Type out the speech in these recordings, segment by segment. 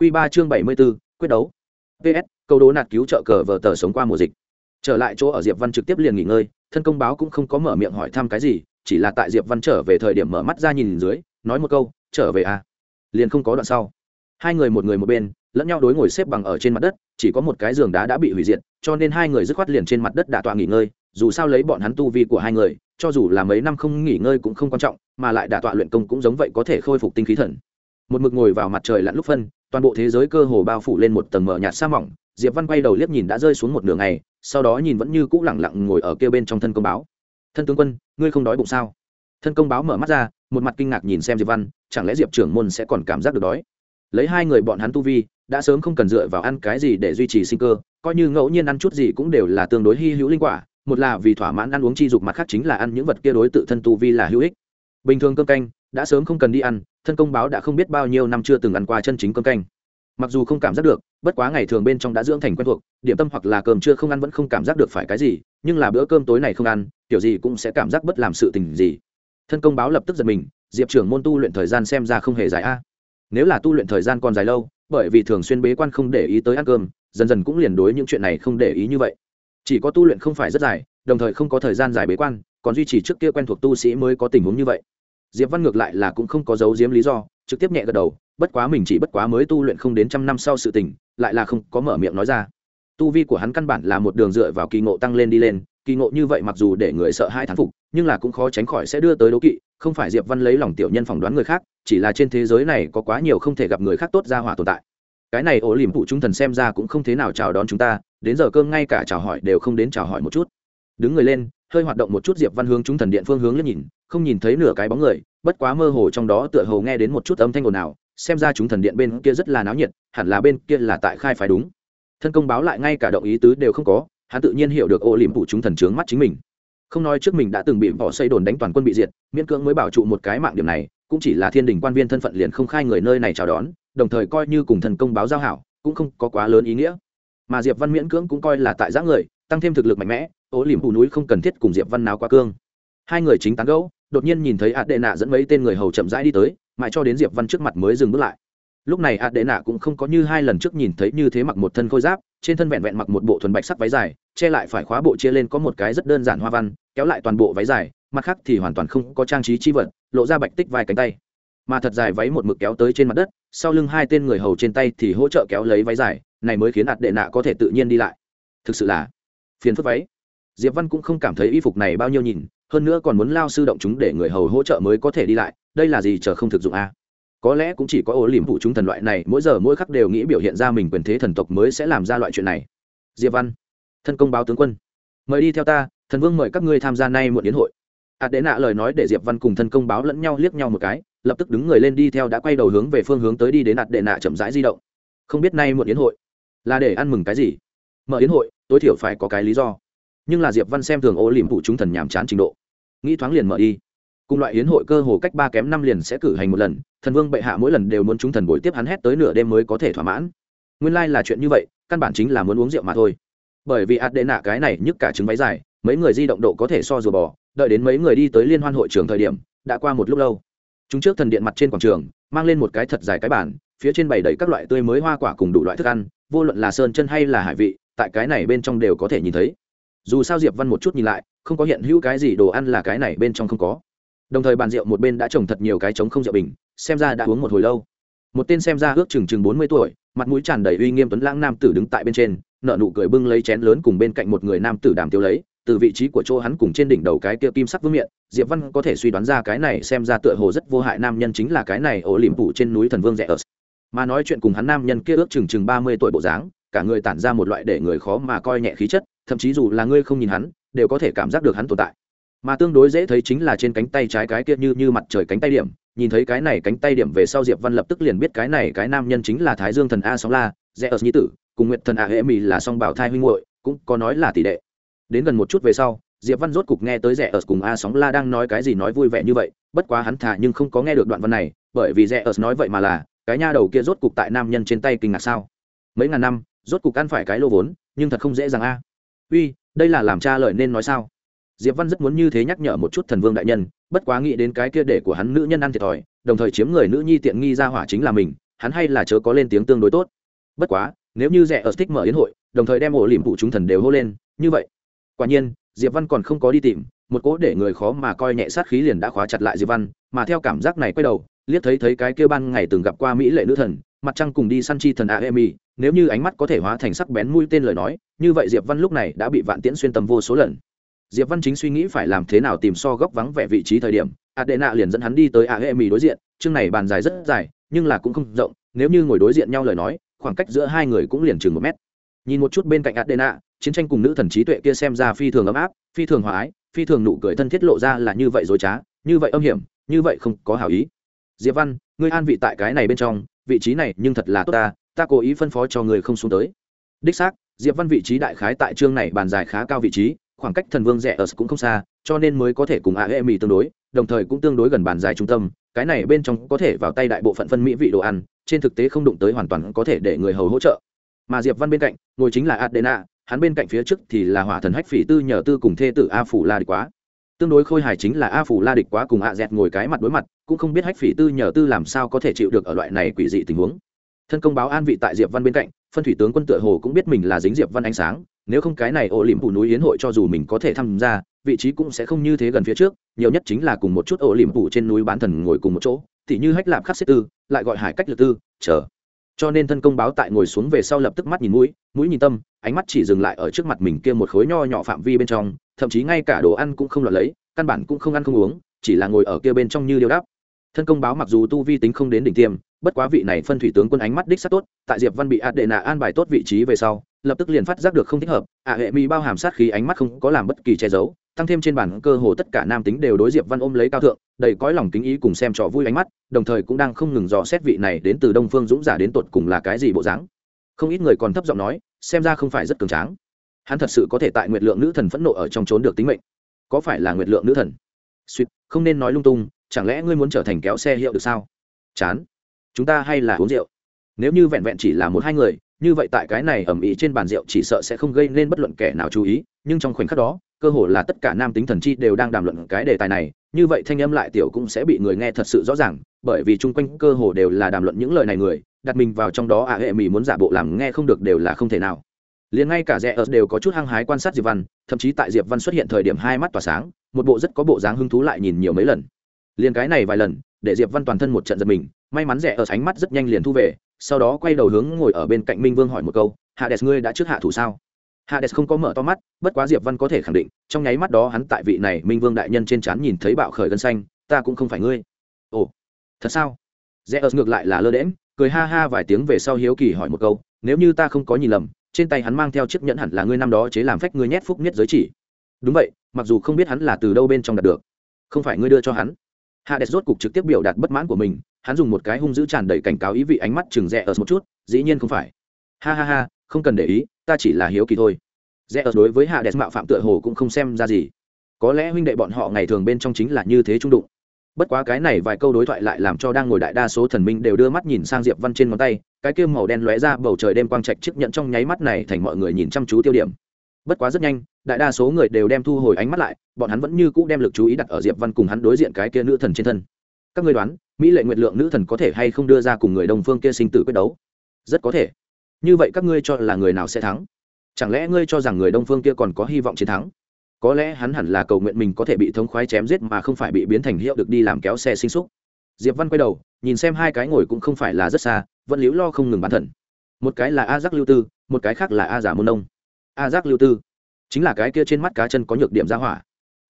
Quy ba chương bảy mươi b ố quyết đấu. Ps câu đố nạt cứu trợ cờ vờ tờ sống qua mùa dịch. Trở lại chỗ ở diệp văn trực tiếp liền nghỉ ngơi, thân công báo cũng không có mở miệng hỏi thăm cái gì, chỉ là tại diệp văn trở về thời điểm mở mắt ra nhìn dưới, nói một câu, trở về à? Liền không có đoạn sau. Hai người một người một bên, lẫn nhau đối ngồi xếp bằng ở trên mặt đất, chỉ có một cái giường đá đã bị hủy diệt, cho nên hai người dứt khoát liền trên mặt đất đã tọa nghỉ ngơi, dù sao lấy bọn hắn tu vi của hai người, cho dù là mấy năm không nghỉ ngơi cũng không quan trọng, mà lại đã tọa luyện công cũng giống vậy có thể khôi phục tinh khí thần. Một mực ngồi vào mặt trời lặn lúc phân toàn bộ thế giới cơ hồ bao phủ lên một tầng mờ nhạt sa mỏng, diệp văn quay đầu liếc nhìn đã rơi xuống một nửa ngày, sau đó nhìn vẫn như cũ lẳng lặng ngồi ở kia bên trong thân công báo. Thân tướng quân, ngươi không đói bụng sao? Thân công báo mở mắt ra, một mặt kinh ngạc nhìn xem diệp văn, chẳng lẽ diệp trưởng môn sẽ còn cảm giác được đói? Lấy hai người bọn hắn tu vi, đã sớm không cần dựa vào ăn cái gì để duy trì sinh cơ, coi như ngẫu nhiên ăn chút gì cũng đều là tương đối hy hữu linh quả, một là vì thỏa mãn ăn uống chi dục, mặt khác chính là ăn những vật kia đối tự thân tu vi là hữu ích. Bình thường cơm canh, đã sớm không cần đi ăn thân công báo đã không biết bao nhiêu năm chưa từng ăn qua chân chính cơm canh. Mặc dù không cảm giác được, bất quá ngày thường bên trong đã dưỡng thành quen thuộc, điểm tâm hoặc là cơm chưa không ăn vẫn không cảm giác được phải cái gì, nhưng là bữa cơm tối này không ăn, kiểu gì cũng sẽ cảm giác bất làm sự tình gì. Thân công báo lập tức giật mình, diệp trưởng môn tu luyện thời gian xem ra không hề dài a. Nếu là tu luyện thời gian còn dài lâu, bởi vì thường xuyên bế quan không để ý tới ăn cơm, dần dần cũng liền đối những chuyện này không để ý như vậy. Chỉ có tu luyện không phải rất dài, đồng thời không có thời gian dài bế quan, còn duy trì trước kia quen thuộc tu sĩ mới có tình huống như vậy diệp văn ngược lại là cũng không có giấu giếm lý do, trực tiếp nhẹ gật đầu, bất quá mình chỉ bất quá mới tu luyện không đến trăm năm sau sự tình, lại là không có mở miệng nói ra. Tu vi của hắn căn bản là một đường dựa vào kỳ ngộ tăng lên đi lên, kỳ ngộ như vậy mặc dù để người sợ hai thán phục, nhưng là cũng khó tránh khỏi sẽ đưa tới đố kỵ, không phải diệp văn lấy lòng tiểu nhân phỏng đoán người khác, chỉ là trên thế giới này có quá nhiều không thể gặp người khác tốt ra hỏa tồn tại. Cái này ổ liềm phụ trung thần xem ra cũng không thế nào chào đón chúng ta, đến giờ cơm ngay cả chào hỏi đều không đến chào hỏi một chút. Đứng người lên, hơi hoạt động một chút diệp văn hướng trung thần điện phương hướng lên nhìn không nhìn thấy nửa cái bóng người bất quá mơ hồ trong đó tựa hồ nghe đến một chút âm thanh ồn ào, xem ra chúng thần điện bên kia rất là náo nhiệt hẳn là bên kia là tại khai phải đúng. Thân công báo lại ngay cả động ý tứ đều không có hắn tự nhiên hiểu được ô liềm phụ chúng thần trướng mắt chính mình. Không nói trước mình đã từng bị bỏ xây đồn đánh toàn quân bị diệt miễn cưỡng mới bảo trụ một cái mạng điểm này cũng chỉ là thiên đình quan viên thân phận liền không khai người nơi này chào đón đồng thời coi như cùng thần công báo giao hảo cũng không có quá lớn ý nghĩa. Mà diệp văn miễn cưỡng cũng coi là tại giã người tăng thêm thực lực mạnh mẽ ố liềm phủ núi không cần thiết cùng diệp văn nào quá cương. Hai người chính tán gẫu đột nhiên nhìn thấy ạt đệ nạ dẫn mấy tên người hầu chậm rãi đi tới, mãi cho đến diệp văn trước mặt mới dừng bước lại. Lúc này ạt đệ nạ cũng không có như hai lần trước nhìn thấy như thế mặc một thân khôi giáp, trên thân vẹn vẹn mặc một bộ thuần bạch sắc váy dài, che lại phải khóa bộ chia lên có một cái rất đơn giản hoa văn, kéo lại toàn bộ váy dài, mặt khác thì hoàn toàn không có trang trí chi vật, lộ ra bạch tích vài cánh tay. Mà thật dài váy một mực kéo tới trên mặt đất, sau lưng hai tên người hầu trên tay thì hỗ trợ kéo lấy váy dài, này mới khiến ạt đệ nạ có thể tự nhiên đi lại. Thực sự là phiền phức váy. Diệp văn cũng không cảm thấy y phục này bao nhiêu nhìn hơn nữa còn muốn lao sư động chúng để người hầu hỗ trợ mới có thể đi lại, đây là gì chờ không thực dụng a à? có lẽ cũng chỉ có ổ liềm phụ chúng thần loại này, mỗi giờ mỗi khắc đều nghĩ biểu hiện ra mình quyền thế thần tộc mới sẽ làm ra loại chuyện này. Diệp văn, thân công báo tướng quân. Mời đi theo ta, thần vương mời các ngươi tham gia nay một yến hội. Ạt đế nạ lời nói để diệp văn cùng thân công báo lẫn nhau liếc nhau một cái, lập tức đứng người lên đi theo đã quay đầu hướng về phương hướng tới đi đến ạt đệ nạ chậm rãi di động. Không biết nay một yến hội là để ăn mừng cái gì? Mở yến hội, tối thiểu phải có cái lý do nhưng là diệp văn xem thường ô liềm phụ chúng thần nhàm chán trình độ. Nghĩ thoáng liền mở đi. Cùng loại yến hội cơ hồ cách ba kém năm liền sẽ cử hành một lần, thần vương bệ hạ mỗi lần đều muốn chúng thần buổi tiếp hắn hét tới nửa đêm mới có thể thỏa mãn. Nguyên lai、like、là chuyện như vậy, căn bản chính là muốn uống rượu mà thôi. Bởi vì ạt đệ nạ cái này nhức cả trứng váy dài, mấy người di động độ có thể so rùa bò, đợi đến mấy người đi tới liên hoan hội trường thời điểm, đã qua một lúc lâu. Chúng trước thần điện mặt trên quảng trường, mang lên một cái thật dài cái bản phía trên bày đầy các loại tươi mới hoa quả cùng đủ loại thức ăn, vô luận là sơn chân hay là hải vị, tại cái này bên trong đều có thể nhìn thấy dù sao diệp văn một chút nhìn lại, không có hiện hữu cái gì đồ ăn là cái này bên trong không có. Đồng thời bàn rượu một bên đã trồng thật nhiều cái trống không rượu bình, xem ra đã uống một hồi lâu. Một tên xem ra ước chừng chừng bốn mươi tuổi, mặt mũi tràn đầy uy nghiêm tuấn lãng nam tử đứng tại bên trên nợ nụ cười bưng lấy chén lớn cùng bên cạnh một người nam tử đàm tiêu lấy, từ vị trí của chỗ hắn cùng trên đỉnh đầu cái kia kim sắc vương miệng diệp văn có thể suy đoán ra cái này xem ra tựa hồ rất vô hại nam nhân chính là cái này ổ liềm phủ trên núi thần vương rẻ ớt. Mà nói chuyện cùng hắn nam nhân kia ước chừng chừng ba mươi tuổi bộ dáng, cả người tản ra một loại để người khó mà coi nhẹ khí chất thậm chí dù là ngươi không nhìn hắn, đều có thể cảm giác được hắn tồn tại. Mà tương đối dễ thấy chính là trên cánh tay trái cái kia như như mặt trời cánh tay điểm, nhìn thấy cái này cánh tay điểm về sau diệp văn lập tức liền biết cái này cái nam nhân chính là thái dương thần a sóng la, rẽ ớt nhi tử, cùng nguyệt thần a hễ mì là song bảo thai huynh muội, cũng có nói là tỷ đệ. Đến gần một chút về sau, diệp văn rốt cục nghe tới rẽ ớt cùng a sóng la đang nói cái gì nói vui vẻ như vậy, bất quá hắn thả nhưng không có nghe được đoạn văn này, bởi vì rẽ ớt nói vậy mà là, cái nha đầu kia rốt cục tại nam nhân trên tay kinh ngạc sao? Mấy ngàn năm, rốt cục ăn phải cái lô vốn, nhưng thật không dễ dàng a uy, đây là làm cha lời nên nói sao? Diệp văn rất muốn như thế nhắc nhở một chút thần vương đại nhân, bất quá nghĩ đến cái kia để của hắn nữ nhân ăn thiệt thòi, đồng thời chiếm người nữ nhi tiện nghi ra hỏa chính là mình, hắn hay là chớ có lên tiếng tương đối tốt. Bất quá, nếu như rẻ ở stick mở yến hội, đồng thời đem ổ liềm phụ chúng thần đều hô lên, như vậy. Quả nhiên, diệp văn còn không có đi tìm, một cỗ để người khó mà coi nhẹ sát khí liền đã khóa chặt lại diệp văn, mà theo cảm giác này quay đầu, liếc thấy thấy cái kia ban ngày từng gặp qua mỹ lệ nữ thần mặt trăng cùng đi săn chi thần aemi nếu như ánh mắt có thể hóa thành sắc bén mũi tên lời nói, như vậy diệp văn lúc này đã bị vạn tiễn xuyên tầm vô số lần. Diệp văn chính suy nghĩ phải làm thế nào tìm so góc vắng vẻ vị trí thời điểm, adena liền dẫn hắn đi tới aemi đối diện, chương này bàn dài rất dài, nhưng là cũng không rộng, nếu như ngồi đối diện nhau lời nói, khoảng cách giữa hai người cũng liền chừng một mét. Nhìn một chút bên cạnh adena, chiến tranh cùng nữ thần trí tuệ kia xem ra phi thường ấm áp, phi thường hòa ái, phi thường nụ cười thân thiết lộ ra là như vậy dối trá, như vậy âm hiểm, như vậy không có hảo ý. Diệp văn, ngươi an vị tại cái này bên trong vị trí này nhưng thật là tốt ta ta cố ý phân phó cho người không xuống tới. Đích xác, diệp văn vị trí đại khái tại chương này bàn dài khá cao vị trí, khoảng cách thần vương rẻ ở cũng không xa, cho nên mới có thể cùng a em mì tương đối, đồng thời cũng tương đối gần bàn dài trung tâm, cái này bên trong có thể vào tay đại bộ phận phân mỹ vị đồ ăn, trên thực tế không đụng tới hoàn toàn có thể để người hầu hỗ trợ. Mà diệp văn bên cạnh, ngồi chính là adena, hắn bên cạnh phía trước thì là hỏa thần hách phỉ tư nhờ tư cùng thê tử a phủ la đi quá tương đối khôi hài chính là a phủ la địch quá cùng a dẹt ngồi cái mặt đối mặt, cũng không biết hách phỉ tư nhờ tư làm sao có thể chịu được ở loại này quỷ dị tình huống. Thân công báo an vị tại diệp văn bên cạnh, phân thủy tướng quân tựa hồ cũng biết mình là dính diệp văn ánh sáng, nếu không cái này ổ liềm phủ núi yến hội cho dù mình có thể tham gia, vị trí cũng sẽ không như thế gần phía trước, nhiều nhất chính là cùng một chút ổ liềm phủ trên núi bán thần ngồi cùng một chỗ, thì như hách lạp khắc xếp tư, lại gọi hải cách lượt tư, chờ cho nên thân công báo tại ngồi xuống về sau lập tức mắt nhìn mũi mũi nhìn tâm, ánh mắt chỉ dừng lại ở trước mặt mình kia một khối nho nhỏ phạm vi bên trong, thậm chí ngay cả đồ ăn cũng không lọt lấy, căn bản cũng không ăn không uống, chỉ là ngồi ở kia bên trong như điêu đáp thân công báo mặc dù tu vi tính không đến đỉnh tiêm, bất quá vị này phân thủy tướng quân ánh mắt đích sắc tốt, tại diệp văn bị ạt đệ nạ an bài tốt vị trí về sau, lập tức liền phát giác được không thích hợp à hệ mi bao hàm sát khí ánh mắt không có làm bất kỳ che giấu tăng thêm trên bản cơ hồ tất cả nam tính đều đối diệp văn ôm lấy cao thượng, đầy cõi lòng kính ý cùng xem trò vui ánh mắt, đồng thời cũng đang không ngừng dò xét vị này đến từ đông phương dũng giả đến tột cùng là cái gì bộ dáng. Không ít người còn thấp giọng nói, xem ra không phải rất cường tráng. Hắn thật sự có thể tại nguyệt lượng nữ thần phẫn nộ ở trong trốn được tính mệnh. Có phải là nguyệt lượng nữ thần? Suýt, không nên nói lung tung, chẳng lẽ ngươi muốn trở thành kéo xe hiệu được sao? Chán. Chúng ta hay là uống rượu? Nếu như vẹn vẹn chỉ là một hai người, như vậy tại cái này ẩm ý trên bàn rượu chỉ sợ sẽ không gây nên bất luận kẻ nào chú ý, nhưng trong khoảnh khắc đó cơ hồ là tất cả nam tính thần chi đều đang đàm luận cái đề tài này, như vậy thanh âm lại tiểu cũng sẽ bị người nghe thật sự rõ ràng, bởi vì chung quanh cơ hồ đều là đàm luận những lời này người, đặt mình vào trong đó ạ hệ mỹ muốn giả bộ làm nghe không được đều là không thể nào. Liền ngay cả rẽ ớt đều có chút hăng hái quan sát diệp văn, thậm chí tại diệp văn xuất hiện thời điểm hai mắt tỏa sáng, một bộ rất có bộ dáng hứng thú lại nhìn nhiều mấy lần. Liền cái này vài lần, để diệp văn toàn thân một trận giật mình, may mắn rẽ ở ánh mắt rất nhanh liền thu về, sau đó quay đầu hướng ngồi ở bên cạnh minh vương hỏi một câu, hạ đẹp ngươi đã trước hạ thủ sao? Hades không có mở to mắt, bất quá diệp văn có thể khẳng định, trong nháy mắt đó hắn tại vị này minh vương đại nhân trên trán nhìn thấy bạo khởi gân xanh, ta cũng không phải ngươi. Ồ, thật sao? Rẽ ớt ngược lại là lơ đễm cười ha ha vài tiếng về sau hiếu kỳ hỏi một câu, nếu như ta không có nhìn lầm, trên tay hắn mang theo chiếc nhẫn hẳn là ngươi năm đó chế làm phách ngươi nhét phúc nhất giới chỉ. Đúng vậy, mặc dù không biết hắn là từ đâu bên trong đạt được, không phải ngươi đưa cho hắn. Hades rốt cục trực tiếp biểu đạt bất mãn của mình, hắn dùng một cái hung dữ tràn đầy cảnh cáo ý vị ánh mắt chừng rẽ ở một chút, dĩ nhiên không phải. Ha ha ha, không cần để ý ta chỉ là hiếu kỳ thôi. Rẽ ở đối với hạ đẹp mạo phạm tựa hồ cũng không xem ra gì. Có lẽ huynh đệ bọn họ ngày thường bên trong chính là như thế trung đụng. Bất quá cái này vài câu đối thoại lại làm cho đang ngồi đại đa số thần minh đều đưa mắt nhìn sang diệp văn trên ngón tay, cái kia màu đen lóe ra bầu trời đêm quang trạch chiếc nhận trong nháy mắt này thành mọi người nhìn chăm chú tiêu điểm. Bất quá rất nhanh, đại đa số người đều đem thu hồi ánh mắt lại, bọn hắn vẫn như cũ đem lực chú ý đặt ở diệp văn cùng hắn đối diện cái kia nữ thần trên thân. Các ngươi đoán, mỹ lệ nguyện lượng nữ thần có thể hay không đưa ra cùng người đồng phương kia sinh tử quyết đấu? Rất có thể như vậy các ngươi cho là người nào sẽ thắng? Chẳng lẽ ngươi cho rằng người đông phương kia còn có hy vọng chiến thắng? Có lẽ hắn hẳn là cầu nguyện mình có thể bị thống khoái chém giết mà không phải bị biến thành hiệu được đi làm kéo xe sinh xúc. Diệp văn quay đầu, nhìn xem hai cái ngồi cũng không phải là rất xa, vẫn liễu lo không ngừng bán thần. Một cái là a giác lưu tư, một cái khác là a giả môn nông. A giác lưu tư chính là cái kia trên mắt cá chân có nhược điểm ra hỏa.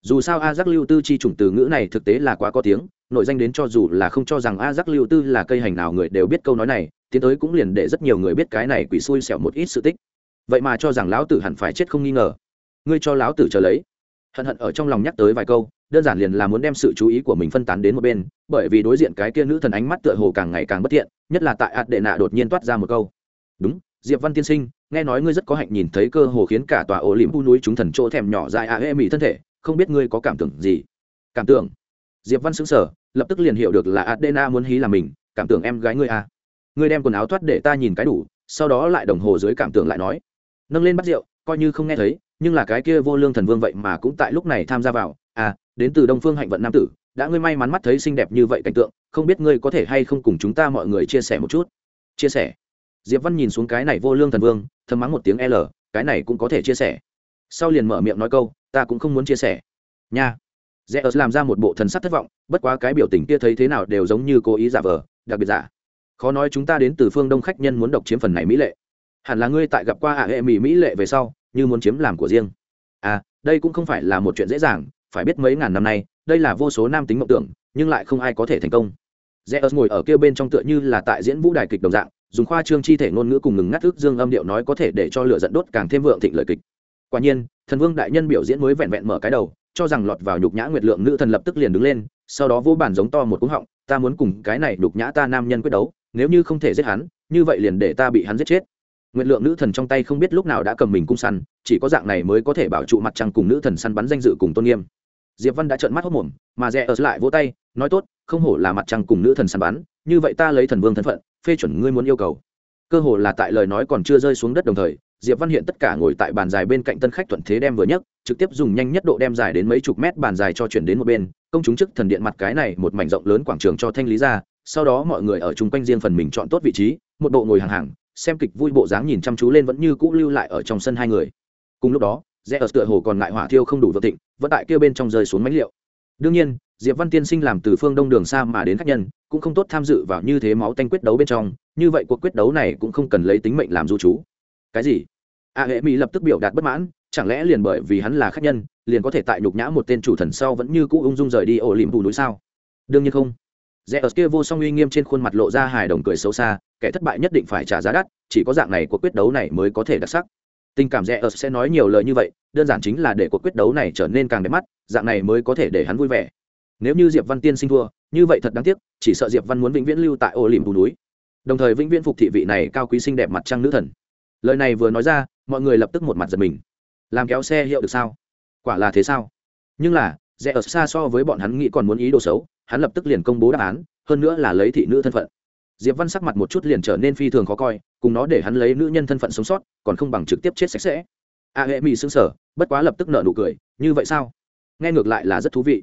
Dù sao a giác lưu tư chi chủng từ ngữ này thực tế là quá có tiếng, nội danh đến cho dù là không cho rằng a giác lưu tư là cây hành nào người đều biết câu nói này tiến tới cũng liền để rất nhiều người biết cái này quỷ xui xẻo một ít sự tích. Vậy mà cho rằng lão tử hẳn phải chết không nghi ngờ. Ngươi cho lão tử chờ lấy. Hận hận ở trong lòng nhắc tới vài câu, đơn giản liền là muốn đem sự chú ý của mình phân tán đến một bên, bởi vì đối diện cái kia nữ thần ánh mắt tựa hồ càng ngày càng bất thiện, nhất là tại ạt đệ nạ đột nhiên toát ra một câu. Đúng, diệp văn tiên sinh, nghe nói ngươi rất có hạnh nhìn thấy cơ hồ khiến cả tòa ổ liễm u núi chúng thần chỗ thèm nhỏ dài a hệ mỹ thân thể, không biết ngươi có cảm tưởng gì? Cảm tưởng? Diệp văn xứng sở lập tức liền hiểu được là adena muốn hí là mình, cảm tưởng em gái ngươi à ngươi đem quần áo thoát để ta nhìn cái đủ, sau đó lại đồng hồ dưới cảm tưởng lại nói. Nâng lên bắt rượu, coi như không nghe thấy, nhưng là cái kia vô lương thần vương vậy mà cũng tại lúc này tham gia vào. À đến từ đông phương hạnh vận nam tử, đã ngươi may mắn mắt thấy xinh đẹp như vậy cảnh tượng, không biết ngươi có thể hay không cùng chúng ta mọi người chia sẻ một chút? Chia sẻ. Diệp văn nhìn xuống cái này vô lương thần vương, thầm mắng một tiếng l, cái này cũng có thể chia sẻ. Sau liền mở miệng nói câu, ta cũng không muốn chia sẻ. Nha. Rẽ ớt làm ra một bộ thần sắc thất vọng, bất quá cái biểu tình kia thấy thế nào đều giống như cố ý giả vờ, đặc biệt giả khó nói chúng ta đến từ phương đông khách nhân muốn độc chiếm phần này mỹ lệ. Hẳn là ngươi tại gặp qua ả hệ mỹ mỹ lệ về sau, như muốn chiếm làm của riêng. À đây cũng không phải là một chuyện dễ dàng, phải biết mấy ngàn năm nay, đây là vô số nam tính mộng tưởng, nhưng lại không ai có thể thành công. Rẽ ớt ngồi ở kia bên trong tựa như là tại diễn vũ đài kịch đồng dạng, dùng khoa trương chi thể ngôn ngữ cùng ngừng ngắt thức dương âm điệu nói có thể để cho lửa dẫn đốt càng thêm vượng thịnh lời kịch. Quả nhiên, thần vương đại nhân biểu diễn mới vẹn vẹn mở cái đầu, cho rằng lọt vào nhục nhã nguyệt lượng nữ thần lập tức liền đứng lên, sau đó vô bản giống to một cúng họng, ta muốn cùng cái này nhục nhã ta nam nhân quyết đấu nếu như không thể giết hắn, như vậy liền để ta bị hắn giết chết. Nguyệt lượng nữ thần trong tay không biết lúc nào đã cầm mình cung săn, chỉ có dạng này mới có thể bảo trụ mặt trăng cùng nữ thần săn bắn danh dự cùng tôn nghiêm. Diệp văn đã trợn mắt hốc mồm, mà dạ rẽ ở lại vỗ tay, nói tốt, không hổ là mặt trăng cùng nữ thần săn bắn, như vậy ta lấy thần vương thân phận, phê chuẩn ngươi muốn yêu cầu. Cơ hồ là tại lời nói còn chưa rơi xuống đất đồng thời, diệp văn hiện tất cả ngồi tại bàn dài bên cạnh tân khách thuận thế đem vừa nhất trực tiếp dùng nhanh nhất độ đem dài đến mấy chục mét bàn dài cho chuyển đến một bên, công chúng chức thần điện mặt cái này một mảnh rộng lớn quảng trường cho thanh lý ra sau đó mọi người ở chung quanh riêng phần mình chọn tốt vị trí, một bộ ngồi hàng hàng, xem kịch vui bộ dáng nhìn chăm chú lên vẫn như cũ lưu lại ở trong sân hai người. Cùng lúc đó rẽ ở tựa hồ còn ngại hỏa thiêu không đủ vợ thịnh, vẫn tại kia bên trong rơi xuống mánh liệu đương nhiên, diệp văn tiên sinh làm từ phương đông đường xa mà đến khách nhân, cũng không tốt tham dự vào như thế máu tanh quyết đấu bên trong, như vậy cuộc quyết đấu này cũng không cần lấy tính mệnh làm du chú. Cái gì? A hệ mỹ lập tức biểu đạt bất mãn, chẳng lẽ liền bởi vì hắn là khách nhân, liền có thể tại nhục nhã một tên chủ thần sau vẫn như cũ ung dung rời đi ổ lìm bù núi sao? Đương nhiên không rẽ ở kia vô song uy nghiêm trên khuôn mặt lộ ra hài đồng cười xấu xa, kẻ thất bại nhất định phải trả giá đắt, chỉ có dạng này cuộc quyết đấu này mới có thể đặc sắc. Tình cảm rẽ ở sẽ nói nhiều lời như vậy, đơn giản chính là để cuộc quyết đấu này trở nên càng đẹp mắt, dạng này mới có thể để hắn vui vẻ. Nếu như diệp văn tiên sinh thua, như vậy thật đáng tiếc, chỉ sợ diệp văn muốn vĩnh viễn lưu tại ô lìm bù núi. Đồng thời vĩnh viễn phục thị vị này cao quý xinh đẹp mặt trăng nữ thần. Lời này vừa nói ra, mọi người lập tức một mặt giật mình. Làm kéo xe hiệu được sao? Quả là thế sao? Nhưng là, rẽ ở xa so với bọn hắn nghĩ còn muốn ý đồ xấu hắn lập tức liền công bố đáp án, hơn nữa là lấy thị nữ thân phận. Diệp văn sắc mặt một chút liền trở nên phi thường khó coi, cùng nó để hắn lấy nữ nhân thân phận sống sót, còn không bằng trực tiếp chết sạch sẽ. A hệ mỹ xứng sở bất quá lập tức nợ nụ cười, như vậy sao? Nghe ngược lại là rất thú vị.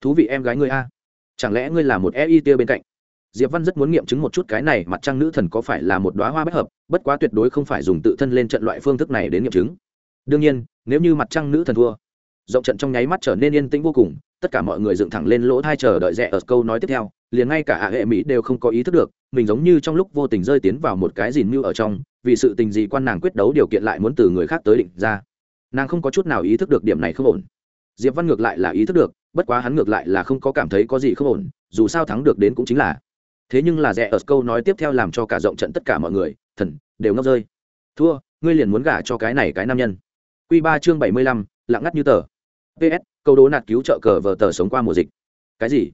Thú vị em gái ngươi a? Chẳng lẽ ngươi là một e y tia bên cạnh? Diệp văn rất muốn nghiệm chứng một chút cái này, mặt trăng nữ thần có phải là một đoá hoa bất hợp, bất quá tuyệt đối không phải dùng tự thân lên trận loại phương thức này đến nghiệm chứng. Đương nhiên, nếu như mặt trăng nữ thần thua, rộng trận trong nháy mắt trở nên yên tĩnh vô cùng tất cả mọi người dựng thẳng lên lỗ thai chờ đợi rẽ ở câu nói tiếp theo, liền ngay cả hạ hệ mỹ đều không có ý thức được, mình giống như trong lúc vô tình rơi tiến vào một cái gì mưu ở trong, vì sự tình gì quan nàng quyết đấu điều kiện lại muốn từ người khác tới định ra. Nàng không có chút nào ý thức được điểm này không ổn. Diệp văn ngược lại là ý thức được, bất quá hắn ngược lại là không có cảm thấy có gì không ổn, dù sao thắng được đến cũng chính là. Thế nhưng là rẽ ở câu nói tiếp theo làm cho cả rộng trận tất cả mọi người, thần, đều ngốc rơi. Thua, ngươi liền muốn gả cho cái này cái nam nhân. Q ba chương bảy mươi lăm, lặng ngắt như tờ. Ps câu đố nạt cứu trợ cờ vờ tờ sống qua mùa dịch. Cái gì?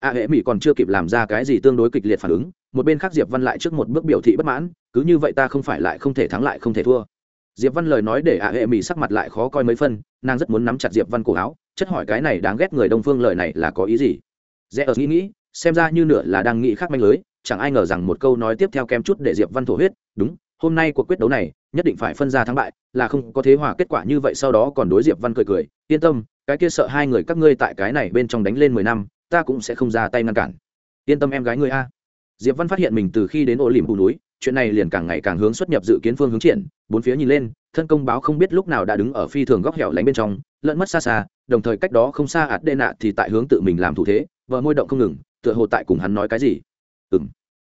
A à, hệ mỹ còn chưa kịp làm ra cái gì tương đối kịch liệt phản ứng một bên khác diệp văn lại trước một bước biểu thị bất mãn cứ như vậy ta không phải lại không thể thắng lại không thể thua. Diệp văn lời nói để a à, hệ mỹ sắc mặt lại khó coi mấy phân nàng rất muốn nắm chặt diệp văn cổ áo chất hỏi cái này đáng ghét người đông phương lời này là có ý gì? Dễ ở nghĩ nghĩ xem ra như nửa là đang nghĩ khác manh lưới chẳng ai ngờ rằng một câu nói tiếp theo kém chút để diệp văn thổ huyết đúng hôm nay cuộc quyết đấu này, nhất định phải phân ra thắng bại, là không có thế hòa kết quả như vậy, sau đó còn đối diệp văn cười cười, yên tâm, cái kia sợ hai người các ngươi tại cái này bên trong đánh lên mười năm, ta cũng sẽ không ra tay ngăn cản. Yên tâm em gái ngươi a. Diệp văn phát hiện mình từ khi đến ổ lìm bù núi, chuyện này liền càng ngày càng hướng xuất nhập dự kiến phương hướng triển, bốn phía nhìn lên, thân công báo không biết lúc nào đã đứng ở phi thường góc hẻo lánh bên trong, lẫn mất xa xa, đồng thời cách đó không xa ạt đê nạ thì tại hướng tự mình làm thủ thế, vợ môi động không ngừng, tựa hồ tại cùng hắn nói cái gì. Ừ m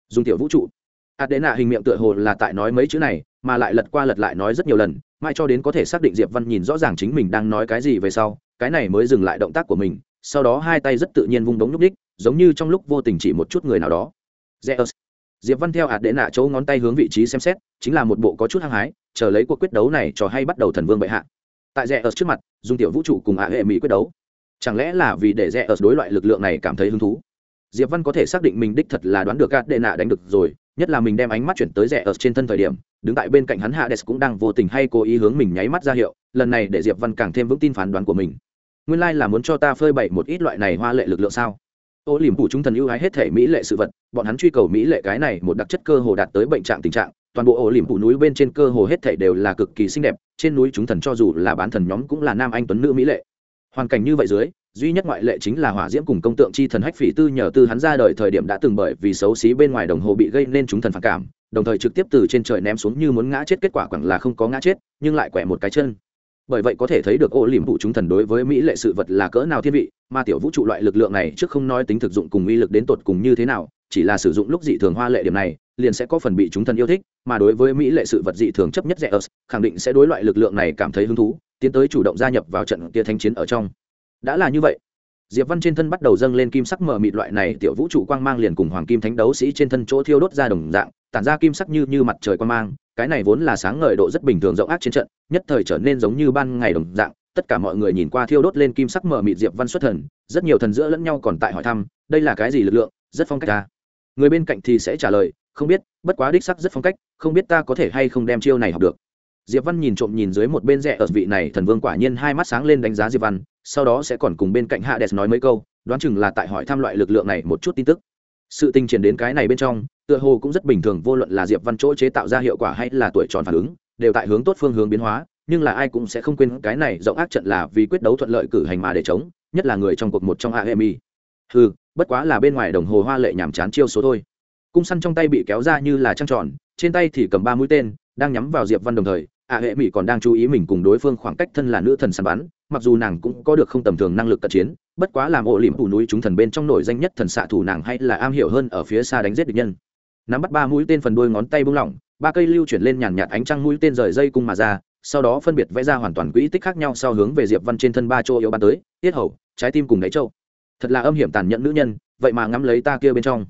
dùng tiểu vũ trụ ạt đệ nạ hình miệng tựa hồ là tại nói mấy chữ này, mà lại lật qua lật lại nói rất nhiều lần, mãi cho đến có thể xác định diệp văn nhìn rõ ràng chính mình đang nói cái gì về sau, cái này mới dừng lại động tác của mình, sau đó hai tay rất tự nhiên vung đống nhúc đích, giống như trong lúc vô tình chỉ một chút người nào đó. Zeus. diệp văn theo ạt đệ nạ chỗ ngón tay hướng vị trí xem xét, chính là một bộ có chút hăng hái, chờ lấy cuộc quyết đấu này trò hay bắt đầu thần vương bệ hạ. Tại Zeus trước mặt, dùng tiểu vũ trụ cùng ạ hệ mỹ quyết đấu. Chẳng lẽ là vì để Zeus đối loại lực lượng này cảm thấy hứng thú? Diệp văn có thể xác định mình đích thật là đoán được hạt đệ nạ đánh được rồi nhất là mình đem ánh mắt chuyển tới rẻ ở trên thân thời điểm, đứng tại bên cạnh hắn hades cũng đang vô tình hay cố ý hướng mình nháy mắt ra hiệu, lần này để diệp văn càng thêm vững tin phán đoán của mình. Nguyên lai là muốn cho ta phơi bày một ít loại này hoa lệ lực lượng sao? Ô liềm phủ chúng thần ưu ái hết thể mỹ lệ sự vật, bọn hắn truy cầu mỹ lệ cái này một đặc chất cơ hồ đạt tới bệnh trạng tình trạng, toàn bộ ổ liềm phủ núi bên trên cơ hồ hết thể đều là cực kỳ xinh đẹp, trên núi chúng thần cho dù là bán thần nhóm cũng là nam anh tuấn nữ mỹ lệ. Hoàn cảnh như vậy dưới duy nhất ngoại lệ chính là hỏa diễm cùng công tượng chi thần hách phỉ tư nhờ tư hắn ra đời thời điểm đã từng bởi vì xấu xí bên ngoài đồng hồ bị gây nên chúng thần phản cảm, đồng thời trực tiếp từ trên trời ném xuống như muốn ngã chết kết quả quẳng là không có ngã chết, nhưng lại quẻ một cái chân. Bởi vậy có thể thấy được ô liềm vụ chúng thần đối với mỹ lệ sự vật là cỡ nào thiên vị, mà tiểu vũ trụ loại lực lượng này trước không nói tính thực dụng cùng uy lực đến tột cùng như thế nào, chỉ là sử dụng lúc dị thường hoa lệ điểm này, liền sẽ có phần bị chúng thần yêu thích, mà đối với mỹ lệ sự vật dị thường chấp nhất rẻ ớt khẳng định sẽ đối loại lực lượng này cảm thấy hứng thú, tiến tới chủ động gia nhập vào trận kia thanh chiến ở trong đã là như vậy. Diệp văn trên thân bắt đầu dâng lên kim sắc mờ mịt loại này tiểu vũ trụ quang mang liền cùng hoàng kim thánh đấu sĩ trên thân chỗ thiêu đốt ra đồng dạng, tản ra kim sắc như như mặt trời quang mang. Cái này vốn là sáng ngời độ rất bình thường rộng ác trên trận, nhất thời trở nên giống như ban ngày đồng dạng. Tất cả mọi người nhìn qua thiêu đốt lên kim sắc mờ mịt diệp văn xuất thần, rất nhiều thần giữa lẫn nhau còn tại hỏi thăm, đây là cái gì lực lượng, rất phong cách ta người bên cạnh thì sẽ trả lời, không biết, bất quá đích sắc rất phong cách, không biết ta có thể hay không đem chiêu này học được diệp văn nhìn trộm nhìn dưới một bên rẽ ở vị này thần vương quả nhiên hai mắt sáng lên đánh giá diệp văn, sau đó sẽ còn cùng bên cạnh hades nói mấy câu, đoán chừng là tại hỏi thăm loại lực lượng này một chút tin tức. Sự tình triển đến cái này bên trong, tựa hồ cũng rất bình thường, vô luận là diệp văn chỗ chế tạo ra hiệu quả hay là tuổi tròn phản ứng, đều tại hướng tốt phương hướng biến hóa, nhưng là ai cũng sẽ không quên cái này rộng ác trận là vì quyết đấu thuận lợi cử hành mà để chống, nhất là người trong cuộc một trong aemi ừ bất quá là bên ngoài đồng hồ hoa lệ nhàm chán chiêu số thôi. Cung săn trong tay bị kéo ra như là trăng tròn, trên tay thì cầm ba mũi tên, đang nhắm vào diệp văn đồng thời a hệ mỹ còn đang chú ý mình cùng đối phương khoảng cách thân là nữ thần săn bắn, mặc dù nàng cũng có được không tầm thường năng lực cận chiến, bất quá làm ổ liềm phủ núi chúng thần bên trong nổi danh nhất thần xạ thủ nàng hay là am hiểu hơn ở phía xa đánh giết địch nhân. Nắm bắt ba mũi tên phần đuôi ngón tay buông lỏng, ba cây lưu chuyển lên nhàn nhạt ánh trăng mũi tên rời dây cung mà ra, sau đó phân biệt vẽ ra hoàn toàn quỹ tích khác nhau sau hướng về diệp văn trên thân ba chỗ yếu bắn tới, tiết hầu, trái tim cùng đáy trâu thật là âm hiểm tàn nhẫn nữ nhân, vậy mà ngắm lấy ta kia bên trong.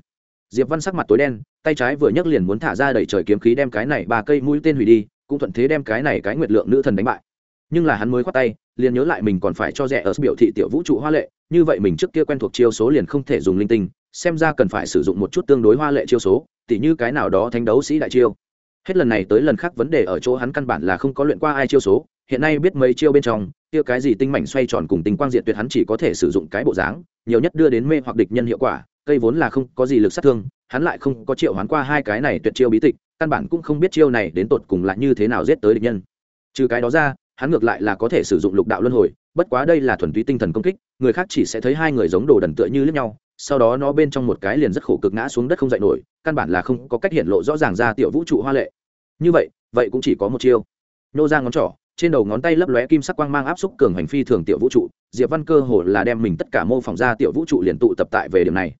Diệp văn sắc mặt tối đen, tay trái vừa nhấc liền muốn thả ra đẩy trời kiếm khí đem cái này ba cây mũi tên hủy đi cũng thuận thế đem cái này cái nguyệt lượng nữ thần đánh bại. Nhưng là hắn mới khoát tay, liền nhớ lại mình còn phải cho rẻ ở biểu thị tiểu vũ trụ hoa lệ, như vậy mình trước kia quen thuộc chiêu số liền không thể dùng linh tinh, xem ra cần phải sử dụng một chút tương đối hoa lệ chiêu số, tỉ như cái nào đó thánh đấu sĩ đại chiêu. Hết lần này tới lần khác vấn đề ở chỗ hắn căn bản là không có luyện qua ai chiêu số, hiện nay biết mấy chiêu bên trong, kia cái gì tinh mảnh xoay tròn cùng tinh quang diện tuyệt hắn chỉ có thể sử dụng cái bộ dáng, nhiều nhất đưa đến mê hoặc địch nhân hiệu quả, cây vốn là không có gì lực sát thương, hắn lại không có triệu hoán qua hai cái này tuyệt chiêu bí tịch căn bản cũng không biết chiêu này đến tột cùng là như thế nào giết tới địch nhân. Trừ cái đó ra, hắn ngược lại là có thể sử dụng lục đạo luân hồi, bất quá đây là thuần túy tinh thần công kích, người khác chỉ sẽ thấy hai người giống đồ đần tựa như lướt nhau, sau đó nó bên trong một cái liền rất khổ cực ngã xuống đất không dậy nổi, căn bản là không có cách hiện lộ rõ ràng ra tiểu vũ trụ hoa lệ. Như vậy vậy cũng chỉ có một chiêu. Nô ra ngón trỏ, trên đầu ngón tay lấp lóe kim sắc quang mang áp xúc cường hành phi thường tiểu vũ trụ, diệp văn cơ hồ là đem mình tất cả mô phỏng ra tiểu vũ trụ liền tụ tập tại về điểm này.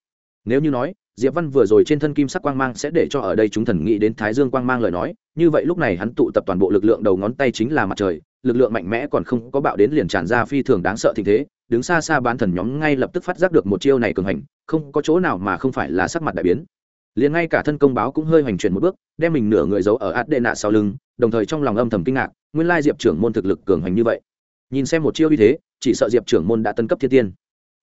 Nếu như nói diệp văn vừa rồi trên thân kim sắc quang mang sẽ để cho ở đây chúng thần nghĩ đến thái dương quang mang lời nói, như vậy lúc này hắn tụ tập toàn bộ lực lượng đầu ngón tay chính là mặt trời, lực lượng mạnh mẽ còn không có bạo đến liền tràn ra phi thường đáng sợ tình thế, đứng xa xa bán thần nhóm ngay lập tức phát giác được một chiêu này cường hành, không có chỗ nào mà không phải là sắc mặt đại biến. Liền ngay cả thân công báo cũng hơi hoành chuyển một bước, đem mình nửa người giấu ở át đệ nạ sau lưng, đồng thời trong lòng âm thầm kinh ngạc, nguyên lai diệp trưởng môn thực lực cường hành như vậy. Nhìn xem một chiêu như thế, chỉ sợ diệp trưởng môn đã tân cấp thiên tiên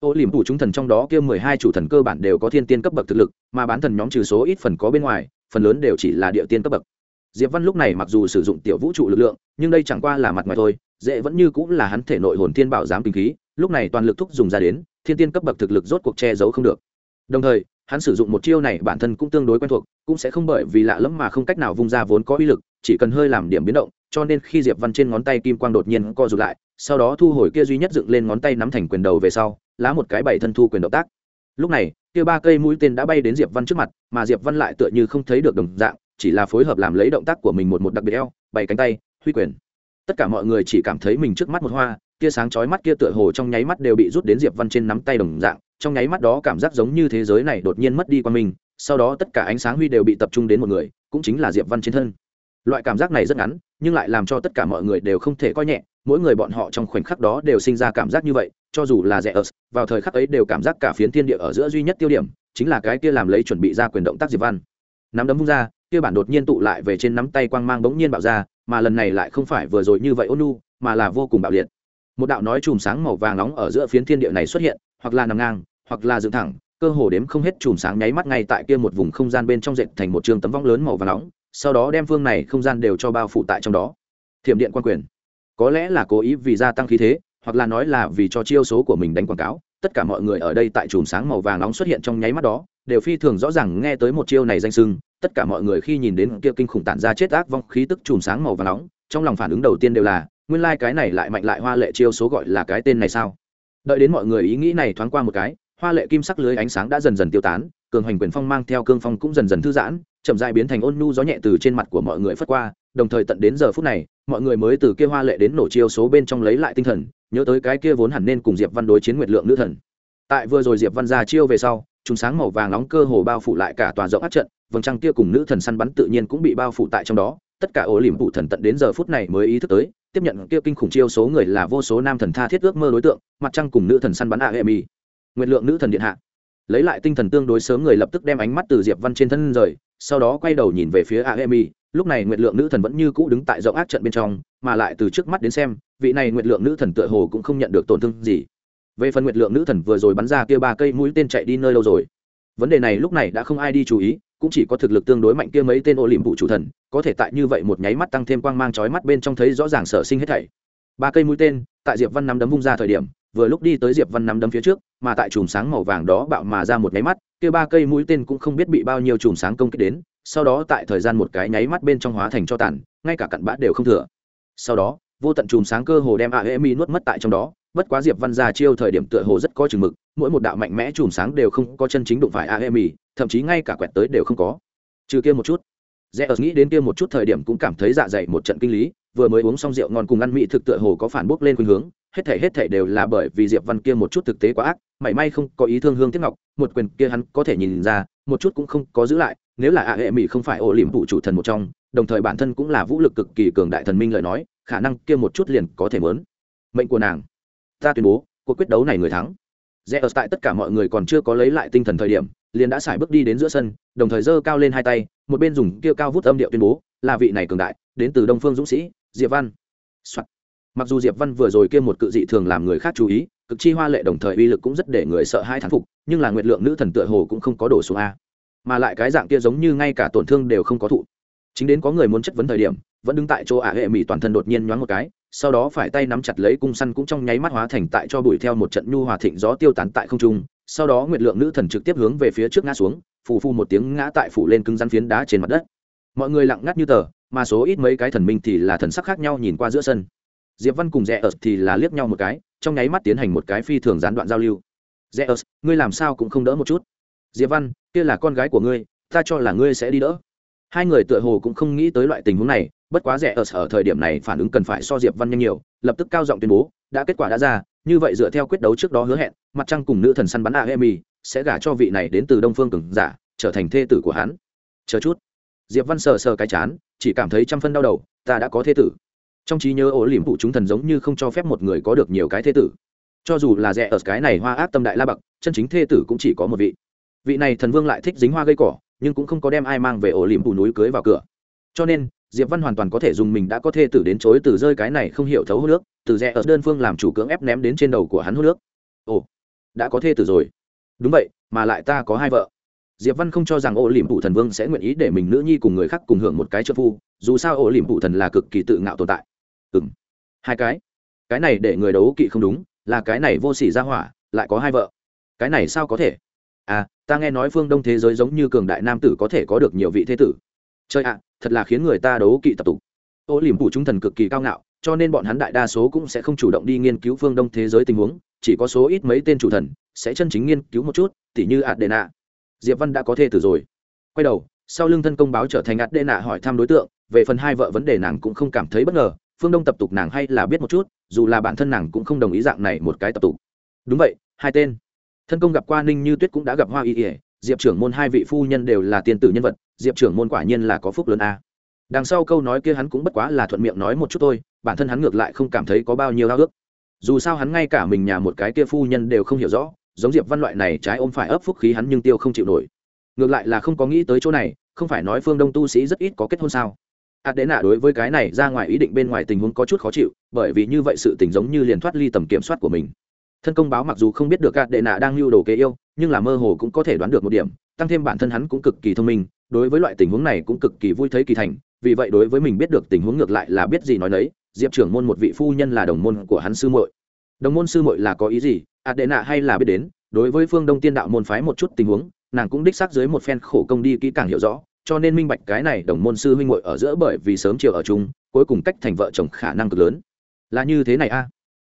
ô liềm phủ chúng thần trong đó kia mười hai chủ thần cơ bản đều có thiên tiên cấp bậc thực lực, mà bán thần nhóm trừ số ít phần có bên ngoài, phần lớn đều chỉ là địa tiên cấp bậc. Diệp văn lúc này mặc dù sử dụng tiểu vũ trụ lực lượng, nhưng đây chẳng qua là mặt ngoài thôi, dễ vẫn như cũng là hắn thể nội hồn thiên bảo giám kinh khí, lúc này toàn lực thúc dùng ra đến, thiên tiên cấp bậc thực lực rốt cuộc che giấu không được. Đồng thời, hắn sử dụng một chiêu này bản thân cũng tương đối quen thuộc, cũng sẽ không bởi vì lạ lẫm mà không cách nào vung ra vốn có uy lực, chỉ cần hơi làm điểm biến động, cho nên khi diệp văn trên ngón tay kim quang đột nhiên co rụt lại, sau đó thu hồi kia duy nhất dựng lên ngón tay nắm thành quyền đầu về sau lá một cái bảy thân thu quyền động tác. Lúc này, kia ba cây mũi tên đã bay đến diệp văn trước mặt, mà diệp văn lại tựa như không thấy được đồng dạng, chỉ là phối hợp làm lấy động tác của mình một một đặc biệt eo bảy cánh tay, huy quyền. Tất cả mọi người chỉ cảm thấy mình trước mắt một hoa tia sáng chói mắt kia tựa hồ trong nháy mắt đều bị rút đến diệp văn trên nắm tay đồng dạng, trong nháy mắt đó cảm giác giống như thế giới này đột nhiên mất đi qua mình sau đó tất cả ánh sáng huy đều bị tập trung đến một người, cũng chính là diệp văn trên thân. Loại cảm giác này rất ngắn, nhưng lại làm cho tất cả mọi người đều không thể coi nhẹ mỗi người bọn họ trong khoảnh khắc đó đều sinh ra cảm giác như vậy, cho dù là rẻ ớt vào thời khắc ấy đều cảm giác cả phiến thiên địa ở giữa duy nhất tiêu điểm, chính là cái kia làm lấy chuẩn bị ra quyền động tác diệp văn. Nắm đấm vung ra, kia bản đột nhiên tụ lại về trên nắm tay quang mang bỗng nhiên bạo ra, mà lần này lại không phải vừa rồi như vậy ôn nu mà là vô cùng bạo liệt. Một đạo nói chùm sáng màu vàng nóng ở giữa phiến thiên địa này xuất hiện, hoặc là nằm ngang, hoặc là dựng thẳng, cơ hồ đếm không hết chùm sáng nháy mắt ngay tại kia một vùng không gian bên trong dệt thành một trường tấm vong lớn màu vàng nóng, sau đó đem phương này không gian đều cho bao phủ tại trong đó. Thiểm điện quan quyền có lẽ là cố ý vì gia tăng khí thế, hoặc là nói là vì cho chiêu số của mình đánh quảng cáo, tất cả mọi người ở đây tại chùm sáng màu vàng nóng xuất hiện trong nháy mắt đó, đều phi thường rõ ràng nghe tới một chiêu này danh sưng. Tất cả mọi người khi nhìn đến kia kinh khủng tản ra chết ác vong khí tức chùm sáng màu vàng nóng, trong lòng phản ứng đầu tiên đều là, nguyên lai cái này lại mạnh lại hoa lệ chiêu số gọi là cái tên này sao? Đợi đến mọi người ý nghĩ này thoáng qua một cái hoa lệ kim sắc lưới ánh sáng đã dần dần tiêu tán, cường hoành quyền phong mang theo cương phong cũng dần dần thư giãn, chậm dại biến thành ôn nhu gió nhẹ từ trên mặt của mọi người phất qua, đồng thời tận đến giờ phút này, mọi người mới từ kia hoa lệ đến nổ chiêu số bên trong lấy lại tinh thần, nhớ tới cái kia vốn hẳn nên cùng diệp văn đối chiến nguyệt lượng nữ thần. Tại vừa rồi diệp văn ra chiêu về sau, chúng sáng màu vàng nóng cơ hồ bao phủ lại cả tòa rộng áp trận, vầng trăng kia cùng nữ thần săn bắn tự nhiên cũng bị bao phủ tại trong đó, tất cả ổ liềm phụ thần tận đến giờ phút này mới ý thức tới, tiếp nhận kia kinh khủng chiêu số người là vô số nam thần tha thiết ước mơ đối tượng, mặt trăng cùng nữ thần săn bắn a hệ mi nguyệt lượng nữ thần điện hạ. Lấy lại tinh thần tương đối sớm người lập tức đem ánh mắt từ diệp văn trên thân rời, sau đó quay đầu nhìn về phía a lúc này nguyệt lượng nữ thần vẫn như cũ đứng tại rộng ác trận bên trong, mà lại từ trước mắt đến xem, vị này nguyệt lượng nữ thần tựa hồ cũng không nhận được tổn thương gì. Về phần nguyệt lượng nữ thần vừa rồi bắn ra kia ba cây mũi tên chạy đi nơi lâu rồi? Vấn đề này lúc này đã không ai đi chú ý, cũng chỉ có thực lực tương đối mạnh kia mấy tên ô liềm vụ chủ thần, có thể tại như vậy một nháy mắt tăng thêm quang mang chói mắt bên trong thấy rõ ràng sở sinh hết thảy. Ba cây mũi tên, tại diệp văn nắm đấm vung ra thời điểm vừa lúc đi tới diệp văn nắm đấm phía trước, mà tại chùm sáng màu vàng đó bạo mà ra một nháy mắt, kia ba cây mũi tên cũng không biết bị bao nhiêu chùm sáng công kích đến, sau đó tại thời gian một cái nháy mắt bên trong hóa thành cho tàn, ngay cả cặn bã đều không thừa. Sau đó, vô tận chùm sáng cơ hồ đem a e mi nuốt mất tại trong đó, bất quá diệp văn ra chiêu thời điểm tựa hồ rất có chừng mực, mỗi một đạo mạnh mẽ chùm sáng đều không có chân chính đụng phải a e mi, thậm chí ngay cả quẹt tới đều không có. Trừ kia một chút. Dễ ớt nghĩ đến kia một chút thời điểm cũng cảm thấy dạ dày một trận kinh lý vừa mới uống xong rượu ngon cùng ăn mỹ thực tựa hồ có phản bốc lên khuynh hướng, hết thể hết thể đều là bởi vì diệp văn kia một chút thực tế quá ác, mảy may không có ý thương hương tiếc ngọc, một quyền kia hắn có thể nhìn ra, một chút cũng không có giữ lại, nếu là ạ hệ mỹ không phải ổ liềm phụ chủ thần một trong, đồng thời bản thân cũng là vũ lực cực kỳ cường đại thần minh lời nói, khả năng kia một chút liền có thể mớn. Mệnh của nàng. Ta tuyên bố, cuộc quyết đấu này người thắng. Rẽ ở tại tất cả mọi người còn chưa có lấy lại tinh thần thời điểm, liền đã xài bước đi đến giữa sân, đồng thời giơ cao lên hai tay, một bên dùng kia cao vút âm điệu tuyên bố, là vị này cường đại, đến từ đông phương dũng sĩ diệp văn、Soạn. mặc dù diệp văn vừa rồi kia một cự dị thường làm người khác chú ý, cực chi hoa lệ đồng thời uy lực cũng rất để người sợ hai thán phục, nhưng là nguyệt lượng nữ thần tựa hồ cũng không có đổ xuống a. Mà lại cái dạng kia giống như ngay cả tổn thương đều không có thụ. Chính đến có người muốn chất vấn thời điểm, vẫn đứng tại chỗ ả hệ mỹ toàn thân đột nhiên nhoáng một cái, sau đó phải tay nắm chặt lấy cung săn cũng trong nháy mắt hóa thành tại cho bụi theo một trận nhu hòa thịnh gió tiêu tán tại không trung, sau đó nguyệt lượng nữ thần trực tiếp hướng về phía trước ngã xuống, phù phu một tiếng ngã tại phủ lên cứng rắn phiến đá trên mặt đất. Mọi người lặng ngắt như tờ mà số ít mấy cái thần minh thì là thần sắc khác nhau nhìn qua giữa sân. Diệp văn cùng rẽ ớt thì là liếc nhau một cái, trong nháy mắt tiến hành một cái phi thường gián đoạn giao lưu. Rẽ ớt, ngươi làm sao cũng không đỡ một chút. Diệp văn, kia là con gái của ngươi, ta cho là ngươi sẽ đi đỡ. Hai người tựa hồ cũng không nghĩ tới loại tình huống này, bất quá rẻ ở ở thời điểm này phản ứng cần phải so diệp văn nhanh nhiều, lập tức cao giọng tuyên bố, đã kết quả đã ra, như vậy dựa theo quyết đấu trước đó hứa hẹn, mặt trăng cùng nữ thần săn bắn a emi sẽ gả cho vị này đến từ đông phương cường giả, trở thành thê tử của hắn. Chờ chút diệp văn sờ sờ cái chán, chỉ cảm thấy trăm phân đau đầu, ta đã có thế tử. Trong trí nhớ ổ liềm phụ chúng thần giống như không cho phép một người có được nhiều cái thế tử. Cho dù là rẻ ở cái này hoa ác tâm đại la bậc, chân chính thê tử cũng chỉ có một vị. Vị này thần vương lại thích dính hoa gây cỏ, nhưng cũng không có đem ai mang về ổ liềm phủ núi cưới vào cửa. Cho nên, diệp văn hoàn toàn có thể dùng mình đã có thê tử đến chối từ rơi cái này không hiểu thấu hô nước, từ rẽ ở đơn phương làm chủ cưỡng ép ném đến trên đầu của hắn hô nước. Ồ, đã có thê tử rồi. Đúng vậy, mà lại ta có hai vợ diệp văn không cho rằng ô liềm phụ thần vương sẽ nguyện ý để mình nữ nhi cùng người khác cùng hưởng một cái trợ phu, dù sao ô liềm phụ thần là cực kỳ tự ngạo tồn tại. Ừ m hai cái. Cái này để người đấu kỵ không đúng, là cái này vô s ỉ ra hỏa, lại có hai vợ. Cái này sao có thể? À ta nghe nói phương đông thế giới giống như cường đại nam tử có thể có được nhiều vị thế tử. Chơi ạ, thật là khiến người ta đấu kỵ tập tục. Ô liềm phủ trung thần cực kỳ cao ngạo, cho nên bọn hắn đại đa số cũng sẽ không chủ động đi nghiên cứu phương đông thế giới tình huống, chỉ có số ít mấy tên chủ thần sẽ chân chính nghiên cứu một chút, tỉ như adena diệp văn đã có thể tử rồi. Quay đầu, sau lưng thân công báo trở thành adena hỏi thăm đối tượng, về phần hai vợ vấn đề nàng cũng không cảm thấy bất ngờ, phương đông tập tục nàng hay là biết một chút, dù là bản thân nàng cũng không đồng ý dạng này một cái tập tục. Đúng vậy, hai tên. Thân công gặp qua ninh như tuyết cũng đã gặp hoa y ỉa diệp trưởng môn hai vị phu nhân đều là tiền tử nhân vật, diệp trưởng môn quả nhiên là có phúc lớn a. Đằng sau câu nói kia hắn cũng bất quá là thuận miệng nói một chút thôi, bản thân hắn ngược lại không cảm thấy có bao nhiêu ao ước. Dù sao hắn ngay cả mình nhà một cái kia phu nhân đều không hiểu rõ giống diệp văn loại này trái ôm phải ấp phúc khí hắn nhưng tiêu không chịu nổi. Ngược lại là không có nghĩ tới chỗ này, không phải nói phương đông tu sĩ rất ít có kết hôn sao? Ạt đế nạ đối với cái này ra ngoài ý định bên ngoài tình huống có chút khó chịu, bởi vì như vậy sự tình giống như liền thoát ly tầm kiểm soát của mình. Thân công báo mặc dù không biết được gạt đệ nạ đang lưu đồ kế yêu, nhưng là mơ hồ cũng có thể đoán được một điểm, tăng thêm bản thân hắn cũng cực kỳ thông minh, đối với loại tình huống này cũng cực kỳ vui thấy kỳ thành, vì vậy đối với mình biết được tình huống ngược lại là biết gì nói nấy, diệp trưởng môn một vị phu nhân là đồng môn của hắn sư muội đồng môn sư muội là có ý gì ạt đệ nạ hay là biết đến, đối với phương đông tiên đạo môn phái một chút tình huống, nàng cũng đích xác dưới một phen khổ công đi kỹ càng hiểu rõ, cho nên minh bạch cái này đồng môn sư huynh muội ở giữa bởi vì sớm chiều ở chung, cuối cùng cách thành vợ chồng khả năng cực lớn. Là như thế này a.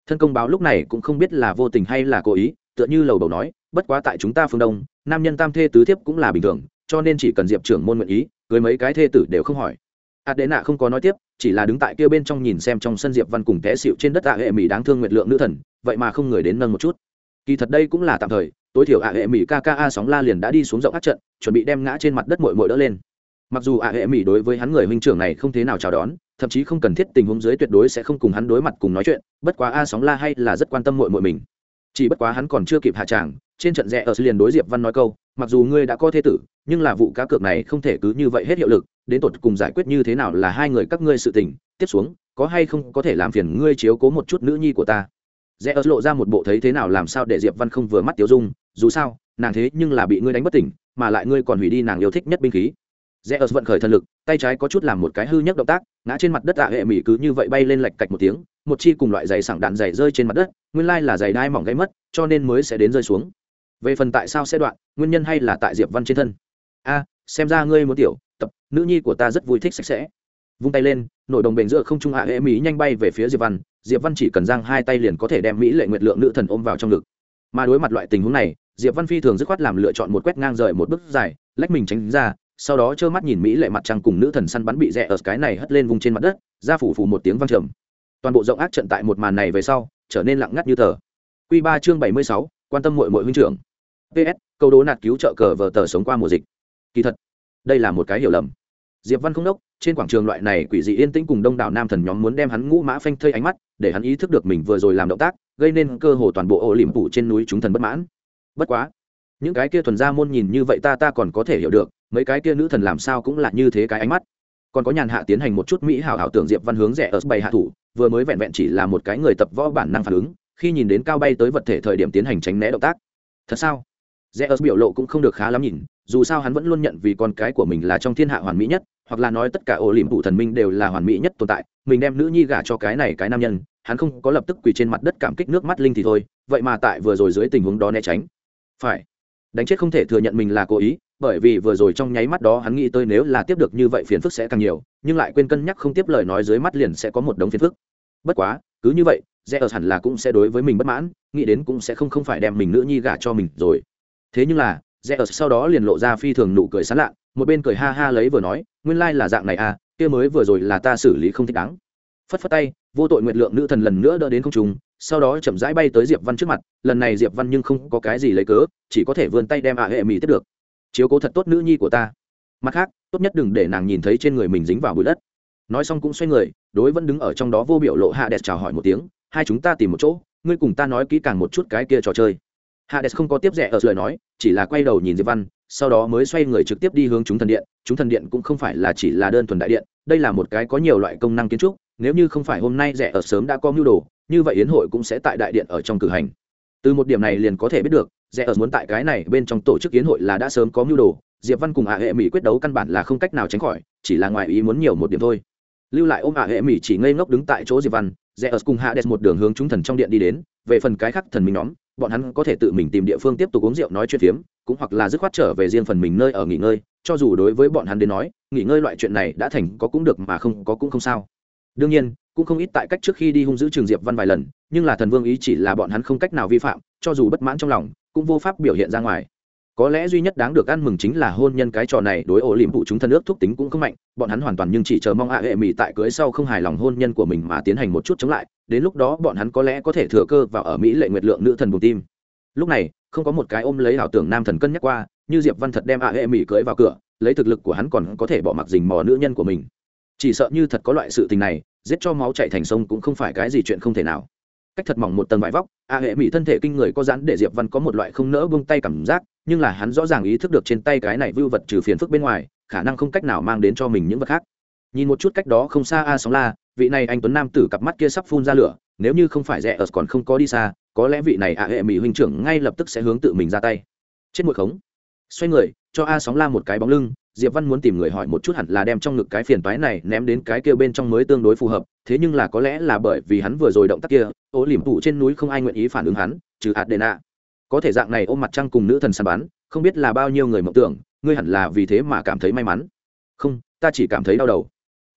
Thân công báo lúc này cũng không biết là vô tình hay là cố ý, tựa như lầu đầu nói, bất quá tại chúng ta phương đông, nam nhân tam thê tứ thiếp cũng là bình thường, cho nên chỉ cần diệp trưởng môn nguyện ý, cưới mấy cái thê tử đều không hỏi ạt đệ nạ không có nói tiếp, chỉ là đứng tại kia bên trong nhìn xem trong sân diệp văn cùng té xịu trên đất ạ hệ mỹ đáng thương nguyệt lượng nữ thần, vậy mà không người đến nâng một chút. Kỳ thật đây cũng là tạm thời, tối thiểu ạ hệ mỹ kka sóng la liền đã đi xuống rộng ác trận, chuẩn bị đem ngã trên mặt đất mội mội đỡ lên. Mặc dù ạ hệ mỹ đối với hắn người huynh trưởng này không thế nào chào đón, thậm chí không cần thiết tình huống dưới tuyệt đối sẽ không cùng hắn đối mặt cùng nói chuyện, bất quá a sóng la hay là rất quan tâm mội mội mình chỉ bất quá hắn còn chưa kịp hạ tràng, trên trận rẽ ở liền đối diệp văn nói câu, mặc dù ngươi đã có thế tử, nhưng là vụ cá cược này không thể cứ như vậy hết hiệu lực, đến tột cùng giải quyết như thế nào là hai người các ngươi sự tình, tiếp xuống, có hay không có thể làm phiền ngươi chiếu cố một chút nữ nhi của ta? Rẽ ở lộ ra một bộ thấy thế nào làm sao để diệp văn không vừa mắt tiêu dung, dù sao, nàng thế nhưng là bị ngươi đánh bất tỉnh, mà lại ngươi còn hủy đi nàng yêu thích nhất binh khí. Rẽ ở vận khởi thần lực, tay trái có chút làm một cái hư nhất động tác ngã trên mặt đất ạ, hệ mỹ cứ như vậy bay lên lạch cạch một tiếng, một chi cùng loại giày sảng đạn giày rơi trên mặt đất, nguyên lai là giày đai mỏng gáy mất, cho nên mới sẽ đến rơi xuống. Về phần tại sao sẽ đoạn, nguyên nhân hay là tại diệp văn trên thân? A, xem ra ngươi muốn tiểu, tập, nữ nhi của ta rất vui thích sạch sẽ. Vung tay lên, nội đồng bền giữa không trung hạ hệ mỹ nhanh bay về phía diệp văn diệp văn chỉ cần giang hai tay liền có thể đem mỹ lệ nguyệt lượng nữ thần ôm vào trong ngực. Mà đối mặt loại tình huống này, diệp văn phi thường dứt khoát làm lựa chọn một quét ngang rời một bước dài, lách mình tránh ra sau đó trơ mắt nhìn mỹ lệ mặt trăng cùng nữ thần săn bắn bị rẽ ở cái này hất lên vùng trên mặt đất ra phủ phủ một tiếng vang trầm. Toàn bộ rộng ác trận tại một màn này về sau, trở nên lặng ngắt như tờ. Q ba chương bảy mươi sáu, quan tâm mội mội huynh trưởng. Ps câu đố nạt cứu trợ cờ vờ tờ sống qua mùa dịch. Kỳ thật, đây là một cái hiểu lầm. Diệp văn không đốc, trên quảng trường loại này quỷ dị yên tĩnh cùng đông đảo nam thần nhóm muốn đem hắn ngũ mã phanh thây ánh mắt, để hắn ý thức được mình vừa rồi làm động tác, gây nên cơ hồ toàn bộ ổ liềm phủ trên núi chúng thần bất mãn. Bất quá, những cái kia thuần gia môn nhìn như vậy ta ta còn có thể hiểu được mấy cái kia nữ thần làm sao cũng là như thế cái ánh mắt. Còn có nhàn hạ tiến hành một chút mỹ hảo hảo tưởng diệp văn hướng rẻ ở bày hạ thủ, vừa mới vẹn vẹn chỉ là một cái người tập võ bản năng phản ứng, khi nhìn đến cao bay tới vật thể thời điểm tiến hành tránh né động tác. Thật sao? Rẽ ớt biểu lộ cũng không được khá lắm nhìn, dù sao hắn vẫn luôn nhận vì con cái của mình là trong thiên hạ hoàn mỹ nhất, hoặc là nói tất cả ổ liềm phụ thần minh đều là hoàn mỹ nhất tồn tại, mình đem nữ nhi gả cho cái này cái nam nhân, hắn không có lập tức quỳ trên mặt đất cảm kích nước mắt linh thì thôi, vậy mà tại vừa rồi dưới tình huống đó né tránh. Phải. Đánh chết không thể thừa nhận mình là cố ý bởi vì vừa rồi trong nháy mắt đó hắn nghĩ tới nếu là tiếp được như vậy phiền phức sẽ càng nhiều, nhưng lại quên cân nhắc không tiếp lời nói dưới mắt liền sẽ có một đống phiền phức. Bất quá, cứ như vậy, rẽ ở hẳn là cũng sẽ đối với mình bất mãn, nghĩ đến cũng sẽ không không phải đem mình nữ nhi gả cho mình rồi. Thế nhưng là, rẽ ở sau đó liền lộ ra phi thường nụ cười sán lạ, một bên cười ha ha lấy vừa nói, nguyên lai là dạng này à kia mới vừa rồi là ta xử lý không thích đáng. Phất phất tay, vô tội nguyện lượng nữ thần lần nữa đỡ đến không trùng sau đó chậm rãi bay tới diệp văn trước mặt, lần này diệp văn nhưng không có cái gì lấy cớ, chỉ có thể vươn tay đem ạ hệ mỹ tiếp được chiếu cố thật tốt nữ nhi của ta. Mặt khác, tốt nhất đừng để nàng nhìn thấy trên người mình dính vào bụi đất. Nói xong cũng xoay người, đối vẫn đứng ở trong đó vô biểu lộ hạ đẹp chào hỏi một tiếng, hai chúng ta tìm một chỗ, ngươi cùng ta nói kỹ càng một chút cái kia trò chơi. Hạ đẹp không có tiếp rẻ ở lời nói, chỉ là quay đầu nhìn diệp văn, sau đó mới xoay người trực tiếp đi hướng chúng thần điện. Chúng thần điện cũng không phải là chỉ là đơn thuần đại điện, đây là một cái có nhiều loại công năng kiến trúc, nếu như không phải hôm nay rẻ ở sớm đã có mưu đồ, như vậy yến hội cũng sẽ tại đại điện ở trong cử hành. Từ một điểm này liền có thể biết được Rẽ ở muốn tại cái này bên trong tổ chức yến hội là đã sớm có mưu đồ, diệp văn cùng ả hệ mỹ quyết đấu căn bản là không cách nào tránh khỏi, chỉ là ngoài ý muốn nhiều một điểm thôi. Lưu lại ôm ả hệ mỹ chỉ ngây ngốc đứng tại chỗ diệp văn, rẽ ở cùng hạ đẹp một đường hướng chúng thần trong điện đi đến, về phần cái khác thần mình nhóm, bọn hắn có thể tự mình tìm địa phương tiếp tục uống rượu nói chuyện phiếm, cũng hoặc là dứt khoát trở về riêng phần mình nơi ở nghỉ ngơi, cho dù đối với bọn hắn đến nói, nghỉ ngơi loại chuyện này đã thành có cũng được mà không có cũng không sao. Đương nhiên, cũng không ít tại cách trước khi đi hung giữ trường diệp văn vài lần, nhưng là thần vương ý chỉ là bọn hắn không cách nào vi phạm, cho dù bất mãn trong lòng cũng vô pháp biểu hiện ra ngoài. Có lẽ duy nhất đáng được ăn mừng chính là hôn nhân cái trò này, đối ổ liệm vụ chúng thân ước thúc tính cũng không mạnh, bọn hắn hoàn toàn nhưng chỉ chờ mong hạ hệ mỹ tại cưới sau không hài lòng hôn nhân của mình mà tiến hành một chút chống lại, đến lúc đó bọn hắn có lẽ có thể thừa cơ vào ở mỹ lệ nguyệt lượng nữ thần bùn tim. Lúc này, không có một cái ôm lấy ảo tưởng nam thần cân nhắc qua, như diệp văn thật đem hạ hệ mỹ cưới vào cửa, lấy thực lực của hắn còn có thể bỏ mặc dình mò nữ nhân của mình. Chỉ sợ như thật có loại sự tình này, giết cho máu chạy thành sông cũng không phải cái gì chuyện không thể nào cách thật mỏng một tầng vải vóc, a hệ mỹ thân thể kinh người có rắn để diệp văn có một loại không nỡ buông tay cảm giác, nhưng là hắn rõ ràng ý thức được trên tay cái này vưu vật trừ phiền phức bên ngoài, khả năng không cách nào mang đến cho mình những vật khác. Nhìn một chút cách đó không xa a sóng la, vị này anh tuấn nam tử cặp mắt kia sắp phun ra lửa, nếu như không phải rẻ ở còn không có đi xa, có lẽ vị này a hệ mỹ huynh trưởng ngay lập tức sẽ hướng tự mình ra tay. Chết một khống. Xoay người, cho a sóng la một cái bóng lưng, diệp văn muốn tìm người hỏi một chút hẳn là đem trong ngực cái phiền toái này ném đến cái kia bên trong mới tương đối phù hợp thế nhưng là có lẽ là bởi vì hắn vừa rồi động tác kia, ô liềm phụ trên núi không ai nguyện ý phản ứng hắn, trừ hạt đệ nạ có thể dạng này ôm mặt trăng cùng nữ thần săn bắn, không biết là bao nhiêu người mộng tưởng, ngươi hẳn là vì thế mà cảm thấy may mắn. Không, ta chỉ cảm thấy đau đầu.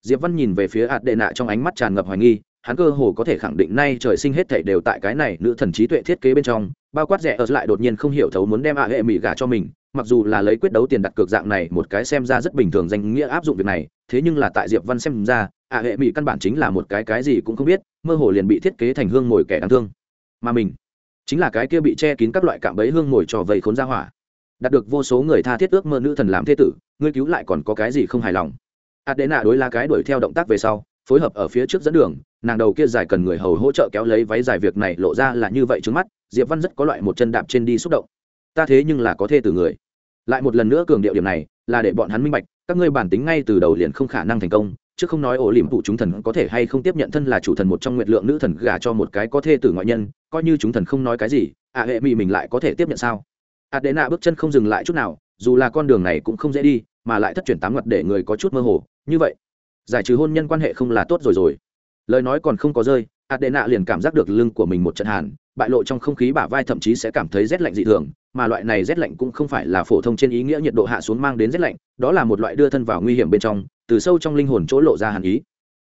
Diệp văn nhìn về phía hạt đệ nạ trong ánh mắt tràn ngập hoài nghi, hắn cơ hồ có thể khẳng định nay trời sinh hết thảy đều tại cái này nữ thần trí tuệ thiết kế bên trong, bao quát rẻ ở lại đột nhiên không hiểu thấu muốn đem ạ hệ mỹ gả cho mình mặc dù là lấy quyết đấu tiền đặt cược dạng này, một cái xem ra rất bình thường danh nghĩa áp dụng việc này, thế nhưng là tại diệp văn xem ra, ạ hệ mỹ căn bản chính là một cái cái gì cũng không biết, mơ hồ liền bị thiết kế thành hương ngồi kẻ đáng thương. Mà mình, chính là cái kia bị che kín các loại cạm bẫy hương ngồi trò vây khốn ra hỏa. Đạt được vô số người tha thiết ước mơ nữ thần làm thế tử, ngươi cứu lại còn có cái gì không hài lòng? Ạt đến nạ đối la cái đuổi theo động tác về sau, phối hợp ở phía trước dẫn đường, nàng đầu kia dài cần người hầu hỗ trợ kéo lấy váy dài việc này lộ ra là như vậy trước mắt, diệp văn rất có loại một chân đạp trên đi xúc động. Ta thế nhưng là có thể từ người lại một lần nữa cường điệu điểm này, là để bọn hắn minh bạch, các ngươi bản tính ngay từ đầu liền không khả năng thành công, chứ không nói ổ liềm phụ chúng thần có thể hay không tiếp nhận thân là chủ thần một trong nguyện lượng nữ thần gả cho một cái có thể tử ngoại nhân, coi như chúng thần không nói cái gì, ạ hệ mỹ mình lại có thể tiếp nhận sao? Ạ đệ nạ bước chân không dừng lại chút nào, dù là con đường này cũng không dễ đi, mà lại thất truyền tám ngặt để người có chút mơ hồ, như vậy, giải trừ hôn nhân quan hệ không là tốt rồi rồi. Lời nói còn không có rơi ạt đệ nạ liền cảm giác được lưng của mình một trận hàn, bại lộ trong không khí bả vai thậm chí sẽ cảm thấy rét lạnh dị thường mà loại này rét lạnh cũng không phải là phổ thông trên ý nghĩa nhiệt độ hạ xuống mang đến rét lạnh, đó là một loại đưa thân vào nguy hiểm bên trong, từ sâu trong linh hồn chỗ lộ ra hàn ý.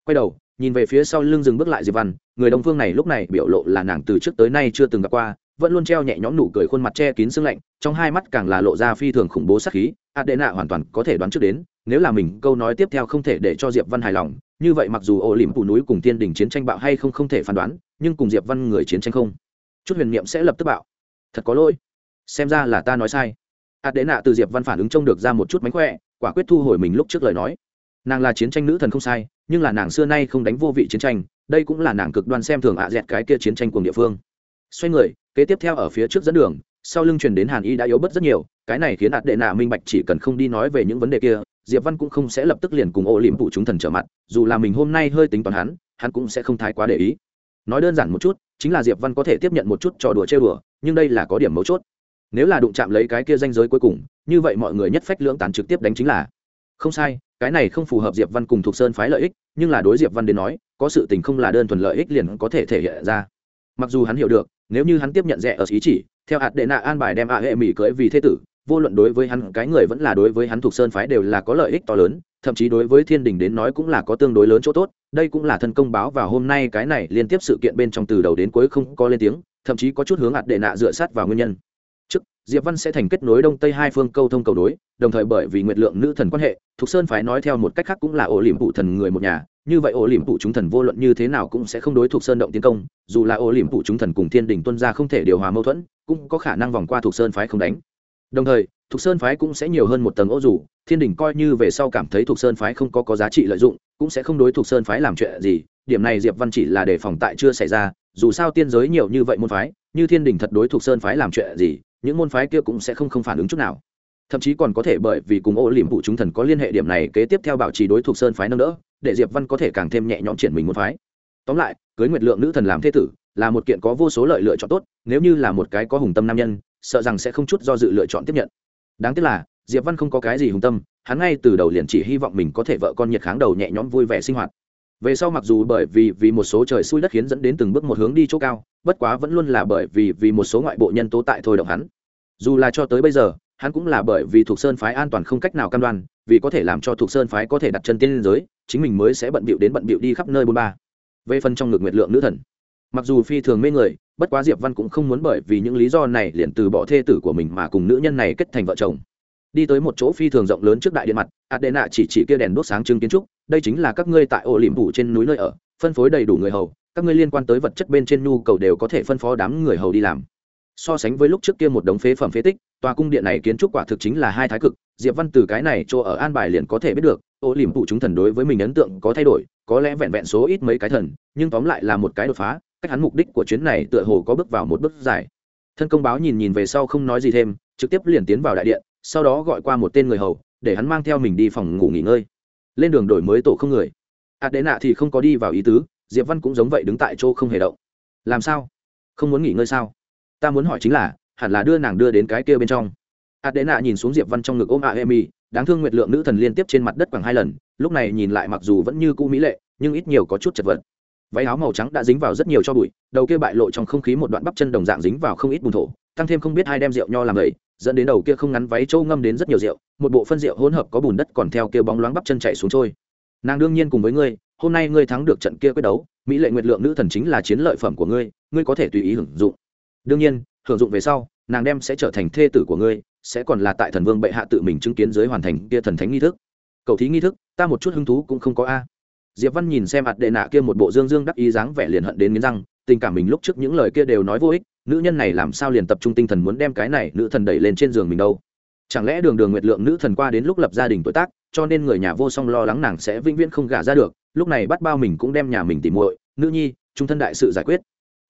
Quay đầu, nhìn về phía sau lưng dừng bước lại diệp văn, người đông phương này lúc này biểu lộ là nàng từ trước tới nay chưa từng gặp qua, vẫn luôn treo nhẹ nhõm nụ cười khuôn mặt che kín sương lạnh, trong hai mắt càng là lộ ra phi thường khủng bố sát khí, adena hoàn toàn có thể đoán trước đến, nếu là mình, câu nói tiếp theo không thể để cho diệp văn hài lòng, như vậy mặc dù ổ lỉm phủ núi cùng tiên đình chiến tranh bạo hay không không thể phán đoán, nhưng cùng diệp văn người chiến tranh không, chút huyền niệm sẽ lập tức bạo. Thật có lỗi xem ra là ta nói sai. Át đệ nạ từ diệp văn phản ứng trông được ra một chút mánh khỏe, quả quyết thu hồi mình lúc trước lời nói. Nàng là chiến tranh nữ thần không sai, nhưng là nàng xưa nay không đánh vô vị chiến tranh, đây cũng là nàng cực đoan xem thường ạ dẹt cái kia chiến tranh cùng địa phương. Xoay người, kế tiếp theo ở phía trước dẫn đường, sau lưng truyền đến hàn y đã yếu bớt rất nhiều, cái này khiến ạt đệ nạ minh bạch chỉ cần không đi nói về những vấn đề kia, diệp văn cũng không sẽ lập tức liền cùng ô liềm phụ chúng thần trở mặt, dù là mình hôm nay hơi tính toán hắn hắn cũng sẽ không thái quá để ý. Nói đơn giản một chút, chính là diệp văn có thể tiếp nhận một chút trò đùa chơi đùa, nhưng đây là có điểm mấu chốt nếu là đụng chạm lấy cái kia danh giới cuối cùng, như vậy mọi người nhất phách lưỡng tán trực tiếp đánh chính là. Không sai, cái này không phù hợp diệp văn cùng thuộc sơn phái lợi ích, nhưng là đối diệp văn đến nói, có sự tình không là đơn thuần lợi ích liền có thể thể hiện ra. Mặc dù hắn hiểu được, nếu như hắn tiếp nhận rẻ ở ý chỉ, theo hạt đệ nạ an bài đem ạ hệ mỹ cưỡi vì thế tử, vô luận đối với hắn, cái người vẫn là đối với hắn thuộc sơn phái đều là có lợi ích to lớn, thậm chí đối với thiên đình đến nói cũng là có tương đối lớn chỗ tốt, đây cũng là thân công báo vào hôm nay cái này liên tiếp sự kiện bên trong từ đầu đến cuối không có lên tiếng, thậm chí có chút hướng hạt đệ nạ dựa sát vào nguyên nhân diệp văn sẽ thành kết nối đông tây hai phương câu thông cầu đối, đồng thời bởi vì nguyệt lượng nữ thần quan hệ, thục sơn phái nói theo một cách khác cũng là ổ liềm phụ thần người một nhà. Như vậy ổ liềm phụ chúng thần vô luận như thế nào cũng sẽ không đối thục sơn động tiến công, dù là ổ liềm phụ chúng thần cùng thiên đình tuân ra không thể điều hòa mâu thuẫn, cũng có khả năng vòng qua thục sơn phái không đánh. Đồng thời, thục sơn phái cũng sẽ nhiều hơn một tầng ô dù, thiên đình coi như về sau cảm thấy thục sơn phái không có có giá trị lợi dụng, cũng sẽ không đối thục sơn phái làm chuyện gì, điểm này diệp văn chỉ là để phòng tại chưa xảy ra, dù sao tiên giới nhiều như vậy môn phái, như thiên đình thật đối thục sơn phái làm chuyện gì những môn phái kia cũng sẽ không không phản ứng chút nào. Thậm chí còn có thể bởi vì cùng ô liềm vụ chúng thần có liên hệ điểm này kế tiếp theo bảo trì đối thuộc sơn phái nâng đỡ, để diệp văn có thể càng thêm nhẹ nhõm triển mình môn phái. Tóm lại, cưới nguyệt lượng nữ thần làm thế tử, là một kiện có vô số lợi lựa chọn tốt, nếu như là một cái có hùng tâm nam nhân, sợ rằng sẽ không chút do dự lựa chọn tiếp nhận. Đáng tiếc là, diệp văn không có cái gì hùng tâm, hắn ngay từ đầu liền chỉ hy vọng mình có thể vợ con nhiệt kháng đầu nhẹ nhõm vui vẻ sinh hoạt về sau mặc dù bởi vì vì một số trời xui đất khiến dẫn đến từng bước một hướng đi chỗ cao, bất quá vẫn luôn là bởi vì vì một số ngoại bộ nhân tố tại thôi động hắn. Dù là cho tới bây giờ, hắn cũng là bởi vì thuộc sơn phái an toàn không cách nào cam đoan, vì có thể làm cho thuộc sơn phái có thể đặt chân tiên liên giới, chính mình mới sẽ bận bịu đến bận bịu đi khắp nơi bôn ba. Về phần trong ngực nguyệt lượng nữ thần, mặc dù phi thường mê người, bất quá diệp văn cũng không muốn bởi vì những lý do này liền từ bỏ thê tử của mình mà cùng nữ nhân này kết thành vợ chồng đi tới một chỗ phi thường rộng lớn trước đại điện mặt, adena chỉ chỉ kia đèn đốt sáng trưng kiến trúc, đây chính là các ngươi tại ổ liềm phủ trên núi nơi ở, phân phối đầy đủ người hầu, các ngươi liên quan tới vật chất bên trên nhu cầu đều có thể phân phó đám người hầu đi làm. So sánh với lúc trước kia một đống phế phẩm phế tích, tòa cung điện này kiến trúc quả thực chính là hai thái cực, diệp văn từ cái này chỗ ở an bài liền có thể biết được, ô liềm phụ chúng thần đối với mình ấn tượng có thay đổi, có lẽ vẹn vẹn số ít mấy cái thần, nhưng tóm lại là một cái đột phá, cách hắn mục đích của chuyến này tựa hồ có bước vào một bước dài. Thân công báo nhìn nhìn về sau không nói gì thêm, trực tiếp liền tiến vào đại điện sau đó gọi qua một tên người hầu, để hắn mang theo mình đi phòng ngủ nghỉ ngơi. Lên đường đổi mới tổ không người. Ạt đệ nạ thì không có đi vào ý tứ, diệp văn cũng giống vậy đứng tại chỗ không hề động. Làm sao? Không muốn nghỉ ngơi sao? Ta muốn hỏi chính là, hẳn là đưa nàng đưa đến cái kia bên trong. Adena nhìn xuống diệp văn trong ngực ôm a emi đáng thương nguyệt lượng nữ thần liên tiếp trên mặt đất khoảng hai lần, lúc này nhìn lại mặc dù vẫn như cũ mỹ lệ, nhưng ít nhiều có chút chật vật. Váy áo màu trắng đã dính vào rất nhiều cho bụi, đầu kia bại lộ trong không khí một đoạn bắp chân đồng dạng dính vào không ít bùn thổ, tăng thêm không biết hai đem rượu nho làm vậy dẫn đến đầu kia không ngắn váy trâu ngâm đến rất nhiều rượu, một bộ phân rượu hỗn hợp có bùn đất còn theo kia bóng loáng bắp chân chạy xuống trôi. Nàng đương nhiên cùng với ngươi, hôm nay ngươi thắng được trận kia quyết đấu, mỹ lệ nguyệt lượng nữ thần chính là chiến lợi phẩm của ngươi ngươi có thể tùy ý hưởng dụng. Đương nhiên, hưởng dụng về sau, nàng đem sẽ trở thành thê tử của ngươi, sẽ còn là tại thần vương bệ hạ tự mình chứng kiến dưới hoàn thành kia thần thánh nghi thức. Cầu thí nghi thức, ta một chút hứng thú cũng không có a. Diệp văn nhìn xem mặt đệ nạ kia một bộ dương dương đắc ý dáng vẻ liền hận đến nghiến răng, tình cảm mình lúc trước những lời kia đều nói vô ích nữ nhân này làm sao liền tập trung tinh thần muốn đem cái này nữ thần đẩy lên trên giường mình đâu? Chẳng lẽ đường đường nguyệt lượng nữ thần qua đến lúc lập gia đình tuổi tác, cho nên người nhà vô song lo lắng nàng sẽ vĩnh viễn không gả ra được, lúc này bắt bao mình cũng đem nhà mình tìm muội, nữ nhi, trung thân đại sự giải quyết.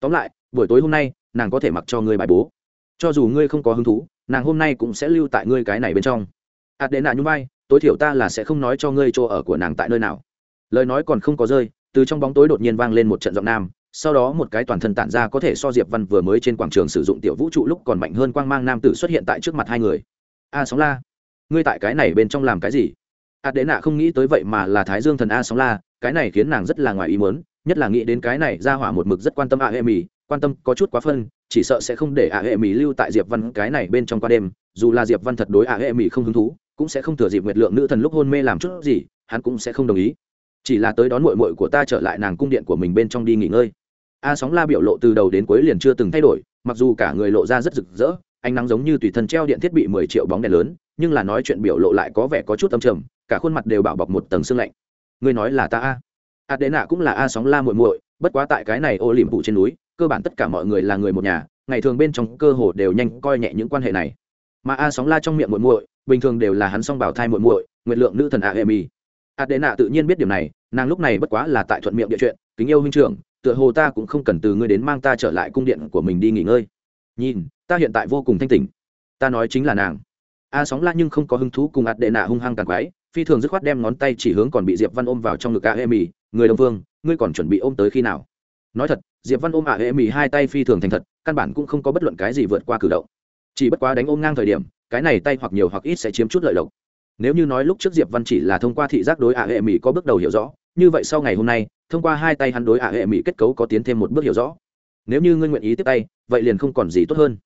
Tóm lại, buổi tối hôm nay, nàng có thể mặc cho ngươi bài bố. Cho dù ngươi không có hứng thú, nàng hôm nay cũng sẽ lưu tại ngươi cái này bên trong. Ạt đệ nạ nhung vai, tối thiểu ta là sẽ không nói cho ngươi chỗ ở của nàng tại nơi nào. Lời nói còn không có rơi, từ trong bóng tối đột nhiên vang lên một trận giọng nam sau đó một cái toàn thân tản ra có thể so diệp văn vừa mới trên quảng trường sử dụng tiểu vũ trụ lúc còn mạnh hơn quang mang nam tử xuất hiện tại trước mặt hai người. A sóng la, ngươi tại cái này bên trong làm cái gì? Ạt đế nạ không nghĩ tới vậy mà là thái dương thần a sóng la, cái này khiến nàng rất là ngoài ý muốn, nhất là nghĩ đến cái này ra hỏa một mực rất quan tâm a hệ mì quan tâm có chút quá phân, chỉ sợ sẽ không để a hệ mì lưu tại diệp văn cái này bên trong qua đêm, dù là diệp văn thật đối a hệ mì không hứng thú, cũng sẽ không thừa dịp nguyệt lượng nữ thần lúc hôn mê làm chút gì, hắn cũng sẽ không đồng ý. Chỉ là tới đón muội muội của ta trở lại nàng cung điện của mình bên trong đi nghỉ ngơi a sóng la biểu lộ từ đầu đến cuối liền chưa từng thay đổi, mặc dù cả người lộ ra rất rực rỡ, ánh nắng giống như tùy thân treo điện thiết bị mười triệu bóng đèn lớn, nhưng là nói chuyện biểu lộ lại có vẻ có chút âm trầm, cả khuôn mặt đều bảo bọc một tầng xương lạnh. Ngươi nói là ta a. A nạ cũng là a sóng la muội muội, bất quá tại cái này ô liềm phụ trên núi, cơ bản tất cả mọi người là người một nhà, ngày thường bên trong cơ hồ đều nhanh coi nhẹ những quan hệ này. Mà a sóng la trong miệng muội muội, bình thường đều là hắn song bảo thai muội muội nguyện lượng nữ thần a emi a nạ tự nhiên biết điều này, nàng lúc này bất quá là tại thuận miệng địa chuyện, kính yêu huynh trưởng tựa hồ ta cũng không cần từ ngươi đến mang ta trở lại cung điện của mình đi nghỉ ngơi. Nhìn, ta hiện tại vô cùng thanh tỉnh. Ta nói chính là nàng. A sóng la nhưng không có hứng thú cùng ạt đệ nạ hung hăng càng quái, phi thường dứt khoát đem ngón tay chỉ hướng còn bị diệp văn ôm vào trong ngực a emi người đồng vương, ngươi còn chuẩn bị ôm tới khi nào? Nói thật, diệp văn ôm a emi hai tay phi thường thành thật, căn bản cũng không có bất luận cái gì vượt qua cử động. Chỉ bất quá đánh ôm ngang thời điểm, cái này tay hoặc nhiều hoặc ít sẽ chiếm chút lợi lộc. Nếu như nói lúc trước diệp văn chỉ là thông qua thị giác đối a hệ mỹ có bước đầu hiểu rõ như vậy sau ngày hôm nay, thông qua hai tay hắn đối ả hệ mỹ kết cấu có tiến thêm một bước hiểu rõ. Nếu như ngươi nguyện ý tiếp tay, vậy liền không còn gì tốt hơn.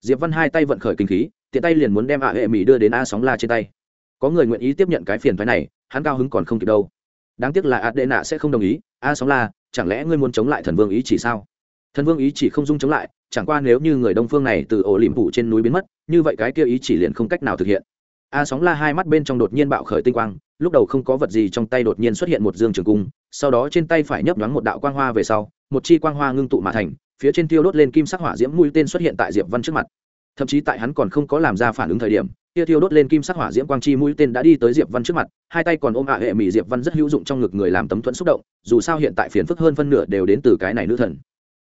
Diệp văn hai tay vận khởi kinh khí, tiện tay liền muốn đem ả hệ mỹ đưa đến a sóng la trên tay. Có người nguyện ý tiếp nhận cái phiền thoái này, hắn cao hứng còn không kịp đâu. Đáng tiếc là ạt đệ nạ sẽ không đồng ý, a sóng la, chẳng lẽ ngươi muốn chống lại thần vương ý chỉ sao? Thần vương ý chỉ không dung chống lại, chẳng qua nếu như người đông phương này từ ổ liềm phủ trên núi biến mất, như vậy cái kia ý chỉ liền không cách nào thực hiện. A sóng la hai mắt bên trong đột nhiên bạo khởi tinh quang lúc đầu không có vật gì trong tay đột nhiên xuất hiện một dương trường cung, sau đó trên tay phải nhấp nhoáng một đạo quang hoa về sau, một chi quang hoa ngưng tụ mà thành, phía trên tiêu đốt lên kim sắc hỏa diễm mũi tên xuất hiện tại diệp văn trước mặt. Thậm chí tại hắn còn không có làm ra phản ứng thời điểm, kia tiêu đốt lên kim sắc hỏa diễm quang chi mũi tên đã đi tới diệp văn trước mặt, hai tay còn ôm ạ hệ mỹ diệp văn rất hữu dụng trong ngực người làm tấm thuẫn xúc động, dù sao hiện tại phiền phức hơn phân nửa đều đến từ cái này nữ thần.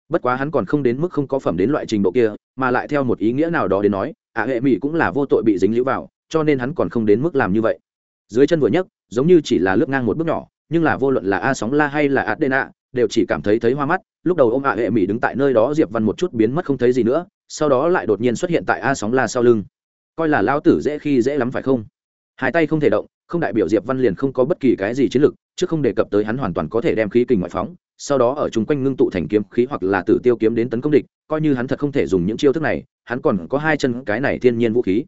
Bất quá hắn còn không đến mức không có phẩm đến loại trình độ kia, mà lại theo một ý nghĩa nào đó đến nói, ạ hệ mỹ cũng là vô tội bị dính lũ vào, cho nên hắn còn không đến mức làm như vậy dưới chân vừa nhấc, giống như chỉ là lướt ngang một bước nhỏ, nhưng là vô luận là a sóng la hay là adena, đều chỉ cảm thấy thấy hoa mắt. Lúc đầu ông ạ hệ mỹ đứng tại nơi đó, diệp văn một chút biến mất không thấy gì nữa, sau đó lại đột nhiên xuất hiện tại a sóng la sau lưng. Coi là lao tử dễ khi dễ lắm phải không? Hai tay không thể động, không đại biểu diệp văn liền không có bất kỳ cái gì chiến lược chứ không đề cập tới hắn hoàn toàn có thể đem khí kình ngoại phóng, sau đó ở chung quanh ngưng tụ thành kiếm khí hoặc là tử tiêu kiếm đến tấn công địch, coi như hắn thật không thể dùng những chiêu thức này, hắn còn có hai chân cái này thiên nhiên vũ khí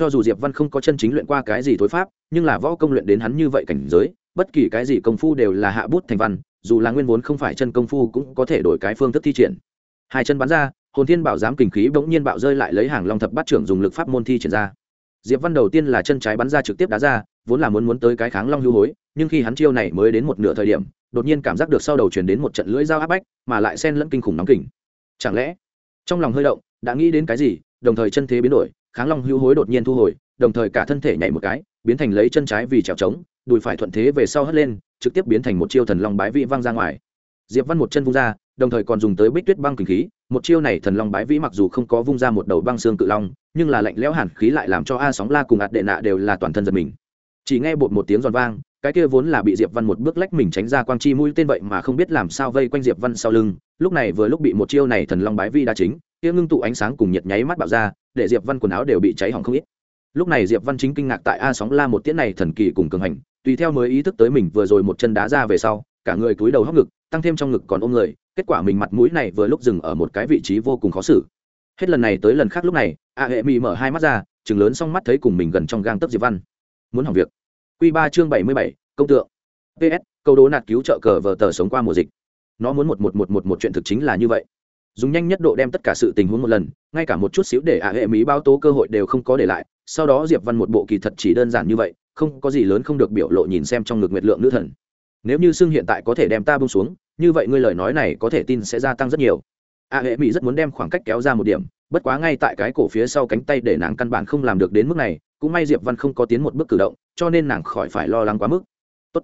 cho dù diệp văn không có chân chính luyện qua cái gì thối pháp, nhưng là võ công luyện đến hắn như vậy cảnh giới, bất kỳ cái gì công phu đều là hạ bút thành văn, dù là nguyên vốn không phải chân công phu cũng có thể đổi cái phương thức thi triển. Hai chân bắn ra, hồn thiên bảo giám kình khí bỗng nhiên bạo rơi lại lấy hàng long thập bát trưởng dùng lực pháp môn thi triển ra. Diệp văn đầu tiên là chân trái bắn ra trực tiếp đá ra, vốn là muốn muốn tới cái kháng long hưu hối, nhưng khi hắn chiêu này mới đến một nửa thời điểm, đột nhiên cảm giác được sau đầu chuyển đến một trận lưỡi dao áp bách, mà lại xen lẫn kinh khủng nóng kình. Chẳng lẽ, trong lòng hơi động, đã nghĩ đến cái gì, đồng thời chân thế biến đổi kháng long hưu hối đột nhiên thu hồi, đồng thời cả thân thể nhảy một cái, biến thành lấy chân trái vì trèo trống, đùi phải thuận thế về sau hất lên, trực tiếp biến thành một chiêu thần long bái Vĩ văng ra ngoài. Diệp văn một chân vung ra, đồng thời còn dùng tới bích tuyết băng kinh khí, một chiêu này thần long bái vĩ mặc dù không có vung ra một đầu băng xương cự long, nhưng là lạnh lẽo hàn khí lại làm cho a sóng la cùng ạt đệ nạ đều là toàn thân giật mình. Chỉ nghe bột một tiếng giòn vang, cái kia vốn là bị diệp văn một bước lách mình tránh ra quang chi mũi tên vậy mà không biết làm sao vây quanh diệp văn sau lưng, lúc này vừa lúc bị một chiêu này thần long bái vi đa chính, kia ngưng tụ ánh sáng cùng nhiệt nháy mắt bạo ra để diệp văn quần áo đều bị cháy hỏng không ít. Lúc này diệp văn chính kinh ngạc tại a sóng la một tiễn này thần kỳ cùng cường hành, tùy theo mới ý thức tới mình vừa rồi một chân đá ra về sau, cả người túi đầu hóc ngực, tăng thêm trong ngực còn ôm người, kết quả mình mặt mũi này vừa lúc dừng ở một cái vị trí vô cùng khó xử. Hết lần này tới lần khác lúc này, a hệ mỹ mở hai mắt ra chừng lớn xong mắt thấy cùng mình gần trong gang tấp diệp văn. Muốn hỏng việc. Q ba chương bảy mươi bảy, công tượng. Ps câu đố nạt cứu trợ cờ vờ tờ sống qua mùa dịch. Nó muốn một một một một một chuyện thực chính là như vậy dùng nhanh nhất độ đem tất cả sự tình huống một lần, ngay cả một chút xíu để ạ hệ mỹ báo tố cơ hội đều không có để lại, sau đó diệp văn một bộ kỳ thật chỉ đơn giản như vậy, không có gì lớn không được biểu lộ nhìn xem trong ngực nguyệt lượng nữ thần. Nếu như xương hiện tại có thể đem ta bông xuống, như vậy ngươi lời nói này có thể tin sẽ gia tăng rất nhiều. Ạ hệ mỹ rất muốn đem khoảng cách kéo ra một điểm, bất quá ngay tại cái cổ phía sau cánh tay để nàng căn bản không làm được đến mức này, cũng may diệp văn không có tiến một bước cử động, cho nên nàng khỏi phải lo lắng quá mức. Tốt.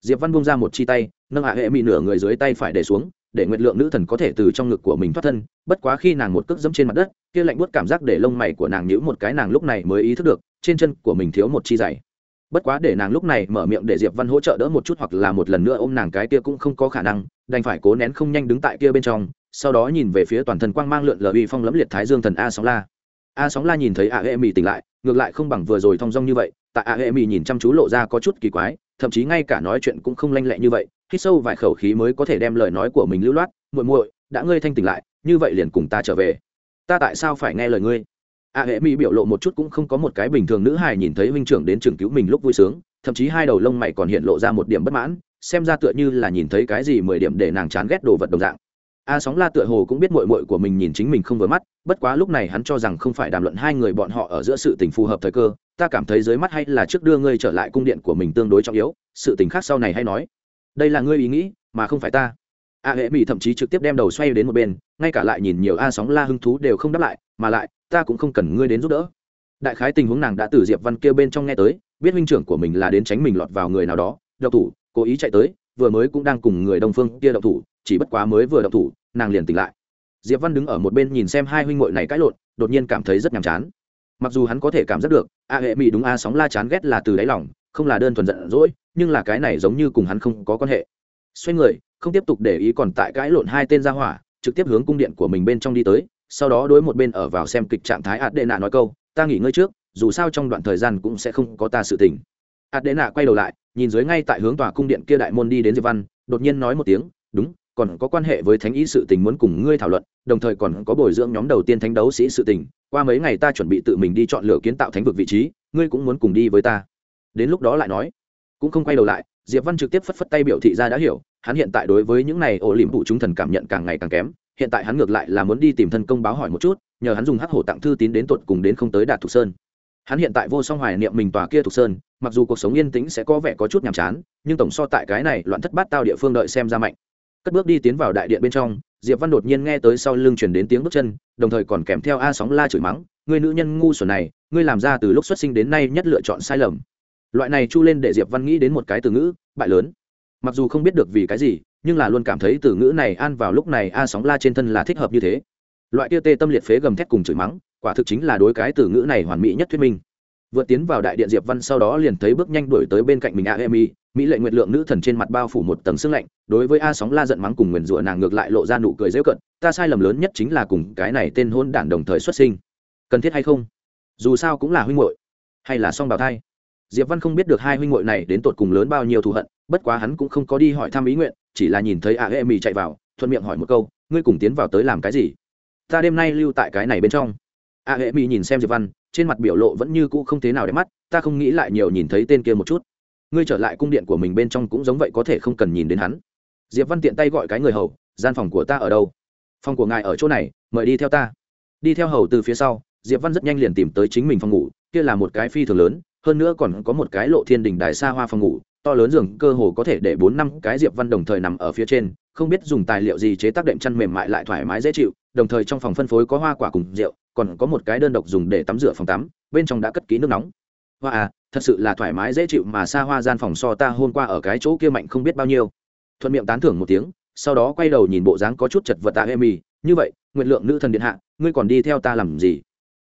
diệp văn bung ra một chi tay, nâng ạ hệ mỹ nửa người dưới tay phải để xuống để nguyện lượng nữ thần có thể từ trong ngực của mình thoát thân, bất quá khi nàng một cước dẫm trên mặt đất, kia lạnh buốt cảm giác để lông mày của nàng nhữ một cái nàng lúc này mới ý thức được, trên chân của mình thiếu một chi giày bất quá để nàng lúc này mở miệng để diệp văn hỗ trợ đỡ một chút hoặc là một lần nữa ôm nàng cái kia cũng không có khả năng, đành phải cố nén không nhanh đứng tại kia bên trong, sau đó nhìn về phía toàn thân quang mang lượn lờ uy phong lẫm liệt thái dương thần a sóng la. A sóng la nhìn thấy a hệ mỹ tỉnh lại, ngược lại không bằng vừa rồi thong dong như vậy, tại a hệ mỹ nhìn chăm chú lộ ra có chút kỳ quái, thậm chí ngay cả nói chuyện cũng không lanh lẹ như vậy hít sâu vài khẩu khí mới có thể đem lời nói của mình lưu loát, muội muội, đã ngươi thanh tỉnh lại, như vậy liền cùng ta trở về. Ta tại sao phải nghe lời ngươi? A hệ mỹ biểu lộ một chút cũng không có một cái bình thường nữ hài nhìn thấy huynh trưởng đến trường cứu mình lúc vui sướng, thậm chí hai đầu lông mày còn hiện lộ ra một điểm bất mãn, xem ra tựa như là nhìn thấy cái gì mười điểm để nàng chán ghét đồ vật đồng dạng. A sóng la tựa hồ cũng biết mội mội của mình nhìn chính mình không vừa mắt, bất quá lúc này hắn cho rằng không phải đàm luận hai người bọn họ ở giữa sự tình phù hợp thời cơ, ta cảm thấy dưới mắt hay là trước đưa ngươi trở lại cung điện của mình tương đối trọng yếu, sự tình khác sau này hay nói đây là ngươi ý nghĩ, mà không phải ta. A hệ mỹ thậm chí trực tiếp đem đầu xoay đến một bên, ngay cả lại nhìn nhiều a sóng la hứng thú đều không đáp lại, mà lại, ta cũng không cần ngươi đến giúp đỡ. Đại khái tình huống nàng đã từ diệp văn kêu bên trong nghe tới, biết huynh trưởng của mình là đến tránh mình lọt vào người nào đó, độc thủ, cố ý chạy tới, vừa mới cũng đang cùng người đông phương kia độc thủ, chỉ bất quá mới vừa độc thủ, nàng liền tỉnh lại. Diệp văn đứng ở một bên nhìn xem hai huynh muội này cãi lộn, đột nhiên cảm thấy rất nhàm chán. Mặc dù hắn có thể cảm giác được, a hệ mỹ đúng a sóng la chán ghét là từ đáy lòng không là đơn thuần giận dỗi, nhưng là cái này giống như cùng hắn không có quan hệ. Xoay người, không tiếp tục để ý còn tại cãi lộn hai tên ra hỏa, trực tiếp hướng cung điện của mình bên trong đi tới, sau đó đối một bên ở vào xem kịch trạng thái ạt đệ nạ nói câu, ta nghỉ ngơi trước, dù sao trong đoạn thời gian cũng sẽ không có ta sự tình. Ạt đệ nạ quay đầu lại, nhìn dưới ngay tại hướng tòa cung điện kia đại môn đi đến diệp văn, đột nhiên nói một tiếng, đúng, còn có quan hệ với thánh ý sự tình muốn cùng ngươi thảo luận, đồng thời còn có bồi dưỡng nhóm đầu tiên thánh đấu sĩ sự tình, qua mấy ngày ta chuẩn bị tự mình đi chọn lựa kiến tạo thánh vực vị trí, ngươi cũng muốn cùng đi với ta đến lúc đó lại nói. Cũng không quay đầu lại, diệp văn trực tiếp phất phất tay biểu thị ra đã hiểu, hắn hiện tại đối với những này ổ liềm phụ chúng thần cảm nhận càng ngày càng kém, hiện tại hắn ngược lại là muốn đi tìm thân công báo hỏi một chút, nhờ hắn dùng hắc hổ tặng thư tín đến tuột cùng đến không tới đạt thục sơn. Hắn hiện tại vô song hoài niệm mình tòa kia thục sơn, mặc dù cuộc sống yên tĩnh sẽ có vẻ có chút nhàm chán, nhưng tổng so tại cái này loạn thất bát tao địa phương đợi xem ra mạnh. Cất bước đi tiến vào đại điện bên trong, diệp văn đột nhiên nghe tới sau lưng chuyển đến tiếng bước chân, đồng thời còn kèm theo a sóng la chửi mắng người nữ nhân ngu xuẩn này, ngươi làm ra từ lúc xuất sinh đến nay nhất lựa chọn sai lầm loại này chu lên để diệp văn nghĩ đến một cái từ ngữ, bại lớn. Mặc dù không biết được vì cái gì, nhưng là luôn cảm thấy từ ngữ này an vào lúc này a sóng la trên thân là thích hợp như thế. Loại kia tê tâm liệt phế gầm thét cùng chửi mắng, quả thực chính là đối cái từ ngữ này hoàn mỹ nhất thuyết minh. Vượt tiến vào đại điện diệp văn sau đó liền thấy bước nhanh đuổi tới bên cạnh mình a emi, mỹ lệ nguyệt lượng nữ thần trên mặt bao phủ một tầng sương lạnh, đối với a sóng la giận mắng cùng nguyền rủa nàng ngược lại lộ ra nụ cười dễ cận, ta sai lầm lớn nhất chính là cùng cái này tên hôn đản đồng thời xuất sinh. Cần thiết hay không? Dù sao cũng là huynh muội, hay là song bào thai diệp văn không biết được hai huynh muội này đến tột cùng lớn bao nhiêu thù hận, bất quá hắn cũng không có đi hỏi thăm ý nguyện, chỉ là nhìn thấy a e mì chạy vào, thuận miệng hỏi một câu, ngươi cùng tiến vào tới làm cái gì? Ta đêm nay lưu tại cái này bên trong. A e mì nhìn xem diệp văn, trên mặt biểu lộ vẫn như cũ không thế nào để mắt, ta không nghĩ lại nhiều nhìn thấy tên kia một chút. Ngươi trở lại cung điện của mình bên trong cũng giống vậy có thể không cần nhìn đến hắn. Diệp văn tiện tay gọi cái người hầu, gian phòng của ta ở đâu? Phòng của ngài ở chỗ này, mời đi theo ta. Đi theo hầu từ phía sau, diệp văn rất nhanh liền tìm tới chính mình phòng ngủ, kia là một cái phi thường lớn hơn nữa còn có một cái lộ thiên đình đài xa hoa phòng ngủ, to lớn giường cơ hồ có thể để bốn năm cái diệp văn đồng thời nằm ở phía trên, không biết dùng tài liệu gì chế tác đệm chăn mềm mại lại thoải mái dễ chịu, đồng thời trong phòng phân phối có hoa quả cùng rượu, còn có một cái đơn độc dùng để tắm rửa phòng tắm, bên trong đã cất kỹ nước nóng. Hoa à thật sự là thoải mái dễ chịu mà xa hoa gian phòng so ta hôm qua ở cái chỗ kia mạnh không biết bao nhiêu. Thuận miệng tán thưởng một tiếng, sau đó quay đầu nhìn bộ dáng có chút chật vật tạ emi như vậy, nguyện lượng nữ thần điện hạ, ngươi còn đi theo ta làm gì?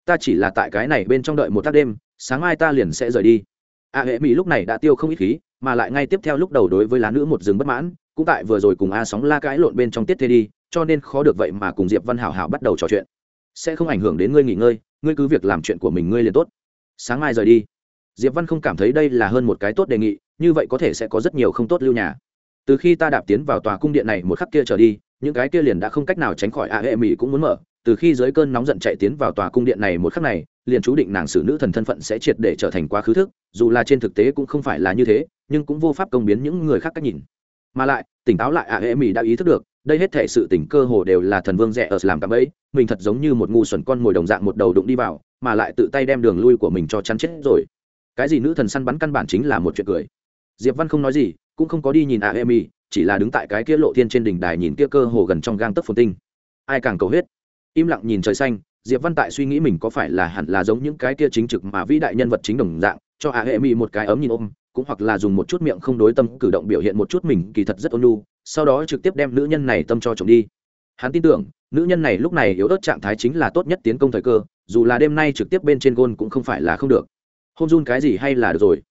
Ta chỉ là tại cái này bên trong đợi một tác đêm sáng mai ta liền sẽ rời đi. A hệ mỹ lúc này đã tiêu không ít khí, mà lại ngay tiếp theo lúc đầu đối với lá nữ một rừng bất mãn, cũng tại vừa rồi cùng a sóng la cãi lộn bên trong tiết thế đi, cho nên khó được vậy mà cùng diệp văn hảo hảo bắt đầu trò chuyện. Sẽ không ảnh hưởng đến ngươi nghỉ ngơi, ngươi cứ việc làm chuyện của mình ngươi liền tốt. Sáng mai rời đi. Diệp văn không cảm thấy đây là hơn một cái tốt đề nghị, như vậy có thể sẽ có rất nhiều không tốt lưu nhà. Từ khi ta đạp tiến vào tòa cung điện này một khắc kia trở đi, những cái kia liền đã không cách nào tránh khỏi a hệ mỹ cũng muốn mở từ khi dưới cơn nóng giận chạy tiến vào tòa cung điện này một khắc này, liền chú định nàng xử nữ thần thân phận sẽ triệt để trở thành quá khứ thức, dù là trên thực tế cũng không phải là như thế, nhưng cũng vô pháp công biến những người khác cách nhìn. Mà lại, tỉnh táo lại a hệ mỹ đã ý thức được, đây hết thể sự tình cơ hồ đều là thần vương rẻ ở làm cạm ấy mình thật giống như một ngu xuẩn con mồi đồng dạng một đầu đụng đi vào, mà lại tự tay đem đường lui của mình cho chắn chết rồi. Cái gì nữ thần săn bắn căn bản chính là một chuyện cười. Diệp văn không nói gì, cũng không có đi nhìn a emi chỉ là đứng tại cái kia lộ thiên trên đỉnh đài nhìn kia cơ hồ gần trong gang tấc phồn tinh. Ai càng cầu hết im lặng nhìn trời xanh, diệp văn tại suy nghĩ mình có phải là hẳn là giống những cái kia chính trực mà vĩ đại nhân vật chính đồng dạng, cho a mỹ một cái ấm nhìn ôm, cũng hoặc là dùng một chút miệng không đối tâm cử động biểu hiện một chút mình kỳ thật rất ôn nhu, sau đó trực tiếp đem nữ nhân này tâm cho chồng đi. Hắn tin tưởng, nữ nhân này lúc này yếu ớt trạng thái chính là tốt nhất tiến công thời cơ, dù là đêm nay trực tiếp bên trên gôn cũng không phải là không được. Hôn run cái gì hay là được rồi.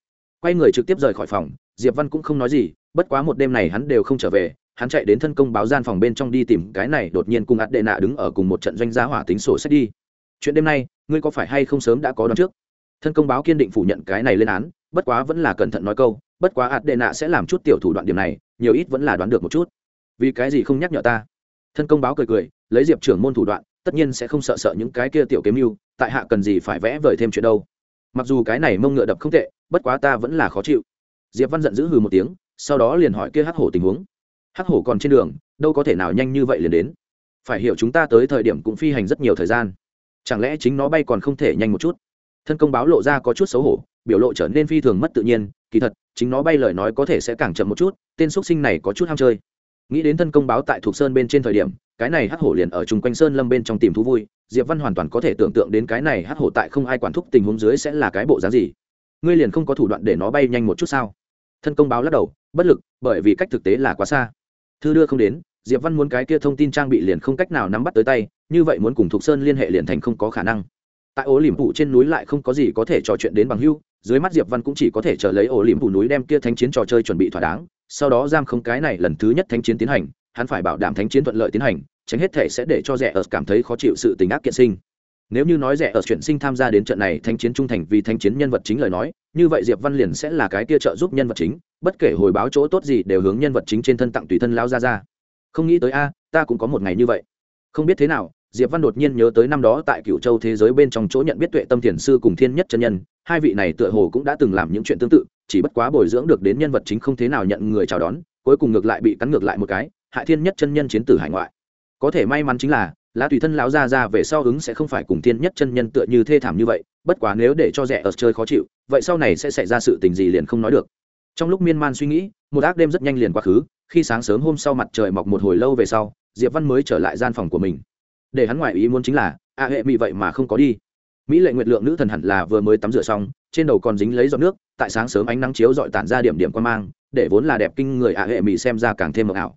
Quay người trực tiếp rời khỏi phòng, diệp văn cũng không nói gì, bất quá một đêm này hắn đều không trở về hắn chạy đến thân công báo gian phòng bên trong đi tìm cái này đột nhiên cùng ạt đệ nạ đứng ở cùng một trận doanh gia hỏa tính sổ sách đi. Chuyện đêm nay, ngươi có phải hay không sớm đã có đoán trước? Thân công báo kiên định phủ nhận cái này lên án, bất quá vẫn là cẩn thận nói câu, bất quá ạt đệ nạ sẽ làm chút tiểu thủ đoạn điểm này, nhiều ít vẫn là đoán được một chút. Vì cái gì không nhắc nhở ta? Thân công báo cười cười, lấy diệp trưởng môn thủ đoạn, tất nhiên sẽ không sợ sợ những cái kia tiểu kiếm mưu, tại hạ cần gì phải vẽ vời thêm chuyện đâu. Mặc dù cái này mông ngựa đập không tệ, bất quá ta vẫn là khó chịu. Diệp văn giận dữ hừ một tiếng, sau đó liền hỏi kia hắc hổ tình huống hắc hổ còn trên đường, đâu có thể nào nhanh như vậy liền đến. Phải hiểu chúng ta tới thời điểm cũng phi hành rất nhiều thời gian. Chẳng lẽ chính nó bay còn không thể nhanh một chút? Thân công báo lộ ra có chút xấu hổ, biểu lộ trở nên phi thường mất tự nhiên, kỳ thật, chính nó bay lời nói có thể sẽ càng chậm một chút, tên x sinh này có chút ham chơi. Nghĩ đến thân công báo tại thuộc sơn bên trên thời điểm, cái này hắc hổ liền ở chung quanh sơn lâm bên trong tìm thú vui, diệp văn hoàn toàn có thể tưởng tượng đến cái này hắc hổ tại không ai quản thúc tình huống dưới sẽ là cái bộ dáng gì. Ngươi liền không có thủ đoạn để nó bay nhanh một chút sao? Thân công báo lắc đầu, bất lực, bởi vì cách thực tế là quá xa thư đưa không đến, diệp văn muốn cái kia thông tin trang bị liền không cách nào nắm bắt tới tay, như vậy muốn cùng thục sơn liên hệ liền thành không có khả năng. Tại ổ liềm phụ trên núi lại không có gì có thể trò chuyện đến bằng hưu, dưới mắt diệp văn cũng chỉ có thể chờ lấy ổ liềm phụ núi đem kia thánh chiến trò chơi chuẩn bị thỏa đáng, sau đó giam không cái này lần thứ nhất thánh chiến tiến hành, hắn phải bảo đảm thánh chiến thuận lợi tiến hành, tránh hết thể sẽ để cho rẻ ở cảm thấy khó chịu sự tình ác kiện sinh. Nếu như nói rẻ ở chuyển sinh tham gia đến trận này thánh chiến trung thành vì thánh chiến nhân vật chính lời nói như vậy diệp văn liền sẽ là cái kia trợ giúp nhân vật chính, bất kể hồi báo chỗ tốt gì đều hướng nhân vật chính trên thân tặng tùy thân lao ra ra. Không nghĩ tới a, ta cũng có một ngày như vậy. Không biết thế nào, diệp văn đột nhiên nhớ tới năm đó tại cựu châu thế giới bên trong chỗ nhận biết tuệ tâm thiền sư cùng thiên nhất chân nhân, hai vị này tựa hồ cũng đã từng làm những chuyện tương tự, chỉ bất quá bồi dưỡng được đến nhân vật chính không thế nào nhận người chào đón, cuối cùng ngược lại bị cắn ngược lại một cái hại thiên nhất chân nhân chiến tử hải ngoại. Có thể may mắn chính là lá tùy thân lão ra ra về sau ứng sẽ không phải cùng thiên nhất chân nhân tựa như thê thảm như vậy, bất quá nếu để cho rẻ ở chơi khó chịu, vậy sau này sẽ xảy ra sự tình gì liền không nói được. Trong lúc miên man suy nghĩ, một ác đêm rất nhanh liền quá khứ, khi sáng sớm hôm sau mặt trời mọc một hồi lâu về sau, diệp văn mới trở lại gian phòng của mình. Để hắn ngoại ý muốn chính là, a hệ mỹ vậy mà không có đi. Mỹ lệ nguyệt lượng nữ thần hẳn là vừa mới tắm rửa xong, trên đầu còn dính lấy giọt nước, tại sáng sớm ánh nắng chiếu dọi tản ra điểm điểm quan mang, để vốn là đẹp kinh người a hệ mỹ xem ra càng thêm mờ ảo.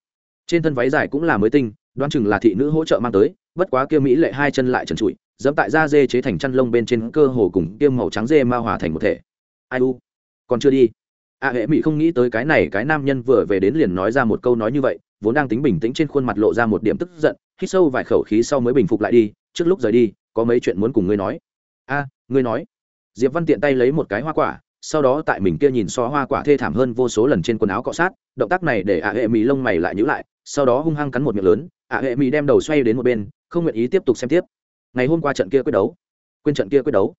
Trên thân váy dài cũng là mới tinh, đoán chừng là thị nữ hỗ trợ mang tới bất quá kia mỹ lệ hai chân lại trần trụi, dẫm tại da dê chế thành chăn lông bên trên cơ hồ cùng kia màu trắng dê ma hòa thành một thể. Ai u? Còn chưa đi. A hệ mỹ không nghĩ tới cái này, cái nam nhân vừa về đến liền nói ra một câu nói như vậy, vốn đang tính bình tĩnh trên khuôn mặt lộ ra một điểm tức giận, hít sâu vài khẩu khí sau mới bình phục lại đi, trước lúc rời đi, có mấy chuyện muốn cùng ngươi nói. A, ngươi nói. Diệp văn tiện tay lấy một cái hoa quả, sau đó tại mình kia nhìn xó hoa quả thê thảm hơn vô số lần trên quần áo cọ sát, động tác này để a hệ mỹ lông mày lại nhữ lại, sau đó hung hăng cắn một miệng lớn, a hệ mỹ đem đầu xoay đến một bên không nguyện ý tiếp tục xem tiếp. Ngày hôm qua trận kia quyết đấu, quên trận kia quyết đấu.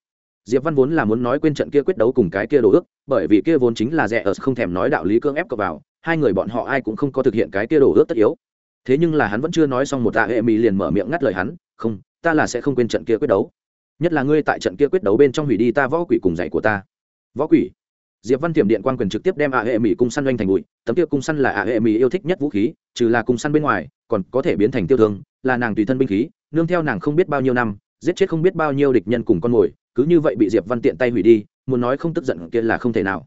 Diệp văn vốn là muốn nói quên trận kia quyết đấu cùng cái kia đồ ước, bởi vì kia vốn chính là rẻ ở không thèm nói đạo lý cương ép cập vào, hai người bọn họ ai cũng không có thực hiện cái kia đồ ước tất yếu. Thế nhưng là hắn vẫn chưa nói xong một tạ hệ mỹ liền mở miệng ngắt lời hắn, không, ta là sẽ không quên trận kia quyết đấu. Nhất là ngươi tại trận kia quyết đấu bên trong hủy đi ta võ quỷ cùng dạy của ta. Võ quỷ? Diệp văn tiềm điện quan quyền trực tiếp đem ạ hệ mỹ cung săn doanh thành bụi, tấm kia cung săn là ạ hệ mỹ yêu thích nhất vũ khí, trừ là cung săn bên ngoài, còn có thể biến thành tiêu thương là nàng tùy thân binh khí, nương theo nàng không biết bao nhiêu năm, giết chết không biết bao nhiêu địch nhân cùng con mồi, cứ như vậy bị diệp văn tiện tay hủy đi, muốn nói không tức giận kia là không thể nào.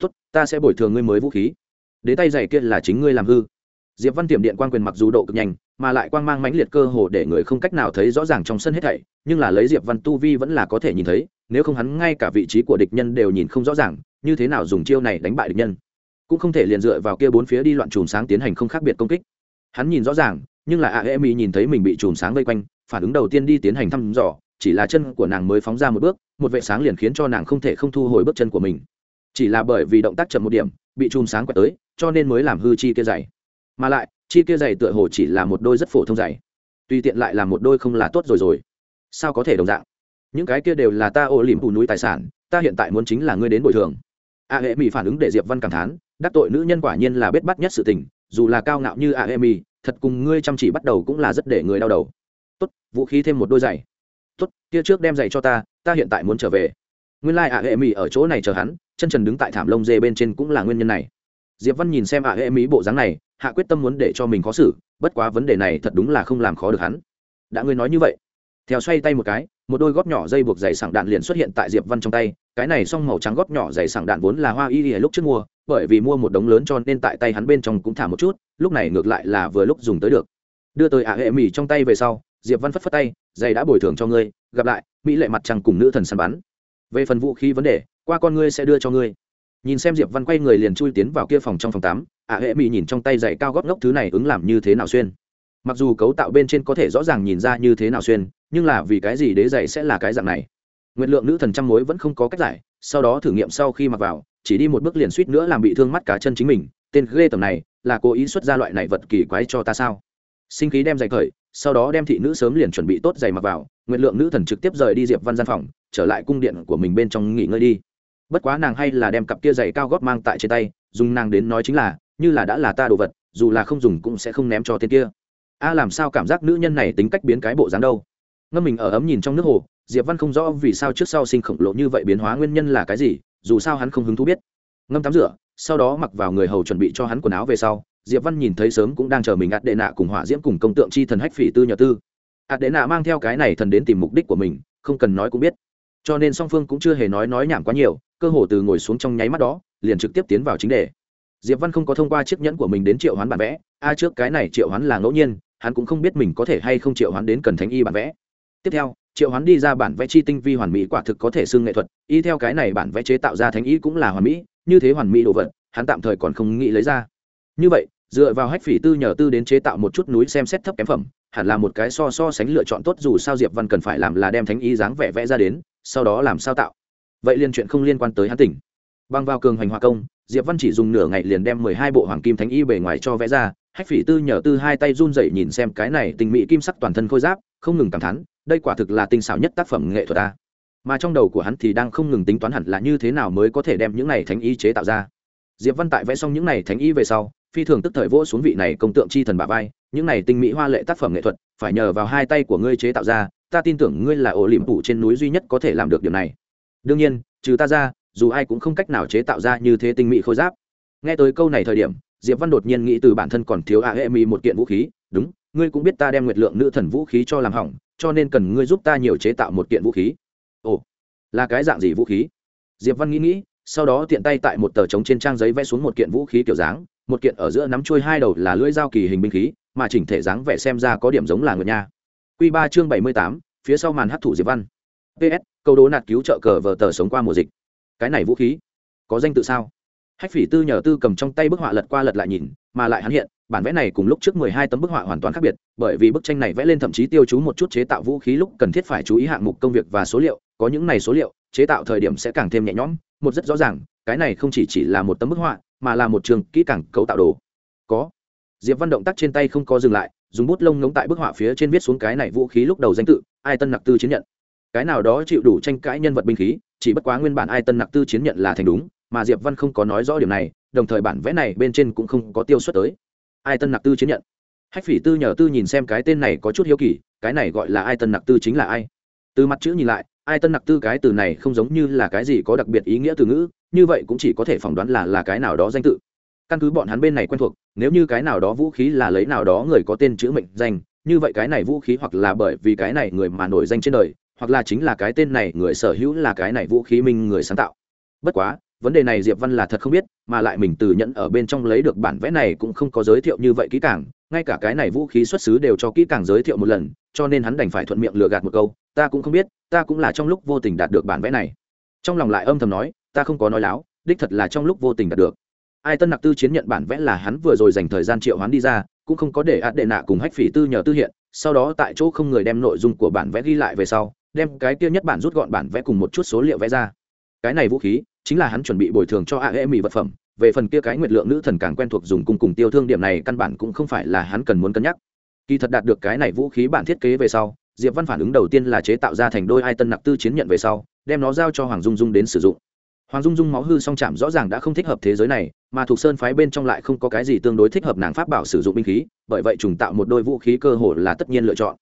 Tốt, ta sẽ bồi thường ngươi mới vũ khí. Đế tay giày kia là chính ngươi làm hư. Diệp văn tiệm điện quan quyền mặc dù độ cực nhanh, mà lại quang mang mãnh liệt cơ hồ để người không cách nào thấy rõ ràng trong sân hết thảy, nhưng là lấy diệp văn tu vi vẫn là có thể nhìn thấy, nếu không hắn ngay cả vị trí của địch nhân đều nhìn không rõ ràng, như thế nào dùng chiêu này đánh bại địch nhân? Cũng không thể liền dựa vào kia bốn phía đi loạn chùm sáng tiến hành không khác biệt công kích. Hắn nhìn rõ ràng nhưng là a e mi nhìn thấy mình bị chùm sáng vây quanh, phản ứng đầu tiên đi tiến hành thăm dò, chỉ là chân của nàng mới phóng ra một bước, một vệ sáng liền khiến cho nàng không thể không thu hồi bước chân của mình. Chỉ là bởi vì động tác chậm một điểm, bị chùm sáng quẹt tới, cho nên mới làm hư chi kia dày. Mà lại, chi kia dày tựa hồ chỉ là một đôi rất phổ thông dày. Tùy tiện lại là một đôi không là tốt rồi rồi. Sao có thể đồng dạng? Những cái kia đều là ta ô lìm bù núi tài sản, ta hiện tại muốn chính là ngươi đến bồi thường. A hệ mỹ phản ứng để diệp văn cảm thán, đắc tội nữ nhân quả nhiên là bết bắt nhất sự tình, dù là cao ngạo như a hệ mỹ thật cùng ngươi chăm chỉ bắt đầu cũng là rất để người đau đầu. Tốt vũ khí thêm một đôi giày. Tốt kia trước đem giày cho ta ta hiện tại muốn trở về. Nguyên lai、like, ạ hệ mỹ ở chỗ này chờ hắn chân trần đứng tại thảm lông dê bên trên cũng là nguyên nhân này. Diệp văn nhìn xem ạ hệ mỹ bộ dáng này hạ quyết tâm muốn để cho mình khó xử bất quá vấn đề này thật đúng là không làm khó được hắn. Đã ngươi nói như vậy theo xoay tay một cái một đôi góp nhỏ dây buộc giày sảng đạn liền xuất hiện tại diệp văn trong tay cái này song màu trắng góp nhỏ giày sảng đạn vốn là hoa y lúc trước mua bởi vì mua một đống lớn cho nên tại tay hắn bên trong cũng thả một chút, lúc này ngược lại là vừa lúc dùng tới được. Đưa tới ạ hệ mỹ trong tay về sau, diệp văn phất phất tay, giày đã bồi thường cho ngươi, gặp lại, mỹ lệ mặt trăng cùng nữ thần săn bắn. Về phần vũ khí vấn đề, qua con ngươi sẽ đưa cho ngươi. Nhìn xem diệp văn quay người liền chui tiến vào kia phòng trong phòng tám ạ hệ mỹ nhìn trong tay giày cao góp ngốc thứ này ứng làm như thế nào xuyên. Mặc dù cấu tạo bên trên có thể rõ ràng nhìn ra như thế nào xuyên, nhưng là vì cái gì đế giày sẽ là cái dạng này? Nguyện lượng nữ thần trăm mối vẫn không có cách giải, sau đó thử nghiệm sau khi mặc vào chỉ đi một bước liền suýt nữa làm bị thương mắt cá chân chính mình, tên ghê tầm này là cố ý xuất ra loại này vật kỳ quái cho ta sao? Sinh khí đem giày cởi, sau đó đem thị nữ sớm liền chuẩn bị tốt giày mặc vào, nguyện lượng nữ thần trực tiếp rời đi diệp văn gian phòng, trở lại cung điện của mình bên trong nghỉ ngơi đi. Bất quá nàng hay là đem cặp kia giày cao gót mang tại trên tay, dùng nàng đến nói chính là, như là đã là ta đồ vật, dù là không dùng cũng sẽ không ném cho tên kia. A, làm sao cảm giác nữ nhân này tính cách biến cái bộ dáng đâu? Ngâm mình ở ấm nhìn trong nước hồ, diệp văn không rõ vì sao trước sau sinh khổng lồ như vậy biến hóa nguyên nhân là cái gì dù sao hắn không hứng thú biết. Ngâm tắm rửa, sau đó mặc vào người hầu chuẩn bị cho hắn quần áo về sau, diệp văn nhìn thấy sớm cũng đang chờ mình ạt đệ nạ cùng hỏa diễm cùng công tượng chi thần hách phỉ tư nhờ tư. Ạt đệ nạ mang theo cái này thần đến tìm mục đích của mình, không cần nói cũng biết. Cho nên song phương cũng chưa hề nói nói nhảm quá nhiều, cơ hồ từ ngồi xuống trong nháy mắt đó, liền trực tiếp tiến vào chính đề. Diệp văn không có thông qua chiếc nhẫn của mình đến triệu hoán bản vẽ, a trước cái này triệu hoán là ngẫu nhiên, hắn cũng không biết mình có thể hay không triệu hoán đến cần thánh y bản vẽ. Tiếp theo triệu hoán đi ra bản vẽ chi tinh vi hoàn mỹ quả thực có thể xưng nghệ thuật, y theo cái này bản vẽ chế tạo ra thánh ý cũng là hoàn mỹ, như thế hoàn mỹ đồ vật, hắn tạm thời còn không nghĩ lấy ra. Như vậy, dựa vào hách phỉ tư nhờ tư đến chế tạo một chút núi xem xét thấp kém phẩm, hẳn là một cái so so sánh lựa chọn tốt dù sao diệp văn cần phải làm là đem thánh ý dáng vẻ vẽ ra đến, sau đó làm sao tạo. Vậy liên chuyện không liên quan tới hắn tỉnh. Băng vào cường hành hòa công, diệp văn chỉ dùng nửa ngày liền đem mười hai bộ hoàng kim thánh y bề ngoài cho vẽ ra, hách phỉ tư nhờ tư hai tay run dậy nhìn xem cái này tình mỹ kim sắc toàn thân khôi giáp, không ngừng cảm thán đây quả thực là tinh xảo nhất tác phẩm nghệ thuật ta. Mà trong đầu của hắn thì đang không ngừng tính toán hẳn là như thế nào mới có thể đem những này thánh y chế tạo ra. Diệp văn tại vẽ xong những này thánh y về sau, phi thường tức thời vỗ xuống vị này công tượng chi thần bà vai, những này tinh mỹ hoa lệ tác phẩm nghệ thuật, phải nhờ vào hai tay của ngươi chế tạo ra, ta tin tưởng ngươi là ổ liềm phủ trên núi duy nhất có thể làm được điều này. Đương nhiên, trừ ta ra, dù ai cũng không cách nào chế tạo ra như thế tinh mỹ khôi giáp. Nghe tới câu này thời điểm, diệp văn đột nhiên nghĩ từ bản thân còn thiếu a hệ mỹ một kiện vũ khí, đúng ngươi cũng biết ta đem nguyệt lượng nữ thần vũ khí cho làm hỏng, cho nên cần ngươi giúp ta nhiều chế tạo một kiện vũ khí. Ồ, là cái dạng gì vũ khí? Diệp văn nghĩ nghĩ, sau đó tiện tay tại một tờ trống trên trang giấy vẽ xuống một kiện vũ khí kiểu dáng, một kiện ở giữa nắm trôi hai đầu là lưỡi dao kỳ hình binh khí, mà chỉnh thể dáng vẽ xem ra có điểm giống là Nguyệt nha. Q ba chương bảy mươi tám, phía sau màn hấp thụ diệp văn. Ps câu đố nạt cứu trợ cờ vờ tờ sống qua mùa dịch. Cái này vũ khí, có danh tự sao? Hách phỉ tư nhờ tư cầm trong tay bức họa lật qua lật lại nhìn mà lại hắn hiện, bản vẽ này cùng lúc trước mười hai tấm bức họa hoàn toàn khác biệt, bởi vì bức tranh này vẽ lên thậm chí tiêu chú một chút chế tạo vũ khí lúc cần thiết phải chú ý hạng mục công việc và số liệu, có những này số liệu, chế tạo thời điểm sẽ càng thêm nhẹ nhõm, một rất rõ ràng, cái này không chỉ chỉ là một tấm bức họa, mà là một trường kỹ càng cấu tạo đồ. Có. Diệp văn động tác trên tay không có dừng lại, dùng bút lông ngống tại bức họa phía trên viết xuống cái này vũ khí lúc đầu danh tự, ai tân nặc tư chiến nhận. Cái nào đó chịu đủ tranh cãi nhân vật binh khí, chỉ bất quá nguyên bản ai tân nặc tư chiến nhận là thành đúng mà diệp văn không có nói rõ điểm này, đồng thời bản vẽ này bên trên cũng không có tiêu xuất tới. Ai tân nặc tư chiến nhận? Hách phỉ tư nhờ tư nhìn xem cái tên này có chút hiếu kỳ, cái này gọi là ai tân nặc tư chính là ai? Từ mặt chữ nhìn lại, ai tân nặc tư cái từ này không giống như là cái gì có đặc biệt ý nghĩa từ ngữ, như vậy cũng chỉ có thể phỏng đoán là là cái nào đó danh tự. Căn cứ bọn hắn bên này quen thuộc, nếu như cái nào đó vũ khí là lấy nào đó người có tên chữ mệnh danh, như vậy cái này vũ khí hoặc là bởi vì cái này người mà nổi danh trên đời, hoặc là chính là cái tên này người sở hữu là cái này vũ khí minh người sáng tạo. Bất quá vấn đề này diệp văn là thật không biết, mà lại mình từ nhẫn ở bên trong lấy được bản vẽ này cũng không có giới thiệu như vậy kỹ càng, ngay cả cái này vũ khí xuất xứ đều cho kỹ càng giới thiệu một lần, cho nên hắn đành phải thuận miệng lừa gạt một câu, ta cũng không biết, ta cũng là trong lúc vô tình đạt được bản vẽ này. Trong lòng lại âm thầm nói, ta không có nói láo, đích thật là trong lúc vô tình đạt được. Ai tân nặc tư chiến nhận bản vẽ là hắn vừa rồi dành thời gian triệu hoán đi ra, cũng không có để ạt đệ nạ cùng hách phỉ tư nhờ tư hiện, sau đó tại chỗ không người đem nội dung của bản vẽ ghi lại về sau, đem cái kia nhất bản rút gọn bản vẽ cùng một chút số liệu vẽ ra. Cái này vũ khí chính là hắn chuẩn bị bồi thường cho a e mỹ vật phẩm. Về phần kia cái nguyệt lượng nữ thần càng quen thuộc dùng cùng cùng tiêu thương điểm này căn bản cũng không phải là hắn cần muốn cân nhắc. Kỳ thật đạt được cái này vũ khí bản thiết kế về sau, diệp văn phản ứng đầu tiên là chế tạo ra thành đôi hai tân nặc tư chiến nhận về sau, đem nó giao cho hoàng dung dung đến sử dụng. Hoàng dung dung máu hư song chạm rõ ràng đã không thích hợp thế giới này, mà thuộc sơn phái bên trong lại không có cái gì tương đối thích hợp nàng pháp bảo sử dụng binh khí, bởi vậy trùng tạo một đôi vũ khí cơ hồ là tất nhiên lựa chọn.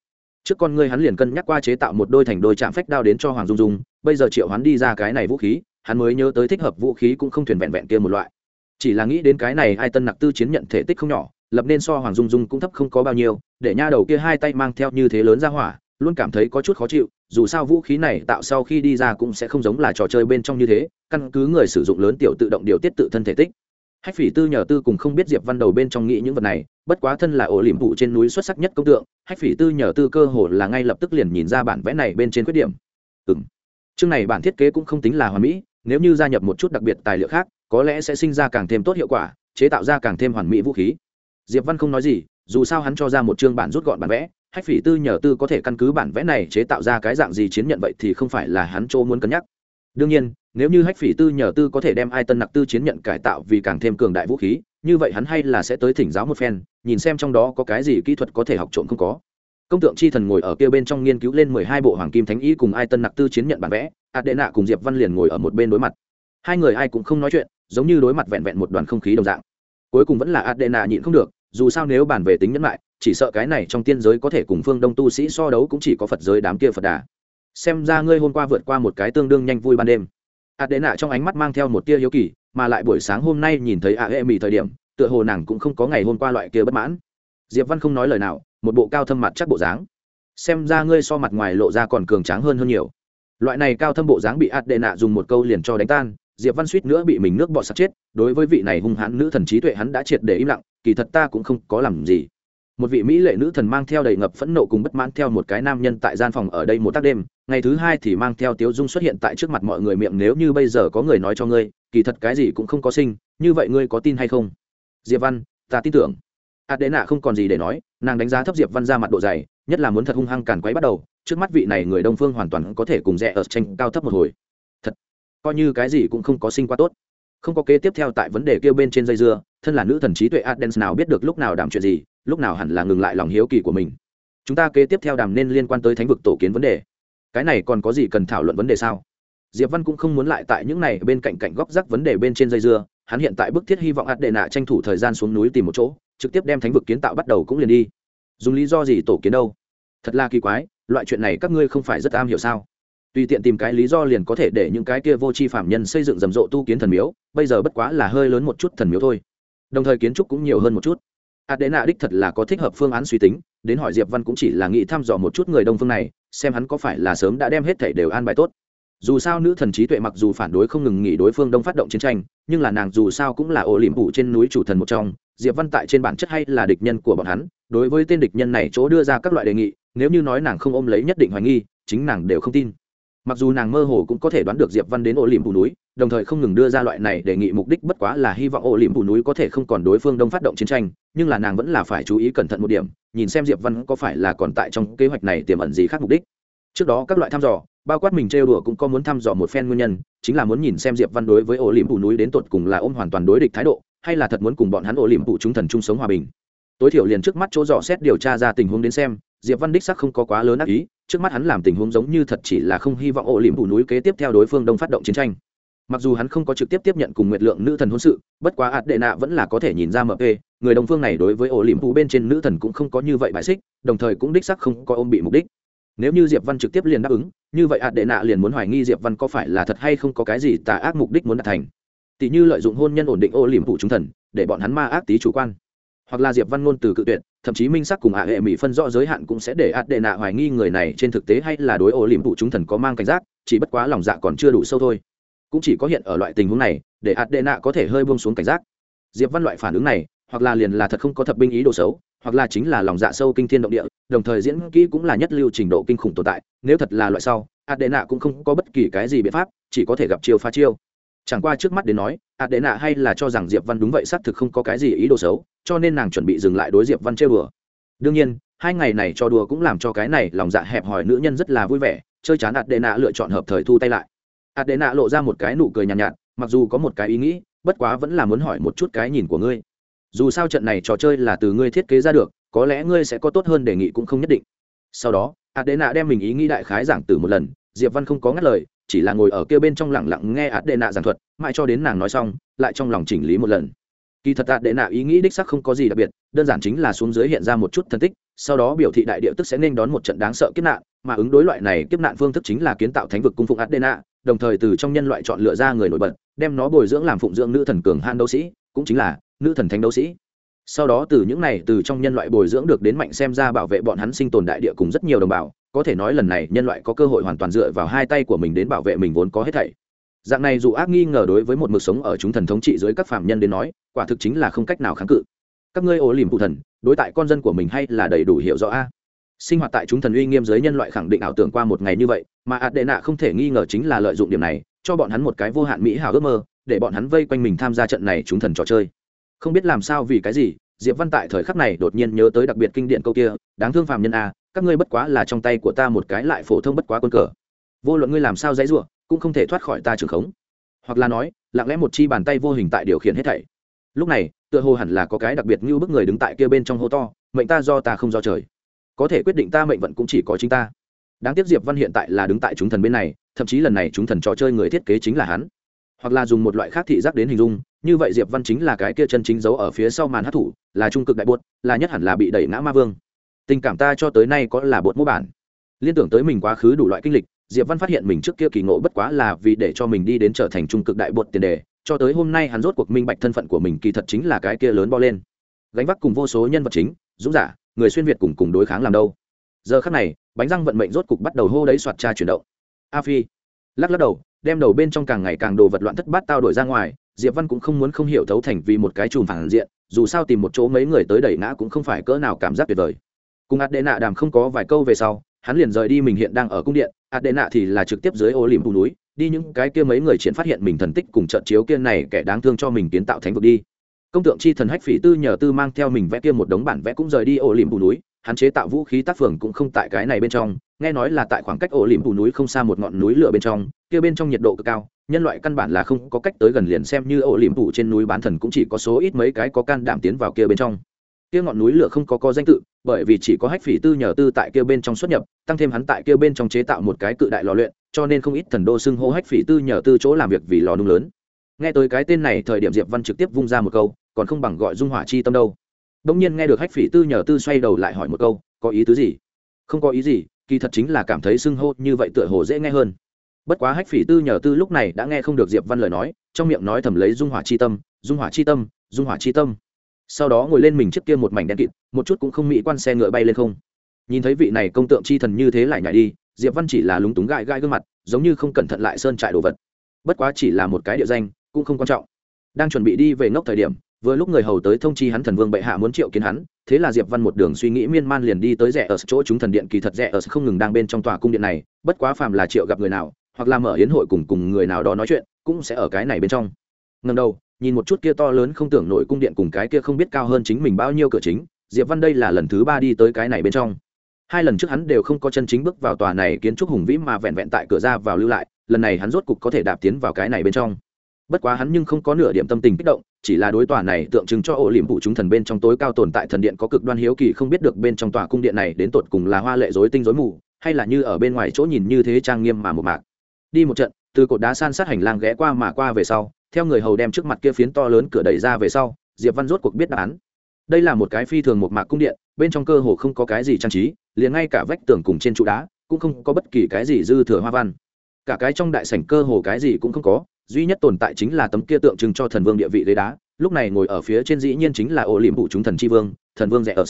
Trước con ngươi hắn liền cân nhắc qua chế tạo một đôi thành đôi chạm phách đao đến cho hoàng dung dung, bây giờ triệu hắn đi ra cái này vũ khí hắn mới nhớ tới thích hợp vũ khí cũng không thuyền vẹn vẹn kia một loại. Chỉ là nghĩ đến cái này, ai tân nặc tư chiến nhận thể tích không nhỏ, lập nên so hoàng dung dung cũng thấp không có bao nhiêu, để nha đầu kia hai tay mang theo như thế lớn ra hỏa, luôn cảm thấy có chút khó chịu, dù sao vũ khí này tạo sau khi đi ra cũng sẽ không giống là trò chơi bên trong như thế, căn cứ người sử dụng lớn tiểu tự động điều tiết tự thân thể tích. Hách phỉ tư nhờ tư cùng không biết diệp văn đầu bên trong nghĩ những vật này, bất quá thân là ổ liềm vụ trên núi xuất sắc nhất công tượng, hách phỉ tư nhờ tư cơ hồ là ngay lập tức liền nhìn ra bản vẽ này bên trên khuyết điểm. Ừ chương này bản thiết kế cũng không tính là hoàn mỹ nếu như gia nhập một chút đặc biệt tài liệu khác, có lẽ sẽ sinh ra càng thêm tốt hiệu quả, chế tạo ra càng thêm hoàn mỹ vũ khí. Diệp văn không nói gì, dù sao hắn cho ra một chương bản rút gọn bản vẽ, hách phỉ tư nhờ tư có thể căn cứ bản vẽ này chế tạo ra cái dạng gì chiến nhận vậy thì không phải là hắn chỗ muốn cân nhắc. Đương nhiên, nếu như hách phỉ tư nhờ tư có thể đem ai tân nặc tư chiến nhận cải tạo vì càng thêm cường đại vũ khí, như vậy hắn hay là sẽ tới thỉnh giáo một phen, nhìn xem trong đó có cái gì kỹ thuật có thể học trộm không có. Công tượng chi thần ngồi ở kia bên trong nghiên cứu lên mười hai bộ hoàng kim thánh ý cùng ai tân nặc tư chiến nhận bản vẽ ạt đệ nạ cùng diệp văn liền ngồi ở một bên đối mặt. Hai người ai cũng không nói chuyện, giống như đối mặt vẹn vẹn một đoàn không khí đồng dạng. Cuối cùng vẫn là ạt đệ nạ nhịn không được, dù sao nếu bàn về tính nhẫn lại chỉ sợ cái này trong tiên giới có thể cùng phương đông tu sĩ so đấu cũng chỉ có phật giới đám kia phật đà. Xem ra ngươi hôm qua vượt qua một cái tương đương nhanh vui ban đêm. Ạt đệ nạ trong ánh mắt mang theo một tia hiếu kỳ, mà lại buổi sáng hôm nay nhìn thấy a hệ mì thời điểm, tựa hồ nàng cũng không có ngày hôm qua loại kia bất mãn. Diệp văn không nói lời nào, một bộ cao thâm mặt chắc bộ dáng. Xem ra ngươi so mặt ngoài lộ ra còn cường tráng hơn hơn nhiều loại này cao thâm bộ dáng bị ạt đệ nạ dùng một câu liền cho đánh tan, diệp văn suýt nữa bị mình nước bọt sắt chết, đối với vị này hung hãn nữ thần trí tuệ hắn đã triệt để im lặng, kỳ thật ta cũng không có làm gì. Một vị mỹ lệ nữ thần mang theo đầy ngập phẫn nộ cùng bất mãn theo một cái nam nhân tại gian phòng ở đây một tác đêm, ngày thứ hai thì mang theo tiếu dung xuất hiện tại trước mặt mọi người miệng nếu như bây giờ có người nói cho ngươi, kỳ thật cái gì cũng không có sinh, như vậy ngươi có tin hay không? Diệp văn, ta tin tưởng. Ạt đệ nạ không còn gì để nói, nàng đánh giá thấp diệp văn ra mặt độ dày, nhất là muốn thật hung hăng càn quấy bắt đầu trước mắt vị này người đông phương hoàn toàn có thể cùng rẽ ở tranh cao thấp một hồi. Thật, coi như cái gì cũng không có sinh quá tốt. Không có kế tiếp theo tại vấn đề kêu bên trên dây dưa, thân là nữ thần trí tuệ adens nào biết được lúc nào đảm chuyện gì, lúc nào hẳn là ngừng lại lòng hiếu kỳ của mình. Chúng ta kế tiếp theo đàm nên liên quan tới thánh vực tổ kiến vấn đề. Cái này còn có gì cần thảo luận vấn đề sao? Diệp văn cũng không muốn lại tại những này bên cạnh cạnh góc rắc vấn đề bên trên dây dưa, hắn hiện tại bức thiết hy vọng ạt đệ nạ tranh thủ thời gian xuống núi tìm một chỗ, trực tiếp đem thánh vực kiến tạo bắt đầu cũng liền đi. Dùng lý do gì tổ kiến đâu? Thật là kỳ quái loại chuyện này các ngươi không phải rất am hiểu sao? Tùy tiện tìm cái lý do liền có thể để những cái kia vô tri phạm nhân xây dựng rầm rộ tu kiến thần miếu, bây giờ bất quá là hơi lớn một chút thần miếu thôi. Đồng thời kiến trúc cũng nhiều hơn một chút. Adena đích thật là có thích hợp phương án suy tính, đến hỏi diệp văn cũng chỉ là nghĩ thăm dò một chút người đông phương này, xem hắn có phải là sớm đã đem hết thảy đều an bài tốt. Dù sao nữ thần trí tuệ mặc dù phản đối không ngừng nghỉ đối phương đông phát động chiến tranh, nhưng là nàng dù sao cũng là ổ liềm phủ trên núi chủ thần một trong, diệp văn tại trên bản chất hay là địch nhân của bọn hắn, đối với tên địch nhân này chỗ đưa ra các loại đề nghị nếu như nói nàng không ôm lấy nhất định hoài nghi, chính nàng đều không tin. Mặc dù nàng mơ hồ cũng có thể đoán được diệp văn đến ổ liềm phủ núi, đồng thời không ngừng đưa ra loại này đề nghị mục đích bất quá là hy vọng ổ liềm phủ núi có thể không còn đối phương đông phát động chiến tranh, nhưng là nàng vẫn là phải chú ý cẩn thận một điểm, nhìn xem diệp văn có phải là còn tại trong kế hoạch này tiềm ẩn gì khác mục đích. Trước đó các loại thăm dò, bao quát mình trêu đùa cũng có muốn thăm dò một phen nguyên nhân, chính là muốn nhìn xem diệp văn đối với ổ liềm phủ núi đến tột cùng là ôm hoàn toàn đối địch thái độ, hay là thật muốn cùng bọn hắn ổ liềm phủ chúng thần chung sống hòa bình tối thiểu liền trước mắt chỗ dò xét điều tra ra tình huống đến xem, diệp văn đích sắc không có quá lớn ác ý, trước mắt hắn làm tình huống giống như thật chỉ là không hy vọng ổ liềm phủ núi kế tiếp theo đối phương đông phát động chiến tranh. Mặc dù hắn không có trực tiếp tiếp nhận cùng nguyệt lượng nữ thần hôn sự, bất quá ạt đệ nạ vẫn là có thể nhìn ra mp người đồng phương này đối với ổ liềm phủ bên trên nữ thần cũng không có như vậy bại xích, đồng thời cũng đích sắc không có ôm bị mục đích. Nếu như diệp văn trực tiếp liền đáp ứng, như vậy ạt đệ nạ liền muốn hoài nghi diệp văn có phải là thật hay không có cái gì tà ác mục đích muốn đạt thành. Tỷ như lợi dụng hôn nhân ổn định ô liềm phủ chúng thần, để bọn hắn ma ác tí chủ quan hoặc là diệp văn ngôn từ cự tuyệt, thậm chí minh sắc cùng hạ hệ mỹ phân rõ giới hạn cũng sẽ để ạt đệ nạ hoài nghi người này trên thực tế hay là đối ô liềm phủ chúng thần có mang cảnh giác, chỉ bất quá lòng dạ còn chưa đủ sâu thôi. Cũng chỉ có hiện ở loại tình huống này, để ạt đệ nạ có thể hơi buông xuống cảnh giác. Diệp văn loại phản ứng này, hoặc là liền là thật không có thập binh ý đồ xấu, hoặc là chính là lòng dạ sâu kinh thiên động địa, đồng thời diễn kỹ cũng là nhất lưu trình độ kinh khủng tồn tại, nếu thật là loại sau, ạt đệ nạ cũng không có bất kỳ cái gì biện pháp, chỉ có thể gặp chiêu phá chiêu chẳng qua trước mắt đến nói ạt đệ nạ hay là cho rằng diệp văn đúng vậy xác thực không có cái gì ý đồ xấu cho nên nàng chuẩn bị dừng lại đối diệp văn chơi đùa. đương nhiên hai ngày này cho đùa cũng làm cho cái này lòng dạ hẹp hòi nữ nhân rất là vui vẻ chơi chán ạt đệ nạ lựa chọn hợp thời thu tay lại. Ạt đệ nạ lộ ra một cái nụ cười nhàn nhạt, nhạt mặc dù có một cái ý nghĩ bất quá vẫn là muốn hỏi một chút cái nhìn của ngươi. Dù sao trận này trò chơi là từ ngươi thiết kế ra được có lẽ ngươi sẽ có tốt hơn đề nghị cũng không nhất định. Sau đó ạt đệ nạ đem mình ý nghĩ đại khái giảng từ một lần diệp văn không có ngắt lời chỉ là ngồi ở kia bên trong lặng lặng nghe ạt đệ nạ giảng thuật, mãi cho đến nàng nói xong, lại trong lòng chỉnh lý một lần. Kỳ thật ạt đệ nạ ý nghĩ đích sắc không có gì đặc biệt, đơn giản chính là xuống dưới hiện ra một chút thân tích, sau đó biểu thị đại địa tức sẽ nên đón một trận đáng sợ kiếp nạn, mà ứng đối loại này kiếp nạn phương thức chính là kiến tạo thánh vực cung phụng ạt đệ nạ, đồng thời từ trong nhân loại chọn lựa ra người nổi bật, đem nó bồi dưỡng làm phụng dưỡng nữ thần cường han đấu sĩ, cũng chính là nữ thần thánh đấu sĩ. Sau đó từ những này từ trong nhân loại bồi dưỡng được đến mạnh xem ra bảo vệ bọn hắn sinh tồn đại địa cùng rất nhiều đồng bào có thể nói lần này nhân loại có cơ hội hoàn toàn dựa vào hai tay của mình đến bảo vệ mình vốn có hết thảy. Dạng này dù ác nghi ngờ đối với một mực sống ở chúng thần thống trị dưới các phạm nhân đến nói, quả thực chính là không cách nào kháng cự. Các ngươi ô liềm cụ thần, đối tại con dân của mình hay là đầy đủ hiểu rõ a? Sinh hoạt tại chúng thần uy nghiêm giới nhân loại khẳng định ảo tưởng qua một ngày như vậy, mà ạt đệ nạ không thể nghi ngờ chính là lợi dụng điểm này, cho bọn hắn một cái vô hạn mỹ hảo ước mơ, để bọn hắn vây quanh mình tham gia trận này chúng thần trò chơi. Không biết làm sao vì cái gì, diệp văn tại thời khắc này đột nhiên nhớ tới đặc biệt kinh điển câu kia, đáng thương phàm nhân a các ngươi bất quá là trong tay của ta một cái lại phổ thông bất quá quân cờ. Vô luận ngươi làm sao dãy rủa, cũng không thể thoát khỏi ta trường khống. Hoặc là nói, lặng lẽ một chi bàn tay vô hình tại điều khiển hết thảy. Lúc này, tựa hồ hẳn là có cái đặc biệt như bức người đứng tại kia bên trong hô to, mệnh ta do ta không do trời. Có thể quyết định ta mệnh vận cũng chỉ có chính ta. Đáng tiếc diệp văn hiện tại là đứng tại chúng thần bên này, thậm chí lần này chúng thần trò chơi người thiết kế chính là hắn. Hoặc là dùng một loại khác thị giác đến hình dung, như vậy diệp văn chính là cái kia chân chính giấu ở phía sau màn hát thủ, là trung cực đại buốt, là nhất hẳn là bị đẩy ngã ma vương tình cảm ta cho tới nay có là bột mô bản. Liên tưởng tới mình quá khứ đủ loại kinh lịch, diệp văn phát hiện mình trước kia kỳ ngộ bất quá là vì để cho mình đi đến trở thành trung cực đại bột tiền đề, cho tới hôm nay hắn rốt cuộc minh bạch thân phận của mình kỳ thật chính là cái kia lớn bo lên. Gánh vác cùng vô số nhân vật chính, dũng giả, người xuyên việt cùng cùng đối kháng làm đâu. Giờ khắc này, bánh răng vận mệnh rốt cục bắt đầu hô đấy soạt tra chuyển động. A phi, lắc lắc đầu, đem đầu bên trong càng ngày càng đồ vật loạn thất bát tao đổi ra ngoài, diệp văn cũng không muốn không hiểu thấu thành vì một cái chùm phản diện, dù sao tìm một chỗ mấy người tới đẩy ngã cũng không phải cỡ nào cảm giác tuyệt vời cùng ạt đệ nạ đàm không có vài câu về sau, hắn liền rời đi mình hiện đang ở cung điện. Ạt đệ nạ thì là trực tiếp dưới ô lìm phủ núi, đi những cái kia mấy người chiến phát hiện mình thần tích cùng trận chiếu kia này kẻ đáng thương cho mình kiến tạo thánh vực đi. Công tượng chi thần hách phỉ tư nhờ tư mang theo mình vẽ kia một đống bản vẽ cũng rời đi ổ lìm phủ núi. Hắn chế tạo vũ khí tác phường cũng không tại cái này bên trong. Nghe nói là tại khoảng cách ổ lìm phủ núi không xa một ngọn núi lửa bên trong, kia bên trong nhiệt độ cực cao, nhân loại căn bản là không có cách tới gần liền xem như ổ lìm phủ trên núi bán thần cũng chỉ có số ít mấy cái có can đảm tiến vào kia bên trong kia ngọn núi lửa không có có danh tự, bởi vì chỉ có hách phỉ tư nhờ tư tại kia bên trong xuất nhập, tăng thêm hắn tại kia bên trong chế tạo một cái cự đại lò luyện, cho nên không ít thần đô xưng hô hách phỉ tư nhờ tư chỗ làm việc vì lò nung lớn. Nghe tới cái tên này, thời điểm diệp văn trực tiếp vung ra một câu, còn không bằng gọi dung hỏa chi tâm đâu. Đông nhiên nghe được hách phỉ tư nhờ tư xoay đầu lại hỏi một câu, có ý tứ gì? Không có ý gì, kỳ thật chính là cảm thấy xưng hô như vậy tựa hồ dễ nghe hơn. Bất quá hách phỉ tư nhờ tư lúc này đã nghe không được diệp văn lời nói, trong miệng nói thầm lấy dung hỏa chi tâm, dung hỏa chi tâm, dung hỏa chi tâm sau đó ngồi lên mình trước kia một mảnh đen kịt, một chút cũng không mỹ quan xe ngựa bay lên không. Nhìn thấy vị này công tượng chi thần như thế lại nhảy đi, diệp văn chỉ là lúng túng gãi gãi gương mặt, giống như không cẩn thận lại sơn trại đồ vật. Bất quá chỉ là một cái địa danh, cũng không quan trọng. Đang chuẩn bị đi về ngốc thời điểm, vừa lúc người hầu tới thông chi hắn thần vương bệ hạ muốn triệu kiến hắn, thế là diệp văn một đường suy nghĩ miên man liền đi tới rẻ ở chỗ chúng thần điện kỳ thật rẻ ở không ngừng đang bên trong tòa cung điện này, bất quá phàm là triệu gặp người nào, hoặc là mở yến hội cùng cùng người nào đó nói chuyện, cũng sẽ ở cái này bên trong. Ngần đầu nhìn một chút kia to lớn không tưởng nổi cung điện cùng cái kia không biết cao hơn chính mình bao nhiêu cửa chính, diệp văn đây là lần thứ ba đi tới cái này bên trong. Hai lần trước hắn đều không có chân chính bước vào tòa này kiến trúc hùng vĩ mà vẹn vẹn tại cửa ra vào lưu lại, lần này hắn rốt cục có thể đạp tiến vào cái này bên trong. Bất quá hắn nhưng không có nửa điểm tâm tình kích động, chỉ là đối tòa này tượng trưng cho ổ liềm phụ chúng thần bên trong tối cao tồn tại thần điện có cực đoan hiếu kỳ không biết được bên trong tòa cung điện này đến tột cùng là hoa lệ dối tinh dối mù, hay là như ở bên ngoài chỗ nhìn như thế trang nghiêm mà một mạc. Đi một trận, từ cột đá san sát hành lang ghé qua mà qua về sau theo người hầu đem trước mặt kia phiến to lớn cửa đẩy ra về sau, diệp văn rốt cuộc biết đáp án. Đây là một cái phi thường một mạc cung điện, bên trong cơ hồ không có cái gì trang trí, liền ngay cả vách tường cùng trên trụ đá cũng không có bất kỳ cái gì dư thừa hoa văn. Cả cái trong đại sảnh cơ hồ cái gì cũng không có, duy nhất tồn tại chính là tấm kia tượng trưng cho thần vương địa vị ghế đá, lúc này ngồi ở phía trên dĩ nhiên chính là ổ liềm vụ chúng thần tri vương, thần vương rẽ ở.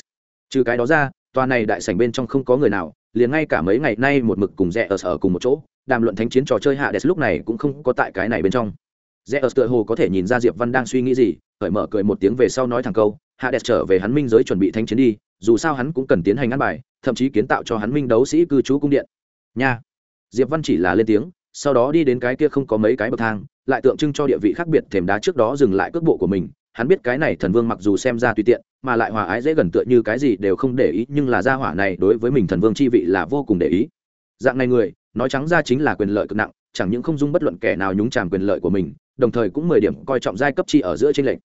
trừ cái đó ra, tòa này đại sảnh bên trong không có người nào, liền ngay cả mấy ngày nay một mực cùng rẽ ở ở cùng một chỗ, đàm luận thánh chiến trò chơi hạ đès lúc này cũng không có tại cái này bên trong rẽ ở tựa hồ có thể nhìn ra diệp văn đang suy nghĩ gì, cởi mở cười một tiếng về sau nói thẳng câu, hạ đès trở về hắn minh giới chuẩn bị thánh chiến đi, dù sao hắn cũng cần tiến hành ăn bài, thậm chí kiến tạo cho hắn minh đấu sĩ cư trú cung điện. Nha. Diệp văn chỉ là lên tiếng, sau đó đi đến cái kia không có mấy cái bậc thang, lại tượng trưng cho địa vị khác biệt thềm đá trước đó dừng lại cước bộ của mình. Hắn biết cái này thần vương mặc dù xem ra tùy tiện, mà lại hòa ái dễ gần tựa như cái gì đều không để ý, nhưng là gia hỏa này đối với mình thần vương chi vị là vô cùng để ý. Dạng này người, nói trắng ra chính là quyền lợi cực nặng, chẳng những không dung bất luận kẻ nào nhúng chàm quyền lợi của mình đồng thời cũng mười điểm coi trọng giai cấp chi ở giữa trên lệnh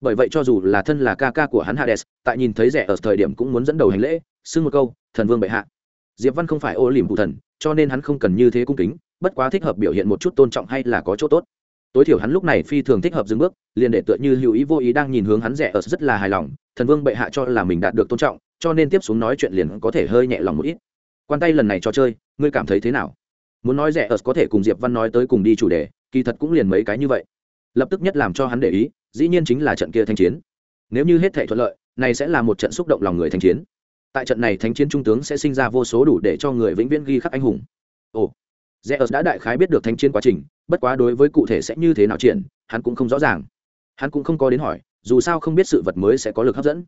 bởi vậy cho dù là thân là ca ca của hắn hades, tại nhìn thấy rẻ ở thời điểm cũng muốn dẫn đầu hành lễ, xưng một câu, thần vương bệ hạ. Diệp văn không phải ô liềm phụ thần, cho nên hắn không cần như thế cung kính, bất quá thích hợp biểu hiện một chút tôn trọng hay là có chỗ tốt. Tối thiểu hắn lúc này phi thường thích hợp dừng bước, liền để tựa như hữu ý vô ý đang nhìn hướng hắn rẻ ở rất là hài lòng, thần vương bệ hạ cho là mình đạt được tôn trọng, cho nên tiếp xuống nói chuyện liền có thể hơi nhẹ lòng một ít. Quan tay lần này cho chơi, ngươi cảm thấy thế nào? Muốn nói rẻ ở có thể cùng diệp văn nói tới cùng đi chủ đề kỳ thật cũng liền mấy cái như vậy. Lập tức nhất làm cho hắn để ý, dĩ nhiên chính là trận kia thanh chiến. Nếu như hết thể thuận lợi, này sẽ là một trận xúc động lòng người thanh chiến. Tại trận này thánh chiến trung tướng sẽ sinh ra vô số đủ để cho người vĩnh viễn ghi khắc anh hùng. Ồ, Zeus đã đại khái biết được thánh chiến quá trình, bất quá đối với cụ thể sẽ như thế nào triển, hắn cũng không rõ ràng. Hắn cũng không có đến hỏi, dù sao không biết sự vật mới sẽ có lực hấp dẫn.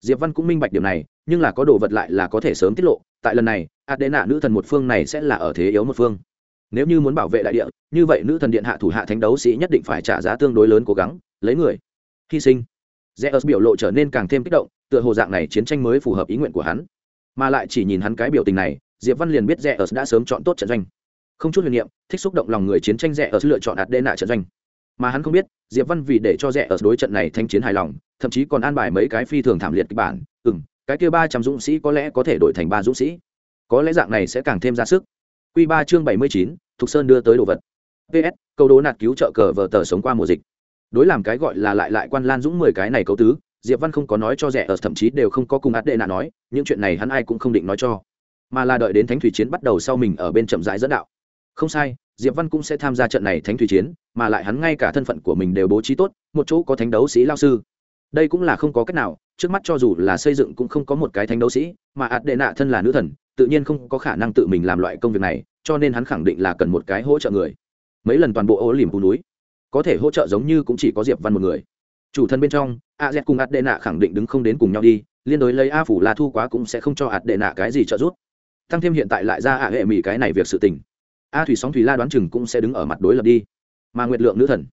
Diệp văn cũng minh bạch điểm này, nhưng là có đồ vật lại là có thể sớm tiết lộ. Tại lần này, adena nữ thần một phương này sẽ là ở thế yếu một phương nếu như muốn bảo vệ đại địa, như vậy nữ thần điện hạ thủ hạ thánh đấu sĩ nhất định phải trả giá tương đối lớn cố gắng, lấy người. Hy sinh. Zeus biểu lộ trở nên càng thêm kích động, tựa hồ dạng này chiến tranh mới phù hợp ý nguyện của hắn. Mà lại chỉ nhìn hắn cái biểu tình này, diệp văn liền biết Zeus đã sớm chọn tốt trận doanh. Không chút huyền niệm, thích xúc động lòng người chiến tranh rẻ ớt lựa chọn ạt đê nạ trận doanh. Mà hắn không biết, diệp văn vì để cho rẻ ớt đối trận này thanh chiến hài lòng, thậm chí còn an bài mấy cái phi thường thảm liệt kịch bản. Ừ cái kia ba trăm dũng sĩ có lẽ có thể đổi thành ba dũng sĩ. Có lẽ dạng này sẽ càng thêm ra sức q ba chương bảy mươi chín, thục sơn đưa tới đồ vật. Ps câu đố nạt cứu trợ cờ vờ tờ sống qua mùa dịch. Đối làm cái gọi là lại lại quan lan dũng mười cái này cấu tứ, diệp văn không có nói cho rẻ ở, thậm chí đều không có cùng át đệ nạ nói, những chuyện này hắn ai cũng không định nói cho. Mà là đợi đến thánh thủy chiến bắt đầu sau mình ở bên chậm rãi dẫn đạo. Không sai, diệp văn cũng sẽ tham gia trận này thánh thủy chiến, mà lại hắn ngay cả thân phận của mình đều bố trí tốt, một chỗ có thánh đấu sĩ lao sư. Đây cũng là không có cách nào, trước mắt cho dù là xây dựng cũng không có một cái thánh đấu sĩ, mà át đệ nạ thân là nữ thần tự nhiên không có khả năng tự mình làm loại công việc này, cho nên hắn khẳng định là cần một cái hỗ trợ người. Mấy lần toàn bộ ô liềm phù núi, có thể hỗ trợ giống như cũng chỉ có diệp văn một người. Chủ thân bên trong, a z cùng ạt đệ nạ khẳng định đứng không đến cùng nhau đi, liên đối lấy a phủ la thu quá cũng sẽ không cho ạt đệ nạ cái gì trợ giúp. Tăng thêm hiện tại lại ra a hệ mỹ cái này việc sự tình. A thủy sóng thủy la đoán chừng cũng sẽ đứng ở mặt đối lập đi. Mà nguyệt lượng nữ thần.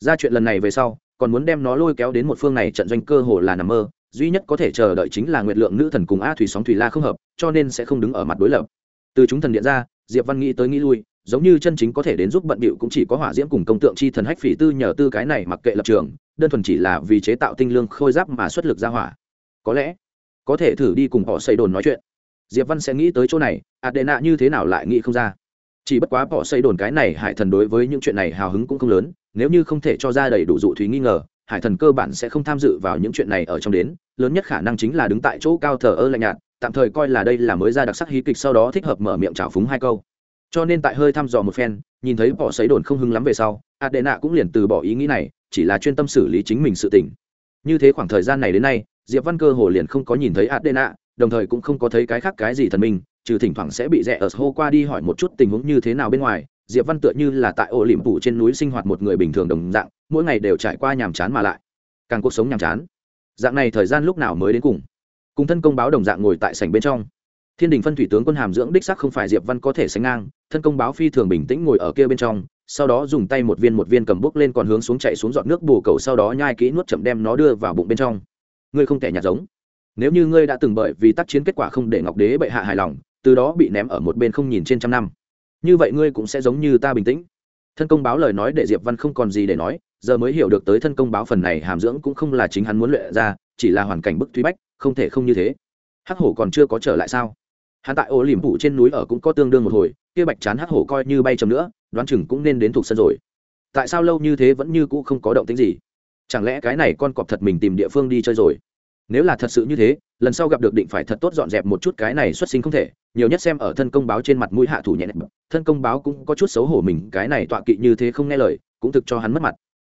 Ra chuyện lần này về sau, còn muốn đem nó lôi kéo đến một phương này trận doanh cơ hồ là nằm mơ duy nhất có thể chờ đợi chính là nguyệt lượng nữ thần cùng a thủy sóng thủy la không hợp, cho nên sẽ không đứng ở mặt đối lập. Từ chúng thần điện ra, diệp văn nghĩ tới nghĩ lui, giống như chân chính có thể đến giúp bận bịu cũng chỉ có hỏa diễm cùng công tượng chi thần hách phỉ tư nhờ tư cái này mặc kệ lập trường, đơn thuần chỉ là vì chế tạo tinh lương khôi giáp mà xuất lực ra hỏa. Có lẽ, có thể thử đi cùng họ xây đồn nói chuyện. Diệp văn sẽ nghĩ tới chỗ này, adena như thế nào lại nghĩ không ra. Chỉ bất quá họ xây đồn cái này hải thần đối với những chuyện này hào hứng cũng không lớn, nếu như không thể cho ra đầy đủ dụ thúy nghi ngờ hải thần cơ bản sẽ không tham dự vào những chuyện này ở trong đến, lớn nhất khả năng chính là đứng tại chỗ cao thờ ơ lạnh nhạt, tạm thời coi là đây là mới ra đặc sắc hí kịch sau đó thích hợp mở miệng trào phúng hai câu. Cho nên tại hơi thăm dò một phen, nhìn thấy bỏ xấy đồn không hưng lắm về sau, adena cũng liền từ bỏ ý nghĩ này, chỉ là chuyên tâm xử lý chính mình sự tỉnh như thế khoảng thời gian này đến nay, diệp văn cơ hồ liền không có nhìn thấy adena, đồng thời cũng không có thấy cái khác cái gì thần minh, trừ thỉnh thoảng sẽ bị rẽ ở hô qua đi hỏi một chút tình huống như thế nào bên ngoài diệp văn tựa như là tại ô liềm phủ trên núi sinh hoạt một người bình thường đồng dạng, mỗi ngày đều trải qua nhàm chán mà lại. Càng cuộc sống nhàm chán. Dạng này thời gian lúc nào mới đến cùng? Cùng thân công báo đồng dạng ngồi tại sảnh bên trong. Thiên đình phân thủy tướng quân hàm dưỡng đích sắc không phải diệp văn có thể sánh ngang, thân công báo phi thường bình tĩnh ngồi ở kia bên trong, sau đó dùng tay một viên một viên cầm bút lên còn hướng xuống chạy xuống giọt nước bù cầu sau đó nhai kỹ nuốt chậm đem nó đưa vào bụng bên trong. Ngươi không thể nhạt giống. Nếu như ngươi đã từng bởi vì tác chiến kết quả không để ngọc đế bệ hạ hài lòng, từ đó bị ném ở một bên không nhìn trên trăm năm như vậy ngươi cũng sẽ giống như ta bình tĩnh. Thân công báo lời nói để diệp văn không còn gì để nói, giờ mới hiểu được tới thân công báo phần này hàm dưỡng cũng không là chính hắn muốn luyện ra, chỉ là hoàn cảnh bức thúy bách, không thể không như thế. Hắc hổ còn chưa có trở lại sao? Hắn tại ô liềm phủ trên núi ở cũng có tương đương một hồi, kia bạch chán hắc hổ coi như bay chầm nữa, đoán chừng cũng nên đến thuộc sân rồi. Tại sao lâu như thế vẫn như cũ không có động tính gì? Chẳng lẽ cái này con cọp thật mình tìm địa phương đi chơi rồi? Nếu là thật sự như thế, lần sau gặp được định phải thật tốt dọn dẹp một chút cái này xuất sinh không thể, nhiều nhất xem ở thân công báo trên mặt mũi hạ thủ nhẹ nhẹ thân công báo cũng có chút xấu hổ mình, cái này tọa kỵ như thế không nghe lời, cũng thực cho hắn mất mặt.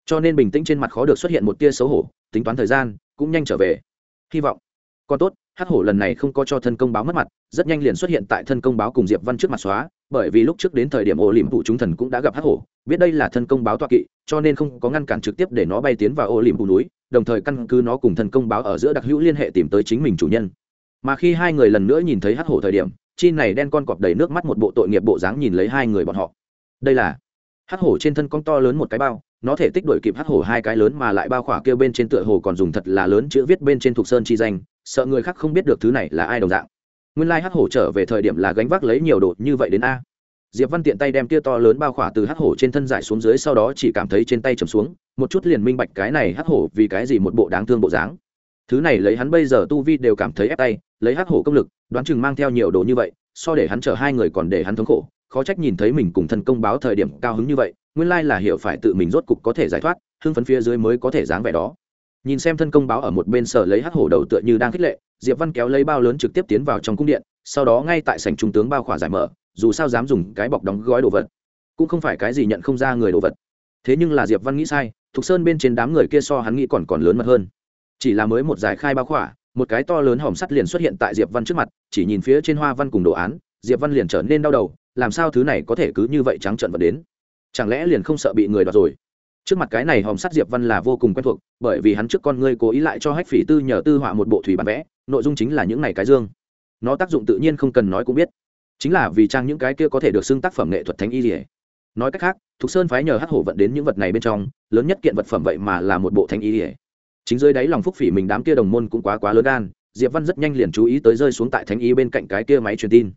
Cho nên bình tĩnh trên mặt khó được xuất hiện một tia xấu hổ, tính toán thời gian, cũng nhanh trở về. Hy vọng. Còn tốt, hắc hổ lần này không có cho thân công báo mất mặt, rất nhanh liền xuất hiện tại thân công báo cùng diệp văn trước mặt xóa, bởi vì lúc trước đến thời điểm ổ liềm phụ chúng thần cũng đã gặp hắc hổ, biết đây là thân công báo tọa kỵ, cho nên không có ngăn cản trực tiếp để nó bay tiến vào ổ liềm phụ núi, đồng thời căn cứ nó cùng thân công báo ở giữa đặc hữu liên hệ tìm tới chính mình chủ nhân. Mà khi hai người lần nữa nhìn thấy hắc hổ thời điểm chi này đen con cọp đầy nước mắt một bộ tội nghiệp bộ dáng nhìn lấy hai người bọn họ. Đây là, hắc hổ trên thân con to lớn một cái bao, nó thể tích đổi kịp hắc hổ hai cái lớn mà lại bao khỏa kêu bên trên tựa hồ còn dùng thật là lớn chữ viết bên trên thuộc sơn chi danh, sợ người khác không biết được thứ này là ai đồng dạng. Nguyên lai hắc hổ trở về thời điểm là gánh vác lấy nhiều đồ như vậy đến a. Diệp văn tiện tay đem tia to lớn bao khỏa từ hắc hổ trên thân giải xuống dưới sau đó chỉ cảm thấy trên tay trầm xuống, một chút liền minh bạch cái này hắc hổ vì cái gì một bộ đáng thương bộ dáng. Thứ này lấy hắn bây giờ tu vi đều cảm thấy ép tay, lấy hắc hổ công lực đoán chừng mang theo nhiều đồ như vậy, so để hắn chở hai người còn để hắn thống khổ, khó trách nhìn thấy mình cùng thân công báo thời điểm cao hứng như vậy, nguyên lai là hiểu phải tự mình rốt cục có thể giải thoát, hưng phấn phía dưới mới có thể dáng vẻ đó. Nhìn xem thân công báo ở một bên sở lấy hắc hổ đầu tựa như đang khích lệ, diệp văn kéo lấy bao lớn trực tiếp tiến vào trong cung điện, sau đó ngay tại sảnh trung tướng bao khỏa giải mở, dù sao dám dùng cái bọc đóng gói đồ vật, cũng không phải cái gì nhận không ra người đồ vật. Thế nhưng là diệp văn nghĩ sai, thục sơn bên trên đám người kia so hắn nghĩ còn còn lớn mật hơn. Chỉ là mới một giải khai bao khỏa một cái to lớn hòm sắt liền xuất hiện tại diệp văn trước mặt, chỉ nhìn phía trên hoa văn cùng đồ án, diệp văn liền trở nên đau đầu, làm sao thứ này có thể cứ như vậy trắng trợn vật đến? Chẳng lẽ liền không sợ bị người đoạt rồi? Trước mặt cái này hòm sắt diệp văn là vô cùng quen thuộc, bởi vì hắn trước con ngươi cố ý lại cho hách phỉ tư nhờ tư họa một bộ thủy bản vẽ, nội dung chính là những này cái dương. Nó tác dụng tự nhiên không cần nói cũng biết. Chính là vì trang những cái kia có thể được xưng tác phẩm nghệ thuật thánh y lìa nói cách khác, thục sơn phái nhờ hắc hổ vận đến những vật này bên trong, lớn nhất kiện vật phẩm vậy mà là một bộ thánh y lìa chính dưới đáy lòng phúc phỉ mình đám kia đồng môn cũng quá quá lớn gan, diệp văn rất nhanh liền chú ý tới rơi xuống tại thánh y bên cạnh cái kia máy truyền tin.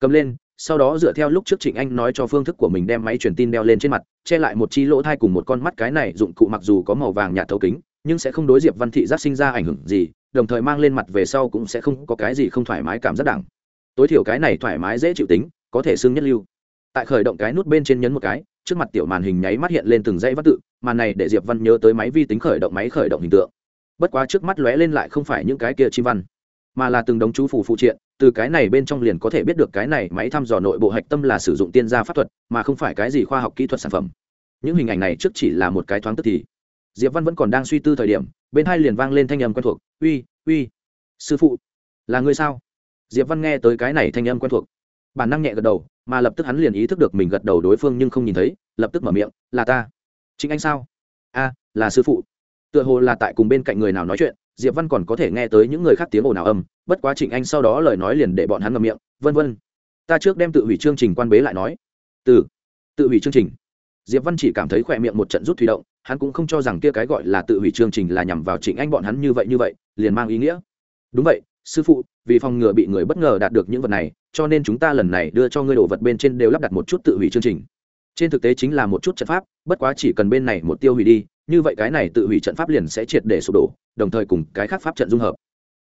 Cầm lên, sau đó dựa theo lúc trước trịnh anh nói cho phương thức của mình đem máy truyền tin đeo lên trên mặt, che lại một chi lỗ thai cùng một con mắt cái này dụng cụ mặc dù có màu vàng nhạt thấu kính, nhưng sẽ không đối diệp văn thị giác sinh ra ảnh hưởng gì, đồng thời mang lên mặt về sau cũng sẽ không có cái gì không thoải mái cảm giác đẳng. Tối thiểu cái này thoải mái dễ chịu tính, có thể xưng nhất lưu. Tại khởi động cái nút bên trên nhấn một cái trước mặt tiểu màn hình nháy mắt hiện lên từng dãy văn tự, màn này để diệp văn nhớ tới máy vi tính khởi động máy khởi động hình tượng. Bất quá trước mắt lóe lên lại không phải những cái kia chi văn, mà là từng đống chú phù phụ triện, từ cái này bên trong liền có thể biết được cái này máy thăm dò nội bộ hạch tâm là sử dụng tiên gia pháp thuật, mà không phải cái gì khoa học kỹ thuật sản phẩm. Những hình ảnh này trước chỉ là một cái thoáng tức thì. Diệp văn vẫn còn đang suy tư thời điểm, bên hai liền vang lên thanh âm quen thuộc, uy uy, sư phụ, là người sao? Diệp văn nghe tới cái này thanh âm quen thuộc, bản năng nhẹ gật đầu mà lập tức hắn liền ý thức được mình gật đầu đối phương nhưng không nhìn thấy, lập tức mở miệng, là ta. Chính anh sao? A, là sư phụ. Tựa hồ là tại cùng bên cạnh người nào nói chuyện, diệp văn còn có thể nghe tới những người khác tiếng ồn ào âm, bất quá trịnh anh sau đó lời nói liền để bọn hắn ngậm miệng, vân vân, ta trước đem tự hủy chương trình quan bế lại nói. Từ, tự hủy chương trình. Diệp văn chỉ cảm thấy khỏe miệng một trận rút thủy động, hắn cũng không cho rằng kia cái gọi là tự hủy chương trình là nhằm vào trịnh anh bọn hắn như vậy như vậy, liền mang ý nghĩa. Đúng vậy, sư phụ, vì phòng ngừa bị người bất ngờ đạt được những vật này cho nên chúng ta lần này đưa cho ngươi đồ vật bên trên đều lắp đặt một chút tự hủy chương trình. Trên thực tế chính là một chút trận pháp, bất quá chỉ cần bên này một tiêu hủy đi, như vậy cái này tự hủy trận pháp liền sẽ triệt để sụp đổ, đồng thời cùng cái khác pháp trận dung hợp.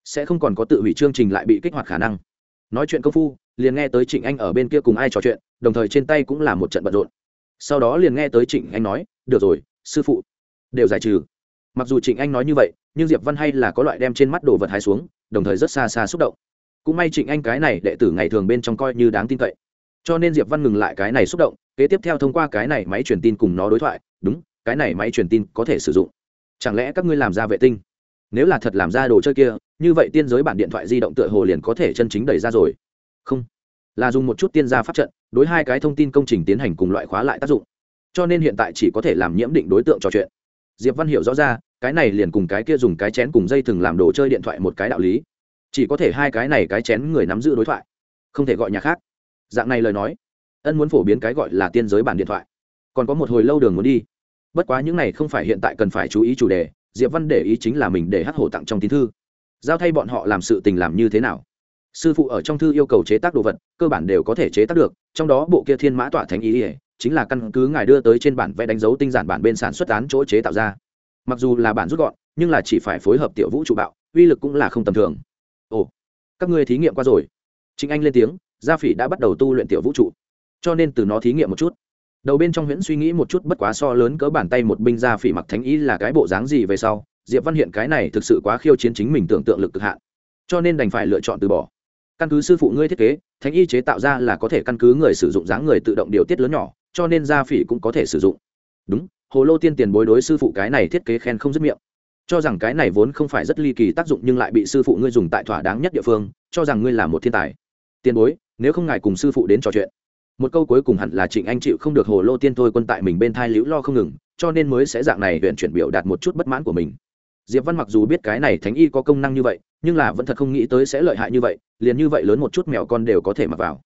Sẽ không còn có tự hủy chương trình lại bị kích hoạt khả năng. Nói chuyện công phu, liền nghe tới trịnh anh ở bên kia cùng ai trò chuyện, đồng thời trên tay cũng là một trận bận rộn. Sau đó liền nghe tới trịnh anh nói, được rồi, sư phụ. Đều giải trừ. Mặc dù trịnh anh nói như vậy, nhưng diệp văn hay là có loại đem trên mắt đồ vật hái xuống, đồng thời rất xa xa xúc động cũng may trịnh anh cái này đệ tử ngày thường bên trong coi như đáng tin cậy. Cho nên diệp văn ngừng lại cái này xúc động, kế tiếp theo thông qua cái này máy truyền tin cùng nó đối thoại, đúng, cái này máy truyền tin có thể sử dụng. Chẳng lẽ các ngươi làm ra vệ tinh? Nếu là thật làm ra đồ chơi kia, như vậy tiên giới bản điện thoại di động tựa hồ liền có thể chân chính đẩy ra rồi. Không. Là dùng một chút tiên gia pháp trận, đối hai cái thông tin công trình tiến hành cùng loại khóa lại tác dụng. Cho nên hiện tại chỉ có thể làm nhiễm định đối tượng trò chuyện. Diệp văn hiểu rõ ra, cái này liền cùng cái kia dùng cái chén cùng dây thừng làm đồ chơi điện thoại một cái đạo lý chỉ có thể hai cái này cái chén người nắm giữ đối thoại, không thể gọi nhà khác. Dạng này lời nói, ân muốn phổ biến cái gọi là tiên giới bản điện thoại. Còn có một hồi lâu đường muốn đi. Bất quá những này không phải hiện tại cần phải chú ý chủ đề, diệp văn để ý chính là mình để hát hổ tặng trong tín thư. Giao thay bọn họ làm sự tình làm như thế nào? Sư phụ ở trong thư yêu cầu chế tác đồ vật, cơ bản đều có thể chế tác được, trong đó bộ kia thiên mã tỏa thánh ý ỉa chính là căn cứ ngài đưa tới trên bản vẽ đánh dấu tinh giản bản bên sản xuất án chỗ chế tạo ra. Mặc dù là bản rút gọn, nhưng là chỉ phải phối hợp tiểu vũ trụ bạo, uy lực cũng là không tầm thường các ngươi thí nghiệm qua rồi. Chính anh lên tiếng, gia phỉ đã bắt đầu tu luyện tiểu vũ trụ. Cho nên từ nó thí nghiệm một chút. Đầu bên trong huyễn suy nghĩ một chút bất quá so lớn cỡ bàn tay một binh gia phỉ mặc thánh ý là cái bộ dáng gì về sau, diệp văn hiện cái này thực sự quá khiêu chiến chính mình tưởng tượng lực cực hạn. Cho nên đành phải lựa chọn từ bỏ. Căn cứ sư phụ ngươi thiết kế, thánh y chế tạo ra là có thể căn cứ người sử dụng dáng người tự động điều tiết lớn nhỏ, cho nên gia phỉ cũng có thể sử dụng. Đúng, hồ lô tiên tiền bối đối sư phụ cái này thiết kế khen không dứt miệng cho rằng cái này vốn không phải rất ly kỳ tác dụng nhưng lại bị sư phụ ngươi dùng tại thỏa đáng nhất địa phương, cho rằng ngươi là một thiên tài. Tiền bối, nếu không ngài cùng sư phụ đến trò chuyện. Một câu cuối cùng hẳn là trịnh anh chịu không được hồ lô tiên thôi quân tại mình bên thai liễu lo không ngừng, cho nên mới sẽ dạng này huyện chuyển biểu đạt một chút bất mãn của mình. Diệp văn mặc dù biết cái này thánh y có công năng như vậy, nhưng là vẫn thật không nghĩ tới sẽ lợi hại như vậy, liền như vậy lớn một chút mèo con đều có thể mặc vào.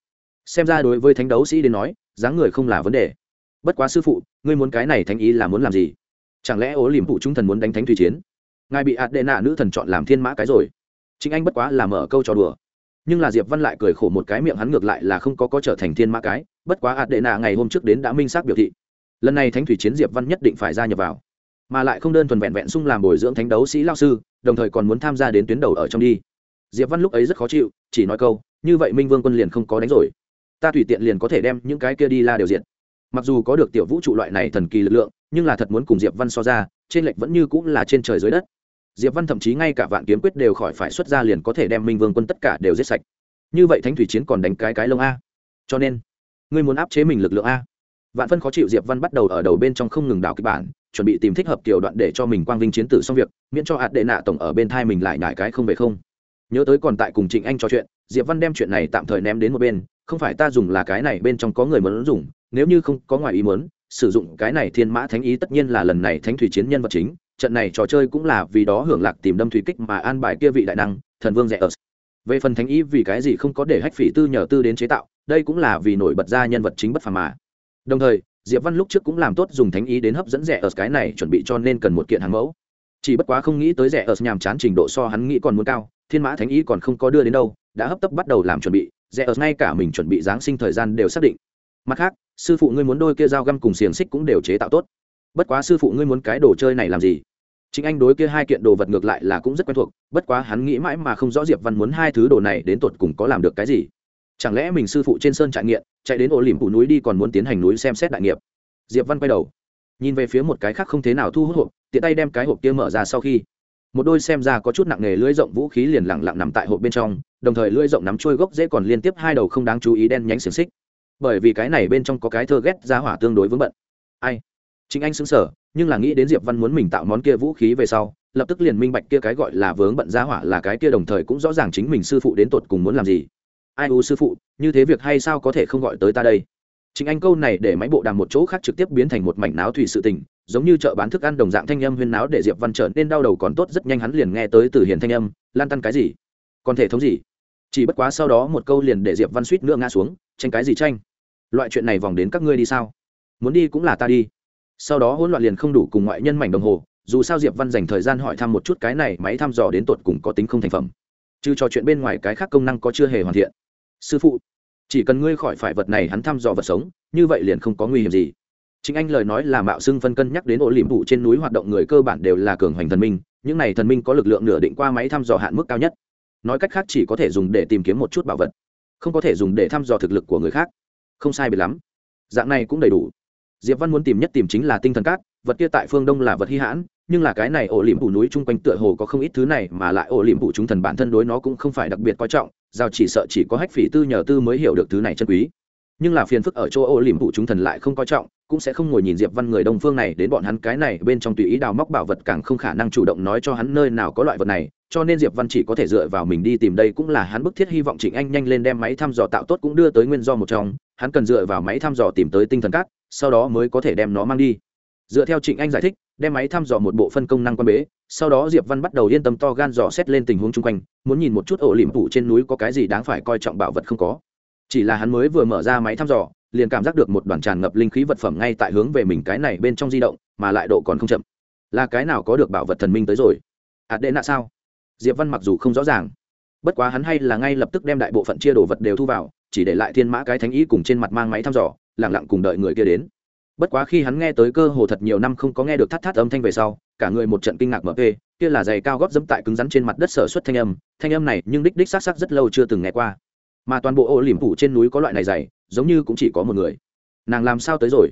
Xem ra đối với thánh đấu sĩ đến nói, dáng người không là vấn đề. Bất quá sư phụ, ngươi muốn cái này thánh y là muốn làm gì? Chẳng lẽ ố liềm phụ trung thần muốn đánh thánh thủy chiến? Ngài bị ạt đệ nạ nữ thần chọn làm thiên mã cái rồi. Chính anh bất quá là mở câu trò đùa. Nhưng là diệp văn lại cười khổ một cái miệng hắn ngược lại là không có có trở thành thiên mã cái, bất quá ạt đệ nạ ngày hôm trước đến đã minh xác biểu thị. Lần này thánh thủy chiến diệp văn nhất định phải gia nhập vào, mà lại không đơn thuần vẹn vẹn sung làm bồi dưỡng thánh đấu sĩ lao sư, đồng thời còn muốn tham gia đến tuyến đầu ở trong đi. Diệp văn lúc ấy rất khó chịu, chỉ nói câu, như vậy minh vương quân liền không có đánh rồi. Ta tùy tiện liền có thể đem những cái kia đi la đều diện mặc dù có được tiểu vũ trụ loại này thần kỳ lực lượng, nhưng là thật muốn cùng diệp văn so ra, trên lệch vẫn như cũng là trên trời dưới đất diệp văn thậm chí ngay cả vạn kiếm quyết đều khỏi phải xuất ra liền có thể đem minh vương quân tất cả đều giết sạch. Như vậy thánh thủy chiến còn đánh cái cái lông a. Cho nên, ngươi muốn áp chế mình lực lượng a. Vạn phân khó chịu diệp văn bắt đầu ở đầu bên trong không ngừng đảo kịch bản, chuẩn bị tìm thích hợp kiểu đoạn để cho mình quang vinh chiến tử xong việc, miễn cho hạt đệ nạ tổng ở bên thai mình lại nhải cái không về không. Nhớ tới còn tại cùng trịnh anh trò chuyện, diệp văn đem chuyện này tạm thời ném đến một bên, không phải ta dùng là cái này bên trong có người muốn dùng, nếu như không có ngoài ý muốn, sử dụng cái này thiên mã thánh ý tất nhiên là lần này thánh thủy chiến nhân vật chính trận này trò chơi cũng là vì đó hưởng lạc tìm đâm thủy kích mà an bài kia vị đại năng, thần vương rẻ ở về phần thánh ý vì cái gì không có để hách phỉ tư nhờ tư đến chế tạo, đây cũng là vì nổi bật ra nhân vật chính bất phàm mà. Đồng thời, diệp văn lúc trước cũng làm tốt dùng thánh ý đến hấp dẫn rẻ ở cái này chuẩn bị cho nên cần một kiện hàng mẫu. Chỉ bất quá không nghĩ tới rẻ ở nhàm chán trình độ so hắn nghĩ còn muốn cao, thiên mã thánh ý còn không có đưa đến đâu, đã hấp tấp bắt đầu làm chuẩn bị rẻ ở ngay cả mình chuẩn bị giáng sinh thời gian đều xác định. Mặt khác, sư phụ ngươi muốn đôi kia dao găm cùng xiềng xích cũng đều chế tạo tốt bất quá sư phụ ngươi muốn cái đồ chơi này làm gì? Chính anh đối kia hai kiện đồ vật ngược lại là cũng rất quen thuộc, bất quá hắn nghĩ mãi mà không rõ diệp văn muốn hai thứ đồ này đến tột cùng có làm được cái gì. Chẳng lẽ mình sư phụ trên sơn trại nghiện, chạy đến ổ lỉm phủ núi đi còn muốn tiến hành núi xem xét đại nghiệp? Diệp văn quay đầu, nhìn về phía một cái khác không thế nào thu hút hộp, tiện tay đem cái hộp kia mở ra sau khi, một đôi xem ra có chút nặng nghề lưỡi rộng vũ khí liền lặng lặng nằm tại hộp bên trong, đồng thời lưỡi rộng nắm trôi gốc dễ còn liên tiếp hai đầu không đáng chú ý đen nhánh xiềng xích. Bởi vì cái này bên trong có cái thơ ghét ra hỏa tương đối vướng bận. Ai? Chính anh xứng sở nhưng là nghĩ đến diệp văn muốn mình tạo món kia vũ khí về sau, lập tức liền minh bạch kia cái gọi là vướng bận giá hỏa là cái kia đồng thời cũng rõ ràng chính mình sư phụ đến tột cùng muốn làm gì. Ai u sư phụ, như thế việc hay sao có thể không gọi tới ta đây? Chính anh câu này để máy bộ đàm một chỗ khác trực tiếp biến thành một mảnh náo thủy sự tình, giống như chợ bán thức ăn đồng dạng thanh âm huyên náo để diệp văn trở nên đau đầu còn tốt, rất nhanh hắn liền nghe tới từ hiền thanh âm, lan tăn cái gì? Còn thể thống gì? Chỉ bất quá sau đó một câu liền để diệp văn suýt nữa ngã xuống, tranh cái gì tranh? Loại chuyện này vòng đến các ngươi đi sao? Muốn đi cũng là ta đi sau đó hỗn loạn liền không đủ cùng ngoại nhân mảnh đồng hồ, dù sao diệp văn dành thời gian hỏi thăm một chút cái này máy thăm dò đến tột cùng có tính không thành phẩm. Chứ trò chuyện bên ngoài cái khác công năng có chưa hề hoàn thiện. Sư phụ, chỉ cần ngươi khỏi phải vật này hắn thăm dò vật sống, như vậy liền không có nguy hiểm gì. Chính anh lời nói là mạo xưng phân cân nhắc đến ổ liềm vụ trên núi hoạt động người cơ bản đều là cường hoành thần minh, những này thần minh có lực lượng nửa định qua máy thăm dò hạn mức cao nhất. Nói cách khác chỉ có thể dùng để tìm kiếm một chút bảo vật, không có thể dùng để thăm dò thực lực của người khác. Không sai biệt lắm. Dạng này cũng đầy đủ diệp văn muốn tìm nhất tìm chính là tinh thần cát, vật kia tại phương đông là vật hy hãn, nhưng là cái này ổ liệm phủ núi chung quanh tựa hồ có không ít thứ này mà lại ổ liệm phủ chúng thần bản thân đối nó cũng không phải đặc biệt coi trọng, giao chỉ sợ chỉ có hách phỉ tư nhờ tư mới hiểu được thứ này chân quý. Nhưng là phiền phức ở chỗ ổ liệm phủ chúng thần lại không coi trọng, cũng sẽ không ngồi nhìn diệp văn người đông phương này đến bọn hắn cái này bên trong tùy ý đào móc bảo vật càng không khả năng chủ động nói cho hắn nơi nào có loại vật này, cho nên diệp văn chỉ có thể dựa vào mình đi tìm đây cũng là hắn bức thiết hy vọng trịnh anh nhanh lên đem máy thăm dò tạo tốt cũng đưa tới nguyên do một trong, hắn cần dựa vào máy thăm dò tìm tới tinh thần cát sau đó mới có thể đem nó mang đi. Dựa theo trịnh anh giải thích, đem máy thăm dò một bộ phân công năng quan bế, sau đó diệp văn bắt đầu yên tâm to gan dò xét lên tình huống chung quanh, muốn nhìn một chút ổ lỉm phủ trên núi có cái gì đáng phải coi trọng bảo vật không có. Chỉ là hắn mới vừa mở ra máy thăm dò, liền cảm giác được một đoàn tràn ngập linh khí vật phẩm ngay tại hướng về mình cái này bên trong di động, mà lại độ còn không chậm. Là cái nào có được bảo vật thần minh tới rồi? Ạt đệ nạ sao? Diệp văn mặc dù không rõ ràng. Bất quá hắn hay là ngay lập tức đem đại bộ phận chia đồ vật đều thu vào, chỉ để lại thiên mã cái thánh ý cùng trên mặt mang máy thăm dò lẳng lặng cùng đợi người kia đến. Bất quá khi hắn nghe tới cơ hồ thật nhiều năm không có nghe được thắt thắt âm thanh về sau, cả người một trận kinh ngạc mở pê kia là giày cao gót dẫm tại cứng rắn trên mặt đất sở xuất thanh âm thanh âm này nhưng đích đích xác xác rất lâu chưa từng nghe qua. Mà toàn bộ ô liềm phủ trên núi có loại này dày giống như cũng chỉ có một người. Nàng làm sao tới rồi?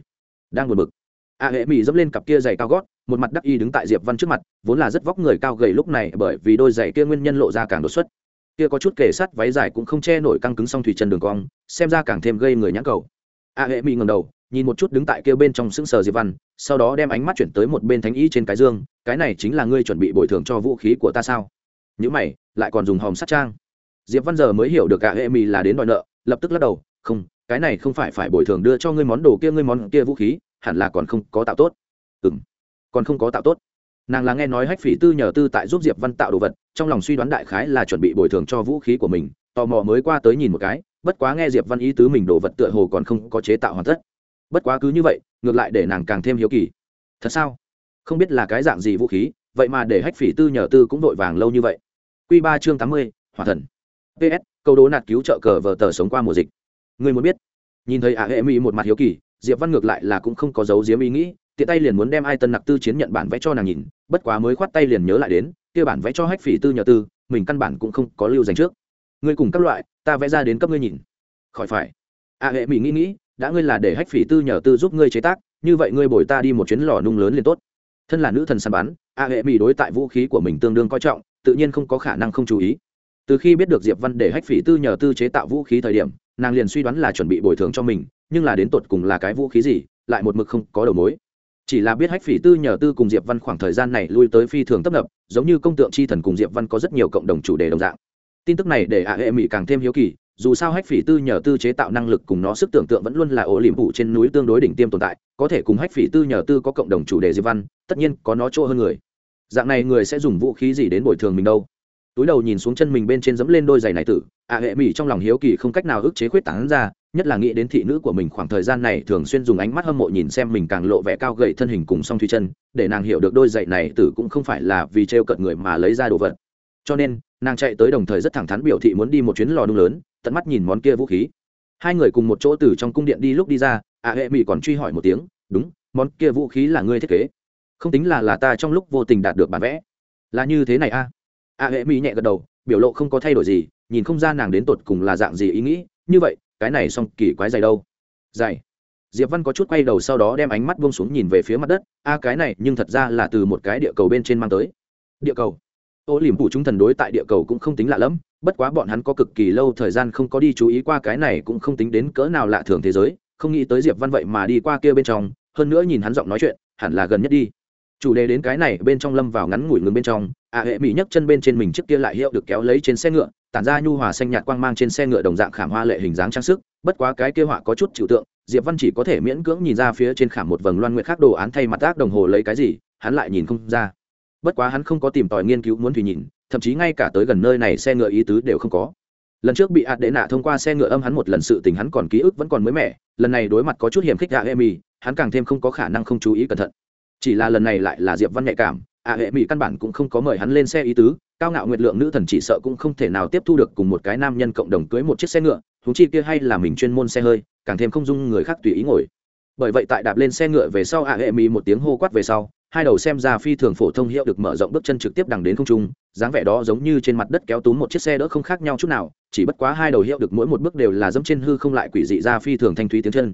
Đang buồn bực. A hệ mỹ dẫm lên cặp kia giày cao gót, một mặt đắc y đứng tại diệp văn trước mặt, vốn là rất vóc người cao gầy lúc này, bởi vì đôi giày kia nguyên nhân lộ ra càng đột xuất. Kia có chút kể sát váy dài cũng không che nổi căng cứng song thủy chân đường cong, xem ra càng thêm gây người nhãn cầu a hệ mỹ ngầm đầu nhìn một chút đứng tại kia bên trong sững sờ diệp văn sau đó đem ánh mắt chuyển tới một bên thánh ý trên cái dương cái này chính là ngươi chuẩn bị bồi thường cho vũ khí của ta sao? Những mày lại còn dùng hòm sát trang. Diệp văn giờ mới hiểu được cả hệ mì là đến đòi nợ lập tức lắc đầu không cái này không phải phải bồi thường đưa cho ngươi món đồ kia ngươi món kia vũ khí hẳn là còn không có tạo tốt. Ừm, còn không có tạo tốt. Nàng là nghe nói hách phỉ tư nhờ tư tại giúp diệp văn tạo đồ vật trong lòng suy đoán đại khái là chuẩn bị bồi thường cho vũ khí của mình tò mò mới qua tới nhìn một cái bất quá nghe diệp văn ý tứ mình đồ vật tựa hồ còn không có chế tạo hoàn tất. Bất quá cứ như vậy, ngược lại để nàng càng thêm hiếu kỳ. Thật sao? Không biết là cái dạng gì vũ khí, vậy mà để hách phỉ tư nhờ tư cũng vội vàng lâu như vậy. Q ba chương tám mươi, hỏa thần. Ps câu đố nạt cứu trợ cờ vờ tờ sống qua mùa dịch. Người muốn biết? Nhìn thấy ả hệ mỹ một mặt hiếu kỳ, diệp văn ngược lại là cũng không có dấu diếm ý nghĩ, tiện tay liền muốn đem ai tân nặc tư chiến nhận bản vẽ cho nàng nhìn, bất quá mới khoát tay liền nhớ lại đến, kia bản vẽ cho hách phỉ tư nhờ tư, mình căn bản cũng không có lưu dành trước ngươi cùng các loại, ta vẽ ra đến cấp ngươi nhìn. Khỏi phải. A hệ mỹ nghĩ nghĩ, đã ngươi là để hách phỉ tư nhờ tư giúp ngươi chế tác, như vậy ngươi bồi ta đi một chuyến lò nung lớn liền tốt. Thân là nữ thần săn bắn, a hệ mỹ đối tại vũ khí của mình tương đương coi trọng, tự nhiên không có khả năng không chú ý. Từ khi biết được diệp văn để hách phỉ tư nhờ tư chế tạo vũ khí thời điểm, nàng liền suy đoán là chuẩn bị bồi thường cho mình, nhưng là đến tột cùng là cái vũ khí gì, lại một mực không có đầu mối. Chỉ là biết hách phỉ tư nhờ tư cùng diệp văn khoảng thời gian này lui tới phi thường tấp nập, giống như công tượng chi thần cùng diệp văn có rất nhiều cộng đồng chủ đề đồng dạng tin tức này để a hệ mỹ càng thêm hiếu kỳ, dù sao hách phỉ tư nhờ tư chế tạo năng lực cùng nó sức tưởng tượng vẫn luôn là ổ liềm vụ trên núi tương đối đỉnh tiêm tồn tại, có thể cùng hách phỉ tư nhờ tư có cộng đồng chủ đề diệp văn, tất nhiên có nó chỗ hơn người. Dạng này người sẽ dùng vũ khí gì đến bồi thường mình đâu? Túi đầu nhìn xuống chân mình bên trên dẫm lên đôi giày này tử, a hệ mỹ trong lòng hiếu kỳ không cách nào ức chế khuyết tảng ra, nhất là nghĩ đến thị nữ của mình khoảng thời gian này thường xuyên dùng ánh mắt hâm mộ nhìn xem mình càng lộ vẻ cao gậy thân hình cùng song thủy chân, để nàng hiểu được đôi giày này tử cũng không phải là vì trêu cận người mà lấy ra đồ vật. Cho nên nàng chạy tới đồng thời rất thẳng thắn biểu thị muốn đi một chuyến lò nung lớn, tận mắt nhìn món kia vũ khí. Hai người cùng một chỗ từ trong cung điện đi lúc đi ra, a hệ mỹ còn truy hỏi một tiếng, đúng, món kia vũ khí là ngươi thiết kế. Không tính là là ta trong lúc vô tình đạt được bản vẽ. Là như thế này a. A hệ mỹ nhẹ gật đầu, biểu lộ không có thay đổi gì, nhìn không ra nàng đến tột cùng là dạng gì ý nghĩ. Như vậy, cái này xong, kỳ quái dày đâu. Dày. Diệp văn có chút quay đầu sau đó đem ánh mắt buông xuống nhìn về phía mặt đất. A, cái này nhưng thật ra là từ một cái địa cầu bên trên mang tới. Địa cầu? Ô liềm phủ chúng thần đối tại địa cầu cũng không tính lạ lẫm, bất quá bọn hắn có cực kỳ lâu thời gian không có đi chú ý qua cái này cũng không tính đến cỡ nào lạ thường thế giới, không nghĩ tới diệp văn vậy mà đi qua kia bên trong, hơn nữa nhìn hắn giọng nói chuyện, hẳn là gần nhất đi. Chủ đề đến cái này bên trong lâm vào ngắn ngủi ngừng bên trong, a hệ mỹ nhấc chân bên trên mình trước kia lại hiệu được kéo lấy trên xe ngựa, tản ra nhu hòa xanh nhạt quang mang trên xe ngựa đồng dạng khảm hoa lệ hình dáng trang sức, bất quá cái kia họa có chút trừu tượng, diệp văn chỉ có thể miễn cưỡng nhìn ra phía trên khảm một vầng loan nguyện khác đồ án thay mặt tác đồng hồ lấy cái gì, hắn lại nhìn không ra bất quá hắn không có tìm tòi nghiên cứu muốn thủy nhìn thậm chí ngay cả tới gần nơi này xe ngựa ý tứ đều không có. Lần trước bị ạt đệ nạ thông qua xe ngựa âm hắn một lần sự tình hắn còn ký ức vẫn còn mới mẻ lần này đối mặt có chút hiểm khích a hệ mì, hắn càng thêm không có khả năng không chú ý cẩn thận. Chỉ là lần này lại là diệp văn nhạy cảm à hệ mỹ căn bản cũng không có mời hắn lên xe ý tứ cao ngạo nguyệt lượng nữ thần chỉ sợ cũng không thể nào tiếp thu được cùng một cái nam nhân cộng đồng cưới một chiếc xe ngựa thú chi kia hay là mình chuyên môn xe hơi càng thêm không dung người khác tùy ý ngồi. Bởi vậy tại đạp lên xe ngựa về sau à hệ mỹ một tiếng hô quát về sau hai đầu xem ra phi thường phổ thông hiệu được mở rộng bước chân trực tiếp đằng đến không trung, dáng vẻ đó giống như trên mặt đất kéo túm một chiếc xe đỡ không khác nhau chút nào, chỉ bất quá hai đầu hiệu được mỗi một bước đều là dẫm trên hư không lại quỷ dị ra phi thường thanh thúy tiếng chân.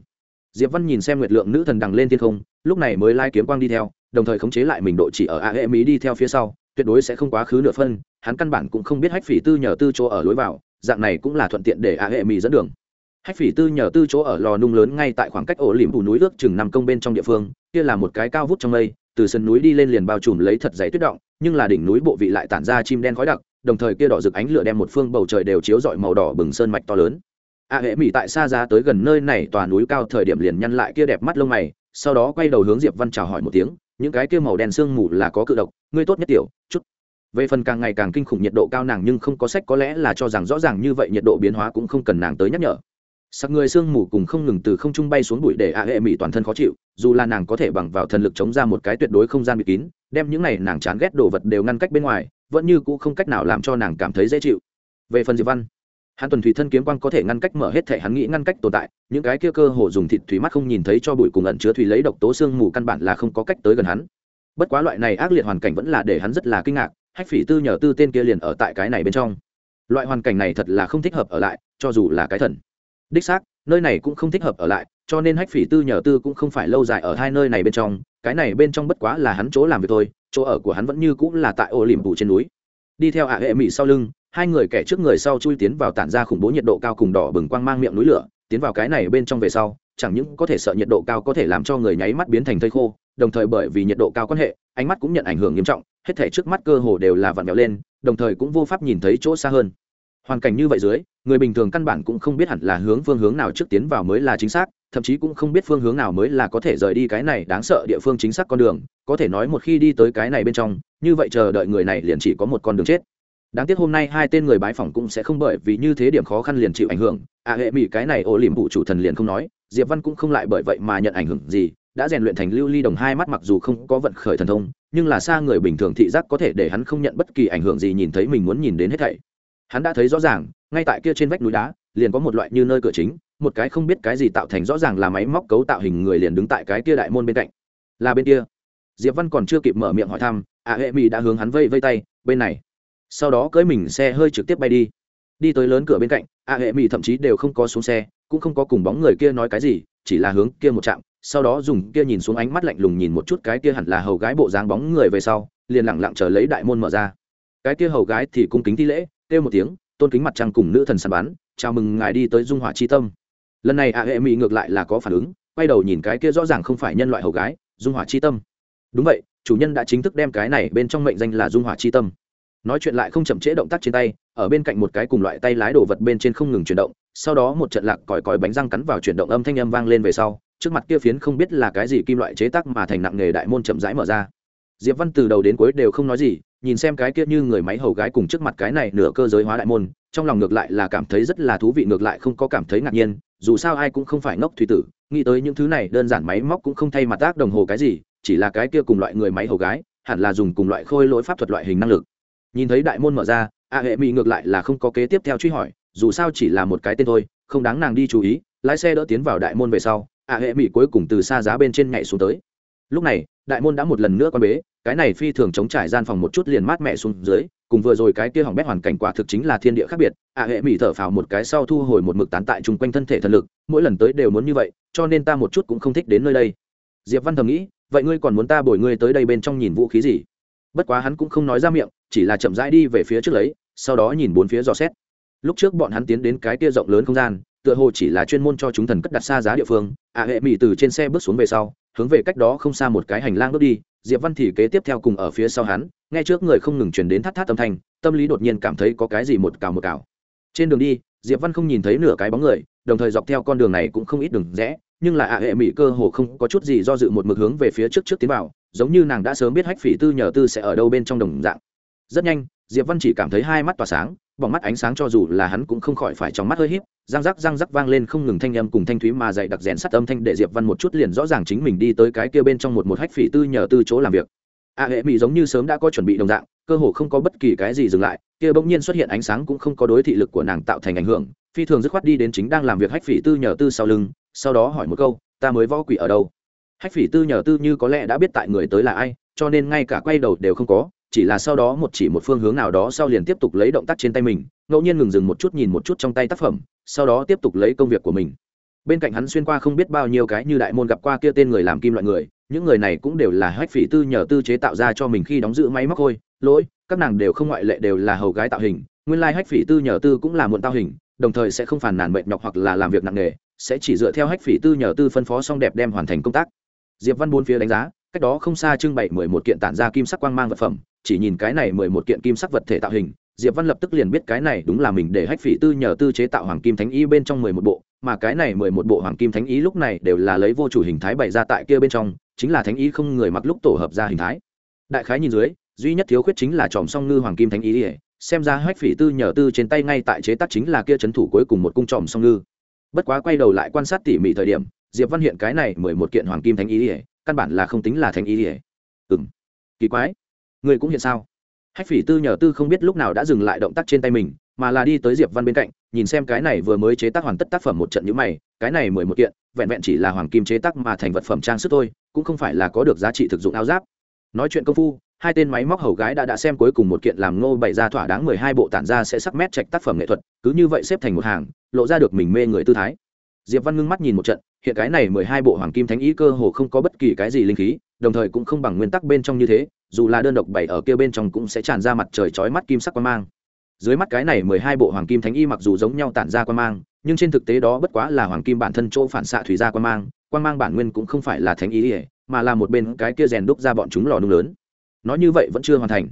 Diệp văn nhìn xem nguyệt lượng nữ thần đằng lên thiên không, lúc này mới lai kiếm quang đi theo, đồng thời khống chế lại mình độ chỉ ở a hệ mỹ đi theo phía sau, tuyệt đối sẽ không quá khứ nửa phân, hắn căn bản cũng không biết hách phỉ tư nhờ tư chỗ ở lối vào, dạng này cũng là thuận tiện để a hệ mỹ dẫn đường. Hách phỉ tư nhờ tư chỗ ở lò nung lớn ngay tại khoảng cách ổ liềm phủ núi ước chừng năm công bên trong địa phương, kia là một cái cao vút trong mây từ sân núi đi lên liền bao trùm lấy thật dày tuyết động, nhưng là đỉnh núi bộ vị lại tản ra chim đen khói đặc, đồng thời kia đỏ rực ánh lửa đem một phương bầu trời đều chiếu rọi màu đỏ bừng sơn mạch to lớn. A hệ mỹ tại xa ra tới gần nơi này tòa núi cao thời điểm liền nhăn lại kia đẹp mắt lông mày, sau đó quay đầu hướng diệp văn chào hỏi một tiếng, những cái kia màu đen sương mù là có cự độc, ngươi tốt nhất tiểu, chút. Về phần càng ngày càng kinh khủng nhiệt độ cao nàng nhưng không có sách có lẽ là cho rằng rõ ràng như vậy nhiệt độ biến hóa cũng không cần nàng tới nhắc nhở sặc người sương mù cùng không ngừng từ không trung bay xuống bụi để a hệ mỹ toàn thân khó chịu, dù là nàng có thể bằng vào thần lực chống ra một cái tuyệt đối không gian bị kín, đem những này nàng chán ghét đồ vật đều ngăn cách bên ngoài, vẫn như cũ không cách nào làm cho nàng cảm thấy dễ chịu. Về phần diệp văn, hắn tuần thủy thân kiếm quang có thể ngăn cách mở hết thể hắn nghĩ ngăn cách tồn tại, những cái kia cơ hồ dùng thịt thủy mắt không nhìn thấy cho bụi cùng ẩn chứa thủy lấy độc tố xương mù căn bản là không có cách tới gần hắn. Bất quá loại này ác liệt hoàn cảnh vẫn là để hắn rất là kinh ngạc, hách phỉ tư nhờ tư tên kia liền ở tại cái này bên trong. Loại hoàn cảnh này thật là không thích hợp ở lại, cho dù là cái thần đích xác, nơi này cũng không thích hợp ở lại, cho nên hách phỉ tư nhờ tư cũng không phải lâu dài ở hai nơi này bên trong, cái này bên trong bất quá là hắn chỗ làm việc thôi, chỗ ở của hắn vẫn như cũng là tại ô liềm phủ trên núi. Đi theo à hệ mỹ sau lưng, hai người kẻ trước người sau chui tiến vào tản ra khủng bố nhiệt độ cao cùng đỏ bừng quang mang miệng núi lửa, tiến vào cái này bên trong về sau, chẳng những có thể sợ nhiệt độ cao có thể làm cho người nháy mắt biến thành thây khô, đồng thời bởi vì nhiệt độ cao quan hệ, ánh mắt cũng nhận ảnh hưởng nghiêm trọng, hết thể trước mắt cơ hồ đều là vặn vẹo lên, đồng thời cũng vô pháp nhìn thấy chỗ xa hơn hoàn cảnh như vậy dưới, người bình thường căn bản cũng không biết hẳn là hướng phương hướng nào trước tiến vào mới là chính xác, thậm chí cũng không biết phương hướng nào mới là có thể rời đi cái này đáng sợ địa phương chính xác con đường. Có thể nói một khi đi tới cái này bên trong, như vậy chờ đợi người này liền chỉ có một con đường chết. Đáng tiếc hôm nay hai tên người bái phỏng cũng sẽ không bởi vì như thế điểm khó khăn liền chịu ảnh hưởng. À hệ mỹ cái này ô liềm vụ chủ thần liền không nói, diệp văn cũng không lại bởi vậy mà nhận ảnh hưởng gì. Đã rèn luyện thành lưu ly đồng hai mắt mặc dù không có vận khởi thần thông, nhưng là xa người bình thường thị giác có thể để hắn không nhận bất kỳ ảnh hưởng gì nhìn thấy mình muốn nhìn đến hết thảy hắn đã thấy rõ ràng, ngay tại kia trên vách núi đá, liền có một loại như nơi cửa chính, một cái không biết cái gì tạo thành rõ ràng là máy móc cấu tạo hình người liền đứng tại cái kia đại môn bên cạnh. Là bên kia. Diệp văn còn chưa kịp mở miệng hỏi thăm ạ hệ mỹ đã hướng hắn vây vây tay, bên này. Sau đó cưỡi mình xe hơi trực tiếp bay đi. Đi tới lớn cửa bên cạnh, a hệ mỹ thậm chí đều không có xuống xe, cũng không có cùng bóng người kia nói cái gì, chỉ là hướng kia một chạm, sau đó dùng kia nhìn xuống ánh mắt lạnh lùng nhìn một chút cái kia hẳn là hầu gái bộ dáng bóng người về sau, liền lẳng lặng chờ lấy đại môn mở ra. Cái kia hầu gái thì cung kính thi lễ kêu một tiếng, tôn kính mặt trăng cùng nữ thần săn bán chào mừng ngài đi tới dung hỏa chi tâm. Lần này a hệ mỹ ngược lại là có phản ứng, quay đầu nhìn cái kia rõ ràng không phải nhân loại hầu gái, dung hỏa chi tâm. Đúng vậy, chủ nhân đã chính thức đem cái này bên trong mệnh danh là dung hỏa chi tâm. Nói chuyện lại không chậm trễ động tác trên tay, ở bên cạnh một cái cùng loại tay lái đồ vật bên trên không ngừng chuyển động, sau đó một trận lạc còi còi bánh răng cắn vào chuyển động âm thanh âm vang lên về sau, trước mặt kia phiến không biết là cái gì kim loại chế tác mà thành nặng nghề đại môn chậm rãi mở ra. Diệp văn từ đầu đến cuối đều không nói gì nhìn xem cái kia như người máy hầu gái cùng trước mặt cái này nửa cơ giới hóa đại môn, trong lòng ngược lại là cảm thấy rất là thú vị, ngược lại không có cảm thấy ngạc nhiên, dù sao ai cũng không phải ngốc thủy tử, nghĩ tới những thứ này, đơn giản máy móc cũng không thay mặt tác đồng hồ cái gì, chỉ là cái kia cùng loại người máy hầu gái, hẳn là dùng cùng loại khôi lỗi pháp thuật loại hình năng lực. Nhìn thấy đại môn mở ra, a hệ mỹ ngược lại là không có kế tiếp theo truy hỏi, dù sao chỉ là một cái tên thôi, không đáng nàng đi chú ý, lái xe đỡ tiến vào đại môn về sau, a hệ mỹ cuối cùng từ xa giá bên trên nhảy xuống tới. Lúc này, đại môn đã một lần nữa quan bế cái này phi thường chống trải gian phòng một chút liền mát mẹ xuống dưới, cùng vừa rồi cái kia hỏng bét hoàn cảnh quả thực chính là thiên địa khác biệt. Ạ hệ mỹ thở phào một cái sau thu hồi một mực tán tại chung quanh thân thể thần lực, mỗi lần tới đều muốn như vậy, cho nên ta một chút cũng không thích đến nơi đây. Diệp văn thầm nghĩ, vậy ngươi còn muốn ta bồi ngươi tới đây bên trong nhìn vũ khí gì? Bất quá hắn cũng không nói ra miệng, chỉ là chậm rãi đi về phía trước lấy, sau đó nhìn bốn phía dò xét. Lúc trước bọn hắn tiến đến cái kia rộng lớn không gian, tựa hồ chỉ là chuyên môn cho chúng thần cất đặt xa giá địa phương. Ạ hệ mỹ từ trên xe bước xuống về sau hướng về cách đó không xa một cái hành lang bước đi, diệp văn thì kế tiếp theo cùng ở phía sau hắn, nghe trước người không ngừng chuyển đến thắt thắt âm thanh, tâm lý đột nhiên cảm thấy có cái gì một cào một cào. Trên đường đi, diệp văn không nhìn thấy nửa cái bóng người, đồng thời dọc theo con đường này cũng không ít đường rẽ, nhưng là ạ hệ mỹ cơ hồ không có chút gì do dự một mực hướng về phía trước trước tiến vào, giống như nàng đã sớm biết hách phỉ tư nhờ tư sẽ ở đâu bên trong đồng dạng. Rất nhanh, diệp văn chỉ cảm thấy hai mắt tỏa sáng, bỏng mắt ánh sáng cho dù là hắn cũng không khỏi phải trong mắt hơi híp răng rắc răng rắc vang lên không ngừng thanh âm cùng thanh thúy mà dậy đặc rèn sắt âm thanh để diệp văn một chút liền rõ ràng chính mình đi tới cái kia bên trong một một hách phỉ tư nhờ tư chỗ làm việc. A hệ mỹ giống như sớm đã có chuẩn bị đồng dạng, cơ hồ không có bất kỳ cái gì dừng lại, kia bỗng nhiên xuất hiện ánh sáng cũng không có đối thị lực của nàng tạo thành ảnh hưởng, phi thường dứt khoát đi đến chính đang làm việc hách phỉ tư nhờ tư sau lưng, sau đó hỏi một câu, ta mới võ quỷ ở đâu? Hách phỉ tư nhờ tư như có lẽ đã biết tại người tới là ai, cho nên ngay cả quay đầu đều không có, chỉ là sau đó một chỉ một phương hướng nào đó sau liền tiếp tục lấy động tác trên tay mình ngẫu nhiên ngừng dừng một chút nhìn một chút trong tay tác phẩm, sau đó tiếp tục lấy công việc của mình. Bên cạnh hắn xuyên qua không biết bao nhiêu cái như đại môn gặp qua kia tên người làm kim loại người, những người này cũng đều là hách phỉ tư nhờ tư chế tạo ra cho mình khi đóng giữ máy móc khôi lỗi, các nàng đều không ngoại lệ đều là hầu gái tạo hình, nguyên lai、like、hách phỉ tư nhờ tư cũng là muộn tạo hình, đồng thời sẽ không phản nàn mệt nhọc hoặc là làm việc nặng nề, sẽ chỉ dựa theo hách phỉ tư nhờ tư phân phó xong đẹp đem hoàn thành công tác. Diệp văn bốn phía đánh giá, cách đó không xa trưng bày mười một kiện tản ra kim sắc quang mang vật phẩm, chỉ nhìn cái này mười một kiện kim sắc vật thể tạo hình diệp văn lập tức liền biết cái này đúng là mình để hách phỉ tư nhờ tư chế tạo hoàng kim thánh y bên trong mười một bộ mà cái này mười một bộ hoàng kim thánh ý lúc này đều là lấy vô chủ hình thái bày ra tại kia bên trong chính là thánh ý không người mặc lúc tổ hợp ra hình thái. Đại khái nhìn dưới duy nhất thiếu khuyết chính là tròm song ngư hoàng kim thánh ý ỉa xem ra hách phỉ tư nhờ tư trên tay ngay tại chế tác chính là kia trấn thủ cuối cùng một cung tròm song ngư. Bất quá quay đầu lại quan sát tỉ mỉ thời điểm diệp văn hiện cái này mười một kiện hoàng kim thánh ý ỉa căn bản là không tính là thánh ý ỉa Ừm, kỳ quái. Người cũng hiện sao? Hách phỉ tư nhờ tư không biết lúc nào đã dừng lại động tác trên tay mình, mà là đi tới diệp văn bên cạnh, nhìn xem cái này vừa mới chế tác hoàn tất tác phẩm một trận nhữ mày, cái này mười một kiện, vẹn vẹn chỉ là hoàng kim chế tác mà thành vật phẩm trang sức thôi, cũng không phải là có được giá trị thực dụng áo giáp. Nói chuyện công phu, hai tên máy móc hầu gái đã đã xem cuối cùng một kiện làm ngô bày ra thỏa đáng mười hai bộ tản ra sẽ sắc mét trạch tác phẩm nghệ thuật, cứ như vậy xếp thành một hàng, lộ ra được mình mê người tư thái. Diệp văn ngưng mắt nhìn một trận, hiện cái này mười hai bộ hoàng kim thánh ý cơ hồ không có bất kỳ cái gì linh khí, đồng thời cũng không bằng nguyên tắc bên trong như thế dù là đơn độc bày ở kia bên trong cũng sẽ tràn ra mặt trời chói mắt kim sắc quan mang. Dưới mắt cái này mười hai bộ hoàng kim thánh y mặc dù giống nhau tản ra quan mang, nhưng trên thực tế đó bất quá là hoàng kim bản thân chỗ phản xạ thủy ra quan mang quan mang bản nguyên cũng không phải là thánh ý mà là một bên cái kia rèn đúc ra bọn chúng lò nung lớn. Nói như vậy vẫn chưa hoàn thành.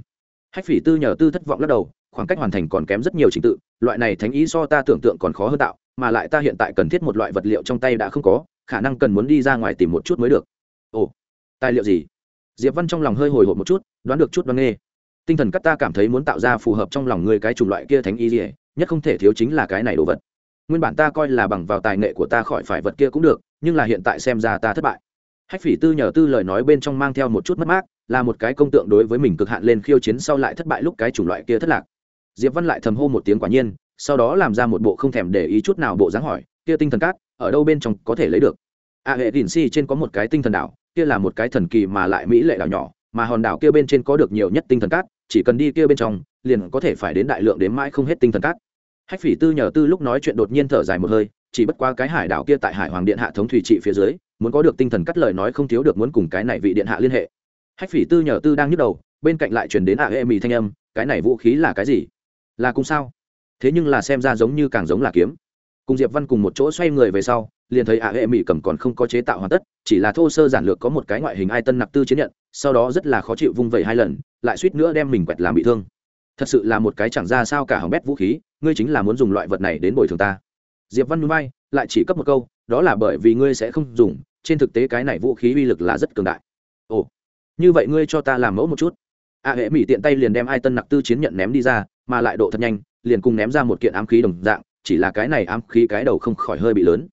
Hách phỉ tư nhờ tư thất vọng lắc đầu, khoảng cách hoàn thành còn kém rất nhiều trình tự, loại này thánh ý so ta tưởng tượng còn khó hơn tạo, mà lại ta hiện tại cần thiết một loại vật liệu trong tay đã không có, khả năng cần muốn đi ra ngoài tìm một chút mới được. Ồ, tài liệu gì? Diệp văn trong lòng hơi hồi hộp một chút, đoán được chút đoán nghe. Tinh thần cắt ta cảm thấy muốn tạo ra phù hợp trong lòng người cái chủng loại kia thánh y dỉa nhất không thể thiếu chính là cái này đồ vật. Nguyên bản ta coi là bằng vào tài nghệ của ta khỏi phải vật kia cũng được, nhưng là hiện tại xem ra ta thất bại. Hách phỉ tư nhờ tư lời nói bên trong mang theo một chút mất mát, là một cái công tượng đối với mình cực hạn lên khiêu chiến sau lại thất bại lúc cái chủng loại kia thất lạc. Diệp văn lại thầm hô một tiếng quả nhiên, sau đó làm ra một bộ không thèm để ý chút nào bộ dáng hỏi, kia tinh thần cát, ở đâu bên trong có thể lấy được? A hệ đỉnh si trên có một cái tinh thần đảo kia là một cái thần kỳ mà lại mỹ lệ đảo nhỏ, mà hòn đảo kia bên trên có được nhiều nhất tinh thần cát, chỉ cần đi kia bên trong, liền có thể phải đến đại lượng đến mãi không hết tinh thần cát. Hách phỉ tư nhờ tư lúc nói chuyện đột nhiên thở dài một hơi, chỉ bất qua cái hải đảo kia tại hải hoàng điện hạ thống thủy trị phía dưới, muốn có được tinh thần cắt lời nói không thiếu được muốn cùng cái này vị điện hạ liên hệ. Hách phỉ tư nhờ tư đang nhức đầu, bên cạnh lại chuyển đến ạ hệ mì thanh âm, cái này vũ khí là cái gì? Là cung sao? Thế nhưng là xem ra giống như càng giống là kiếm. Cùng diệp văn cùng một chỗ xoay người về sau liền thấy ạ hệ mỹ cầm còn không có chế tạo hoàn tất, chỉ là thô sơ giản lược có một cái ngoại hình ai tân nặc tư chiến nhận, sau đó rất là khó chịu vung vẩy hai lần, lại suýt nữa đem mình quẹt làm bị thương. Thật sự là một cái chẳng ra sao cả hỏng bét vũ khí, ngươi chính là muốn dùng loại vật này đến bồi thường ta. Diệp văn núi bay lại chỉ cấp một câu, đó là bởi vì ngươi sẽ không dùng, trên thực tế cái này vũ khí uy lực là rất cường đại. Ồ, như vậy ngươi cho ta làm mẫu một chút. A hệ mỹ tiện tay liền đem ai tân nặc tư chiến nhận ném đi ra, mà lại độ thật nhanh, liền cùng ném ra một kiện ám khí đồng dạng, chỉ là cái này ám khí cái đầu không khỏi hơi bị lớn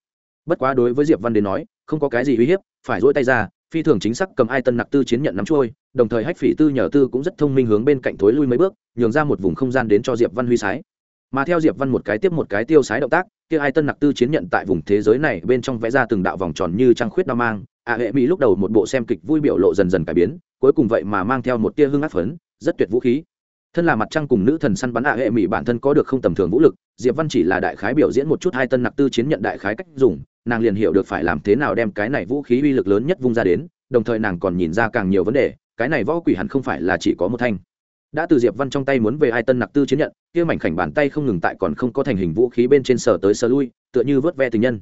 bất quá đối với diệp văn đến nói, không có cái gì uy hiếp, phải dỗi tay ra, phi thường chính xác cầm ai tân nặc tư chiến nhận nắm trôi đồng thời hách phỉ tư nhờ tư cũng rất thông minh hướng bên cạnh thối lui mấy bước, nhường ra một vùng không gian đến cho diệp văn huy sái. Mà theo diệp văn một cái tiếp một cái tiêu sái động tác, kia ai tân nặc tư chiến nhận tại vùng thế giới này bên trong vẽ ra từng đạo vòng tròn như trăng khuyết đao mang ạ hệ mỹ lúc đầu một bộ xem kịch vui biểu lộ dần dần cải biến, cuối cùng vậy mà mang theo một tia hương áp phấn, rất tuyệt vũ khí. Thân là mặt trăng cùng nữ thần săn bắn ạ hệ mỹ bản thân có được không tầm thường vũ lực, diệp văn chỉ là đại khái biểu diễn một chút hai tân nặc tư chiến nhận đại khái cách dùng nàng liền hiểu được phải làm thế nào đem cái này vũ khí uy lực lớn nhất vung ra đến, đồng thời nàng còn nhìn ra càng nhiều vấn đề, cái này võ quỷ hẳn không phải là chỉ có một thanh. Đã từ diệp văn trong tay muốn về hai tân nặc tư chiến nhận, kia mảnh khảnh bàn tay không ngừng tại còn không có thành hình vũ khí bên trên sở tới sở lui, tựa như vớt ve tình nhân.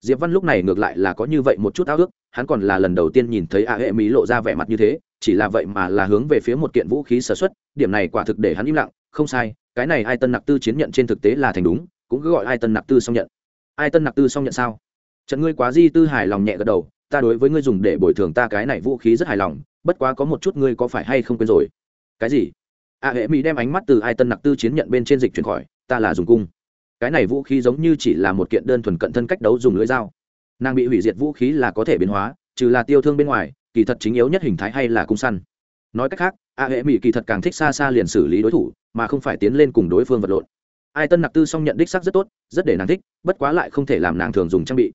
Diệp văn lúc này ngược lại là có như vậy một chút ao ước, hắn còn là lần đầu tiên nhìn thấy a hệ mỹ lộ ra vẻ mặt như thế, chỉ là vậy mà là hướng về phía một kiện vũ khí sở xuất, điểm này quả thực để hắn im lặng, không sai, cái này ai tân nặc tư chiến nhận trên thực tế là thành đúng, cũng cứ gọi ai tân nặc tư xong nhận. Ai tân nặc tư xong nhận sao? Trận ngươi quá di tư hài lòng nhẹ gật đầu, ta đối với ngươi dùng để bồi thường ta cái này vũ khí rất hài lòng, bất quá có một chút ngươi có phải hay không quên rồi. Cái gì? A hệ mỹ đem ánh mắt từ ai tân nặc tư chiến nhận bên trên dịch chuyển khỏi, ta là dùng cung. Cái này vũ khí giống như chỉ là một kiện đơn thuần cận thân cách đấu dùng lưỡi dao. Nàng bị hủy diệt vũ khí là có thể biến hóa, trừ là tiêu thương bên ngoài, kỳ thật chính yếu nhất hình thái hay là cung săn. Nói cách khác, a hệ mỹ kỳ thật càng thích xa xa liền xử lý đối thủ, mà không phải tiến lên cùng đối phương vật lộn. Ai tân nặc tư song nhận đích sắc rất tốt, rất để nàng thích, bất quá lại không thể làm nàng thường dùng trang bị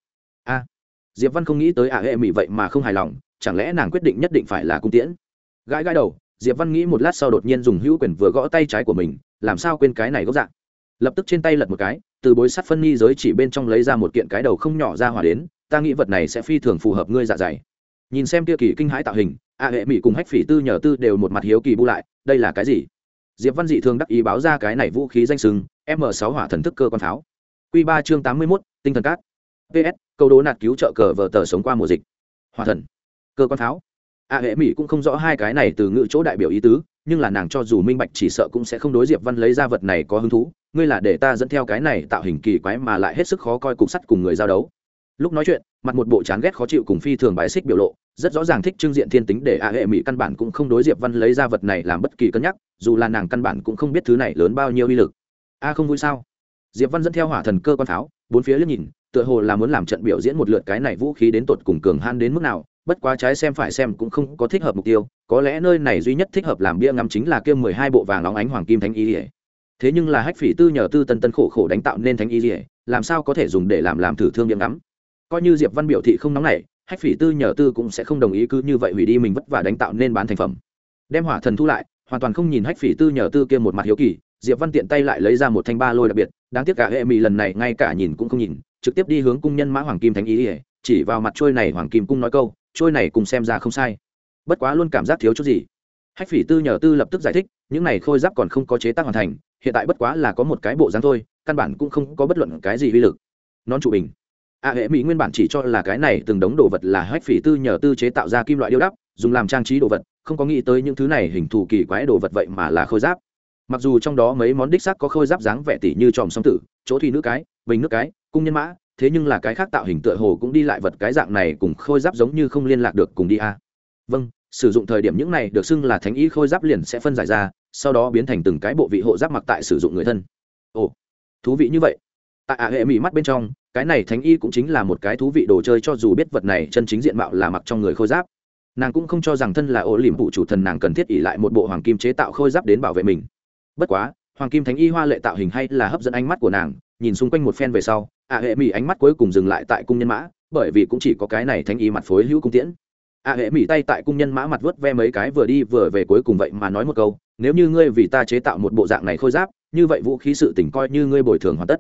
diệp văn không nghĩ tới a hệ mỹ vậy mà không hài lòng chẳng lẽ nàng quyết định nhất định phải là cung tiễn? Gãi gãi đầu diệp văn nghĩ một lát sau đột nhiên dùng hữu quyền vừa gõ tay trái của mình làm sao quên cái này gốc dạng? Lập tức trên tay lật một cái từ bối sắt phân ni giới chỉ bên trong lấy ra một kiện cái đầu không nhỏ ra hỏa đến ta nghĩ vật này sẽ phi thường phù hợp ngươi dạ dày. Nhìn xem kia kỳ kinh hãi tạo hình a hệ mỹ cùng hách phỉ tư nhờ tư đều một mặt hiếu kỳ bu lại đây là cái gì? Diệp văn dị thường đắc ý báo ra cái này vũ khí danh sừng m 6 hỏa thần thức cơ quan pháo. Q ba chương tám mươi 81, tinh thần cát ps câu đố nạt cứu trợ cờ vờ tờ sống qua mùa dịch. Hòa thần. Cơ quan pháo. A hệ mỹ cũng không rõ hai cái này từ ngữ chỗ đại biểu ý tứ, nhưng là nàng cho dù minh bạch chỉ sợ cũng sẽ không đối diệp văn lấy ra vật này có hứng thú. Ngươi là để ta dẫn theo cái này tạo hình kỳ quái mà lại hết sức khó coi cục sắt cùng người giao đấu. Lúc nói chuyện, mặt một bộ chán ghét khó chịu cùng phi thường bài xích biểu lộ, rất rõ ràng thích trưng diện thiên tính để a hệ mỹ căn bản cũng không đối diệp văn lấy ra vật này làm bất kỳ cân nhắc, dù là nàng căn bản cũng không biết thứ này lớn bao nhiêu uy lực. A không vui sao? Diệp văn dẫn theo hỏa thần cơ quan pháo, bốn phía liếc nhìn tựa hồ là muốn làm trận biểu diễn một lượt cái này vũ khí đến tột cùng cường han đến mức nào, bất quá trái xem phải xem cũng không có thích hợp mục tiêu, có lẽ nơi này duy nhất thích hợp làm bia ngắm chính là kia mười hai bộ vàng óng ánh hoàng kim thánh y ỉa thế nhưng là hách phỉ tư nhờ tư tân tân khổ khổ đánh tạo nên thánh y ỉa làm sao có thể dùng để làm làm thử thương bia ngắm? Coi như diệp văn biểu thị không nóng này hách phỉ tư nhờ tư cũng sẽ không đồng ý cứ như vậy hủy đi mình vất vả đánh tạo nên bán thành phẩm. Đem hỏa thần thu lại, hoàn toàn không nhìn hách phỉ tư nhờ tư kia một mặt hiếu kỳ, diệp văn tiện tay lại lấy ra một thanh ba lôi đặc biệt, đáng tiếc cả hệ mị lần này ngay cả nhìn cũng không nhìn trực tiếp đi hướng cung nhân mã hoàng kim thánh ý ỉa, chỉ vào mặt trôi này hoàng kim cung nói câu, trôi này cùng xem ra không sai. Bất quá luôn cảm giác thiếu chút gì. Hách phỉ tư nhờ tư lập tức giải thích, những này khôi giáp còn không có chế tác hoàn thành, hiện tại bất quá là có một cái bộ dáng thôi, căn bản cũng không có bất luận cái gì uy lực. Nón trụ bình. A hệ mỹ nguyên bản chỉ cho là cái này từng đống đồ vật là hách phỉ tư nhờ tư chế tạo ra kim loại điêu đắp, dùng làm trang trí đồ vật, không có nghĩ tới những thứ này hình thù kỳ quái đồ vật vậy mà là khôi giáp mặc dù trong đó mấy món đích sắc có khôi giáp dáng vẻ tỉ như tròm song tử, chỗ thủy nước cái, bình nước cái, cung nhân mã, thế nhưng là cái khác tạo hình tựa hồ cũng đi lại vật cái dạng này cùng khôi giáp giống như không liên lạc được cùng đi a vâng sử dụng thời điểm những này được xưng là thánh y khôi giáp liền sẽ phân giải ra, sau đó biến thành từng cái bộ vị hộ giáp mặc tại sử dụng người thân. Ồ, thú vị như vậy. Tại ạ hệ mỹ mắt bên trong, cái này thánh y cũng chính là một cái thú vị đồ chơi cho dù biết vật này chân chính diện mạo là mặc trong người khôi giáp. Nàng cũng không cho rằng thân là ổ liềm phụ chủ thần nàng cần thiết ỉ lại một bộ hoàng kim chế tạo khôi giáp đến bảo vệ mình bất quá, hoàng kim thánh y hoa lệ tạo hình hay là hấp dẫn ánh mắt của nàng, nhìn xung quanh một phen về sau, ạ hệ mỹ ánh mắt cuối cùng dừng lại tại cung nhân mã, bởi vì cũng chỉ có cái này thánh y mặt phối hữu cung tiễn. ạ hệ mỹ tay tại cung nhân mã mặt vớt ve mấy cái vừa đi vừa về cuối cùng vậy mà nói một câu, nếu như ngươi vì ta chế tạo một bộ dạng này khôi giáp, như vậy vũ khí sự tỉnh coi như ngươi bồi thường hoàn tất.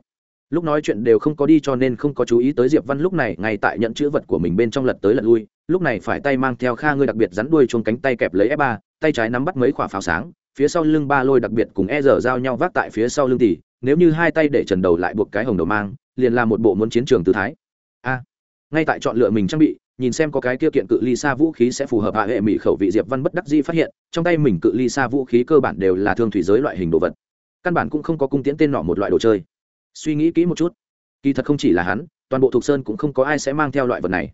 Lúc nói chuyện đều không có đi cho nên không có chú ý tới diệp văn lúc này ngay tại nhận chữ vật của mình bên trong lật tới lật lui, lúc này phải tay mang theo kha ngươi đặc biệt rắn đuôi chuông cánh tay kẹp lấy f ba, tay trái nắm bắt mấy quả pháo sáng phía sau lưng ba lôi đặc biệt cùng e dở giao nhau vác tại phía sau lưng tỷ nếu như hai tay để trần đầu lại buộc cái hồng đầu mang, liền là một bộ muốn chiến trường tư thái. A, ngay tại chọn lựa mình trang bị, nhìn xem có cái kia kiện cự ly xa vũ khí sẽ phù hợp hạ hệ mỹ khẩu vị diệp văn bất đắc di phát hiện, trong tay mình cự ly xa vũ khí cơ bản đều là thương thủy giới loại hình đồ vật. Căn bản cũng không có cung tiễn tên nọ một loại đồ chơi. Suy nghĩ kỹ một chút. Kỳ thật không chỉ là hắn, toàn bộ thuộc sơn cũng không có ai sẽ mang theo loại vật này.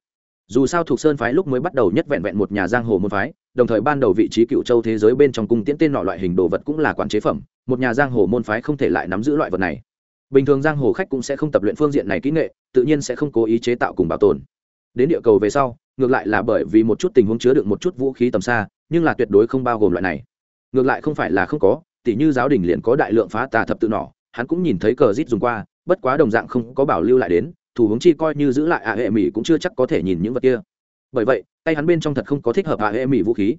Dù sao thuộc sơn phái lúc mới bắt đầu nhất vẹn vẹn một nhà giang hồ môn phái đồng thời ban đầu vị trí cựu châu thế giới bên trong cung tiễn tên nọ loại hình đồ vật cũng là quản chế phẩm, một nhà giang hồ môn phái không thể lại nắm giữ loại vật này. Bình thường giang hồ khách cũng sẽ không tập luyện phương diện này kỹ nghệ, tự nhiên sẽ không cố ý chế tạo cùng bảo tồn. Đến địa cầu về sau, ngược lại là bởi vì một chút tình huống chứa được một chút vũ khí tầm xa, nhưng là tuyệt đối không bao gồm loại này. Ngược lại không phải là không có, tỉ như giáo đình liền có đại lượng phá tà thập tự nỏ, hắn cũng nhìn thấy cờ rít dùng qua, bất quá đồng dạng không có bảo lưu lại đến thủ hướng chi coi như giữ lại ạ hệ mỹ cũng chưa chắc có thể nhìn những vật kia. Bởi vậy tay hắn bên trong thật không có thích hợp hạ hệ mỹ vũ khí.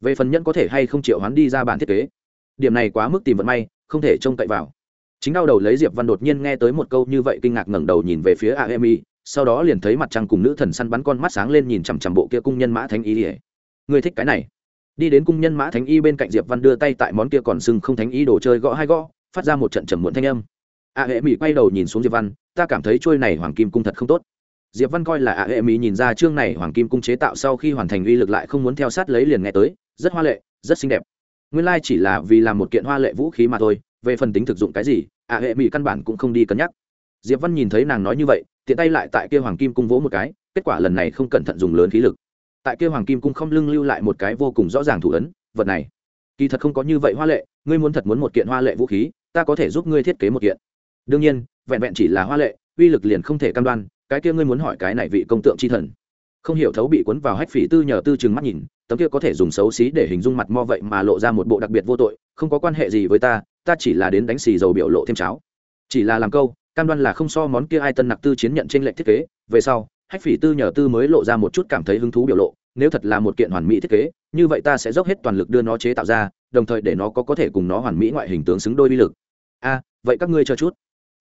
Về phần nhân có thể hay không chịu hắn đi ra bản thiết kế. Điểm này quá mức tìm vận may, không thể trông cậy vào. Chính đau đầu lấy diệp văn đột nhiên nghe tới một câu như vậy kinh ngạc ngẩng đầu nhìn về phía a emi sau đó liền thấy mặt trăng cùng nữ thần săn bắn con mắt sáng lên nhìn chằm chằm bộ kia cung nhân mã thánh y ỉa người thích cái này. Đi đến cung nhân mã thánh y bên cạnh diệp văn đưa tay tại món kia còn sưng không thánh y đồ chơi gõ hai gõ, phát ra một trận trầm muộn thanh âm. A hệ mỹ quay đầu nhìn xuống diệp văn, ta cảm thấy trôi này hoàng kim cung thật không tốt diệp văn coi là ạ hệ mỹ nhìn ra chương này hoàng kim cung chế tạo sau khi hoàn thành uy lực lại không muốn theo sát lấy liền nghe tới, rất hoa lệ, rất xinh đẹp. Nguyên lai chỉ là vì làm một kiện hoa lệ vũ khí mà thôi, về phần tính thực dụng cái gì, ạ hệ mỹ căn bản cũng không đi cân nhắc. Diệp văn nhìn thấy nàng nói như vậy, tiện tay lại tại kia hoàng kim cung vỗ một cái, kết quả lần này không cẩn thận dùng lớn khí lực. Tại kia hoàng kim cung không lưng lưu lại một cái vô cùng rõ ràng thủ ấn, vật này. Kỳ thật không có như vậy hoa lệ, ngươi muốn thật muốn một kiện hoa lệ vũ khí, ta có thể giúp ngươi thiết kế một kiện. Đương nhiên, vẹn vẹn chỉ là hoa lệ, uy lực liền không thể cam đoan cái kia ngươi muốn hỏi cái này vị công tượng chi thần. Không hiểu thấu bị cuốn vào hách phỉ tư nhờ tư chừng mắt nhìn, tấm kia có thể dùng xấu xí để hình dung mặt mo vậy mà lộ ra một bộ đặc biệt vô tội, không có quan hệ gì với ta ta chỉ là đến đánh xì dầu biểu lộ thêm cháo. Chỉ là làm câu, cam đoan là không so món kia ai tân nặc tư chiến nhận trên lệnh thiết kế, về sau, hách phỉ tư nhờ tư mới lộ ra một chút cảm thấy hứng thú biểu lộ, nếu thật là một kiện hoàn mỹ thiết kế, như vậy ta sẽ dốc hết toàn lực đưa nó chế tạo ra, đồng thời để nó có có thể cùng nó hoàn mỹ ngoại hình tướng xứng đôi bi lực. A, vậy các ngươi chờ chút.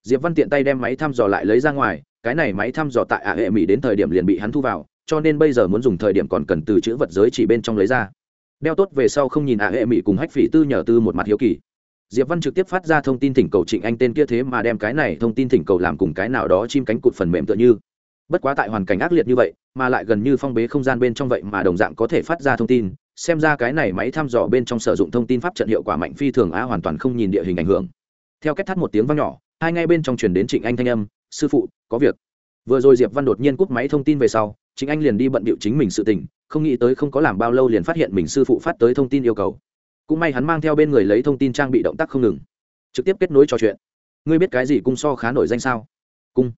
Diệp văn tiện tay đem máy thăm dò lại lấy ra ngoài cái này máy thăm dò tại ả hệ mỹ đến thời điểm liền bị hắn thu vào, cho nên bây giờ muốn dùng thời điểm còn cần từ chữ vật giới chỉ bên trong lấy ra. Đeo tốt về sau không nhìn ả hệ mỹ cùng hách phỉ tư nhờ tư một mặt hiếu kỳ. Diệp văn trực tiếp phát ra thông tin thỉnh cầu trịnh anh tên kia thế mà đem cái này thông tin thỉnh cầu làm cùng cái nào đó chim cánh cụt phần mềm tựa như. Bất quá tại hoàn cảnh ác liệt như vậy, mà lại gần như phong bế không gian bên trong vậy mà đồng dạng có thể phát ra thông tin, xem ra cái này máy thăm dò bên trong sử dụng thông tin pháp trận hiệu quả mạnh phi thường a hoàn toàn không nhìn địa hình ảnh hưởng. Theo cách thắt một tiếng vang nhỏ, hai ngay bên trong truyền đến trịnh anh thanh âm sư phụ, có việc. Vừa rồi diệp văn đột nhiên cúp máy thông tin về sau, chính anh liền đi bận bịu chính mình sự tình, không nghĩ tới không có làm bao lâu liền phát hiện mình sư phụ phát tới thông tin yêu cầu. Cũng may hắn mang theo bên người lấy thông tin trang bị động tác không ngừng. Trực tiếp kết nối trò chuyện. Ngươi biết cái gì cung so khá nổi danh sao? Cung.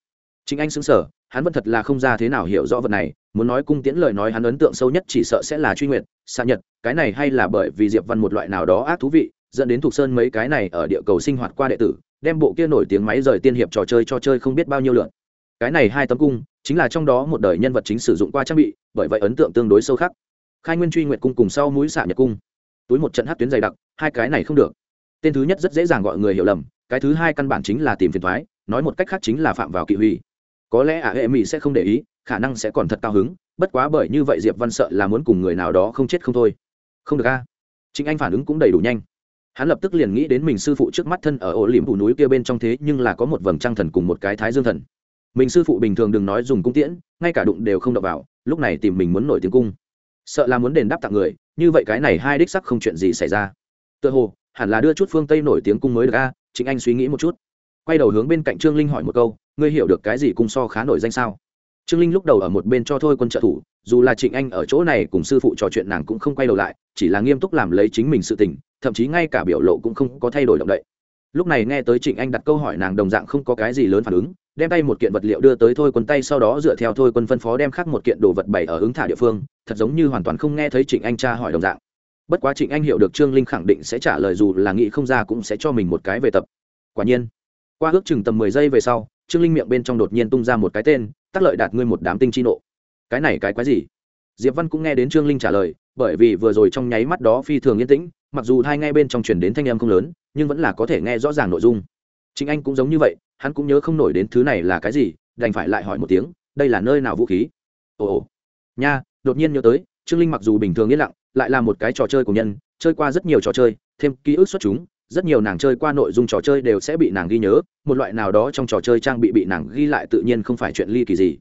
Chính anh xứng sở hắn vẫn thật là không ra thế nào hiểu rõ vật này, muốn nói cung tiễn lời nói hắn ấn tượng sâu nhất chỉ sợ sẽ là truy nguyện xa nhật, cái này hay là bởi vì diệp văn một loại nào đó ác thú vị, dẫn đến thuộc sơn mấy cái này ở địa cầu sinh hoạt qua đệ tử đem bộ kia nổi tiếng máy rời tiên hiệp trò chơi cho chơi không biết bao nhiêu lượt. Cái này hai tấm cung, chính là trong đó một đời nhân vật chính sử dụng qua trang bị, bởi vậy ấn tượng tương đối sâu khắc. Khai nguyên truy nguyện cung cùng sau mũi xạ nhật cung. Túi một trận hát tuyến dày đặc, hai cái này không được. Tên thứ nhất rất dễ dàng gọi người hiểu lầm, cái thứ hai căn bản chính là tìm phiền thoái nói một cách khác chính là phạm vào kỵ huy. Có lẽ ả hệ mỹ sẽ không để ý, khả năng sẽ còn thật cao hứng, bất quá bởi như vậy diệp văn sợ là muốn cùng người nào đó không chết không thôi. Không được a. Chính anh phản ứng cũng đầy đủ nhanh hắn lập tức liền nghĩ đến mình sư phụ trước mắt thân ở ổ liềm phủ núi kia bên trong thế nhưng là có một vầng trăng thần cùng một cái thái dương thần. Mình sư phụ bình thường đừng nói dùng cung tiễn, ngay cả đụng đều không đập vào, lúc này tìm mình muốn nổi tiếng cung. Sợ là muốn đền đáp tặng người, như vậy cái này hai đích sắc không chuyện gì xảy ra. Tựa hồ, hẳn là đưa chút phương tây nổi tiếng cung mới được a chính anh suy nghĩ một chút. Quay đầu hướng bên cạnh trương linh hỏi một câu, ngươi hiểu được cái gì cung so khá nổi danh sao? Trương linh lúc đầu ở một bên cho thôi quân trợ thủ dù là trịnh anh ở chỗ này cùng sư phụ trò chuyện nàng cũng không quay đầu lại, chỉ là nghiêm túc làm lấy chính mình sự tình, thậm chí ngay cả biểu lộ cũng không có thay đổi động đậy. Lúc này nghe tới trịnh anh đặt câu hỏi nàng đồng dạng không có cái gì lớn phản ứng, đem tay một kiện vật liệu đưa tới thôi quân tay sau đó dựa theo thôi quân phân phó đem khắc một kiện đồ vật bày ở ứng thả địa phương, thật giống như hoàn toàn không nghe thấy trịnh anh tra hỏi đồng dạng. Bất quá trịnh anh hiểu được trương linh khẳng định sẽ trả lời dù là nghĩ không ra cũng sẽ cho mình một cái về tập. Quả nhiên, qua ước chừng tầm mười giây về sau, trương linh miệng bên trong đột nhiên tung ra một cái tên tác lợi đạt ngươi một đám tinh chi nộ cái này cái quái gì? Diệp văn cũng nghe đến trương linh trả lời, bởi vì vừa rồi trong nháy mắt đó phi thường yên tĩnh, mặc dù hai ngay bên trong truyền đến thanh âm không lớn, nhưng vẫn là có thể nghe rõ ràng nội dung. Chính anh cũng giống như vậy, hắn cũng nhớ không nổi đến thứ này là cái gì, đành phải lại hỏi một tiếng, đây là nơi nào vũ khí? Ồ. Nha, đột nhiên nhớ tới, trương linh mặc dù bình thường yên lặng, lại là một cái trò chơi của nhân, chơi qua rất nhiều trò chơi, thêm ký ức xuất chúng, rất nhiều nàng chơi qua nội dung trò chơi đều sẽ bị nàng ghi nhớ, một loại nào đó trong trò chơi trang bị bị nàng ghi lại tự nhiên không phải chuyện ly kỳ gì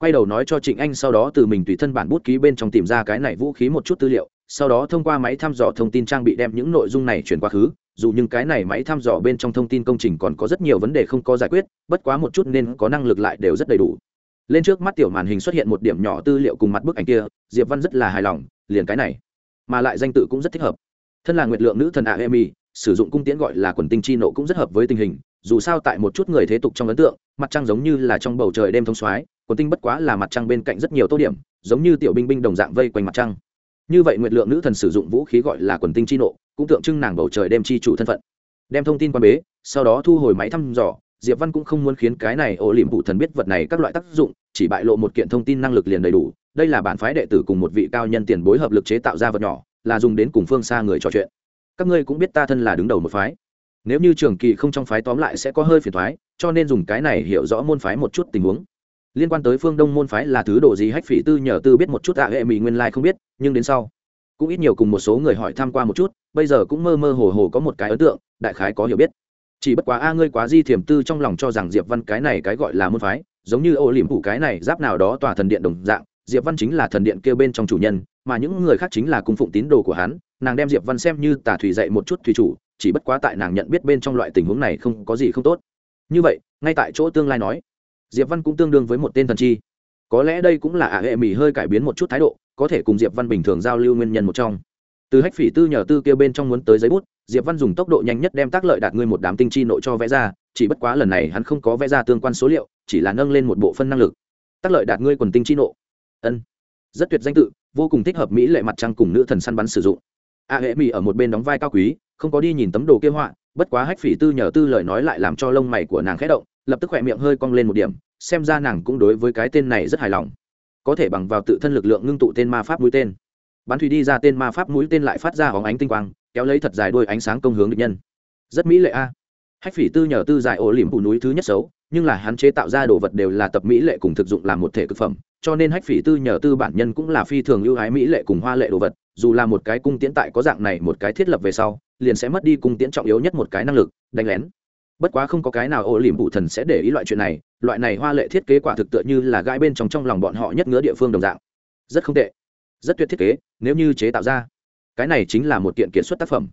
quay đầu nói cho trịnh anh sau đó từ mình tùy thân bản bút ký bên trong tìm ra cái này vũ khí một chút tư liệu, sau đó thông qua máy thăm dò thông tin trang bị đem những nội dung này chuyển qua khứ dù nhưng cái này máy thăm dò bên trong thông tin công trình còn có rất nhiều vấn đề không có giải quyết, bất quá một chút nên có năng lực lại đều rất đầy đủ. Lên trước mắt tiểu màn hình xuất hiện một điểm nhỏ tư liệu cùng mặt bức ảnh kia, diệp văn rất là hài lòng, liền cái này, mà lại danh tự cũng rất thích hợp. Thân là nguyệt lượng nữ thần aemi sử dụng cung tiễn gọi là quần tinh chi nộ cũng rất hợp với tình hình, dù sao tại một chút người thế tục trong ấn tượng, mặt trăng giống như là trong bầu trời đêm thông soái quần tinh bất quá là mặt trăng bên cạnh rất nhiều tô điểm, giống như tiểu binh binh đồng dạng vây quanh mặt trăng. Như vậy nguyệt lượng nữ thần sử dụng vũ khí gọi là quần tinh chi nộ, cũng tượng trưng nàng bầu trời đêm chi chủ thân phận. Đem thông tin quan bế, sau đó thu hồi máy thăm dò, diệp văn cũng không muốn khiến cái này ổ liềm phụ thần biết vật này các loại tác dụng, chỉ bại lộ một kiện thông tin năng lực liền đầy đủ, đây là bản phái đệ tử cùng một vị cao nhân tiền bối hợp lực chế tạo ra vật nhỏ, là dùng đến cùng phương xa người trò chuyện. Các ngươi cũng biết ta thân là đứng đầu một phái. Nếu như trường kỳ không trong phái tóm lại sẽ có hơi phiền thoái cho nên dùng cái này hiểu rõ môn phái một chút tình huống liên quan tới phương đông môn phái là thứ độ gì hách phỉ tư nhờ tư biết một chút à hệ mỹ nguyên lai không biết, nhưng đến sau, cũng ít nhiều cùng một số người hỏi tham q u a một chút, bây giờ cũng mơ mơ hồ hồ có một cái ấn tượng, đại khái có hiểu biết. Chỉ bất quá a ngươi quá di thiềm tư trong lòng cho rằng diệp văn cái này cái gọi là môn phái, giống như ô liềm phủ cái này giáp nào đó tòa thần điện đồng dạng, diệp văn chính là thần điện kêu bên trong chủ nhân, mà những người khác chính là cung phụng tín đồ của hắn, nàng đem diệp văn xem như tà thủy dạy một chút thủy chủ, chỉ bất quá tại nàng nhận biết bên trong loại tình huống này không có gì không tốt. Như vậy, ngay tại chỗ tương lai nói diệp văn cũng tương đương với một tên thần chi. Có lẽ đây cũng là ả hệ mỹ hơi cải biến một chút thái độ, có thể cùng diệp văn bình thường giao lưu nguyên nhân một trong. Từ hách phỉ tư nhờ tư kia bên trong muốn tới giấy bút, diệp văn dùng tốc độ nhanh nhất đem tác lợi đạt ngươi một đám tinh chi nội cho vẽ ra, chỉ bất quá lần này hắn không có vẽ ra tương quan số liệu, chỉ là nâng lên một bộ phân năng lực. Tác lợi đạt ngươi quần tinh chi nộ ân. Rất tuyệt danh tự, vô cùng thích hợp mỹ lệ mặt trăng cùng nữ thần săn bắn sử dụng. A hệ mỹ ở một bên đóng vai cao quý, không có đi nhìn tấm đồ kia họa, bất quá hách phỉ tư nhờ tư lời nói lại làm cho lông mày của nàng khẽ động lập tức khỏe miệng hơi cong lên một điểm, xem ra nàng cũng đối với cái tên này rất hài lòng. Có thể bằng vào tự thân lực lượng ngưng tụ tên ma pháp mũi tên. Bắn thủy đi ra tên ma pháp mũi tên lại phát ra hóng ánh tinh quang, kéo lấy thật dài đôi ánh sáng công hướng địch nhân. Rất mỹ lệ a. Hách phỉ tư nhờ tư dài ổ liềm phủ núi thứ nhất xấu, nhưng là hắn chế tạo ra đồ vật đều là tập mỹ lệ cùng thực dụng làm một thể thực phẩm, cho nên hách phỉ tư nhờ tư bản nhân cũng là phi thường ưu ái mỹ lệ cùng hoa lệ đồ vật, dù là một cái cung tiễn tại có dạng này một cái thiết lập về sau, liền sẽ mất đi cung tiễn trọng yếu nhất một cái năng lực, đánh lén bất quá không có cái nào ô liềm phụ thần sẽ để ý loại chuyện này, loại này hoa lệ thiết kế quả thực tựa như là gai bên trong trong lòng bọn họ nhất ngứa địa phương đồng dạng. Rất không tệ. Rất tuyệt thiết kế, nếu như chế tạo ra. Cái này chính là một kiện kiệt xuất tác phẩm.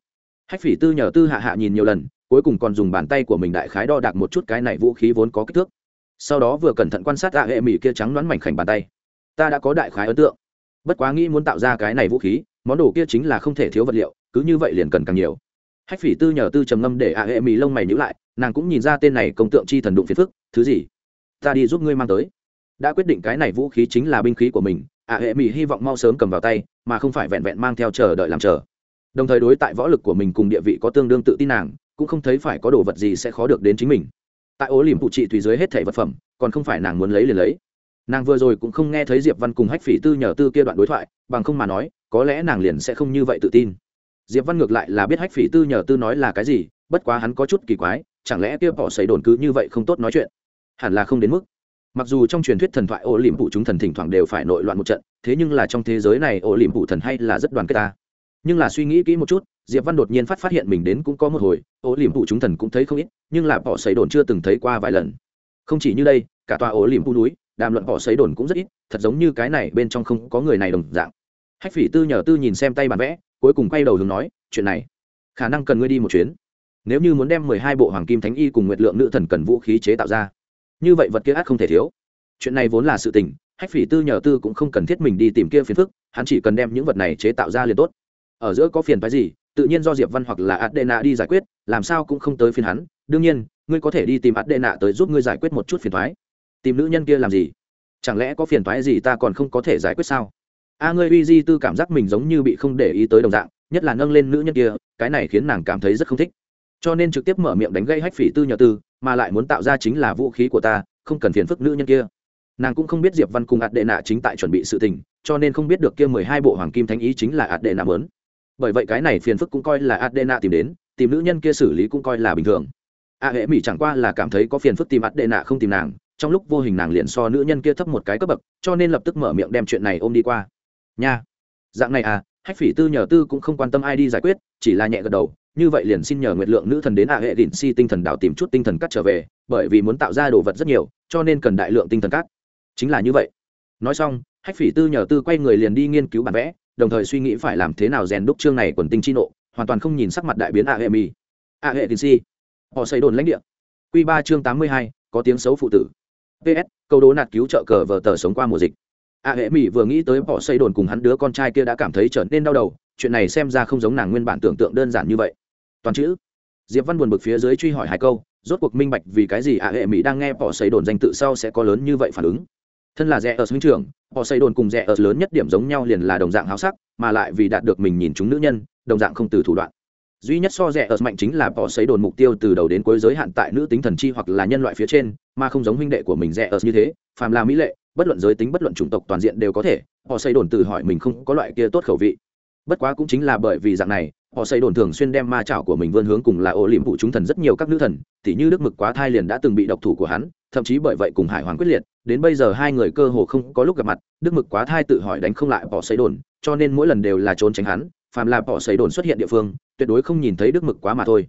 Hách phỉ tư nhờ tư hạ hạ nhìn nhiều lần, cuối cùng còn dùng bàn tay của mình đại khái đo đạc một chút cái này vũ khí vốn có kích thước. Sau đó vừa cẩn thận quan sát tạ hệ mỹ kia trắng đoán mảnh khảnh bàn tay. Ta đã có đại khái ấn tượng. Bất quá nghĩ muốn tạo ra cái này vũ khí, món đồ kia chính là không thể thiếu vật liệu, cứ như vậy liền cần càng nhiều. Hách phỉ tư nhờ tư trầm ngâm để ạ hệ mỹ lông mày nhữ lại nàng cũng nhìn ra tên này công tượng chi thần đụng phiền phức, thứ gì? Ta đi giúp ngươi mang tới. Đã quyết định cái này vũ khí chính là binh khí của mình ạ hệ mỹ hy vọng mau sớm cầm vào tay, mà không phải vẹn vẹn mang theo chờ đợi làm chờ. Đồng thời đối tại võ lực của mình cùng địa vị có tương đương tự tin nàng, cũng không thấy phải có đồ vật gì sẽ khó được đến chính mình. Tại ố liềm phụ trị tùy dưới hết thẻ vật phẩm, còn không phải nàng muốn lấy liền lấy. Nàng vừa rồi cũng không nghe thấy diệp văn cùng hách phỉ tư nhờ tư kia đoạn đối thoại, bằng không mà nói, có lẽ nàng liền sẽ không như vậy tự tin. Diệp văn ngược lại là biết hách phỉ tư nhờ tư nói là cái gì, bất quá hắn có chút kỳ quái chẳng lẽ kia bỏ xấy đồn cứ như vậy không tốt nói chuyện? Hẳn là không đến mức. Mặc dù trong truyền thuyết thần thoại ô liềm phụ chúng thần thỉnh thoảng đều phải nội loạn một trận, thế nhưng là trong thế giới này ô liềm phụ thần hay là rất đoàn kết ta. Nhưng là suy nghĩ kỹ một chút, diệp văn đột nhiên phát phát hiện mình đến cũng có một hồi ô liềm phụ chúng thần cũng thấy không ít, nhưng là bỏ xấy đồn chưa từng thấy qua vài lần. Không chỉ như đây, cả tòa ô liềm phụ núi, đàm luận bỏ xấy đồn cũng rất ít, thật giống như cái này bên trong không có người này đồng dạng. Hách phỉ tư nhờ tư nhìn xem tay bản vẽ, cuối cùng quay đầu hướng nói, chuyện này, khả năng cần ngươi đi một chuyến nếu như muốn đem mười hai bộ hoàng kim thánh y cùng nguyệt lượng nữ thần cần vũ khí chế tạo ra, như vậy vật kia át không thể thiếu. Chuyện này vốn là sự tình, hách phỉ tư nhờ tư cũng không cần thiết mình đi tìm kia phiền phức, hắn chỉ cần đem những vật này chế tạo ra liền tốt. Ở giữa có phiền phái gì, tự nhiên do diệp văn hoặc là adena đi giải quyết, làm sao cũng không tới phiền hắn. Đương nhiên, ngươi có thể đi tìm adena tới giúp ngươi giải quyết một chút phiền thoái tìm nữ nhân kia làm gì? Chẳng lẽ có phiền thoái gì ta còn không có thể giải quyết sao? A, ngươi uy di tư cảm giác mình giống như bị không để ý tới đồng dạng, nhất là nâng lên nữ nhân kia, cái này khiến nàng cảm thấy rất không thích cho nên trực tiếp mở miệng đánh gây hách phỉ tư nhờ tư, mà lại muốn tạo ra chính là vũ khí của ta, không cần phiền phức nữ nhân kia. Nàng cũng không biết diệp văn cùng ạt đệ nạ chính tại chuẩn bị sự tình, cho nên không biết được kia mười hai bộ hoàng kim thánh ý chính là ạt đệ nạ mớn bởi vậy cái này phiền phức cũng coi là ạt đệ nạ tìm đến, tìm nữ nhân kia xử lý cũng coi là bình thường. A hệ mỹ chẳng qua là cảm thấy có phiền phức tìm ạt đệ nạ không tìm nàng, trong lúc vô hình nàng liền so nữ nhân kia thấp một cái cấp bậc, cho nên lập tức mở miệng đem chuyện này ôm đi qua. Nha. Dạng này à hách phỉ tư nhờ tư cũng không quan tâm ai đi giải quyết, chỉ là nhẹ gật đầu, như vậy liền xin nhờ nguyệt lượng nữ thần đến a hệ đỉnh si tinh thần đảo tìm chút tinh thần cắt trở về, bởi vì muốn tạo ra đồ vật rất nhiều, cho nên cần đại lượng tinh thần cắt. Chính là như vậy. Nói xong, hách phỉ tư nhờ tư quay người liền đi nghiên cứu bản vẽ, đồng thời suy nghĩ phải làm thế nào rèn đúc chương này quần tinh chi nộ, hoàn toàn không nhìn sắc mặt đại biến a hệ mi. A hệ đỉnh si. Họ xây đồn lãnh địa. Q ba chương tám mươi hai, có tiếng xấu phụ tử. Ps câu đố nạt cứu trợ cờ vờ tờ sống qua mùa dịch a hệ mỹ vừa nghĩ tới bỏ xây đồn cùng hắn đứa con trai kia đã cảm thấy trở nên đau đầu, chuyện này xem ra không giống nàng nguyên bản tưởng tượng đơn giản như vậy. Toàn chữ. Diệp văn buồn bực phía dưới truy hỏi hai câu, rốt cuộc minh bạch vì cái gì a hệ mỹ đang nghe bỏ xây đồn danh tự sau sẽ có lớn như vậy phản ứng. Thân là rẻ ở sinh trưởng, bỏ xây đồn cùng rẻ ở lớn nhất điểm giống nhau liền là đồng dạng háo sắc, mà lại vì đạt được mình nhìn chúng nữ nhân, đồng dạng không từ thủ đoạn. Duy nhất so rẻ ở mạnh chính là bỏ xây đồn mục tiêu từ đầu đến cuối giới hạn tại nữ tính thần chi hoặc là nhân loại phía trên, mà không giống huynh đệ của mình rẻ ở như thế, phàm là mỹ lệ bất luận giới tính bất luận chủng tộc toàn diện đều có thể, họ xây đồn tự hỏi mình không có loại kia tốt khẩu vị. Bất quá cũng chính là bởi vì dạng này, họ xây đồn thường xuyên đem ma chảo của mình vươn hướng cùng là ô liễm vụ chúng thần rất nhiều các nữ thần, tỉ như đức mực quá thai liền đã từng bị độc thủ của hắn, thậm chí bởi vậy cùng hải hoàng quyết liệt, đến bây giờ hai người cơ hồ không có lúc gặp mặt, đức mực quá thai tự hỏi đánh không lại họ xây đồn, cho nên mỗi lần đều là trốn tránh hắn, phàm là họ xây đồn xuất hiện địa phương, tuyệt đối không nhìn thấy đức mực quá mà thôi.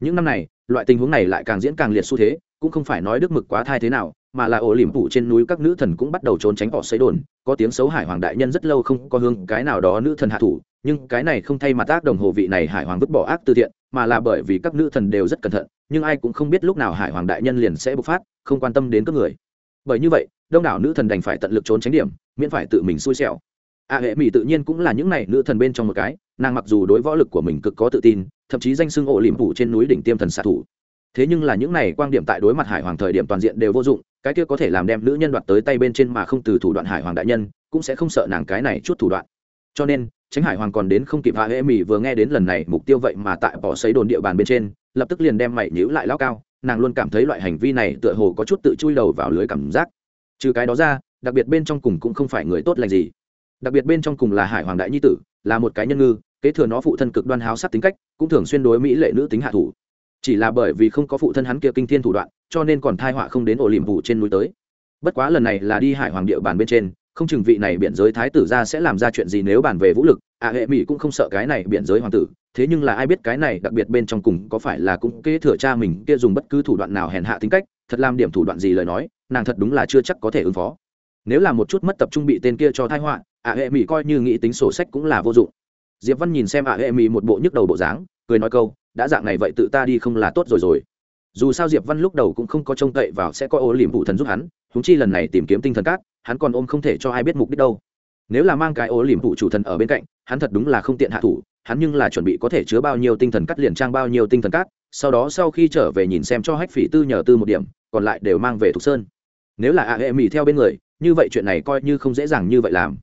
Những năm này, loại tình huống này lại càng diễn càng liệt xu thế, cũng không phải nói đức mực quá thai thế nào mà là ổ liềm phủ trên núi các nữ thần cũng bắt đầu trốn tránh họ xây đồn. Có tiếng xấu hải hoàng đại nhân rất lâu không có hương cái nào đó nữ thần hạ thủ, nhưng cái này không thay mặt ác đồng hồ vị này hải hoàng vứt bỏ ác từ thiện, mà là bởi vì các nữ thần đều rất cẩn thận, nhưng ai cũng không biết lúc nào hải hoàng đại nhân liền sẽ bộc phát, không quan tâm đến các người. Bởi như vậy, đông đảo nữ thần đành phải tận lực trốn tránh điểm, miễn phải tự mình xui xẻo. A hệ mỹ tự nhiên cũng là những này nữ thần bên trong một cái, nàng mặc dù đối võ lực của mình cực có tự tin, thậm chí danh xưng ổ liềm phủ trên núi đỉnh tiêm thần xạ thủ. Thế nhưng là những này quan điểm tại đối mặt hải hoàng thời điểm toàn diện đều vô dụng cái kia có thể làm đem nữ nhân đoạt tới tay bên trên mà không từ thủ đoạn hải hoàng đại nhân, cũng sẽ không sợ nàng cái này chút thủ đoạn. Cho nên, tránh hải hoàng còn đến không kịp hạ hệ mỹ vừa nghe đến lần này mục tiêu vậy mà tại bỏ xấy đồn địa bàn bên trên, lập tức liền đem mày nhữ lại lao cao, nàng luôn cảm thấy loại hành vi này tựa hồ có chút tự chui đầu vào lưới cảm giác. Trừ cái đó ra, đặc biệt bên trong cùng cũng không phải người tốt lành gì. Đặc biệt bên trong cùng là hải hoàng đại nhi tử, là một cái nhân ngư, kế thừa nó phụ thân cực đoan háo sắc tính cách, cũng thường xuyên đối mỹ lệ nữ tính hạ thủ chỉ là bởi vì không có phụ thân hắn kia kinh thiên thủ đoạn, cho nên còn thai họa không đến ổ liềm vụ trên núi tới. Bất quá lần này là đi hải hoàng địa bàn bên trên, không chừng vị này biện giới thái tử ra sẽ làm ra chuyện gì nếu bàn về vũ lực ạ hệ mỹ cũng không sợ cái này biện giới hoàng tử, thế nhưng là ai biết cái này đặc biệt bên trong cùng có phải là cũng kế thừa cha mình kia dùng bất cứ thủ đoạn nào hèn hạ tính cách, thật làm điểm thủ đoạn gì lời nói, nàng thật đúng là chưa chắc có thể ứng phó. Nếu là một chút mất tập trung bị tên kia cho thai họa ạ hệ mỹ coi như nghĩ tính sổ sách cũng là vô dụng. Diệp văn nhìn xem ạ hệ mỹ một bộ nhức đầu bộ dáng, cười nói câu đã dạng này vậy tự ta đi không là tốt rồi rồi. Dù sao diệp văn lúc đầu cũng không có trông cậy vào sẽ có ô liềm phụ thần giúp hắn húng chi lần này tìm kiếm tinh thần cát, hắn còn ôm không thể cho ai biết mục đích đâu. Nếu là mang cái ô liềm phụ chủ thần ở bên cạnh, hắn thật đúng là không tiện hạ thủ, hắn nhưng là chuẩn bị có thể chứa bao nhiêu tinh thần cát liền trang bao nhiêu tinh thần cát, sau đó sau khi trở về nhìn xem cho hách phỉ tư nhờ tư một điểm, còn lại đều mang về thục sơn. Nếu là ạ hệ mỹ theo bên người, như vậy chuyện này coi như không dễ dàng như vậy làm.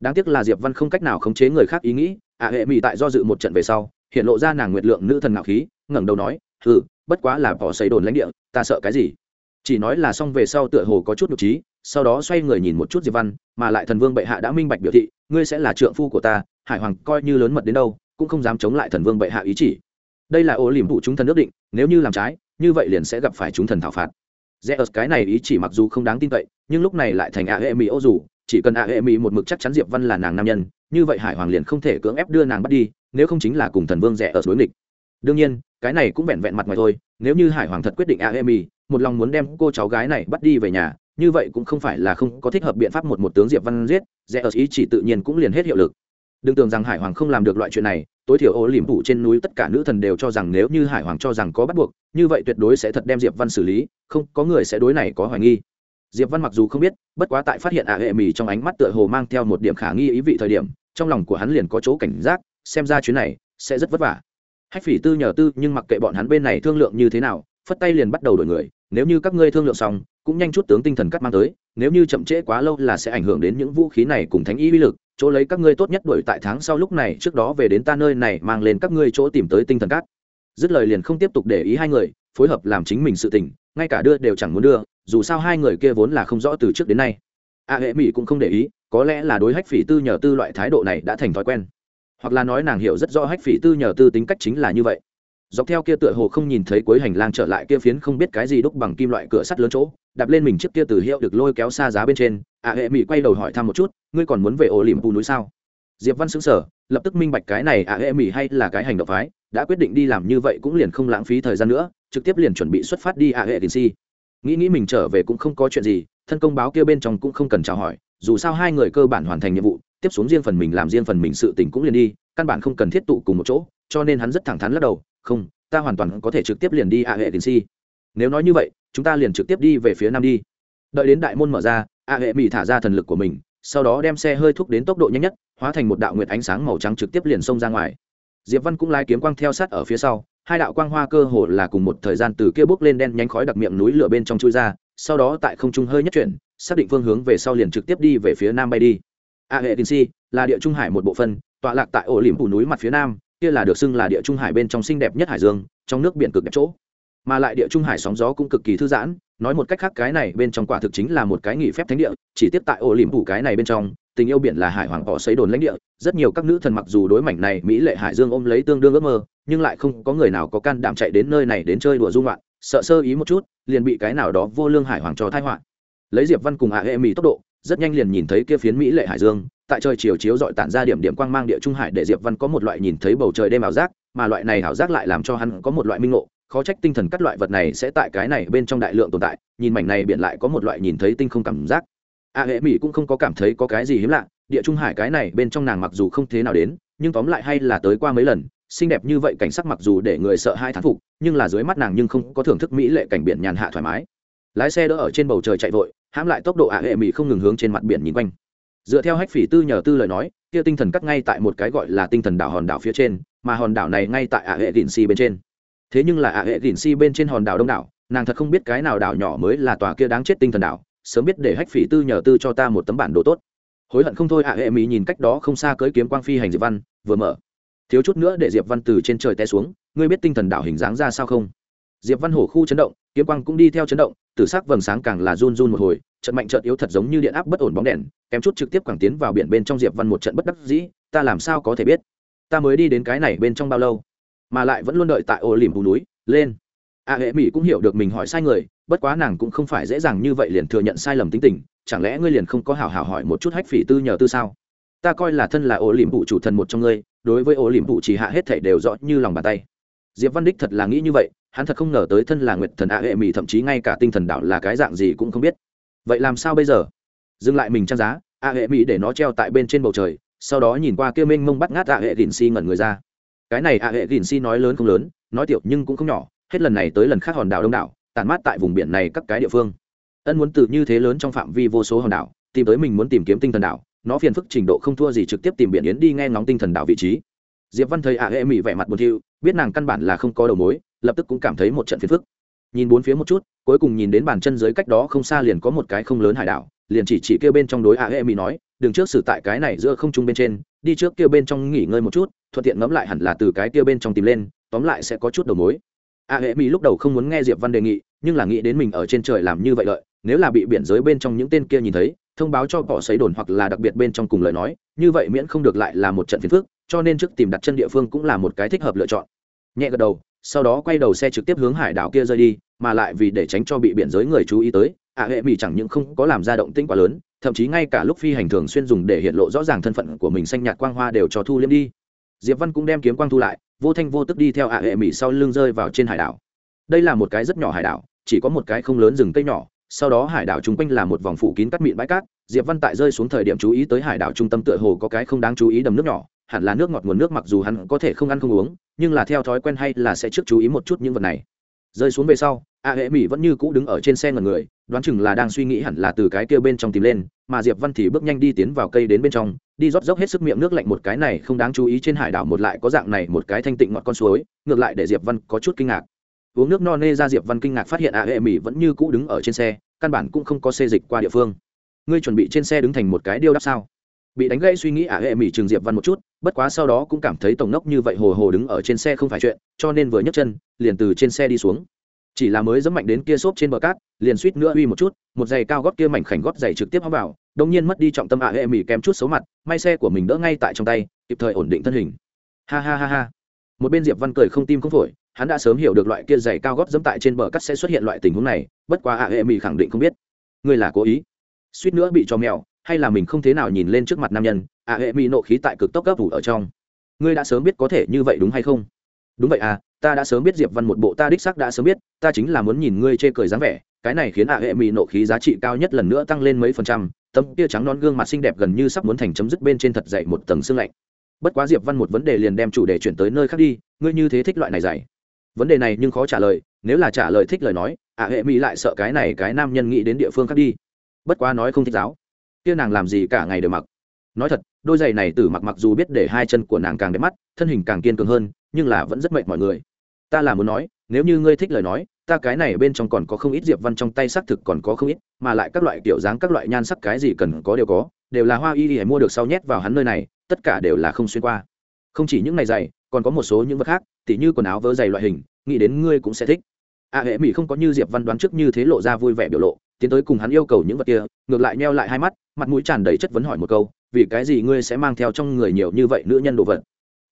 Đáng tiếc là diệp văn không cách nào khống chế người khác ý nghĩ ạ hệ mỹ tại do dự một trận về sau hiện lộ ra nàng nguyệt lượng nữ thần ngạo khí, ngẩng đầu nói ừ bất quá là bỏ xây đồn lãnh địa, ta sợ cái gì? Chỉ nói là xong về sau tựa hồ có chút nhục trí, sau đó xoay người nhìn một chút diệp văn, mà lại thần vương bệ hạ đã minh bạch biểu thị, ngươi sẽ là trượng phu của ta, hải hoàng coi như lớn mật đến đâu, cũng không dám chống lại thần vương bệ hạ ý chỉ. Đây là ô liềm vụ chúng thần ước định, nếu như làm trái, như vậy liền sẽ gặp phải chúng thần thảo phạt. Rẽ ớt cái này ý chỉ mặc dù không đáng tin cậy, nhưng lúc này lại thành a hệ mỹ ô dù, chỉ cần a hệ mỹ một mực chắc chắn diệp văn là nàng nam nhân, như vậy hải hoàng liền không thể cưỡng ép đưa nàng bắt đi nếu không chính là cùng thần vương rẻ ở đối nghịch. Đương nhiên, cái này cũng vẹn vẹn mặt ngoài thôi, nếu như hải hoàng thật quyết định a emi một lòng muốn đem cô cháu gái này bắt đi về nhà, như vậy cũng không phải là không có thích hợp biện pháp một một tướng diệp văn giết rẽ ở ý chỉ tự nhiên cũng liền hết hiệu lực. Đừng tưởng rằng hải hoàng không làm được loại chuyện này, tối thiểu ô liềm phủ trên núi tất cả nữ thần đều cho rằng nếu như hải hoàng cho rằng có bắt buộc, như vậy tuyệt đối sẽ thật đem diệp văn xử lý, không, có người sẽ đối này có hoài nghi. Diệp văn mặc dù không biết, bất quá tại phát hiện ạ hệ mì trong ánh mắt tựa hồ mang theo một điểm khả nghi ý vị thời điểm, trong lòng của hắn liền có chỗ cảnh giác xem ra chuyến này sẽ rất vất vả. Hách phỉ tư nhờ tư, nhưng mặc kệ bọn hắn bên này thương lượng như thế nào, phất tay liền bắt đầu đổi người. Nếu như các ngươi thương lượng xong, cũng nhanh chút tướng tinh thần cắt mang tới, nếu như chậm trễ quá lâu là sẽ ảnh hưởng đến những vũ khí này cùng thánh y uy lực. Chỗ lấy các ngươi tốt nhất đuổi tại tháng sau lúc này, trước đó về đến ta nơi này mang lên các ngươi chỗ tìm tới tinh thần cắt dứt lời liền không tiếp tục để ý hai người, phối hợp làm chính mình sự tình, ngay cả đưa đều chẳng muốn đưa, dù sao hai người kia vốn là không rõ từ trước đến nay. A hệ mỹ cũng không để ý, có lẽ là đối hách phỉ tư nhờ tư loại thái độ này đã thành thói quen hoặc là nói nàng hiểu rất rõ hách phỉ tư nhờ tư tính cách chính là như vậy. Dọc theo kia tựa hồ không nhìn thấy cuối hành lang trở lại kia phiến không biết cái gì đúc bằng kim loại cửa sắt lớn chỗ, đạp lên mình chiếc kia từ hiệu được lôi kéo xa giá bên trên, ạ hệ mỹ quay đầu hỏi thăm một chút, ngươi còn muốn về ổ lỉm bù núi sao? Diệp văn xứng sở lập tức minh bạch cái này ạ hệ mỹ hay là cái hành động phái, đã quyết định đi làm như vậy cũng liền không lãng phí thời gian nữa, trực tiếp liền chuẩn bị xuất phát đi ạ hệ đình si nghĩ nghĩ mình trở về cũng không có chuyện gì, thân công báo kia bên trong cũng không cần chào hỏi, dù sao hai người cơ bản hoàn thành nhiệm vụ tiếp xuống riêng phần mình làm riêng phần mình sự tình cũng liền đi, căn bản không cần thiết tụ cùng một chỗ, cho nên hắn rất thẳng thắn lắc đầu, không, ta hoàn toàn có thể trực tiếp liền đi a hệ đình si nếu nói như vậy, chúng ta liền trực tiếp đi về phía nam đi. Đợi đến đại môn mở ra, a hệ mỹ thả ra thần lực của mình, sau đó đem xe hơi thúc đến tốc độ nhanh nhất, hóa thành một đạo nguyệt ánh sáng màu trắng trực tiếp liền xông ra ngoài. Diệp văn cũng lái kiếm quang theo sát ở phía sau, hai đạo quang hoa cơ hồ là cùng một thời gian từ kia bốc lên đen nhánh khói đặc miệng núi lửa bên trong chui ra, sau đó tại không trung hơi nhất chuyển, xác định phương hướng về sau liền trực tiếp đi về phía nam bay đi a hệ đình si là địa trung hải một bộ phân tọa lạc tại ổ liềm phủ núi mặt phía nam, kia là được xưng là địa trung hải bên trong xinh đẹp nhất hải dương, trong nước biển cực đẹp chỗ. Mà lại địa trung hải sóng gió cũng cực kỳ thư giãn, nói một cách khác cái này bên trong quả thực chính là một cái nghỉ phép thánh địa, chỉ tiếp tại ổ liềm phủ cái này bên trong, tình yêu biển là hải hoàng họ xấy đồn lãnh địa, rất nhiều các nữ thần mặc dù đối mảnh này mỹ lệ hải dương ôm lấy tương đương ước mơ, nhưng lại không có người nào có can đảm chạy đến nơi này đến chơi đùa dung loạn sợ sơ ý một chút, liền bị cái nào đó vô lương hải hoàng cho thai họa. Lấy diệp văn cùng hạ hệ mỹ tốc độ rất nhanh liền nhìn thấy kia phiến mỹ lệ hải dương, tại trời chiều chiếu dọi tản ra điểm điểm quang mang địa trung hải để diệp văn có một loại nhìn thấy bầu trời đêm ảo giác, mà loại này ảo giác lại làm cho hắn có một loại minh ngộ, khó trách tinh thần các loại vật này sẽ tại cái này bên trong đại lượng tồn tại, nhìn mảnh này biển lại có một loại nhìn thấy tinh không cảm giác. A hệ mỹ cũng không có cảm thấy có cái gì hiếm lạ, địa trung hải cái này bên trong nàng mặc dù không thế nào đến, nhưng tóm lại hay là tới qua mấy lần, xinh đẹp như vậy cảnh sắc mặc dù để người sợ hai thán phục, nhưng là dưới mắt nàng nhưng không có thưởng thức mỹ lệ cảnh biển nhàn hạ thoải mái lái xe đỡ ở trên bầu trời chạy vội, hãm lại tốc độ ạ hệ mỹ không ngừng hướng trên mặt biển nhìn quanh. Dựa theo hách phỉ tư nhờ tư lời nói, kia tinh thần cắt ngay tại một cái gọi là tinh thần đảo hòn đảo phía trên, mà hòn đảo này ngay tại ạ hệ đỉnh si bên trên. Thế nhưng là ạ hệ đỉnh si bên trên hòn đảo đông đảo, nàng thật không biết cái nào đảo nhỏ mới là tòa kia đáng chết tinh thần đảo, sớm biết để hách phỉ tư nhờ tư cho ta một tấm bản đồ tốt. Hối hận không thôi ạ hệ mỹ nhìn cách đó không xa cưới kiếm quang phi hành diệp văn, vừa mở. Thiếu chút nữa để diệp văn từ trên trời té xuống, ngươi biết tinh thần đảo hình dáng ra sao không? Diệp văn hổ khu chấn động, kiếm quang cũng đi theo chấn động tử sắc vầng sáng càng là run run một hồi trận mạnh trận yếu thật giống như điện áp bất ổn bóng đèn kém chút trực tiếp quẳng tiến vào biển bên trong diệp văn một trận bất đắc dĩ ta làm sao có thể biết? Ta mới đi đến cái này bên trong bao lâu mà lại vẫn luôn đợi tại ô lìm bù núi lên. A à, hệ mỹ cũng hiểu được mình hỏi sai người bất quá nàng cũng không phải dễ dàng như vậy liền thừa nhận sai lầm tính tình chẳng lẽ ngươi liền không có hảo hảo hỏi một chút hách phỉ tư nhờ tư sao? Ta coi là thân là ô liềm bù chủ thần một trong ngươi đối với ô liềm bù chỉ hạ hết thể đều rõ như lòng bàn tay. Diệp văn đích thật là nghĩ như vậy hắn thật không ngờ tới thân là nguyệt thần ạ hệ mỹ, thậm chí ngay cả tinh thần đạo là cái dạng gì cũng không biết. Vậy làm sao bây giờ? Dừng lại mình trang giá, ạ hệ mỹ để nó treo tại bên trên bầu trời, sau đó nhìn qua kia mênh mông bắt ngát ạ hệ gìn si ngẩn người ra. Cái này ạ hệ gìn si nói lớn không lớn, nói tiểu nhưng cũng không nhỏ, hết lần này tới lần khác hòn đảo đông đảo tàn mát tại vùng biển này các cái địa phương. Ân muốn từ như thế lớn trong phạm vi vô số hòn đảo, tìm tới mình muốn tìm kiếm tinh thần đảo, nó phiền phức trình độ không thua gì trực tiếp tìm biển yến đi nghe ngóng tinh thần đảo vị trí. Diệp văn thấy ạ hệ mỹ vẻ mặt buồn thiu, biết nàng căn bản là không có đầu mối lập tức cũng cảm thấy một trận phiền phức. Nhìn bốn phía một chút, cuối cùng nhìn đến bàn chân dưới cách đó không xa liền có một cái không lớn hải đảo, liền chỉ chỉ kêu bên trong đối A hệ mỹ nói, đừng trước xử tại cái này giữa không trung bên trên, đi trước kêu bên trong nghỉ ngơi một chút, thuận tiện ngẫm lại hẳn là từ cái kia bên trong tìm lên, tóm lại sẽ có chút đầu mối. A hệ mỹ lúc đầu không muốn nghe diệp văn đề nghị, nhưng là nghĩ đến mình ở trên trời làm như vậy lợi, nếu là bị biển giới bên trong những tên kia nhìn thấy, thông báo cho cỏ xấy đồn hoặc là đặc biệt bên trong cùng lời nói, như vậy miễn không được lại là một trận phiền phức, cho nên trước tìm đặt chân địa phương cũng là một cái thích hợp lựa chọn. Nhẹ gật đầu sau đó quay đầu xe trực tiếp hướng hải đảo kia rơi đi, mà lại vì để tránh cho bị biển giới người chú ý tới, ạ hệ mỹ chẳng những không có làm ra động tĩnh quá lớn, thậm chí ngay cả lúc phi hành thường xuyên dùng để hiện lộ rõ ràng thân phận của mình xanh nhạt quang hoa đều cho thu liêm đi. Diệp văn cũng đem kiếm quang thu lại, vô thanh vô tức đi theo ạ hệ mỹ sau lưng rơi vào trên hải đảo. Đây là một cái rất nhỏ hải đảo, chỉ có một cái không lớn rừng cây nhỏ, sau đó hải đảo chung quanh là một vòng phủ kín cắt mịn bãi cát. Diệp văn tại rơi xuống thời điểm chú ý tới hải đảo trung tâm tựa hồ có cái không đáng chú ý đầm nước nhỏ hẳn là nước ngọt nguồn nước mặc dù hắn có thể không ăn không uống, nhưng là theo thói quen hay là sẽ trước chú ý một chút những vật này. Rơi xuống về sau, a hệ mỹ vẫn như cũ đứng ở trên xe ngần người, đoán chừng là đang suy nghĩ hẳn là từ cái kia bên trong tìm lên, mà diệp văn thì bước nhanh đi tiến vào cây đến bên trong, đi rót dốc hết sức miệng nước lạnh một cái này không đáng chú ý trên hải đảo một lại có dạng này một cái thanh tịnh ngọt con suối, ngược lại để diệp văn có chút kinh ngạc. Uống nước no nê ra diệp văn kinh ngạc phát hiện a hệ mỹ vẫn như cũ đứng ở trên xe, căn bản cũng không có xê dịch qua địa phương. Ngươi chuẩn bị trên xe đứng thành một cái điêu đắp sao? Bị đánh gãy suy nghĩ ả hệ mỹ trường diệp văn một chút, bất quá sau đó cũng cảm thấy tổng nốc như vậy hồ hồ đứng ở trên xe không phải chuyện, cho nên vừa nhấc chân, liền từ trên xe đi xuống. Chỉ là mới dẫm mạnh đến kia xốp trên bờ cát, liền suýt nữa uy một chút, một giày cao gót kia mảnh khảnh gót giày trực tiếp hóng vào đông nhiên mất đi trọng tâm ả hệ mỹ kém chút xấu mặt, may xe của mình đỡ ngay tại trong tay, kịp thời ổn định thân hình. Ha ha ha ha. Một bên diệp văn cười không tim không phổi, hắn đã sớm hiểu được loại kia giày cao gót dẫm tại trên bờ cát sẽ xuất hiện loại tình huống này, bất quá ạ hệ mỹ khẳng định không biết. Ngươi là cố ý. Suýt nữa bị cho mèo hay là mình không thế nào nhìn lên trước mặt nam nhân ạ hệ mỹ nộ khí tại cực tốc gấp ủ ở trong. Ngươi đã sớm biết có thể như vậy đúng hay không? Đúng vậy à ta đã sớm biết diệp văn một bộ ta đích xác đã sớm biết, ta chính là muốn nhìn ngươi chê cười dáng vẻ, cái này khiến ạ hệ mỹ nộ khí giá trị cao nhất lần nữa tăng lên mấy phần trăm, tấm kia trắng non gương mặt xinh đẹp gần như sắp muốn thành chấm dứt bên trên thật dậy một tầng xương lạnh. Bất quá diệp văn một vấn đề liền đem chủ đề chuyển tới nơi khác đi, ngươi như thế thích loại này dạy. Vấn đề này nhưng khó trả lời, nếu là trả lời thích lời nói ạ hệ mỹ lại sợ cái này cái nam nhân nghĩ đến địa phương khác đi. Bất quá nói không thích giáo kia nàng làm gì cả ngày đều mặc. Nói thật đôi giày này tử mặc mặc dù biết để hai chân của nàng càng đẹp mắt thân hình càng kiên cường hơn nhưng là vẫn rất mệt mọi người. Ta là muốn nói nếu như ngươi thích lời nói ta cái này bên trong còn có không ít diệp văn trong tay xác thực còn có không ít mà lại các loại kiểu dáng các loại nhan sắc cái gì cần có đều có đều là hoa y y mua được sau nhét vào hắn nơi này tất cả đều là không xuyên qua. Không chỉ những này giày còn có một số những vật khác tỉ như quần áo vớ giày loại hình nghĩ đến ngươi cũng sẽ thích. A à, hệ mỹ không có như diệp văn đoán trước như thế lộ ra vui vẻ biểu lộ tiến tới cùng hắn yêu cầu những vật kia ngược lại neo lại hai mắt mặt mũi tràn đầy chất vấn hỏi một câu vì cái gì ngươi sẽ mang theo trong người nhiều như vậy nữ nhân đồ vật?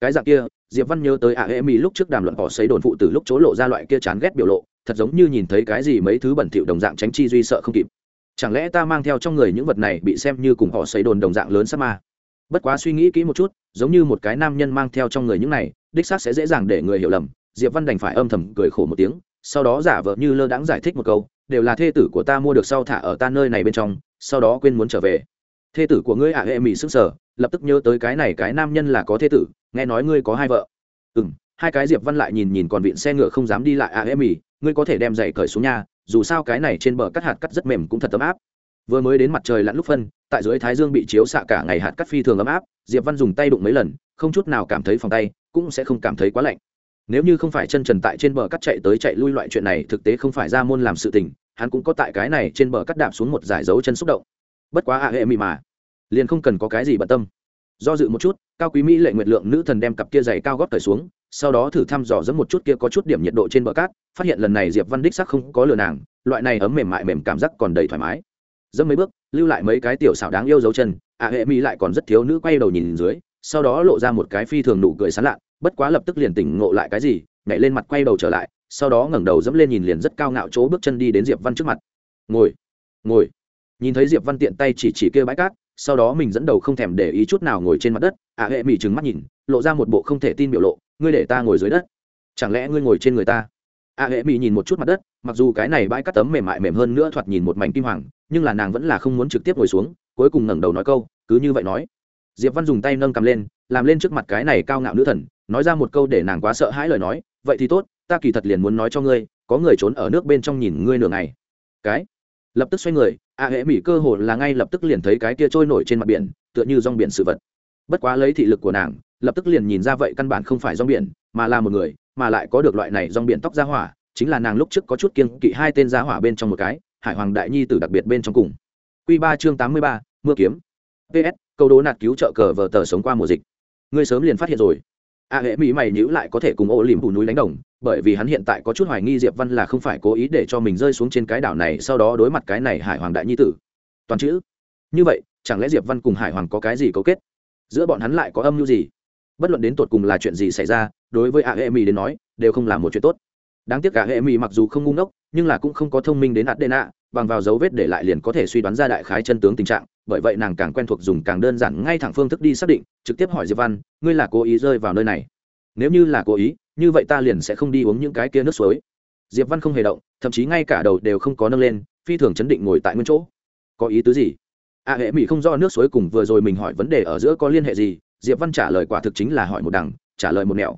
Cái dạng kia diệp văn nhớ tới ạ à, hệ mỹ lúc trước đàm luận bỏ xấy đồn phụ từ lúc chỗ lộ ra loại kia chán ghét biểu lộ thật giống như nhìn thấy cái gì mấy thứ bẩn thỉu đồng dạng tránh chi duy sợ không kịp. Chẳng lẽ ta mang theo trong người những vật này bị xem như cùng họ xấy đồn đồng dạng lớn sắc ma? Bất quá suy nghĩ kỹ một chút giống như một cái nam nhân mang theo trong người những này đích xác sẽ dễ dàng để người hiểu lầm. Diệp văn đành phải âm thầm cười khổ một tiếng sau đó giả vờ như lơ đãng giải thích một câu đều là thê tử của ta mua được sau thả ở ta nơi này bên trong, sau đó quên muốn trở về. Thê tử của ngươi ạ à hệ mỹ sức sở lập tức nhớ tới cái này cái nam nhân là có thê tử, nghe nói ngươi có hai vợ. Ừ m hai cái diệp văn lại nhìn nhìn còn vịn xe ngựa không dám đi lại ạ à hệ mỹ ngươi có thể đem giày cởi xuống nhà dù sao cái này trên bờ cắt hạt cắt rất mềm cũng thật ấm áp. Vừa mới đến mặt trời lặn lúc phân, tại dưới thái dương bị chiếu xạ cả ngày hạt cắt phi thường ấm áp, diệp văn dùng tay đụng mấy lần, không chút nào cảm thấy phòng tay, cũng sẽ không cảm thấy quá lạnh nếu như không phải chân trần tại trên bờ cắt chạy tới chạy lui loại chuyện này, thực tế không phải ra môn làm sự tình, hắn cũng có tại cái này trên bờ cắt đạp xuống một giải dấu chân xúc động. Bất quá ạ hệ mị mà, liền không cần có cái gì bận tâm. Do dự một chút, cao quý mỹ lệ nguyệt lượng nữ thần đem cặp kia giày cao gót thời xuống, sau đó thử thăm dò dẫn một chút kia có chút điểm nhiệt độ trên bờ cát, phát hiện lần này diệp văn đích sắc không có lừa nàng, loại này ấm mềm mại mềm cảm giác còn đầy thoải mái. Dẫm mấy bước, lưu lại mấy cái tiểu xảo đáng yêu dấu chân, ạ hệ mỹ lại còn rất thiếu nữ quay đầu nhìn dưới, sau đó lộ ra một cái phi thường nụ cười sán lạ bất quá lập tức liền tỉnh ngộ lại cái gì, nhảy lên mặt quay đầu trở lại, sau đó ngẩng đầu dẫm lên nhìn liền rất cao ngạo chỗ bước chân đi đến diệp văn trước mặt. Ngồi ngồi. Nhìn thấy diệp văn tiện tay chỉ chỉ kêu bãi cát, sau đó mình dẫn đầu không thèm để ý chút nào ngồi trên mặt đất, ạ hệ mỹ trừng mắt nhìn, lộ ra một bộ không thể tin biểu lộ, ngươi để ta ngồi dưới đất. Chẳng lẽ ngươi ngồi trên người ta? ạ hệ mỹ nhìn một chút mặt đất, mặc dù cái này bãi cát tấm mềm mại mềm hơn nữa thoạt nhìn một mảnh kim hoàng, nhưng là nàng vẫn là không muốn trực tiếp ngồi xuống, cuối cùng ngẩng đầu nói câu, cứ như vậy nói. Diệp văn dùng tay nâng cầm lên, làm lên trước mặt cái này cao ngạo nữ thần nói ra một câu để nàng quá sợ hãi lời nói vậy thì tốt ta kỳ thật liền muốn nói cho ngươi có người trốn ở nước bên trong nhìn ngươi nửa ngày. Cái lập tức xoay người a à, hệ mỹ cơ hồ là ngay lập tức liền thấy cái kia trôi nổi trên mặt biển tựa như rong biển sự vật. Bất quá lấy thị lực của nàng lập tức liền nhìn ra vậy căn bản không phải rong biển mà là một người mà lại có được loại này rong biển tóc ra hỏa chính là nàng lúc trước có chút kiêng kỵ hai tên ra hỏa bên trong một cái hải hoàng đại nhi tử đặc biệt bên trong cùng. Q ba chương tám mươi ba mưa kiếm. Ps câu đố nạt cứu trợ cờ vờ tờ sống qua mùa dịch. Ngươi sớm liền phát hiện rồi a hệ mỹ mày nhữ lại có thể cùng ô liềm phủ núi đánh đồng, bởi vì hắn hiện tại có chút hoài nghi diệp văn là không phải cố ý để cho mình rơi xuống trên cái đảo này, sau đó đối mặt cái này hải hoàng đại nhi tử. Toàn chữ. Như vậy, chẳng lẽ diệp văn cùng hải hoàng có cái gì cấu kết? Giữa bọn hắn lại có âm mưu gì? Bất luận đến tột cùng là chuyện gì xảy ra, đối với a hệ mỹ đến nói, đều không là một chuyện tốt. Đáng tiếc cả hệ mỹ mặc dù không ngu ngốc, nhưng là cũng không có thông minh đến adena, bằng vào dấu vết để lại liền có thể suy đoán ra đại khái chân tướng tình trạng bởi vậy nàng càng quen thuộc dùng càng đơn giản ngay thẳng phương thức đi xác định, trực tiếp hỏi diệp văn, ngươi là cố ý rơi vào nơi này? Nếu như là cố ý, như vậy ta liền sẽ không đi uống những cái kia nước suối. Diệp văn không hề động, thậm chí ngay cả đầu đều không có nâng lên, phi thường chấn định ngồi tại nguyên chỗ. Có ý tứ gì? A hệ mỹ không do nước suối cùng vừa rồi mình hỏi vấn đề ở giữa có liên hệ gì. Diệp văn trả lời quả thực chính là hỏi một đằng, trả lời một nẻo.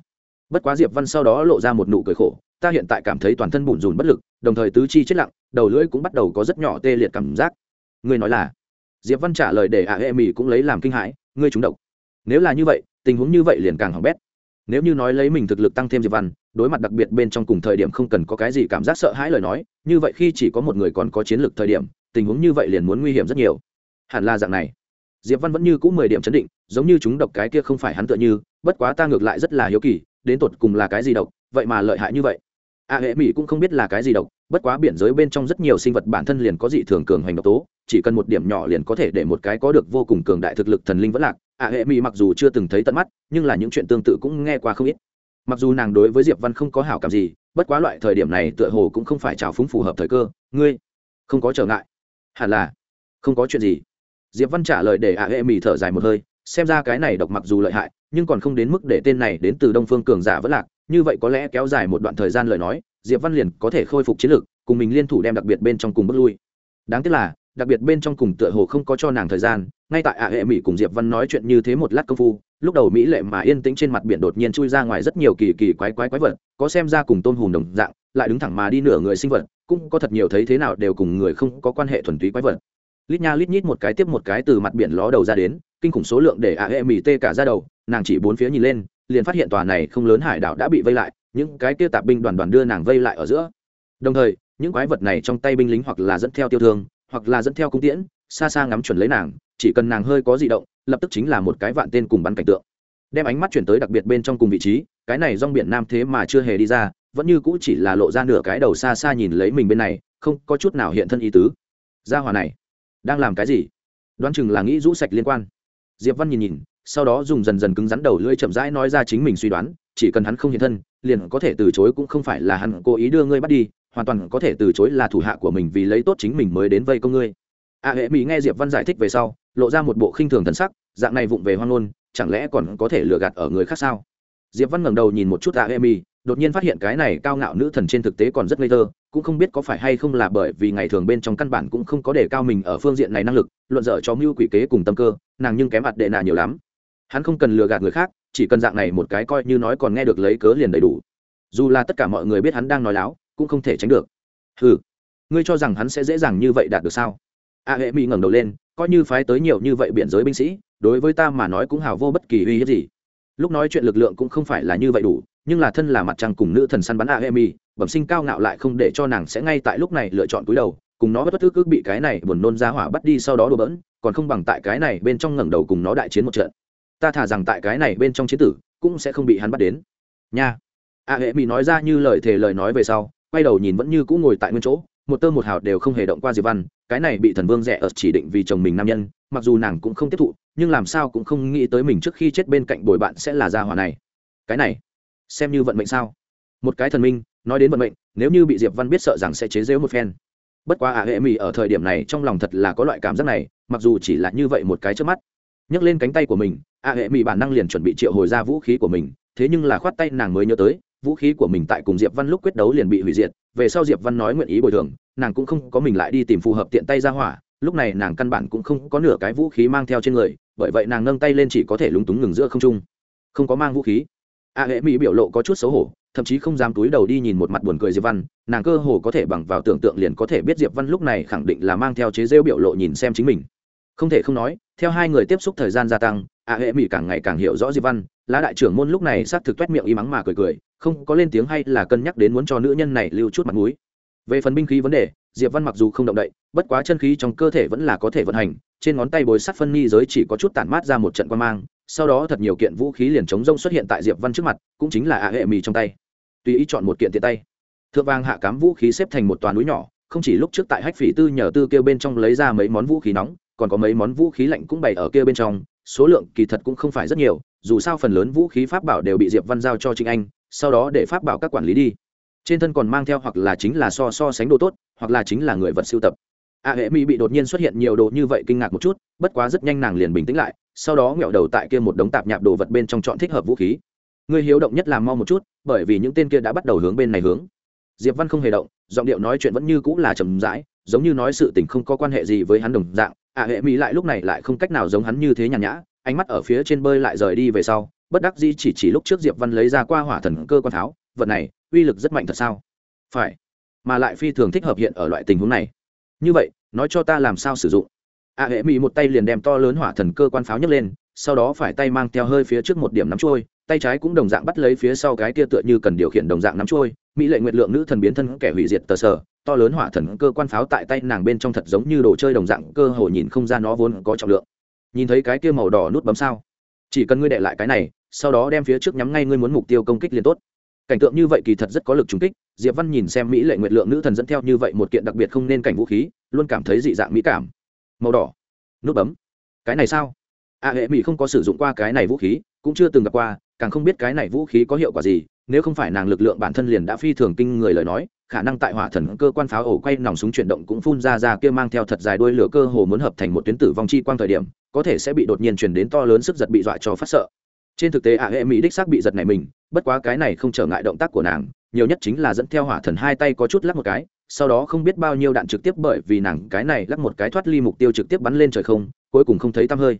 Bất quá diệp văn sau đó lộ ra một nụ cười khổ, ta hiện tại cảm thấy toàn thân bùn rùn bất lực, đồng thời tứ chi chết lặng, đầu lưỡi cũng bắt đầu có rất nhỏ tê liệt cảm giác. Ngươi nói là diệp văn trả lời để ạ hệ mỹ cũng lấy làm kinh hãi, ngươi trúng độc. Nếu là như vậy, tình huống như vậy liền càng hỏng bét. Nếu như nói lấy mình thực lực tăng thêm diệp văn, đối mặt đặc biệt bên trong cùng thời điểm không cần có cái gì cảm giác sợ hãi lời nói, như vậy khi chỉ có một người còn có chiến lược thời điểm, tình huống như vậy liền muốn nguy hiểm rất nhiều. Hẳn là dạng này. Diệp văn vẫn như cũng mười điểm chấn định, giống như chúng độc cái kia không phải hắn tựa như, bất quá ta ngược lại rất là hiếu kỳ, đến tột cùng là cái gì độc, vậy mà lợi hại như vậy. A hệ mỹ cũng không biết là cái gì độc, bất quá biển giới bên trong rất nhiều sinh vật bản thân liền có dị thường cường hoành độc tố chỉ cần một điểm nhỏ liền có thể để một cái có được vô cùng cường đại thực lực thần linh vẫn lạc. Ạ hệ mỹ mặc dù chưa từng thấy tận mắt, nhưng là những chuyện tương tự cũng nghe qua không ít. Mặc dù nàng đối với diệp văn không có hảo cảm gì, bất quá loại thời điểm này tựa hồ cũng không phải trào phúng phù hợp thời cơ. Ngươi, không có trở ngại. Hẳn là, không có chuyện gì. Diệp văn trả lời để ạ hệ mỹ thở dài một hơi, xem ra cái này độc mặc dù lợi hại, nhưng còn không đến mức để tên này đến từ đông phương cường giả vẫn lạc. Như vậy có lẽ kéo dài một đoạn thời gian lời nói, diệp văn liền có thể khôi phục chiến lược cùng mình liên thủ đem đặc biệt bên trong cùng bước lui. Đáng tiếc là đặc biệt bên trong cùng tựa hồ không có cho nàng thời gian, ngay tại ạ hệ mỹ cùng diệp văn nói chuyện như thế một lát công phu, lúc đầu mỹ lệ mà yên tĩnh trên mặt biển đột nhiên chui ra ngoài rất nhiều kỳ kỳ quái quái quái vật, có xem ra cùng tôn hùm đồng dạng, lại đứng thẳng mà đi nửa người sinh vật, cũng có thật nhiều thấy thế nào đều cùng người không có quan hệ thuần túy quái vật. Lít nha lít nhít một cái tiếp một cái từ mặt biển ló đầu ra đến, kinh khủng số lượng để ạ hệ mỹ tê cả ra đầu, nàng chỉ bốn phía nhìn lên, liền phát hiện tòa này không lớn hải đảo đã bị vây lại, những cái kia tạp binh đoàn đoàn đưa nàng vây lại ở giữa. Đồng thời, những quái vật này trong tay binh lính hoặc là dẫn theo tiêu thương hoặc là dẫn theo cung tiễn, xa xa ngắm chuẩn lấy nàng, chỉ cần nàng hơi có di động, lập tức chính là một cái vạn tên cùng bắn cảnh tượng. Đem ánh mắt chuyển tới đặc biệt bên trong cùng vị trí, cái này rong biển nam thế mà chưa hề đi ra, vẫn như cũ chỉ là lộ ra nửa cái đầu xa xa nhìn lấy mình bên này, không có chút nào hiện thân ý tứ. Gia hòa này, đang làm cái gì? Đoán chừng là nghĩ rũ sạch liên quan. Diệp văn nhìn nhìn, sau đó dùng dần dần cứng rắn đầu lưỡi chậm rãi nói ra chính mình suy đoán, chỉ cần hắn không hiện thân, liền có thể từ chối cũng không phải là hắn cố ý đưa ngươi bắt đi hoàn toàn có thể từ chối là thủ hạ của mình vì lấy tốt chính mình mới đến vây công ngươi. A hệ mỹ nghe diệp văn giải thích về sau, lộ ra một bộ khinh thường thần sắc, dạng này vụng về hoang ngôn, chẳng lẽ còn có thể lừa gạt ở người khác sao? Diệp văn ngẩng đầu nhìn một chút a hệ mỹ, đột nhiên phát hiện cái này cao ngạo nữ thần trên thực tế còn rất ngây thơ, cũng không biết có phải hay không là bởi vì ngày thường bên trong căn bản cũng không có để cao mình ở phương diện này năng lực, luận dở cho mưu quỷ kế cùng tâm cơ, nàng nhưng kém mặt đệ nạ nhiều lắm. Hắn không cần lừa gạt người khác, chỉ cần dạng này một cái coi như nói còn nghe được lấy cớ liền đầy đủ. Dù là tất cả mọi người biết hắn đang nói láo cũng không thể tránh được. Ừ ngươi cho rằng hắn sẽ dễ dàng như vậy đạt được sao? A hệ mỹ ngẩng đầu lên, coi như phái tới nhiều như vậy biện giới binh sĩ, đối với ta mà nói cũng hào vô bất kỳ uy hiếp gì. Lúc nói chuyện lực lượng cũng không phải là như vậy đủ, nhưng là thân là mặt trăng cùng nữ thần săn bắn a hệ mỹ bẩm sinh cao ngạo lại không để cho nàng sẽ ngay tại lúc này lựa chọn túi đầu, cùng nó bất bất cứ ức bị cái này buồn nôn ra hỏa bắt đi sau đó đùa bỡn, còn không bằng tại cái này bên trong ngẩng đầu cùng nó đại chiến một trận. Ta thả rằng tại cái này bên trong chiến tử, cũng sẽ không bị hắn bắt đến. Nha. A hệ mỹ nói ra như lời thề lời nói về sau quay đầu nhìn vẫn như cũ ngồi tại nguyên chỗ, một tơ một hào đều không hề động qua diệp văn, cái này bị thần vương rẻ ở chỉ định vì chồng mình nam nhân, mặc dù nàng cũng không tiếp thụ, nhưng làm sao cũng không nghĩ tới mình trước khi chết bên cạnh bồi bạn sẽ là gia hỏa này. Cái này, xem như vận mệnh sao? Một cái thần minh, nói đến vận mệnh, nếu như bị diệp văn biết sợ rằng sẽ chế giễu một phen. Bất quá ả hệ mỹ ở thời điểm này trong lòng thật là có loại cảm giác này, mặc dù chỉ là như vậy một cái trước mắt. Nhấc lên cánh tay của mình ả hệ mỹ bản năng liền chuẩn bị triệu hồi ra vũ khí của mình, thế nhưng là khoát tay nàng mới nhớ tới vũ khí của mình tại cùng diệp văn lúc quyết đấu liền bị hủy diệt, về sau diệp văn nói nguyện ý bồi thường, nàng cũng không có mình lại đi tìm phù hợp tiện tay ra hỏa, lúc này nàng căn bản cũng không có nửa cái vũ khí mang theo trên người, bởi vậy nàng nâng tay lên chỉ có thể lúng túng ngừng giữa không trung. Không có mang vũ khí. A hệ mỹ biểu lộ có chút xấu hổ, thậm chí không dám túi đầu đi nhìn một mặt buồn cười diệp văn, nàng cơ hồ có thể bằng vào tưởng tượng liền có thể biết diệp văn lúc này khẳng định là mang theo chế rêu biểu lộ nhìn xem chính mình. Không thể không nói, theo hai người tiếp xúc thời gian gia tăng, a hệ mỹ càng ngày càng hiểu rõ diệp văn, lá đại trưởng môn lúc này xác thực toét miệng y mắng mà cười cười không có lên tiếng hay là cân nhắc đến muốn cho nữ nhân này lưu chút mặt mũi. Về phần binh khí vấn đề, diệp văn mặc dù không động đậy, bất quá chân khí trong cơ thể vẫn là có thể vận hành, trên ngón tay bồi sắt phân nghi giới chỉ có chút tản mát ra một trận quan mang, sau đó thật nhiều kiện vũ khí liền chống rông xuất hiện tại diệp văn trước mặt, cũng chính là ạ hệ mì trong tay. Tùy ý chọn một kiện tiện tay. Thượng vàng hạ cám vũ khí xếp thành một toàn núi nhỏ, không chỉ lúc trước tại hách phỉ tư nhờ tư kêu bên trong lấy ra mấy món vũ khí nóng, còn có mấy món vũ khí lạnh cũng bày ở kia bên trong, số lượng kỳ thật cũng không phải rất nhiều, dù sao phần lớn vũ khí pháp bảo đều bị diệp văn giao cho trịnh anh sau đó để pháp bảo các quản lý đi. Trên thân còn mang theo hoặc là chính là so so sánh đồ tốt, hoặc là chính là người vật sưu tập. A hệ mỹ bị đột nhiên xuất hiện nhiều đồ như vậy kinh ngạc một chút, bất quá rất nhanh nàng liền bình tĩnh lại, sau đó nghẹo đầu tại kia một đống tạp nhạp đồ vật bên trong chọn thích hợp vũ khí. Người hiếu động nhất làm mau một chút, bởi vì những tên kia đã bắt đầu hướng bên này hướng. Diệp văn không hề động, giọng điệu nói chuyện vẫn như cũng là trầm rãi, giống như nói sự tình không có quan hệ gì với hắn đồng dạng. A hệ mỹ lại lúc này lại không cách nào giống hắn như thế nhàn nhã, ánh mắt ở phía trên bơi lại rời đi về sau bất đắc di chỉ chỉ lúc trước diệp văn lấy ra qua hỏa thần cơ quan tháo, vật này, uy lực rất mạnh thật sao? Phải, mà lại phi thường thích hợp hiện ở loại tình huống này. Như vậy, nói cho ta làm sao sử dụng. A hệ mỹ một tay liền đem to lớn hỏa thần cơ quan pháo nhấc lên, sau đó phải tay mang theo hơi phía trước một điểm nắm trôi tay trái cũng đồng dạng bắt lấy phía sau cái kia tựa như cần điều khiển đồng dạng nắm trôi mỹ lệ nguyệt lượng nữ thần biến thân kẻ hủy diệt tờ sở, to lớn hỏa thần cơ quan pháo tại tay nàng bên trong thật giống như đồ chơi đồng dạng, cơ hồ nhìn không ra nó vốn có trọng lượng. Nhìn thấy cái kia màu đỏ nút bấm sao? Chỉ cần ngươi đệ lại cái này sau đó đem phía trước nhắm ngay ngươi muốn mục tiêu công kích liền tốt. Cảnh tượng như vậy kỳ thật rất có lực trúng kích, diệp văn nhìn xem mỹ lệ nguyệt lượng nữ thần dẫn theo như vậy một kiện đặc biệt không nên cảnh vũ khí, luôn cảm thấy dị dạng mỹ cảm. Màu đỏ. Nút bấm. Cái này sao? A hệ mỹ không có sử dụng qua cái này vũ khí, cũng chưa từng gặp qua, càng không biết cái này vũ khí có hiệu quả gì, nếu không phải nàng lực lượng bản thân liền đã phi thường kinh người lời nói, khả năng tại hỏa thần cơ quan pháo ổ quay nòng súng chuyển động cũng phun ra ra kia mang theo thật dài đuôi lửa cơ hồ muốn hợp thành một tuyến tử vong chi quang thời điểm, có thể sẽ bị đột nhiên chuyển đến to lớn sức giật bị dọa cho phát sợ trên thực tế ạ, hệ mỹ đích xác bị giật này mình, bất quá cái này không trở ngại động tác của nàng, nhiều nhất chính là dẫn theo hỏa thần hai tay có chút lắc một cái, sau đó không biết bao nhiêu đạn trực tiếp bởi vì nàng cái này lắc một cái thoát ly mục tiêu trực tiếp bắn lên trời không, cuối cùng không thấy tăm hơi.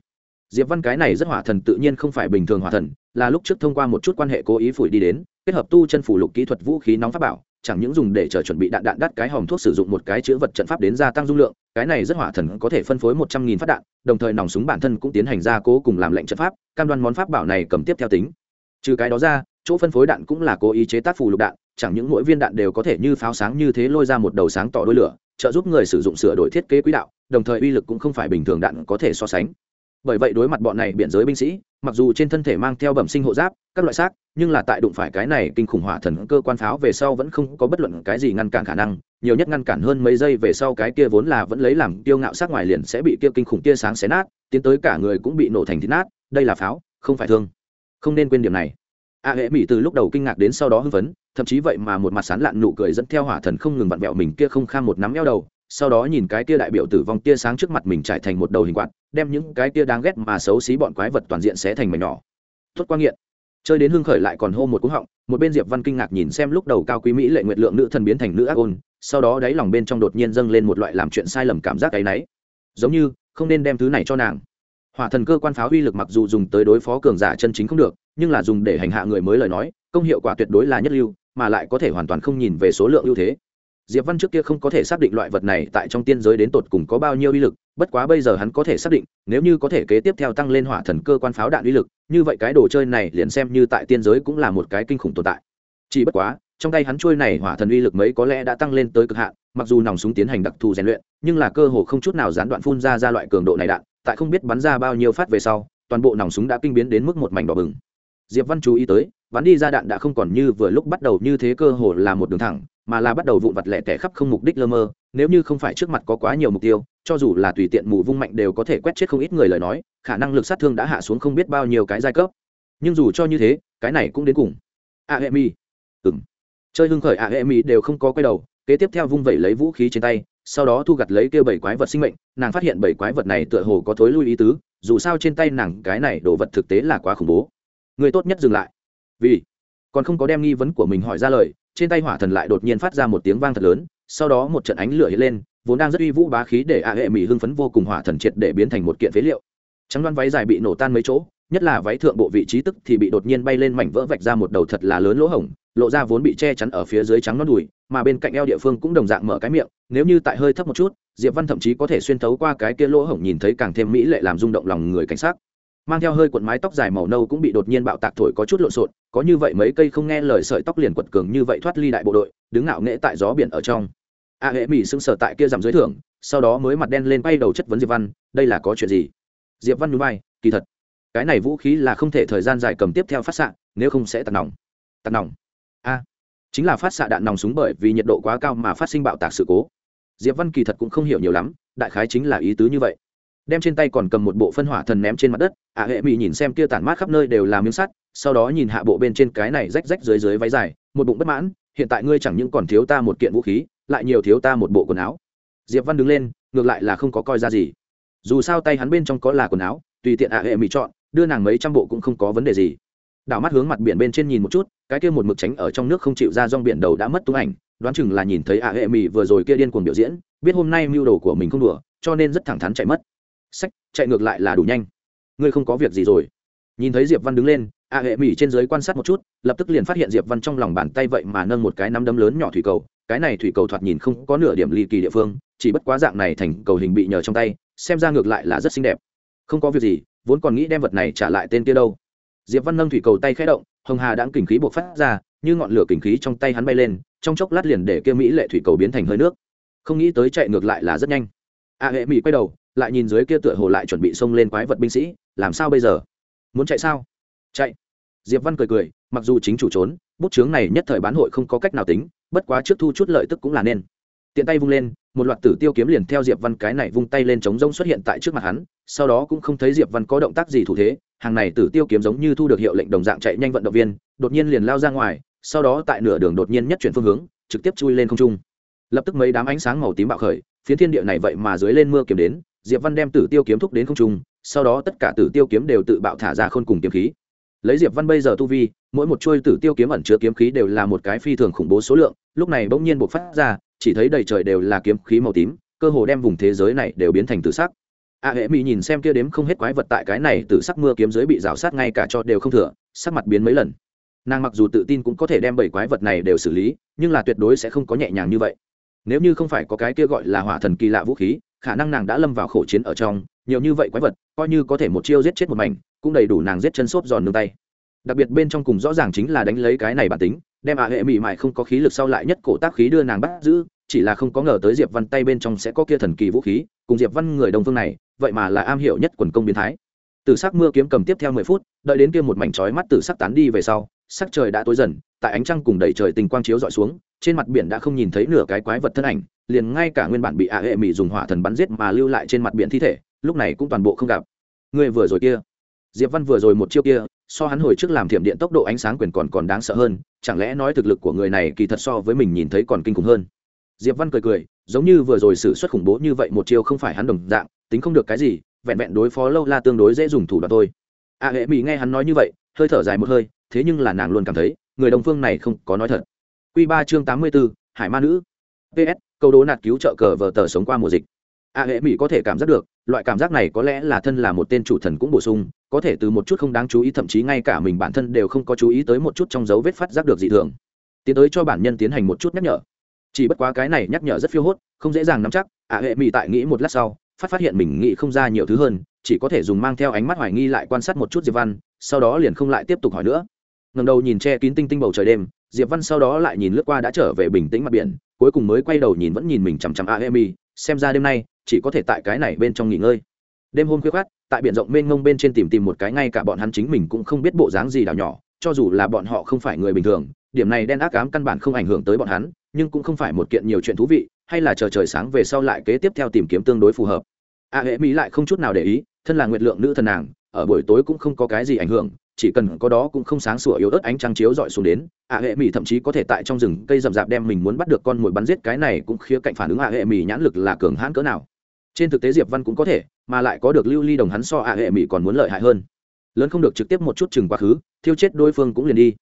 Diệp văn cái này rất hỏa thần tự nhiên không phải bình thường hỏa thần, là lúc trước thông qua một chút quan hệ cố ý phủi đi đến, kết hợp tu chân phủ lục kỹ thuật vũ khí nóng pháp bảo chẳng những dùng để chờ chuẩn bị đạn đạn đắt cái hòm thuốc sử dụng một cái chữ vật trận pháp đến gia tăng dung lượng, cái này rất hỏa thần có thể phân phối một trăm nghìn phát đạn, đồng thời nòng súng bản thân cũng tiến hành gia cố cùng làm lệnh trận pháp, cam đoan món pháp bảo này cầm tiếp theo tính. Trừ cái đó ra, chỗ phân phối đạn cũng là cố ý chế tác phù lục đạn, chẳng những mỗi viên đạn đều có thể như pháo sáng như thế lôi ra một đầu sáng tỏ đôi lửa, trợ giúp người sử dụng sửa đổi thiết kế quỹ đạo, đồng thời uy lực cũng không phải bình thường đạn có thể so sánh. Bởi vậy đối mặt bọn này biện giới binh sĩ mặc dù trên thân thể mang theo bẩm sinh hộ giáp, các loại xác, nhưng là tại đụng phải cái này kinh khủng hỏa thần cơ quan pháo về sau vẫn không có bất luận cái gì ngăn cản khả năng, nhiều nhất ngăn cản hơn mấy giây về sau cái kia vốn là vẫn lấy làm tiêu ngạo sát ngoài liền sẽ bị kia kinh khủng tia sáng xé nát, tiến tới cả người cũng bị nổ thành thịt nát, đây là pháo, không phải thương. Không nên quên điểm này. A hệ mỹ từ lúc đầu kinh ngạc đến sau đó hưng phấn, thậm chí vậy mà một mặt sán lạn nụ cười dẫn theo hỏa thần không ngừng vặn vẹo mình kia không kham một nắm eo đầu sau đó nhìn cái tia đại biểu tử vong tia sáng trước mặt mình trải thành một đầu hình quạt, đem những cái tia đáng ghét mà xấu xí bọn quái vật toàn diện sẽ thành mảnh nhỏ. Tuất quang nghiện. Chơi đến hưng khởi lại còn hô một cú họng, một bên diệp văn kinh ngạc nhìn xem lúc đầu cao quý mỹ lệ nguyệt lượng nữ thần biến thành nữ ác ôn, sau đó đáy lòng bên trong đột nhiên dâng lên một loại làm chuyện sai lầm cảm giác cái náy. Giống như, không nên đem thứ này cho nàng. Hỏa thần cơ quan pháo uy lực mặc dù dùng tới đối phó cường giả chân chính không được, nhưng là dùng để hành hạ người mới lời nói, công hiệu quả tuyệt đối là nhất lưu, mà lại có thể hoàn toàn không nhìn về số lượng ưu thế diệp văn trước kia không có thể xác định loại vật này tại trong tiên giới đến tột cùng có bao nhiêu uy lực, bất quá bây giờ hắn có thể xác định, nếu như có thể kế tiếp theo tăng lên hỏa thần cơ quan pháo đạn uy lực, như vậy cái đồ chơi này liền xem như tại tiên giới cũng là một cái kinh khủng tồn tại. Chỉ bất quá, trong tay hắn trôi này hỏa thần uy lực mấy có lẽ đã tăng lên tới cực hạn, mặc dù nòng súng tiến hành đặc thù rèn luyện, nhưng là cơ hồ không chút nào gián đoạn phun ra ra loại cường độ này đạn, tại không biết bắn ra bao nhiêu phát về sau, toàn bộ nòng súng đã kinh biến đến mức một mảnh đỏ bừng. Diệp văn chú ý tới, bắn đi ra đạn đã không còn như vừa lúc bắt đầu như thế cơ hồ là một đường thẳng mà là bắt đầu vụn vặt lẻ tẻ khắp không mục đích lơ mơ, nếu như không phải trước mặt có quá nhiều mục tiêu, cho dù là tùy tiện mù vung mạnh đều có thể quét chết không ít người lời nói, khả năng lực sát thương đã hạ xuống không biết bao nhiêu cái giai cấp. Nhưng dù cho như thế, cái này cũng đến cùng. A hệ mi. Ừng chơi hưng khởi a hệ mi đều không có quay đầu, kế tiếp theo vung vẩy lấy vũ khí trên tay, sau đó thu gặt lấy kêu bảy quái vật sinh mệnh, nàng phát hiện bảy quái vật này tựa hồ có thối lui ý tứ, dù sao trên tay nàng cái này đồ vật thực tế là quá khủng bố. Người tốt nhất dừng lại. Vì. Còn không có đem nghi vấn của mình hỏi ra lời trên tay hỏa thần lại đột nhiên phát ra một tiếng vang thật lớn, sau đó một trận ánh lửa hiện lên, vốn đang rất uy vũ bá khí để a hệ mỹ hưng phấn vô cùng hỏa thần triệt để biến thành một kiện phế liệu. Trắng đoan váy dài bị nổ tan mấy chỗ, nhất là váy thượng bộ vị trí tức thì bị đột nhiên bay lên mảnh vỡ vạch ra một đầu thật là lớn lỗ hổng, lộ ra vốn bị che chắn ở phía dưới trắng non đùi, mà bên cạnh eo địa phương cũng đồng dạng mở cái miệng, nếu như tại hơi thấp một chút, diệp văn thậm chí có thể xuyên thấu qua cái kia lỗ hổng nhìn thấy càng thêm mỹ lệ làm rung động lòng người cảnh sát mang theo hơi cuộn mái tóc dài màu nâu cũng bị đột nhiên bạo tạc thổi có chút lộn xộn, có như vậy mấy cây không nghe lời sợi tóc liền quật cường như vậy thoát ly đại bộ đội, đứng ngạo nghễ tại gió biển ở trong. A hệ mỹ sững sờ tại kia giảm dưới thưởng, sau đó mới mặt đen lên bay đầu chất vấn diệp văn, đây là có chuyện gì? Diệp văn núi bay kỳ thật, cái này vũ khí là không thể thời gian dài cầm tiếp theo phát xạ, nếu không sẽ tạt nòng. Tạt nòng. A, chính là phát xạ đạn nòng súng bởi vì nhiệt độ quá cao mà phát sinh bạo tạc sự cố. Diệp văn kỳ thật cũng không hiểu nhiều lắm, đại khái chính là ý tứ như vậy đem trên tay còn cầm một bộ phân hỏa thần ném trên mặt đất ả hệ mỹ nhìn xem kia tản mát khắp nơi đều là miếng sắt, sau đó nhìn hạ bộ bên trên cái này rách rách dưới dưới váy dài, một bụng bất mãn, hiện tại ngươi chẳng những còn thiếu ta một kiện vũ khí, lại nhiều thiếu ta một bộ quần áo. Diệp văn đứng lên, ngược lại là không có coi ra gì. Dù sao tay hắn bên trong có là quần áo, tùy tiện ả hệ mỹ chọn, đưa nàng mấy trăm bộ cũng không có vấn đề gì. Đảo mắt hướng mặt biển bên trên nhìn một chút, cái kia một mực tránh ở trong nước không chịu ra rong biển đầu đã mất tung ảnh, đoán chừng là nhìn thấy ả hệ mỹ vừa rồi kia điên cuồng biểu diễn, biết hôm nay mưu đồ của mình không đùa, cho nên rất thẳng thắn chạy mất sách, chạy ngược lại là đủ nhanh. Ngươi không có việc gì rồi. Nhìn thấy diệp văn đứng lên, a hệ mỹ trên dưới quan sát một chút, lập tức liền phát hiện diệp văn trong lòng bàn tay vậy mà nâng một cái nắm đấm lớn nhỏ thủy cầu. Cái này thủy cầu thoạt nhìn không có nửa điểm ly kỳ địa phương, chỉ bất quá dạng này thành cầu hình bị nhờ trong tay, xem ra ngược lại là rất xinh đẹp. Không có việc gì, vốn còn nghĩ đem vật này trả lại tên kia đâu. Diệp văn nâng thủy cầu tay khẽ động, hồng hà đang kình khí buộc phát ra, như ngọn lửa kình khí trong tay hắn bay lên, trong chốc lát liền để kia mỹ lệ thủy cầu biến thành hơi nước. Không nghĩ tới chạy ngược lại là rất nhanh. A hệ mỹ quay đầu lại nhìn dưới kia tựa hồ lại chuẩn bị xông lên quái vật binh sĩ, làm sao bây giờ? Muốn chạy sao? Chạy. Diệp văn cười cười, mặc dù chính chủ trốn, bút chướng này nhất thời bán hội không có cách nào tính, bất quá trước thu chút lợi tức cũng là nên. Tiện tay vung lên, một loạt tử tiêu kiếm liền theo diệp văn cái này vung tay lên chống rông xuất hiện tại trước mặt hắn, sau đó cũng không thấy diệp văn có động tác gì thủ thế, hàng này tử tiêu kiếm giống như thu được hiệu lệnh đồng dạng chạy nhanh vận động viên, đột nhiên liền lao ra ngoài, sau đó tại nửa đường đột nhiên nhất chuyển phương hướng, trực tiếp chui lên không trung. Lập tức mấy đám ánh sáng màu tím bạo khởi, phiến thiên địa này vậy mà dưới lên mưa kiếm đến diệp văn đem tử tiêu kiếm thúc đến không trung, sau đó tất cả tử tiêu kiếm đều tự bạo thả ra khôn cùng kiếm khí. Lấy diệp văn bây giờ tu vi, mỗi một chuôi tử tiêu kiếm ẩn chứa kiếm khí đều là một cái phi thường khủng bố số lượng, lúc này bỗng nhiên bộc phát ra, chỉ thấy đầy trời đều là kiếm khí màu tím, cơ hồ đem vùng thế giới này đều biến thành tử sắc. A hệ mỹ nhìn xem kia đếm không hết quái vật tại cái này tử sắc mưa kiếm giới bị rào sát ngay cả cho đều không thừa, sắc mặt biến mấy lần. Nàng mặc dù tự tin cũng có thể đem bảy quái vật này đều xử lý, nhưng là tuyệt đối sẽ không có nhẹ nhàng như vậy. Nếu như không phải có cái kia gọi là hỏa thần kỳ lạ vũ khí khả năng nàng đã lâm vào khổ chiến ở trong, nhiều như vậy quái vật, coi như có thể một chiêu giết chết một mảnh, cũng đầy đủ nàng giết chân xốp giòn nương tay. Đặc biệt bên trong cùng rõ ràng chính là đánh lấy cái này bản tính, đem ạ hệ mị mại không có khí lực sau lại nhất cổ tác khí đưa nàng bắt giữ, chỉ là không có ngờ tới diệp văn tay bên trong sẽ có kia thần kỳ vũ khí, cùng diệp văn người đồng phương này, vậy mà là am hiểu nhất quần công biến thái. Từ sắc mưa kiếm cầm tiếp theo mười phút, đợi đến kia một mảnh chói mắt từ sắc tán đi về sau, sắc trời đã tối dần, tại ánh trăng cùng đầy trời tình quang chiếu dọi xuống trên mặt biển đã không nhìn thấy nửa cái quái vật thân ảnh, liền ngay cả nguyên bản bị ạ hệ mỹ dùng hỏa thần bắn giết mà lưu lại trên mặt biển thi thể, lúc này cũng toàn bộ không gặp. Người vừa rồi kia, diệp văn vừa rồi một chiêu kia, so hắn hồi trước làm thiểm điện tốc độ ánh sáng quyền còn còn đáng sợ hơn, chẳng lẽ nói thực lực của người này kỳ thật so với mình nhìn thấy còn kinh khủng hơn? Diệp văn cười cười, giống như vừa rồi xử suất khủng bố như vậy một chiêu không phải hắn đồng dạng, tính không được cái gì, vẹn vẹn đối phó lâu la tương đối dễ dùng thủ đoạn thôi. A hệ mỹ nghe hắn nói như vậy, hơi thở dài một hơi, thế nhưng là nàng luôn cảm thấy, người đồng phương này không có nói thật. Q3 chương tám mươi b ố hải ma nữ. Ps câu đố nạt cứu trợ cờ vở tờ sống qua mùa dịch. A hệ mỹ có thể cảm giác được, loại cảm giác này có lẽ là thân là một tên chủ thần cũng bổ sung, có thể từ một chút không đáng chú ý thậm chí ngay cả mình bản thân đều không có chú ý tới một chút trong dấu vết phát giác được dị thường. Tiến tới cho bản nhân tiến hành một chút nhắc nhở. Chỉ bất quá cái này nhắc nhở rất phiêu hốt, không dễ dàng nắm chắc, a hệ mỹ tại nghĩ một lát sau, phát phát hiện mình nghĩ không ra nhiều thứ hơn, chỉ có thể dùng mang theo ánh mắt hoài nghi lại quan sát một chút diệp văn, sau đó liền không lại tiếp tục hỏi nữa. Ngẩng đầu nhìn che kín tinh tinh bầu trời đêm diệp văn sau đó lại nhìn lướt qua đã trở về bình tĩnh mặt biển, cuối cùng mới quay đầu nhìn vẫn nhìn mình chằm chằm a xem ra đêm nay chỉ có thể tại cái này bên trong nghỉ ngơi. Đêm hôm khuya khát tại biển rộng mênh mông bên trên tìm tìm một cái ngay cả bọn hắn chính mình cũng không biết bộ dáng gì đảo nhỏ, cho dù là bọn họ không phải người bình thường, điểm này đen ác ám căn bản không ảnh hưởng tới bọn hắn, nhưng cũng không phải một kiện nhiều chuyện thú vị, hay là chờ trời sáng về sau lại kế tiếp theo tìm kiếm tương đối phù hợp. A hệ mỹ lại không chút nào để ý, thân là nguyệt lượng nữ thần nàng, ở buổi tối cũng không có cái gì ảnh hưởng chỉ cần có đó cũng không sáng sủa yếu ớt ánh trăng chiếu dọi xuống đến, ạ hệ mỹ thậm chí có thể tại trong rừng cây rậm rạp đem mình muốn bắt được con mồi bắn giết cái này cũng khía cạnh phản ứng ạ hệ mỹ nhãn lực là cường hãn cỡ nào. Trên thực tế diệp văn cũng có thể, mà lại có được lưu ly đồng hắn so ạ hệ mỹ còn muốn lợi hại hơn. Lớn không được trực tiếp một chút chừng quá khứ, thiêu chết đối phương cũng liền đi.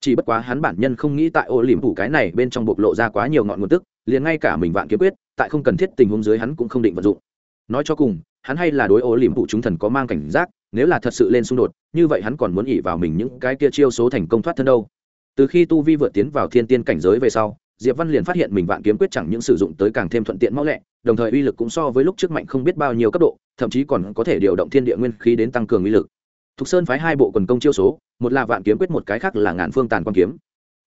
Chỉ bất quá hắn bản nhân không nghĩ tại ô liềm phủ cái này bên trong bộc lộ ra quá nhiều ngọn nguồn tức, liền ngay cả mình vạn kiếm quyết, tại không cần thiết tình huống dưới hắn cũng không định vận dụng. Nói cho cùng, hắn hay là đối ô liềm phủ chúng thần có mang cảnh giác nếu là thật sự lên xung đột, như vậy hắn còn muốn ỉ vào mình những cái kia chiêu số thành công thoát thân đâu. Từ khi tu vi vượt tiến vào thiên tiên cảnh giới về sau, diệp văn liền phát hiện mình vạn kiếm quyết chẳng những sử dụng tới càng thêm thuận tiện mau lẹ, đồng thời uy lực cũng so với lúc trước mạnh không biết bao nhiêu cấp độ, thậm chí còn có thể điều động thiên địa nguyên khí đến tăng cường uy lực. Thục sơn phái hai bộ quần công chiêu số, một là vạn kiếm quyết, một cái khác là ngàn phương tàn quan kiếm.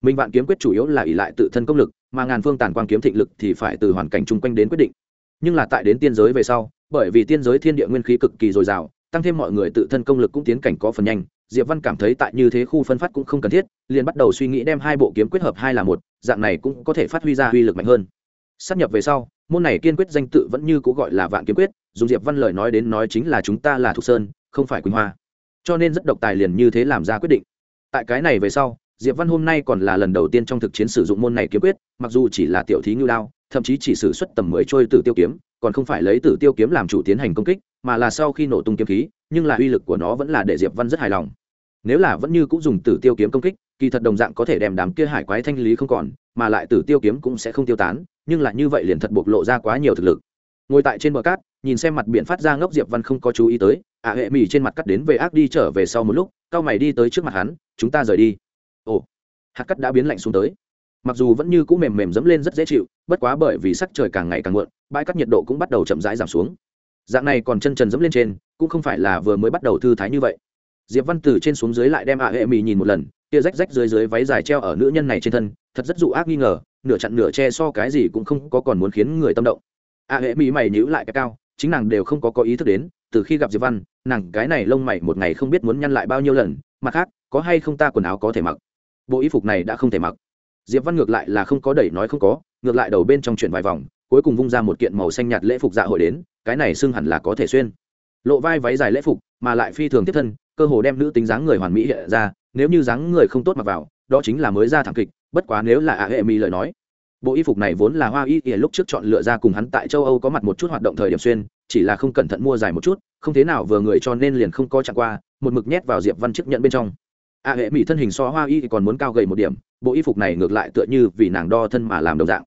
Mình vạn kiếm quyết chủ yếu là ỷ lại tự thân công lực, mà ngàn phương tàn quan kiếm thịnh lực thì phải từ hoàn cảnh chung quanh đến quyết định. Nhưng là tại đến tiên giới về sau, bởi vì tiên giới thiên địa nguyên khí cực kỳ dồi dào tăng thêm mọi người tự thân công lực cũng tiến cảnh có phần nhanh. Diệp văn cảm thấy tại như thế khu phân phát cũng không cần thiết, liền bắt đầu suy nghĩ đem hai bộ kiếm quyết hợp hai là một, dạng này cũng có thể phát huy ra uy lực mạnh hơn. Sắp nhập về sau, môn này kiên quyết danh tự vẫn như cũ gọi là vạn kiếm quyết, dùng diệp văn lời nói đến nói chính là chúng ta là thục sơn, không phải quỳnh hoa. Cho nên rất độc tài liền như thế làm ra quyết định. Tại cái này về sau, diệp văn hôm nay còn là lần đầu tiên trong thực chiến sử dụng môn này kiếm quyết, mặc dù chỉ là tiểu thí ngưu đao, thậm chí chỉ sử xuất tầm mười trôi tử tiêu kiếm, còn không phải lấy tử tiêu kiếm làm chủ tiến hành công kích mà là sau khi nổ tung kiếm khí, nhưng là uy lực của nó vẫn là để diệp văn rất hài lòng. Nếu là vẫn như cũng dùng tử tiêu kiếm công kích, kỳ thật đồng dạng có thể đem đám kia hải quái thanh lý không còn, mà lại tử tiêu kiếm cũng sẽ không tiêu tán, nhưng là như vậy liền thật bộc lộ ra quá nhiều thực lực. Ngồi tại trên bờ cát, nhìn xem mặt biển phát ra ngốc diệp văn không có chú ý tới ả hệ mì trên mặt cắt đến về ác đi trở về sau một lúc cao mày đi tới trước mặt hắn, chúng ta rời đi. Ồ, hạt cắt đã biến lạnh xuống tới. Mặc dù vẫn như cũ mềm mềm dẫm lên rất dễ chịu, bất quá bởi vì sắc trời càng ngày càng muộn, bãi cắt nhiệt độ cũng bắt đầu chậm rãi giảm xuống dạng này còn chân trần dẫm lên trên, cũng không phải là vừa mới bắt đầu thư thái như vậy. Diệp văn từ trên xuống dưới lại đem ạ hệ mì nhìn một lần tia rách rách dưới dưới váy dài treo ở nữ nhân này trên thân, thật rất dụ ác nghi ngờ, nửa chặn nửa che so cái gì cũng không có còn muốn khiến người tâm động. Ạ hệ mì mày nhữ lại cái cao, chính nàng đều không có có ý thức đến, từ khi gặp diệp văn, nàng cái này lông mày một ngày không biết muốn nhăn lại bao nhiêu lần, mặt khác, có hay không ta quần áo có thể mặc? Bộ y phục này đã không thể mặc. Diệp văn ngược lại là không có đẩy nói không có, ngược lại đầu bên trong chuyển vài vòng, cuối cùng vung ra một kiện màu xanh nhạt lễ phục dạ hội đến cái này xưng hẳn là có thể xuyên. Lộ vai váy dài lễ phục, mà lại phi thường tiếp thân, cơ hồ đem nữ tính dáng người hoàn mỹ hiện ra, nếu như dáng người không tốt mặc vào, đó chính là mới ra thảm kịch, bất quá nếu là ạ hệ mỹ lời nói. Bộ y phục này vốn là hoa y ỉa lúc trước chọn lựa ra cùng hắn tại châu âu có mặt một chút hoạt động thời điểm xuyên, chỉ là không cẩn thận mua dài một chút, không thế nào vừa người cho nên liền không có chặn qua, một mực nhét vào diệp văn chức nhận bên trong. A hệ mỹ thân hình so hoa y còn muốn cao gầy một điểm, bộ y phục này ngược lại tựa như vì nàng đo thân mà làm đồng dạng.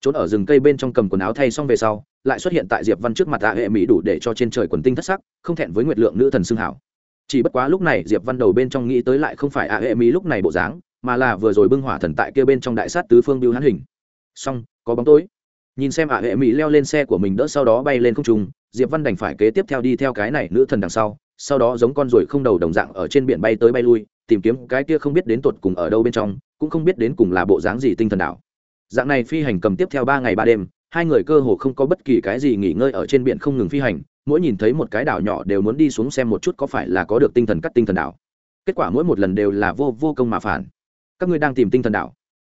Trốn ở rừng cây bên trong cầm quần áo thay xong về sau lại xuất hiện tại diệp văn trước mặt a hệ mỹ đủ để cho trên trời quần tinh thất sắc, không thẹn với nguyệt lượng nữ thần xưng hảo. Chỉ bất quá lúc này diệp văn đầu bên trong nghĩ tới lại không phải a hệ mỹ lúc này bộ dáng, mà là vừa rồi bưng hỏa thần tại kia bên trong đại sát tứ phương biêu hắn hình. Xong, có bóng tối. Nhìn xem a hệ mỹ leo lên xe của mình đỡ sau đó bay lên không trung, diệp văn đành phải kế tiếp theo đi theo cái này nữ thần đằng sau sau đó giống con ruồi không đầu đồng dạng ở trên biển bay tới bay lui, tìm kiếm cái kia không biết đến tột cùng ở đâu bên trong, cũng không biết đến cùng là bộ dáng gì tinh thần đảo. Dạng này phi hành cầm tiếp theo ba ngày ba đêm hai người cơ hồ không có bất kỳ cái gì nghỉ ngơi ở trên biển không ngừng phi hành, mỗi nhìn thấy một cái đảo nhỏ đều muốn đi xuống xem một chút có phải là có được tinh thần cắt tinh thần đảo. Kết quả mỗi một lần đều là vô vô công mà phản. Các ngươi đang tìm tinh thần đảo.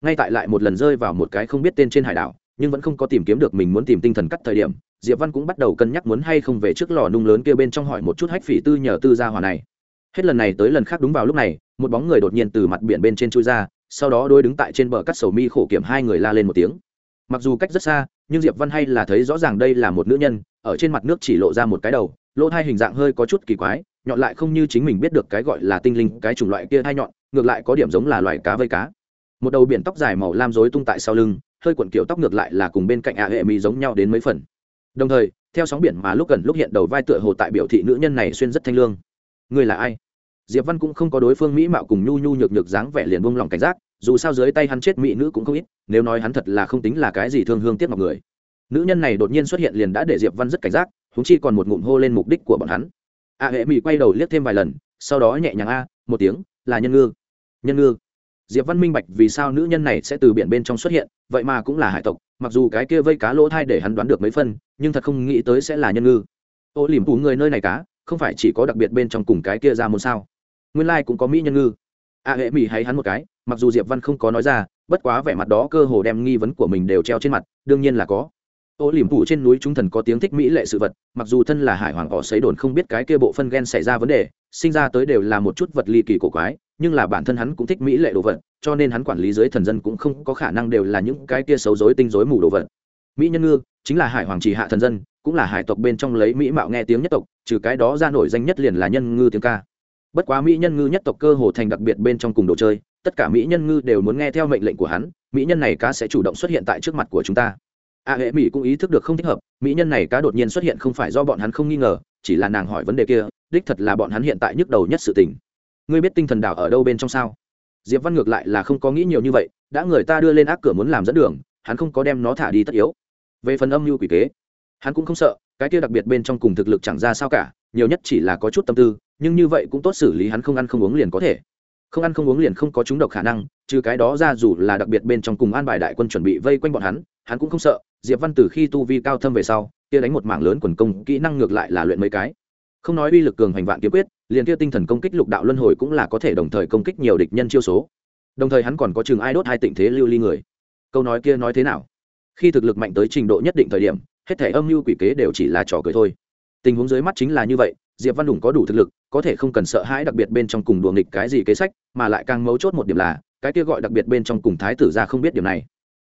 Ngay tại lại một lần rơi vào một cái không biết tên trên hải đảo, nhưng vẫn không có tìm kiếm được mình muốn tìm tinh thần cắt thời điểm, diệp văn cũng bắt đầu cân nhắc muốn hay không về trước lò nung lớn kia bên trong hỏi một chút hách phỉ tư nhờ tư gia hòa này. Hết lần này tới lần khác đúng vào lúc này, một bóng người đột nhiên từ mặt biển bên trên chui ra, sau đó đôi đứng tại trên bờ cắt sầu mi khổ kiểm hai người la lên một tiếng mặc dù cách rất xa, nhưng diệp văn hay là thấy rõ ràng đây là một nữ nhân, ở trên mặt nước chỉ lộ ra một cái đầu, lỗ hai hình dạng hơi có chút kỳ quái, nhọn lại không như chính mình biết được cái gọi là tinh linh, cái chủng loại kia hai nhọn, ngược lại có điểm giống là loài cá vây cá. Một đầu biển tóc dài màu lam rối tung tại sau lưng, hơi cuộn kiểu tóc ngược lại là cùng bên cạnh ạ hệ mỹ giống nhau đến mấy phần. Đồng thời, theo sóng biển mà lúc gần lúc hiện đầu vai tựa hồ tại biểu thị nữ nhân này xuyên rất thanh lương. Người là ai? Diệp văn cũng không có đối phương mỹ mạo cùng nhu nhu nhược nhược dáng vẻ liền buông lòng cảnh giác dù sao dưới tay hắn chết mỹ nữ cũng không ít, nếu nói hắn thật là không tính là cái gì thương hương tiếc ngọc người. Nữ nhân này đột nhiên xuất hiện liền đã để diệp văn rất cảnh giác húng chi còn một ngụm hô lên mục đích của bọn hắn. A hệ mỹ quay đầu liếc thêm vài lần, sau đó nhẹ nhàng a, một tiếng, là nhân ngư. Nhân ngư. Diệp văn minh bạch vì sao nữ nhân này sẽ từ biển bên trong xuất hiện, vậy mà cũng là hải tộc, mặc dù cái kia vây cá lỗ thai để hắn đoán được mấy phân, nhưng thật không nghĩ tới sẽ là nhân ngư. Ô liềm phủ người nơi này cá, không phải chỉ có đặc biệt bên trong cùng cái kia ra môn sao? Nguyên lai、like、cũng có mỹ nhân ngư. A hệ mỹ hay hắn một cái mặc dù diệp văn không có nói ra bất quá vẻ mặt đó cơ hồ đem nghi vấn của mình đều treo trên mặt đương nhiên là có ô liềm phủ trên núi chúng thần có tiếng thích mỹ lệ sự vật mặc dù thân là hải hoàng họ xấy đồn không biết cái kia bộ phân ghen xảy ra vấn đề sinh ra tới đều là một chút vật ly kỳ cổ quái nhưng là bản thân hắn cũng thích mỹ lệ đồ vật cho nên hắn quản lý dưới thần dân cũng không có khả năng đều là những cái kia xấu dối tinh dối mù đồ vật mỹ nhân ngư chính là hải hoàng trì hạ thần dân cũng là hải tộc bên trong lấy mỹ mạo nghe tiếng nhất tộc trừ cái đó ra nổi danh nhất liền là nhân ngư tiếng ca bất quá mỹ nhân ngư nhất tộc cơ hồ thành đặc biệt bên trong cùng đồ chơi tất cả mỹ nhân ngư đều muốn nghe theo mệnh lệnh của hắn, mỹ nhân này cá sẽ chủ động xuất hiện tại trước mặt của chúng ta. A hệ mỹ cũng ý thức được không thích hợp, mỹ nhân này cá đột nhiên xuất hiện không phải do bọn hắn không nghi ngờ, chỉ là nàng hỏi vấn đề kia, đích thật là bọn hắn hiện tại nhức đầu nhất sự tình. Ngươi biết tinh thần đảo ở đâu bên trong sao? Diệp văn ngược lại là không có nghĩ nhiều như vậy, đã người ta đưa lên ác cửa muốn làm dẫn đường, hắn không có đem nó thả đi tất yếu. Về phần âm mưu quỷ kế, hắn cũng không sợ, cái kia đặc biệt bên trong cùng thực lực chẳng ra sao cả, nhiều nhất chỉ là có chút tâm tư, nhưng như vậy cũng tốt xử lý hắn không ăn không uống liền có thể không ăn không uống liền không có chúng độc khả năng, trừ cái đó ra dù là đặc biệt bên trong cùng an bài đại quân chuẩn bị vây quanh bọn hắn hắn cũng không sợ, diệp văn từ khi tu vi cao thâm về sau, kia đánh một mảng lớn quần công, kỹ năng ngược lại là luyện mấy cái. Không nói uy lực cường hành vạn kiếm quyết, liền kia tinh thần công kích lục đạo luân hồi cũng là có thể đồng thời công kích nhiều địch nhân chiêu số. Đồng thời hắn còn có chừng ai đốt hai tịnh thế lưu ly người. Câu nói kia nói thế nào? Khi thực lực mạnh tới trình độ nhất định thời điểm, hết thể âm mưu quỷ kế đều chỉ là trò cười thôi. Tình huống dưới mắt chính là như vậy diệp văn đủng có đủ thực lực, có thể không cần sợ hãi đặc biệt bên trong cùng đùa nghịch cái gì kế sách, mà lại càng mấu chốt một điểm là, cái kia gọi đặc biệt bên trong cùng thái tử ra không biết điểm này.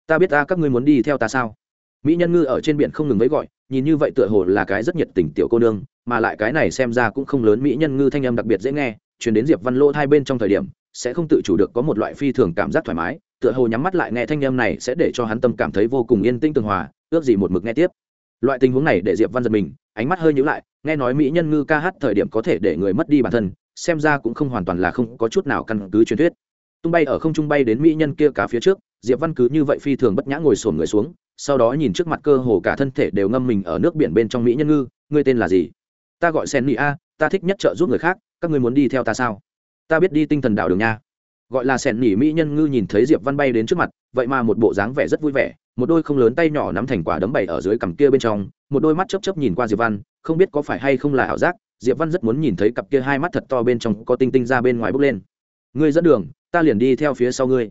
Ta biết ta, các ngươi muốn đi theo ta sao? Mỹ nhân ngư ở trên biển không ngừng mấy gọi, nhìn như vậy tựa hồ là cái rất nhiệt tình tiểu cô nương, mà lại cái này xem ra cũng không lớn mỹ nhân ngư thanh âm đặc biệt dễ nghe chuyển đến diệp văn lỗ hai bên trong thời điểm, sẽ không tự chủ được có một loại phi thường cảm giác thoải mái, tựa hồ nhắm mắt lại nghe thanh âm này sẽ để cho hắn tâm cảm thấy vô cùng yên tĩnh tường hòa, ước gì một mực nghe tiếp. Loại tình huống này để diệp văn giật mình, ánh mắt hơi nhíu lại nghe nói mỹ nhân ngư ca hát thời điểm có thể để người mất đi bản thân, xem ra cũng không hoàn toàn là không có chút nào căn cứ truyền thuyết. Tung bay ở không trung bay đến mỹ nhân kia cá phía trước, diệp văn cứ như vậy phi thường bất nhã ngồi sổm người xuống, sau đó nhìn trước mặt cơ hồ cả thân thể đều ngâm mình ở nước biển bên trong mỹ nhân ngư, ngươi tên là gì? Ta gọi sen nị a, ta thích nhất trợ giúp người khác, các ngươi muốn đi theo ta sao? Ta biết đi tinh thần đảo đường nha. Gọi là sẻn nỉ mỹ nhân ngư nhìn thấy diệp văn bay đến trước mặt, vậy mà một bộ dáng vẻ rất vui vẻ, một đôi không lớn tay nhỏ nắm thành quả đấm bày ở dưới cằm kia bên trong, một đôi mắt chấp chấp nhìn qua diệp văn không biết có phải hay không là ảo giác, diệp văn rất muốn nhìn thấy cặp kia hai mắt thật to bên trong có tinh tinh ra bên ngoài bốc lên. Ngươi dẫn đường, ta liền đi theo phía sau ngươi.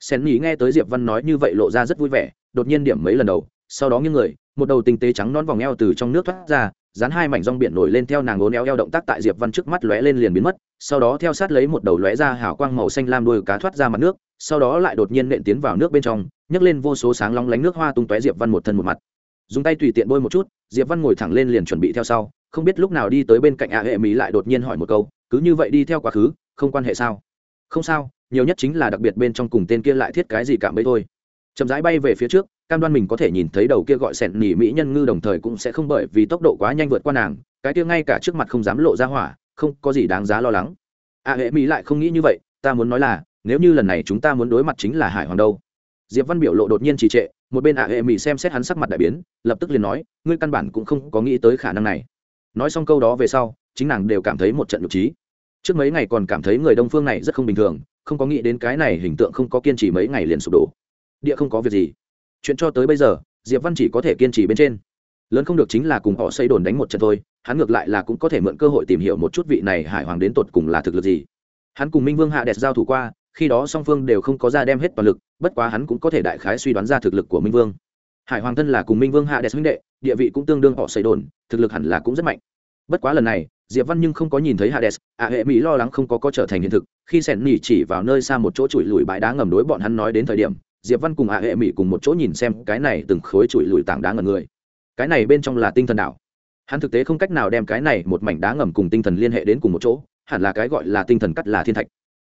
Sen nhí nghe tới diệp văn nói như vậy lộ ra rất vui vẻ, đột nhiên điểm mấy lần đầu, sau đó những người, một đầu tinh tế trắng non vòng eo từ trong nước thoát ra, dán hai mảnh rong biển nổi lên theo nàng ốn eo eo động tác tại diệp văn trước mắt lóe lên liền biến mất, sau đó theo sát lấy một đầu lóe ra hào quang màu xanh lam đuôi cá thoát ra mặt nước, sau đó lại đột nhiên nện tiến vào nước bên trong, nhấc lên vô số sáng long lánh nước hoa tung tóe diệp văn một thân một mặt. Dùng tay tùy tiện bôi một chút diệp văn ngồi thẳng lên liền chuẩn bị theo sau, không biết lúc nào đi tới bên cạnh a hệ mỹ lại đột nhiên hỏi một câu, cứ như vậy đi theo quá khứ, không quan hệ sao? Không sao, nhiều nhất chính là đặc biệt bên trong cùng tên kia lại thiết cái gì cảm ấy thôi. Chậm rãi bay về phía trước, cam đoan mình có thể nhìn thấy đầu kia gọi sẹn nỉ mỹ nhân ngư đồng thời cũng sẽ không bởi vì tốc độ quá nhanh vượt qua nàng, cái kia ngay cả trước mặt không dám lộ ra hỏa, không có gì đáng giá lo lắng. A hệ mỹ lại không nghĩ như vậy, ta muốn nói là, nếu như lần này chúng ta muốn đối mặt chính là hải hoàng đâu? Diệp văn biểu lộ đột nhiên trì trệ, một bên ạ hệ mỹ xem xét hắn sắc mặt đại biến, lập tức liền nói, ngươi căn bản cũng không có nghĩ tới khả năng này. Nói xong câu đó về sau, chính nàng đều cảm thấy một trận nhục trí trước mấy ngày còn cảm thấy người đông phương này rất không bình thường, không có nghĩ đến cái này hình tượng không có kiên trì mấy ngày liền sụp đổ. Địa không có việc gì. Chuyện cho tới bây giờ, diệp văn chỉ có thể kiên trì bên trên. Lớn không được chính là cùng họ xây đồn đánh một trận thôi, hắn ngược lại là cũng có thể mượn cơ hội tìm hiểu một chút vị này hải hoàng đến tột cùng là thực lực gì. Hắn cùng minh vương hạ đẹp giao thủ qua khi đó song phương đều không có ra đem hết toàn lực, bất quá hắn cũng có thể đại khái suy đoán ra thực lực của minh vương. Hải hoàng thân là cùng minh vương hạ đẹp huynh đệ, địa vị cũng tương đương họ xây đồn, thực lực hẳn là cũng rất mạnh. Bất quá lần này, diệp văn nhưng không có nhìn thấy hades ạ hệ mỹ lo lắng không có có trở thành hiện thực, khi sẻn nỉ chỉ vào nơi xa một chỗ chùi lùi bãi đá ngầm đối bọn hắn nói đến thời điểm, diệp văn cùng ạ hệ mỹ cùng một chỗ nhìn xem cái này từng khối chùi lùi tảng đá ngầm người. Cái này bên trong là tinh thần đảo. Hắn thực tế không cách nào đem cái này một mảnh đá ngầm cùng tinh thần liên hệ đến cùng một chỗ, hẳn là cái gọi là tinh thần cắt là thiên thạch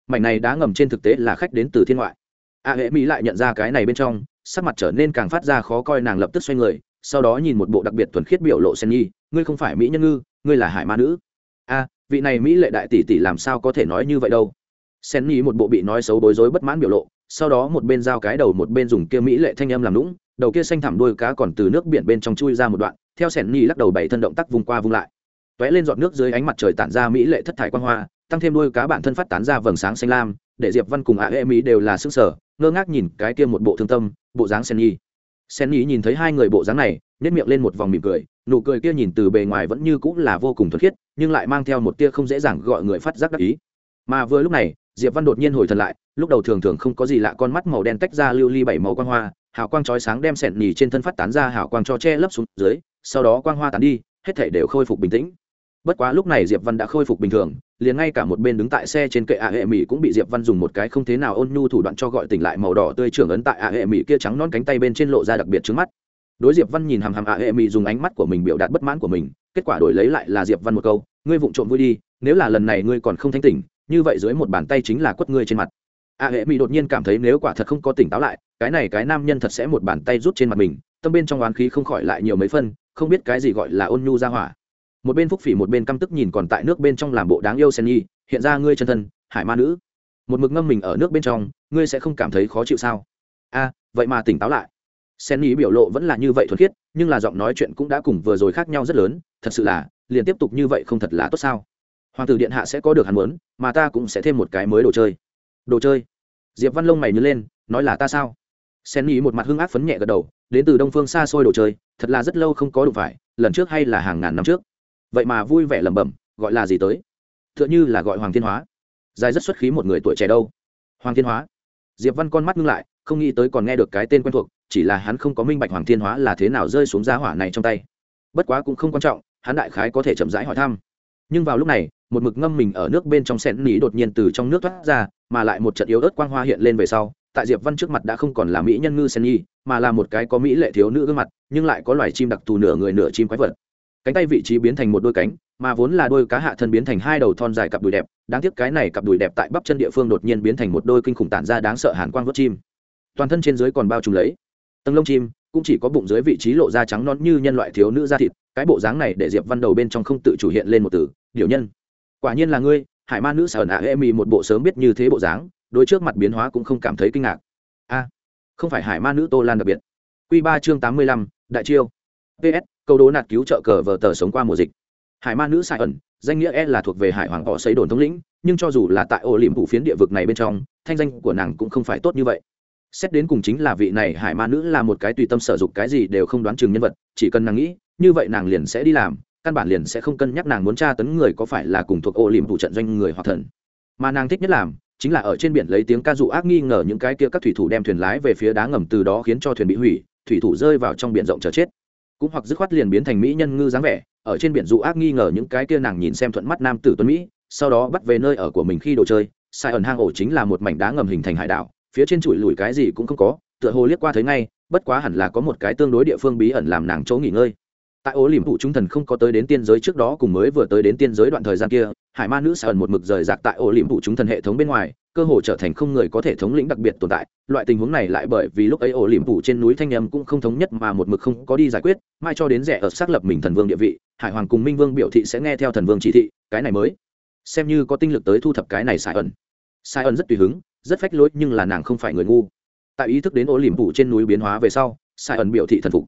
mảnh này đá ngầm trên thực tế là khách đến từ thiên ngoại. A hệ mỹ lại nhận ra cái này bên trong, sắc mặt trở nên càng phát ra khó coi, nàng lập tức xoay người, sau đó nhìn một bộ đặc biệt thuần khiết biểu lộ sen nhi, ngươi không phải mỹ nhân ngư, ngươi là hải ma nữ. A, vị này mỹ lệ đại tỷ tỷ làm sao có thể nói như vậy đâu? Sen nhi một bộ bị nói xấu bối rối bất mãn biểu lộ, sau đó một bên giao cái đầu một bên dùng kia mỹ lệ thanh âm làm lũng đầu kia xanh thẳm đuôi cá còn từ nước biển bên trong chui ra một đoạn, theo sen nhi lắc đầu bảy thân động tác vùng qua vùng lại. T lên giọt nước dưới ánh mặt trời tản ra mỹ lệ thất thải quang hoa tăng thêm đôi cá bản thân phát tán ra vầng sáng xanh lam, để diệp văn cùng ạ à mỹ đều là sững sở ngơ ngác nhìn cái kia một bộ thương tâm, bộ dáng sen nhi. Sen nhi nhìn thấy hai người bộ dáng này nếp miệng lên một vòng mỉm cười, nụ cười kia nhìn từ bề ngoài vẫn như cũng là vô cùng thuật khiết, nhưng lại mang theo một tia không dễ dàng gọi người phát giác đắc ý. Mà vừa lúc này, diệp văn đột nhiên hồi thần lại, lúc đầu thường thường không có gì lạ con mắt màu đen tách ra lưu ly bảy màu quang hoa, hào quang chói sáng đem sẹn nhì trên thân phát tán ra hào quang cho che lấp xuống dưới, sau đó quang hoa tán đi, hết thể đều khôi phục bình tĩnh bất quá lúc này diệp văn đã khôi phục bình thường, liền ngay cả một bên đứng tại xe trên kệ ạ hệ mỹ cũng bị diệp văn dùng một cái không thế nào ôn nhu thủ đoạn cho gọi tỉnh lại màu đỏ tươi trưởng ấn tại ạ hệ mỹ kia trắng non cánh tay bên trên lộ ra đặc biệt trước mắt. Đối diệp văn nhìn hàm hàm ạ hệ mỹ dùng ánh mắt của mình biểu đạt bất mãn của mình, kết quả đổi lấy lại là diệp văn một câu, ngươi vụng trộm vui đi, nếu là lần này ngươi còn không thanh tỉnh, như vậy dưới một bàn tay chính là quất ngươi trên mặt. Ạ hệ mỹ đột nhiên cảm thấy nếu quả thật không có tỉnh táo lại, cái này cái nam nhân thật sẽ một bàn tay rút trên mặt mình, tâm bên trong oán khí không khỏi lại nhiều mấy phân, không biết cái gì gọi là ôn nhu ra hỏa một bên phúc phỉ một bên căm tức nhìn còn tại nước bên trong làm bộ đáng yêu sen nhi, hiện ra ngươi chân thân, hải ma nữ. Một mực ngâm mình ở nước bên trong, ngươi sẽ không cảm thấy khó chịu sao? A, vậy mà tỉnh táo lại. Sen nhi biểu lộ vẫn là như vậy thuần khiết, nhưng là giọng nói chuyện cũng đã cùng vừa rồi khác nhau rất lớn, thật sự là, liền tiếp tục như vậy không thật là tốt sao? Hoàng tử điện hạ sẽ có được hắn muốn, mà ta cũng sẽ thêm một cái mới đồ chơi. Đồ chơi? Diệp văn lông mày nhớ lên, nói là ta sao? Sen nhi một mặt hưng ác phấn nhẹ gật đầu, đến từ đông phương xa xôi đồ chơi, thật là rất lâu không có đủ phải, lần trước hay là hàng ngàn năm trước vậy mà vui vẻ lẩm bẩm, gọi là gì tới? Tựa như là gọi hoàng thiên hóa. Dài rất xuất khí một người tuổi trẻ đâu. Hoàng thiên hóa. Diệp văn con mắt ngưng lại, không nghĩ tới còn nghe được cái tên quen thuộc, chỉ là hắn không có minh bạch hoàng thiên hóa là thế nào rơi xuống giá hỏa này trong tay. Bất quá cũng không quan trọng, hắn đại khái có thể chậm rãi hỏi thăm. Nhưng vào lúc này, một mực ngâm mình ở nước bên trong sen nỉ đột nhiên từ trong nước thoát ra, mà lại một trận yếu ớt quang hoa hiện lên về sau, tại diệp văn trước mặt đã không còn là mỹ nhân ngư sen nhi mà là một cái có mỹ lệ thiếu nữ gương mặt, nhưng lại có loài chim đặc thù nửa người nửa chim quái vật cánh tay vị trí biến thành một đôi cánh, mà vốn là đôi cá hạ thân biến thành hai đầu thon dài cặp đùi đẹp. Đáng tiếc cái này cặp đùi đẹp tại bắp chân địa phương đột nhiên biến thành một đôi kinh khủng tản ra đáng sợ hàn quang vớt chim. Toàn thân trên dưới còn bao trùm lấy. Tầng lông chim cũng chỉ có bụng dưới vị trí lộ ra trắng non như nhân loại thiếu nữ da thịt, cái bộ dáng này để diệp văn đầu bên trong không tự chủ hiện lên một từ, điều nhân, quả nhiên là ngươi, hải ma nữ sở nạ hệ mì một bộ sớm biết như thế bộ dáng đôi trước mặt biến hóa cũng không cảm thấy kinh ngạc. A, không phải hải ma nữ tô lan đặc biệt. Q ba chương tám mươi lăm, đại chiêu. Ps câu đố nạt cứu trợ cờ vờ tờ sống qua mùa dịch. Hải ma nữ sai ẩn danh nghĩa e là thuộc về hải hoàng họ xây đồn thống lĩnh, nhưng cho dù là tại ô liềm phủ phiến địa vực này bên trong, thanh danh của nàng cũng không phải tốt như vậy. Xét đến cùng chính là vị này hải ma nữ là một cái tùy tâm sở dục cái gì đều không đoán chừng nhân vật, chỉ cần nàng nghĩ, như vậy nàng liền sẽ đi làm, căn bản liền sẽ không cân nhắc nàng muốn tra tấn người có phải là cùng thuộc ô liềm phủ trận doanh người hoặc thần. Mà nàng thích nhất làm, chính là ở trên biển lấy tiếng ca dụ ác nghi ngờ những cái kia các thủy thủ đem thuyền lái về phía đá ngầm từ đó khiến cho thuyền bị hủy, thủy thủ rơi vào trong biển rộng chờ chết cũng hoặc dứt khoát liền biến thành mỹ nhân ngư dáng vẻ, ở trên biển dụ ác nghi ngờ những cái kia nàng nhìn xem thuận mắt nam tử tuấn mỹ, sau đó bắt về nơi ở của mình khi đồ chơi. Sai ẩn hang ổ chính là một mảnh đá ngầm hình thành hải đảo, phía trên trụi lùi cái gì cũng không có, tựa hồ liếc qua thấy ngay, bất quá hẳn là có một cái tương đối địa phương bí ẩn làm nàng chỗ nghỉ ngơi tại ố liềm phụ chúng thần không có tới đến tiên giới trước đó cùng mới vừa tới đến tiên giới đoạn thời gian kia, hải ma nữ sai ẩn một mực rời rạc tại ố liềm phụ chúng thần hệ thống bên ngoài, cơ hồ trở thành không người có thể thống lĩnh đặc biệt tồn tại. Loại tình huống này lại bởi vì lúc ấy ổ liềm phủ trên núi thanh nhâm cũng không thống nhất mà một mực không có đi giải quyết, mai cho đến rẻ ở xác lập mình thần vương địa vị, hải hoàng cùng minh vương biểu thị sẽ nghe theo thần vương chỉ thị, cái này mới. Xem như có tinh lực tới thu thập cái này sai ẩn sai ẩn rất tùy hứng, rất phách lối nhưng là nàng không phải người ngu. Tại ý thức đến ổ liềm phủ trên núi biến hóa về sau, sai ẩn biểu thị thần phục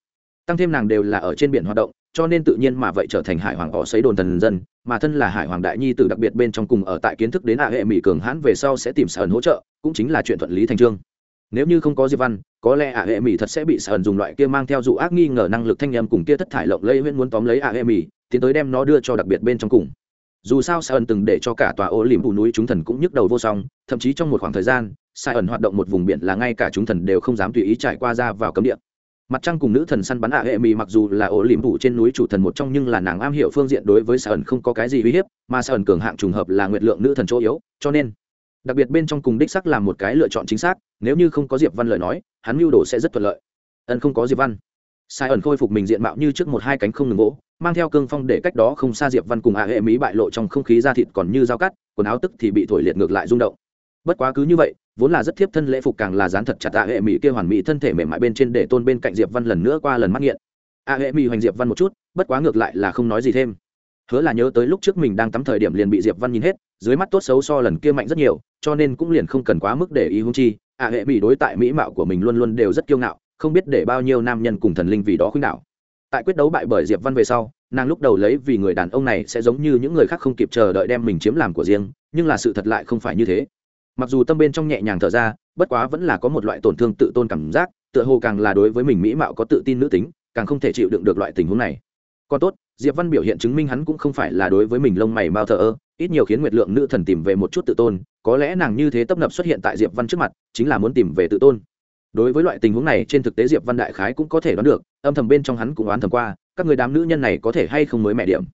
tăng thêm nàng đều là ở trên biển hoạt động, cho nên tự nhiên mà vậy trở thành hải hoàng họ xấy đồn thần dân, mà thân là hải hoàng đại nhi tử đặc biệt bên trong cùng ở tại kiến thức đến hạ hệ mỹ cường hãn về sau sẽ tìm sở ẩn hỗ trợ, cũng chính là chuyện thuận lý thành trương nếu như không có diệp văn, có lẽ hạ hệ mỹ thật sẽ bị sở ẩn dùng loại kia mang theo dụ ác nghi ngờ năng lực thanh nhầm cùng kia thất thải lộng lây huyễn muốn tóm lấy hạ hệ mỹ, tiến tới đem nó đưa cho đặc biệt bên trong cùng. Dù sao sở ẩn từng để cho cả tòa ô liềm phủ núi chúng thần cũng nhức đầu vô song, thậm chí trong một khoảng thời gian, sở ẩn hoạt động một vùng biển là ngay cả chúng thần đều không dám tùy ý trải qua ra vào cấm địa mặt trăng cùng nữ thần săn bắn ạ hệ mì mặc dù là ổ liềm phủ trên núi chủ thần một trong nhưng là nàng am hiểu phương diện đối với sa ẩn không có cái gì uy hiếp, mà sa ẩn cường hạng trùng hợp là nguyệt lượng nữ thần chỗ yếu, cho nên đặc biệt bên trong cùng đích sắc là một cái lựa chọn chính xác, nếu như không có diệp văn lời nói, hắn mưu đồ sẽ rất thuận lợi. Ẩn không có diệp văn. Sai ẩn khôi phục mình diện mạo như trước một hai cánh không ngừng gỗ mang theo cương phong để cách đó không xa diệp văn cùng ạ hệ mỹ bại lộ trong không khí da thịt còn như dao cắt, quần áo tức thì bị thổi liệt ngược lại rung động bất quá cứ như vậy, vốn là rất thiếp thân lễ phục càng là dán thật chặt ạ hệ mỹ kia hoàn mỹ thân thể mềm mại bên trên để tôn bên cạnh diệp văn lần nữa qua lần mắt nghiện. ạ hệ mỹ hoành diệp văn một chút, bất quá ngược lại là không nói gì thêm. Hứa là nhớ tới lúc trước mình đang tắm thời điểm liền bị diệp văn nhìn hết, dưới mắt tốt xấu so lần kia mạnh rất nhiều, cho nên cũng liền không cần quá mức để ý hung chi, ạ hệ mỹ đối tại mỹ mạo của mình luôn luôn đều rất kiêu ngạo, không biết để bao nhiêu nam nhân cùng thần linh vì đó khuynh đạo tại quyết đấu bại bởi diệp văn về sau, nàng lúc đầu lấy vì người đàn ông này sẽ giống như những người khác không kịp chờ đợi đem mình chiếm làm của riêng, nhưng là sự thật lại không phải như thế mặc dù tâm bên trong nhẹ nhàng thở ra, bất quá vẫn là có một loại tổn thương tự tôn cảm giác, tựa hồ càng là đối với mình mỹ mạo có tự tin nữ tính, càng không thể chịu đựng được loại tình huống này. Còn tốt, diệp văn biểu hiện chứng minh hắn cũng không phải là đối với mình lông mày mau thờ ơ, ít nhiều khiến nguyệt lượng nữ thần tìm về một chút tự tôn, có lẽ nàng như thế tấp nập xuất hiện tại diệp văn trước mặt, chính là muốn tìm về tự tôn. Đối với loại tình huống này, trên thực tế diệp văn đại khái cũng có thể đoán được, âm thầm bên trong hắn cũng oán thầm qua, các người đám nữ nhân này có thể hay không mới mẹ điểm.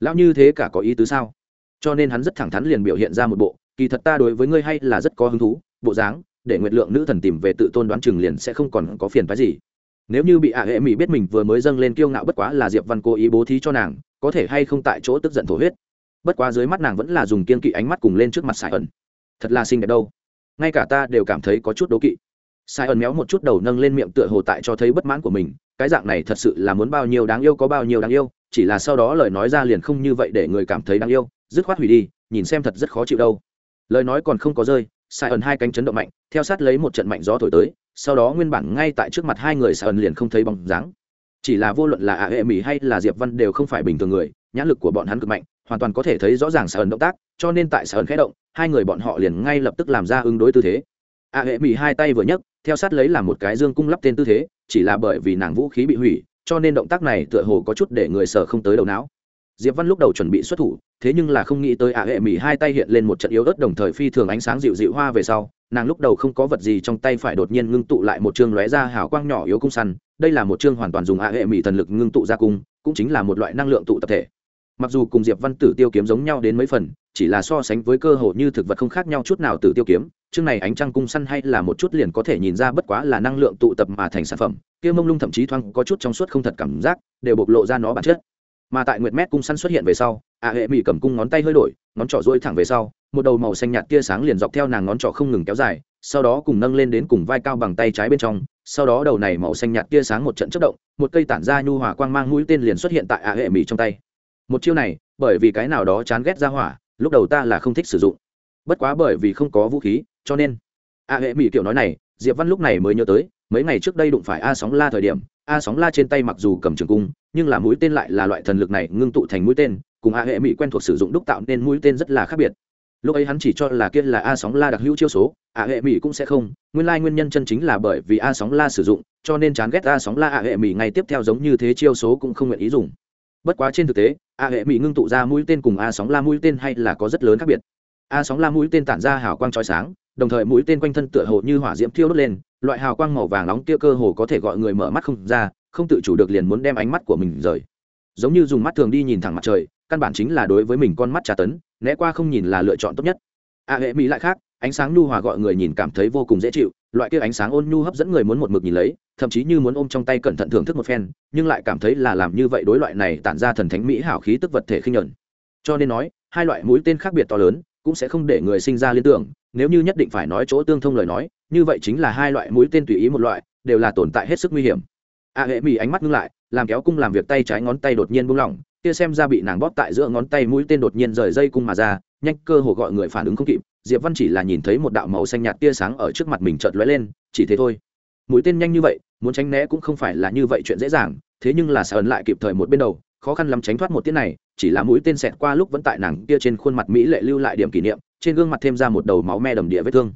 Lão như thế cả có ý tứ sao? Cho nên hắn rất thẳng thắn liền biểu hiện ra một bộ kỳ thật ta đối với ngươi hay là rất có hứng thú, bộ dáng, để nguyệt lượng nữ thần tìm về tự tôn đoán chừng liền sẽ không còn có phiền phái gì. Nếu như bị ạ hệ mỹ biết mình vừa mới dâng lên kiêu ngạo bất quá là diệp văn cố ý bố thí cho nàng, có thể hay không tại chỗ tức giận thổ huyết. Bất quá dưới mắt nàng vẫn là dùng kiên kỵ ánh mắt cùng lên trước mặt sài ẩn. Thật là xinh đẹp đâu. Ngay cả ta đều cảm thấy có chút đố kỵ. Sai ẩn méo một chút đầu nâng lên miệng tựa hồ tại cho thấy bất mãn của mình, cái dạng này thật sự là muốn bao nhiêu đáng yêu có bao nhiêu đáng yêu, chỉ là sau đó lời nói ra liền không như vậy để người cảm thấy đáng yêu, dứt khoát hủy đi, nhìn xem thật rất khó chịu đâu lời nói còn không có rơi, sai ẩn hai cánh chấn động mạnh, theo sát lấy một trận mạnh gió thổi tới, sau đó nguyên bản ngay tại trước mặt hai người sai ẩn liền không thấy bóng dáng. Chỉ là vô luận là ạ hệ mỹ hay là diệp văn đều không phải bình thường người, nhãn lực của bọn hắn cực mạnh, hoàn toàn có thể thấy rõ ràng sai ẩn động tác, cho nên tại sai ẩn khẽ động, hai người bọn họ liền ngay lập tức làm ra ứng đối tư thế. Ạ hệ mỹ hai tay vừa nhấc, theo sát lấy làm một cái dương cung lắp tên tư thế, chỉ là bởi vì nàng vũ khí bị hủy, cho nên động tác này tựa hồ có chút để người sở không tới đầu não diệp văn lúc đầu chuẩn bị xuất thủ, thế nhưng là không nghĩ tới ạ hệ mỹ hai tay hiện lên một trận yếu ớt đồng thời phi thường ánh sáng dịu dịu hoa về sau, nàng lúc đầu không có vật gì trong tay phải đột nhiên ngưng tụ lại một chương lóe ra hào quang nhỏ yếu cung săn, đây là một chương hoàn toàn dùng ạ hệ mỹ thần lực ngưng tụ ra cung, cũng chính là một loại năng lượng tụ tập thể. Mặc dù cùng diệp văn tử tiêu kiếm giống nhau đến mấy phần, chỉ là so sánh với cơ hội như thực vật không khác nhau chút nào Tử tiêu kiếm, chương này ánh trăng cung săn hay là một chút liền có thể nhìn ra bất quá là năng lượng tụ tập mà thành sản phẩm, kia mông lung thậm chí thoáng có chút trong suốt không thật cảm giác, đều bộc lộ ra nó bản chất mà tại nguyệt mét cung săn xuất hiện về sau, ạ hệ mỹ cầm cung ngón tay hơi đổi, ngón trỏ dôi thẳng về sau, một đầu màu xanh nhạt tia sáng liền dọc theo nàng ngón trỏ không ngừng kéo dài, sau đó cùng nâng lên đến cùng vai cao bằng tay trái bên trong, sau đó đầu này màu xanh nhạt tia sáng một trận chất động, một cây tản ra nhu hỏa quang mang mũi tên liền xuất hiện tại ạ hệ mỹ trong tay. Một chiêu này, bởi vì cái nào đó chán ghét ra hỏa, lúc đầu ta là không thích sử dụng. Bất quá bởi vì không có vũ khí, cho nên a hệ mỹ kiểu nói này, diệp văn lúc này mới nhớ tới mấy ngày trước đây đụng phải a sóng la thời điểm, a sóng la trên tay mặc dù cầm trường cung, nhưng là mũi tên lại là loại thần lực này ngưng tụ thành mũi tên, cùng a hệ mỹ quen thuộc sử dụng đúc tạo nên mũi tên rất là khác biệt. Lúc ấy hắn chỉ cho là kia là a sóng la đặc hữu chiêu số, a hệ mỹ cũng sẽ không, nguyên lai nguyên nhân chân chính là bởi vì a sóng la sử dụng, cho nên chán ghét a sóng la a hệ mỹ ngay tiếp theo giống như thế chiêu số cũng không nguyện ý dùng. Bất quá trên thực tế, a hệ mỹ ngưng tụ ra mũi tên cùng a sóng la mũi tên hay là có rất lớn khác biệt. A sóng la mũi tên tản ra hào quang trói sáng, đồng thời mũi tên quanh thân tựa hồ như hỏa diễm thiêu đốt lên loại hào quang màu vàng nóng kia cơ hồ có thể gọi người mở mắt không ra, không tự chủ được liền muốn đem ánh mắt của mình rời. Giống như dùng mắt thường đi nhìn thẳng mặt trời, căn bản chính là đối với mình con mắt trà tấn, né qua không nhìn là lựa chọn tốt nhất. A hệ mỹ lại khác, ánh sáng nhu hòa gọi người nhìn cảm thấy vô cùng dễ chịu, loại kia ánh sáng ôn nhu hấp dẫn người muốn một mực nhìn lấy, thậm chí như muốn ôm trong tay cẩn thận thưởng thức một phen, nhưng lại cảm thấy là làm như vậy đối loại này tản ra thần thánh mỹ hảo khí tức vật thể khinh nhuận cho nên nói, hai loại mũi tên khác biệt to lớn cũng sẽ không để người sinh ra liên tưởng, nếu như nhất định phải nói chỗ tương thông lời nói, như vậy chính là hai loại mũi tên tùy ý một loại, đều là tồn tại hết sức nguy hiểm. A hệ mỹ ánh mắt ngưng lại, làm kéo cung làm việc tay trái ngón tay đột nhiên buông lỏng, kia xem ra bị nàng bóp tại giữa ngón tay mũi tên đột nhiên rời dây cung mà ra, nhanh cơ hồ gọi người phản ứng không kịp, diệp văn chỉ là nhìn thấy một đạo màu xanh nhạt tia sáng ở trước mặt mình chợt lóe lên, chỉ thế thôi. Mũi tên nhanh như vậy, muốn tránh né cũng không phải là như vậy chuyện dễ dàng, thế nhưng là ấn lại kịp thời một bên đầu khó khăn lắm tránh thoát một tiết này, chỉ là mũi tên xẹt qua lúc vẫn tại nàng kia trên khuôn mặt mỹ lệ lưu lại điểm kỷ niệm, trên gương mặt thêm ra một đầu máu me đầm địa vết thương.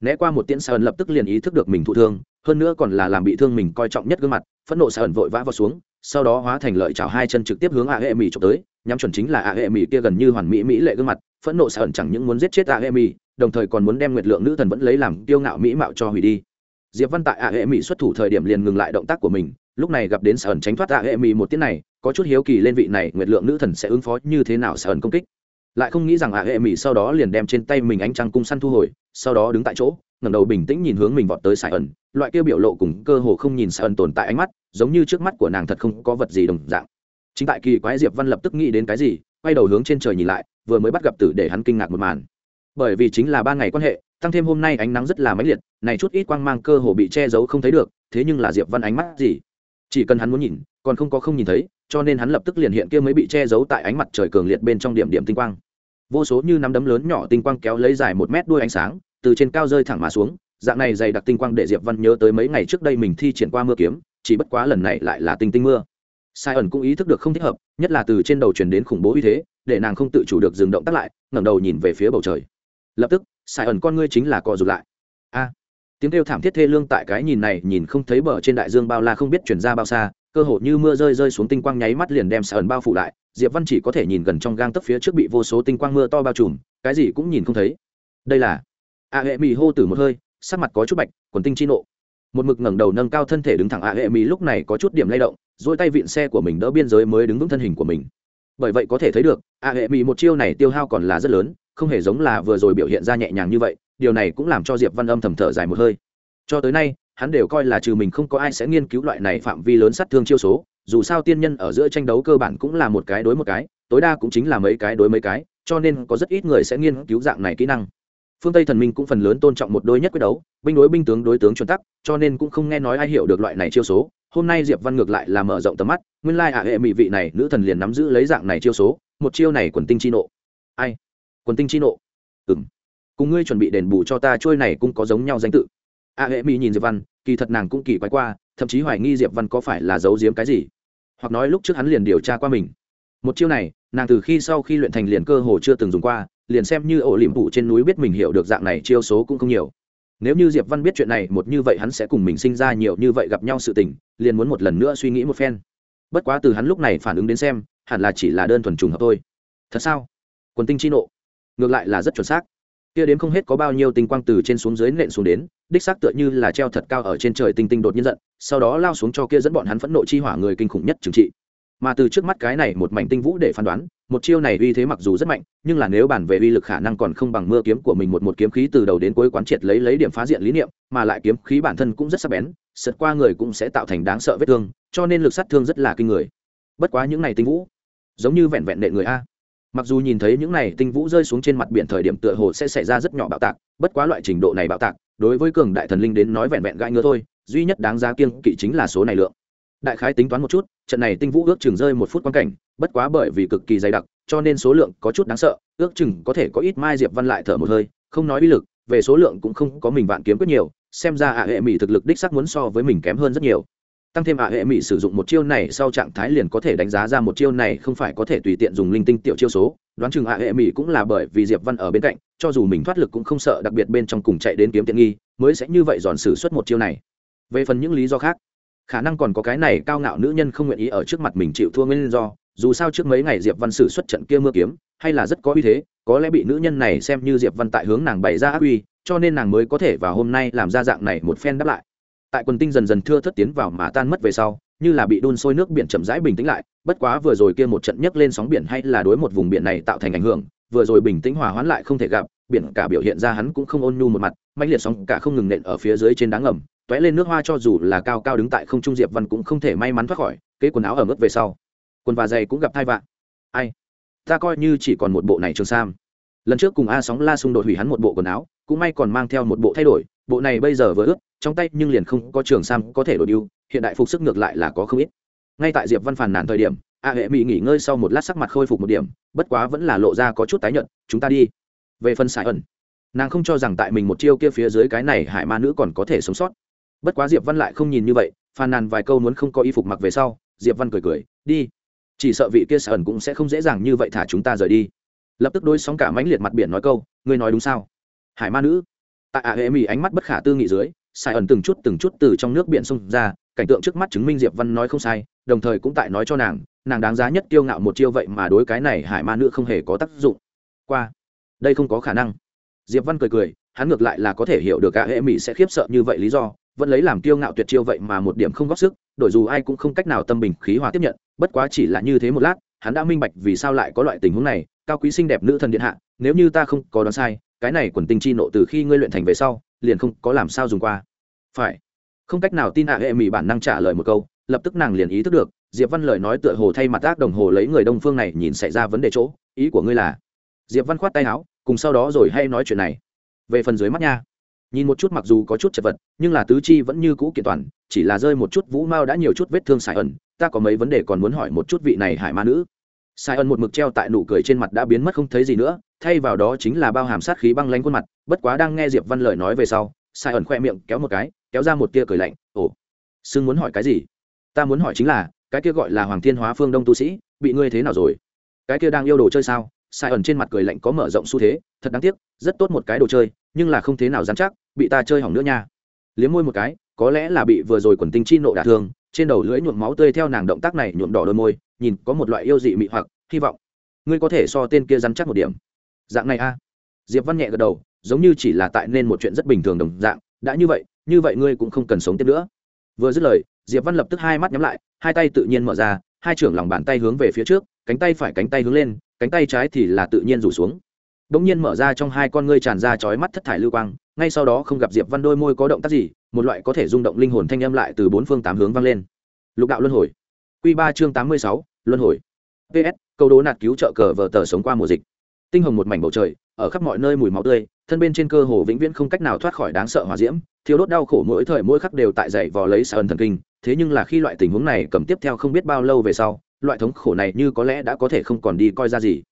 Né qua một tiễn ấn lập tức liền ý thức được mình thụ thương, hơn nữa còn là làm bị thương mình coi trọng nhất gương mặt, phẫn nộ ấn vội vã vào xuống, sau đó hóa thành lợi chảo hai chân trực tiếp hướng a hệ mỹ trộm tới, nhắm chuẩn chính là a hệ mỹ kia gần như hoàn mỹ mỹ lệ gương mặt, phẫn nộ ấn chẳng những muốn giết chết a hệ mỹ đồng thời còn muốn đem nguyệt lượng nữ thần vẫn lấy làm tiêu ngạo mỹ mạo cho hủy đi. Diệp văn tại a hệ mỹ xuất thủ thời điểm liền ngừng lại động tác của mình lúc này gặp đến sở ẩn tránh thoát a hệ mỹ một tiếng này, có chút hiếu kỳ lên vị này nguyệt lượng nữ thần sẽ ứng phó như thế nào sở ẩn công kích. Lại không nghĩ rằng a hệ mỹ sau đó liền đem trên tay mình ánh trăng cung săn thu hồi, sau đó đứng tại chỗ, ngẩng đầu bình tĩnh nhìn hướng mình vọt tới sài ẩn loại kia biểu lộ cùng cơ hồ không nhìn sài ẩn tồn tại ánh mắt, giống như trước mắt của nàng thật không có vật gì đồng dạng. Chính tại kỳ quái diệp văn lập tức nghĩ đến cái gì, quay đầu hướng trên trời nhìn lại, vừa mới bắt gặp tử để hắn kinh ngạc một màn. Bởi vì chính là ba ngày quan hệ, tăng thêm hôm nay ánh nắng rất là mãnh liệt, này chút ít quang mang cơ hồ bị che giấu không thấy được, thế nhưng là diệp văn ánh mắt gì? Chỉ cần hắn muốn nhìn, còn không có không nhìn thấy, cho nên hắn lập tức liền hiện kia mới bị che giấu tại ánh mặt trời cường liệt bên trong điểm điểm tinh quang. Vô số như nắm đấm lớn nhỏ tinh quang kéo lấy dài một mét đuôi ánh sáng, từ trên cao rơi thẳng mà xuống, dạng này dày đặc tinh quang để diệp văn nhớ tới mấy ngày trước đây mình thi triển qua mưa kiếm, chỉ bất quá lần này lại là tinh tinh mưa. Sai ẩn cũng ý thức được không thích hợp, nhất là từ trên đầu truyền đến khủng bố uy thế, để nàng không tự chủ được dừng động tác lại, ngẩng đầu nhìn về phía bầu trời. Lập tức, sai ẩn con ngươi chính là co rụt lại. A! Tiếng kêu thảm thiết thê lương tại cái nhìn này nhìn không thấy bờ trên đại dương bao la không biết chuyển ra bao xa, cơ hội như mưa rơi rơi xuống tinh quang nháy mắt liền đem sợ ẩn bao phủ lại, diệp văn chỉ có thể nhìn gần trong gang tấc phía trước bị vô số tinh quang mưa to bao trùm, cái gì cũng nhìn không thấy. Đây là a hệ mỹ hô tử một hơi, sắc mặt có chút bạch, quần tinh chi nộ. Một mực ngẩng đầu nâng cao thân thể đứng thẳng a hệ mỹ lúc này có chút điểm lay động dỗi tay vịn xe của mình đỡ biên giới mới đứng vững thân hình của mình. Bởi vậy có thể thấy được, a hệ mỹ một chiêu này tiêu hao còn là rất lớn, không hề giống là vừa rồi biểu hiện ra nhẹ nhàng như vậy điều này cũng làm cho diệp văn âm thầm thở dài một hơi. Cho tới nay, hắn đều coi là trừ mình không có ai sẽ nghiên cứu loại này phạm vi lớn sát thương chiêu số, dù sao tiên nhân ở giữa tranh đấu cơ bản cũng là một cái đối một cái, tối đa cũng chính là mấy cái đối mấy cái, cho nên có rất ít người sẽ nghiên cứu dạng này kỹ năng. Phương tây thần minh cũng phần lớn tôn trọng một đôi nhất quyết đấu, binh đối binh tướng đối tướng chuẩn tắc, cho nên cũng không nghe nói ai hiểu được loại này chiêu số. Hôm nay diệp văn ngược lại là mở rộng tầm mắt, nguyên lai ả hệ mỹ vị này nữ thần liền nắm giữ lấy dạng này chiêu số, một chiêu này quần tinh chi nộ. Ai? Quần tinh chi nộ. Ừng cùng ngươi chuẩn bị đền bù cho ta trôi này cũng có giống nhau danh tự. A hệ mỹ nhìn diệp văn, kỳ thật nàng cũng kỳ quái qua, thậm chí hoài nghi diệp văn có phải là giấu giếm cái gì. Hoặc nói lúc trước hắn liền điều tra qua mình. Một chiêu này, nàng từ khi sau khi luyện thành liền cơ hồ chưa từng dùng qua, liền xem như ổ liềm phủ trên núi biết mình hiểu được dạng này chiêu số cũng không nhiều. Nếu như diệp văn biết chuyện này, một như vậy hắn sẽ cùng mình sinh ra nhiều như vậy gặp nhau sự tình, liền muốn một lần nữa suy nghĩ một phen. Bất quá từ hắn lúc này phản ứng đến xem, hẳn là chỉ là đơn thuần trùng hợp thôi. Thật sao? Quần tinh chi nộ. Ngược lại là rất chuẩn xác kia đến không hết có bao nhiêu tinh quang từ trên xuống dưới nện xuống đến, đích xác tựa như là treo thật cao ở trên trời tinh tinh đột nhiên giận, sau đó lao xuống cho kia dẫn bọn hắn phẫn nộ chi hỏa người kinh khủng nhất trừng trị. Mà từ trước mắt cái này một mảnh tinh vũ để phán đoán, một chiêu này uy thế mặc dù rất mạnh, nhưng là nếu bản về uy lực khả năng còn không bằng mưa kiếm của mình một một kiếm khí từ đầu đến cuối quán triệt lấy lấy điểm phá diện lý niệm, mà lại kiếm khí bản thân cũng rất sắc bén, sượt qua người cũng sẽ tạo thành đáng sợ vết thương, cho nên lực sát thương rất là kinh người. Bất quá những này tinh vũ, giống như vẹn vẹn đệ người a mặc dù nhìn thấy những này tinh vũ rơi xuống trên mặt biển thời điểm tựa hồ sẽ xảy ra rất nhỏ bạo tạc, bất quá loại trình độ này bạo tạc, đối với cường đại thần linh đến nói vẹn vẹn gãi ngứa thôi, duy nhất đáng giá kiêng kỵ chính là số này lượng. Đại khái tính toán một chút, trận này tinh vũ ước chừng rơi một phút quan cảnh, bất quá bởi vì cực kỳ dày đặc, cho nên số lượng có chút đáng sợ, ước chừng có thể có ít mai diệp văn lại thở một hơi, không nói uy lực, về số lượng cũng không có mình vạn kiếm quyết nhiều, xem ra ạ hệ mỹ thực lực đích sắc muốn so với mình kém hơn rất nhiều tăng thêm ạ hệ mỹ sử dụng một chiêu này sau trạng thái liền có thể đánh giá ra một chiêu này không phải có thể tùy tiện dùng linh tinh tiểu chiêu số. Đoán chừng ạ hệ mỹ cũng là bởi vì diệp văn ở bên cạnh, cho dù mình thoát lực cũng không sợ, đặc biệt bên trong cùng chạy đến kiếm tiện nghi, mới sẽ như vậy dọn sử xuất một chiêu này. Về phần những lý do khác, khả năng còn có cái này cao ngạo nữ nhân không nguyện ý ở trước mặt mình chịu thua nguyên do, dù sao trước mấy ngày diệp văn sử xuất trận kia mưa kiếm, hay là rất có uy thế, có lẽ bị nữ nhân này xem như diệp văn tại hướng nàng bày ra ác uy, cho nên nàng mới có thể vào hôm nay làm ra dạng này một phen đáp lại tại quần tinh dần dần thưa thất tiến vào mà tan mất về sau, như là bị đun sôi nước biển chậm rãi bình tĩnh lại, bất quá vừa rồi kia một trận nhấc lên sóng biển hay là đối một vùng biển này tạo thành ảnh hưởng, vừa rồi bình tĩnh hòa hoãn lại không thể gặp, biển cả biểu hiện ra hắn cũng không ôn nhu một mặt mạnh liệt sóng cả không ngừng nện ở phía dưới trên đá ngầm t lên nước hoa cho dù là cao cao đứng tại không trung diệp văn cũng không thể may mắn thoát khỏi cái quần áo ở mức về sau. Quần và giày cũng gặp thai vạn ai? Ta coi như chỉ còn một bộ này trường sam. Lần trước cùng a sóng la xung đột hủy hắn một bộ quần áo, cũng may còn mang theo một bộ thay đổi, bộ này bây giờ vừa ướt trong tay nhưng liền không có trường sam có thể đổi điêu hiện đại phục sức ngược lại là có không ít. Ngay tại diệp văn phàn nàn thời điểm, a hệ mỹ nghỉ ngơi sau một lát sắc mặt khôi phục một điểm, bất quá vẫn là lộ ra có chút tái nhợt, chúng ta đi. Về phần sải ẩn, nàng không cho rằng tại mình một chiêu kia phía dưới cái này hải ma nữ còn có thể sống sót. Bất quá diệp văn lại không nhìn như vậy, phàn nàn vài câu muốn không có y phục mặc về sau, diệp văn cười cười, đi. Chỉ sợ vị kia sải ẩn cũng sẽ không dễ dàng như vậy thả chúng ta rời đi. Lập tức đôi sóng cả mãnh liệt mặt biển nói câu, ngươi nói đúng sao? Hải ma nữ, tại a hệ mỹ ánh mắt bất khả tư nghị dưới sai ẩn từng chút từng chút từ trong nước biển xông ra, cảnh tượng trước mắt chứng minh diệp văn nói không sai, đồng thời cũng tại nói cho nàng nàng đáng giá nhất kiêu ngạo một chiêu vậy mà đối cái này hải ma nữ không hề có tác dụng. Qua, đây không có khả năng. Diệp văn cười cười, hắn ngược lại là có thể hiểu được cả hệ mỹ sẽ khiếp sợ như vậy lý do, vẫn lấy làm kiêu ngạo tuyệt chiêu vậy mà một điểm không góp sức, đổi dù ai cũng không cách nào tâm bình khí hòa tiếp nhận, bất quá chỉ là như thế một lát, hắn đã minh bạch vì sao lại có loại tình huống này, cao quý xinh đẹp nữ thần điện hạ, nếu như ta không có đoán sai cái này quần tinh chi nộ từ khi ngươi luyện thành về sau, liền không có làm sao dùng qua. Phải. Không cách nào tin hạ hệ mỹ bản năng trả lời một câu, lập tức nàng liền ý thức được, diệp văn lời nói tựa hồ thay mặt ác đồng hồ lấy người đông phương này nhìn xảy ra vấn đề chỗ, ý của ngươi là? Diệp văn khoát tay áo, cùng sau đó rồi hay nói chuyện này. Về phần dưới mắt nha. Nhìn một chút mặc dù có chút chật vật, nhưng là tứ chi vẫn như cũ kiện toàn, chỉ là rơi một chút vũ mao đã nhiều chút vết thương xài ẩn, ta có mấy vấn đề còn muốn hỏi một chút vị này hải ma nữ sai ân một mực treo tại nụ cười trên mặt đã biến mất không thấy gì nữa, thay vào đó chính là bao hàm sát khí băng lanh khuôn mặt, bất quá đang nghe diệp văn lời nói về sau, sai ẩn khoe miệng kéo một cái, kéo ra một tia cười lạnh, ồ sưng muốn hỏi cái gì? Ta muốn hỏi chính là, cái kia gọi là hoàng thiên hóa phương đông tu sĩ, bị ngươi thế nào rồi? Cái kia đang yêu đồ chơi sao? Sai ẩn trên mặt cười lạnh có mở rộng xu thế, thật đáng tiếc, rất tốt một cái đồ chơi, nhưng là không thế nào dám chắc, bị ta chơi hỏng nữa nha. Liếm môi một cái, có lẽ là bị vừa rồi quần tinh chi nộ đả thương, trên đầu lưỡi nhuộm máu tươi theo nàng động tác này nhuộm đỏ đôi môi nhìn có một loại yêu dị mị hoặc, hy vọng. Ngươi có thể so tên kia rắn chắc một điểm. Dạng này a. Diệp văn nhẹ gật đầu, giống như chỉ là tại nên một chuyện rất bình thường đồng dạng, đã như vậy như vậy ngươi cũng không cần sống tiếp nữa. Vừa dứt lời, diệp văn lập tức hai mắt nhắm lại, hai tay tự nhiên mở ra, hai trưởng lòng bàn tay hướng về phía trước, cánh tay phải cánh tay hướng lên, cánh tay trái thì là tự nhiên rủ xuống. Bỗng nhiên mở ra trong hai con ngươi tràn ra chói mắt thất thải lưu quang, ngay sau đó không gặp diệp văn đôi môi có động tác gì, một loại có thể rung động linh hồn thanh âm lại từ bốn phương tám hướng vang lên. Lục đạo luân hồi. Quy 3 chương 86, luân hồi. PS, câu đố nạt cứu trợ cờ vở tờ sống qua mùa dịch. Tinh hồng một mảnh bầu trời, ở khắp mọi nơi mùi máu tươi, thân bên trên cơ hồ vĩnh viễn không cách nào thoát khỏi đáng sợ hỏa diễm, thiếu đốt đau khổ mỗi thời mỗi khắc đều tại dậy vò lấy ẩn thần kinh, thế nhưng là khi loại tình huống này cầm tiếp theo không biết bao lâu về sau, loại thống khổ này như có lẽ đã có thể không còn đi coi ra gì.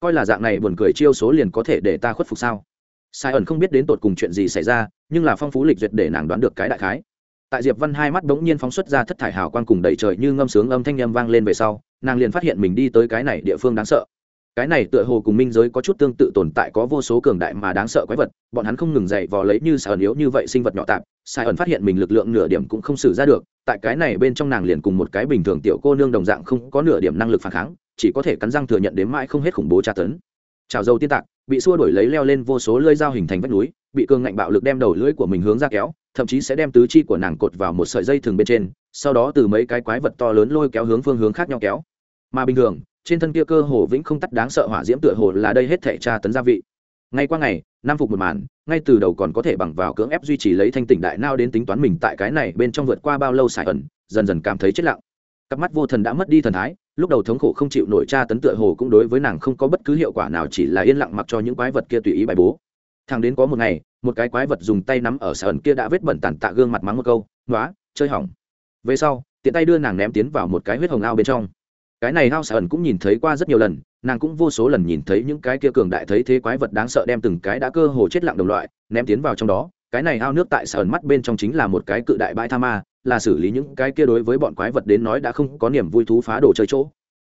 Coi là dạng này buồn cười chiêu số liền có thể để ta khuất phục sao? Sai ẩn không biết đến tột cùng chuyện gì xảy ra, nhưng là phong phú lịch duyệt để nàng đoán được cái đại khái tại diệp văn hai mắt bỗng nhiên phóng xuất ra thất thải hào quang cùng đầy trời như ngâm sướng âm thanh â vang lên về sau, nàng liền phát hiện mình đi tới cái này địa phương đáng sợ. Cái này tựa hồ cùng minh giới có chút tương tự tồn tại có vô số cường đại mà đáng sợ quái vật, bọn hắn không ngừng dậy vò lấy như sài ẩn yếu như vậy sinh vật nhỏ tạp sài ẩn phát hiện mình lực lượng nửa điểm cũng không xử ra được, tại cái này bên trong nàng liền cùng một cái bình thường tiểu cô nương đồng dạng không có nửa điểm năng lực phản kháng, chỉ có thể cắn răng thừa nhận đến mãi không hết khủng bố tra tấn. Trào dâu tiên tạc, bị xua đổi lấy leo lên vô số lơi dao hình thành vách núi bị cường ngạnh bạo lực đem đầu lưỡi của mình hướng ra kéo, thậm chí sẽ đem tứ chi của nàng cột vào một sợi dây thường bên trên, sau đó từ mấy cái quái vật to lớn lôi kéo hướng phương hướng khác nhau kéo. Mà bình thường, trên thân kia cơ hồ vĩnh không tắt đáng sợ hỏa diễm tựa hồ là đây hết thể tra tấn gia vị. Ngay qua ngày nam phục một màn, ngay từ đầu còn có thể bằng vào cưỡng ép duy trì lấy thanh tỉnh đại nao đến tính toán mình tại cái này bên trong vượt qua bao lâu xài ẩn, dần dần cảm thấy chết lặng. Cặp mắt vô thần đã mất đi thần thái, lúc đầu thống khổ không chịu nổi tra tấn tựa hồ cũng đối với nàng không có bất cứ hiệu quả nào, chỉ là yên lặng mặc cho những quái vật kia tùy ý bài bố thằng đến có một ngày, một cái quái vật dùng tay nắm ở sở ẩn kia đã vết bẩn tàn tạ gương mặt mắng một câu nói chơi hỏng. Về sau, tiện tay đưa nàng ném tiến vào một cái huyết hồng ao bên trong. Cái này ao sở ẩn cũng nhìn thấy qua rất nhiều lần, nàng cũng vô số lần nhìn thấy những cái kia cường đại thấy thế quái vật đáng sợ đem từng cái đã cơ hồ chết lặng đồng loại, ném tiến vào trong đó. Cái này ao nước tại sở ẩn mắt bên trong chính là một cái cự đại bãi tha ma, là xử lý những cái kia đối với bọn quái vật đến nói đã không có niềm vui thú phá đồ chơi chỗ.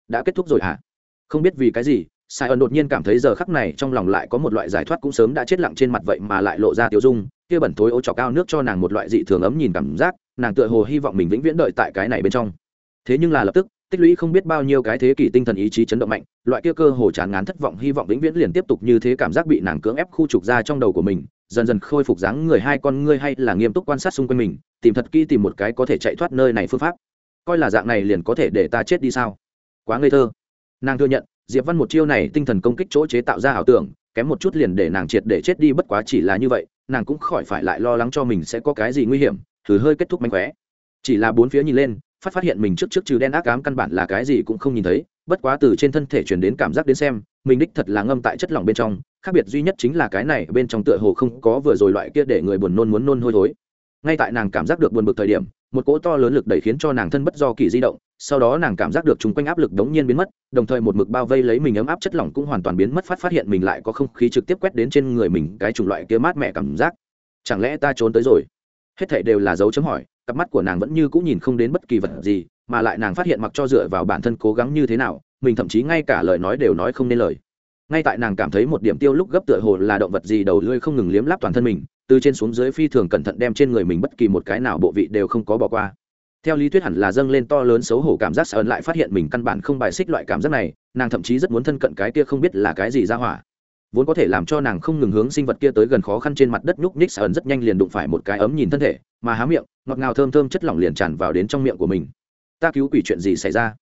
Đã kết thúc rồi hả? Không biết vì cái gì sai ẩn đột nhiên cảm thấy giờ khắc này trong lòng lại có một loại giải thoát cũng sớm đã chết lặng trên mặt vậy mà lại lộ ra tiêu dung, kia bẩn thối ô trọc cao nước cho nàng một loại dị thường ấm nhìn cảm giác, nàng tựa hồ hy vọng mình vĩnh viễn đợi tại cái này bên trong. Thế nhưng là lập tức, tích lũy không biết bao nhiêu cái thế kỷ tinh thần ý chí chấn động mạnh, loại kia cơ hồ chán ngán thất vọng hy vọng vĩnh viễn liền tiếp tục như thế cảm giác bị nàng cưỡng ép khu trục ra trong đầu của mình, dần dần khôi phục dáng người hai con ngươi hay là nghiêm túc quan sát xung quanh mình, tìm thật kỹ tìm một cái có thể chạy thoát nơi này phương pháp. Coi là dạng này liền có thể để ta chết đi sao? Quá ngây thơ. Nàng thừa nhận diệp văn một chiêu này tinh thần công kích chỗ chế tạo ra ảo tưởng, kém một chút liền để nàng triệt để chết đi, bất quá chỉ là như vậy, nàng cũng khỏi phải lại lo lắng cho mình sẽ có cái gì nguy hiểm, thử hơi kết thúc mánh khóe. Chỉ là bốn phía nhìn lên, phát phát hiện mình trước trước trừ đen ác ám căn bản là cái gì cũng không nhìn thấy, bất quá từ trên thân thể chuyển đến cảm giác đến xem, mình đích thật là ngâm tại chất lỏng bên trong, khác biệt duy nhất chính là cái này bên trong tựa hồ không có vừa rồi loại kia để người buồn nôn muốn nôn hôi thối. Ngay tại nàng cảm giác được buồn bực thời điểm một cỗ to lớn lực đẩy khiến cho nàng thân bất do kỳ di động, sau đó nàng cảm giác được chung quanh áp lực đống nhiên biến mất, đồng thời một mực bao vây lấy mình ấm áp chất lỏng cũng hoàn toàn biến mất, phát phát hiện mình lại có không khí trực tiếp quét đến trên người mình cái chủng loại kia mát mẻ cảm giác. Chẳng lẽ ta trốn tới rồi? Hết thảy đều là dấu chấm hỏi, cặp mắt của nàng vẫn như cũng nhìn không đến bất kỳ vật gì, mà lại nàng phát hiện mặc cho dựa vào bản thân cố gắng như thế nào, mình thậm chí ngay cả lời nói đều nói không nên lời. Ngay tại nàng cảm thấy một điểm tiêu lúc gấp tựa hồ là động vật gì đầu lưỡi không ngừng liếm láp toàn thân mình từ trên xuống dưới phi thường cẩn thận đem trên người mình bất kỳ một cái nào bộ vị đều không có bỏ qua. Theo lý thuyết hẳn là dâng lên to lớn xấu hổ cảm giác sợ lại phát hiện mình căn bản không bài xích loại cảm giác này, nàng thậm chí rất muốn thân cận cái kia không biết là cái gì ra hỏa. Vốn có thể làm cho nàng không ngừng hướng sinh vật kia tới gần khó khăn trên mặt đất nhúc nhích sợ rất nhanh liền đụng phải một cái ấm nhìn thân thể, mà há miệng, ngọt ngào thơm thơm chất lỏng liền tràn vào đến trong miệng của mình. Ta cứu quỷ chuyện gì xảy ra?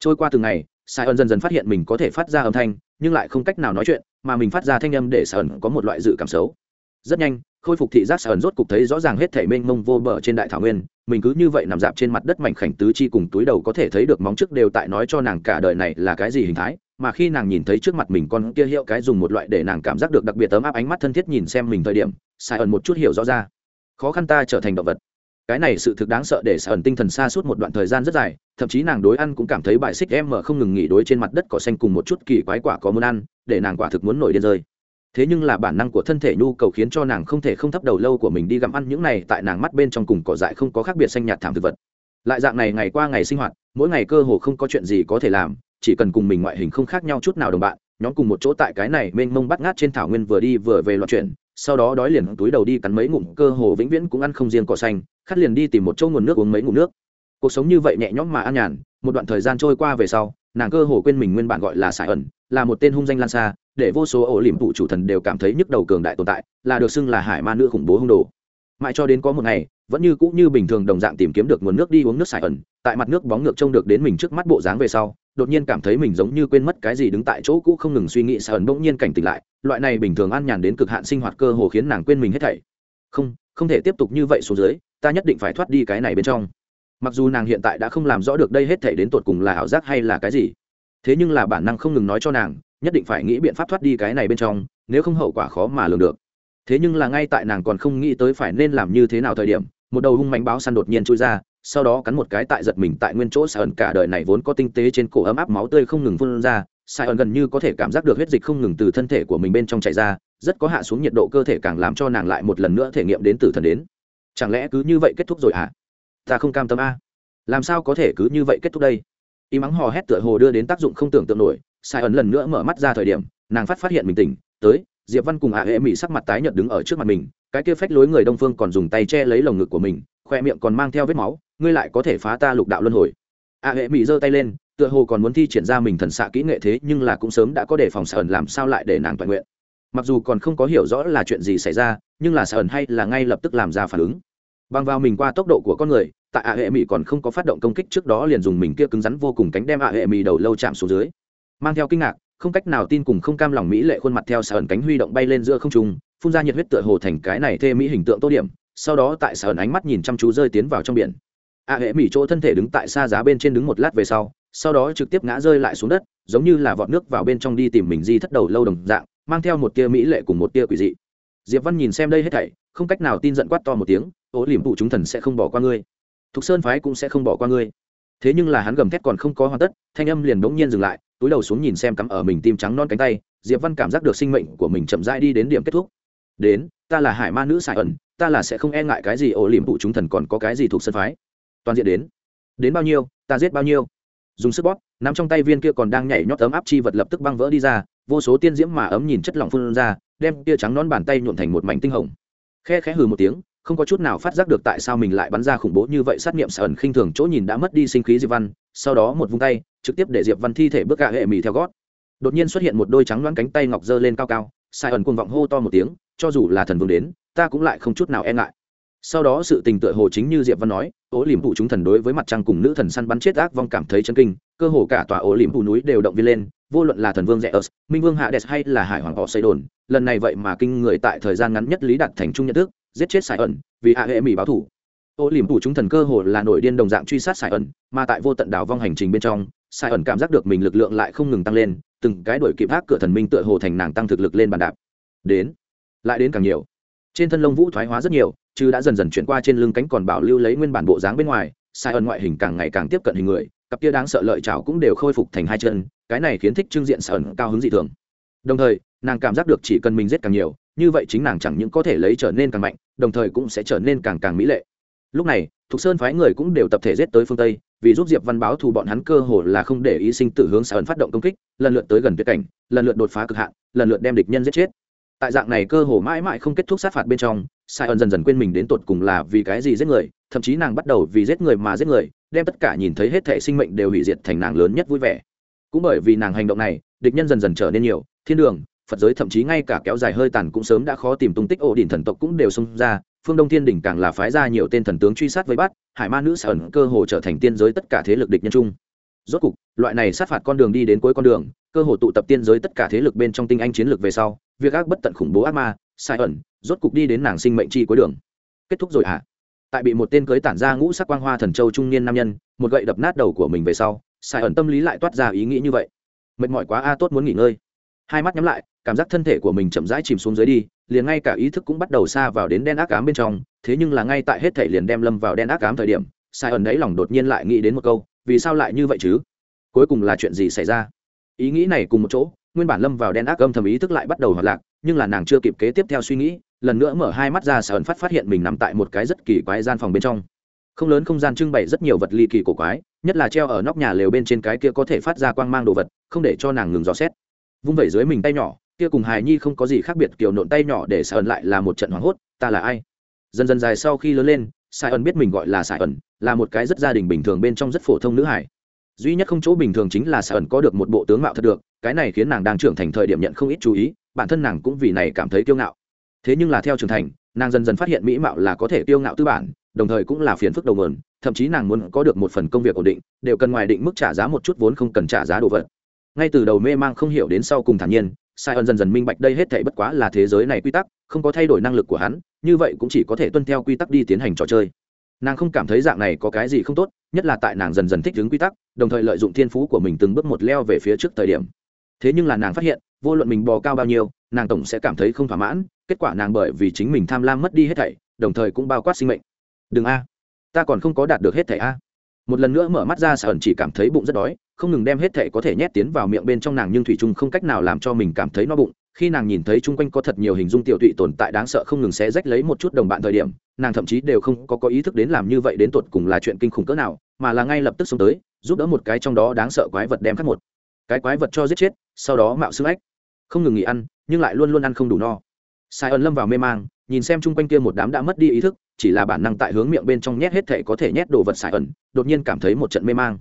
Trôi qua từng ngày sai ẩn dần dần phát hiện mình có thể phát ra âm thanh, nhưng lại không cách nào nói chuyện, mà mình phát ra thanh âm để sợ ẩn có một loại dự cảm xấu. Rất nhanh khôi phục thị giác sờn rốt cục thấy rõ ràng hết thể mênh mông vô bờ trên đại thảo nguyên, mình cứ như vậy nằm dạp trên mặt đất mảnh khảnh tứ chi cùng túi đầu có thể thấy được móng trước đều tại nói cho nàng cả đời này là cái gì hình thái, mà khi nàng nhìn thấy trước mặt mình con kia hiệu cái dùng một loại để nàng cảm giác được đặc biệt ấm áp ánh mắt thân thiết nhìn xem mình thời điểm sai ẩn một chút hiểu rõ ra. Khó khăn ta trở thành động vật. Cái này sự thực đáng sợ để sai ẩn tinh thần xa suốt một đoạn thời gian rất dài, thậm chí nàng đối ăn cũng cảm thấy bại xích em mở không ngừng nghỉ đối trên mặt đất cỏ xanh cùng một chút kỳ quái quả có muốn ăn, để nàng quả thực muốn nổi điên rơi thế nhưng là bản năng của thân thể nhu cầu khiến cho nàng không thể không thấp đầu lâu của mình đi gặm ăn những này tại nàng mắt bên trong cùng cỏ dại không có khác biệt xanh nhạt thảm thực vật. Lại dạng này ngày qua ngày sinh hoạt, mỗi ngày cơ hồ không có chuyện gì có thể làm, chỉ cần cùng mình ngoại hình không khác nhau chút nào đồng bạn, nhóm cùng một chỗ tại cái này mênh mông bắt ngát trên thảo nguyên vừa đi vừa về loạt chuyện sau đó đói liền túi đầu đi cắn mấy ngụm, cơ hồ vĩnh viễn cũng ăn không riêng cỏ xanh, khát liền đi tìm một chỗ nguồn nước uống mấy ngụm nước. Cuộc sống như vậy nhẹ nhõm mà an nhàn, một đoạn thời gian trôi qua về sau, nàng cơ hồ quên mình nguyên bản gọi là sải ẩn là một tên hung danh lan xa, để vô số ổ liềm phụ chủ thần đều cảm thấy nhức đầu cường đại tồn tại, là được xưng là hải ma nữ khủng bố hung đồ. Mãi cho đến có một ngày, vẫn như cũ như bình thường đồng dạng tìm kiếm được nguồn nước đi uống nước sải ẩn, tại mặt nước bóng ngược trông được đến mình trước mắt bộ dáng về sau, đột nhiên cảm thấy mình giống như quên mất cái gì đứng tại chỗ cũ không ngừng suy nghĩ sải ẩn bỗng nhiên cảnh tỉnh lại, loại này bình thường an nhàn đến cực hạn sinh hoạt cơ hồ khiến nàng quên mình hết thảy. Không không thể tiếp tục như vậy xuống dưới, ta nhất định phải thoát đi cái này bên trong. Mặc dù nàng hiện tại đã không làm rõ được đây hết thảy đến tột cùng là ảo giác hay là cái gì thế nhưng là bản năng không ngừng nói cho nàng, nhất định phải nghĩ biện pháp thoát đi cái này bên trong, nếu không hậu quả khó mà lường được. Thế nhưng là ngay tại nàng còn không nghĩ tới phải nên làm như thế nào thời điểm, một đầu hung mạnh báo săn đột nhiên trôi ra, sau đó cắn một cái tại giật mình tại nguyên chỗ sai ẩn cả đời này vốn có tinh tế trên cổ ấm áp máu tươi không ngừng phun ra sai ẩn gần như có thể cảm giác được huyết dịch không ngừng từ thân thể của mình bên trong chạy ra, rất có hạ xuống nhiệt độ cơ thể càng làm cho nàng lại một lần nữa thể nghiệm đến tử thần đến. Chẳng lẽ cứ như vậy kết thúc rồi à ta không cam tâm a. Làm sao có thể cứ như vậy kết thúc đây? Y mắng hò hét tựa hồ đưa đến tác dụng không tưởng tượng nổi, sai ẩn lần nữa mở mắt ra thời điểm, nàng phát phát hiện mình tỉnh, tới, diệp văn cùng ạ hệ mỹ sắc mặt tái nhợt đứng ở trước mặt mình, cái kia phách lối người đông phương còn dùng tay che lấy lồng ngực của mình, khoe miệng còn mang theo vết máu, ngươi lại có thể phá ta lục đạo luân hồi. Ạ hệ mỹ giơ tay lên, tựa hồ còn muốn thi triển ra mình thần xạ kỹ nghệ thế, nhưng là cũng sớm đã có đề phòng sợ ẩn làm sao lại để nàng toàn nguyện. Mặc dù còn không có hiểu rõ là chuyện gì xảy ra, nhưng là sợ ẩn hay là ngay lập tức làm ra phản ứng. Bằng vào mình qua tốc độ của con người tại ạ hệ mỹ còn không có phát động công kích trước đó liền dùng mình kia cứng rắn vô cùng cánh đem ạ hệ mỹ đầu lâu chạm xuống dưới. Mang theo kinh ngạc, không cách nào tin cùng không cam lòng mỹ lệ khuôn mặt theo sở ẩn cánh huy động bay lên giữa không trung, phun ra nhiệt huyết tựa hồ thành cái này thê mỹ hình tượng tô điểm, sau đó tại sở ẩn ánh mắt nhìn chăm chú rơi tiến vào trong biển. ạ hệ mỹ chỗ thân thể đứng tại xa giá bên trên đứng một lát về sau sau đó trực tiếp ngã rơi lại xuống đất, giống như là vọt nước vào bên trong đi tìm mình di thất đầu lâu đồng dạng, mang theo một tia mỹ lệ cùng một tia quỷ dị. Diệp văn nhìn xem đây hết thảy, không cách nào tin giận quát to một tiếng ố liềm phụ, chúng thần sẽ không bỏ qua ngươi thục sơn phái cũng sẽ không bỏ qua ngươi. Thế nhưng là hắn gầm thét còn không có hoàn tất, thanh âm liền bỗng nhiên dừng lại, túi đầu xuống nhìn xem cắm ở mình tim trắng non cánh tay, diệp văn cảm giác được sinh mệnh của mình chậm rãi đi đến điểm kết thúc. Đến, ta là hải ma nữ sài ẩn, ta là sẽ không e ngại cái gì ổ liềm phụ chúng thần còn có cái gì thuộc sân phái. Toàn diện đến. Đến bao nhiêu, ta giết bao nhiêu. Dùng sức bóp, nắm trong tay viên kia còn đang nhảy nhót ấm áp chi vật lập tức băng vỡ đi ra, vô số tiên diễm mà ấm nhìn chất lỏng phun ra, đem kia trắng non bàn tay nhuộn thành một mảnh tinh hồng. Khe khẽ hừ một tiếng không có chút nào phát giác được tại sao mình lại bắn ra khủng bố như vậy. Sát nghiệm sở ẩn khinh thường chỗ nhìn đã mất đi sinh khí diệp văn, sau đó một vung tay, trực tiếp để diệp văn thi thể bước gạ hệ mì theo gót. Đột nhiên xuất hiện một đôi trắng loáng cánh tay ngọc dơ lên cao cao, sai ẩn cuồng vọng hô to một tiếng, cho dù là thần vương đến, ta cũng lại không chút nào e ngại. Sau đó sự tình tựa hồ chính như diệp văn nói, ố liềm phụ chúng thần đối với mặt trăng cùng nữ thần săn bắn chết ác vong cảm thấy chân kinh, cơ hồ cả tòa ố liềm phụ núi đều động viên lên, vô luận là thần vương rẻ ớt minh vương hạ đẹp hay là hải hoàng họ xây đồn, lần này vậy mà kinh người tại thời gian ngắn nhất lý đặt thành trung nhận thức giết chết sài ẩn, vì hạ hệ mỹ báo thủ. Ô liềm phủ chúng thần cơ hồ là nổi điên đồng dạng truy sát sài ẩn, mà tại vô tận đảo vong hành trình bên trong sài ẩn cảm giác được mình lực lượng lại không ngừng tăng lên, từng cái đổi kịp thác cửa thần minh tựa hồ thành nàng tăng thực lực lên bàn đạp. Đến, lại đến càng nhiều. Trên thân lông vũ thoái hóa rất nhiều, chứ đã dần dần chuyển qua trên lưng cánh còn bảo lưu lấy nguyên bản bộ dáng bên ngoài sai ẩn ngoại hình càng ngày càng tiếp cận hình người, cặp kia đáng sợ lợi chảo cũng đều khôi phục thành hai chân, cái này khiến thích trưng diện sai ẩn cao hứng dị thường. Đồng thời nàng cảm giác được chỉ cần mình giết càng nhiều, như vậy chính nàng chẳng những có thể lấy trở nên càng mạnh, đồng thời cũng sẽ trở nên càng càng mỹ lệ. Lúc này, thục sơn phái người cũng đều tập thể giết tới phương tây, vì giúp diệp văn báo thù bọn hắn cơ hồ là không để ý sinh tử hướng xa ẩn phát động công kích, lần lượt tới gần tuyệt cảnh, lần lượt đột phá cực hạn, lần lượt đem địch nhân giết chết. Tại dạng này cơ hồ mãi mãi không kết thúc sát phạt bên trong sai ẩn dần dần quên mình đến tột cùng là vì cái gì giết người, thậm chí nàng bắt đầu vì giết người mà giết người, đem tất cả nhìn thấy hết thể sinh mệnh đều hủy diệt thành nàng lớn nhất vui vẻ. Cũng bởi vì nàng hành động này, địch nhân dần dần trở nên nhiều, thiên đường phật giới thậm chí ngay cả kéo dài hơi tàn cũng sớm đã khó tìm tung tích. Ổ đỉnh thần tộc cũng đều xông ra, phương đông thiên đỉnh càng là phái ra nhiều tên thần tướng truy sát với bắt, hải ma nữ sở ẩn cơ hồ trở thành tiên giới tất cả thế lực địch nhân chung. Rốt cục, loại này sát phạt con đường đi đến cuối con đường, cơ hồ tụ tập tiên giới tất cả thế lực bên trong tinh anh chiến lược về sau, việc ác bất tận khủng bố ác ma, sai ẩn, rốt cục đi đến nàng sinh mệnh chi cuối đường. Kết thúc rồi hả? À? tại bị một tên cưới tản ra ngũ sắc quang hoa thần châu trung niên nam nhân, một gậy đập nát đầu của mình về sau, sai ẩn tâm lý lại toát ra ý nghĩ như vậy. Mệt mỏi quá a, tốt muốn nghỉ ngơi. Hai mắt nhắm lại cảm giác thân thể của mình chậm rãi chìm xuống dưới đi, liền ngay cả ý thức cũng bắt đầu xa vào đến đen ác ám bên trong, thế nhưng là ngay tại hết thể liền đem lâm vào đen ác ám thời điểm, sai ẩn đấy lòng đột nhiên lại nghĩ đến một câu, vì sao lại như vậy chứ? Cuối cùng là chuyện gì xảy ra? Ý nghĩ này cùng một chỗ, nguyên bản lâm vào đen ác âm thầm ý thức lại bắt đầu hoạt lạc, nhưng là nàng chưa kịp kế tiếp theo suy nghĩ, lần nữa mở hai mắt ra sai ẩn phát phát hiện mình nằm tại một cái rất kỳ quái gian phòng bên trong. Không lớn không gian trưng bày rất nhiều vật ly kỳ cổ quái, nhất là treo ở nóc nhà lều bên trên cái kia có thể phát ra quang mang đồ vật, không để cho nàng ngừng dò xét. Vung vẩy dưới mình tay nhỏ kia cùng hài nhi không có gì khác biệt, kiểu nộn tay nhỏ để sài ẩn lại là một trận hoảng hốt, ta là ai? Dần dần dài sau khi lớn lên sai ẩn biết mình gọi là sai ẩn, là một cái rất gia đình bình thường bên trong rất phổ thông nữ hải. Duy nhất không chỗ bình thường chính là sai ẩn có được một bộ tướng mạo thật được, cái này khiến nàng đang trưởng thành thời điểm nhận không ít chú ý, bản thân nàng cũng vì này cảm thấy kiêu ngạo. Thế nhưng là theo trưởng thành, nàng dần dần phát hiện mỹ mạo là có thể kiêu ngạo tư bản, đồng thời cũng là phiền phức đầu mườn thậm chí nàng muốn có được một phần công việc ổn định, đều cần ngoài định mức trả giá một chút vốn không cần trả giá đồ vật. Ngay từ đầu mê mang không hiểu đến sau cùng thản nhiên sai ân dần dần minh bạch đây hết thảy bất quá là thế giới này quy tắc, không có thay đổi năng lực của hắn, như vậy cũng chỉ có thể tuân theo quy tắc đi tiến hành trò chơi. Nàng không cảm thấy dạng này có cái gì không tốt, nhất là tại nàng dần dần thích ứng quy tắc, đồng thời lợi dụng thiên phú của mình từng bước một leo về phía trước thời điểm. Thế nhưng là nàng phát hiện, vô luận mình bò cao bao nhiêu, nàng tổng sẽ cảm thấy không thỏa mãn, kết quả nàng bởi vì chính mình tham lam mất đi hết thảy, đồng thời cũng bao quát sinh mệnh. Đừng a, ta còn không có đạt được hết thảy a. Một lần nữa mở mắt ra sở ẩn chỉ cảm thấy bụng rất đói không ngừng đem hết thảy có thể nhét tiến vào miệng bên trong nàng, nhưng thủy Trung không cách nào làm cho mình cảm thấy no bụng. Khi nàng nhìn thấy chung quanh có thật nhiều hình dung tiểu tụy tồn tại đáng sợ không ngừng xé rách lấy một chút đồng bạn thời điểm, nàng thậm chí đều không có có ý thức đến làm như vậy đến tột cùng là chuyện kinh khủng cỡ nào, mà là ngay lập tức xông tới, giúp đỡ một cái trong đó đáng sợ quái vật đem khắc một. Cái quái vật cho giết chết, sau đó mạo xương ách. Không ngừng nghỉ ăn, nhưng lại luôn luôn ăn không đủ no. Sai ẩn lâm vào mê mang, nhìn xem chung quanh kia một đám đã mất đi ý thức, chỉ là bản năng tại hướng miệng bên trong nhét hết thể có thể nhét đồ vật sai ẩn đột nhiên cảm thấy một trận mê mang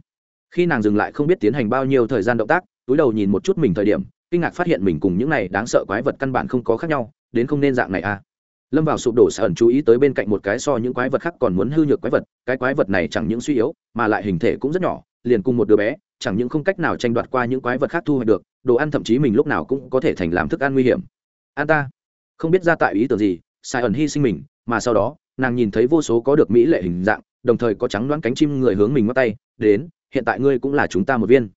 khi nàng dừng lại không biết tiến hành bao nhiêu thời gian động tác, túi đầu nhìn một chút mình thời điểm, kinh ngạc phát hiện mình cùng những này đáng sợ quái vật căn bản không có khác nhau, đến không nên dạng này à. Lâm vào sụp đổ sở ẩn chú ý tới bên cạnh một cái so những quái vật khác còn muốn hư nhược quái vật, cái quái vật này chẳng những suy yếu, mà lại hình thể cũng rất nhỏ, liền cùng một đứa bé, chẳng những không cách nào tranh đoạt qua những quái vật khác thu hoạch được, đồ ăn thậm chí mình lúc nào cũng có thể thành làm thức ăn nguy hiểm. An ta, không biết ra tại ý tưởng gì, sai ẩn hy sinh mình, mà sau đó, nàng nhìn thấy vô số có được mỹ lệ hình dạng, đồng thời có trắng đoán cánh chim người hướng mình ngắt tay, đến hiện tại ngươi cũng là chúng ta một viên.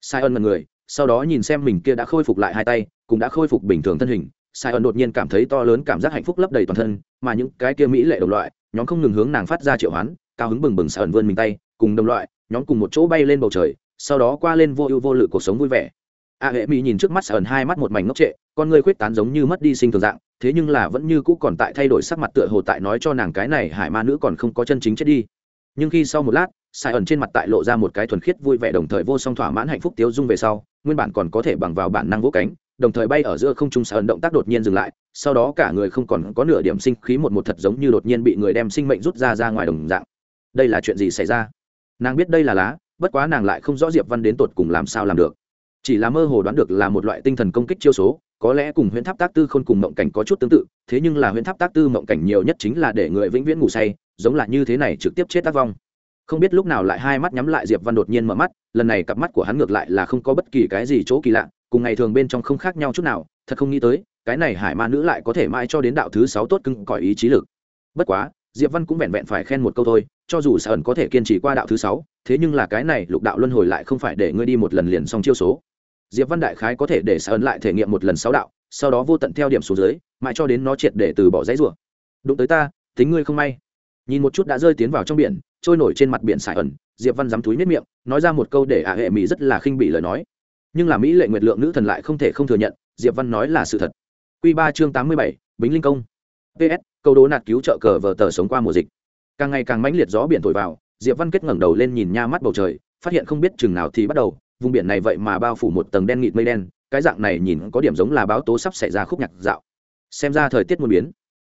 Sai Ân mật người, sau đó nhìn xem mình kia đã khôi phục lại hai tay, cũng đã khôi phục bình thường thân hình. Sai Ân đột nhiên cảm thấy to lớn cảm giác hạnh phúc lấp đầy toàn thân, mà những cái kia mỹ lệ đồng loại, nhóm không ngừng hướng nàng phát ra triệu hoán, cao hứng bừng bừng sai Ân vươn mình tay, cùng đồng loại, nhóm cùng một chỗ bay lên bầu trời, sau đó qua lên vô ưu vô lự cuộc sống vui vẻ. A hệ mỹ nhìn trước mắt sai Ân hai mắt một mảnh ngốc trệ, con người khuyết tán giống như mất đi sinh thường dạng, thế nhưng là vẫn như cũ còn tại thay đổi sắc mặt tựa hồ tại nói cho nàng cái này hải ma nữ còn không có chân chính chết đi nhưng khi sau một lát, sai ẩn trên mặt tại lộ ra một cái thuần khiết vui vẻ đồng thời vô song thỏa mãn hạnh phúc tiếu dung về sau, nguyên bản còn có thể bằng vào bản năng vỗ cánh, đồng thời bay ở giữa không trung sai ẩn động tác đột nhiên dừng lại, sau đó cả người không còn có nửa điểm sinh khí một một thật giống như đột nhiên bị người đem sinh mệnh rút ra ra ngoài đồng dạng. Đây là chuyện gì xảy ra? Nàng biết đây là lá, bất quá nàng lại không rõ diệp văn đến tột cùng làm sao làm được. Chỉ là mơ hồ đoán được là một loại tinh thần công kích chiêu số có lẽ cùng huyễn tháp tác tư khôn cùng mộng cảnh có chút tương tự, thế nhưng là huyễn tháp tác tư mộng cảnh nhiều nhất chính là để người vĩnh viễn ngủ say, giống là như thế này trực tiếp chết tác vong. Không biết lúc nào lại hai mắt nhắm lại diệp văn đột nhiên mở mắt, lần này cặp mắt của hắn ngược lại là không có bất kỳ cái gì chỗ kỳ lạ, cùng ngày thường bên trong không khác nhau chút nào, thật không nghĩ tới, cái này hải ma nữ lại có thể mãi cho đến đạo thứ sáu tốt cưng cõi ý chí lực. Bất quá, diệp văn cũng vẹn vẹn phải khen một câu thôi, cho dù sở ẩn có thể kiên trì qua đạo thứ sáu, thế nhưng là cái này lục đạo luân hồi lại không phải để ngươi đi một lần liền xong chiêu số diệp văn đại khái có thể để sa ẩn lại thể nghiệm một lần sáu đạo, sau đó vô tận theo điểm xuống dưới, mãi cho đến nó triệt để từ bỏ dãy rủa. Đụng tới ta, tính ngươi không may. Nhìn một chút đã rơi tiến vào trong biển, trôi nổi trên mặt biển sải ẩn, diệp văn dám túi nếp miệng, nói ra một câu để ả hệ mỹ rất là khinh bị lời nói. Nhưng là mỹ lệ nguyệt lượng nữ thần lại không thể không thừa nhận, diệp văn nói là sự thật. Q ba chương tám mươi bảy, bính linh công. Ps câu đố nạt cứu trợ cờ vờ tờ sống qua mùa dịch. Càng ngày càng mãnh liệt gió biển thổi vào, diệp văn kết ngẩng đầu lên nhìn nha mắt bầu trời, phát hiện không biết chừng nào thì bắt đầu vùng biển này vậy mà bao phủ một tầng đen nghịt mây đen, cái dạng này nhìn có điểm giống là báo tố sắp xảy ra khúc nhạc dạo. Xem ra thời tiết muôn biến.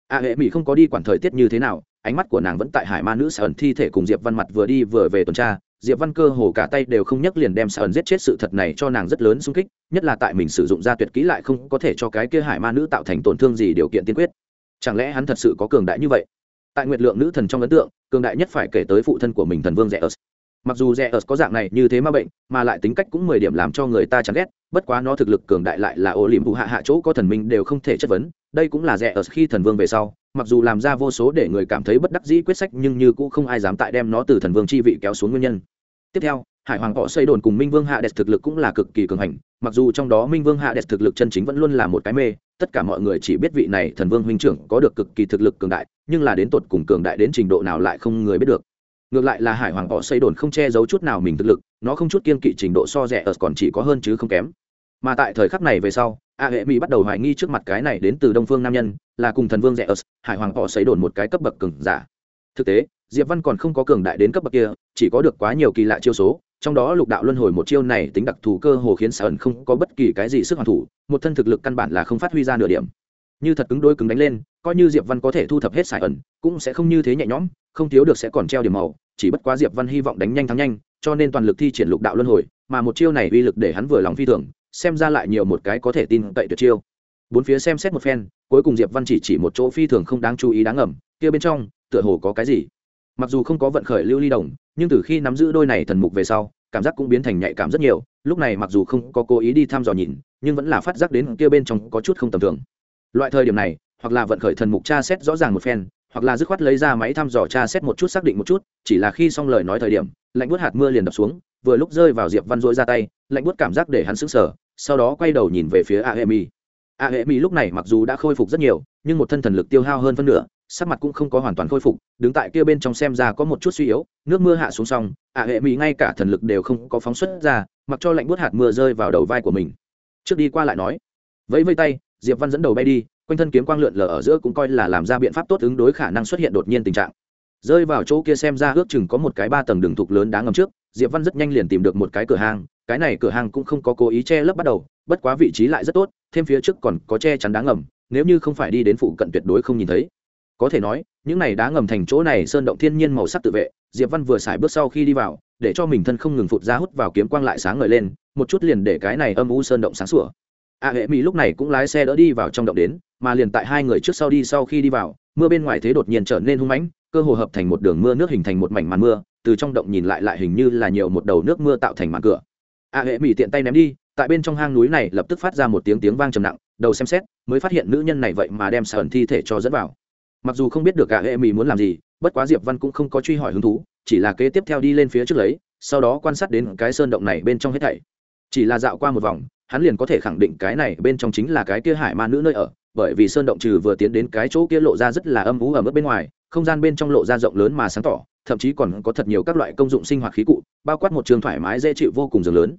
A hệ mỹ không có đi quản thời tiết như thế nào, ánh mắt của nàng vẫn tại hải ma nữ sở ẩn thi thể cùng diệp văn mặt vừa đi vừa về tuần tra, diệp văn cơ hồ cả tay đều không nhấc liền đem sở ẩn giết chết sự thật này cho nàng rất lớn sung kích, nhất là tại mình sử dụng ra tuyệt kỹ lại không có thể cho cái kia hải ma nữ tạo thành tổn thương gì điều kiện tiên quyết. Chẳng lẽ hắn thật sự có cường đại như vậy? Tại nguyệt lượng nữ thần trong ấn tượng, cường đại nhất phải kể tới phụ thân của mình thần vương rẽ ớt mặc dù rẻ ớt có dạng này như thế mà bệnh, mà lại tính cách cũng mười điểm làm cho người ta chán ghét, bất quá nó thực lực cường đại lại là ô liềm vụ hạ hạ chỗ có thần minh đều không thể chất vấn, đây cũng là rẻ ớt khi thần vương về sau, mặc dù làm ra vô số để người cảm thấy bất đắc dĩ quyết sách nhưng như cũng không ai dám tại đem nó từ thần vương chi vị kéo xuống nguyên nhân. Tiếp theo, hải hoàng họ xây đồn cùng minh vương hạ đẹp thực lực cũng là cực kỳ cường hành, mặc dù trong đó minh vương hạ đẹp thực lực chân chính vẫn luôn là một cái mê, tất cả mọi người chỉ biết vị này thần vương huynh trưởng có được cực kỳ thực lực cường đại, nhưng là đến tột cùng cường đại đến trình độ nào lại không người biết được ngược lại là hải hoàng họ xây đồn không che giấu chút nào mình thực lực, nó không chút kiên kỵ trình độ so rẻ ở còn chỉ có hơn chứ không kém. Mà tại thời khắc này về sau, a hệ mỹ bắt đầu hoài nghi trước mặt cái này đến từ đông phương nam nhân, là cùng thần vương rẻ ở, hải hoàng họ xây đồn một cái cấp bậc cường giả. Thực tế, diệp văn còn không có cường đại đến cấp bậc kia, chỉ có được quá nhiều kỳ lạ chiêu số, trong đó lục đạo luân hồi một chiêu này tính đặc thù cơ hồ khiến sở ẩn không có bất kỳ cái gì sức hoàn thủ, một thân thực lực căn bản là không phát huy ra nửa điểm. Như thật cứng đôi cứng đánh lên, coi như diệp văn có thể thu thập hết sải ẩn, cũng sẽ không như thế nhẹ nhõm, không thiếu được sẽ còn treo điểm màu chỉ bất quá diệp văn hy vọng đánh nhanh thắng nhanh, cho nên toàn lực thi triển lục đạo luân hồi, mà một chiêu này uy lực để hắn vừa lòng phi thường, xem ra lại nhiều một cái có thể tin cậy tuyệt chiêu. Bốn phía xem xét một phen, cuối cùng diệp văn chỉ chỉ một chỗ phi thường không đáng chú ý đáng ngầm, kia bên trong, tựa hồ có cái gì? Mặc dù không có vận khởi lưu ly đồng, nhưng từ khi nắm giữ đôi này thần mục về sau, cảm giác cũng biến thành nhạy cảm rất nhiều, lúc này mặc dù không có cố ý đi thăm dò nhìn, nhưng vẫn là phát giác đến kia bên trong có chút không tầm thường. Loại thời điểm này, hoặc là vận khởi thần mục tra xét rõ ràng một phen hoặc là dứt khoát lấy ra máy thăm dò tra xét một chút xác định một chút, chỉ là khi xong lời nói thời điểm, lạnh bút hạt mưa liền đập xuống, vừa lúc rơi vào diệp văn dỗi ra tay, lạnh bút cảm giác để hắn sững sờ, sau đó quay đầu nhìn về phía a hệ mi a hệ mi lúc này mặc dù đã khôi phục rất nhiều, nhưng một thân thần lực tiêu hao hơn phân nửa, sắc mặt cũng không có hoàn toàn khôi phục, đứng tại kia bên trong xem ra có một chút suy yếu, nước mưa hạ xuống xong, a hệ mi ngay cả thần lực đều không có phóng xuất ra, mặc cho lạnh bút hạt mưa rơi vào đầu vai của mình. Trước đi qua lại nói. Vẫy vây tay, diệp văn dẫn đầu bay đi quanh thân kiếm quang lượn lờ ở giữa cũng coi là làm ra biện pháp tốt ứng đối khả năng xuất hiện đột nhiên tình trạng. Rơi vào chỗ kia xem ra ước chừng có một cái ba tầng đường thục lớn đá ngầm trước, diệp văn rất nhanh liền tìm được một cái cửa hàng cái này cửa hàng cũng không có cố ý che lấp bắt đầu, bất quá vị trí lại rất tốt, thêm phía trước còn có che chắn đá ngầm, nếu như không phải đi đến phụ cận tuyệt đối không nhìn thấy. Có thể nói, những này đá ngầm thành chỗ này sơn động thiên nhiên màu sắc tự vệ, diệp văn vừa xài bước sau khi đi vào, để cho mình thân không ngừng phụt ra hút vào kiếm quang lại sáng ngời lên, một chút liền để cái này âm u sơn động sáng sủa. A hệ mỹ lúc này cũng lái xe đỡ đi vào trong động đến mà liền tại hai người trước sau đi sau khi đi vào, mưa bên ngoài thế đột nhiên trở nên hung mãnh, cơ hồ hợp thành một đường mưa nước hình thành một mảnh màn mưa, từ trong động nhìn lại lại hình như là nhiều một đầu nước mưa tạo thành màn cửa. A hệ mỹ tiện tay ném đi, tại bên trong hang núi này lập tức phát ra một tiếng tiếng vang trầm nặng, đầu xem xét, mới phát hiện nữ nhân này vậy mà đem sởn thi thể cho dẫn vào. Mặc dù không biết được a hệ mỹ muốn làm gì, bất quá diệp văn cũng không có truy hỏi hứng thú, chỉ là kế tiếp theo đi lên phía trước lấy, sau đó quan sát đến cái sơn động này bên trong hết thảy. Chỉ là dạo qua một vòng, hắn liền có thể khẳng định cái này bên trong chính là cái kia hải ma nữ nơi ở bởi vì sơn động trừ vừa tiến đến cái chỗ kia lộ ra rất là âm ú ở mức bên ngoài, không gian bên trong lộ ra rộng lớn mà sáng tỏ, thậm chí còn có thật nhiều các loại công dụng sinh hoạt khí cụ, bao quát một trường thoải mái dễ chịu vô cùng giường lớn.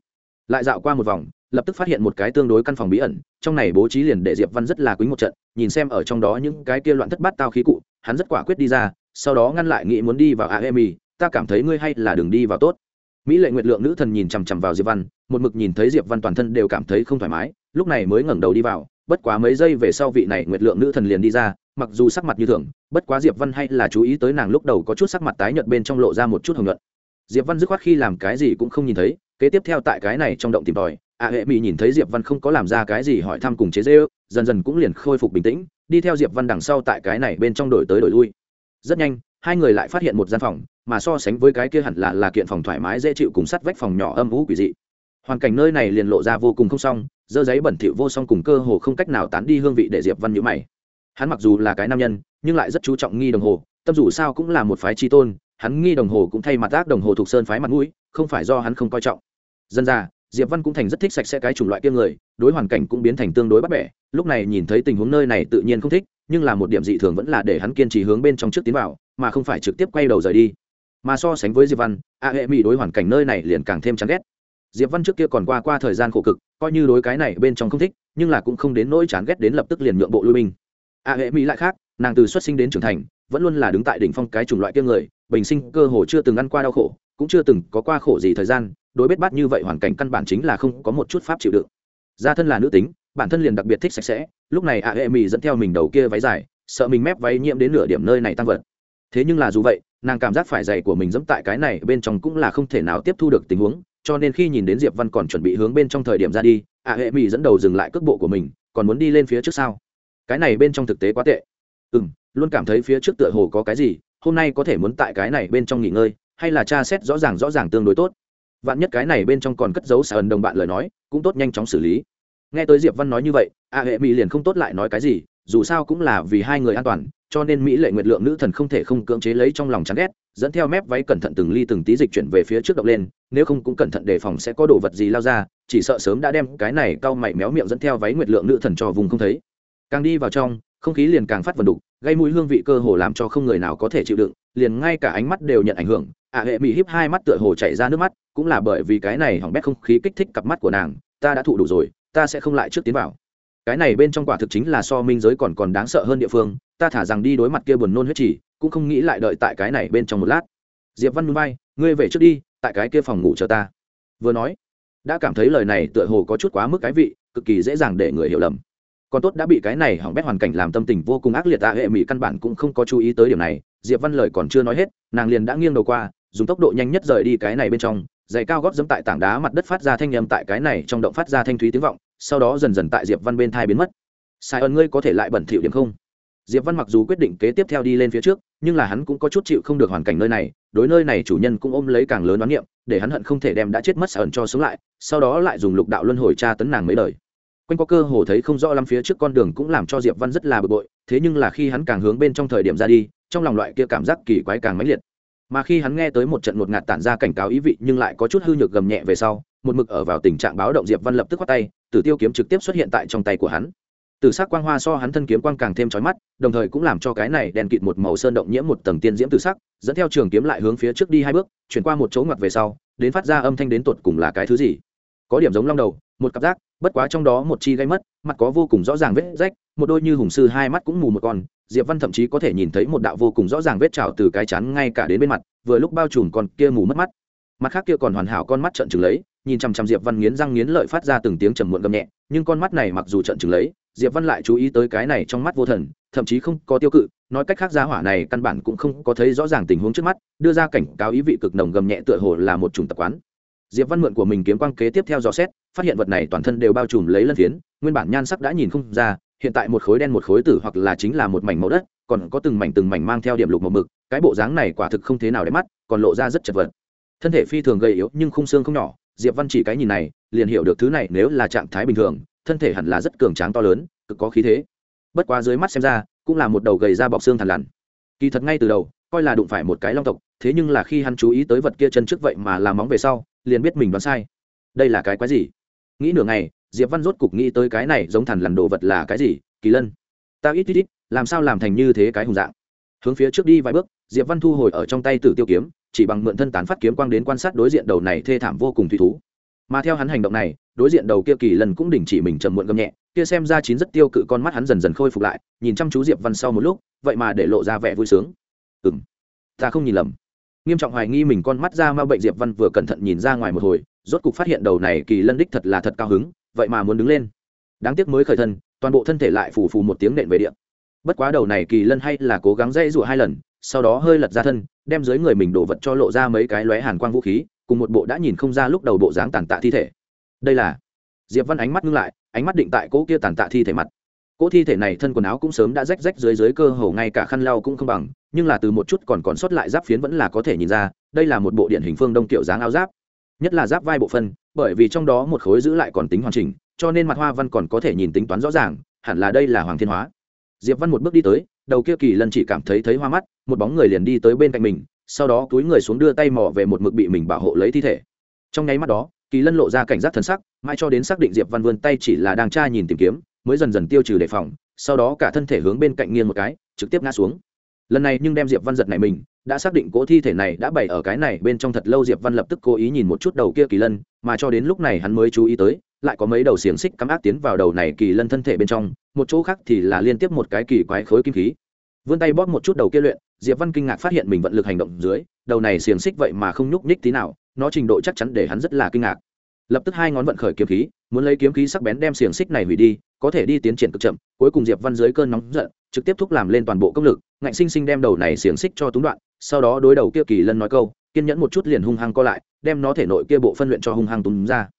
Lại dạo qua một vòng, lập tức phát hiện một cái tương đối căn phòng bí ẩn, trong này bố trí liền để diệp văn rất là quý một trận, nhìn xem ở trong đó những cái kia loạn thất bát tao khí cụ, hắn rất quả quyết đi ra, sau đó ngăn lại nghĩ muốn đi vào aemi ta cảm thấy ngươi hay là đường đi vào tốt. Mỹ lệ nguyệt lượng nữ thần nhìn chằm chằm vào diệp văn, một mực nhìn thấy diệp văn toàn thân đều cảm thấy không thoải mái, lúc này mới ngẩng đầu đi vào bất quá mấy giây về sau vị này nguyệt lượng nữ thần liền đi ra, mặc dù sắc mặt như thường, bất quá diệp văn hay là chú ý tới nàng lúc đầu có chút sắc mặt tái nhợt bên trong lộ ra một chút hồng nhuận. Diệp văn dứt khoát khi làm cái gì cũng không nhìn thấy, kế tiếp theo tại cái này trong động tìm tòi a hệ mỹ nhìn thấy diệp văn không có làm ra cái gì hỏi thăm cùng chế dễ dần dần cũng liền khôi phục bình tĩnh, đi theo diệp văn đằng sau tại cái này bên trong đổi tới đổi lui. Rất nhanh, hai người lại phát hiện một gian phòng, mà so sánh với cái kia hẳn là là kiện phòng thoải mái dễ chịu cùng sắt vách phòng nhỏ âm vũ quỷ dị. Hoàn cảnh nơi này liền lộ ra vô cùng không xong dơ giấy bẩn thỉu vô song cùng cơ hồ không cách nào tán đi hương vị để diệp văn nhữ mày. Hắn mặc dù là cái nam nhân, nhưng lại rất chú trọng nghi đồng hồ, tâm dù sao cũng là một phái tri tôn, hắn nghi đồng hồ cũng thay mặt ác đồng hồ thuộc sơn phái mặt mũi, không phải do hắn không coi trọng. Dân ra, diệp văn cũng thành rất thích sạch sẽ cái chủng loại kiêng người, đối hoàn cảnh cũng biến thành tương đối bắt bẻ, lúc này nhìn thấy tình huống nơi này tự nhiên không thích, nhưng là một điểm dị thường vẫn là để hắn kiên trì hướng bên trong trước tiến vào, mà không phải trực tiếp quay đầu rời đi. Mà so sánh với diệp văn, a hệ mỹ đối hoàn cảnh nơi này liền càng thêm chán ghét diệp văn trước kia còn qua qua thời gian khổ cực, coi như đối cái này bên trong không thích, nhưng là cũng không đến nỗi chán ghét đến lập tức liền nhượng bộ lui binh. A hệ mỹ lại khác, nàng từ xuất sinh đến trưởng thành, vẫn luôn là đứng tại đỉnh phong cái chủng loại kia người, bình sinh cơ hồ chưa từng ăn qua đau khổ, cũng chưa từng có qua khổ gì thời gian, đối bết bát như vậy hoàn cảnh căn bản chính là không có một chút pháp chịu đựng. Gia thân là nữ tính, bản thân liền đặc biệt thích sạch sẽ, lúc này a hệ mỹ dẫn theo mình đầu kia váy dài, sợ mình mép váy nhiễm đến nửa điểm nơi này tăng vật. Thế nhưng là dù vậy, nàng cảm giác phải giày của mình dẫm tại cái này bên trong cũng là không thể nào tiếp thu được tình huống cho nên khi nhìn đến diệp văn còn chuẩn bị hướng bên trong thời điểm ra đi a hệ mỹ dẫn đầu dừng lại cước bộ của mình, còn muốn đi lên phía trước sau cái này bên trong thực tế quá tệ. Ừ m luôn cảm thấy phía trước tựa hồ có cái gì, hôm nay có thể muốn tại cái này bên trong nghỉ ngơi, hay là tra xét rõ ràng rõ ràng tương đối tốt. Vạn nhất cái này bên trong còn cất giấu xà ẩn đồng bạn lời nói, cũng tốt nhanh chóng xử lý. Nghe tới diệp văn nói như vậy a hệ mỹ liền không tốt lại nói cái gì, dù sao cũng là vì hai người an toàn, cho nên mỹ lệ nguyệt lượng nữ thần không thể không cưỡng chế lấy trong lòng chán ghét, dẫn theo mép váy cẩn thận từng ly từng tí dịch chuyển về phía trước động lên nếu không cũng cẩn thận đề phòng sẽ có đồ vật gì lao ra, chỉ sợ sớm đã đem cái này cau mày méo miệng dẫn theo váy nguyệt lượng nữ thần cho vùng không thấy. Càng đi vào trong, không khí liền càng phát vần đục, gây mũi hương vị cơ hồ làm cho không người nào có thể chịu đựng, liền ngay cả ánh mắt đều nhận ảnh hưởng. Ạ hệ mỹ híp hai mắt tựa hồ chảy ra nước mắt, cũng là bởi vì cái này hỏng bét không khí kích thích cặp mắt của nàng, ta đã thụ đủ rồi, ta sẽ không lại trước tiến vào. Cái này bên trong quả thực chính là so minh giới còn còn đáng sợ hơn địa phương, ta thả rằng đi đối mặt kia buồn nôn huyết chỉ cũng không nghĩ lại đợi tại cái này bên trong một lát. Diệp văn núi bay, ngươi về trước đi tại cái kia phòng ngủ chờ ta. Vừa nói, đã cảm thấy lời này tựa hồ có chút quá mức cái vị, cực kỳ dễ dàng để người hiểu lầm. Còn tốt đã bị cái này hỏng bét hoàn cảnh làm tâm tình vô cùng ác liệt tạ hệ mỹ căn bản cũng không có chú ý tới điểm này, diệp văn lời còn chưa nói hết, nàng liền đã nghiêng đầu qua, dùng tốc độ nhanh nhất rời đi cái này bên trong, giày cao gót dẫm tại tảng đá mặt đất phát ra thanh âm tại cái này trong động phát ra thanh thúy tiếng vọng, sau đó dần dần tại diệp văn bên thai biến mất. Sai ơn ngươi có thể lại bẩn thỉu điểm không? Diệp văn mặc dù quyết định kế tiếp theo đi lên phía trước, nhưng là hắn cũng có chút chịu không được hoàn cảnh nơi này, đối nơi này chủ nhân cũng ôm lấy càng lớn đoán niệm, để hắn hận không thể đem đã chết mất ẩn cho sống lại, sau đó lại dùng lục đạo luân hồi tra tấn nàng mấy đời. Quanh có cơ hồ thấy không rõ lắm phía trước con đường cũng làm cho diệp văn rất là bực bội, thế nhưng là khi hắn càng hướng bên trong thời điểm ra đi, trong lòng loại kia cảm giác kỳ quái càng mãnh liệt. Mà khi hắn nghe tới một trận một ngạt tản ra cảnh cáo ý vị nhưng lại có chút hư nhược gầm nhẹ về sau, một mực ở vào tình trạng báo động diệp văn lập tức khoát tay, tử tiêu kiếm trực tiếp xuất hiện tại trong tay của hắn từ sắc quang hoa so hắn thân kiếm quang càng thêm chói mắt, đồng thời cũng làm cho cái này đèn kịt một màu sơn động nhiễm một tầng tiên diễm từ sắc, dẫn theo trường kiếm lại hướng phía trước đi hai bước, chuyển qua một chỗ ngoặt về sau, đến phát ra âm thanh đến tột cùng là cái thứ gì. Có điểm giống long đầu, một cặp giác bất quá trong đó một chi gây mất, mặt có vô cùng rõ ràng vết rách, một đôi như hùng sư hai mắt cũng mù một con, diệp văn thậm chí có thể nhìn thấy một đạo vô cùng rõ ràng vết trào từ cái chán ngay cả đến bên mặt, vừa lúc bao trùm con kia mù mất mắt. Mặt khác kia còn hoàn hảo con mắt trợn trừng lấy, nhìn chằm chằm diệp văn nghiến răng nghiến lợi phát ra từng tiếng trầm muộn gầm nhẹ, nhưng con mắt này mặc dù trợn trừng lấy diệp văn lại chú ý tới cái này trong mắt vô thần, thậm chí không có tiêu cự, nói cách khác gia hỏa này căn bản cũng không có thấy rõ ràng tình huống trước mắt, đưa ra cảnh cáo ý vị cực nồng gầm nhẹ tựa hồ là một chủng tập quán. Diệp văn mượn của mình kiếm quang kế tiếp theo dò xét, phát hiện vật này toàn thân đều bao trùm lấy lân phiến, nguyên bản nhan sắc đã nhìn không ra, hiện tại một khối đen một khối tử hoặc là chính là một mảnh màu đất, còn có từng mảnh từng mảnh mang theo điểm lục màu mực, cái bộ dáng này quả thực không thế nào để mắt, còn lộ ra rất chật vật. Thân thể phi thường gầy yếu nhưng khung xương không nhỏ, diệp văn chỉ cái nhìn này, liền hiểu được thứ này nếu là trạng thái bình thường thân thể hẳn là rất cường tráng to lớn, cực có khí thế. Bất quá dưới mắt xem ra, cũng là một đầu gầy ra bọc xương thằn lằn. Kỳ thật ngay từ đầu, coi là đụng phải một cái long tộc, thế nhưng là khi hắn chú ý tới vật kia chân trước vậy mà làm móng về sau, liền biết mình đoán sai. Đây là cái quái gì? Nghĩ nửa ngày, diệp văn rốt cục nghĩ tới cái này giống thằn lằn đồ vật là cái gì? Kỳ lân. Ta ít ít ít, làm sao làm thành như thế cái hùng dạng? Hướng phía trước đi vài bước, diệp văn thu hồi ở trong tay tử tiêu kiếm, chỉ bằng mượn thân tán phát kiếm quang đến quan sát đối diện đầu này thê thảm vô cùng thủy thú. Mà theo hắn hành động này đối diện đầu kia kỳ lần cũng đình chỉ mình trầm muộn gầm nhẹ, kia xem ra chín rất tiêu cự con mắt hắn dần dần khôi phục lại, nhìn chăm chú diệp văn sau một lúc, vậy mà để lộ ra vẻ vui sướng. Ừm, ta không nhìn lầm. Nghiêm trọng hoài nghi mình con mắt ra ma bệnh diệp văn vừa cẩn thận nhìn ra ngoài một hồi, rốt cục phát hiện đầu này kỳ lân đích thật là thật cao hứng, vậy mà muốn đứng lên. Đáng tiếc mới khởi thân, toàn bộ thân thể lại phù phù một tiếng nện về điện bất quá đầu này kỳ lân hay là cố gắng dây rụa hai lần, sau đó hơi lật ra thân, đem dưới người mình đổ vật cho lộ ra mấy cái lóe hàn quang vũ khí, cùng một bộ đã nhìn không ra lúc đầu bộ dáng tàn tạ thi thể đây là diệp văn ánh mắt ngưng lại ánh mắt định tại cỗ kia tàn tạ thi thể mặt cỗ thi thể này thân quần áo cũng sớm đã rách rách dưới dưới cơ hồ ngay cả khăn lau cũng không bằng nhưng là từ một chút còn còn sót lại giáp phiến vẫn là có thể nhìn ra đây là một bộ điện hình phương đông kiểu dáng áo giáp nhất là giáp vai bộ phân bởi vì trong đó một khối giữ lại còn tính hoàn chỉnh cho nên mặt hoa văn còn có thể nhìn tính toán rõ ràng hẳn là đây là hoàng thiên hóa diệp văn một bước đi tới đầu kia kỳ lân chỉ cảm thấy thấy hoa mắt một bóng người liền đi tới bên cạnh mình sau đó túi người xuống đưa tay mò về một mực bị mình bảo hộ lấy thi thể trong nháy mắt đó kỳ lân lộ ra cảnh giác thần sắc, mãi cho đến xác định diệp văn vươn tay chỉ là đang tra nhìn tìm kiếm, mới dần dần tiêu trừ đề phòng, sau đó cả thân thể hướng bên cạnh nghiêng một cái, trực tiếp ngã xuống. Lần này nhưng đem diệp văn giật này mình, đã xác định cỗ thi thể này đã bày ở cái này bên trong thật lâu, diệp văn lập tức cố ý nhìn một chút đầu kia kỳ lân, mà cho đến lúc này hắn mới chú ý tới, lại có mấy đầu xiềng xích cắm ác tiến vào đầu này kỳ lân thân thể bên trong, một chỗ khác thì là liên tiếp một cái kỳ quái khối kim khí. Vươn tay bóp một chút đầu kia luyện, diệp văn kinh ngạc phát hiện mình vận lực hành động dưới, đầu này xiềng xích vậy mà không nhúc nhích tí nào nó trình độ chắc chắn để hắn rất là kinh ngạc. Lập tức hai ngón vận khởi kiếm khí, muốn lấy kiếm khí sắc bén đem xiềng xích này hủy đi, có thể đi tiến triển cực chậm, cuối cùng diệp văn dưới cơn nóng giận, trực tiếp thúc làm lên toàn bộ công lực, ngạnh sinh sinh đem đầu này xiềng xích cho túng đoạn, sau đó đối đầu kia kỳ lân nói câu, kiên nhẫn một chút liền hung hăng co lại, đem nó thể nội kia bộ phân luyện cho hung hăng túng ra.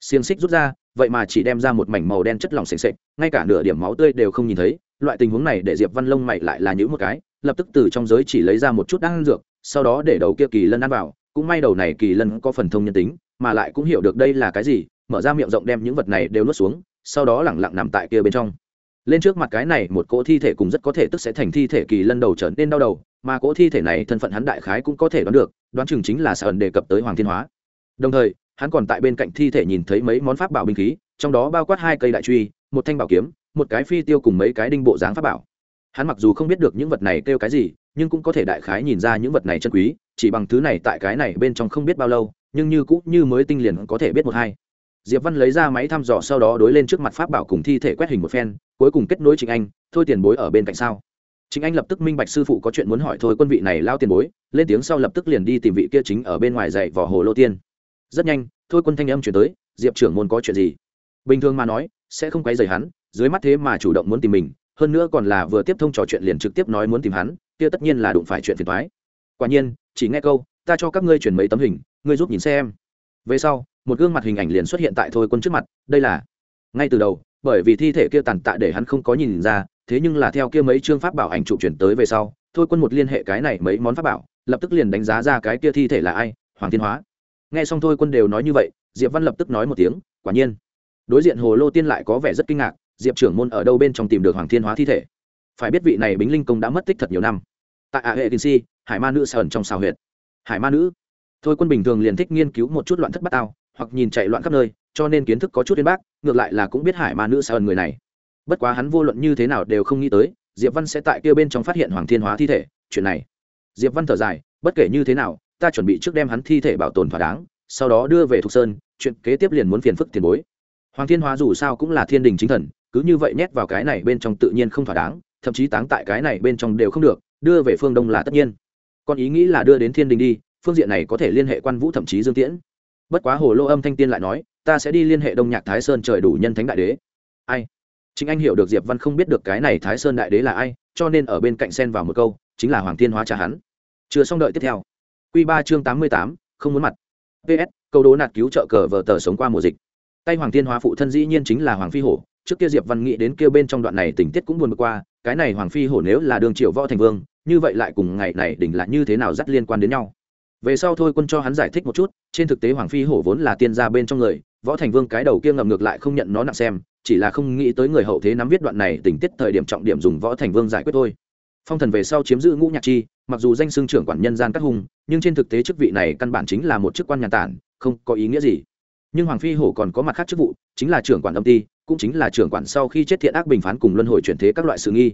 Xiềng xích rút ra, vậy mà chỉ đem ra một mảnh màu đen chất lỏng sền sệt, ngay cả nửa điểm máu tươi đều không nhìn thấy, loại tình huống này để diệp văn lông mày lại là những một cái, lập tức từ trong giới chỉ lấy ra một chút đan dược, sau đó để đầu kia kỳ lân ăn vào cũng may đầu này kỳ lân có phần thông nhân tính, mà lại cũng hiểu được đây là cái gì, mở ra miệng rộng đem những vật này đều nuốt xuống, sau đó lẳng lặng nằm tại kia bên trong. Lên trước mặt cái này, một cỗ thi thể cùng rất có thể tức sẽ thành thi thể kỳ lân đầu trở nên đau đầu, mà cỗ thi thể này thân phận hắn đại khái cũng có thể đoán được, đoán chừng chính là sở ẩn đề cập tới hoàng thiên hóa. Đồng thời, hắn còn tại bên cạnh thi thể nhìn thấy mấy món pháp bảo binh khí, trong đó bao quát hai cây đại truy, một thanh bảo kiếm, một cái phi tiêu cùng mấy cái đinh bộ dáng pháp bảo. Hắn mặc dù không biết được những vật này kêu cái gì nhưng cũng có thể đại khái nhìn ra những vật này chân quý, chỉ bằng thứ này tại cái này bên trong không biết bao lâu, nhưng như cũ như mới tinh liền có thể biết một hai. Diệp văn lấy ra máy thăm dò sau đó đối lên trước mặt pháp bảo cùng thi thể quét hình một phen, cuối cùng kết nối trịnh anh, thôi tiền bối ở bên cạnh sao? Trịnh anh lập tức minh bạch sư phụ có chuyện muốn hỏi, thôi quân vị này lao tiền bối. Lên tiếng sau lập tức liền đi tìm vị kia chính ở bên ngoài dạy vỏ hồ lô tiên. Rất nhanh, thôi quân thanh âm chuyển tới, diệp trưởng môn có chuyện gì? Bình thường mà nói, sẽ không quấy rầy hắn, dưới mắt thế mà chủ động muốn tìm mình, hơn nữa còn là vừa tiếp thông trò chuyện liền trực tiếp nói muốn tìm hắn kia tất nhiên là đụng phải chuyện phiền toái. Quả nhiên, chỉ nghe câu, ta cho các ngươi chuyển mấy tấm hình, ngươi giúp nhìn xem. Về sau, một gương mặt hình ảnh liền xuất hiện tại thôi quân trước mặt, đây là ngay từ đầu, bởi vì thi thể kia tàn tạ để hắn không có nhìn ra, thế nhưng là theo kia mấy chương pháp bảo ảnh trụ chuyển tới về sau, thôi quân một liên hệ cái này mấy món pháp bảo, lập tức liền đánh giá ra cái kia thi thể là ai, hoàng thiên hóa. Nghe xong thôi quân đều nói như vậy, diệp văn lập tức nói một tiếng, quả nhiên. Đối diện hồ lô tiên lại có vẻ rất kinh ngạc, diệp trưởng môn ở đâu bên trong tìm được hoàng thiên hóa thi thể? Phải biết vị này bính linh công đã mất tích thật nhiều năm. Tại ạ hệ Kinh si hải ma nữ sờn trong xào huyệt. Hải ma nữ thôi quân bình thường liền thích nghiên cứu một chút loạn thất bát tao, hoặc nhìn chạy loạn khắp nơi cho nên kiến thức có chút uyên bác ngược lại là cũng biết hải ma nữ sờn người này. Bất quá hắn vô luận như thế nào đều không nghĩ tới diệp văn sẽ tại kia bên trong phát hiện hoàng thiên hóa thi thể chuyện này. Diệp văn thở dài bất kể như thế nào ta chuẩn bị trước đem hắn thi thể bảo tồn thỏa đáng sau đó đưa về thục sơn chuyện kế tiếp liền muốn phiền phức tiền bối. Hoàng thiên hóa dù sao cũng là thiên đình chính thần cứ như vậy nhét vào cái này bên trong tự nhiên không thỏa đáng thậm chí táng tại cái này bên trong đều không được, đưa về phương đông là tất nhiên. Còn ý nghĩ là đưa đến thiên đình đi, phương diện này có thể liên hệ quan vũ thậm chí dương tiễn. Bất quá hồ lô âm thanh tiên lại nói, ta sẽ đi liên hệ đông nhạc thái sơn trời đủ nhân thánh đại đế. Ai? Chính anh hiểu được diệp văn không biết được cái này thái sơn đại đế là ai, cho nên ở bên cạnh xen vào một câu, chính là hoàng thiên hóa trả hắn. Chưa xong đợi tiếp theo. Q ba chương tám mươi tám, không muốn mặt. Ps câu đố nạt cứu trợ cờ vờ tờ sống qua mùa dịch. Tay hoàng thiên hóa phụ thân dĩ nhiên chính là hoàng phi hổ trước kia diệp văn nghĩ đến kêu bên trong đoạn này tình tiết cũng buồn bực qua, cái này hoàng phi hổ nếu là đường triệu võ thành vương, như vậy lại cùng ngày này đỉnh là như thế nào dắt liên quan đến nhau. Về sau thôi quân cho hắn giải thích một chút, trên thực tế hoàng phi hổ vốn là tiên gia bên trong người, võ thành vương cái đầu kia ngầm ngược lại không nhận nó nặng xem, chỉ là không nghĩ tới người hậu thế nắm viết đoạn này tình tiết thời điểm trọng điểm dùng võ thành vương giải quyết thôi. Phong thần về sau chiếm giữ ngũ nhạc chi, mặc dù danh xưng trưởng quản nhân gian các hùng, nhưng trên thực tế chức vị này căn bản chính là một chức quan nhà tản, không có ý nghĩa gì. Nhưng hoàng phi hổ còn có mặt khác chức vụ, chính là trưởng quản âm ty cũng chính là trưởng quản sau khi chết thiện ác bình phán cùng luân hồi chuyển thế các loại sự nghi.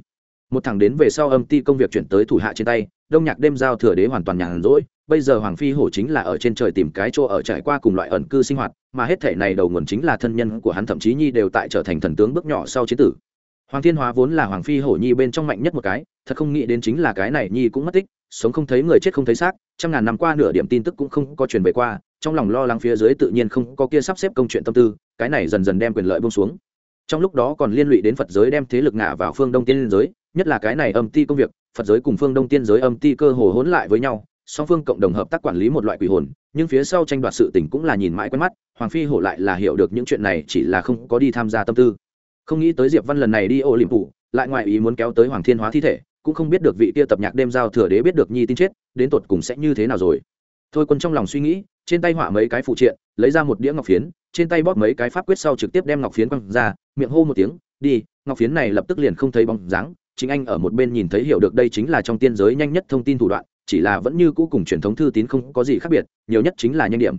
Một thằng đến về sau âm ti công việc chuyển tới thủ hạ trên tay, đông nhạc đêm giao thừa đế hoàn toàn nhàn rỗi, bây giờ hoàng phi hổ chính là ở trên trời tìm cái chỗ ở trải qua cùng loại ẩn cư sinh hoạt, mà hết thể này đầu nguồn chính là thân nhân của hắn, thậm chí nhi đều tại trở thành thần tướng bước nhỏ sau chế tử. Hoàng thiên hóa vốn là hoàng phi hổ nhi bên trong mạnh nhất một cái, thật không nghĩ đến chính là cái này nhi cũng mất tích, sống không thấy người chết không thấy xác, trăm ngàn năm qua nửa điểm tin tức cũng không có truyền về qua, trong lòng lo lắng phía dưới tự nhiên không có kia sắp xếp công chuyện tâm tư cái này dần dần đem quyền lợi buông xuống. Trong lúc đó còn liên lụy đến phật giới đem thế lực ngả vào phương đông tiên giới, nhất là cái này âm ti công việc, phật giới cùng phương đông tiên giới âm ti cơ hồ hỗn lại với nhau, song phương cộng đồng hợp tác quản lý một loại quỷ hồn, nhưng phía sau tranh đoạt sự tình cũng là nhìn mãi quen mắt, hoàng phi hổ lại là hiểu được những chuyện này chỉ là không có đi tham gia tâm tư. Không nghĩ tới diệp văn lần này đi ô liềm phủ, lại ngoại ý muốn kéo tới hoàng thiên hóa thi thể, cũng không biết được vị kia tập nhạc đêm giao thừa đế biết được nhi tin chết, đến tột cùng sẽ như thế nào rồi thôi quân trong lòng suy nghĩ, trên tay họa mấy cái phụ triện, lấy ra một đĩa ngọc phiến, trên tay bóp mấy cái pháp quyết sau trực tiếp đem ngọc phiến quăng ra, miệng hô một tiếng, đi, ngọc phiến này lập tức liền không thấy bóng dáng. Chính anh ở một bên nhìn thấy hiểu được đây chính là trong tiên giới nhanh nhất thông tin thủ đoạn, chỉ là vẫn như cũ cùng truyền thống thư tín không có gì khác biệt, nhiều nhất chính là nhanh điểm.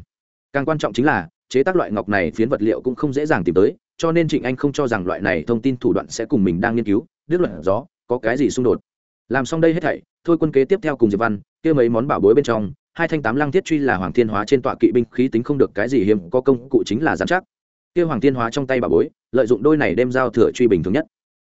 Càng quan trọng chính là, chế tác loại ngọc này phiến vật liệu cũng không dễ dàng tìm tới, cho nên trịnh anh không cho rằng loại này thông tin thủ đoạn sẽ cùng mình đang nghiên cứu, đứt luận gió, có cái gì xung đột. Làm xong đây hết thảy, thôi quân kế tiếp theo cùng diệp văn, kia mấy món bảo bối bên trong hai thanh tám lăng thiết truy là hoàng thiên hóa trên tọa kỵ binh khí tính không được cái gì hiếm, có công cụ chính là giám chắc. Kia hoàng thiên hóa trong tay bảo bối, lợi dụng đôi này đem giao thừa truy bình thường nhất.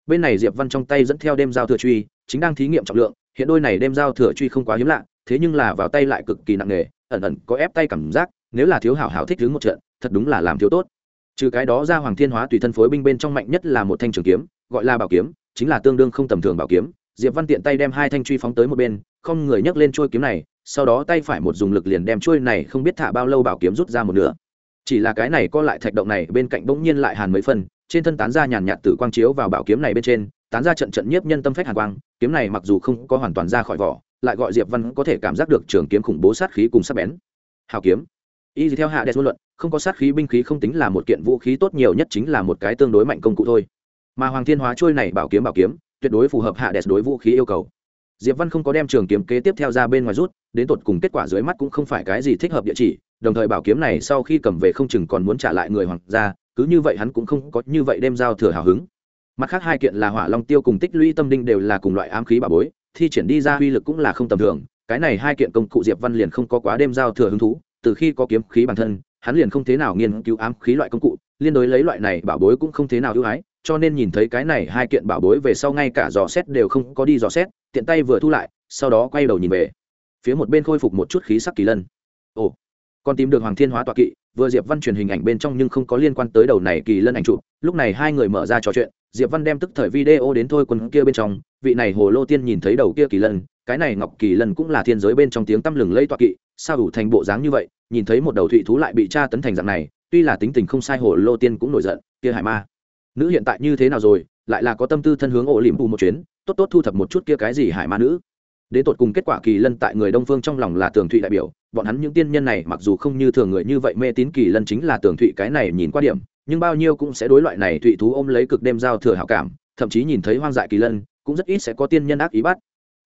Bên này diệp văn trong tay dẫn theo đem giao thừa truy, chính đang thí nghiệm trọng lượng, hiện đôi này đem giao thừa truy không quá hiếm lạ, thế nhưng là vào tay lại cực kỳ nặng nề, ẩn ẩn có ép tay cảm giác, nếu là thiếu hảo hảo thích đứng một trận, thật đúng là làm thiếu tốt. Trừ cái đó ra hoàng thiên hóa tùy thân phối binh bên trong mạnh nhất là một thanh trường kiếm, gọi là bảo kiếm, chính là tương đương không tầm thường bảo kiếm. Diệp văn tiện tay đem hai thanh truy phóng tới một bên không người nhấc lên trôi kiếm này, sau đó tay phải một dùng lực liền đem trôi này không biết thả bao lâu bảo kiếm rút ra một nửa. Chỉ là cái này co lại thạch động này bên cạnh bỗng nhiên lại hàn mấy phần, trên thân tán ra nhàn nhạt tử quang chiếu vào bảo kiếm này bên trên, tán ra trận trận nhiếp nhân tâm phách hàn quang, kiếm này mặc dù không có hoàn toàn ra khỏi vỏ, lại gọi diệp văn có thể cảm giác được trường kiếm khủng bố sát khí cùng sắc bén. Hào kiếm. Y theo hạ đẹp luận, không có sát khí binh khí không tính là một kiện vũ khí tốt nhiều nhất chính là một cái tương đối mạnh công cụ thôi. Mà hoàng thiên hóa trôi này bảo kiếm bảo kiếm, tuyệt đối phù hợp hạ đẹp đối vũ khí yêu cầu diệp văn không có đem trường kiếm kế tiếp theo ra bên ngoài rút, đến tột cùng kết quả dưới mắt cũng không phải cái gì thích hợp địa chỉ, đồng thời bảo kiếm này sau khi cầm về không chừng còn muốn trả lại người hoàng gia, cứ như vậy hắn cũng không có như vậy đem giao thừa hào hứng. Mặt khác hai kiện là hỏa long tiêu cùng tích lũy tâm đinh đều là cùng loại ám khí bảo bối, thi triển đi ra uy lực cũng là không tầm thường, cái này hai kiện công cụ diệp văn liền không có quá đêm giao thừa hứng thú, từ khi có kiếm khí bản thân, hắn liền không thế nào nghiên cứu ám khí loại công cụ, liên đối lấy loại này bảo bối cũng không thế nào ưu ái cho nên nhìn thấy cái này hai kiện bảo bối về sau ngay cả dò xét đều không có đi dò xét, tiện tay vừa thu lại, sau đó quay đầu nhìn về. Phía một bên khôi phục một chút khí sắc kỳ lân. Ồ còn tìm được hoàng thiên hóa tọa kỵ, vừa diệp văn truyền hình ảnh bên trong nhưng không có liên quan tới đầu này kỳ lân ảnh chụp, lúc này hai người mở ra trò chuyện, diệp văn đem tức thời video đến thôi quân kia bên trong, vị này hồ lô tiên nhìn thấy đầu kia kỳ lân, cái này ngọc kỳ lân cũng là thiên giới bên trong tiếng tăm lừng lây tọa kỵ, sao đủ thành bộ dáng như vậy, nhìn thấy một đầu thụy thú lại bị tra tấn thành dạng này, tuy là tính tình không sai hồ lô tiên cũng nổi giận, kia hải ma nữ hiện tại như thế nào rồi, lại là có tâm tư thân hướng ổ lỉm bù một chuyến, tốt tốt thu thập một chút kia cái gì hải ma nữ. Đến tột cùng kết quả kỳ lân tại người đông phương trong lòng là tường thụy đại biểu, bọn hắn những tiên nhân này mặc dù không như thường người như vậy mê tín kỳ lân chính là tường thụy cái này nhìn qua điểm, nhưng bao nhiêu cũng sẽ đối loại này thụy thú ôm lấy cực đêm giao thừa hảo cảm, thậm chí nhìn thấy hoang dại kỳ lân, cũng rất ít sẽ có tiên nhân ác ý bắt.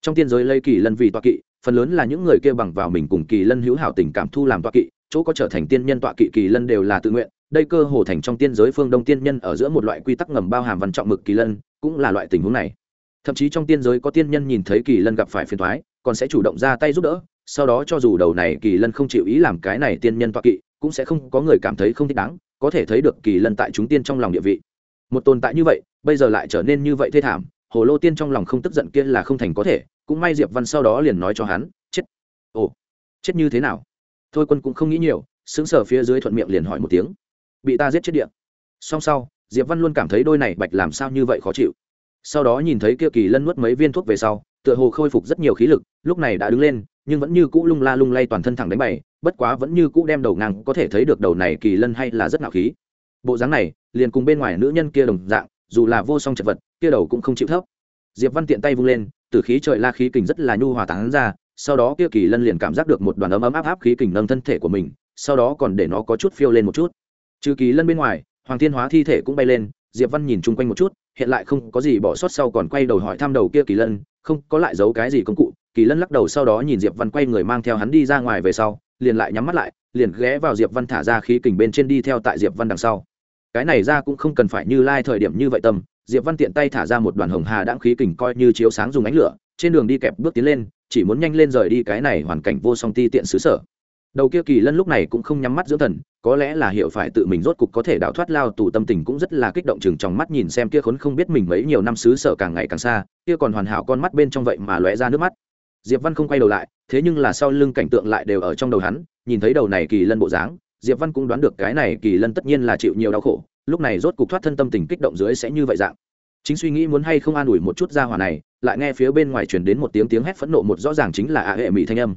Trong tiên giới lây kỳ lân vì toa kỵ, phần lớn là những người kia bằng vào mình cùng kỳ lân hữu hảo tình cảm thu làm toa kỵ, chỗ có trở thành tiên nhân tọa kỵ kỳ lân đều là tự nguyện đây cơ hồ thành trong tiên giới phương đông tiên nhân ở giữa một loại quy tắc ngầm bao hàm văn trọng mực kỳ lân, cũng là loại tình huống này. Thậm chí trong tiên giới có tiên nhân nhìn thấy kỳ lân gặp phải phiền thoái còn sẽ chủ động ra tay giúp đỡ, sau đó cho dù đầu này kỳ lân không chịu ý làm cái này tiên nhân tọa kỵ, cũng sẽ không có người cảm thấy không thích đáng, có thể thấy được kỳ lân tại chúng tiên trong lòng địa vị. Một tồn tại như vậy, bây giờ lại trở nên như vậy thê thảm, hồ lô tiên trong lòng không tức giận kia là không thành có thể, cũng may diệp văn sau đó liền nói cho hắn, chết. Ồ, chết như thế nào? Thôi quân cũng không nghĩ nhiều, sững sờ phía dưới thuận miệng liền hỏi một tiếng bị ta giết chết điện song sau, diệp văn luôn cảm thấy đôi này bạch làm sao như vậy khó chịu. Sau đó nhìn thấy kia kỳ lân nuốt mấy viên thuốc về sau, tựa hồ khôi phục rất nhiều khí lực, lúc này đã đứng lên, nhưng vẫn như cũ lung la lung lay toàn thân thẳng đánh bày, bất quá vẫn như cũ đem đầu ngang có thể thấy được đầu này kỳ lân hay là rất nạo khí. Bộ dáng này, liền cùng bên ngoài nữ nhân kia đồng dạng, dù là vô song chật vật, kia đầu cũng không chịu thấp. Diệp văn tiện tay vung lên, từ khí trời la khí kình rất là nhu hòa tán ra, sau đó kia kỳ lân liền cảm giác được một đoàn ấm ấm áp áp khí kình nâng thân thể của mình, sau đó còn để nó có chút phiêu lên một chút trừ kỳ lân bên ngoài, hoàng thiên hóa thi thể cũng bay lên, diệp văn nhìn chung quanh một chút, hiện lại không có gì bỏ sót sau còn quay đầu hỏi thăm đầu kia kỳ lân, không có lại giấu cái gì công cụ. Kỳ lân lắc đầu sau đó nhìn diệp văn quay người mang theo hắn đi ra ngoài về sau, liền lại nhắm mắt lại, liền ghé vào diệp văn thả ra khí kình bên trên đi theo tại diệp văn đằng sau. Cái này ra cũng không cần phải như lai thời điểm như vậy tâm, diệp văn tiện tay thả ra một đoàn hồng hà đãng khí kình coi như chiếu sáng dùng ánh lửa, trên đường đi kẹp bước tiến lên, chỉ muốn nhanh lên rời đi cái này hoàn cảnh vô song ti tiện xứ sở đầu kia kỳ lân lúc này cũng không nhắm mắt dưỡng thần, có lẽ là hiểu phải tự mình rốt cục có thể đào thoát lao tù tâm tình cũng rất là kích động chừng trong mắt nhìn xem kia khốn không biết mình mấy nhiều năm xứ sở càng ngày càng xa, kia còn hoàn hảo con mắt bên trong vậy mà lóe ra nước mắt. Diệp văn không quay đầu lại, thế nhưng là sau lưng cảnh tượng lại đều ở trong đầu hắn, nhìn thấy đầu này kỳ lân bộ dáng, diệp văn cũng đoán được cái này kỳ lân tất nhiên là chịu nhiều đau khổ, lúc này rốt cục thoát thân tâm tình kích động dưới sẽ như vậy dạng. Chính suy nghĩ muốn hay không an ủi một chút ra hỏa này, lại nghe phía bên ngoài truyền đến một tiếng tiếng hét phẫn nộ, một rõ ràng chính là ạ hệ mỹ thanh âm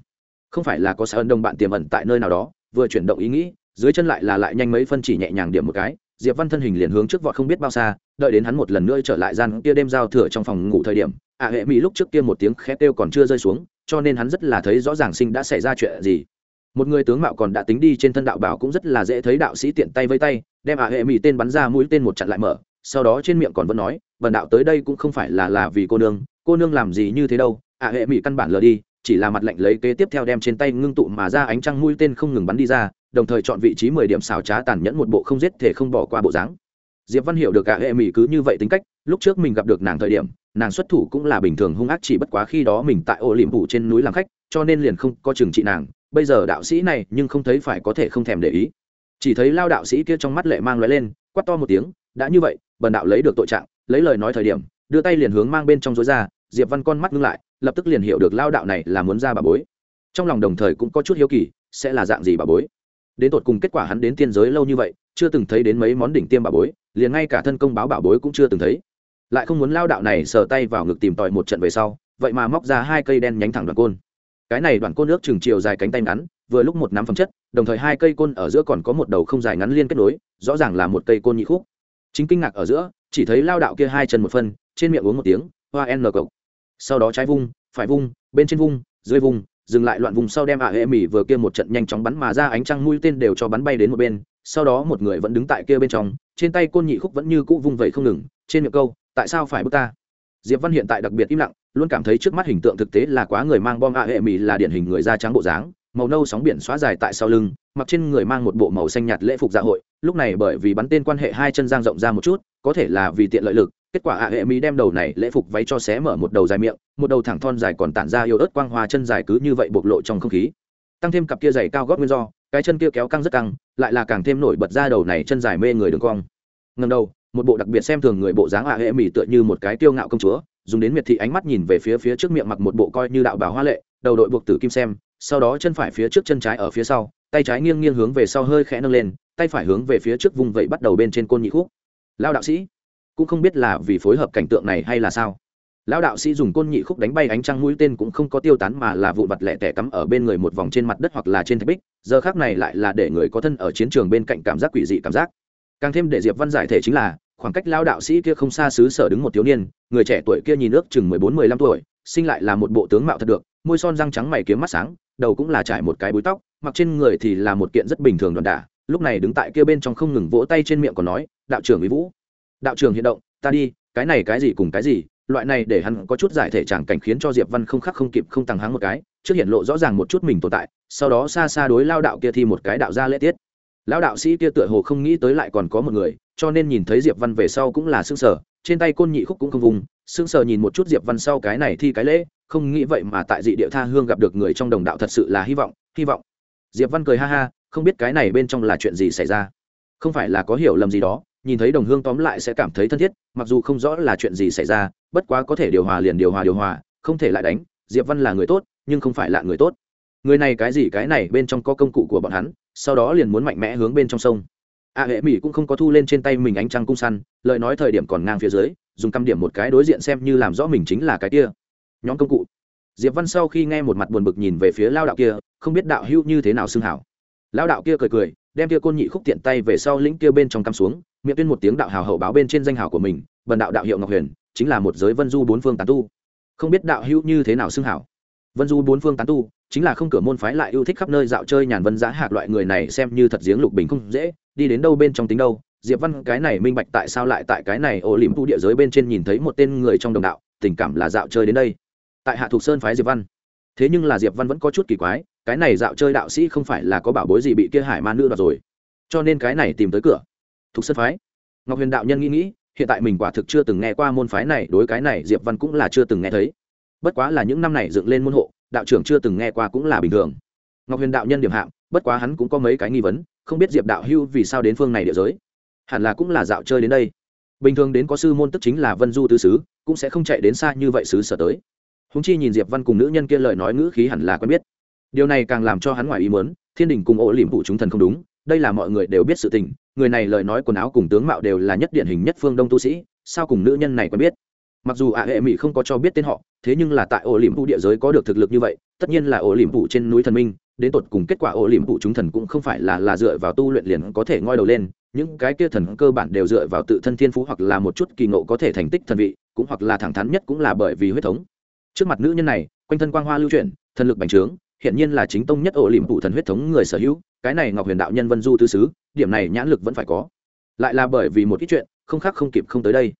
không phải là có sa ân đồng bạn tiềm ẩn tại nơi nào đó, vừa chuyển động ý nghĩ, dưới chân lại là lại nhanh mấy phân chỉ nhẹ nhàng điểm một cái, diệp văn thân hình liền hướng trước vọt không biết bao xa, đợi đến hắn một lần nữa trở lại gian kia đêm giao thừa trong phòng ngủ thời điểm, ạ hệ mỹ lúc trước kia một tiếng khét kêu còn chưa rơi xuống, cho nên hắn rất là thấy rõ ràng sinh đã xảy ra chuyện gì. Một người tướng mạo còn đã tính đi trên thân đạo bảo cũng rất là dễ thấy đạo sĩ tiện tay với tay, đem ạ hệ mỹ tên bắn ra mũi tên một chặn lại mở, sau đó trên miệng còn vẫn nói vần đạo tới đây cũng không phải là là vì cô nương cô nương làm gì như thế đâu, ạ hệ mỹ căn bản lờ đi chỉ là mặt lạnh lấy kế tiếp theo đem trên tay ngưng tụ mà ra ánh trăng mũi tên không ngừng bắn đi ra, đồng thời chọn vị trí mười điểm xảo trá tàn nhẫn một bộ không giết thể không bỏ qua bộ dáng. Diệp văn hiểu được cả hệ mỹ cứ như vậy tính cách, lúc trước mình gặp được nàng thời điểm, nàng xuất thủ cũng là bình thường hung ác chỉ bất quá khi đó mình tại ô liềm phủ trên núi làm khách, cho nên liền không có chừng trị nàng. Bây giờ đạo sĩ này nhưng không thấy phải có thể không thèm để ý. Chỉ thấy lao đạo sĩ kia trong mắt lệ mang lóe lên, quát to một tiếng, đã như vậy, bần đạo lấy được tội trạng. Lấy lời nói thời điểm, đưa tay liền hướng mang bên trong rối ra, diệp văn con mắt ngưng lại lập tức liền hiểu được lao đạo này là muốn ra bà bối. Trong lòng đồng thời cũng có chút hiếu kỳ, sẽ là dạng gì bà bối? Đến tột cùng kết quả hắn đến tiên giới lâu như vậy, chưa từng thấy đến mấy món đỉnh tiêm bà bối, liền ngay cả thân công báo bảo bối cũng chưa từng thấy. Lại không muốn lao đạo này sờ tay vào ngực tìm tòi một trận về sau, vậy mà móc ra hai cây đen nhánh thẳng đoạn côn. Cái này đoạn côn nước chừng chiều dài cánh tay ngắn, vừa lúc một nắm phẩm chất, đồng thời hai cây côn ở giữa còn có một đầu không dài ngắn liên kết nối, rõ ràng là một cây côn nhị khúc. Chính kinh ngạc ở giữa, chỉ thấy lao đạo kia hai chân một phân, trên miệng uống một tiếng, hoa n cộc sau đó trái vung, phải vung, bên trên vung, dưới vung, dừng lại loạn vùng sau đem ạ hệ mỹ vừa kia một trận nhanh chóng bắn mà ra, ánh trăng mũi tên đều cho bắn bay đến một bên, sau đó một người vẫn đứng tại kia bên trong, trên tay côn nhị khúc vẫn như cũ vung vẩy không ngừng, trên miệng câu, tại sao phải bước ta? Diệp văn hiện tại đặc biệt im lặng, luôn cảm thấy trước mắt hình tượng thực tế là quá người mang bom ạ hệ mỹ là điển hình người da trắng bộ dáng, màu nâu sóng biển xóa dài tại sau lưng, mặc trên người mang một bộ màu xanh nhạt lễ phục dạ hội, lúc này bởi vì bắn tên quan hệ hai chân giang rộng ra một chút, có thể là vì tiện lợi lực kết quả ạ hệ mỹ đem đầu này lễ phục váy cho xé mở một đầu dài miệng, một đầu thẳng thon dài còn tản ra yêu ớt quang hoa chân dài cứ như vậy bộc lộ trong không khí. Tăng thêm cặp kia dày cao gót nguyên do, cái chân kia kéo căng rất căng, lại là càng thêm nổi bật ra đầu này chân dài mê người đường cong. Ngần đầu, một bộ đặc biệt xem thường người bộ dáng ạ hệ mỹ tựa như một cái tiêu ngạo công chúa, dùng đến miệt thị ánh mắt nhìn về phía phía trước miệng mặc một bộ coi như đạo bảo hoa lệ, đầu đội buộc tử kim xem, sau đó chân phải phía trước chân trái ở phía sau, tay trái nghiêng nghiêng hướng về sau hơi khẽ nâng lên, tay phải hướng về phía trước vùng vậy bắt đầu bên trên côn nhị khúc. Lao đạo sĩ cũng không biết là vì phối hợp cảnh tượng này hay là sao. Lão đạo sĩ dùng côn nhị khúc đánh bay ánh trăng mũi tên cũng không có tiêu tán mà là vụ vặt lẻ tẻ cắm ở bên người một vòng trên mặt đất hoặc là trên thạch bích, giờ khác này lại là để người có thân ở chiến trường bên cạnh cảm giác quỷ dị cảm giác. Càng thêm để diệp văn giải thể chính là, khoảng cách lao đạo sĩ kia không xa xứ sở đứng một thiếu niên, người trẻ tuổi kia nhìn ước chừng mười bốn, mười lăm tuổi sinh lại là một bộ tướng mạo thật được, môi son răng trắng mày kiếm mắt sáng, đầu cũng là trải một cái búi tóc, mặc trên người thì là một kiện rất bình thường đòn đả, lúc này đứng tại kia bên trong không ngừng vỗ tay trên miệng còn nói, đạo trưởng mỹ vũ đạo trường hiện động, ta đi, cái này cái gì cùng cái gì, loại này để hắn có chút giải thể chẳng cảnh khiến cho diệp văn không khắc không kịp không tăng háng một cái, trước hiện lộ rõ ràng một chút mình tồn tại, sau đó xa xa đối lao đạo kia thi một cái đạo ra lễ tiết. Lao đạo sĩ kia tựa hồ không nghĩ tới lại còn có một người, cho nên nhìn thấy diệp văn về sau cũng là xương sở trên tay côn nhị khúc cũng không vùng xương sở nhìn một chút diệp văn sau cái này thi cái lễ, không nghĩ vậy mà tại dị địa tha hương gặp được người trong đồng đạo thật sự là hy vọng hy vọng. Diệp văn cười ha ha, không biết cái này bên trong là chuyện gì xảy ra. Không phải là có hiểu lầm gì đó nhìn thấy đồng hương tóm lại sẽ cảm thấy thân thiết, mặc dù không rõ là chuyện gì xảy ra, bất quá có thể điều hòa liền điều hòa điều hòa, không thể lại đánh, diệp văn là người tốt, nhưng không phải là người tốt. Người này cái gì, cái này, bên trong có công cụ của bọn hắn, sau đó liền muốn mạnh mẽ hướng bên trong sông. A hệ mỹ cũng không có thu lên trên tay mình ánh trăng cung săn, lời nói thời điểm còn ngang phía dưới, dùng căm điểm một cái đối diện xem như làm rõ mình chính là cái kia. Nhóm công cụ. Diệp văn sau khi nghe một mặt buồn bực nhìn về phía lao đạo kia, không biết đạo hữu như thế nào xưng hảo. Lao đạo kia cười cười đem kia côn nhị khúc tiện tay về sau lĩnh kia bên trong cắm xuống, miệng tuyên một tiếng đạo hào hậu báo bên trên danh hào của mình, bần đạo đạo hiệu ngọc huyền, chính là một giới vân du bốn phương tán tu. Không biết đạo hữu như thế nào xưng hảo. Vân du bốn phương tán tu, chính là không cửa môn phái lại yêu thích khắp nơi dạo chơi nhàn vân giá hạc loại người này xem như thật giếng lục bình không dễ, đi đến đâu bên trong tính đâu. Diệp văn cái này minh bạch tại sao lại tại cái này ô liễm tu địa giới bên trên nhìn thấy một tên người trong đồng đạo, tình cảm là dạo chơi đến đây. Tại hạ thục sơn phái diệp văn thế nhưng là diệp văn vẫn có chút kỳ quái, cái này dạo chơi đạo sĩ không phải là có bảo bối gì bị kia hải man nữ đoạt rồi. Cho nên cái này tìm tới cửa. Thuộc sân phái. Ngọc huyền đạo nhân nghĩ nghĩ, hiện tại mình quả thực chưa từng nghe qua môn phái này, đối cái này diệp văn cũng là chưa từng nghe thấy. Bất quá là những năm này dựng lên môn hộ, đạo trưởng chưa từng nghe qua cũng là bình thường. Ngọc huyền đạo nhân điểm hạng, bất quá hắn cũng có mấy cái nghi vấn, không biết diệp đạo hưu vì sao đến phương này địa giới. Hẳn là cũng là dạo chơi đến đây. Bình thường đến có sư môn tức chính là vân du tứ sứ cũng sẽ không chạy đến xa như vậy sứ sở tới húng chi nhìn diệp văn cùng nữ nhân kia lời nói ngữ khí hẳn là quen biết. Điều này càng làm cho hắn ngoài ý muốn, thiên đình cùng ổ liềm phụ chúng thần không đúng, đây là mọi người đều biết sự tình, người này lời nói quần áo cùng tướng mạo đều là nhất điển hình nhất phương đông tu sĩ, sao cùng nữ nhân này quen biết? Mặc dù ạ hệ mỹ không có cho biết tên họ, thế nhưng là tại ổ liềm phụ địa giới có được thực lực như vậy, tất nhiên là ổ liềm phụ trên núi thần minh, đến tột cùng kết quả ô liềm phụ chúng thần cũng không phải là là dựa vào tu luyện liền có thể ngoi đầu lên, những cái kia thần cơ bản đều dựa vào tự thân thiên phú hoặc là một chút kỳ ngộ có thể thành tích thần vị, cũng hoặc là thẳng thắn nhất cũng là bởi vì huyết thống trước mặt nữ nhân này, quanh thân quang hoa lưu chuyển, thần lực bành trướng hiện nhiên là chính tông nhất ổ liềm phụ thần huyết thống người sở hữu, cái này ngọc huyền đạo nhân vân du tứ xứ, điểm này nhãn lực vẫn phải có. Lại là bởi vì một ít chuyện, không khác không kịp không tới đây.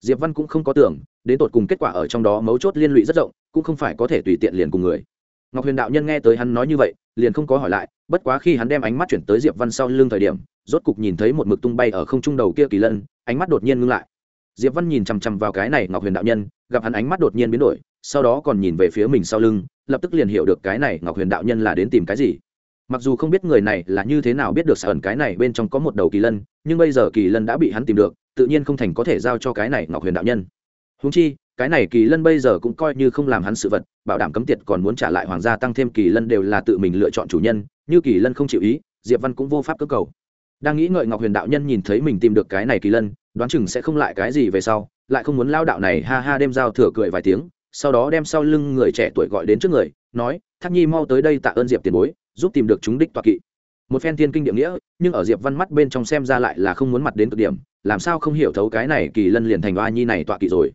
Diệp văn cũng không có tưởng, đến tột cùng kết quả ở trong đó mấu chốt liên lụy rất rộng, cũng không phải có thể tùy tiện liền cùng người. Ngọc huyền đạo nhân nghe tới hắn nói như vậy, liền không có hỏi lại, bất quá khi hắn đem ánh mắt chuyển tới diệp văn sau lưng thời điểm, rốt cục nhìn thấy một mực tung bay ở không trung đầu kia kỳ lân, ánh mắt đột nhiên ngưng lại. Diệp văn nhìn chằm chằm vào cái này ngọc huyền đạo nhân, gặp hắn ánh mắt đột nhiên biến đổi sau đó còn nhìn về phía mình sau lưng, lập tức liền hiểu được cái này ngọc huyền đạo nhân là đến tìm cái gì. Mặc dù không biết người này là như thế nào biết được sở ẩn cái này bên trong có một đầu kỳ lân, nhưng bây giờ kỳ lân đã bị hắn tìm được, tự nhiên không thành có thể giao cho cái này ngọc huyền đạo nhân. Húng chi, cái này kỳ lân bây giờ cũng coi như không làm hắn sự vật, bảo đảm cấm tiệt còn muốn trả lại hoàng gia tăng thêm kỳ lân đều là tự mình lựa chọn chủ nhân, như kỳ lân không chịu ý, diệp văn cũng vô pháp cơ cầu. Đang nghĩ ngợi ngọc huyền đạo nhân nhìn thấy mình tìm được cái này kỳ lân, đoán chừng sẽ không lại cái gì về sau, lại không muốn lao đạo này ha ha đêm giao thừa cười vài tiếng sau đó đem sau lưng người trẻ tuổi gọi đến trước người, nói, thác nhi mau tới đây tạ ơn diệp tiền bối, giúp tìm được chúng đích toạ kỵ. Một phen thiên kinh địa nghĩa, nhưng ở diệp văn mắt bên trong xem ra lại là không muốn mặt đến cực điểm, làm sao không hiểu thấu cái này kỳ lân liền thành oa nhi này tọa kỵ rồi.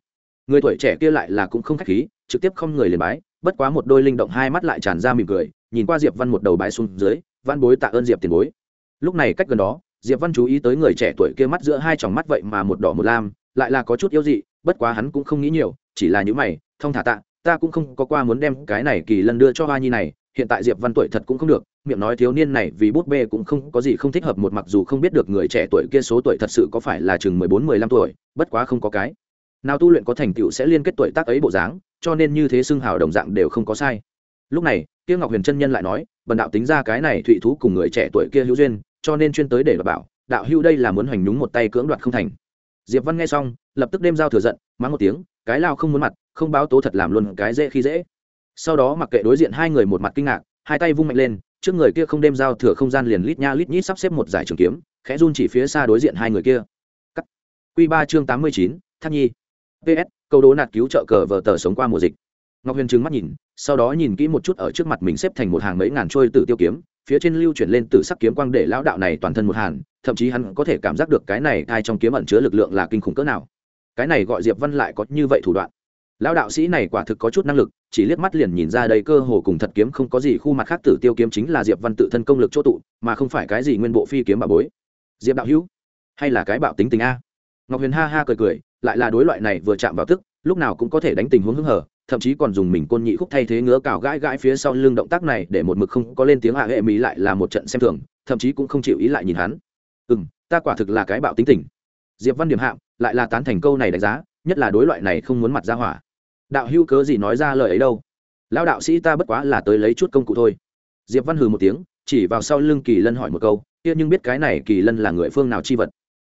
Người tuổi trẻ kia lại là cũng không khách khí, trực tiếp không người liền bái, bất quá một đôi linh động hai mắt lại tràn ra mỉm cười, nhìn qua diệp văn một đầu bái xuống dưới, văn bối tạ ơn diệp tiền bối. Lúc này cách gần đó, diệp văn chú ý tới người trẻ tuổi kia mắt giữa hai tròng mắt vậy mà một đỏ một lam, lại là có chút yếu dị, bất quá hắn cũng không nghĩ nhiều, chỉ là những mày thông thả tạ, ta cũng không có qua muốn đem cái này kỳ lân đưa cho hoa nhi này, hiện tại diệp văn tuổi thật cũng không được, miệng nói thiếu niên này vì bút bê cũng không có gì không thích hợp một mặc dù không biết được người trẻ tuổi kia số tuổi thật sự có phải là chừng mười bốn, mười lăm tuổi, bất quá không có cái. Nào tu luyện có thành tựu sẽ liên kết tuổi tác ấy bộ dáng, cho nên như thế xưng hào đồng dạng đều không có sai. Lúc này, kia ngọc huyền chân nhân lại nói, bần đạo tính ra cái này thụy thú cùng người trẻ tuổi kia hữu duyên, cho nên chuyên tới để bảo, đạo hữu đây là muốn hoành nhúng một tay cưỡng đoạt không thành. Diệp văn nghe xong, lập tức đêm giao thừa giận, mắng một tiếng, cái lao không muốn mặt không báo tố thật làm luôn cái dễ khi dễ. Sau đó mặc kệ đối diện hai người một mặt kinh ngạc, hai tay vung mạnh lên, trước người kia không đêm giao thừa không gian liền lít nha lít nhít sắp xếp một giải trường kiếm, khẽ run chỉ phía xa đối diện hai người kia. Cắt. Q ba chương tám mươi chín tháp nhi. Ps câu đố nạt cứu trợ cờ vờ tờ sống qua mùa dịch. Ngọc huyền trừng mắt nhìn, sau đó nhìn kỹ một chút ở trước mặt mình xếp thành một hàng mấy ngàn trôi tử tiêu kiếm, phía trên lưu chuyển lên từ sắc kiếm quang để lão đạo này toàn thân một hàn, thậm chí hắn có thể cảm giác được cái này thai trong kiếm ẩn chứa lực lượng là kinh khủng cỡ nào. Cái này gọi diệp văn lại có như vậy thủ đoạn lão đạo sĩ này quả thực có chút năng lực, chỉ liếc mắt liền nhìn ra đây cơ hồ cùng thật kiếm không có gì, khu mặt khác tử tiêu kiếm chính là diệp văn tự thân công lực chỗ tụ, mà không phải cái gì nguyên bộ phi kiếm bà bối. Diệp đạo hữu, hay là cái bạo tính tình a? Ngọc huyền ha ha cười cười, lại là đối loại này vừa chạm vào tức, lúc nào cũng có thể đánh tình huống hứng hở, thậm chí còn dùng mình côn nhị khúc thay thế ngứa cào gãi gãi phía sau lưng động tác này để một mực không có lên tiếng hạ hệ mỹ lại là một trận xem thường, thậm chí cũng không chịu ý lại nhìn hắn. Ừ m ta quả thực là cái bạo tính tình. Diệp văn điểm hạm, lại là tán thành câu này đánh giá, nhất là đối loại này không muốn mặt ra hỏa đạo hữu cớ gì nói ra lời ấy đâu? Lão đạo sĩ ta bất quá là tới lấy chút công cụ thôi. Diệp văn hừ một tiếng, chỉ vào sau lưng kỳ lân hỏi một câu, kia nhưng biết cái này kỳ lân là người phương nào chi vật?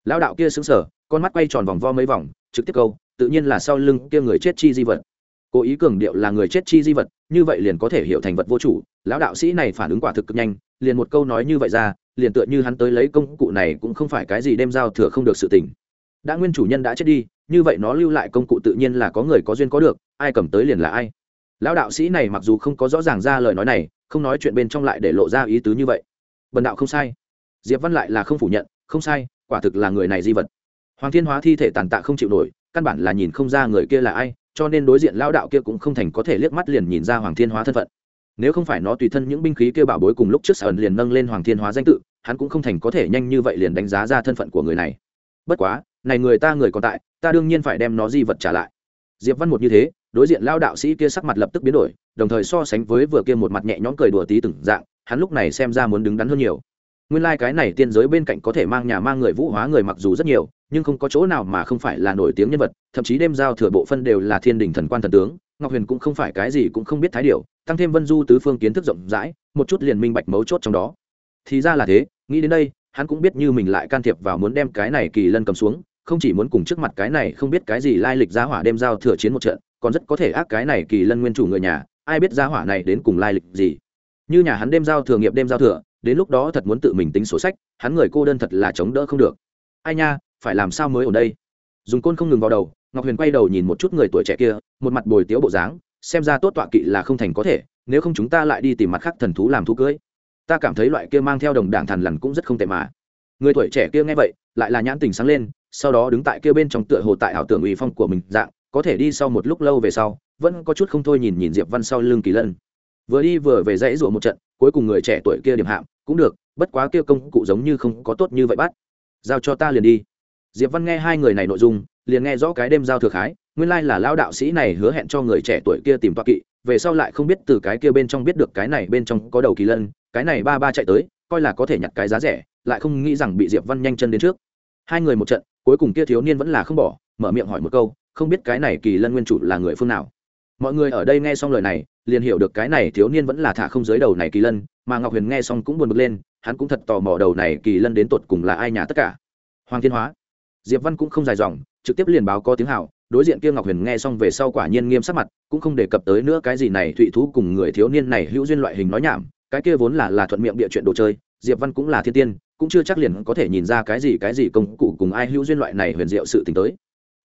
Lão đạo kia xứng sở con mắt quay tròn vòng vo mấy vòng, trực tiếp câu, tự nhiên là sau lưng kia người chết chi di vật. Cố ý cường điệu là người chết chi di vật, như vậy liền có thể hiểu thành vật vô chủ. Lão đạo sĩ này phản ứng quả thực cực nhanh, liền một câu nói như vậy ra, liền tựa như hắn tới lấy công cụ này cũng không phải cái gì đem giao thừa không được sự tình đã nguyên chủ nhân đã chết đi, như vậy nó lưu lại công cụ tự nhiên là có người có duyên có được, ai cầm tới liền là ai. Lão đạo sĩ này mặc dù không có rõ ràng ra lời nói này, không nói chuyện bên trong lại để lộ ra ý tứ như vậy. Bần đạo không sai. Diệp văn lại là không phủ nhận, không sai, quả thực là người này di vật. Hoàng thiên hóa thi thể tàn tạ không chịu nổi, căn bản là nhìn không ra người kia là ai, cho nên đối diện lão đạo kia cũng không thành có thể liếc mắt liền nhìn ra hoàng thiên hóa thân phận. Nếu không phải nó tùy thân những binh khí kia bảo bối cùng lúc trước sở ẩn liền nâng lên hoàng thiên hóa danh tự, hắn cũng không thành có thể nhanh như vậy liền đánh giá ra thân phận của người này. Bất quá này người ta người còn tại, ta đương nhiên phải đem nó di vật trả lại. Diệp văn một như thế, đối diện lao đạo sĩ kia sắc mặt lập tức biến đổi, đồng thời so sánh với vừa kia một mặt nhẹ nhõm cười đùa tí từng dạng, hắn lúc này xem ra muốn đứng đắn hơn nhiều. Nguyên lai cái này tiên giới bên cạnh có thể mang nhà mang người vũ hóa người mặc dù rất nhiều, nhưng không có chỗ nào mà không phải là nổi tiếng nhân vật, thậm chí đêm giao thừa bộ phân đều là thiên đình thần quan thần tướng, ngọc huyền cũng không phải cái gì cũng không biết thái điều tăng thêm vân du tứ phương kiến thức rộng rãi, một chút liền minh bạch mấu chốt trong đó. Thì ra là thế, nghĩ đến đây, hắn cũng biết như mình lại can thiệp vào muốn đem cái này kỳ lân cầm xuống không chỉ muốn cùng trước mặt cái này không biết cái gì lai lịch giá hỏa đêm giao thừa chiến một trận, còn rất có thể ác cái này kỳ lân nguyên chủ người nhà, ai biết giá hỏa này đến cùng lai lịch gì. Như nhà hắn đêm giao thừa nghiệp đêm giao thừa, đến lúc đó thật muốn tự mình tính sổ sách, hắn người cô đơn thật là chống đỡ không được. Ai nha, phải làm sao mới ở đây? Dùng côn không ngừng vào đầu, ngọc huyền quay đầu nhìn một chút người tuổi trẻ kia, một mặt bồi tiếu bộ dáng, xem ra tốt tọa kỵ là không thành có thể, nếu không chúng ta lại đi tìm mặt khác thần thú làm thú cưới. Ta cảm thấy loại kia mang theo đồng đảng thằn lằn cũng rất không tệ mà. Người tuổi trẻ kia nghe vậy, lại là nhãn tình sáng lên sau đó đứng tại kia bên trong tựa hồ tại ảo tưởng uy phong của mình dạng, có thể đi sau một lúc lâu về sau, vẫn có chút không thôi nhìn nhìn diệp văn sau lưng kỳ lân. Vừa đi vừa về dãy rủa một trận, cuối cùng người trẻ tuổi kia điểm hạm, cũng được, bất quá kia công cụ giống như không có tốt như vậy bắt. Giao cho ta liền đi. Diệp văn nghe hai người này nội dung, liền nghe rõ cái đêm giao thừa khái, nguyên lai là lao đạo sĩ này hứa hẹn cho người trẻ tuổi kia tìm toa kỵ, về sau lại không biết từ cái kia bên trong biết được cái này bên trong có đầu kỳ lân, cái này ba ba chạy tới, coi là có thể nhặt cái giá rẻ, lại không nghĩ rằng bị diệp văn nhanh chân đến trước. Hai người một trận cuối cùng kia thiếu niên vẫn là không bỏ, mở miệng hỏi một câu, không biết cái này kỳ lân nguyên chủ là người phương nào. Mọi người ở đây nghe xong lời này, liền hiểu được cái này thiếu niên vẫn là thả không dưới đầu này kỳ lân, mà ngọc huyền nghe xong cũng buồn bực lên, hắn cũng thật tò mò đầu này kỳ lân đến tột cùng là ai nhà tất cả. Hoàng thiên hóa. Diệp văn cũng không dài dòng, trực tiếp liền báo có tiếng hào, đối diện kia ngọc huyền nghe xong về sau quả nhiên nghiêm sắc mặt, cũng không đề cập tới nữa cái gì này thụy thú cùng người thiếu niên này hữu duyên loại hình nói nhảm, cái kia vốn là là thuận miệng địa chuyện đồ chơi, diệp văn cũng là thiên tiên cũng chưa chắc liền có thể nhìn ra cái gì cái gì công cụ cùng ai hữu duyên loại này huyền diệu sự tình tới.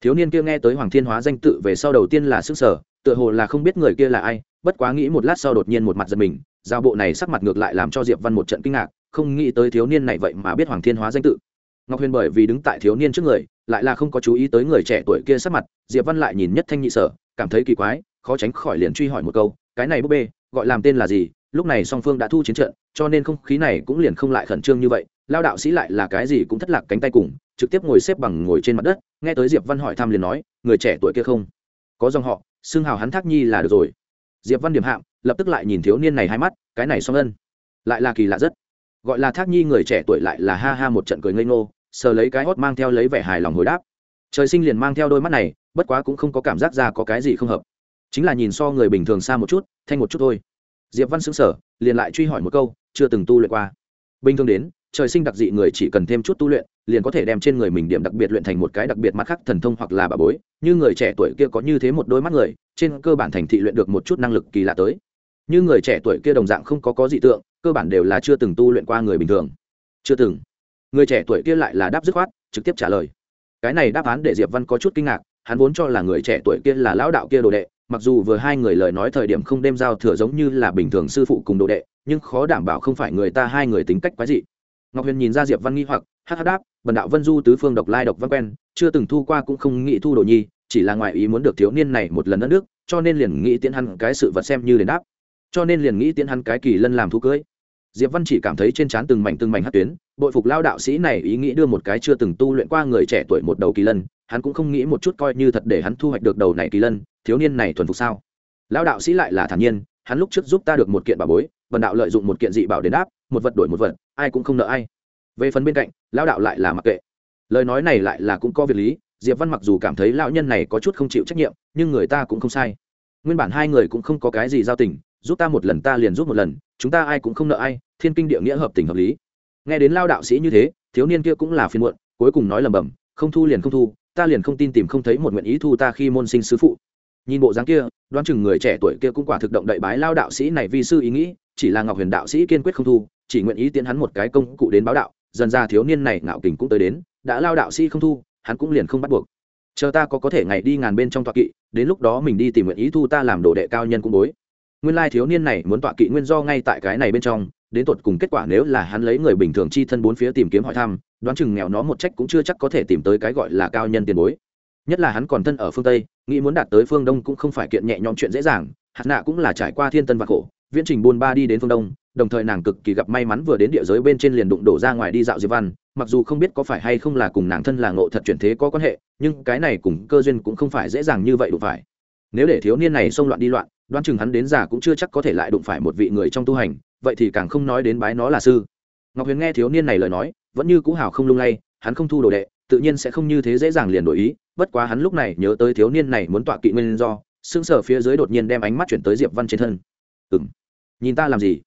Thiếu niên kia nghe tới hoàng thiên hóa danh tự về sau đầu tiên là sức sở tựa hồ là không biết người kia là ai, bất quá nghĩ một lát sau đột nhiên một mặt giật mình, giao bộ này sắc mặt ngược lại làm cho diệp văn một trận kinh ngạc, không nghĩ tới thiếu niên này vậy mà biết hoàng thiên hóa danh tự. Ngọc huyền bởi vì đứng tại thiếu niên trước người, lại là không có chú ý tới người trẻ tuổi kia sắc mặt, diệp văn lại nhìn nhất thanh nhị sở, cảm thấy kỳ quái, khó tránh khỏi liền truy hỏi một câu, cái này búp bê, gọi làm tên là gì? Lúc này song phương đã thu chiến trận, cho nên không khí này cũng liền không lại khẩn trương như vậy lao đạo sĩ lại là cái gì cũng thất lạc cánh tay cùng, trực tiếp ngồi xếp bằng ngồi trên mặt đất, nghe tới diệp văn hỏi thăm liền nói, người trẻ tuổi kia không? Có dòng họ, xưng hào hắn thác nhi là được rồi. Diệp văn điểm hạm lập tức lại nhìn thiếu niên này hai mắt, cái này song ân. Lại là kỳ lạ rất. Gọi là thác nhi người trẻ tuổi lại là ha ha một trận cười ngây ngô, sờ lấy cái hót mang theo lấy vẻ hài lòng hồi đáp. Trời sinh liền mang theo đôi mắt này, bất quá cũng không có cảm giác ra có cái gì không hợp. Chính là nhìn so người bình thường xa một chút, thanh một chút thôi. Diệp văn xứng sở liền lại truy hỏi một câu, chưa từng tu luyện qua. Bình thường đến trời sinh đặc dị người chỉ cần thêm chút tu luyện, liền có thể đem trên người mình điểm đặc biệt luyện thành một cái đặc biệt mắt khác thần thông hoặc là bà bối. Như người trẻ tuổi kia có như thế một đôi mắt người, trên cơ bản thành thị luyện được một chút năng lực kỳ lạ tới. Như người trẻ tuổi kia đồng dạng không có có dị tượng, cơ bản đều là chưa từng tu luyện qua người bình thường. Chưa từng. Người trẻ tuổi kia lại là đáp dứt khoát, trực tiếp trả lời. Cái này đáp án để diệp văn có chút kinh ngạc, hắn vốn cho là người trẻ tuổi kia là lão đạo kia đồ đệ, mặc dù vừa hai người lời nói thời điểm không đem giao thừa giống như là bình thường sư phụ cùng đồ đệ, nhưng khó đảm bảo không phải người ta hai người tính cách quái dị ngọc huyền nhìn ra diệp văn nghi hoặc hắc hắc đáp bần đạo vân du tứ phương độc lai độc văn quen chưa từng thu qua cũng không nghĩ thu đồ nhi chỉ là ngoại ý muốn được thiếu niên này một lần đất nước cho nên liền nghĩ tiến hắn cái sự vật xem như đền đáp. Cho nên liền nghĩ tiến hắn cái kỳ lân làm thu cưới. Diệp văn chỉ cảm thấy trên trán từng mảnh từng mảnh hát tuyến bội phục lao đạo sĩ này ý nghĩ đưa một cái chưa từng tu luyện qua người trẻ tuổi một đầu kỳ lân hắn cũng không nghĩ một chút coi như thật để hắn thu hoạch được đầu này kỳ lân thiếu niên này thuần phục sao? Lao đạo sĩ lại là thản nhiên hắn lúc trước giúp ta được một kiện bảo bối vần đạo lợi dụng một kiện dị bảo đến áp, một vật đổi một vật ai cũng không nợ ai. Về phần bên cạnh, lão đạo lại là mặc kệ. Lời nói này lại là cũng có việc lý, diệp văn mặc dù cảm thấy lão nhân này có chút không chịu trách nhiệm, nhưng người ta cũng không sai. Nguyên bản hai người cũng không có cái gì giao tình, giúp ta một lần ta liền giúp một lần, chúng ta ai cũng không nợ ai, thiên kinh địa nghĩa hợp tình hợp lý. Nghe đến lao đạo sĩ như thế, thiếu niên kia cũng là phiền muộn, cuối cùng nói lầm bầm không thu liền không thu, ta liền không tin tìm không thấy một nguyện ý thu ta khi môn sinh sứ phụ. Nhìn bộ dáng kia, đoán chừng người trẻ tuổi kia cũng quả thực động đậy bái lao đạo sĩ này vì sư ý nghĩ chỉ là ngọc huyền đạo sĩ kiên quyết không thu, chỉ nguyện ý tiến hắn một cái công cụ đến báo đạo, dần ra thiếu niên này ngạo kình cũng tới đến, đã lao đạo sĩ không thu, hắn cũng liền không bắt buộc. Chờ ta có có thể ngày đi ngàn bên trong tọa kỵ, đến lúc đó mình đi tìm nguyện ý thu ta làm đồ đệ cao nhân cũng bối. Nguyên lai thiếu niên này muốn tọa kỵ nguyên do ngay tại cái này bên trong, đến tột cùng kết quả nếu là hắn lấy người bình thường chi thân bốn phía tìm kiếm hỏi thăm, đoán chừng nghèo nó một trách cũng chưa chắc có thể tìm tới cái gọi là cao nhân tiền bối. Nhất là hắn còn thân ở phương tây, nghĩ muốn đạt tới phương đông cũng không phải kiện nhẹ nhõm chuyện dễ dàng, hạt nạ cũng là trải qua thiên tân và khổ viễn trình buôn ba đi đến phương đông, đồng thời nàng cực kỳ gặp may mắn vừa đến địa giới bên trên liền đụng đổ ra ngoài đi dạo diệp văn. Mặc dù không biết có phải hay không là cùng nàng thân là ngộ thật chuyển thế có quan hệ, nhưng cái này cùng cơ duyên cũng không phải dễ dàng như vậy đụng phải. Nếu để thiếu niên này xông loạn đi loạn, đoán chừng hắn đến già cũng chưa chắc có thể lại đụng phải một vị người trong tu hành, vậy thì càng không nói đến bái nó là sư. Ngọc huyền nghe thiếu niên này lời nói, vẫn như cũ hào không lung lay, hắn không thu đồ đệ, tự nhiên sẽ không như thế dễ dàng liền đổi ý, bất quá hắn lúc này nhớ tới thiếu niên này muốn tọa kỵ nguyên do xương sở phía dưới đột nhiên đem ánh mắt chuyển tới diệp văn trên thân. Ừ nhìn ta làm gì?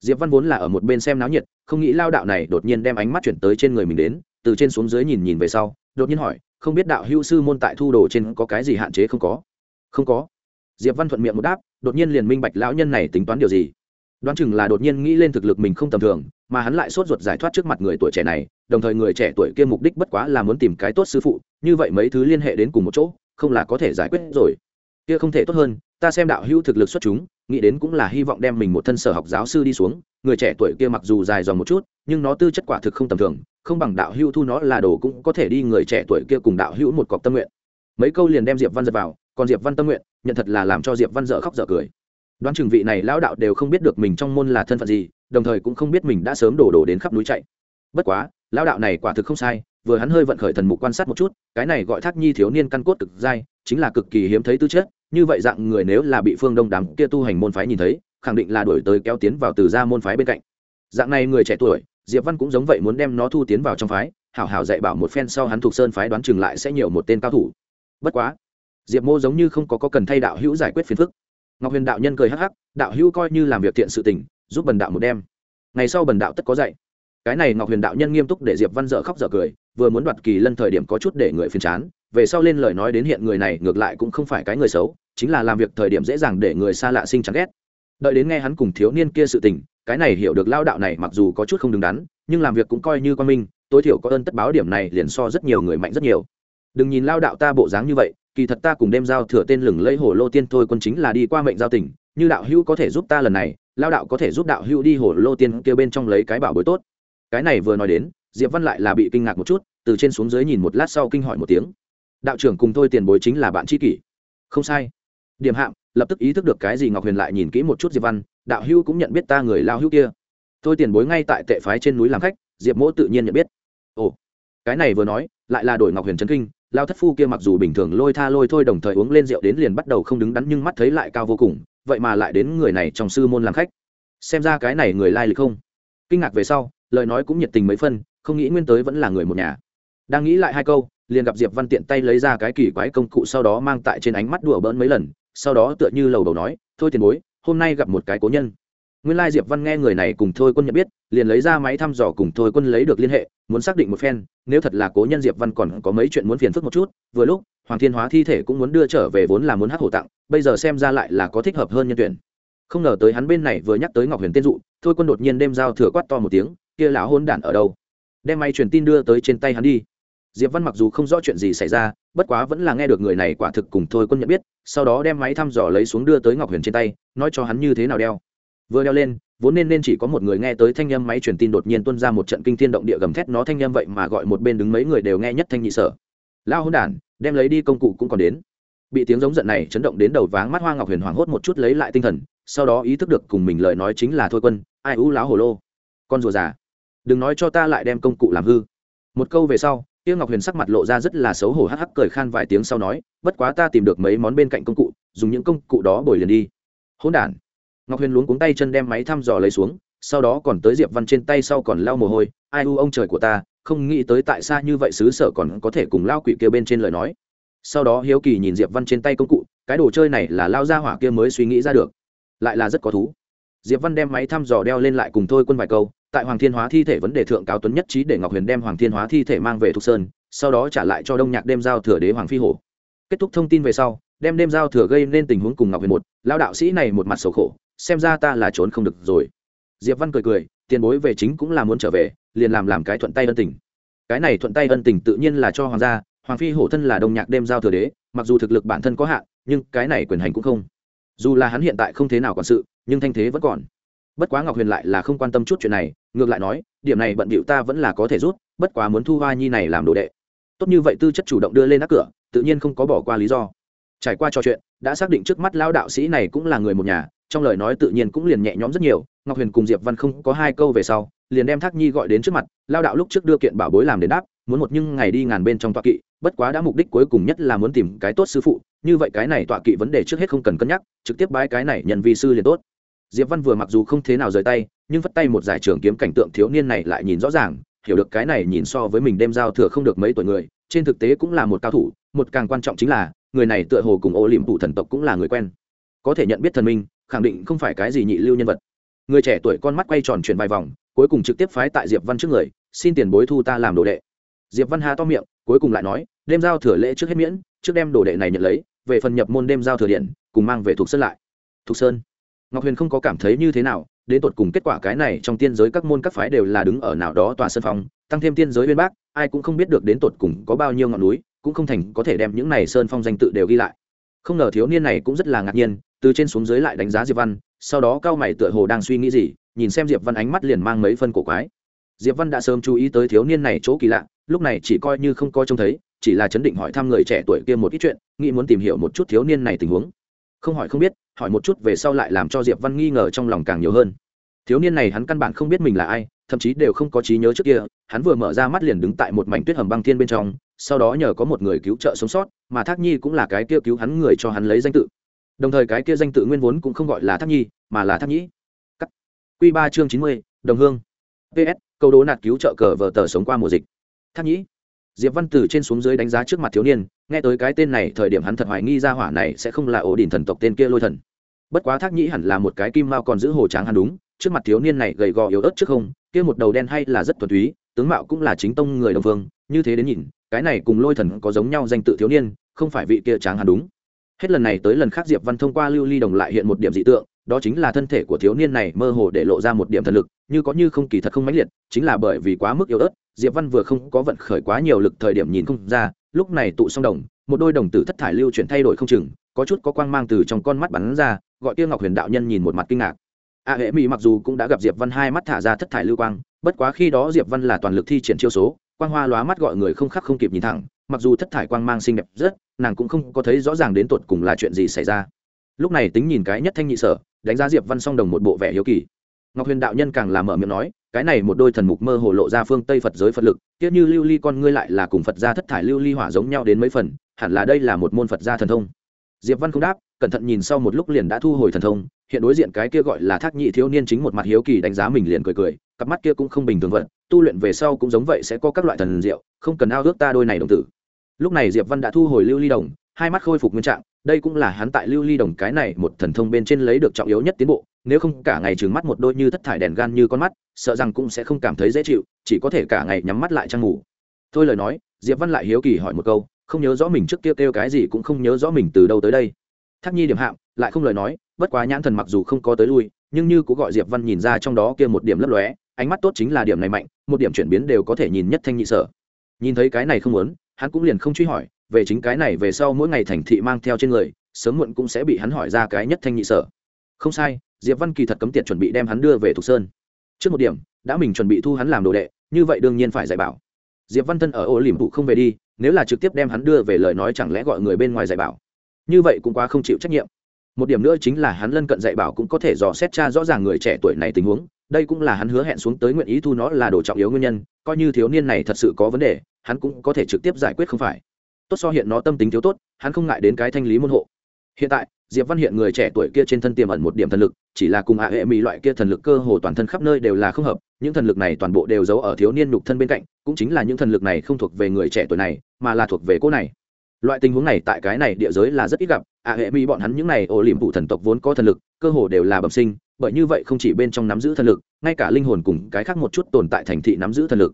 Diệp văn vốn là ở một bên xem náo nhiệt, không nghĩ lao đạo này đột nhiên đem ánh mắt chuyển tới trên người mình đến, từ trên xuống dưới nhìn nhìn về sau, đột nhiên hỏi, không biết đạo hữu sư môn tại thu đồ trên có cái gì hạn chế không có? Không có. Diệp văn thuận miệng một đáp, đột nhiên liền minh bạch lão nhân này tính toán điều gì. Đoán chừng là đột nhiên nghĩ lên thực lực mình không tầm thường, mà hắn lại sốt ruột giải thoát trước mặt người tuổi trẻ này, đồng thời người trẻ tuổi kia mục đích bất quá là muốn tìm cái tốt sư phụ, như vậy mấy thứ liên hệ đến cùng một chỗ, không là có thể giải quyết rồi. Kia không thể tốt hơn ta xem đạo hữu thực lực xuất chúng, nghĩ đến cũng là hy vọng đem mình một thân sở học giáo sư đi xuống. Người trẻ tuổi kia mặc dù dài dòng một chút, nhưng nó tư chất quả thực không tầm thường, không bằng đạo hữu thu nó là đồ cũng có thể đi người trẻ tuổi kia cùng đạo hữu một cọc tâm nguyện. Mấy câu liền đem diệp văn giật vào, còn diệp văn tâm nguyện, nhận thật là làm cho diệp văn dở khóc dở cười. Đoán chừng vị này lão đạo đều không biết được mình trong môn là thân phận gì, đồng thời cũng không biết mình đã sớm đổ đổ đến khắp núi chạy. Bất quá, lão đạo này quả thực không sai, vừa hắn hơi vận khởi thần mục quan sát một chút, cái này gọi thác nhi thiếu niên căn cốt cực dai, chính là cực kỳ hiếm thấy tư chất như vậy dạng người nếu là bị phương đông đám kia tu hành môn phái nhìn thấy khẳng định là đổi tới kéo tiến vào từ ra môn phái bên cạnh. Dạng này người trẻ tuổi diệp văn cũng giống vậy muốn đem nó thu tiến vào trong phái hảo hảo dạy bảo một phen sau hắn thuộc sơn phái đoán chừng lại sẽ nhiều một tên cao thủ. Bất quá diệp mô giống như không có, có cần thay đạo hữu giải quyết phiền phức. Ngọc huyền đạo nhân cười hắc hắc đạo hữu coi như làm việc thiện sự tình giúp bần đạo một đêm. Ngày sau bần đạo tất có dạy. Cái này ngọc huyền đạo nhân nghiêm túc để diệp văn dở khóc dở cười vừa muốn đoạt kỳ lân thời điểm có chút để người phiền chán về sau lên lời nói đến hiện người này ngược lại cũng không phải cái người xấu chính là làm việc thời điểm dễ dàng để người xa lạ sinh chán ghét. Đợi đến nghe hắn cùng thiếu niên kia sự tình, cái này hiểu được lao đạo này mặc dù có chút không đứng đắn, nhưng làm việc cũng coi như quan minh, tối thiểu có ơn tất báo điểm này liền so rất nhiều người mạnh rất nhiều. Đừng nhìn lao đạo ta bộ dáng như vậy, kỳ thật ta cùng đem giao thừa tên lừng lấy hồ lô tiên thôi quân chính là đi qua mệnh giao tình, như đạo hữu có thể giúp ta lần này, lao đạo có thể giúp đạo hữu đi hồ lô tiên kêu bên trong lấy cái bảo bối tốt. Cái này vừa nói đến, diệp văn lại là bị kinh ngạc một chút, từ trên xuống dưới nhìn một lát sau kinh hỏi một tiếng. Đạo trưởng cùng tôi tiền bối chính là bạn tri kỷ. Không sai điểm hạm, lập tức ý thức được cái gì ngọc huyền lại nhìn kỹ một chút diệp văn, đạo hữu cũng nhận biết ta người lao hữu kia. Tôi tiền bối ngay tại tệ phái trên núi làm khách, diệp mỗ tự nhiên nhận biết. Ồ, cái này vừa nói, lại là đổi ngọc huyền trấn kinh, lao thất phu kia mặc dù bình thường lôi tha lôi thôi đồng thời uống lên rượu đến liền bắt đầu không đứng đắn nhưng mắt thấy lại cao vô cùng, vậy mà lại đến người này trong sư môn làm khách. Xem ra cái này người lai lịch không. Kinh ngạc về sau, lời nói cũng nhiệt tình mấy phân, không nghĩ nguyên tới vẫn là người một nhà. Đang nghĩ lại hai câu, liền gặp diệp văn tiện tay lấy ra cái kỳ quái công cụ sau đó mang tại trên ánh mắt đùa bỡn mấy lần sau đó tựa như lầu đầu nói, thôi tiền bối, hôm nay gặp một cái cố nhân. Nguyên lai diệp văn nghe người này cùng thôi quân nhận biết, liền lấy ra máy thăm dò cùng thôi quân lấy được liên hệ, muốn xác định một phen, nếu thật là cố nhân diệp văn còn có mấy chuyện muốn phiền phức một chút, vừa lúc, hoàng thiên hóa thi thể cũng muốn đưa trở về vốn là muốn hát hổ tặng, bây giờ xem ra lại là có thích hợp hơn nhân tuyển. Không ngờ tới hắn bên này vừa nhắc tới ngọc huyền tiên dụ, thôi quân đột nhiên đem dao thừa quát to một tiếng, kia lão hôn đản ở đâu? Đem máy truyền tin đưa tới trên tay hắn đi diệp văn mặc dù không rõ chuyện gì xảy ra, bất quá vẫn là nghe được người này quả thực cùng thôi quân nhận biết, sau đó đem máy thăm dò lấy xuống đưa tới ngọc huyền trên tay, nói cho hắn như thế nào đeo. Vừa đeo lên, vốn nên nên chỉ có một người nghe tới thanh âm máy truyền tin đột nhiên tuôn ra một trận kinh thiên động địa gầm thét, nó thanh âm vậy mà gọi một bên đứng mấy người đều nghe nhất thanh nhị sở. Lao hôn đản, đem lấy đi công cụ cũng còn đến. Bị tiếng giống giận này chấn động đến đầu váng mắt hoa ngọc huyền hoảng hốt một chút lấy lại tinh thần, sau đó ý thức được cùng mình lời nói chính là thôi quân, ai ú láo hồ lô, con rùa già, đừng nói cho ta lại đem công cụ làm hư. Một câu về sau tiêu ngọc huyền sắc mặt lộ ra rất là xấu hổ hắc hắc cười khan vài tiếng sau nói, bất quá ta tìm được mấy món bên cạnh công cụ, dùng những công cụ đó bồi liền đi. Hỗn đản. Ngọc huyền luống cuống tay chân đem máy thăm dò lấy xuống, sau đó còn tới diệp văn trên tay sau còn lau mồ hôi, ai u ông trời của ta, không nghĩ tới tại sao như vậy xứ sở còn có thể cùng lao quỷ kia bên trên lời nói. Sau đó hiếu kỳ nhìn diệp văn trên tay công cụ, cái đồ chơi này là lao ra hỏa kia mới suy nghĩ ra được, lại là rất có thú. Diệp văn đem máy thăm dò đeo lên lại cùng thôi quân vài câu tại hoàng thiên hóa thi thể vấn đề thượng cao tuấn nhất trí để ngọc huyền đem hoàng thiên hóa thi thể mang về thục sơn, sau đó trả lại cho đông nhạc đêm giao thừa đế hoàng phi hổ. Kết thúc thông tin về sau, đem đêm giao thừa gây nên tình huống cùng ngọc huyền một lao đạo sĩ này một mặt sầu khổ, xem ra ta là trốn không được rồi. Diệp văn cười cười, tiền bối về chính cũng là muốn trở về, liền làm làm cái thuận tay ân tình. Cái này thuận tay ân tình tự nhiên là cho hoàng gia, hoàng phi hổ thân là đông nhạc đêm giao thừa đế, mặc dù thực lực bản thân có hạn, nhưng cái này quyền hành cũng không. Dù là hắn hiện tại không thế nào còn sự, nhưng thanh thế vẫn còn. Bất quá ngọc huyền lại là không quan tâm chút chuyện này ngược lại nói, điểm này bận bịu ta vẫn là có thể rút, bất quá muốn thu hoa nhi này làm đồ đệ. Tốt như vậy tư chất chủ động đưa lên nắp cửa, tự nhiên không có bỏ qua lý do. Trải qua trò chuyện, đã xác định trước mắt lão đạo sĩ này cũng là người một nhà, trong lời nói tự nhiên cũng liền nhẹ nhõm rất nhiều, ngọc huyền cùng diệp văn không có hai câu về sau, liền đem thác nhi gọi đến trước mặt lao đạo lúc trước đưa kiện bảo bối làm đến đáp, muốn một nhưng ngày đi ngàn bên trong tọa kỵ, bất quá đã mục đích cuối cùng nhất là muốn tìm cái tốt sư phụ, như vậy cái này tọa kỵ vấn đề trước hết không cần cân nhắc, trực tiếp bái cái này nhận vi sư liền tốt diệp văn vừa mặc dù không thế nào rời tay, nhưng vất tay một giải trưởng kiếm cảnh tượng thiếu niên này lại nhìn rõ ràng, hiểu được cái này nhìn so với mình đem giao thừa không được mấy tuổi người, trên thực tế cũng là một cao thủ, một càng quan trọng chính là, người này tựa hồ cùng ô liềm thủ thần tộc cũng là người quen. Có thể nhận biết thần minh, khẳng định không phải cái gì nhị lưu nhân vật. Người trẻ tuổi con mắt quay tròn chuyển vài vòng, cuối cùng trực tiếp phái tại diệp văn trước người, xin tiền bối thu ta làm đồ đệ. Diệp văn hà to miệng, cuối cùng lại nói, đêm giao thừa lễ trước hết miễn, trước đem đồ đệ này nhận lấy, về phần nhập môn đêm giao thừa điện, cùng mang về thuộc sơn lại. Thuộc sơn ngọc huyền không có cảm thấy như thế nào, đến tột cùng kết quả cái này trong tiên giới các môn các phái đều là đứng ở nào đó tòa sân phong tăng thêm tiên giới bên bác, ai cũng không biết được đến tột cùng có bao nhiêu ngọn núi, cũng không thành có thể đem những này sơn phong danh tự đều ghi lại. Không ngờ thiếu niên này cũng rất là ngạc nhiên, từ trên xuống dưới lại đánh giá diệp văn, sau đó cao mày tựa hồ đang suy nghĩ gì, nhìn xem diệp văn ánh mắt liền mang mấy phân cổ quái. Diệp văn đã sớm chú ý tới thiếu niên này chỗ kỳ lạ, lúc này chỉ coi như không coi trông thấy, chỉ là chấn định hỏi thăm người trẻ tuổi kia một ít chuyện, nghĩ muốn tìm hiểu một chút thiếu niên này tình huống. Không hỏi không biết hỏi một chút về sau lại làm cho diệp văn nghi ngờ trong lòng càng nhiều hơn. Thiếu niên này hắn căn bản không biết mình là ai, thậm chí đều không có trí nhớ trước kia, hắn vừa mở ra mắt liền đứng tại một mảnh tuyết hầm băng thiên bên trong, sau đó nhờ có một người cứu trợ sống sót, mà thác nhi cũng là cái kia cứu hắn người cho hắn lấy danh tự. Đồng thời cái kia danh tự nguyên vốn cũng không gọi là thác nhi, mà là thác nhĩ. Cắt. Q ba chương chín mươi, đồng hương. Ps câu đố nạt cứu trợ cờ vờ tờ sống qua mùa dịch. Thác nhĩ diệp văn từ trên xuống dưới đánh giá trước mặt thiếu niên, nghe tới cái tên này thời điểm hắn thật hoài nghi ra hỏa này sẽ không là ổ đỉnh thần tộc tên kia lôi thần. Bất quá thác nhĩ hẳn là một cái kim mao còn giữ hồ tráng hắn đúng, trước mặt thiếu niên này gầy gò yếu ớt trước không, kia một đầu đen hay là rất thuần túy, tướng mạo cũng là chính tông người đồng phương như thế đến nhìn, cái này cùng lôi thần có giống nhau danh tự thiếu niên, không phải vị kia tráng hắn đúng. Hết lần này tới lần khác diệp văn thông qua lưu ly đồng lại hiện một điểm dị tượng, đó chính là thân thể của thiếu niên này mơ hồ để lộ ra một điểm thần lực, như có như không kỳ thật không mãnh liệt, chính là bởi vì quá mức yếu ớt diệp văn vừa không có vận khởi quá nhiều lực thời điểm nhìn không ra, lúc này tụ song đồng, một đôi đồng tử thất thải lưu chuyển thay đổi không chừng, có chút có quang mang từ trong con mắt bắn ra, gọi Tiêu ngọc huyền đạo nhân nhìn một mặt kinh ngạc. A hệ mỹ mặc dù cũng đã gặp diệp văn hai mắt thả ra thất thải lưu quang, bất quá khi đó diệp văn là toàn lực thi triển chiêu số, quang hoa lóa mắt gọi người không khắc không kịp nhìn thẳng, mặc dù thất thải quang mang xinh đẹp rất, nàng cũng không có thấy rõ ràng đến tột cùng là chuyện gì xảy ra. Lúc này tính nhìn cái nhất thanh nhị sở, đánh giá diệp văn song đồng một bộ vẻ hiếu kỳ. Ngọc huyền đạo nhân càng làm mở miệng nói cái này một đôi thần mục mơ hồ lộ ra phương tây phật giới phật lực tiếc như lưu ly con ngươi lại là cùng phật gia thất thải lưu ly hỏa giống nhau đến mấy phần, hẳn là đây là một môn phật gia thần thông. Diệp văn không đáp, cẩn thận nhìn sau một lúc liền đã thu hồi thần thông, hiện đối diện cái kia gọi là thác nhị thiếu niên chính một mặt hiếu kỳ đánh giá mình liền cười cười, cặp mắt kia cũng không bình thường vận, tu luyện về sau cũng giống vậy sẽ có các loại thần diệu, không cần ao ước ta đôi này đồng tử. Lúc này diệp văn đã thu hồi lưu ly đồng, hai mắt khôi phục nguyên trạng, đây cũng là hắn tại lưu ly đồng cái này một thần thông bên trên lấy được trọng yếu nhất tiến bộ nếu không cả ngày trừng mắt một đôi như thất thải đèn gan như con mắt sợ rằng cũng sẽ không cảm thấy dễ chịu chỉ có thể cả ngày nhắm mắt lại trăng ngủ. Thôi lời nói diệp văn lại hiếu kỳ hỏi một câu không nhớ rõ mình trước kia kêu, cái gì cũng không nhớ rõ mình từ đâu tới đây. Thác nhi điểm hạm lại không lời nói bất quá nhãn thần mặc dù không có tới lui nhưng như cũng gọi diệp văn nhìn ra trong đó kia một điểm lấp lóe ánh mắt tốt chính là điểm này mạnh một điểm chuyển biến đều có thể nhìn nhất thanh nhị sở. Nhìn thấy cái này không muốn hắn cũng liền không truy hỏi về chính cái này về sau mỗi ngày thành thị mang theo trên người sớm muộn cũng sẽ bị hắn hỏi ra cái nhất thanh nhị sở. Không sai diệp văn kỳ thật cấm tiệt chuẩn bị đem hắn đưa về thục sơn. Trước một điểm, đã mình chuẩn bị thu hắn làm đồ đệ, như vậy đương nhiên phải dạy bảo. Diệp văn thân ở ô liềm phụ không về đi, nếu là trực tiếp đem hắn đưa về lời nói chẳng lẽ gọi người bên ngoài dạy bảo. Như vậy cũng quá không chịu trách nhiệm. Một điểm nữa chính là hắn lân cận dạy bảo cũng có thể dò xét cha rõ ràng người trẻ tuổi này tình huống, đây cũng là hắn hứa hẹn xuống tới nguyện ý thu nó là đồ trọng yếu nguyên nhân, coi như thiếu niên này thật sự có vấn đề, hắn cũng có thể trực tiếp giải quyết không phải. Tốt so hiện nó tâm tính thiếu tốt, hắn không ngại đến cái thanh lý môn hộ. Hiện tại diệp văn hiện người trẻ tuổi kia trên thân tiềm ẩn một điểm thần lực, chỉ là cùng hạ hệ mỹ loại kia thần lực cơ hồ toàn thân khắp nơi đều là không hợp, những thần lực này toàn bộ đều giấu ở thiếu niên nhục thân bên cạnh, cũng chính là những thần lực này không thuộc về người trẻ tuổi này, mà là thuộc về cô này. Loại tình huống này tại cái này địa giới là rất ít gặp ạ hệ mỹ bọn hắn những này ô liềm phụ thần tộc vốn có thần lực, cơ hồ đều là bẩm sinh, bởi như vậy không chỉ bên trong nắm giữ thần lực, ngay cả linh hồn cùng cái khác một chút tồn tại thành thị nắm giữ thần lực.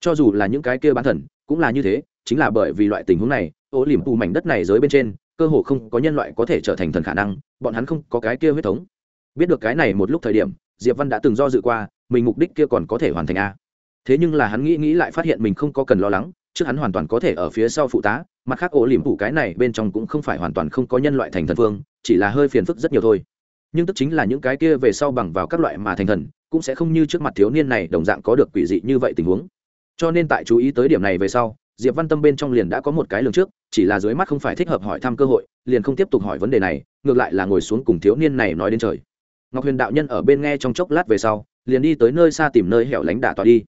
Cho dù là những cái kia bán thần, cũng là như thế, chính là bởi vì loại tình huống này ô liềm phụ mảnh đất này giới bên trên cơ hồ không có nhân loại có thể trở thành thần khả năng, bọn hắn không có cái kia huyết thống. Biết được cái này một lúc thời điểm, diệp văn đã từng do dự qua, mình mục đích kia còn có thể hoàn thành a thế nhưng là hắn nghĩ nghĩ lại phát hiện mình không có cần lo lắng, trước hắn hoàn toàn có thể ở phía sau phụ tá, mặt khác ổ liềm phủ cái này bên trong cũng không phải hoàn toàn không có nhân loại thành thần phương chỉ là hơi phiền phức rất nhiều thôi. Nhưng tức chính là những cái kia về sau bằng vào các loại mà thành thần, cũng sẽ không như trước mặt thiếu niên này đồng dạng có được quỷ dị như vậy tình huống. Cho nên tại chú ý tới điểm này về sau diệp văn tâm bên trong liền đã có một cái lường trước, chỉ là dưới mắt không phải thích hợp hỏi thăm cơ hội, liền không tiếp tục hỏi vấn đề này, ngược lại là ngồi xuống cùng thiếu niên này nói đến trời. Ngọc huyền đạo nhân ở bên nghe trong chốc lát về sau, liền đi tới nơi xa tìm nơi hẻo lánh đả tọa đi.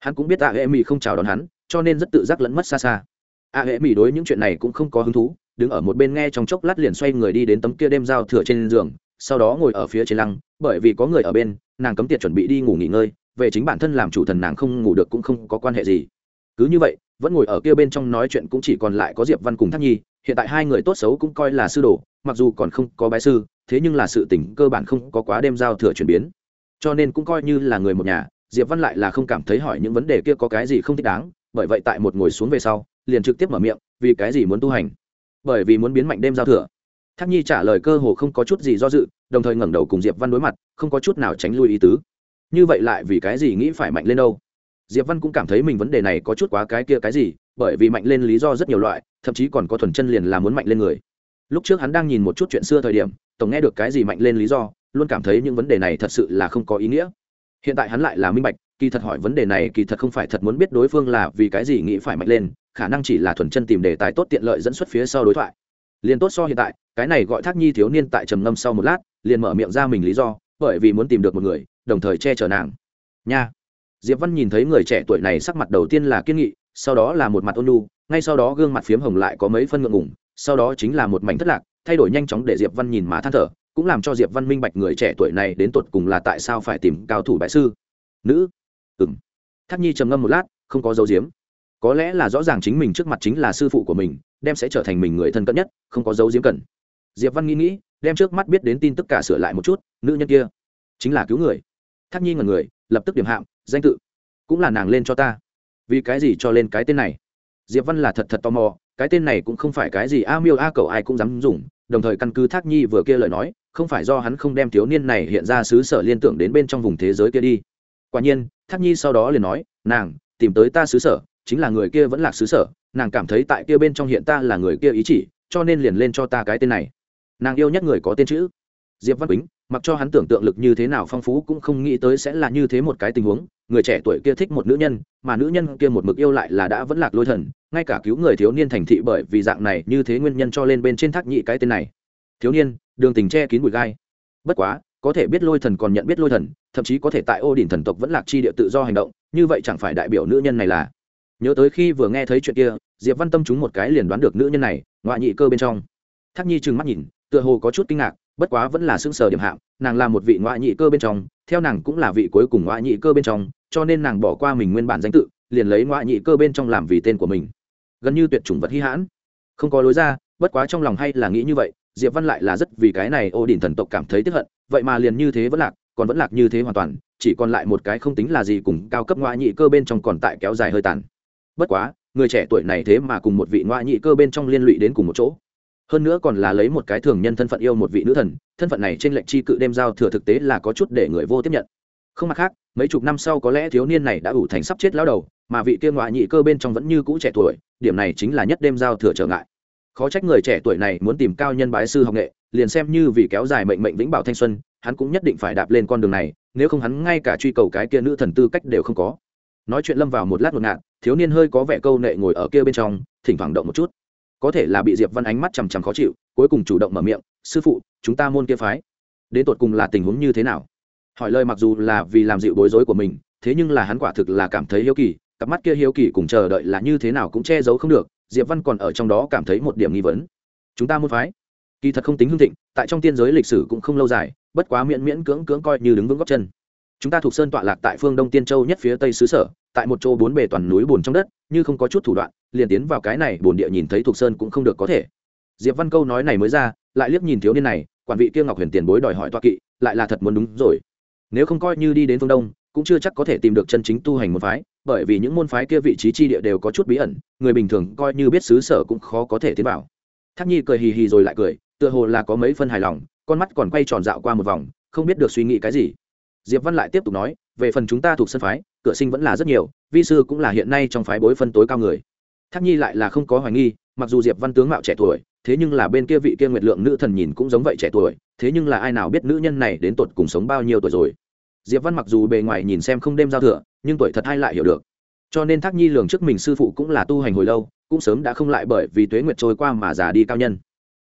Hắn cũng biết a hệ mỹ không chào đón hắn, cho nên rất tự giác lẫn mất xa xa. A hệ mỹ đối những chuyện này cũng không có hứng thú, đứng ở một bên nghe trong chốc lát liền xoay người đi đến tấm kia đêm giao thừa trên giường, sau đó ngồi ở phía trên lăng, bởi vì có người ở bên, nàng cấm tiệt chuẩn bị đi ngủ nghỉ ngơi, về chính bản thân làm chủ thần nàng không ngủ được cũng không có quan hệ gì. Cứ như vậy vẫn ngồi ở kia bên trong nói chuyện cũng chỉ còn lại có diệp văn cùng thác nhi, hiện tại hai người tốt xấu cũng coi là sư đồ, mặc dù còn không có bái sư, thế nhưng là sự tỉnh cơ bản không có quá đêm giao thừa chuyển biến. Cho nên cũng coi như là người một nhà, diệp văn lại là không cảm thấy hỏi những vấn đề kia có cái gì không thích đáng, bởi vậy tại một ngồi xuống về sau, liền trực tiếp mở miệng, vì cái gì muốn tu hành? Bởi vì muốn biến mạnh đêm giao thừa. Thác nhi trả lời cơ hồ không có chút gì do dự, đồng thời ngẩng đầu cùng diệp văn đối mặt, không có chút nào tránh lui ý tứ. Như vậy lại vì cái gì nghĩ phải mạnh lên đâu? Diệp văn cũng cảm thấy mình vấn đề này có chút quá cái kia cái gì, bởi vì mạnh lên lý do rất nhiều loại, thậm chí còn có thuần chân liền là muốn mạnh lên người. Lúc trước hắn đang nhìn một chút chuyện xưa thời điểm, tổng nghe được cái gì mạnh lên lý do, luôn cảm thấy những vấn đề này thật sự là không có ý nghĩa. Hiện tại hắn lại là minh bạch, kỳ thật hỏi vấn đề này kỳ thật không phải thật muốn biết đối phương là vì cái gì nghĩ phải mạnh lên, khả năng chỉ là thuần chân tìm đề tài tốt tiện lợi dẫn xuất phía sau đối thoại. Liền tốt so hiện tại, cái này gọi thác nhi thiếu niên tại trầm ngâm sau một lát, liền mở miệng ra mình lý do, bởi vì muốn tìm được một người, đồng thời che chở nàng. Nha diệp văn nhìn thấy người trẻ tuổi này sắc mặt đầu tiên là kiên nghị, sau đó là một mặt ôn lu ngay sau đó gương mặt phiếm hồng lại có mấy phân ngượng ngùng, sau đó chính là một mảnh thất lạc, thay đổi nhanh chóng để diệp văn nhìn má than thở, cũng làm cho diệp văn minh bạch người trẻ tuổi này đến tột cùng là tại sao phải tìm cao thủ bại sư. Nữ? Ừm. Thác nhi trầm ngâm một lát, không có dấu diếm có lẽ là rõ ràng chính mình trước mặt chính là sư phụ của mình, đem sẽ trở thành mình người thân cận nhất, không có dấu diếm cần. Diệp văn nghĩ nghĩ, đem trước mắt biết đến tin tức cả sửa lại một chút, nữ nhân kia, chính là cứu người. Thác nhi ngần người, lập tức điểm hạm danh tự, cũng là nàng lên cho ta. Vì cái gì cho lên cái tên này? Diệp văn là thật thật tò mò, cái tên này cũng không phải cái gì a miêu a cầu ai cũng dám dùng, đồng thời căn cứ thác nhi vừa kia lời nói, không phải do hắn không đem thiếu niên này hiện ra xứ sở liên tưởng đến bên trong vùng thế giới kia đi. Quả nhiên, thác nhi sau đó liền nói, nàng, tìm tới ta xứ sở, chính là người kia vẫn là xứ sở, nàng cảm thấy tại kia bên trong hiện ta là người kia ý chỉ, cho nên liền lên cho ta cái tên này. Nàng yêu nhất người có tên chữ. Diệp văn bính mặc cho hắn tưởng tượng lực như thế nào phong phú cũng không nghĩ tới sẽ là như thế một cái tình huống. Người trẻ tuổi kia thích một nữ nhân, mà nữ nhân kia một mực yêu lại là đã vẫn lạc lôi thần, ngay cả cứu người thiếu niên thành thị bởi vì dạng này như thế nguyên nhân cho lên bên trên thác nhị cái tên này. Thiếu niên, đường tình che kín bụi gai. Bất quá, có thể biết lôi thần còn nhận biết lôi thần, thậm chí có thể tại ô đình thần tộc vẫn lạc chi địa tự do hành động, như vậy chẳng phải đại biểu nữ nhân này là. Nhớ tới khi vừa nghe thấy chuyện kia, diệp văn tâm chúng một cái liền đoán được nữ nhân này ngoại nhị cơ bên trong. Thác nhi trừng mắt nhìn, tựa hồ có chút kinh ngạc bất quá vẫn là xương sờ điểm hạng nàng là một vị ngoại nhị cơ bên trong, theo nàng cũng là vị cuối cùng ngoại nhị cơ bên trong, cho nên nàng bỏ qua mình nguyên bản danh tự, liền lấy ngoại nhị cơ bên trong làm vì tên của mình. Gần như tuyệt chủng vật hy hãn. Không có lối ra, bất quá trong lòng hay là nghĩ như vậy, diệp văn lại là rất vì cái này ô đình thần tộc cảm thấy tức hận, vậy mà liền như thế vẫn lạc, còn vẫn lạc như thế hoàn toàn, chỉ còn lại một cái không tính là gì cùng cao cấp ngoại nhị cơ bên trong còn tại kéo dài hơi tàn. Bất quá, người trẻ tuổi này thế mà cùng một vị ngoại nhị cơ bên trong liên lụy đến cùng một chỗ hơn nữa còn là lấy một cái thường nhân thân phận yêu một vị nữ thần, thân phận này trên lệnh chi cự đêm giao thừa thực tế là có chút để người vô tiếp nhận. Không mặt khác, mấy chục năm sau có lẽ thiếu niên này đã ủ thành sắp chết lao đầu, mà vị kia ngoại nhị cơ bên trong vẫn như cũ trẻ tuổi, điểm này chính là nhất đêm giao thừa trở ngại. Khó trách người trẻ tuổi này muốn tìm cao nhân bái sư học nghệ, liền xem như vì kéo dài mệnh mệnh vĩnh bảo thanh xuân, hắn cũng nhất định phải đạp lên con đường này, nếu không hắn ngay cả truy cầu cái kia nữ thần tư cách đều không có. Nói chuyện lâm vào một lát ngột ngạt, thiếu niên hơi có vẻ câu nệ ngồi ở kia bên trong, thỉnh thoảng động một chút có thể là bị diệp văn ánh mắt chằm chằm khó chịu, cuối cùng chủ động mở miệng, sư phụ, chúng ta môn kia phái, đến tột cùng là tình huống như thế nào? Hỏi lời mặc dù là vì làm dịu bối rối của mình, thế nhưng là hắn quả thực là cảm thấy hiếu kỳ, cặp mắt kia hiếu kỳ cùng chờ đợi là như thế nào cũng che giấu không được, diệp văn còn ở trong đó cảm thấy một điểm nghi vấn. Chúng ta môn phái, kỳ thật không tính hương thịnh, tại trong tiên giới lịch sử cũng không lâu dài, bất quá miễn miễn cưỡng cưỡng coi như đứng vững góc chân chúng ta thuộc sơn tọa lạc tại phương đông tiên châu nhất phía tây xứ sở, tại một chỗ bốn bề toàn núi bùn trong đất, như không có chút thủ đoạn, liền tiến vào cái này bồn địa nhìn thấy thuộc sơn cũng không được có thể. Diệp văn câu nói này mới ra, lại liếc nhìn thiếu niên này, quản vị kia ngọc huyền tiền bối đòi hỏi toa kỵ, lại là thật muốn đúng rồi. Nếu không coi như đi đến phương đông, cũng chưa chắc có thể tìm được chân chính tu hành môn phái, bởi vì những môn phái kia vị trí chi địa đều có chút bí ẩn, người bình thường coi như biết xứ sở cũng khó có thể tiến vào. Thác nhi cười hì hì rồi lại cười, tựa hồ là có mấy phân hài lòng, con mắt còn quay tròn dạo qua một vòng, không biết được suy nghĩ cái gì diệp văn lại tiếp tục nói, về phần chúng ta thuộc sân phái, cửa sinh vẫn là rất nhiều, vi sư cũng là hiện nay trong phái bối phân tối cao người. Thác nhi lại là không có hoài nghi, mặc dù diệp văn tướng mạo trẻ tuổi, thế nhưng là bên kia vị kia nguyệt lượng nữ thần nhìn cũng giống vậy trẻ tuổi, thế nhưng là ai nào biết nữ nhân này đến tột cùng sống bao nhiêu tuổi rồi. Diệp văn mặc dù bề ngoài nhìn xem không đêm giao thừa, nhưng tuổi thật hay lại hiểu được. Cho nên thác nhi lường trước mình sư phụ cũng là tu hành hồi lâu, cũng sớm đã không lại bởi vì tuế nguyệt trôi qua mà già đi cao nhân.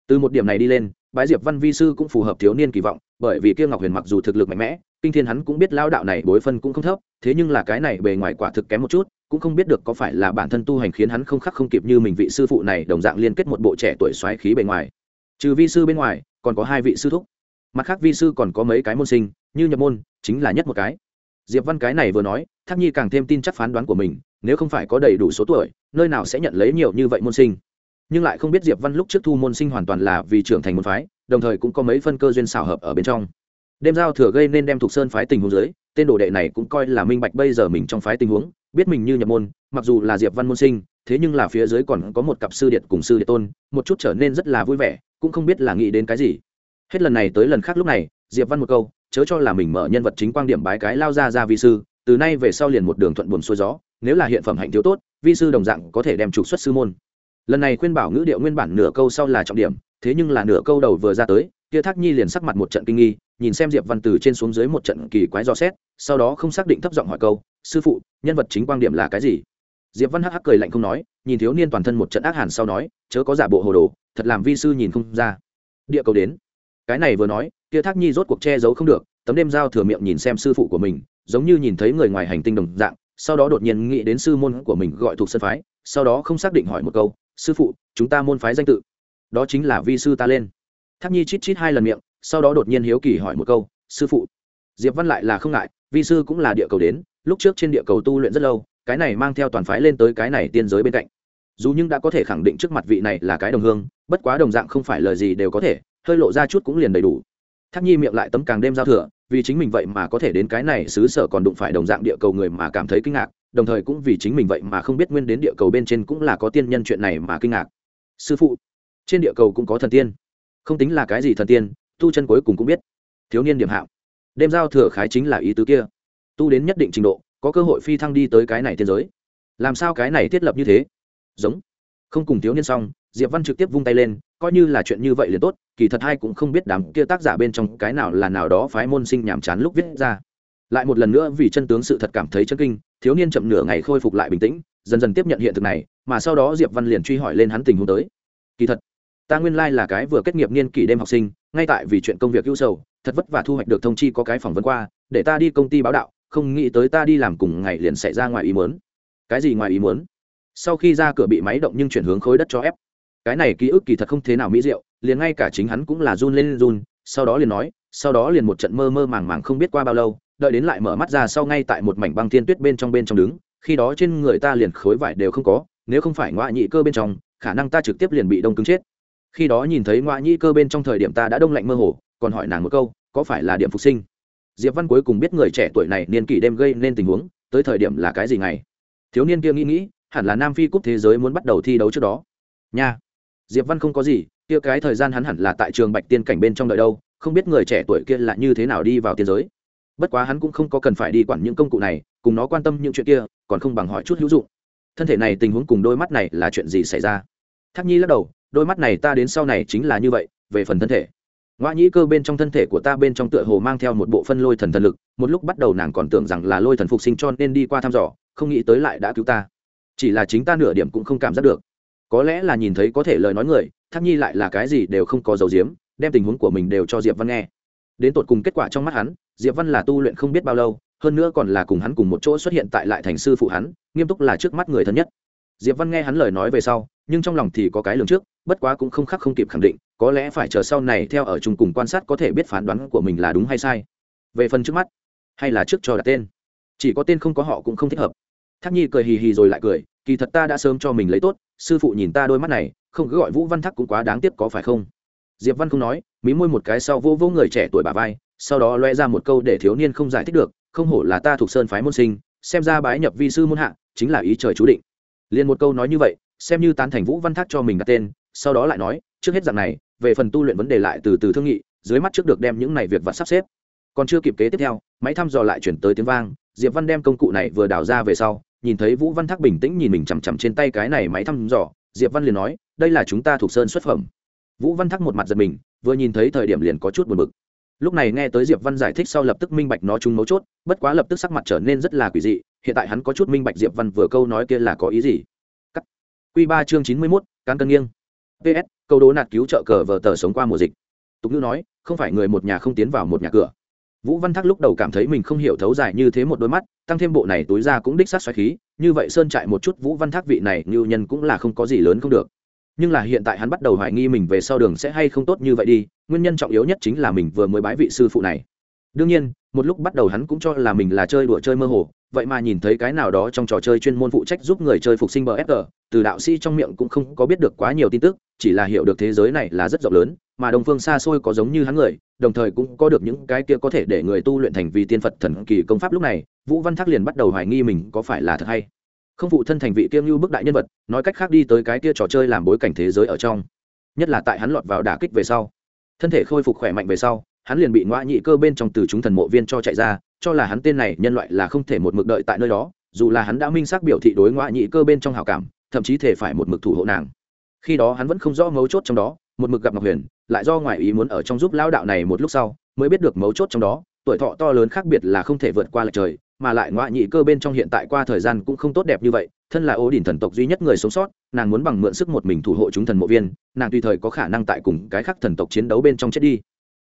Từ một điểm này đi lên, bái diệp văn vi sư cũng phù hợp thiếu niên kỳ vọng, bởi vì kia ngọc huyền mặc dù thực lực mạnh mẽ kinh thiên hắn cũng biết lao đạo này bối phân cũng không thấp, thế nhưng là cái này bề ngoài quả thực kém một chút, cũng không biết được có phải là bản thân tu hành khiến hắn không khắc không kịp như mình vị sư phụ này đồng dạng liên kết một bộ trẻ tuổi xoáy khí bề ngoài. Trừ vi sư bên ngoài, còn có hai vị sư thúc. Mặt khác vi sư còn có mấy cái môn sinh, như nhập môn, chính là nhất một cái. Diệp văn cái này vừa nói, thác nhi càng thêm tin chắc phán đoán của mình, nếu không phải có đầy đủ số tuổi, nơi nào sẽ nhận lấy nhiều như vậy môn sinh. Nhưng lại không biết diệp văn lúc trước thu môn sinh hoàn toàn là vì trưởng thành môn phái, đồng thời cũng có mấy phân cơ duyên xảo hợp ở bên trong đêm giao thừa gây nên đem thuộc sơn phái tình huống dưới, tên đồ đệ này cũng coi là minh bạch bây giờ mình trong phái tình huống, biết mình như nhập môn, mặc dù là diệp văn môn sinh, thế nhưng là phía dưới còn có một cặp sư điện cùng sư điện tôn, một chút trở nên rất là vui vẻ, cũng không biết là nghĩ đến cái gì. Hết lần này tới lần khác lúc này, diệp văn một câu, chớ cho là mình mở nhân vật chính quan điểm bái cái lao ra ra vi sư, từ nay về sau liền một đường thuận buồn xuôi gió, nếu là hiện phẩm hạnh thiếu tốt, vi sư đồng dạng có thể đem trục xuất sư môn. Lần này khuyên bảo ngữ điệu nguyên bản nửa câu sau là trọng điểm, thế nhưng là nửa câu đầu vừa ra tới, kia thác nhi liền sắc mặt một trận kinh nghi nhìn xem diệp văn từ trên xuống dưới một trận kỳ quái dò xét, sau đó không xác định thấp giọng hỏi câu, sư phụ, nhân vật chính quan điểm là cái gì? Diệp văn hắc hắc cười lạnh không nói, nhìn thiếu niên toàn thân một trận ác hàn sau nói, chớ có giả bộ hồ đồ, thật làm vi sư nhìn không ra. Địa cầu đến. Cái này vừa nói, kia thác nhi rốt cuộc che giấu không được, tấm đêm giao thừa miệng nhìn xem sư phụ của mình, giống như nhìn thấy người ngoài hành tinh đồng dạng, sau đó đột nhiên nghĩ đến sư môn của mình gọi thuộc sân phái, sau đó không xác định hỏi một câu, sư phụ, chúng ta môn phái danh tự, đó chính là vi sư ta lên. Thác nhi chít chít hai lần miệng sau đó đột nhiên hiếu kỳ hỏi một câu, sư phụ, diệp văn lại là không ngại, vi sư cũng là địa cầu đến, lúc trước trên địa cầu tu luyện rất lâu, cái này mang theo toàn phái lên tới cái này tiên giới bên cạnh. Dù nhưng đã có thể khẳng định trước mặt vị này là cái đồng hương, bất quá đồng dạng không phải lời gì đều có thể, hơi lộ ra chút cũng liền đầy đủ. Thác nhi miệng lại tấm càng đêm giao thừa, vì chính mình vậy mà có thể đến cái này xứ sở còn đụng phải đồng dạng địa cầu người mà cảm thấy kinh ngạc, đồng thời cũng vì chính mình vậy mà không biết nguyên đến địa cầu bên trên cũng là có tiên nhân chuyện này mà kinh ngạc. Sư phụ, trên địa cầu cũng có thần tiên. Không tính là cái gì thần tiên tu chân cuối cùng cũng biết. Thiếu niên điểm hạo. Đêm giao thừa khái chính là ý tứ kia. Tu đến nhất định trình độ, có cơ hội phi thăng đi tới cái này thiên giới. Làm sao cái này thiết lập như thế? Giống. Không cùng thiếu niên xong, diệp văn trực tiếp vung tay lên, coi như là chuyện như vậy liền tốt, kỳ thật hai cũng không biết đám kia tác giả bên trong cái nào là nào đó phái môn sinh nhàm chán lúc viết ra. Lại một lần nữa vì chân tướng sự thật cảm thấy chân kinh, thiếu niên chậm nửa ngày khôi phục lại bình tĩnh, dần dần tiếp nhận hiện thực này, mà sau đó diệp văn liền truy hỏi lên hắn tình huống tới. Kỳ thật ta nguyên lai là cái vừa kết nghiệp niên kỷ đêm học sinh, ngay tại vì chuyện công việc ưu sầu, thật vất vả thu hoạch được thông chi có cái phỏng vấn qua, để ta đi công ty báo đạo, không nghĩ tới ta đi làm cùng ngày liền xảy ra ngoài ý muốn. Cái gì ngoài ý muốn? Sau khi ra cửa bị máy động nhưng chuyển hướng khối đất cho ép. Cái này ký ức kỳ thật không thế nào mỹ diệu, liền ngay cả chính hắn cũng là run lên run, sau đó liền nói, sau đó liền một trận mơ mơ màng màng không biết qua bao lâu, đợi đến lại mở mắt ra sau ngay tại một mảnh băng thiên tuyết bên trong bên trong đứng, khi đó trên người ta liền khối vải đều không có, nếu không phải ngoại nhị cơ bên trong, khả năng ta trực tiếp liền bị đông cứng chết khi đó nhìn thấy ngoại nhị cơ bên trong thời điểm ta đã đông lạnh mơ hồ, còn hỏi nàng một câu, có phải là điểm phục sinh? Diệp văn cuối cùng biết người trẻ tuổi này niên kỷ đêm gây nên tình huống, tới thời điểm là cái gì ngày? Thiếu niên kia nghĩ nghĩ, hẳn là nam phi cúp thế giới muốn bắt đầu thi đấu trước đó. Nha! Diệp văn không có gì, kia cái thời gian hắn hẳn là tại trường bạch tiên cảnh bên trong đợi đâu, không biết người trẻ tuổi kia là như thế nào đi vào tiên giới. Bất quá hắn cũng không có cần phải đi quản những công cụ này, cùng nó quan tâm những chuyện kia, còn không bằng hỏi chút hữu dụng. Thân thể này tình huống cùng đôi mắt này là chuyện gì xảy ra? Thác nhi lắc đầu đôi mắt này ta đến sau này chính là như vậy, về phần thân thể. Ngoại nhĩ cơ bên trong thân thể của ta bên trong tựa hồ mang theo một bộ phân lôi thần thần lực, một lúc bắt đầu nàng còn tưởng rằng là lôi thần phục sinh cho nên đi qua thăm dò, không nghĩ tới lại đã cứu ta. Chỉ là chính ta nửa điểm cũng không cảm giác được. Có lẽ là nhìn thấy có thể lời nói người thắc nhi lại là cái gì đều không có dấu diếm đem tình huống của mình đều cho diệp văn nghe. Đến tột cùng kết quả trong mắt hắn, diệp văn là tu luyện không biết bao lâu, hơn nữa còn là cùng hắn cùng một chỗ xuất hiện tại lại thành sư phụ hắn, nghiêm túc là trước mắt người thân nhất. Diệp văn nghe hắn lời nói về sau nhưng trong lòng thì có cái lường trước, bất quá cũng không khắc không kịp khẳng định, có lẽ phải chờ sau này theo ở chung cùng quan sát có thể biết phán đoán của mình là đúng hay sai. Về phần trước mắt, hay là trước cho đặt tên, chỉ có tên không có họ cũng không thích hợp. Thác nhi cười hì hì rồi lại cười, kỳ thật ta đã sớm cho mình lấy tốt, sư phụ nhìn ta đôi mắt này, không cứ gọi vũ văn thắc cũng quá đáng tiếc có phải không? Diệp văn không nói, mí môi một cái sau vô vô người trẻ tuổi bà vai, sau đó loe ra một câu để thiếu niên không giải thích được, không hổ là ta thuộc sơn phái môn sinh, xem ra bái nhập vi sư môn hạ, chính là ý trời chú định. Liền một câu nói như vậy xem như tán thành vũ văn thác cho mình đặt tên, sau đó lại nói, trước hết dạng này, về phần tu luyện vấn đề lại từ từ thương nghị, dưới mắt trước được đem những này việc vật sắp xếp. Còn chưa kịp kế tiếp theo, máy thăm dò lại chuyển tới tiếng vang, diệp văn đem công cụ này vừa đào ra về sau, nhìn thấy vũ văn thác bình tĩnh nhìn mình chằm chằm trên tay cái này máy thăm dò, diệp văn liền nói, đây là chúng ta thuộc sơn xuất phẩm. Vũ văn thác một mặt giật mình, vừa nhìn thấy thời điểm liền có chút buồn bực. Lúc này nghe tới diệp văn giải thích sau lập tức minh bạch nó chung mấu chốt, bất quá lập tức sắc mặt trở nên rất là quỷ dị, hiện tại hắn có chút minh bạch diệp văn vừa câu nói kia là có ý gì cắt q ba chương chín mươi mốt, cán cân nghiêng. Ps câu đố nạt cứu trợ cờ vờ tờ sống qua mùa dịch. Tục ngữ nói, không phải người một nhà không tiến vào một nhà cửa. Vũ văn thác lúc đầu cảm thấy mình không hiểu thấu giải như thế một đôi mắt, tăng thêm bộ này túi ra cũng đích sát xoáy khí, như vậy sơn trại một chút vũ văn thác vị này như nhân cũng là không có gì lớn không được. Nhưng là hiện tại hắn bắt đầu hoài nghi mình về sau đường sẽ hay không tốt như vậy đi, nguyên nhân trọng yếu nhất chính là mình vừa mới bái vị sư phụ này. Đương nhiên, một lúc bắt đầu hắn cũng cho là mình là chơi đùa chơi mơ hồ vậy mà nhìn thấy cái nào đó trong trò chơi chuyên môn phụ trách giúp người chơi phục sinh bờ fg từ đạo sĩ trong miệng cũng không có biết được quá nhiều tin tức, chỉ là hiểu được thế giới này là rất rộng lớn, mà đồng phương xa xôi có giống như hắn người, đồng thời cũng có được những cái kia có thể để người tu luyện thành vì tiên phật thần kỳ công pháp lúc này, vũ văn thác liền bắt đầu hoài nghi mình có phải là thật hay. Không phụ thân thành vị kiêng như bức đại nhân vật, nói cách khác đi tới cái kia trò chơi làm bối cảnh thế giới ở trong. Nhất là tại hắn lọt vào đả kích về sau. Thân thể khôi phục khỏe mạnh về sau, hắn liền bị ngoại nhị cơ bên trong từ chúng thần mộ viên cho chạy ra cho là hắn tên này nhân loại là không thể một mực đợi tại nơi đó, dù là hắn đã minh xác biểu thị đối ngoại nhị cơ bên trong hảo cảm, thậm chí thể phải một mực thủ hộ nàng. Khi đó hắn vẫn không rõ mấu chốt trong đó, một mực gặp ngọc huyền, lại do ngoại ý muốn ở trong giúp lao đạo này một lúc sau, mới biết được mấu chốt trong đó, tuổi thọ to lớn khác biệt là không thể vượt qua lệch trời, mà lại ngoại nhị cơ bên trong hiện tại qua thời gian cũng không tốt đẹp như vậy, thân là ô đình thần tộc duy nhất người sống sót, nàng muốn bằng mượn sức một mình thủ hộ chúng thần mộ viên, nàng tùy thời có khả năng tại cùng cái khác thần tộc chiến đấu bên trong chết đi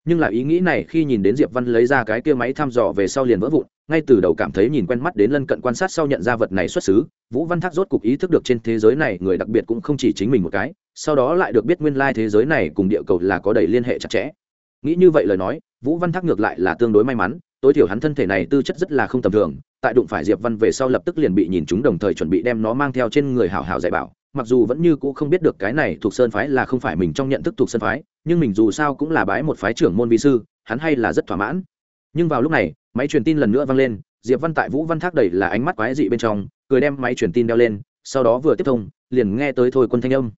nhưng là ý nghĩ này khi nhìn đến diệp văn lấy ra cái kia máy thăm dò về sau liền vỡ vụn, ngay từ đầu cảm thấy nhìn quen mắt đến lân cận quan sát sau nhận ra vật này xuất xứ, vũ văn thác rốt cục ý thức được trên thế giới này người đặc biệt cũng không chỉ chính mình một cái, sau đó lại được biết nguyên lai thế giới này cùng địa cầu là có đầy liên hệ chặt chẽ. Nghĩ như vậy lời nói, vũ văn thác ngược lại là tương đối may mắn, tối thiểu hắn thân thể này tư chất rất là không tầm thường, tại đụng phải diệp văn về sau lập tức liền bị nhìn chúng đồng thời chuẩn bị đem nó mang theo trên người hảo hảo dạy bảo mặc dù vẫn như cũ không biết được cái này thuộc sơn phái là không phải mình trong nhận thức thuộc sơn phái, nhưng mình dù sao cũng là bái một phái trưởng môn vi sư, hắn hay là rất thỏa mãn. Nhưng vào lúc này, máy truyền tin lần nữa vang lên, diệp văn tại vũ văn thác đầy là ánh mắt quái dị bên trong, cười đem máy truyền tin đeo lên, sau đó vừa tiếp thông, liền nghe tới thôi quân thanh âm.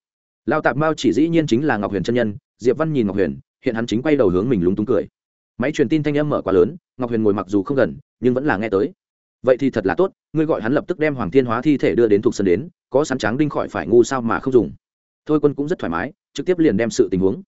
Lao tạp mao chỉ dĩ nhiên chính là ngọc huyền chân nhân, diệp văn nhìn ngọc huyền, hiện hắn chính quay đầu hướng mình lúng túng cười. Máy truyền tin thanh âm mở quá lớn, ngọc huyền ngồi mặc dù không gần, nhưng vẫn là nghe tới vậy thì thật là tốt, ngươi gọi hắn lập tức đem hoàng thiên hóa thi thể đưa đến thuộc sân đến, có sắn trắng đinh khỏi phải ngu sao mà không dùng. Thôi quân cũng rất thoải mái, trực tiếp liền đem sự tình huống.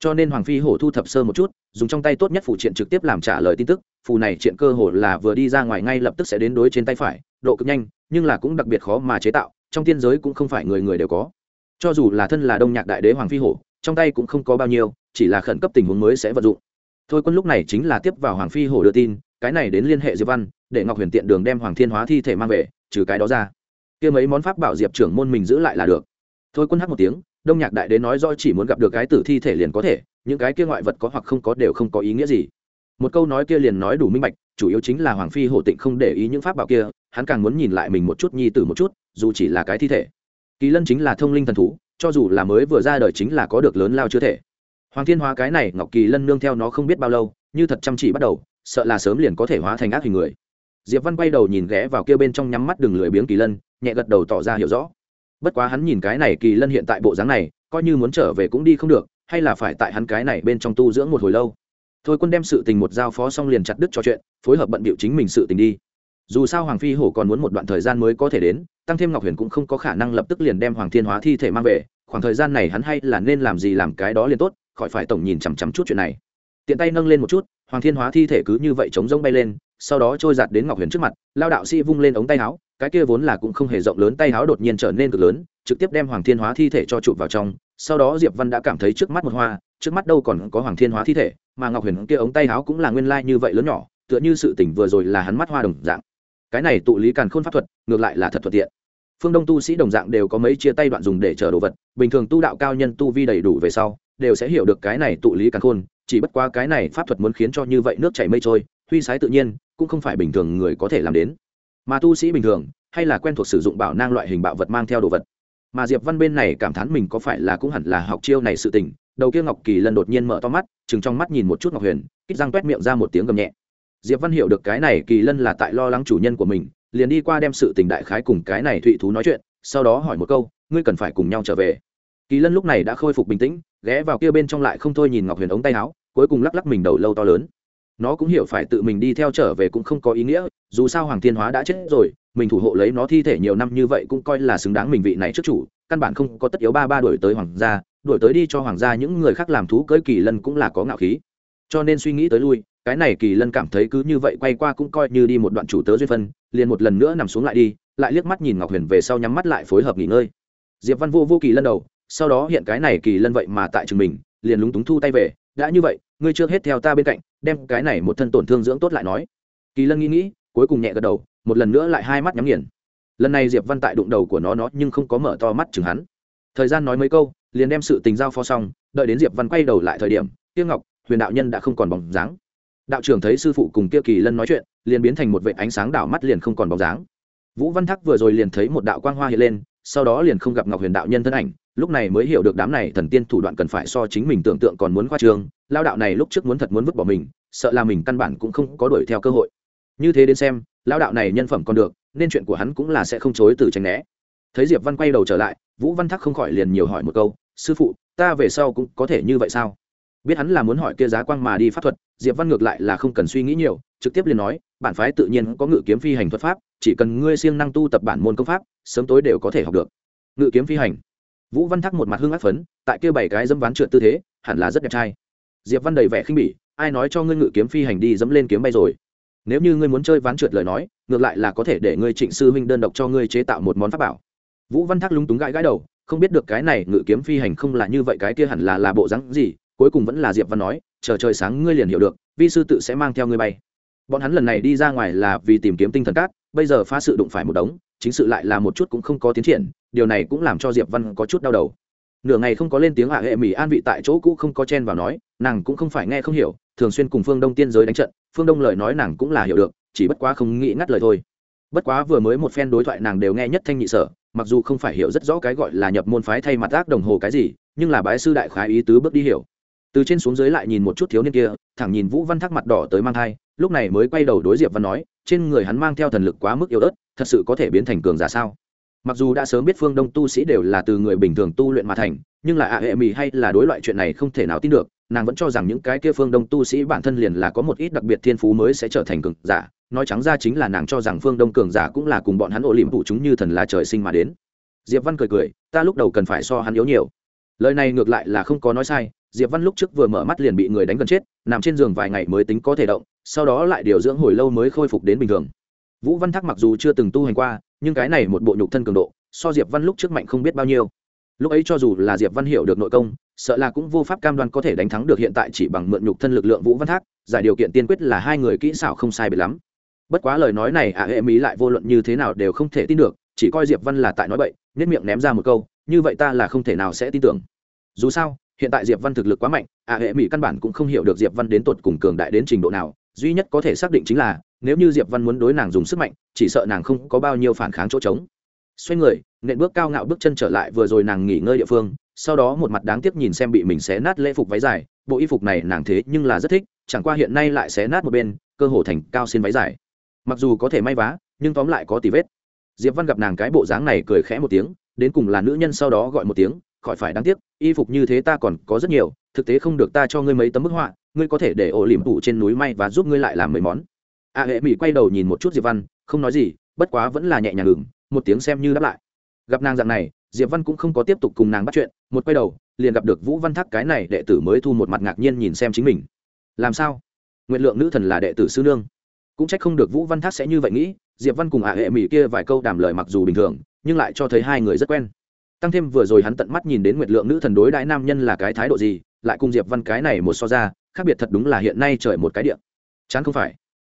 Cho nên hoàng phi hổ thu thập sơ một chút, dùng trong tay tốt nhất phụ triện trực tiếp làm trả lời tin tức, phù này triện cơ hồ là vừa đi ra ngoài ngay lập tức sẽ đến đối trên tay phải, độ cực nhanh, nhưng là cũng đặc biệt khó mà chế tạo, trong tiên giới cũng không phải người người đều có. Cho dù là thân là đông nhạc đại đế hoàng phi hổ, trong tay cũng không có bao nhiêu, chỉ là khẩn cấp tình huống mới sẽ vận dụng. Thôi quân lúc này chính là tiếp vào hoàng phi hổ đưa tin cái này đến liên hệ diệp văn, để ngọc huyền tiện đường đem hoàng thiên hóa thi thể mang về, trừ cái đó ra. Kia mấy món pháp bảo diệp trưởng môn mình giữ lại là được. Thôi quân hát một tiếng, đông nhạc đại đế nói do chỉ muốn gặp được cái tử thi thể liền có thể, những cái kia ngoại vật có hoặc không có đều không có ý nghĩa gì. Một câu nói kia liền nói đủ minh bạch, chủ yếu chính là hoàng phi hổ tịnh không để ý những pháp bảo kia, hắn càng muốn nhìn lại mình một chút nhi tử một chút, dù chỉ là cái thi thể. Kỳ lân chính là thông linh thần thú, cho dù là mới vừa ra đời chính là có được lớn lao chưa thể. Hoàng thiên hóa cái này ngọc kỳ lân nương theo nó không biết bao lâu, như thật chăm chỉ bắt đầu sợ là sớm liền có thể hóa thành ác hình người. Diệp văn quay đầu nhìn ghé vào kia bên trong nhắm mắt đừng lười biếng kỳ lân, nhẹ gật đầu tỏ ra hiểu rõ. Bất quá hắn nhìn cái này kỳ lân hiện tại bộ dáng này, coi như muốn trở về cũng đi không được, hay là phải tại hắn cái này bên trong tu dưỡng một hồi lâu. Thôi quân đem sự tình một giao phó xong liền chặt đứt trò chuyện, phối hợp bận bịu chính mình sự tình đi. Dù sao hoàng phi hổ còn muốn một đoạn thời gian mới có thể đến, tăng thêm ngọc huyền cũng không có khả năng lập tức liền đem hoàng thiên hóa thi thể mang về, khoảng thời gian này hắn hay là nên làm gì làm cái đó liền tốt, khỏi phải tổng nhìn chằm chằm chút chuyện này tiện tay nâng lên một chút, hoàng thiên hóa thi thể cứ như vậy chống rông bay lên, sau đó trôi giạt đến ngọc huyền trước mặt, lao đạo sĩ vung lên ống tay áo, cái kia vốn là cũng không hề rộng lớn tay áo đột nhiên trở nên cực lớn, trực tiếp đem hoàng thiên hóa thi thể cho chụp vào trong, sau đó diệp văn đã cảm thấy trước mắt một hoa, trước mắt đâu còn có hoàng thiên hóa thi thể, mà ngọc huyền kia ống tay áo cũng là nguyên lai như vậy lớn nhỏ, tựa như sự tỉnh vừa rồi là hắn mắt hoa đồng dạng. Cái này tụ lý càn khôn pháp thuật, ngược lại là thật thuận tiện. Phương đông tu sĩ đồng dạng đều có mấy chia tay đoạn dùng để chở đồ vật, bình thường tu đạo cao nhân tu vi đầy đủ về sau, đều sẽ hiểu được cái này tụ lý càn khôn chỉ bất quá cái này pháp thuật muốn khiến cho như vậy nước chảy mây trôi, huy sái tự nhiên, cũng không phải bình thường người có thể làm đến. Mà tu sĩ bình thường, hay là quen thuộc sử dụng bảo nang loại hình bạo vật mang theo đồ vật. Mà diệp văn bên này cảm thán mình có phải là cũng hẳn là học chiêu này sự tình, đầu kia ngọc kỳ lần đột nhiên mở to mắt, chừng trong mắt nhìn một chút ngọc huyền, kích răng quét miệng ra một tiếng gầm nhẹ. Diệp văn hiểu được cái này kỳ lân là tại lo lắng chủ nhân của mình, liền đi qua đem sự tình đại khái cùng cái này thụy thú nói chuyện, sau đó hỏi một câu, ngươi cần phải cùng nhau trở về? Kỳ lân lúc này đã khôi phục bình tĩnh ghé vào kia bên trong lại không thôi nhìn ngọc huyền ống tay áo, cuối cùng lắc lắc mình đầu lâu to lớn. Nó cũng hiểu phải tự mình đi theo trở về cũng không có ý nghĩa, dù sao hoàng thiên hóa đã chết rồi, mình thủ hộ lấy nó thi thể nhiều năm như vậy cũng coi là xứng đáng mình vị này trước chủ, căn bản không có tất yếu ba ba đổi tới hoàng gia đổi tới đi cho hoàng gia những người khác làm thú cưới kỳ lân cũng là có ngạo khí. Cho nên suy nghĩ tới lui, cái này kỳ lân cảm thấy cứ như vậy quay qua cũng coi như đi một đoạn chủ tớ duyên phân, liền một lần nữa nằm xuống lại đi, lại liếc mắt nhìn ngọc huyền về sau nhắm mắt lại phối hợp nghỉ ngơi. Diệp văn vô vô kỳ lân đầu sau đó hiện cái này kỳ lân vậy mà tại trường mình, liền lúng túng thu tay về, đã như vậy, ngươi chưa hết theo ta bên cạnh, đem cái này một thân tổn thương dưỡng tốt lại nói. Kỳ lân nghĩ nghĩ, cuối cùng nhẹ gật đầu, một lần nữa lại hai mắt nhắm nghiền. Lần này diệp văn tại đụng đầu của nó nó nhưng không có mở to mắt chừng hắn. Thời gian nói mấy câu, liền đem sự tình giao phó xong, đợi đến diệp văn quay đầu lại thời điểm, tiêu ngọc, huyền đạo nhân đã không còn bóng dáng. Đạo trưởng thấy sư phụ cùng kia kỳ lân nói chuyện, liền biến thành một vệ ánh sáng đảo mắt liền không còn bóng dáng. Vũ văn thắc vừa rồi liền thấy một đạo quang hoa hiện lên sau đó liền không gặp ngọc huyền đạo nhân thân ảnh, lúc này mới hiểu được đám này thần tiên thủ đoạn cần phải so chính mình tưởng tượng còn muốn khoa trương, lao đạo này lúc trước muốn thật muốn vứt bỏ mình, sợ là mình căn bản cũng không có đuổi theo cơ hội. Như thế đến xem, lao đạo này nhân phẩm còn được, nên chuyện của hắn cũng là sẽ không chối từ tránh né. Thấy diệp văn quay đầu trở lại, vũ văn thắc không khỏi liền nhiều hỏi một câu, sư phụ, ta về sau cũng có thể như vậy sao? Biết hắn là muốn hỏi kia giá quang mà đi pháp thuật, diệp văn ngược lại là không cần suy nghĩ nhiều trực tiếp liền nói, bản phái tự nhiên có ngự kiếm phi hành thuật pháp, chỉ cần ngươi siêng năng tu tập bản môn công pháp, sớm tối đều có thể học được. Ngự kiếm phi hành. Vũ văn thắc một mặt hưng ác phấn, tại kia bảy cái dẫm ván trượt tư thế, hẳn là rất đẹp trai. Diệp văn đầy vẻ khinh bỉ, ai nói cho ngươi ngự kiếm phi hành đi dẫm lên kiếm bay rồi? Nếu như ngươi muốn chơi ván trượt lời nói, ngược lại là có thể để ngươi trịnh sư huynh đơn độc cho ngươi chế tạo một món pháp bảo. Vũ văn thác lúng túng gãi gãi đầu, không biết được cái này ngự kiếm phi hành không là như vậy, cái kia hẳn là là bộ rắn gì, cuối cùng vẫn là diệp văn nói, chờ trời sáng ngươi liền hiểu được, vi sư tự sẽ mang theo ngươi bay bọn hắn lần này đi ra ngoài là vì tìm kiếm tinh thần cát, bây giờ phá sự đụng phải một đống, chính sự lại là một chút cũng không có tiến triển, điều này cũng làm cho diệp văn có chút đau đầu. Nửa ngày không có lên tiếng hạ hệ mỹ an vị tại chỗ cũ không có chen vào nói, nàng cũng không phải nghe không hiểu, thường xuyên cùng phương đông tiên giới đánh trận, phương đông lời nói nàng cũng là hiểu được, chỉ bất quá không nghĩ ngắt lời thôi. Bất quá vừa mới một phen đối thoại nàng đều nghe nhất thanh nhị sở, mặc dù không phải hiểu rất rõ cái gọi là nhập môn phái thay mặt ác đồng hồ cái gì, nhưng là bái sư đại khái ý tứ bước đi hiểu. Từ trên xuống dưới lại nhìn một chút thiếu niên kia, thẳng nhìn vũ văn thắc mặt đỏ tới mang thai lúc này mới quay đầu đối diệp văn nói, trên người hắn mang theo thần lực quá mức yếu ớt, thật sự có thể biến thành cường giả sao? Mặc dù đã sớm biết phương đông tu sĩ đều là từ người bình thường tu luyện mà thành, nhưng là ạ hệ mì hay là đối loại chuyện này không thể nào tin được, nàng vẫn cho rằng những cái kia phương đông tu sĩ bản thân liền là có một ít đặc biệt thiên phú mới sẽ trở thành cường giả, nói trắng ra chính là nàng cho rằng phương đông cường giả cũng là cùng bọn hắn ổ liềm phụ chúng như thần là trời sinh mà đến. Diệp văn cười cười, ta lúc đầu cần phải so hắn yếu nhiều. Lời này ngược lại là không có nói sai, diệp văn lúc trước vừa mở mắt liền bị người đánh gần chết, nằm trên giường vài ngày mới tính có thể động sau đó lại điều dưỡng hồi lâu mới khôi phục đến bình thường. Vũ văn thác mặc dù chưa từng tu hành qua, nhưng cái này một bộ nhục thân cường độ, so diệp văn lúc trước mạnh không biết bao nhiêu. Lúc ấy cho dù là diệp văn hiểu được nội công, sợ là cũng vô pháp cam đoan có thể đánh thắng được hiện tại chỉ bằng mượn nhục thân lực lượng vũ văn thác, giải điều kiện tiên quyết là hai người kỹ xảo không sai biệt lắm. Bất quá lời nói này ạ à hệ mỹ lại vô luận như thế nào đều không thể tin được, chỉ coi diệp văn là tại nói bậy nết miệng ném ra một câu, như vậy ta là không thể nào sẽ tin tưởng. Dù sao, hiện tại diệp văn thực lực quá mạnh, ạ à hệ mỹ căn bản cũng không hiểu được diệp văn đến tột cùng cường đại đến trình độ nào duy nhất có thể xác định chính là, nếu như diệp văn muốn đối nàng dùng sức mạnh, chỉ sợ nàng không có bao nhiêu phản kháng chỗ trống. Xoay người, nện bước cao ngạo bước chân trở lại vừa rồi nàng nghỉ ngơi địa phương, sau đó một mặt đáng tiếc nhìn xem bị mình xé nát lễ phục váy dài, bộ y phục này nàng thế nhưng là rất thích, chẳng qua hiện nay lại xé nát một bên, cơ hồ thành cao xin váy dài. Mặc dù có thể may vá, nhưng tóm lại có tì vết. Diệp văn gặp nàng cái bộ dáng này cười khẽ một tiếng, đến cùng là nữ nhân sau đó gọi một tiếng, khỏi phải đáng tiếc, y phục như thế ta còn có rất nhiều, thực tế không được ta cho ngươi mấy tấm bức họa ngươi có thể để ổ liềm tủ trên núi may và giúp ngươi lại làm mấy món. A à, hệ mỹ quay đầu nhìn một chút diệp văn không nói gì bất quá vẫn là nhẹ nhàng ngừng một tiếng xem như đáp lại. Gặp nàng dạng này diệp văn cũng không có tiếp tục cùng nàng bắt chuyện một quay đầu liền gặp được vũ văn thác cái này đệ tử mới thu một mặt ngạc nhiên nhìn xem chính mình. Làm sao? Nguyện lượng nữ thần là đệ tử sư nương. Cũng trách không được vũ văn thác sẽ như vậy nghĩ diệp văn cùng ả hệ mỹ kia vài câu đàm lời mặc dù bình thường nhưng lại cho thấy hai người rất quen. Tăng thêm vừa rồi hắn tận mắt nhìn đến nguyệt lượng nữ thần đối đãi nam nhân là cái thái độ gì lại cùng diệp văn cái này một so ra khác biệt thật đúng là hiện nay trời một cái điện chán không phải.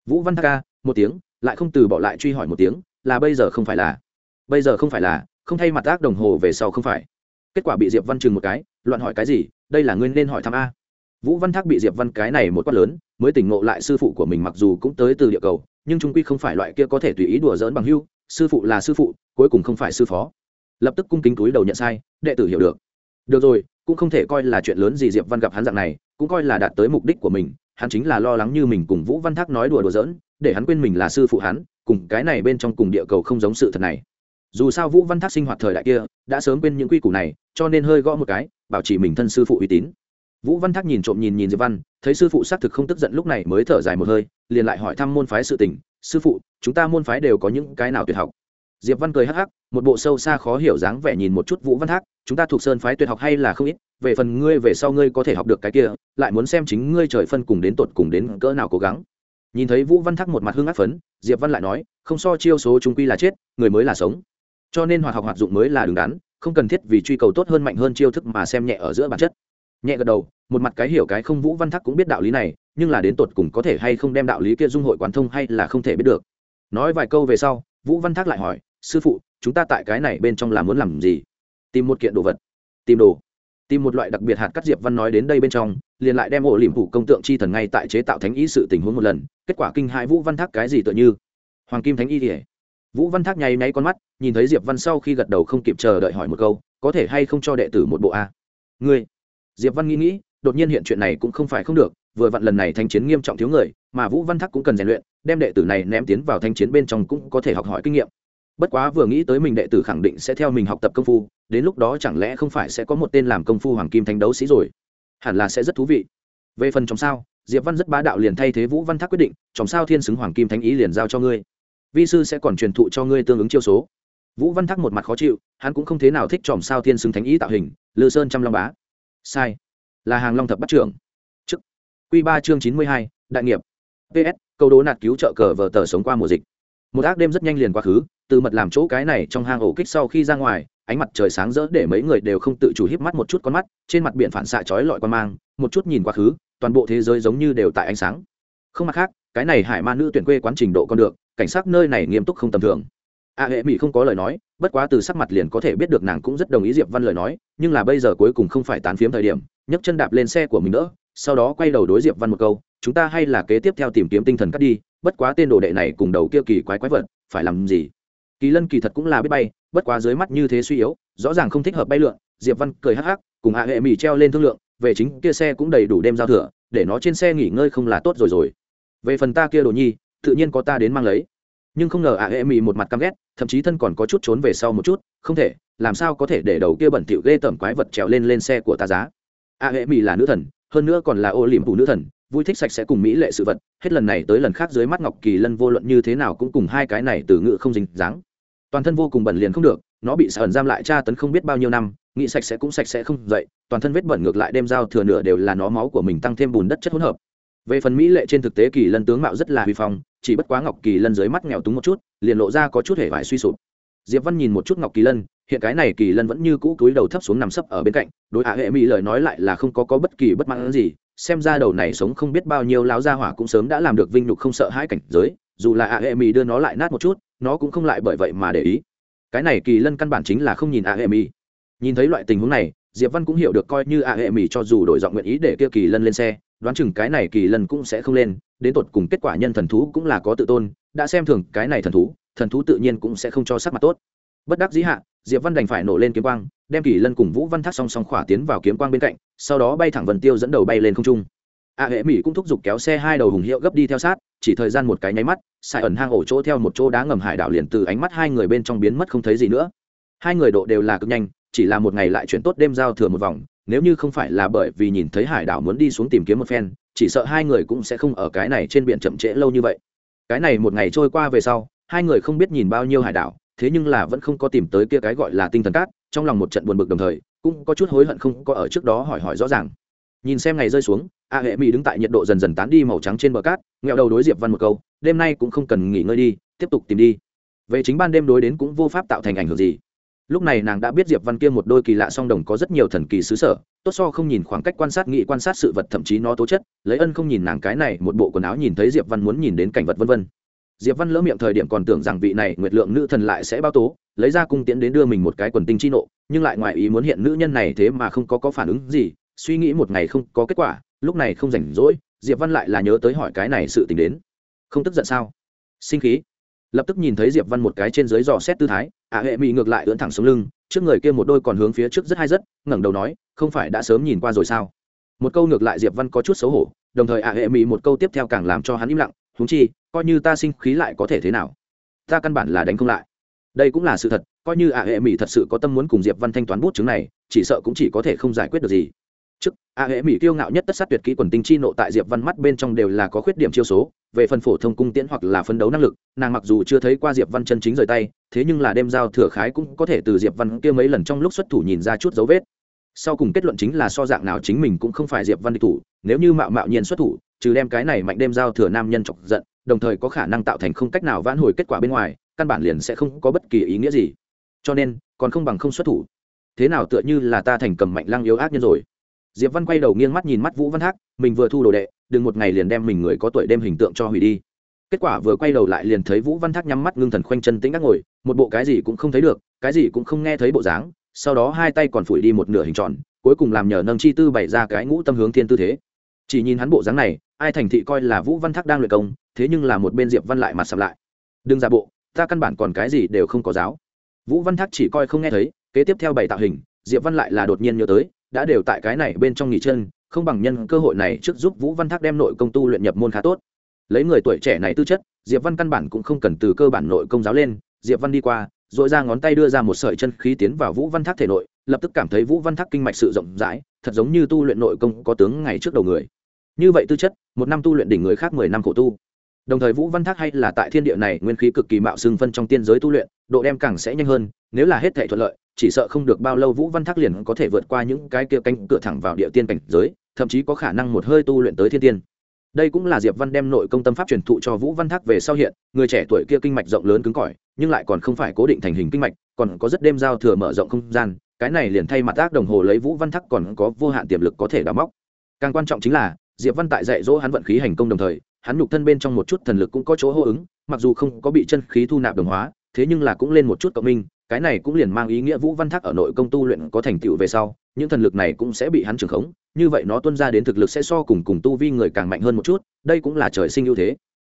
Vũ văn thác ca, một tiếng, lại không từ bỏ lại truy hỏi một tiếng, là bây giờ không phải là. Bây giờ không phải là, không thay mặt ác đồng hồ về sau không phải. Kết quả bị diệp văn chừng một cái, loạn hỏi cái gì, đây là ngươi nên hỏi thăm a. Vũ văn thác bị diệp văn cái này một quát lớn, mới tỉnh ngộ lại sư phụ của mình mặc dù cũng tới từ địa cầu, nhưng trung quy không phải loại kia có thể tùy ý đùa giỡn bằng hưu, sư phụ là sư phụ, cuối cùng không phải sư phó. Lập tức cung kính túi đầu nhận sai, đệ tử hiểu được. Được rồi cũng không thể coi là chuyện lớn gì diệp văn gặp hắn dạng này, cũng coi là đạt tới mục đích của mình, hắn chính là lo lắng như mình cùng vũ văn thác nói đùa đùa dỡn để hắn quên mình là sư phụ hắn, cùng cái này bên trong cùng địa cầu không giống sự thật này. Dù sao vũ văn thác sinh hoạt thời đại kia, đã sớm quên những quy củ này, cho nên hơi gõ một cái, bảo trì mình thân sư phụ uy tín. Vũ văn thác nhìn trộm nhìn nhìn diệp văn, thấy sư phụ xác thực không tức giận lúc này mới thở dài một hơi, liền lại hỏi thăm môn phái sự tình. Sư phụ, chúng ta môn phái đều có những cái nào tuyệt học? Diệp văn cười hắc hắc, một bộ sâu xa khó hiểu dáng vẻ nhìn một chút vũ văn thác, chúng ta thuộc sơn phái tuyệt học hay là không ít, về phần ngươi về sau ngươi có thể học được cái kia, lại muốn xem chính ngươi trời phân cùng đến tột cùng đến cỡ nào cố gắng. Nhìn thấy vũ văn thác một mặt hưng ác phấn, diệp văn lại nói, không so chiêu số chúng quy là chết, người mới là sống. Cho nên hoạt học hoạt dụng mới là đứng đắn, không cần thiết vì truy cầu tốt hơn mạnh hơn chiêu thức mà xem nhẹ ở giữa bản chất. Nhẹ gật đầu, một mặt cái hiểu cái không vũ văn thắc cũng biết đạo lý này, nhưng là đến tột cùng có thể hay không đem đạo lý kia dung hội quán thông hay là không thể biết được. Nói vài câu về sau, vũ văn thác lại hỏi sư phụ, chúng ta tại cái này bên trong là muốn làm gì? Tìm một kiện đồ vật. Tìm đồ. Tìm một loại đặc biệt hạt cắt diệp văn nói đến đây bên trong, liền lại đem ổ liềm phủ công tượng chi thần ngay tại chế tạo thánh ý sự tình huống một lần, kết quả kinh hại vũ văn thác cái gì tựa như? Hoàng kim thánh y thì vũ văn thác nháy nháy con mắt, nhìn thấy diệp văn sau khi gật đầu không kịp chờ đợi hỏi một câu, có thể hay không cho đệ tử một bộ a? Ngươi. Diệp văn nghĩ nghĩ, đột nhiên hiện chuyện này cũng không phải không được, vừa vặn lần này thanh chiến nghiêm trọng thiếu người, mà vũ văn thác cũng cần rèn luyện, đem đệ tử này ném tiến vào thanh chiến bên trong cũng có thể học hỏi kinh nghiệm bất quá vừa nghĩ tới mình đệ tử khẳng định sẽ theo mình học tập công phu, đến lúc đó chẳng lẽ không phải sẽ có một tên làm công phu hoàng kim thánh đấu sĩ rồi? Hẳn là sẽ rất thú vị. Về phần trong sao, diệp văn rất bá đạo liền thay thế vũ văn thác quyết định trong sao thiên xứng hoàng kim thánh ý liền giao cho ngươi. Vi sư sẽ còn truyền thụ cho ngươi tương ứng chiêu số. Vũ văn thác một mặt khó chịu, hắn cũng không thế nào thích tròm sao thiên xứng thánh ý tạo hình, lư sơn trăm long bá. Sai. Là hàng long thập bắt trưởng. Chức. Q ba chương chín mươi hai, đại nghiệp. Ps câu đố nạt cứu trợ cờ vờ tờ sống qua mùa dịch một ác đêm rất nhanh liền quá khứ, từ mật làm chỗ cái này trong hang ổ kích sau khi ra ngoài, ánh mặt trời sáng rỡ để mấy người đều không tự chủ híp mắt một chút con mắt, trên mặt biển phản xạ chói lọi quan mang, một chút nhìn quá khứ, toàn bộ thế giới giống như đều tại ánh sáng. Không mặt khác, cái này hải ma nữ tuyển quê quán trình độ còn được, cảnh sát nơi này nghiêm túc không tầm thường. A hệ mỹ không có lời nói, bất quá từ sắc mặt liền có thể biết được nàng cũng rất đồng ý diệp văn lời nói, nhưng là bây giờ cuối cùng không phải tán phiếm thời điểm, nhấc chân đạp lên xe của mình nữa sau đó quay đầu đối diệp văn một câu, chúng ta hay là kế tiếp theo tìm kiếm tinh thần cắt đi bất quá tên đồ đệ này cùng đầu kia kỳ quái quái vật, phải làm gì? Kỳ lân kỳ thật cũng là biết bay, bất quá dưới mắt như thế suy yếu, rõ ràng không thích hợp bay lượn, diệp văn cười hắc hắc, cùng a hệ mỹ treo lên thương lượng, về chính kia xe cũng đầy đủ đem giao thừa, để nó trên xe nghỉ ngơi không là tốt rồi rồi. Về phần ta kia đồ nhi, tự nhiên có ta đến mang lấy. Nhưng không ngờ a hệ mỹ một mặt căm ghét, thậm chí thân còn có chút trốn về sau một chút, không thể, làm sao có thể để đầu kia bẩn thỉu ghê tởm quái vật trèo lên lên xe của ta giá? A hệ mỹ là nữ thần, hơn nữa còn là ô liềm phụ nữ thần vui thích sạch sẽ cùng mỹ lệ sự vật, hết lần này tới lần khác dưới mắt ngọc kỳ lân vô luận như thế nào cũng cùng hai cái này từ ngữ không dính dáng. Toàn thân vô cùng bẩn liền không được, nó bị sợ ẩn giam lại tra tấn không biết bao nhiêu năm, nghĩ sạch sẽ cũng sạch sẽ không dậy, toàn thân vết bẩn ngược lại đem dao thừa nửa đều là nó máu của mình tăng thêm bùn đất chất hỗn hợp. Về phần mỹ lệ trên thực tế kỳ lân tướng mạo rất là huy phong, chỉ bất quá ngọc kỳ lân dưới mắt nghèo túng một chút, liền lộ ra có chút hề vải suy sụp. Diệp văn nhìn một chút ngọc kỳ lân, hiện cái này kỳ lân vẫn như cũ cúi đầu thấp xuống nằm sấp ở bên cạnh, đối hạ hệ mỹ lời nói lại là không có có bất kỳ bất mãn gì xem ra đầu này sống không biết bao nhiêu láo gia hỏa cũng sớm đã làm được vinh nhục không sợ hãi cảnh giới, dù là a hệ mỹ đưa nó lại nát một chút, nó cũng không lại bởi vậy mà để ý. Cái này kỳ lân căn bản chính là không nhìn a hệ mỹ nhìn thấy loại tình huống này, diệp văn cũng hiểu được coi như a hệ mỹ cho dù đổi giọng nguyện ý để kia kỳ lân lên xe, đoán chừng cái này kỳ lân cũng sẽ không lên, đến tột cùng kết quả nhân thần thú cũng là có tự tôn, đã xem thường cái này thần thú thần thú tự nhiên cũng sẽ không cho sắc mặt tốt. Bất đắc dĩ hạ diệp văn đành phải nổ lên kiếm quang, đem kỳ lân cùng vũ văn thác song song khỏa tiến vào kiếm quang bên cạnh, sau đó bay thẳng vần tiêu dẫn đầu bay lên không trung. A hệ mỹ cũng thúc giục kéo xe hai đầu hùng hiệu gấp đi theo sát, chỉ thời gian một cái nháy mắt sai ẩn hang ổ chỗ theo một chỗ đá ngầm hải đảo liền từ ánh mắt hai người bên trong biến mất không thấy gì nữa. Hai người độ đều là cực nhanh, chỉ là một ngày lại chuyển tốt đêm giao thừa một vòng, nếu như không phải là bởi vì nhìn thấy hải đảo muốn đi xuống tìm kiếm một phen, chỉ sợ hai người cũng sẽ không ở cái này trên biển chậm trễ lâu như vậy. Cái này một ngày trôi qua về sau, hai người không biết nhìn bao nhiêu hải đảo thế nhưng là vẫn không có tìm tới kia cái gọi là tinh thần cát, trong lòng một trận buồn bực đồng thời, cũng có chút hối hận không có ở trước đó hỏi hỏi rõ ràng. Nhìn xem ngày rơi xuống, a hệ mỹ đứng tại nhiệt độ dần dần tán đi màu trắng trên bờ cát, nghẹo đầu đối diệp văn một câu, đêm nay cũng không cần nghỉ ngơi đi, tiếp tục tìm đi. Về chính ban đêm đối đến cũng vô pháp tạo thành ảnh hưởng gì. Lúc này nàng đã biết diệp văn kia một đôi kỳ lạ song đồng có rất nhiều thần kỳ xứ sở, tốt so không nhìn khoảng cách quan sát nghị quan sát sự vật thậm chí nó tố chất, lấy ân không nhìn nàng cái này, một bộ quần áo nhìn thấy diệp văn muốn nhìn đến cảnh vật vân vân diệp văn lỡ miệng thời điểm còn tưởng rằng vị này nguyệt lượng nữ thần lại sẽ bao tố, lấy ra cung tiễn đến đưa mình một cái quần tinh chi nộ, nhưng lại ngoài ý muốn hiện nữ nhân này thế mà không có có phản ứng gì, suy nghĩ một ngày không có kết quả, lúc này không rảnh rỗi, diệp văn lại là nhớ tới hỏi cái này sự tình đến. Không tức giận sao? Sinh khí. Lập tức nhìn thấy diệp văn một cái trên dưới dò xét tư thái ả hệ mỹ ngược lại ưỡn thẳng xuống lưng, trước người kia một đôi còn hướng phía trước rất hay rất, ngẩng đầu nói, không phải đã sớm nhìn qua rồi sao? Một câu ngược lại diệp văn có chút xấu hổ, đồng thời ả hệ mỹ một câu tiếp theo càng làm cho hắn im lặng huống chi, coi như ta sinh khí lại có thể thế nào? Ta căn bản là đánh không lại. Đây cũng là sự thật, coi như ả hệ mỹ thật sự có tâm muốn cùng diệp văn thanh toán bút chứng này, chỉ sợ cũng chỉ có thể không giải quyết được gì. Trước, a hệ mỹ kiêu ngạo nhất tất sát tuyệt kỹ quần tinh chi nộ tại diệp văn mắt bên trong đều là có khuyết điểm chiêu số, về phần phổ thông cung tiễn hoặc là phấn đấu năng lực, nàng mặc dù chưa thấy qua diệp văn chân chính rời tay, thế nhưng là đêm giao thừa khái cũng có thể từ diệp văn kia mấy lần trong lúc xuất thủ nhìn ra chút dấu vết. Sau cùng kết luận chính là so dạng nào chính mình cũng không phải diệp văn địch thủ, nếu như mạo mạo nhiên xuất thủ trừ đem cái này mạnh đem giao thừa nam nhân chọc giận, đồng thời có khả năng tạo thành không cách nào vãn hồi kết quả bên ngoài, căn bản liền sẽ không có bất kỳ ý nghĩa gì. Cho nên, còn không bằng không xuất thủ. Thế nào tựa như là ta thành cầm mạnh lăng yếu ác nhân rồi. Diệp văn quay đầu nghiêng mắt nhìn mắt vũ văn thác mình vừa thu đồ đệ, đừng một ngày liền đem mình người có tuổi đem hình tượng cho hủy đi. Kết quả vừa quay đầu lại liền thấy vũ văn thác nhắm mắt ngưng thần khoanh chân tĩnh ngắc ngồi, một bộ cái gì cũng không thấy được, cái gì cũng không nghe thấy bộ dáng, sau đó hai tay còn phủi đi một nửa hình tròn, cuối cùng làm nhờ nâng chi tư bày ra cái ngũ tâm hướng thiên tư thế chỉ nhìn hắn bộ dáng này, ai thành thị coi là vũ văn thác đang luyện công, thế nhưng là một bên diệp văn lại mặt sập lại. Đừng ra bộ, ta căn bản còn cái gì đều không có giáo. Vũ văn thác chỉ coi không nghe thấy, kế tiếp theo bày tạo hình, diệp văn lại là đột nhiên nhớ tới, đã đều tại cái này bên trong nghỉ chân, không bằng nhân cơ hội này trước giúp vũ văn thác đem nội công tu luyện nhập môn khá tốt. Lấy người tuổi trẻ này tư chất, diệp văn căn bản cũng không cần từ cơ bản nội công giáo lên, diệp văn đi qua dội ra ngón tay đưa ra một sợi chân khí tiến vào vũ văn thác thể nội, lập tức cảm thấy vũ văn thác kinh mạch sự rộng rãi, thật giống như tu luyện nội công có tướng ngày trước đầu người như vậy tư chất, một năm tu luyện đỉnh người khác mười năm khổ tu. Đồng thời vũ văn thác hay là tại thiên địa này nguyên khí cực kỳ mạo xưng phân trong tiên giới tu luyện, độ đem càng sẽ nhanh hơn, nếu là hết thể thuận lợi, chỉ sợ không được bao lâu vũ văn thác liền có thể vượt qua những cái kia cánh cửa thẳng vào địa tiên cảnh giới, thậm chí có khả năng một hơi tu luyện tới thiên tiên. Đây cũng là diệp văn đem nội công tâm pháp truyền thụ cho vũ văn thác về sau hiện, người trẻ tuổi kia kinh mạch rộng lớn cứng cỏi, nhưng lại còn không phải cố định thành hình kinh mạch, còn có rất đêm giao thừa mở rộng không gian, cái này liền thay mặt ác đồng hồ lấy vũ văn thác còn có vô hạn tiềm lực có thể đào móc. Càng quan trọng chính là diệp văn tại dạy dỗ hắn vận khí hành công đồng thời, hắn nhục thân bên trong một chút thần lực cũng có chỗ hô ứng, mặc dù không có bị chân khí thu nạp đồng hóa, thế nhưng là cũng lên một chút cộng minh, cái này cũng liền mang ý nghĩa vũ văn thác ở nội công tu luyện có thành tựu về sau, những thần lực này cũng sẽ bị hắn trưởng khống, như vậy nó tuân ra đến thực lực sẽ so cùng cùng tu vi người càng mạnh hơn một chút, đây cũng là trời sinh ưu thế.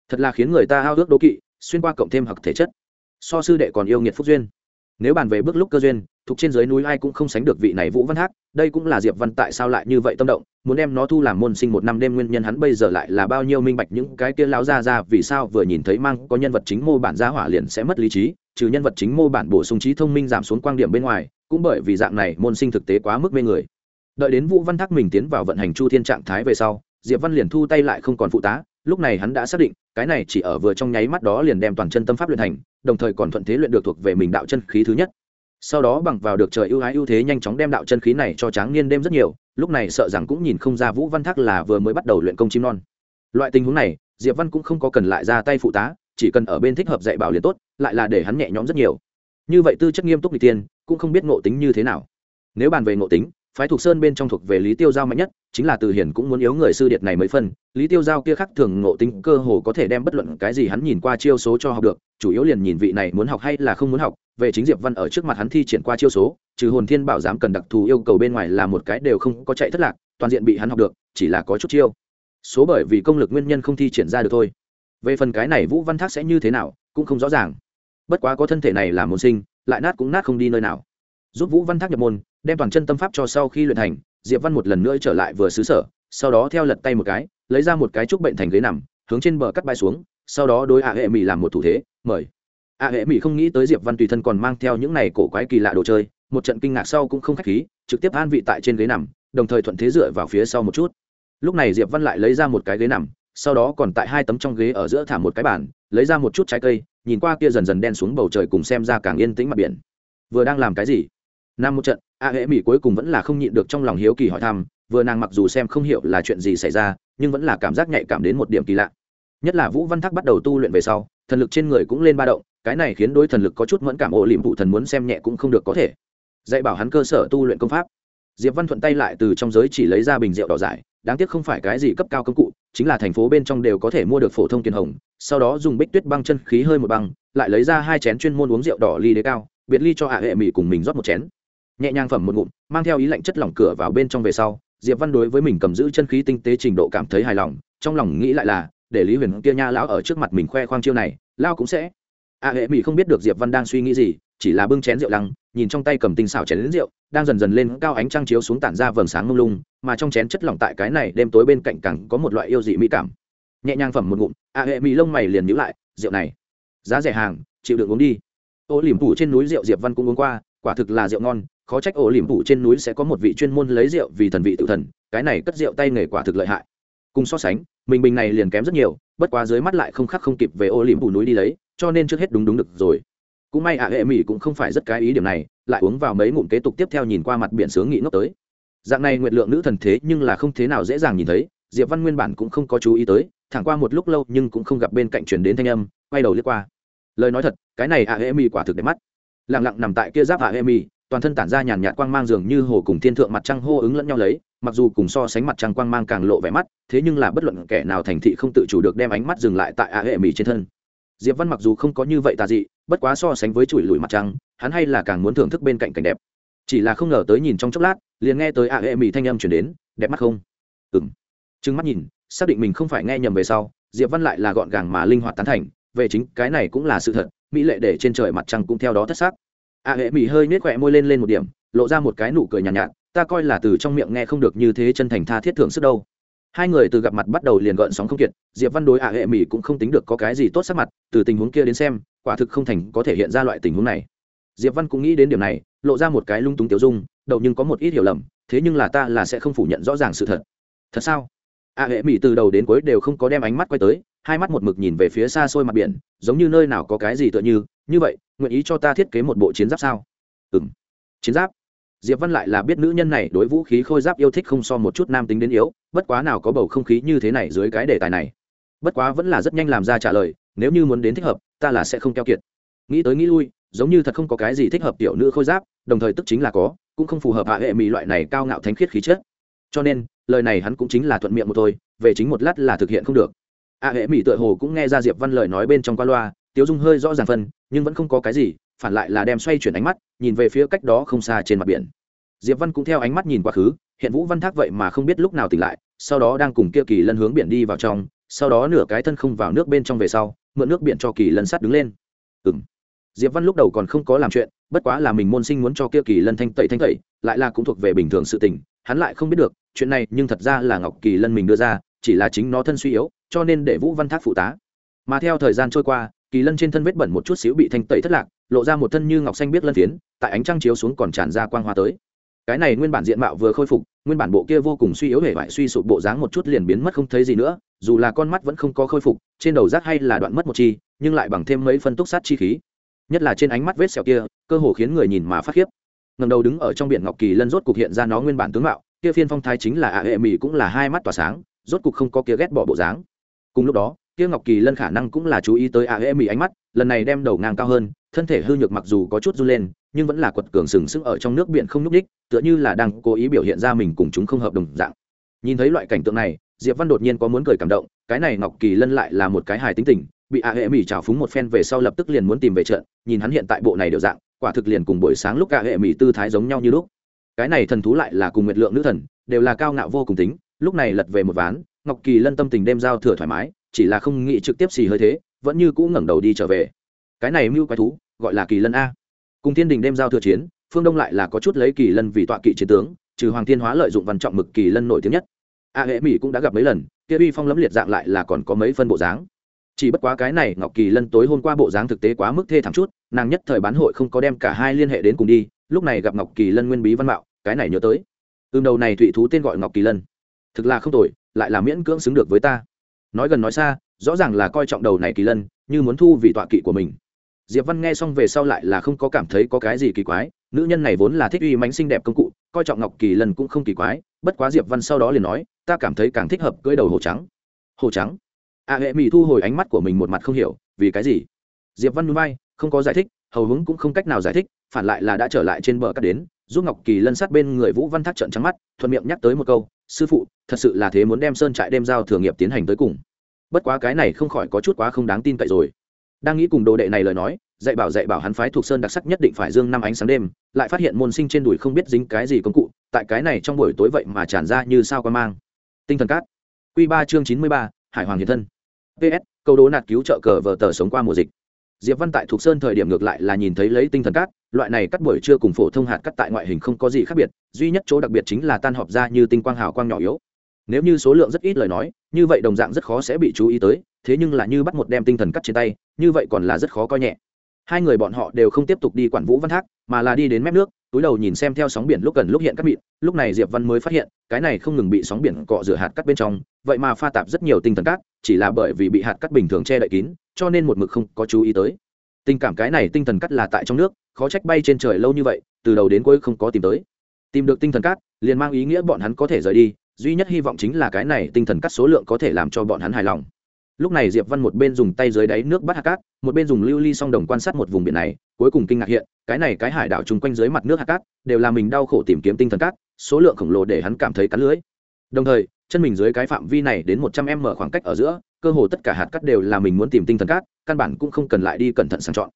Thật là khiến người ta hao ước đố kỵ, xuyên qua cộng thêm hoặc thể chất. So sư đệ còn yêu nghiệt phúc duyên nếu bàn về bước lúc cơ duyên, thuộc trên dưới núi ai cũng không sánh được vị này vũ văn thác đây cũng là diệp văn tại sao lại như vậy tâm động, muốn đem nó thu làm môn sinh một năm đêm nguyên nhân hắn bây giờ lại là bao nhiêu minh bạch những cái kia lão ra ra vì sao vừa nhìn thấy mang có nhân vật chính mô bản gia hỏa liền sẽ mất lý trí, trừ nhân vật chính mô bản bổ sung trí thông minh giảm xuống quan điểm bên ngoài, cũng bởi vì dạng này môn sinh thực tế quá mức mê người. Đợi đến vũ văn thác mình tiến vào vận hành chu thiên trạng thái về sau, diệp văn liền thu tay lại không còn phụ tá, lúc này hắn đã xác định cái này chỉ ở vừa trong nháy mắt đó liền đem toàn chân tâm pháp luyện thành, đồng thời còn thuận thế luyện được thuộc về mình đạo chân khí thứ nhất. Sau đó bằng vào được trời ưu ái ưu thế nhanh chóng đem đạo chân khí này cho tráng niên đêm rất nhiều, lúc này sợ rằng cũng nhìn không ra vũ văn thác là vừa mới bắt đầu luyện công chim non. Loại tình huống này, diệp văn cũng không có cần lại ra tay phụ tá, chỉ cần ở bên thích hợp dạy bảo liền tốt, lại là để hắn nhẹ nhõm rất nhiều. Như vậy tư chất nghiêm túc n tiên, cũng không biết ngộ tính như thế nào. Nếu bàn về ngộ tính phái thuộc sơn bên trong thuộc về lý tiêu giao mạnh nhất, chính là từ hiển cũng muốn yếu người sư điệt này mấy phân. Lý tiêu giao kia khác thường ngộ tính cơ hồ có thể đem bất luận cái gì hắn nhìn qua chiêu số cho học được, chủ yếu liền nhìn vị này muốn học hay là không muốn học. Về chính diệp văn ở trước mặt hắn thi triển qua chiêu số, trừ hồn thiên bảo giám cần đặc thù yêu cầu bên ngoài là một cái đều không có chạy thất lạc, toàn diện bị hắn học được, chỉ là có chút chiêu. Số bởi vì công lực nguyên nhân không thi triển ra được thôi. Về phần cái này vũ văn thác sẽ như thế nào, cũng không rõ ràng. Bất quá có thân thể này là môn sinh, lại nát cũng nát không đi nơi nào. Giúp vũ văn thác nhập môn đem toàn chân tâm pháp cho sau khi luyện thành, diệp văn một lần nữa trở lại vừa xứ sở, sau đó theo lật tay một cái, lấy ra một cái trúc bệnh thành ghế nằm, hướng trên bờ cắt bay xuống, sau đó đối ạ hệ mỹ làm một thủ thế, mời. Ạ hệ mỹ không nghĩ tới diệp văn tùy thân còn mang theo những này cổ quái kỳ lạ đồ chơi, một trận kinh ngạc sau cũng không khách khí, trực tiếp an vị tại trên ghế nằm, đồng thời thuận thế dựa vào phía sau một chút. Lúc này diệp văn lại lấy ra một cái ghế nằm, sau đó còn tại hai tấm trong ghế ở giữa thả một cái bàn, lấy ra một chút trái cây, nhìn qua kia dần dần đen xuống bầu trời cùng xem ra càng yên tĩnh mặt biển. Vừa đang làm cái gì? Nam một trận, a hễ mỹ cuối cùng vẫn là không nhịn được trong lòng hiếu kỳ hỏi thăm, vừa nàng mặc dù xem không hiểu là chuyện gì xảy ra, nhưng vẫn là cảm giác nhạy cảm đến một điểm kỳ lạ. Nhất là vũ văn thác bắt đầu tu luyện về sau, thần lực trên người cũng lên ba động, cái này khiến đối thần lực có chút mẫn cảm ổ liệm phụ thần muốn xem nhẹ cũng không được có thể. Dạy bảo hắn cơ sở tu luyện công pháp. Diệp văn thuận tay lại từ trong giới chỉ lấy ra bình rượu đỏ giải, đáng tiếc không phải cái gì cấp cao công cụ, chính là thành phố bên trong đều có thể mua được phổ thông tiền hồng, sau đó dùng bích tuyết băng chân khí hơi một băng, lại lấy ra hai chén chuyên môn uống rượu đỏ ly đế cao, biệt ly cho hạ hệ mỹ cùng mình rót một chén nhẹ nhàng phẩm một ngụm, mang theo ý lạnh chất lỏng cửa vào bên trong về sau, diệp văn đối với mình cầm giữ chân khí tinh tế trình độ cảm thấy hài lòng, trong lòng nghĩ lại là, để lý huyền kia nha lão ở trước mặt mình khoe khoang chiêu này lao cũng sẽ. A hệ mỹ không biết được diệp văn đang suy nghĩ gì, chỉ là bưng chén rượu lăng, nhìn trong tay cầm tinh xảo chén đến rượu, đang dần dần lên cao ánh trăng chiếu xuống tản ra vầng sáng mông lung, mà trong chén chất lỏng tại cái này đêm tối bên cạnh cẳng có một loại yêu dị mỹ cảm. Nhẹ nhàng phẩm một ngụm, a hệ mỹ lông mày liền nhíu lại, rượu này, giá rẻ hàng, chịu được uống đi. Ô liềm phủ trên núi rượu diệp văn cũng uống qua, quả thực là rượu ngon khó trách ổ liềm phủ trên núi sẽ có một vị chuyên môn lấy rượu vì thần vị tự thần, cái này cất rượu tay nghề quả thực lợi hại. Cùng so sánh, mình bình này liền kém rất nhiều, bất quá dưới mắt lại không khắc không kịp về ô liềm phủ núi đi lấy, cho nên trước hết đúng đúng được rồi. Cũng may ạ, hệ mỹ cũng không phải rất cái ý điểm này, lại uống vào mấy ngụm kế tục tiếp theo nhìn qua mặt biển sướng nghị ngốc tới. Dạng này nguyện lượng nữ thần thế nhưng là không thế nào dễ dàng nhìn thấy, diệp văn nguyên bản cũng không có chú ý tới, thẳng qua một lúc lâu nhưng cũng không gặp bên cạnh chuyển đến thanh âm, quay đầu liếc qua. Lời nói thật, cái này ạ, hệ mỹ quả thực đẹp mắt. Lặng lặng nằm tại kia giáp ạ, hệ mỹ toàn thân tản ra nhàn nhạt quang mang dường như hồ cùng thiên thượng mặt trăng hô ứng lẫn nhau lấy, mặc dù cùng so sánh mặt trăng quang mang càng lộ vẻ mắt, thế nhưng là bất luận kẻ nào thành thị không tự chủ được đem ánh mắt dừng lại tại a hệ mỹ trên thân. Diệp văn mặc dù không có như vậy tà dị, bất quá so sánh với chùi lùi mặt trăng, hắn hay là càng muốn thưởng thức bên cạnh cảnh đẹp. Chỉ là không ngờ tới nhìn trong chốc lát, liền nghe tới a hệ mỹ thanh âm chuyển đến, đẹp mắt không? Ừng trừng mắt nhìn, xác định mình không phải nghe nhầm về sau, diệp văn lại là gọn gàng mà linh hoạt tán thành, về chính cái này cũng là sự thật, mỹ lệ để trên trời mặt trăng cũng theo đó thất sắc a hệ mỹ hơi nết khỏe môi lên lên một điểm lộ ra một cái nụ cười nhàn nhạt, nhạt ta coi là từ trong miệng nghe không được như thế chân thành tha thiết thưởng sức đâu. Hai người từ gặp mặt bắt đầu liền gợn sóng không kiệt diệp văn đối a hệ mỹ cũng không tính được có cái gì tốt sắc mặt từ tình huống kia đến xem quả thực không thành có thể hiện ra loại tình huống này. Diệp văn cũng nghĩ đến điểm này lộ ra một cái lung túng tiểu dung đầu nhưng có một ít hiểu lầm thế nhưng là ta là sẽ không phủ nhận rõ ràng sự thật. Thật sao? A hệ mỹ từ đầu đến cuối đều không có đem ánh mắt quay tới hai mắt một mực nhìn về phía xa xôi mặt biển, giống như nơi nào có cái gì tựa như như vậy, nguyện ý cho ta thiết kế một bộ chiến giáp sao? Ừ m chiến giáp? Diệp văn lại là biết nữ nhân này đối vũ khí khôi giáp yêu thích không so một chút nam tính đến yếu, bất quá nào có bầu không khí như thế này dưới cái đề tài này. Bất quá vẫn là rất nhanh làm ra trả lời, nếu như muốn đến thích hợp, ta là sẽ không keo kiệt. Nghĩ tới nghĩ lui, giống như thật không có cái gì thích hợp tiểu nữ khôi giáp, đồng thời tức chính là có, cũng không phù hợp hạ hệ mỹ loại này cao ngạo thánh khiết khí chất. Cho nên, lời này hắn cũng chính là thuận miệng một thôi, về chính một lát là thực hiện không được. A hệ mỹ tựa hồ cũng nghe ra diệp văn lời nói bên trong qua loa, tiếu dung hơi rõ ràng phân, nhưng vẫn không có cái gì, phản lại là đem xoay chuyển ánh mắt, nhìn về phía cách đó không xa trên mặt biển. Diệp văn cũng theo ánh mắt nhìn quá khứ, hiện vũ văn thác vậy mà không biết lúc nào tỉnh lại, sau đó đang cùng kia kỳ lân hướng biển đi vào trong, sau đó nửa cái thân không vào nước bên trong về sau, mượn nước biển cho kỳ lân sắt đứng lên. Ừ m diệp văn lúc đầu còn không có làm chuyện, bất quá là mình môn sinh muốn cho kia kỳ lân thanh tẩy thanh tẩy, lại là cũng thuộc về bình thường sự tình, hắn lại không biết được, chuyện này nhưng thật ra là ngọc kỳ lân mình đưa ra, chỉ là chính nó thân suy yếu cho nên để vũ văn thác phụ tá. Mà theo thời gian trôi qua, kỳ lân trên thân vết bẩn một chút xíu bị thanh tẩy thất lạc, lộ ra một thân như ngọc xanh biết lân phiến, tại ánh trăng chiếu xuống còn tràn ra quang hoa tới. Cái này nguyên bản diện mạo vừa khôi phục, nguyên bản bộ kia vô cùng suy yếu hề vải suy sụp bộ dáng một chút liền biến mất không thấy gì nữa, dù là con mắt vẫn không có khôi phục, trên đầu rác hay là đoạn mất một chi, nhưng lại bằng thêm mấy phân túc sát chi khí. Nhất là trên ánh mắt vết sẹo kia, cơ hồ khiến người nhìn mà phát khiếp. Ngầm đầu đứng ở trong biển ngọc kỳ lân rốt cục hiện ra nó nguyên bản tướng mạo, kia phiên phong thái chính là ạ hệ mỹ cũng là hai mắt tỏa sáng, rốt cục không có kia ghét bỏ bộ dáng cùng lúc đó, kia ngọc kỳ lân khả năng cũng là chú ý tới a hệ mỹ ánh mắt, lần này đem đầu ngang cao hơn, thân thể hư nhược mặc dù có chút run lên, nhưng vẫn là quật cường sừng sững ở trong nước biển không nhúc ních tựa như là đang cố ý biểu hiện ra mình cùng chúng không hợp đồng dạng. Nhìn thấy loại cảnh tượng này, diệp văn đột nhiên có muốn cười cảm động, cái này ngọc kỳ lân lại là một cái hài tính tình, bị a hệ mỹ trào phúng một phen về sau lập tức liền muốn tìm về trận, nhìn hắn hiện tại bộ này đều dạng, quả thực liền cùng buổi sáng lúc a hệ mỹ tư thái giống nhau như lúc. Cái này thần thú lại là cùng nguyệt lượng nữ thần, đều là cao ngạo vô cùng tính, lúc này lật về một ván ngọc kỳ lân tâm tình đêm giao thừa thoải mái, chỉ là không nghĩ trực tiếp xì hơi thế, vẫn như cũ ngẩng đầu đi trở về. Cái này mưu quái thú, gọi là kỳ lân a. Cùng thiên đình đêm giao thừa chiến, phương đông lại là có chút lấy kỳ lân vì tọa kỵ chiến tướng, trừ hoàng thiên hóa lợi dụng văn trọng mực kỳ lân nổi tiếng nhất. A hệ mỹ cũng đã gặp mấy lần, kia uy phong lẫm liệt dạng lại là còn có mấy phân bộ dáng. Chỉ bất quá cái này ngọc kỳ lân tối hôm qua bộ dáng thực tế quá mức thê thảm chút, nàng nhất thời bán hội không có đem cả hai liên hệ đến cùng đi, lúc này gặp ngọc kỳ lân nguyên bí văn mạo, cái này nhớ tới. Ưng đầu này thụy thú tên gọi ngọc kỳ lân. Thực là không tội lại là miễn cưỡng xứng được với ta. Nói gần nói xa rõ ràng là coi trọng đầu này kỳ lân như muốn thu vì tọa kỵ của mình. Diệp văn nghe xong về sau lại là không có cảm thấy có cái gì kỳ quái nữ nhân này vốn là thích uy mánh xinh đẹp công cụ coi trọng ngọc kỳ lân cũng không kỳ quái bất quá diệp văn sau đó liền nói ta cảm thấy càng thích hợp cưỡi đầu hồ trắng. Hồ trắng? A à, hệ mỹ thu hồi ánh mắt của mình một mặt không hiểu vì cái gì? Diệp văn núi bay không có giải thích hầu hứng cũng không cách nào giải thích phản lại là đã trở lại trên bờ cắt đến giúp ngọc kỳ lân sát bên người vũ văn thác trận trắng mắt thuận miệng nhắc tới một câu sư phụ, thật sự là thế muốn đem sơn trại đem giao thừa nghiệp tiến hành tới cùng. Bất quá cái này không khỏi có chút quá không đáng tin cậy rồi. Đang nghĩ cùng đồ đệ này lời nói, dạy bảo dạy bảo hắn phái thuộc sơn đặc sắc nhất định phải dương năm ánh sáng đêm, lại phát hiện môn sinh trên đùi không biết dính cái gì công cụ, tại cái này trong buổi tối vậy mà tràn ra như sao quan mang. Tinh thần cát. Q ba chương chín mươi ba, hải hoàng hiện thân. Ps câu đố nạt cứu trợ cờ vờ tờ sống qua mùa dịch diệp văn tại thuộc sơn thời điểm ngược lại là nhìn thấy lấy tinh thần cát, loại này cắt buổi trưa cùng phổ thông hạt cắt tại ngoại hình không có gì khác biệt, duy nhất chỗ đặc biệt chính là tan họp ra như tinh quang hào quang nhỏ yếu. Nếu như số lượng rất ít lời nói, như vậy đồng dạng rất khó sẽ bị chú ý tới, thế nhưng là như bắt một đem tinh thần cắt trên tay, như vậy còn là rất khó coi nhẹ hai người bọn họ đều không tiếp tục đi quản vũ văn thác, mà là đi đến mép nước, túi đầu nhìn xem theo sóng biển lúc gần lúc hiện cắt mịn, lúc này diệp văn mới phát hiện, cái này không ngừng bị sóng biển cọ rửa hạt cắt bên trong, vậy mà pha tạp rất nhiều tinh thần cát, chỉ là bởi vì bị hạt cắt bình thường che đậy kín, cho nên một mực không có chú ý tới. Tình cảm cái này tinh thần cắt là tại trong nước, khó trách bay trên trời lâu như vậy, từ đầu đến cuối không có tìm tới. Tìm được tinh thần cát, liền mang ý nghĩa bọn hắn có thể rời đi, duy nhất hy vọng chính là cái này tinh thần cắt số lượng có thể làm cho bọn hắn hài lòng lúc này diệp văn một bên dùng tay dưới đáy nước bắt hạt cát, một bên dùng lưu ly song đồng quan sát một vùng biển này, cuối cùng kinh ngạc hiện, cái này cái hải đảo chung quanh dưới mặt nước hạt cát, đều là mình đau khổ tìm kiếm tinh thần cát, số lượng khổng lồ để hắn cảm thấy cắn lưới. Đồng thời, chân mình dưới cái phạm vi này đến một trăm m khoảng cách ở giữa, cơ hồ tất cả hạt cát đều là mình muốn tìm tinh thần cát, căn bản cũng không cần lại đi cẩn thận sàng chọn.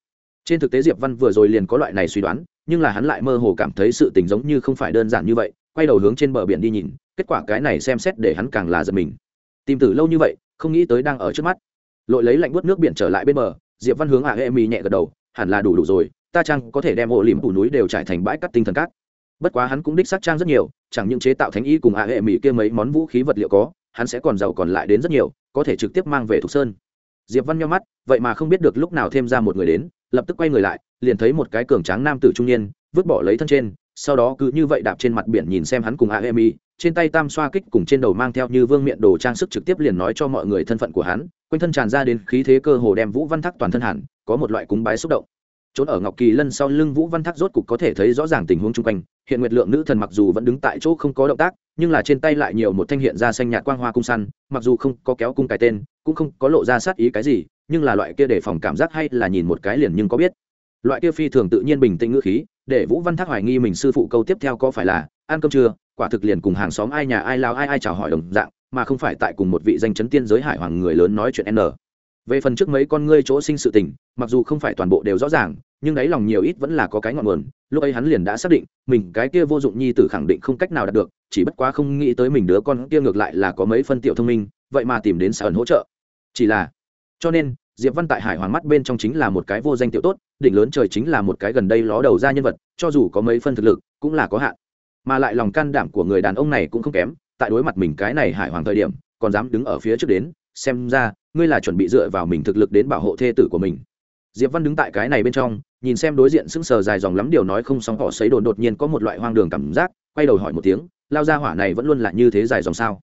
Trên thực tế diệp văn vừa rồi liền có loại này suy đoán, nhưng là hắn lại mơ hồ cảm thấy sự tình giống như không phải đơn giản như vậy, quay đầu hướng trên bờ biển đi nhìn, kết quả cái này xem xét để hắn càng là giật mình. Tìm từ lâu như vậy không nghĩ tới đang ở trước mắt. Lội lấy lạnh buốt nước biển trở lại bên bờ, diệp văn hướng hạ hệ mì nhẹ gật đầu, hẳn là đủ đủ rồi, ta Trang có thể đem ổ liềm phủ núi đều trải thành bãi cắt tinh thần cát. Bất quá hắn cũng đích xác trang rất nhiều, chẳng những chế tạo thánh y cùng hạ hệ mì kia mấy món vũ khí vật liệu có, hắn sẽ còn giàu còn lại đến rất nhiều, có thể trực tiếp mang về thục sơn. Diệp văn nhau mắt, vậy mà không biết được lúc nào thêm ra một người đến, lập tức quay người lại, liền thấy một cái cường tráng nam tử trung niên, vứt bỏ lấy thân trên, sau đó cứ như vậy đạp trên mặt biển nhìn xem hắn cùng a emi trên tay tam xoa kích cùng trên đầu mang theo như vương miện đồ trang sức trực tiếp liền nói cho mọi người thân phận của hắn, quanh thân tràn ra đến khí thế cơ hồ đem vũ văn thác toàn thân hẳn, có một loại cúng bái xúc động. Trốn ở ngọc kỳ lân sau lưng vũ văn thác rốt cục có thể thấy rõ ràng tình huống chung quanh, hiện nguyệt lượng nữ thần mặc dù vẫn đứng tại chỗ không có động tác, nhưng là trên tay lại nhiều một thanh hiện ra xanh nhạt quang hoa cung săn, mặc dù không có kéo cung cái tên, cũng không có lộ ra sát ý cái gì, nhưng là loại kia để phòng cảm giác hay là nhìn một cái liền nhưng có biết. Loại kia phi thường tự nhiên bình tĩnh ngữ khí, để vũ văn thác hoài nghi mình sư phụ câu tiếp theo có phải là ăn cơm trưa quả thực liền cùng hàng xóm ai nhà ai lao ai ai chào hỏi đồng dạng, mà không phải tại cùng một vị danh chấn tiên giới hải hoàng người lớn nói chuyện n. Về phần trước mấy con ngươi chỗ sinh sự tình, mặc dù không phải toàn bộ đều rõ ràng, nhưng đáy lòng nhiều ít vẫn là có cái ngọn nguồn, lúc ấy hắn liền đã xác định, mình cái kia vô dụng nhi tử khẳng định không cách nào đạt được, chỉ bất quá không nghĩ tới mình đứa con kia ngược lại là có mấy phân tiểu thông minh, vậy mà tìm đến sở ẩn hỗ trợ. Chỉ là, cho nên, diệp văn tại hải hoàng mắt bên trong chính là một cái vô danh tiểu tốt, đỉnh lớn trời chính là một cái gần đây ló đầu ra nhân vật, cho dù có mấy phân thực lực, cũng là có hạn mà lại lòng can đảm của người đàn ông này cũng không kém, tại đối mặt mình cái này hải hoàng thời điểm, còn dám đứng ở phía trước đến, xem ra, ngươi là chuẩn bị dựa vào mình thực lực đến bảo hộ thê tử của mình. Diệp văn đứng tại cái này bên trong, nhìn xem đối diện sững sờ dài dòng lắm điều nói không xong họ xấy đồn đột nhiên có một loại hoang đường cảm giác, quay đầu hỏi một tiếng, lao ra hỏa này vẫn luôn là như thế dài dòng sao?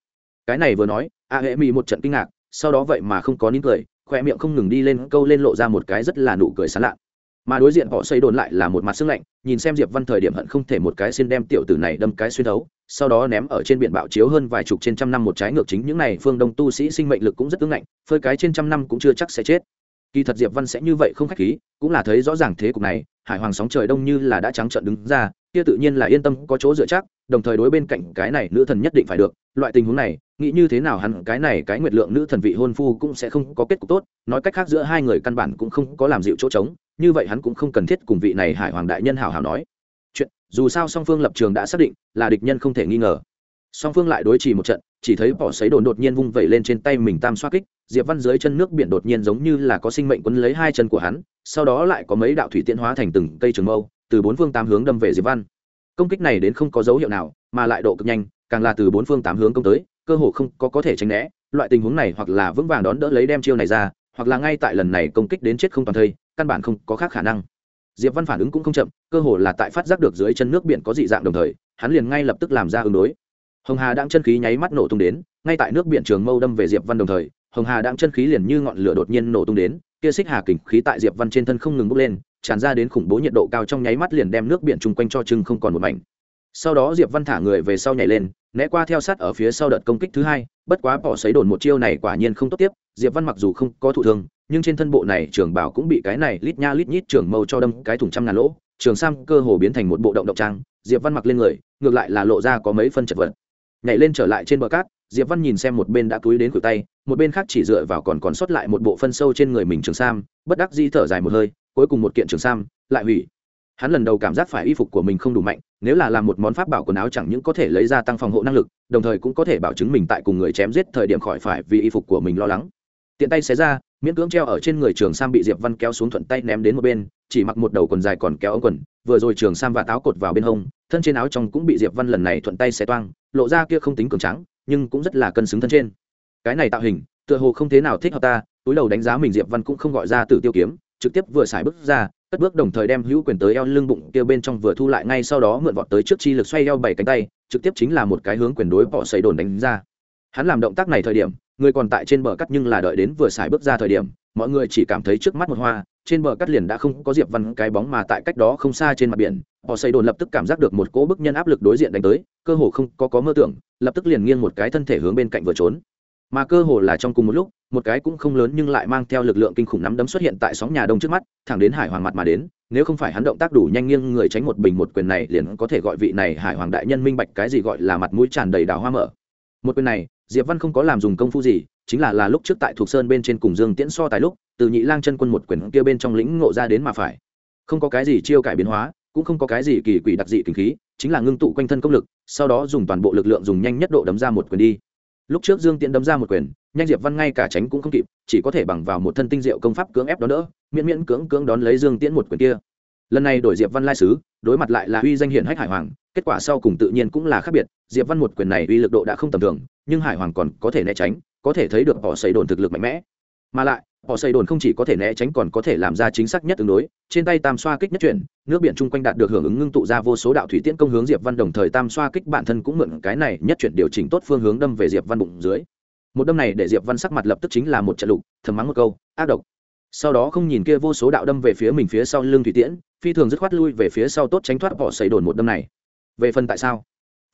Cái này vừa nói, a hệ mỹ một trận kinh ngạc, sau đó vậy mà không có nín cười khoe miệng không ngừng đi lên, câu lên lộ ra một cái rất là nụ cười sán lạ mà đối diện họ xây đồn lại là một mặt sưng lạnh, nhìn xem diệp văn thời điểm hận không thể một cái xin đem tiểu tử này đâm cái xuyên thấu, sau đó ném ở trên biển bạo chiếu hơn vài chục trên trăm năm một trái ngược chính những này phương đông tu sĩ sinh mệnh lực cũng rất ứng ngạnh phơi cái trên trăm năm cũng chưa chắc sẽ chết. Kỳ thật diệp văn sẽ như vậy không khách khí, cũng là thấy rõ ràng thế cục này, hải hoàng sóng trời đông như là đã trắng trợn đứng ra kia tự nhiên là yên tâm có chỗ dựa chắc, đồng thời đối bên cạnh cái này nữ thần nhất định phải được. Loại tình huống này, nghĩ như thế nào hẳn cái này cái nguyệt lượng nữ thần vị hôn phu cũng sẽ không có kết cục tốt. Nói cách khác giữa hai người căn bản cũng không có làm dịu chỗ trống, như vậy hắn cũng không cần thiết cùng vị này hải hoàng đại nhân hảo hảo nói. Chuyện, dù sao song phương lập trường đã xác định, là địch nhân không thể nghi ngờ. Song phương lại đối trì một trận, chỉ thấy bỏ sấy đồn đột nhiên vung vẩy lên trên tay mình tam xoa kích, diệp văn dưới chân nước biển đột nhiên giống như là có sinh mệnh quấn lấy hai chân của hắn, sau đó lại có mấy đạo thủy tiễn hóa thành từng cây trường mâu từ bốn phương tám hướng đâm về diệp văn. Công kích này đến không có dấu hiệu nào, mà lại độ cực nhanh, càng là từ bốn phương tám hướng công tới, cơ hồ không có có thể tránh né. Loại tình huống này hoặc là vững vàng đón đỡ lấy đem chiêu này ra, hoặc là ngay tại lần này công kích đến chết không toàn thây, căn bản không có khác khả năng. Diệp văn phản ứng cũng không chậm, cơ hồ là tại phát giác được dưới chân nước biển có dị dạng đồng thời, hắn liền ngay lập tức làm ra ứng đối. Hồng hà đang chân khí nháy mắt nổ tung đến, ngay tại nước biển trường mâu đâm về diệp văn đồng thời, hồng hà đang chân khí liền như ngọn lửa đột nhiên nổ tung đến, kia xích hà kình khí tại diệp văn trên thân không ngừng bốc lên tràn ra đến khủng bố nhiệt độ cao trong nháy mắt liền đem nước biển chung quanh cho trưng không còn một mảnh. Sau đó diệp văn thả người về sau nhảy lên, né qua theo sát ở phía sau đợt công kích thứ hai, bất quá bỏ xấy đồn một chiêu này quả nhiên không tốt tiếp, diệp văn mặc dù không có thụ thương, nhưng trên thân bộ này trường bảo cũng bị cái này lít nha lít nhít trường mâu cho đâm cái thủng trăm ngàn lỗ, trường sam cơ hồ biến thành một bộ động động trang, diệp văn mặc lên người, ngược lại là lộ ra có mấy phân chật vật. Nhảy lên trở lại trên bờ cát, diệp văn nhìn xem một bên đã cúi đến cửa tay, một bên khác chỉ dựa vào còn còn sót lại một bộ phân sâu trên người mình trường sam, bất đắc di thở dài một hơi cuối cùng một kiện trường sam, lại hủy. Hắn lần đầu cảm giác phải y phục của mình không đủ mạnh, nếu là làm một món pháp bảo quần áo chẳng những có thể lấy ra tăng phòng hộ năng lực, đồng thời cũng có thể bảo chứng mình tại cùng người chém giết thời điểm khỏi phải vì y phục của mình lo lắng. Tiện tay xé ra, miễn cưỡng treo ở trên người trường sam bị diệp văn kéo xuống thuận tay ném đến một bên, chỉ mặc một đầu quần dài còn kéo ống quần, vừa rồi trường sam và táo cột vào bên hông, thân trên áo trong cũng bị diệp văn lần này thuận tay xé toang, lộ ra kia không tính cường trắng nhưng cũng rất là cân xứng thân trên. Cái này tạo hình, tựa hồ không thế nào thích hợp ta, túi đầu đánh giá mình diệp văn cũng không gọi ra từ tiêu kiếm trực tiếp vừa xài bước ra, cất bước đồng thời đem hữu quyền tới eo lưng bụng kia bên trong vừa thu lại ngay sau đó mượn vọt tới trước chi lực xoay eo bảy cánh tay, trực tiếp chính là một cái hướng quyền đối bỏ xây đồn đánh ra. Hắn làm động tác này thời điểm, người còn tại trên bờ cắt nhưng là đợi đến vừa xài bước ra thời điểm, mọi người chỉ cảm thấy trước mắt một hoa, trên bờ cắt liền đã không có diệp văn cái bóng mà tại cách đó không xa trên mặt biển họ xây đồn lập tức cảm giác được một cỗ bức nhân áp lực đối diện đánh tới, cơ hồ không có có mơ tưởng, lập tức liền nghiêng một cái thân thể hướng bên cạnh vừa trốn mà cơ hồ là trong cùng một lúc, một cái cũng không lớn nhưng lại mang theo lực lượng kinh khủng nắm đấm xuất hiện tại sóng nhà đông trước mắt, thẳng đến hải hoàng mặt mà đến, nếu không phải hắn động tác đủ nhanh nghiêng người tránh một bình một quyền này liền có thể gọi vị này hải hoàng đại nhân minh bạch cái gì gọi là mặt mũi tràn đầy đào hoa mở. Một quyền này, diệp văn không có làm dùng công phu gì, chính là là lúc trước tại thuộc sơn bên trên cùng dương tiễn so tài lúc, từ nhị lang chân quân một quyền kia bên trong lĩnh ngộ ra đến mà phải. Không có cái gì chiêu cải biến hóa, cũng không có cái gì kỳ quỷ đặc dị kinh khí, chính là ngưng tụ quanh thân công lực, sau đó dùng toàn bộ lực lượng dùng nhanh nhất độ đấm ra một quyền đi lúc trước dương tiễn đấm ra một quyền, nhanh diệp văn ngay cả tránh cũng không kịp, chỉ có thể bằng vào một thân tinh diệu công pháp cưỡng ép đón đỡ, miễn miễn cưỡng cưỡng đón lấy dương tiễn một quyền kia. Lần này đổi diệp văn lai sứ, đối mặt lại là uy danh hiển hách hải hoàng, kết quả sau cùng tự nhiên cũng là khác biệt, diệp văn một quyền này uy lực độ đã không tầm thường, nhưng hải hoàng còn có thể né tránh, có thể thấy được họ xây đồn thực lực mạnh mẽ. Mà lại họ xây đồn không chỉ có thể né tránh còn có thể làm ra chính xác nhất tương đối, trên tay tam xoa kích nhất chuyển, nước biển chung quanh đạt được hưởng ứng ngưng tụ ra vô số đạo thủy tiễn công hướng diệp văn đồng thời tam xoa kích bản thân cũng mượn cái này nhất chuyển điều chỉnh tốt phương hướng đâm về diệp văn bụng dưới. Một đâm này để diệp văn sắc mặt lập tức chính là một trận lục, thầm mắng một câu, ác độc. Sau đó không nhìn kia vô số đạo đâm về phía mình phía sau lưng thủy tiễn, phi thường dứt khoát lui về phía sau tốt tránh thoát họ xây đồn một đâm này. Về phần tại sao?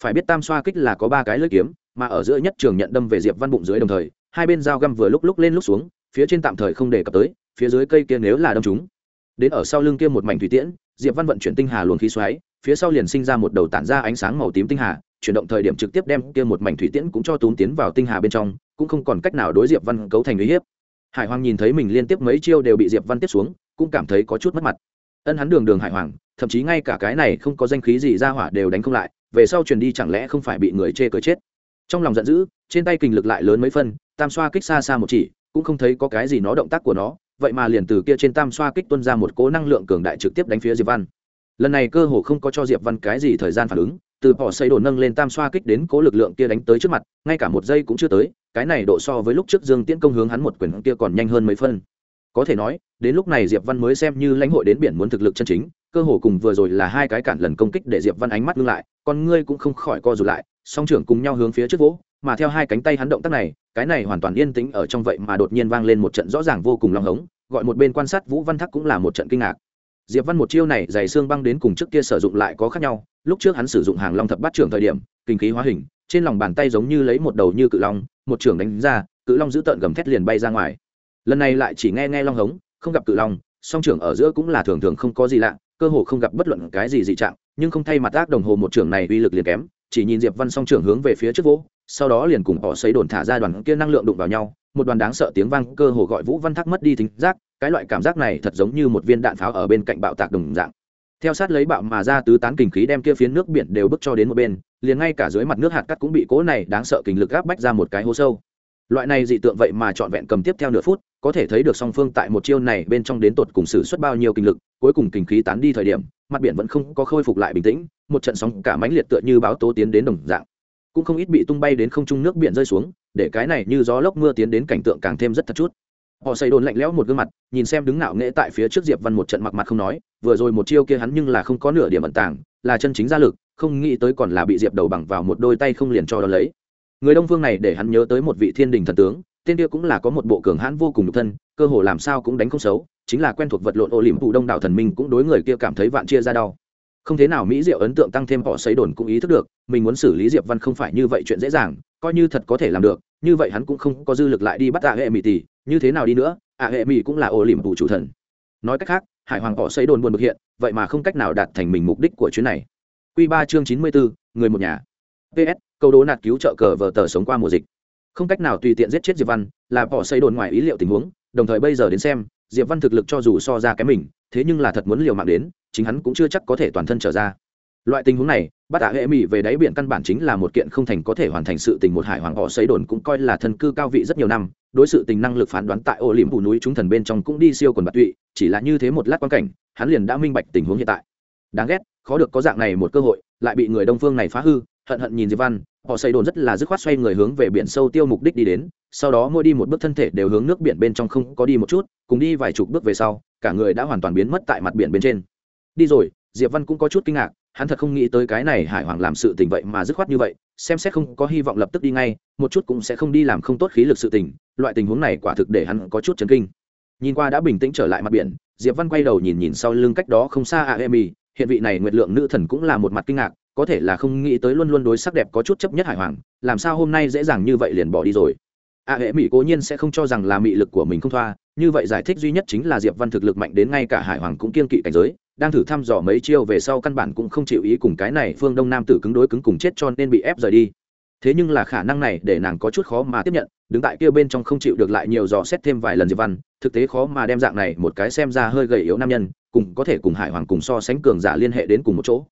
Phải biết tam xoa kích là có ba cái lưỡi kiếm, mà ở giữa nhất trường nhận đâm về diệp văn bụng dưới đồng thời, hai bên dao găm vừa lúc lúc lên lúc xuống phía trên tạm thời không để cập tới, phía dưới cây kia nếu là đâm chúng. Đến ở sau lưng kia một mảnh thủy tiễn, diệp văn vận chuyển tinh hà luồng khí xoáy, phía sau liền sinh ra một đầu tản ra ánh sáng màu tím tinh hà, chuyển động thời điểm trực tiếp đem kia một mảnh thủy tiễn cũng cho túm tiến vào tinh hà bên trong, cũng không còn cách nào đối diệp văn cấu thành uy hiếp. Hải hoàng nhìn thấy mình liên tiếp mấy chiêu đều bị diệp văn tiếp xuống, cũng cảm thấy có chút mất mặt. Ân hắn đường đường hải hoàng, thậm chí ngay cả cái này không có danh khí gì ra hỏa đều đánh không lại, về sau truyền đi chẳng lẽ không phải bị người chê cười chết. Trong lòng giận dữ, trên tay kình lực lại lớn mấy phân, tam xoa kích xa xa một chỉ cũng không thấy có cái gì nó động tác của nó, vậy mà liền từ kia trên tam xoa kích tuân ra một cố năng lượng cường đại trực tiếp đánh phía diệp văn. Lần này cơ hồ không có cho diệp văn cái gì thời gian phản ứng, từ bỏ xây đồ nâng lên tam xoa kích đến cố lực lượng kia đánh tới trước mặt, ngay cả một giây cũng chưa tới, cái này độ so với lúc trước dương tiễn công hướng hắn một quyền kia còn nhanh hơn mấy phân. Có thể nói, đến lúc này diệp văn mới xem như lãnh hội đến biển muốn thực lực chân chính, cơ hồ cùng vừa rồi là hai cái cản lần công kích để diệp văn ánh mắt ngưng lại, con ngươi cũng không khỏi co rụt lại, song trưởng cùng nhau hướng phía trước vỗ mà theo hai cánh tay hắn động tác này, cái này hoàn toàn yên tĩnh ở trong vậy mà đột nhiên vang lên một trận rõ ràng vô cùng long hống, gọi một bên quan sát vũ văn thắc cũng là một trận kinh ngạc. Diệp văn một chiêu này dày xương băng đến cùng trước kia sử dụng lại có khác nhau, lúc trước hắn sử dụng hàng long thập bát trưởng thời điểm, kinh khí hóa hình, trên lòng bàn tay giống như lấy một đầu như cự long, một trưởng đánh ra, cự long giữ tợn gầm thét liền bay ra ngoài. Lần này lại chỉ nghe nghe long hống, không gặp cự long, song trưởng ở giữa cũng là thường thường không có gì lạ, cơ hồ không gặp bất luận cái gì dị trạng, nhưng không thay mặt ác đồng hồ một trưởng này uy lực liền kém, chỉ nhìn diệp văn song trưởng hướng về phía trước vỗ sau đó liền cùng họ xấy đồn thả ra đoàn kia năng lượng đụng vào nhau, một đoàn đáng sợ tiếng vang cơ hồ gọi vũ văn thác mất đi thính giác, cái loại cảm giác này thật giống như một viên đạn pháo ở bên cạnh bạo tạc đồng dạng. Theo sát lấy bạo mà ra tứ tán kình khí đem kia phiến nước biển đều bước cho đến một bên, liền ngay cả dưới mặt nước hạt cát cũng bị cố này đáng sợ kình lực gáp bách ra một cái hố sâu. Loại này dị tượng vậy mà trọn vẹn cầm tiếp theo nửa phút, có thể thấy được song phương tại một chiêu này bên trong đến tột cùng xử xuất bao nhiêu kinh lực, cuối cùng kình khí tán đi thời điểm, mặt biển vẫn không có khôi phục lại bình tĩnh, một trận sóng cả mãnh liệt tựa như báo tố tiến đến đồng dạng cũng không ít bị tung bay đến không trung nước biển rơi xuống, để cái này như gió lốc mưa tiến đến cảnh tượng càng thêm rất thật chút. Họ xây đồn lạnh lẽo một gương mặt, nhìn xem đứng nạo nghễ tại phía trước diệp văn một trận mặc mặt không nói, vừa rồi một chiêu kia hắn nhưng là không có nửa điểm ẩn tàng, là chân chính ra lực, không nghĩ tới còn là bị diệp đầu bằng vào một đôi tay không liền cho đón lấy. Người đông phương này để hắn nhớ tới một vị thiên đình thần tướng, tên kia cũng là có một bộ cường hãn vô cùng nhục thân, cơ hồ làm sao cũng đánh không xấu, chính là quen thuộc vật lộn ô liềm phụ đông đảo thần minh cũng đối người kia cảm thấy vạn chia ra đau không thế nào mỹ diệu ấn tượng tăng thêm họ xấy đồn cũng ý thức được, mình muốn xử lý diệp văn không phải như vậy chuyện dễ dàng, coi như thật có thể làm được, như vậy hắn cũng không có dư lực lại đi bắt ạ hệ mỹ tỷ, như thế nào đi nữa ạ hệ mỹ cũng là ô liềm phụ chủ thần. Nói cách khác, hải hoàng họ xấy đồn buồn bực hiện, vậy mà không cách nào đạt thành mình mục đích của chuyến này. Q ba chương chín mươi bốn, người một nhà. Ps câu đố nạt cứu trợ cờ vờ tờ sống qua mùa dịch. Không cách nào tùy tiện giết chết diệp văn, là họ xây đồn ngoài ý liệu tình huống, đồng thời bây giờ đến xem diệp văn thực lực cho dù so ra cái mình, thế nhưng là thật muốn liều mạng đến, chính hắn cũng chưa chắc có thể toàn thân trở ra. Loại tình huống này, bắt ả hệ mỹ về đáy biển căn bản chính là một kiện không thành có thể hoàn thành sự tình một hải hoàng họ xây đồn cũng coi là thân cư cao vị rất nhiều năm, đối sự tình năng lực phán đoán tại ô liễm phủ núi chúng thần bên trong cũng đi siêu quần bạc tụy, chỉ là như thế một lát quan cảnh, hắn liền đã minh bạch tình huống hiện tại. Đáng ghét, khó được có dạng này một cơ hội, lại bị người đông phương này phá hư hận hận nhìn diệp văn, họ xây đồn rất là dứt khoát xoay người hướng về biển sâu tiêu mục đích đi đến, sau đó mỗi đi một bước thân thể đều hướng nước biển bên trong không có đi một chút, cùng đi vài chục bước về sau, cả người đã hoàn toàn biến mất tại mặt biển bên trên. Đi rồi, diệp văn cũng có chút kinh ngạc, hắn thật không nghĩ tới cái này hải hoàng làm sự tình vậy mà dứt khoát như vậy, xem xét không có hy vọng lập tức đi ngay, một chút cũng sẽ không đi làm không tốt khí lực sự tình, loại tình huống này quả thực để hắn có chút chấn kinh. Nhìn qua đã bình tĩnh trở lại mặt biển, diệp văn quay đầu nhìn nhìn sau lưng cách đó không xa a emi, hiện vị này nguyệt lượng nữ thần cũng là một mặt kinh ngạc có thể là không nghĩ tới luôn luôn đối sắc đẹp có chút chấp nhất hải hoàng, làm sao hôm nay dễ dàng như vậy liền bỏ đi rồi? A hệ mỹ cố nhiên sẽ không cho rằng là mị lực của mình không thoa, như vậy giải thích duy nhất chính là diệp văn thực lực mạnh đến ngay cả hải hoàng cũng kiên kỵ cảnh giới, đang thử thăm dò mấy chiêu về sau căn bản cũng không chịu ý cùng cái này phương đông nam tử cứng đối cứng cùng chết cho nên bị ép rời đi. Thế nhưng là khả năng này để nàng có chút khó mà tiếp nhận, đứng tại kia bên trong không chịu được lại nhiều dò xét thêm vài lần diệp văn, thực tế khó mà đem dạng này một cái xem ra hơi gầy yếu nam nhân, cùng có thể cùng hải hoàng cùng so sánh cường giả liên hệ đến cùng một chỗ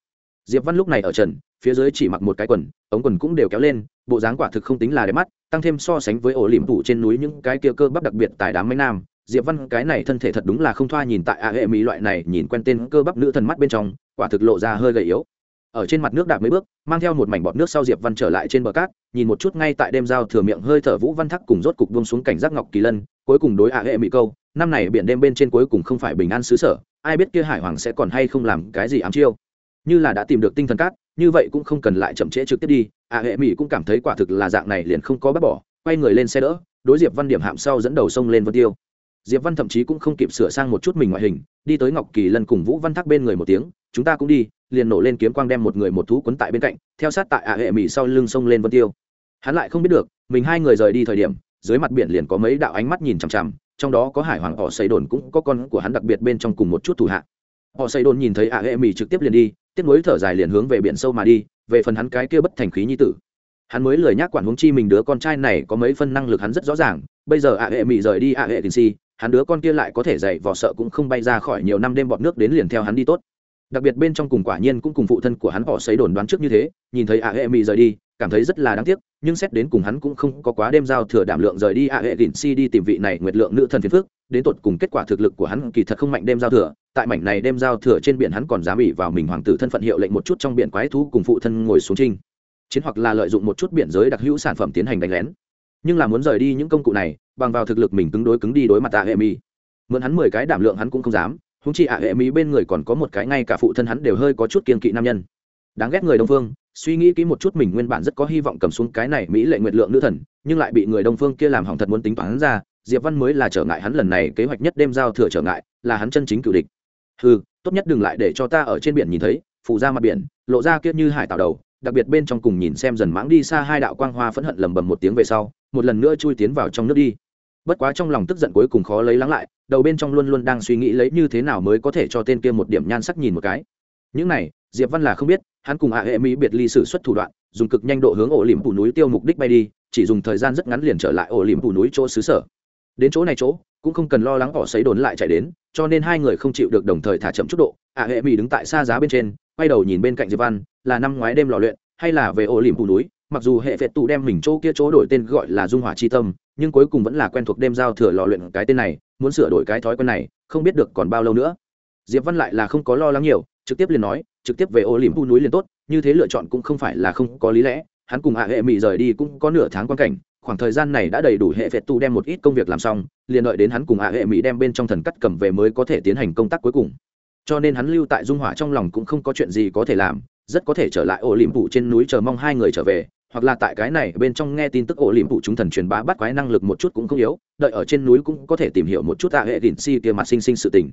diệp văn lúc này ở trần, phía dưới chỉ mặc một cái quần, ống quần cũng đều kéo lên, bộ dáng quả thực không tính là đẹp mắt, tăng thêm so sánh với ổ liềm phủ trên núi những cái kia cơ bắp đặc biệt tại đám mấy nam. Diệp văn cái này thân thể thật đúng là không thoa nhìn tại a hệ mỹ loại này, nhìn quen tên cơ bắp nữ thần mắt bên trong, quả thực lộ ra hơi gầy yếu. Ở trên mặt nước đạp mấy bước, mang theo một mảnh bọt nước sau diệp văn trở lại trên bờ cát, nhìn một chút ngay tại đêm giao thừa miệng hơi thở vũ văn thắc cùng rốt cục buông xuống cảnh giác ngọc kỳ lân, cuối cùng đối a hệ mỹ câu, năm này biển đêm bên trên cuối cùng không phải bình an xứ sở, ai biết kia hải hoàng sẽ còn hay không làm cái gì ám chiêu như là đã tìm được tinh thần cát, như vậy cũng không cần lại chậm trễ trực tiếp đi. Ạ hệ mỹ cũng cảm thấy quả thực là dạng này liền không có bác bỏ, quay người lên xe đỡ, đối diệp văn điểm hạm sau dẫn đầu sông lên vân tiêu. Diệp văn thậm chí cũng không kịp sửa sang một chút mình ngoại hình, đi tới ngọc kỳ lân cùng vũ văn thác bên người một tiếng, chúng ta cũng đi, liền nổ lên kiếm quang đem một người một thú quấn tại bên cạnh, theo sát tại ạ hệ mỹ sau lưng sông lên vân tiêu. Hắn lại không biết được, mình hai người rời đi thời điểm, dưới mặt biển liền có mấy đạo ánh mắt nhìn chằm chằm, trong đó có hải hoàng họ xây đồn cũng có con của hắn đặc biệt bên trong cùng một chút thủ hạ. Họ xây đồn nhìn thấy ạ hệ mỹ trực tiếp liền đi tiếp nối thở dài liền hướng về biển sâu mà đi, về phần hắn cái kia bất thành khí nhi tử. Hắn mới lời nhắc quản huống chi mình đứa con trai này có mấy phân năng lực hắn rất rõ ràng, bây giờ ạ hệ mỹ rời đi ạ hệ tình si, hắn đứa con kia lại có thể dạy vò sợ cũng không bay ra khỏi nhiều năm đêm bọt nước đến liền theo hắn đi tốt. Đặc biệt bên trong cùng quả nhiên cũng cùng phụ thân của hắn họ xấy đồn đoán trước như thế, nhìn thấy ạ hệ mỹ rời đi, cảm thấy rất là đáng tiếc, nhưng xét đến cùng hắn cũng không có quá đêm giao thừa đảm lượng rời đi ạ hệ đỉnh si đi tìm vị này nguyệt lượng nữ thần phiền phước đến tột cùng kết quả thực lực của hắn kỳ thật không mạnh đêm giao thừa, tại mảnh này đêm giao thừa trên biển hắn còn dám ỉ vào mình hoàng tử thân phận hiệu lệnh một chút trong biển quái thú cùng phụ thân ngồi xuống trinh chiến hoặc là lợi dụng một chút biển giới đặc hữu sản phẩm tiến hành đánh lén. Nhưng là muốn rời đi những công cụ này, bằng vào thực lực mình cứng đối cứng đi đối mặt tạ hệ mỹ mượn hắn mười cái đảm lượng hắn cũng không dám húng chi ạ hệ mỹ bên người còn có một cái ngay cả phụ thân hắn đều hơi có chút kiên kỵ nam nhân. Đáng ghét người đông phương, suy nghĩ kỹ một chút mình nguyên bản rất có hy vọng cầm xuống cái này mỹ lệ nguyệt lượng nữ thần, nhưng lại bị người đông phương kia làm hỏng thật muốn tính toán ra diệp văn mới là trở ngại hắn lần này, kế hoạch nhất đêm giao thừa trở ngại là hắn chân chính cựu địch. Ừ tốt nhất đừng lại để cho ta ở trên biển nhìn thấy phủ ra mặt biển, lộ ra kia như hải tạo đầu, đặc biệt bên trong cùng nhìn xem dần mãng đi xa hai đạo quang hoa phẫn hận lầm bầm một tiếng về sau, một lần nữa chui tiến vào trong nước đi. Bất quá trong lòng tức giận cuối cùng khó lấy lắng lại, đầu bên trong luôn luôn đang suy nghĩ lấy như thế nào mới có thể cho tên kia một điểm nhan sắc nhìn một cái. Những này, diệp văn là không biết, hắn cùng hạ hệ mỹ biệt ly sử xuất thủ đoạn, dùng cực nhanh độ hướng ổ liềm phủ núi tiêu mục đích bay đi, chỉ dùng thời gian rất ngắn liền trở lại ổ liềm phủ núi chỗ xứ sở đến chỗ này chỗ, cũng không cần lo lắng họ xấy đồn lại chạy đến, cho nên hai người không chịu được đồng thời thả chậm chút độ. Hạ hệ mỹ đứng tại xa giá bên trên, quay đầu nhìn bên cạnh diệp văn, là năm ngoái đêm lò luyện, hay là về ổ liềm phủ núi, mặc dù hệ phệt tụ đem mình chỗ kia chỗ đổi tên gọi là dung hỏa chi tâm, nhưng cuối cùng vẫn là quen thuộc đêm giao thừa lò luyện cái tên này, muốn sửa đổi cái thói quen này, không biết được còn bao lâu nữa. Diệp văn lại là không có lo lắng nhiều, trực tiếp liền nói, trực tiếp về ô liềm pu núi liền tốt, như thế lựa chọn cũng không phải là không có lý lẽ. Hắn cùng hạ hệ mỹ rời đi cũng có nửa tháng quan cảnh khoảng thời gian này đã đầy đủ hệ phệt tu đem một ít công việc làm xong, liền đợi đến hắn cùng hạ hệ mỹ đem bên trong thần cắt cầm về mới có thể tiến hành công tác cuối cùng. Cho nên hắn lưu tại dung hỏa trong lòng cũng không có chuyện gì có thể làm, rất có thể trở lại ổ liềm phụ trên núi chờ mong hai người trở về, hoặc là tại cái này bên trong nghe tin tức ổ liềm phụ chúng thần truyền bá bắt quái năng lực một chút cũng không yếu, đợi ở trên núi cũng có thể tìm hiểu một chút tạ hệ đỉnh si kia mặt sinh sinh sự tình.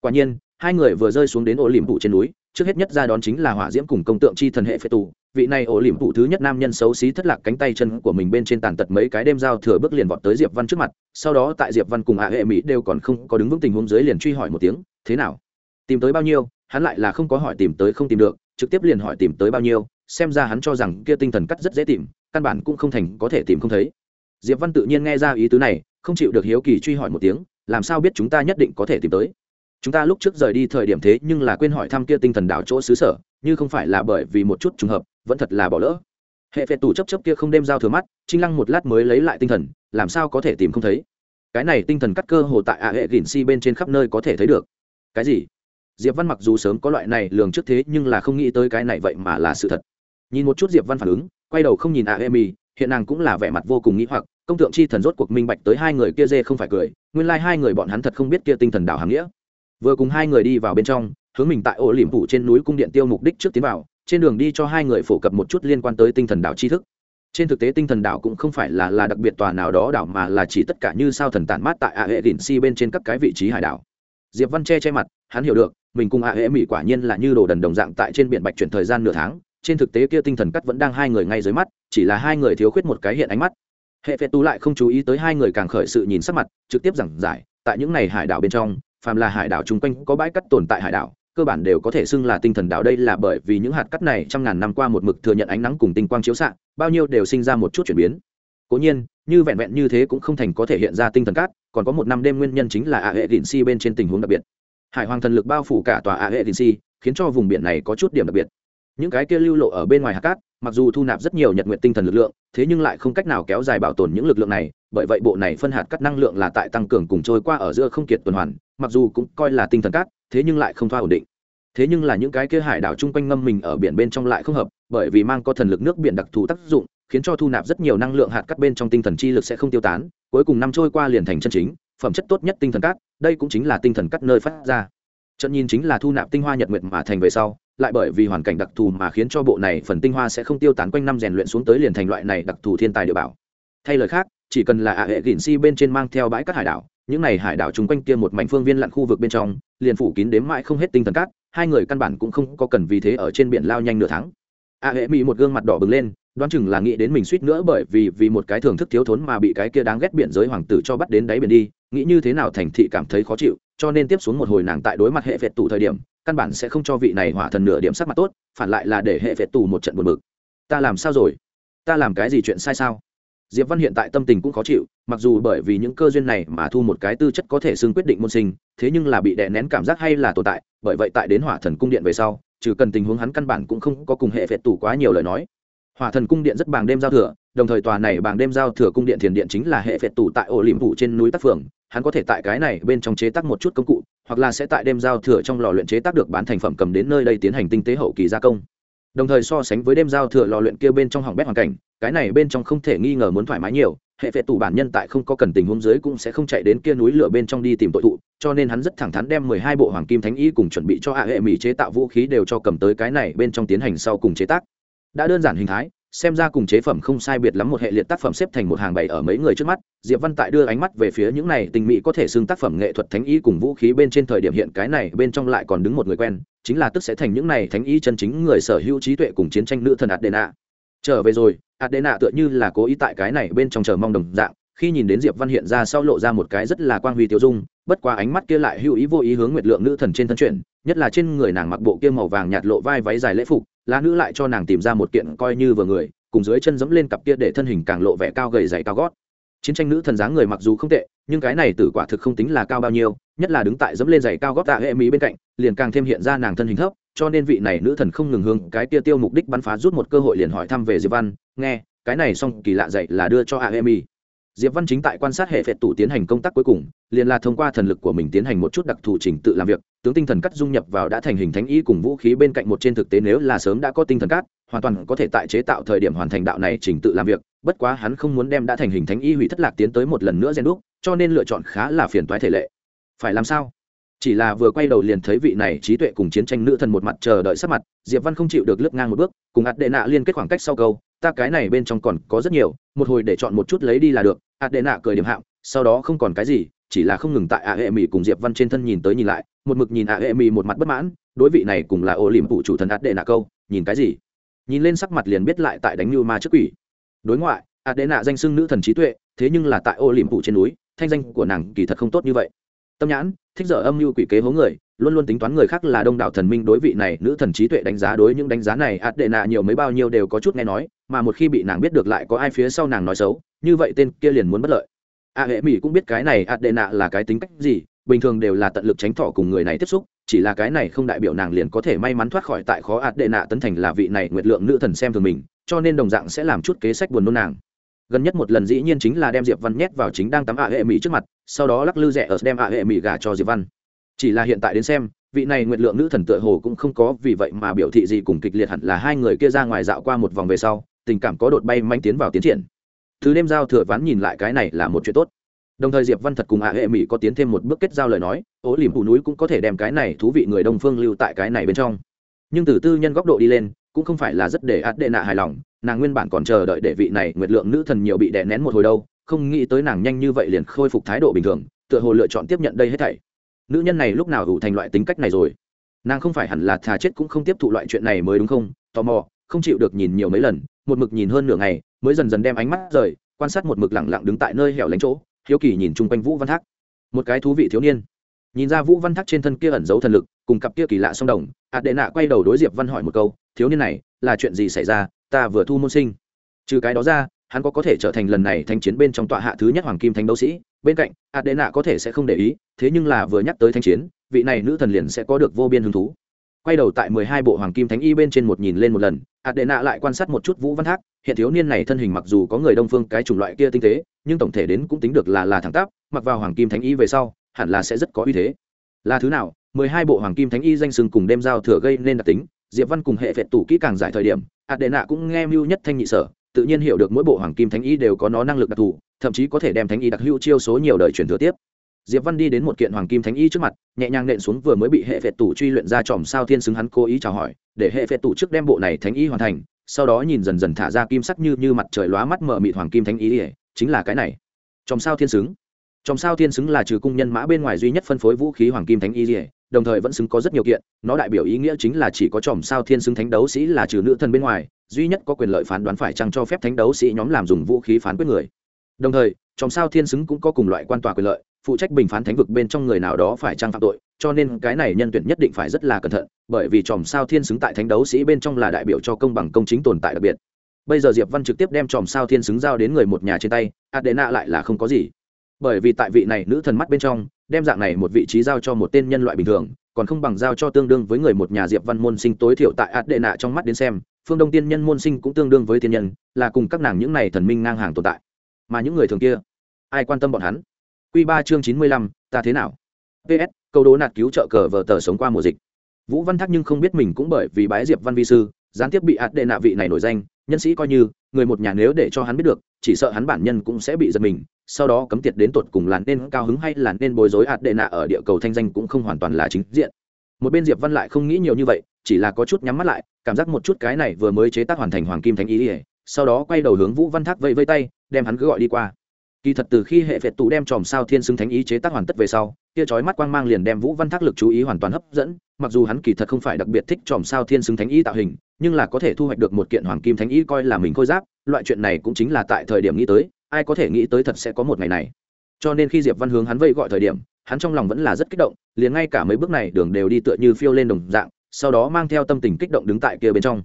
Quả nhiên hai người vừa rơi xuống đến ổ liềm phụ trên núi, trước hết nhất ra đón chính là hỏa diễm cùng công tượng chi thần hệ phệ tù. Vị này ổ liềm phụ thứ nhất nam nhân xấu xí thất lạc cánh tay chân của mình bên trên tàn tật mấy cái đêm giao thừa bước liền vọt tới diệp văn trước mặt, sau đó tại diệp văn cùng hạ hệ mỹ đều còn không có đứng vững tình huống dưới liền truy hỏi một tiếng, thế nào? Tìm tới bao nhiêu? Hắn lại là không có hỏi tìm tới không tìm được, trực tiếp liền hỏi tìm tới bao nhiêu, xem ra hắn cho rằng kia tinh thần cắt rất dễ tìm, căn bản cũng không thành có thể tìm không thấy. Diệp văn tự nhiên nghe ra ý tứ này, không chịu được hiếu kỳ truy hỏi một tiếng, làm sao biết chúng ta nhất định có thể tìm tới? Chúng ta lúc trước rời đi thời điểm thế nhưng là quên hỏi thăm kia tinh thần đảo chỗ xứ sở, như không phải là bởi vì một chút trùng hợp, vẫn thật là bỏ lỡ. Hệ phệ tủ chấp chấp kia không đêm giao thừa mắt, trinh lăng một lát mới lấy lại tinh thần, làm sao có thể tìm không thấy? Cái này tinh thần cắt cơ hồ tại ạ hệ gỉn si bên trên khắp nơi có thể thấy được. Cái gì? Diệp văn mặc dù sớm có loại này lường trước thế nhưng là không nghĩ tới cái này vậy mà là sự thật. Nhìn một chút diệp văn phản ứng, quay đầu không nhìn a emi hiện nàng cũng là vẻ mặt vô cùng nghĩ hoặc, công tượng chi thần rốt cuộc minh bạch tới hai người kia dê không phải cười, nguyên lai hai người bọn hắn thật không biết kia tinh thần đảo hàm nghĩa vừa cùng hai người đi vào bên trong, hướng mình tại ổ liềm phủ trên núi cung điện tiêu mục đích trước tiến vào, trên đường đi cho hai người phổ cập một chút liên quan tới tinh thần đảo tri thức. Trên thực tế tinh thần đảo cũng không phải là là đặc biệt tòa nào đó đảo mà là chỉ tất cả như sao thần tản mát tại a hệ đỉnh si bên trên các cái vị trí hải đảo. Diệp văn che che mặt, hắn hiểu được, mình cùng a hệ mỹ quả nhiên là như đồ đần đồng dạng tại trên biển bạch chuyển thời gian nửa tháng, trên thực tế kia tinh thần cắt vẫn đang hai người ngay dưới mắt, chỉ là hai người thiếu khuyết một cái hiện ánh mắt. Hệ phệ tu lại không chú ý tới hai người càng khởi sự nhìn sắc mặt, trực tiếp giảng giải, tại những này hải đảo bên trong phàm là hải đảo chung quanh có bãi cắt tồn tại hải đảo, cơ bản đều có thể xưng là tinh thần đảo. Đây là bởi vì những hạt cắt này trăm ngàn năm qua một mực thừa nhận ánh nắng cùng tinh quang chiếu xạ, bao nhiêu đều sinh ra một chút chuyển biến. Cố nhiên, như vẹn vẹn như thế cũng không thành có thể hiện ra tinh thần cát, còn có một năm đêm nguyên nhân chính là ạ hệ đỉnh si bên trên tình huống đặc biệt. Hải hoàng thần lực bao phủ cả tòa ạ hệ đỉnh si, khiến cho vùng biển này có chút điểm đặc biệt. Những cái kia lưu lộ ở bên ngoài hạt cát mặc dù thu nạp rất nhiều nhật nguyện tinh thần lực lượng, thế nhưng lại không cách nào kéo dài bảo tồn những lực lượng này, bởi vậy bộ này phân hạt cắt năng lượng là tại tăng cường cùng trôi qua ở giữa không kiệt tuần hoàn, mặc dù cũng coi là tinh thần cát thế nhưng lại không thoa ổn định. Thế nhưng là những cái kia hải đảo chung quanh ngâm mình ở biển bên trong lại không hợp, bởi vì mang có thần lực nước biển đặc thù tác dụng, khiến cho thu nạp rất nhiều năng lượng hạt cắt bên trong tinh thần chi lực sẽ không tiêu tán, cuối cùng năm trôi qua liền thành chân chính, phẩm chất tốt nhất tinh thần cát đây cũng chính là tinh thần cắt nơi phát ra. Trận nhìn chính là thu nạp tinh hoa nhật nguyệt mà thành về sau lại bởi vì hoàn cảnh đặc thù mà khiến cho bộ này phần tinh hoa sẽ không tiêu tán quanh năm rèn luyện xuống tới liền thành loại này đặc thù thiên tài địa bảo. Thay lời khác, chỉ cần là ạ hệ gỉn si bên trên mang theo bãi các hải đảo, những này hải đảo chung quanh kia một mảnh phương viên lặn khu vực bên trong, liền phủ kín đếm mãi không hết tinh thần cát, hai người căn bản cũng không có cần vì thế ở trên biển lao nhanh nửa tháng. Ạ hệ mỹ một gương mặt đỏ bừng lên, đoán chừng là nghĩ đến mình suýt nữa bởi vì vì một cái thưởng thức thiếu thốn mà bị cái kia đáng ghét biển giới hoàng tử cho bắt đến đáy biển đi, nghĩ như thế nào thành thị cảm thấy khó chịu, cho nên tiếp xuống một hồi nàng tại đối mặt hệ vẹt tủ thời điểm căn bản sẽ không cho vị này hỏa thần nửa điểm sắc mặt tốt, phản lại là để hệ vệ tủ một trận buồn bực. Ta làm sao rồi? Ta làm cái gì chuyện sai sao? Diệp văn hiện tại tâm tình cũng khó chịu, mặc dù bởi vì những cơ duyên này mà thu một cái tư chất có thể xưng quyết định môn sinh, thế nhưng là bị đè nén cảm giác hay là tồn tại, bởi vậy tại đến hỏa thần cung điện về sau, trừ cần tình huống hắn căn bản cũng không có cùng hệ vệ tủ quá nhiều lời nói. Hỏa thần cung điện rất bàng đêm giao thừa đồng thời tòa này bằng đêm giao thừa cung điện thiền điện chính là hệ phệt tủ tại ổ liềm phủ trên núi tác phường. Hắn có thể tại cái này bên trong chế tác một chút công cụ, hoặc là sẽ tại đêm giao thừa trong lò luyện chế tác được bán thành phẩm cầm đến nơi đây tiến hành tinh tế hậu kỳ gia công. Đồng thời so sánh với đêm giao thừa lò luyện kia bên trong hỏng bét hoàn cảnh, cái này bên trong không thể nghi ngờ muốn thoải mái nhiều, hệ phệ tủ bản nhân tại không có cần tình huống dưới cũng sẽ không chạy đến kia núi lửa bên trong đi tìm tội thụ, cho nên hắn rất thẳng thắn đem mười hai bộ hoàng kim thánh y cùng chuẩn bị cho hạ hệ mỹ chế tạo vũ khí đều cho cầm tới cái này bên trong tiến hành sau cùng chế tác. Đã đơn giản hình thái xem ra cùng chế phẩm không sai biệt lắm một hệ liệt tác phẩm xếp thành một hàng bày ở mấy người trước mắt, diệp văn tại đưa ánh mắt về phía những này tình mỹ có thể xưng tác phẩm nghệ thuật thánh y cùng vũ khí bên trên thời điểm hiện cái này, bên trong lại còn đứng một người quen, chính là tức sẽ thành những này thánh y chân chính người sở hữu trí tuệ cùng chiến tranh nữ thần adena. Trở về rồi, adena tựa như là cố ý tại cái này bên trong chờ mong đồng dạng, khi nhìn đến diệp văn hiện ra sau lộ ra một cái rất là quang huy tiêu dung, bất qua ánh mắt kia lại hữu ý vô ý hướng nguyệt lượng nữ thần trên thân chuyển, nhất là trên người nàng mặc bộ kia màu vàng nhạt lộ vai váy dài lễ phục lá nữ lại cho nàng tìm ra một kiện coi như vừa người, cùng dưới chân dẫm lên cặp kia để thân hình càng lộ vẻ cao gầy dày cao gót. Chiến tranh nữ thần dáng người mặc dù không tệ, nhưng cái này tử quả thực không tính là cao bao nhiêu, nhất là đứng tại dẫm lên giày cao gót tạ hệ mỹ bên cạnh, liền càng thêm hiện ra nàng thân hình thấp, cho nên vị này nữ thần không ngừng hướng cái kia tiêu mục đích bắn phá rút một cơ hội liền hỏi thăm về diệp văn, nghe, cái này xong kỳ lạ dạy là đưa cho a mỹ diệp văn chính tại quan sát hệ phệ tủ tiến hành công tác cuối cùng, liền là thông qua thần lực của mình tiến hành một chút đặc thù trình tự làm việc, tướng tinh thần cắt dung nhập vào đã thành hình thánh y cùng vũ khí bên cạnh một trên thực tế nếu là sớm đã có tinh thần cắt, hoàn toàn có thể tại chế tạo thời điểm hoàn thành đạo này trình tự làm việc, bất quá hắn không muốn đem đã thành hình thánh y hủy thất lạc tiến tới một lần nữa gen đúc, cho nên lựa chọn khá là phiền toái thể lệ. Phải làm sao? Chỉ là vừa quay đầu liền thấy vị này trí tuệ cùng chiến tranh nữ thần một mặt chờ đợi sắp mặt, diệp văn không chịu được lướt ngang một bước, cùng ạt đệ nạ liên kết khoảng cách sau câu ta cái này bên trong còn có rất nhiều, một hồi để chọn một chút lấy đi là được ạt đệ nạ cười điểm hạm, sau đó không còn cái gì, chỉ là không ngừng tại ạ hệ mỹ cùng diệp văn trên thân nhìn tới nhìn lại, một mực nhìn ạ hệ mỹ một mặt bất mãn, đối vị này cùng là ô liềm phụ chủ thần ạt đệ nạ câu, nhìn cái gì? Nhìn lên sắc mặt liền biết lại tại đánh như ma trước quỷ. Đối ngoại ạt đệ nạ danh xưng nữ thần trí tuệ, thế nhưng là tại ô liềm phụ trên núi, thanh danh của nàng kỳ thật không tốt như vậy. Tâm nhãn, thích dở âm mưu quỷ kế hố người luôn luôn tính toán người khác là đông đảo thần minh đối vị này, nữ thần trí tuệ đánh giá đối những đánh giá này ạt đệ nạ nhiều mấy bao nhiêu đều có chút nghe nói, mà một khi bị nàng biết được lại có ai phía sau nàng nói xấu, như vậy tên kia liền muốn bất lợi. A hệ mỹ cũng biết cái này ạt đệ nạ là cái tính cách gì, bình thường đều là tận lực tránh thọ cùng người này tiếp xúc, chỉ là cái này không đại biểu nàng liền có thể may mắn thoát khỏi tại khó ạt đệ nạ tấn thành là vị này nguyệt lượng nữ thần xem thường mình, cho nên đồng dạng sẽ làm chút kế sách buồn nôn nàng. Gần nhất một lần dĩ nhiên chính là đem diệp văn nhét vào chính đang tắm ạ hệ mỹ trước mặt, sau đó lắc lư rẻ ở đem ạ hệ mỹ gả cho diệp văn chỉ là hiện tại đến xem, vị này nguyệt lượng nữ thần tựa hồ cũng không có vì vậy mà biểu thị gì cùng kịch liệt hẳn là hai người kia ra ngoài dạo qua một vòng về sau, tình cảm có đột bay manh tiến vào tiến triển. Thứ đêm giao thừa ván nhìn lại cái này là một chuyện tốt. Đồng thời diệp văn thật cùng hạ hệ mỹ có tiến thêm một bước kết giao lời nói, ố liềm phủ núi cũng có thể đem cái này thú vị người đông phương lưu tại cái này bên trong. Nhưng từ tư nhân góc độ đi lên, cũng không phải là rất để át đệ nạ hài lòng, nàng nguyên bản còn chờ đợi để vị này nguyệt lượng nữ thần nhiều bị đè nén một hồi đâu, không nghĩ tới nàng nhanh như vậy liền khôi phục thái độ bình thường, tựa hồ lựa chọn tiếp nhận đây hết thảy nữ nhân này lúc nào ủ thành loại tính cách này rồi? Nàng không phải hẳn là thà chết cũng không tiếp thụ loại chuyện này mới đúng không? Tò mò, không chịu được nhìn nhiều mấy lần, một mực nhìn hơn nửa ngày, mới dần dần đem ánh mắt rời, quan sát một mực lẳng lặng đứng tại nơi hẻo lánh chỗ, hiếu kỳ nhìn chung quanh vũ văn thác. Một cái thú vị thiếu niên. Nhìn ra vũ văn thác trên thân kia ẩn giấu thần lực, cùng cặp kia kỳ lạ song đồng ạt đệ nạ quay đầu đối diệp văn hỏi một câu, thiếu niên này, là chuyện gì xảy ra? Ta vừa thu môn sinh. Trừ cái đó ra, hắn có có thể trở thành lần này thanh chiến bên trong tọa hạ thứ nhất hoàng kim thánh đấu sĩ bên cạnh, adena có thể sẽ không để ý, thế nhưng là vừa nhắc tới thanh chiến, vị này nữ thần liền sẽ có được vô biên hứng thú. Quay đầu tại mười hai bộ hoàng kim thánh y bên trên một nhìn lên một lần, adena lại quan sát một chút vũ văn thác, hiện thiếu niên này thân hình mặc dù có người đông phương cái chủng loại kia tinh tế, nhưng tổng thể đến cũng tính được là là thẳng tắp, mặc vào hoàng kim thánh y về sau, hẳn là sẽ rất có uy thế. Là thứ nào? mười hai bộ hoàng kim thánh y danh sừng cùng đêm giao thừa gây nên đặc tính, diệp văn cùng hệ vệ tủ kỹ càng giải thời điểm, adena cũng nghe mưu nhất thanh nhị sở tự nhiên hiểu được mỗi bộ hoàng kim thánh y đều có nó năng lực đặc thù, thậm chí có thể đem thánh y đặc hữu chiêu số nhiều đời truyền thừa tiếp. Diệp văn đi đến một kiện hoàng kim thánh y trước mặt, nhẹ nhàng nện xuống vừa mới bị hệ phệt tủ truy luyện ra tròm sao thiên xứng hắn cố ý chào hỏi, để hệ phệt tủ trước đem bộ này thánh y hoàn thành, sau đó nhìn dần dần thả ra kim sắc như như mặt trời lóa mắt mở mịt hoàng kim thánh y ỉa chính là cái này. Tròm sao thiên xứng. Tròm sao thiên xứng là trừ cung nhân mã bên ngoài duy nhất phân phối vũ khí hoàng kim thánh y ỉa đồng thời vẫn xứng có rất nhiều kiện, nó đại biểu ý nghĩa chính là chỉ có tròm sao thiên xứng thánh đấu sĩ là trừ nữ thần bên ngoài duy nhất có quyền lợi phán đoán phải chăng cho phép thánh đấu sĩ nhóm làm dùng vũ khí phán quyết người. Đồng thời trong sao thiên xứng cũng có cùng loại quan tòa quyền lợi, phụ trách bình phán thánh vực bên trong người nào đó phải trang phạm tội, cho nên cái này nhân tuyển nhất định phải rất là cẩn thận, bởi vì chòm sao thiên xứng tại thánh đấu sĩ bên trong là đại biểu cho công bằng công chính tồn tại đặc biệt. Bây giờ diệp văn trực tiếp đem chòm sao thiên xứng giao đến người một nhà trên tay, adena lại là không có gì. Bởi vì tại vị này nữ thần mắt bên trong, đem dạng này một vị trí giao cho một tên nhân loại bình thường còn không bằng giao cho tương đương với người một nhà diệp văn môn sinh tối thiểu tại ạt đệ nạ trong mắt đến xem phương đông tiên nhân môn sinh cũng tương đương với tiên nhân là cùng các nàng những này thần minh ngang hàng tồn tại mà những người thường kia ai quan tâm bọn hắn Quy ba chương 95, ta thế nào? PS, câu đố nạt cứu trợ cờ vờ tờ sống qua mùa dịch. Vũ Văn Thác nhưng không biết mình cũng bởi vì bái Diệp Văn vi sư, gián tiếp bị ạt đệ nạ vị này nổi danh, nhân sĩ coi như người một nhà nếu để cho hắn biết được, chỉ sợ hắn bản nhân cũng sẽ bị giật mình, sau đó cấm tiệt đến tột cùng là nên cao hứng hay là nên bối rối ạt đệ nạ ở địa cầu thanh danh cũng không hoàn toàn là chính diện. Một bên Diệp Văn lại không nghĩ nhiều như vậy, chỉ là có chút nhắm mắt lại, cảm giác một chút cái này vừa mới chế tác hoàn thành hoàng kim thánh ý, ỉa sau đó quay đầu hướng Vũ Văn Thác vẫy vây tay, đem hắn cứ gọi đi qua kỳ thật từ khi hệ phệt tụ đem tròm sao thiên xưng thánh ý chế tác hoàn tất về sau kia chói mắt quang mang liền đem vũ văn thác lực chú ý hoàn toàn hấp dẫn mặc dù hắn kỳ thật không phải đặc biệt thích tròm sao thiên xưng thánh ý tạo hình nhưng là có thể thu hoạch được một kiện hoàng kim thánh ý coi là mình khôi giáp loại chuyện này cũng chính là tại thời điểm nghĩ tới ai có thể nghĩ tới thật sẽ có một ngày này. Cho nên khi diệp văn hướng hắn vây gọi thời điểm, hắn trong lòng vẫn là rất kích động, liền ngay cả mấy bước này đường đều đi tựa như phiêu lên đồng dạng, sau đó mang theo tâm tình kích động đứng tại kia bên trong.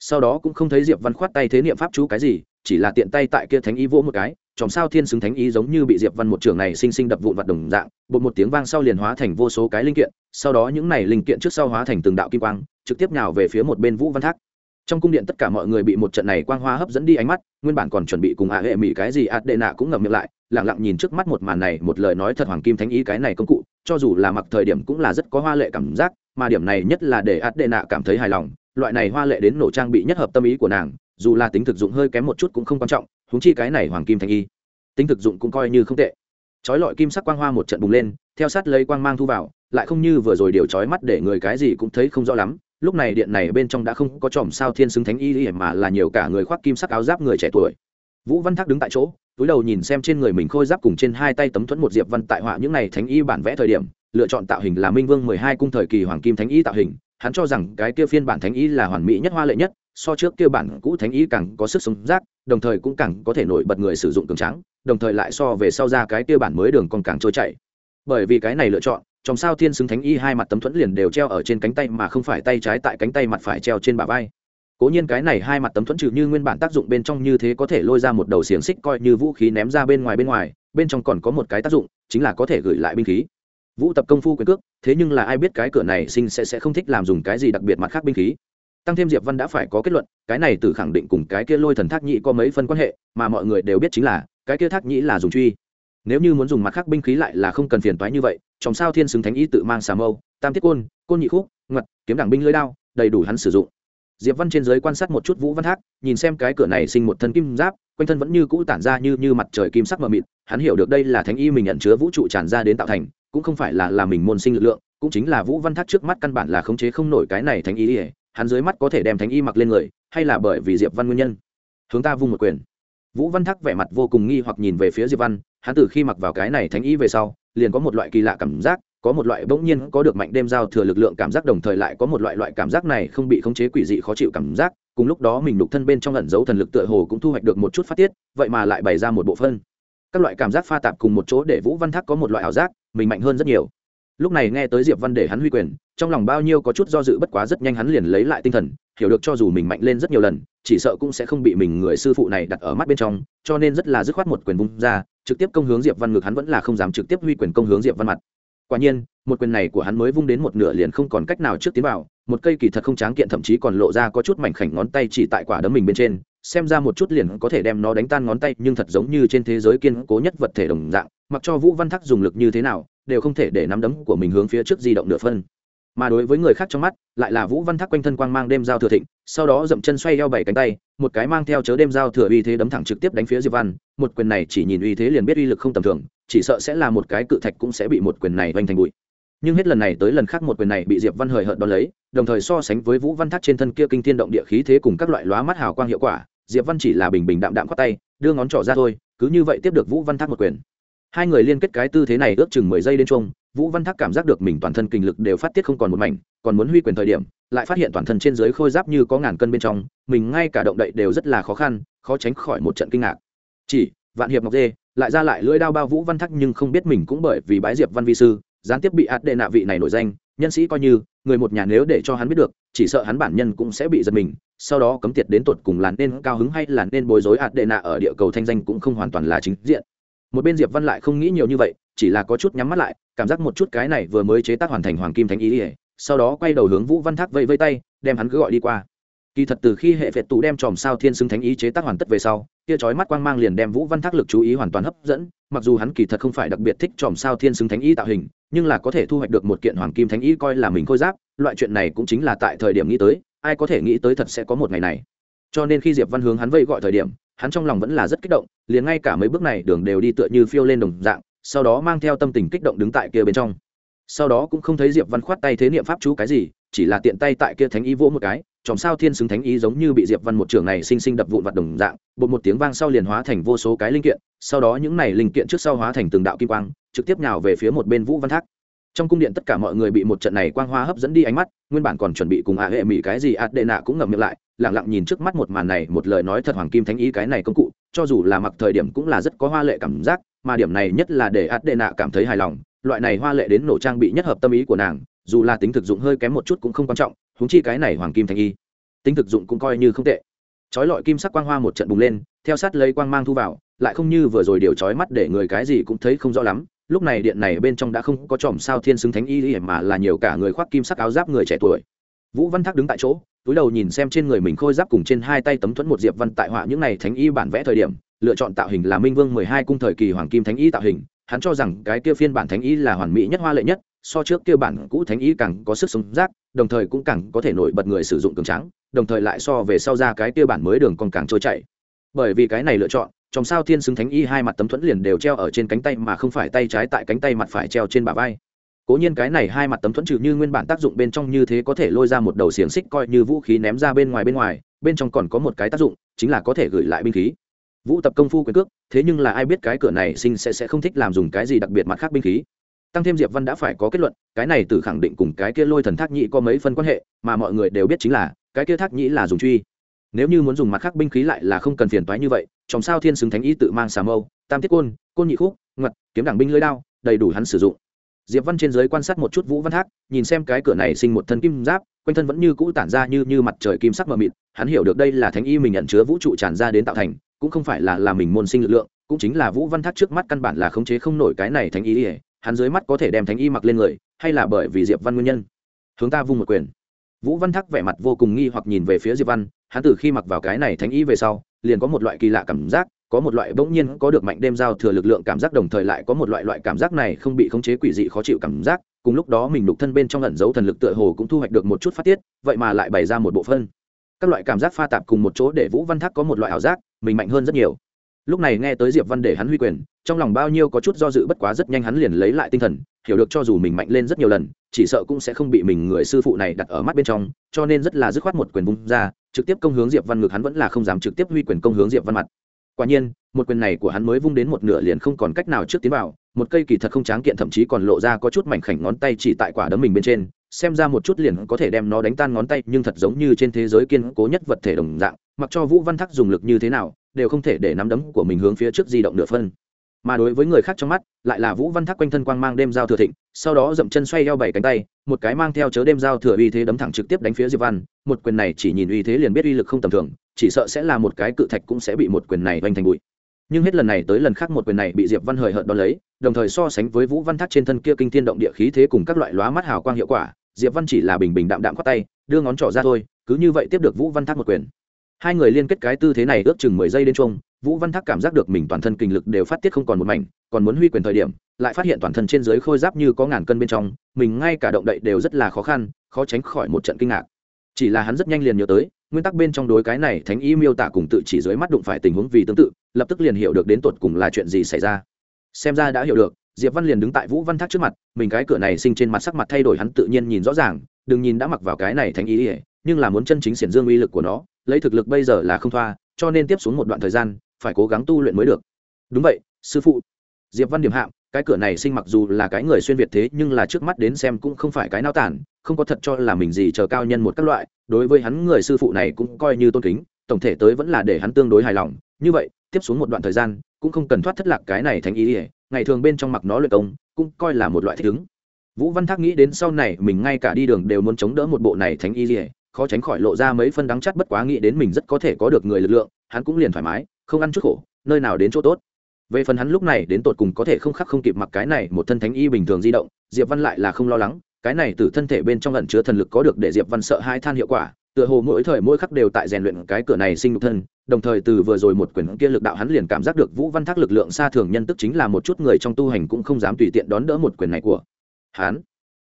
Sau đó cũng không thấy diệp văn khoát tay thế niệm pháp chú cái gì, chỉ là tiện tay tại kia thánh ý vỗ một cái, chòm sao thiên xứng thánh ý giống như bị diệp văn một trường này sinh sinh đập vụn vặt đồng dạng, bột một tiếng vang sau liền hóa thành vô số cái linh kiện, sau đó những này linh kiện trước sau hóa thành từng đạo kim quang, trực tiếp nhào về phía một bên vũ văn thác trong cung điện tất cả mọi người bị một trận này quang hoa hấp dẫn đi ánh mắt, nguyên bản còn chuẩn bị cùng ạ hệ mỹ cái gì ạt đệ nạ cũng ngậm miệng lại lẳng lặng nhìn trước mắt một màn này, một lời nói thật hoàng kim thánh ý cái này công cụ, cho dù là mặc thời điểm cũng là rất có hoa lệ cảm giác, mà điểm này nhất là để ạt đệ nạ cảm thấy hài lòng, loại này hoa lệ đến nổ trang bị nhất hợp tâm ý của nàng, dù là tính thực dụng hơi kém một chút cũng không quan trọng húng chi cái này hoàng kim thánh y tính thực dụng cũng coi như không tệ. Chói lọi kim sắc quang hoa một trận bùng lên, theo sát lấy quang mang thu vào, lại không như vừa rồi điều chói mắt để người cái gì cũng thấy không rõ lắm lúc này điện này bên trong đã không có chòm sao thiên xứng thánh y mà là nhiều cả người khoác kim sắc áo giáp người trẻ tuổi. Vũ văn thác đứng tại chỗ, túi đầu nhìn xem trên người mình khôi giáp cùng trên hai tay tấm thuẫn một diệp văn tại họa những này thánh y bản vẽ thời điểm, lựa chọn tạo hình là minh vương mười hai cung thời kỳ hoàng kim thánh y tạo hình. Hắn cho rằng cái kia phiên bản thánh y là hoàn mỹ nhất hoa lệ nhất, so trước kia bản cũ thánh y càng có sức sống giác đồng thời cũng càng có thể nổi bật người sử dụng cường trắng đồng thời lại so về sau ra cái kia bản mới đường còn càng trôi chảy. Bởi vì cái này lựa chọn trong sao thiên xứng thánh y hai mặt tấm thuẫn liền đều treo ở trên cánh tay mà không phải tay trái tại cánh tay mặt phải treo trên bả vai. Cố nhiên cái này hai mặt tấm thuẫn trừ như nguyên bản tác dụng bên trong như thế có thể lôi ra một đầu xiềng xích coi như vũ khí ném ra bên ngoài bên ngoài, bên trong còn có một cái tác dụng, chính là có thể gửi lại binh khí. Vũ tập công phu quyền cước, thế nhưng là ai biết cái cửa này sinh sẽ sẽ không thích làm dùng cái gì đặc biệt mặt khác binh khí. Tăng thêm diệp văn đã phải có kết luận, cái này từ khẳng định cùng cái kia lôi thần thác nhĩ có mấy phân quan hệ, mà mọi người đều biết chính là, cái kia thác nhĩ là dùng truy nếu như muốn dùng mặt khác binh khí lại là không cần phiền toái như vậy trong sao thiên xứng thánh ý tự mang xà mâu, tam tiết côn côn nhị khúc ngặt kiếm đảng binh lưới đao, đầy đủ hắn sử dụng. Diệp văn trên giới quan sát một chút vũ văn thác nhìn xem cái cửa này sinh một thân kim giáp, quanh thân vẫn như cũ tản ra như như mặt trời kim sắc mờ mịt, hắn hiểu được đây là thánh y mình nhận chứa vũ trụ tràn ra đến tạo thành, cũng không phải là là mình môn sinh lực lượng, cũng chính là vũ văn thác trước mắt căn bản là khống chế không nổi cái này thánh y ỉa hắn dưới mắt có thể đem thánh y mặc lên người, hay là bởi vì diệp văn nguyên nhân. Hướng ta vung một quyền. Vũ văn thác vẻ mặt vô cùng nghi hoặc nhìn về phía diệp văn hắn từ khi mặc vào cái này thánh y về sau, liền có một loại kỳ lạ cảm giác, có một loại bỗng nhiên có được mạnh đêm giao thừa lực lượng cảm giác, đồng thời lại có một loại loại cảm giác này không bị khống chế quỷ dị khó chịu cảm giác, cùng lúc đó mình đục thân bên trong ẩn giấu thần lực tựa hồ cũng thu hoạch được một chút phát tiết, vậy mà lại bày ra một bộ phân. Các loại cảm giác pha tạp cùng một chỗ để vũ văn thác có một loại ảo giác, mình mạnh hơn rất nhiều. Lúc này nghe tới diệp văn để hắn huy quyền, trong lòng bao nhiêu có chút do dự bất quá rất nhanh hắn liền lấy lại tinh thần, hiểu được cho dù mình mạnh lên rất nhiều lần, chỉ sợ cũng sẽ không bị mình người sư phụ này đặt ở mắt bên trong, cho nên rất là dứt khoát một quyền vung ra trực tiếp công hướng diệp văn ngược hắn vẫn là không dám trực tiếp huy quyền công hướng diệp văn mặt. Quả nhiên, một quyền này của hắn mới vung đến một nửa liền không còn cách nào trước tiến vào, một cây kỳ thật không tráng kiện thậm chí còn lộ ra có chút mảnh khảnh ngón tay chỉ tại quả đấm mình bên trên, xem ra một chút liền có thể đem nó đánh tan ngón tay, nhưng thật giống như trên thế giới kiên cố nhất vật thể đồng dạng, mặc cho vũ văn thắc dùng lực như thế nào, đều không thể để nắm đấm của mình hướng phía trước di động nửa phân. Mà đối với người khác trong mắt, lại là vũ văn thắc quanh thân quang mang đêm giao thừa thịnh, sau đó dậm chân xoay eo bảy cánh tay một cái mang theo chớ đêm giao thừa uy thế đấm thẳng trực tiếp đánh phía diệp văn, một quyền này chỉ nhìn uy thế liền biết uy lực không tầm thường, chỉ sợ sẽ là một cái cự thạch cũng sẽ bị một quyền này vanh thành bụi. Nhưng hết lần này tới lần khác một quyền này bị diệp văn hời hợt đón lấy, đồng thời so sánh với vũ văn thác trên thân kia kinh thiên động địa khí thế cùng các loại lóa mắt hào quang hiệu quả, diệp văn chỉ là bình bình đạm đạm khoát tay, đưa ngón trỏ ra thôi, cứ như vậy tiếp được vũ văn thác một quyền. Hai người liên kết cái tư thế này ước chừng mười giây đến chung vũ văn thác cảm giác được mình toàn thân kinh lực đều phát tiết không còn một mảnh, còn muốn huy quyền thời điểm, lại phát hiện toàn thân trên dưới khôi giáp như có ngàn cân bên trong, mình ngay cả động đậy đều rất là khó khăn, khó tránh khỏi một trận kinh ngạc. Chỉ, vạn hiệp ngọc dê, lại ra lại lưỡi đao bao vũ văn thác nhưng không biết mình cũng bởi vì bái diệp văn vi sư, gián tiếp bị ạt đệ nạ vị này nổi danh, nhân sĩ coi như, người một nhà nếu để cho hắn biết được, chỉ sợ hắn bản nhân cũng sẽ bị giật mình, sau đó cấm tiệt đến tột cùng là nên cao hứng hay là nên bối rối ạt đệ nạ ở địa cầu thanh danh cũng không hoàn toàn là chính diện. Một bên diệp văn lại không nghĩ nhiều như vậy, chỉ là có chút nhắm mắt lại cảm giác một chút cái này vừa mới chế tác hoàn thành hoàng kim thánh ý ỉa sau đó quay đầu hướng vũ văn thác vẫy vây tay, đem hắn cứ gọi đi qua. Kỳ thật từ khi hệ phệt tụ đem tròm sao thiên xưng thánh ý chế tác hoàn tất về sau, kia trói mắt quang mang liền đem vũ văn thác lực chú ý hoàn toàn hấp dẫn, mặc dù hắn kỳ thật không phải đặc biệt thích tròm sao thiên xưng thánh ý tạo hình, nhưng là có thể thu hoạch được một kiện hoàng kim thánh ý coi là mình khôi giáp, loại chuyện này cũng chính là tại thời điểm nghĩ tới, ai có thể nghĩ tới thật sẽ có một ngày này. Cho nên khi diệp văn hướng hắn vây gọi thời điểm, hắn trong lòng vẫn là rất kích động, liền ngay cả mấy bước này đường đều đi tựa như phiêu lên đồng dạng sau đó mang theo tâm tình kích động đứng tại kia bên trong. Sau đó cũng không thấy diệp văn khoát tay thế niệm pháp chú cái gì, chỉ là tiện tay tại kia thánh ý vỗ một cái, chòm sao thiên xứng thánh ý giống như bị diệp văn một trường này sinh sinh đập vụn vặt đồng dạng, bột một tiếng vang sau liền hóa thành vô số cái linh kiện, sau đó những này linh kiện trước sau hóa thành từng đạo kim quang, trực tiếp nhào về phía một bên vũ văn thác. Trong cung điện tất cả mọi người bị một trận này quang hoa hấp dẫn đi ánh mắt, nguyên bản còn chuẩn bị cùng ạ hệ mỹ cái gì ạt đệ nạ cũng ngậm miệng lại lẳng lặng nhìn trước mắt một màn này, một lời nói thật hoàng kim thánh ý cái này công cụ, cho dù là mặc thời điểm cũng là rất có hoa lệ cảm giác mà điểm này nhất là để ạt đệ nạ cảm thấy hài lòng, loại này hoa lệ đến nổ trang bị nhất hợp tâm ý của nàng, dù là tính thực dụng hơi kém một chút cũng không quan trọng húng chi cái này hoàng kim thánh y, tính thực dụng cũng coi như không tệ. Chói lọi kim sắc quang hoa một trận bùng lên, theo sát lấy quang mang thu vào, lại không như vừa rồi điều chói mắt để người cái gì cũng thấy không rõ lắm, lúc này điện này bên trong đã không có chòm sao thiên xứng thánh y mà là nhiều cả người khoác kim sắc áo giáp người trẻ tuổi. Vũ văn thác đứng tại chỗ, túi đầu nhìn xem trên người mình khôi giáp cùng trên hai tay tấm thuẫn một diệp văn tại họa những này thánh y bản vẽ thời điểm lựa chọn tạo hình là minh vương mười hai cung thời kỳ hoàng kim thánh y tạo hình. Hắn cho rằng cái kia phiên bản thánh y là hoàn mỹ nhất, hoa lệ nhất, so trước kia bản cũ thánh y càng có sức sống rác, đồng thời cũng càng có thể nổi bật người sử dụng cường trắng đồng thời lại so về sau ra cái kia bản mới đường còn càng trôi chảy. Bởi vì cái này lựa chọn, trong sao thiên xứng thánh y hai mặt tấm thuẫn liền đều treo ở trên cánh tay mà không phải tay trái tại cánh tay mặt phải treo trên bả vai. Cố nhiên cái này hai mặt tấm thuẫn trừ như nguyên bản tác dụng bên trong như thế có thể lôi ra một đầu xiềng xích coi như vũ khí ném ra bên ngoài bên ngoài, bên trong còn có một cái tác dụng, chính là có thể gửi lại binh khí vũ tập công phu quyền cước, thế nhưng là ai biết cái cửa này sinh sẽ sẽ không thích làm dùng cái gì đặc biệt mặt khác binh khí. Tăng thêm diệp văn đã phải có kết luận, cái này từ khẳng định cùng cái kia lôi thần thác nhĩ có mấy phân quan hệ, mà mọi người đều biết chính là, cái kia thác nhĩ là dùng truy. Nếu như muốn dùng mặt khác binh khí lại là không cần phiền toái như vậy trong sao thiên xứng thánh ý tự mang xà mâu, tam tiết côn côn nhị khúc, ngật, kiếm đảng binh lưỡi đao, đầy đủ hắn sử dụng. Diệp văn trên giới quan sát một chút vũ văn thác, nhìn xem cái cửa này sinh một thân kim giáp, quanh thân vẫn như cũ tản ra như như mặt trời kim sắc mờ mịt, hắn hiểu được đây là thánh y mình nhận chứa vũ trụ tràn ra đến tạo thành cũng không phải là là mình môn sinh lực lượng, cũng chính là vũ văn thác trước mắt căn bản là khống chế không nổi cái này thánh y ỉa hắn dưới mắt có thể đem thánh y mặc lên người, hay là bởi vì diệp văn nguyên nhân? Hướng ta vung một quyền. Vũ văn thác vẻ mặt vô cùng nghi hoặc nhìn về phía diệp văn, hắn từ khi mặc vào cái này thánh y về sau, liền có một loại kỳ lạ cảm giác, có một loại bỗng nhiên có được mạnh đêm giao thừa lực lượng cảm giác, đồng thời lại có một loại loại cảm giác này không bị khống chế quỷ dị khó chịu cảm giác, cùng lúc đó mình đục thân bên trong ẩn giấu thần lực tựa hồ cũng thu hoạch được một chút phát tiết, vậy mà lại bày ra một bộ phân các loại cảm giác pha tạp cùng một chỗ để vũ văn thác có một loại ảo giác, mình mạnh hơn rất nhiều. Lúc này nghe tới diệp văn để hắn huy quyền, trong lòng bao nhiêu có chút do dự bất quá rất nhanh hắn liền lấy lại tinh thần, hiểu được cho dù mình mạnh lên rất nhiều lần, chỉ sợ cũng sẽ không bị mình người sư phụ này đặt ở mắt bên trong, cho nên rất là dứt khoát một quyền vung ra, trực tiếp công hướng diệp văn ngược hắn vẫn là không dám trực tiếp huy quyền công hướng diệp văn mặt. Quả nhiên, một quyền này của hắn mới vung đến một nửa liền không còn cách nào trước tiến vào, một cây kỳ thật không tráng kiện thậm chí còn lộ ra có chút mảnh khảnh ngón tay chỉ tại quả đấm mình bên trên xem ra một chút liền có thể đem nó đánh tan ngón tay, nhưng thật giống như trên thế giới kiên cố nhất vật thể đồng dạng, mặc cho vũ văn thắc dùng lực như thế nào, đều không thể để nắm đấm của mình hướng phía trước di động nửa phân. Mà đối với người khác trong mắt, lại là vũ văn thắc quanh thân quang mang đêm giao thừa thịnh, sau đó dậm chân xoay eo bảy cánh tay, một cái mang theo chớ đêm giao thừa uy thế đấm thẳng trực tiếp đánh phía diệp văn, một quyền này chỉ nhìn uy thế liền biết uy lực không tầm thường, chỉ sợ sẽ là một cái cự thạch cũng sẽ bị một quyền này vanh thành bụi nhưng hết lần này tới lần khác một quyền này bị diệp văn hời hợt đón lấy, đồng thời so sánh với vũ văn thác trên thân kia kinh thiên động địa khí thế cùng các loại lóa mắt hào quang hiệu quả, diệp văn chỉ là bình bình đạm đạm khoát tay, đưa ngón trỏ ra thôi, cứ như vậy tiếp được vũ văn thác một quyền. Hai người liên kết cái tư thế này ước chừng mười giây đến chung, vũ văn thác cảm giác được mình toàn thân kinh lực đều phát tiết không còn một mảnh, còn muốn huy quyền thời điểm, lại phát hiện toàn thân trên dưới khôi giáp như có ngàn cân bên trong, mình ngay cả động đậy đều rất là khó khăn, khó tránh khỏi một trận kinh ngạc. Chỉ là hắn rất nhanh liền nhớ tới, nguyên tắc bên trong đối cái này thánh y miêu tả cùng tự chỉ dưới mắt đụng phải tình huống vì tương tự lập tức liền hiểu được đến tột cùng là chuyện gì xảy ra. Xem ra đã hiểu được, diệp văn liền đứng tại vũ văn thác trước mặt, mình cái cửa này sinh trên mặt sắc mặt thay đổi hắn tự nhiên nhìn rõ ràng, đừng nhìn đã mặc vào cái này thánh ý ỉa nhưng là muốn chân chính xiển dương uy lực của nó, lấy thực lực bây giờ là không thoa, cho nên tiếp xuống một đoạn thời gian, phải cố gắng tu luyện mới được. Đúng vậy, sư phụ. Diệp văn điểm hạm, cái cửa này sinh mặc dù là cái người xuyên việt thế, nhưng là trước mắt đến xem cũng không phải cái nao tản, không có thật cho là mình gì chờ cao nhân một các loại, đối với hắn người sư phụ này cũng coi như tôn kính, tổng thể tới vẫn là để hắn tương đối hài lòng. Như vậy tiếp xuống một đoạn thời gian, cũng không cần thoát thất lạc cái này thành ý ỉa ngày thường bên trong mặc nó luyện công, cũng coi là một loại thích ứng. Vũ văn thác nghĩ đến sau này mình ngay cả đi đường đều muốn chống đỡ một bộ này thánh y ỉa khó tránh khỏi lộ ra mấy phân đắng chắt bất quá nghĩ đến mình rất có thể có được người lực lượng, hắn cũng liền thoải mái, không ăn chút khổ, nơi nào đến chỗ tốt. Về phần hắn lúc này đến tột cùng có thể không khắc không kịp mặc cái này một thân thánh y bình thường di động, diệp văn lại là không lo lắng, cái này từ thân thể bên trong lẩn chứa thần lực có được để diệp văn sợ hai than hiệu quả tựa hồ mỗi thời mỗi khắc đều tại rèn luyện cái cửa này sinh nhục thân, đồng thời từ vừa rồi một quyển kia lực đạo hắn liền cảm giác được vũ văn thác lực lượng xa thường nhân tức chính là một chút người trong tu hành cũng không dám tùy tiện đón đỡ một quyển này của hắn.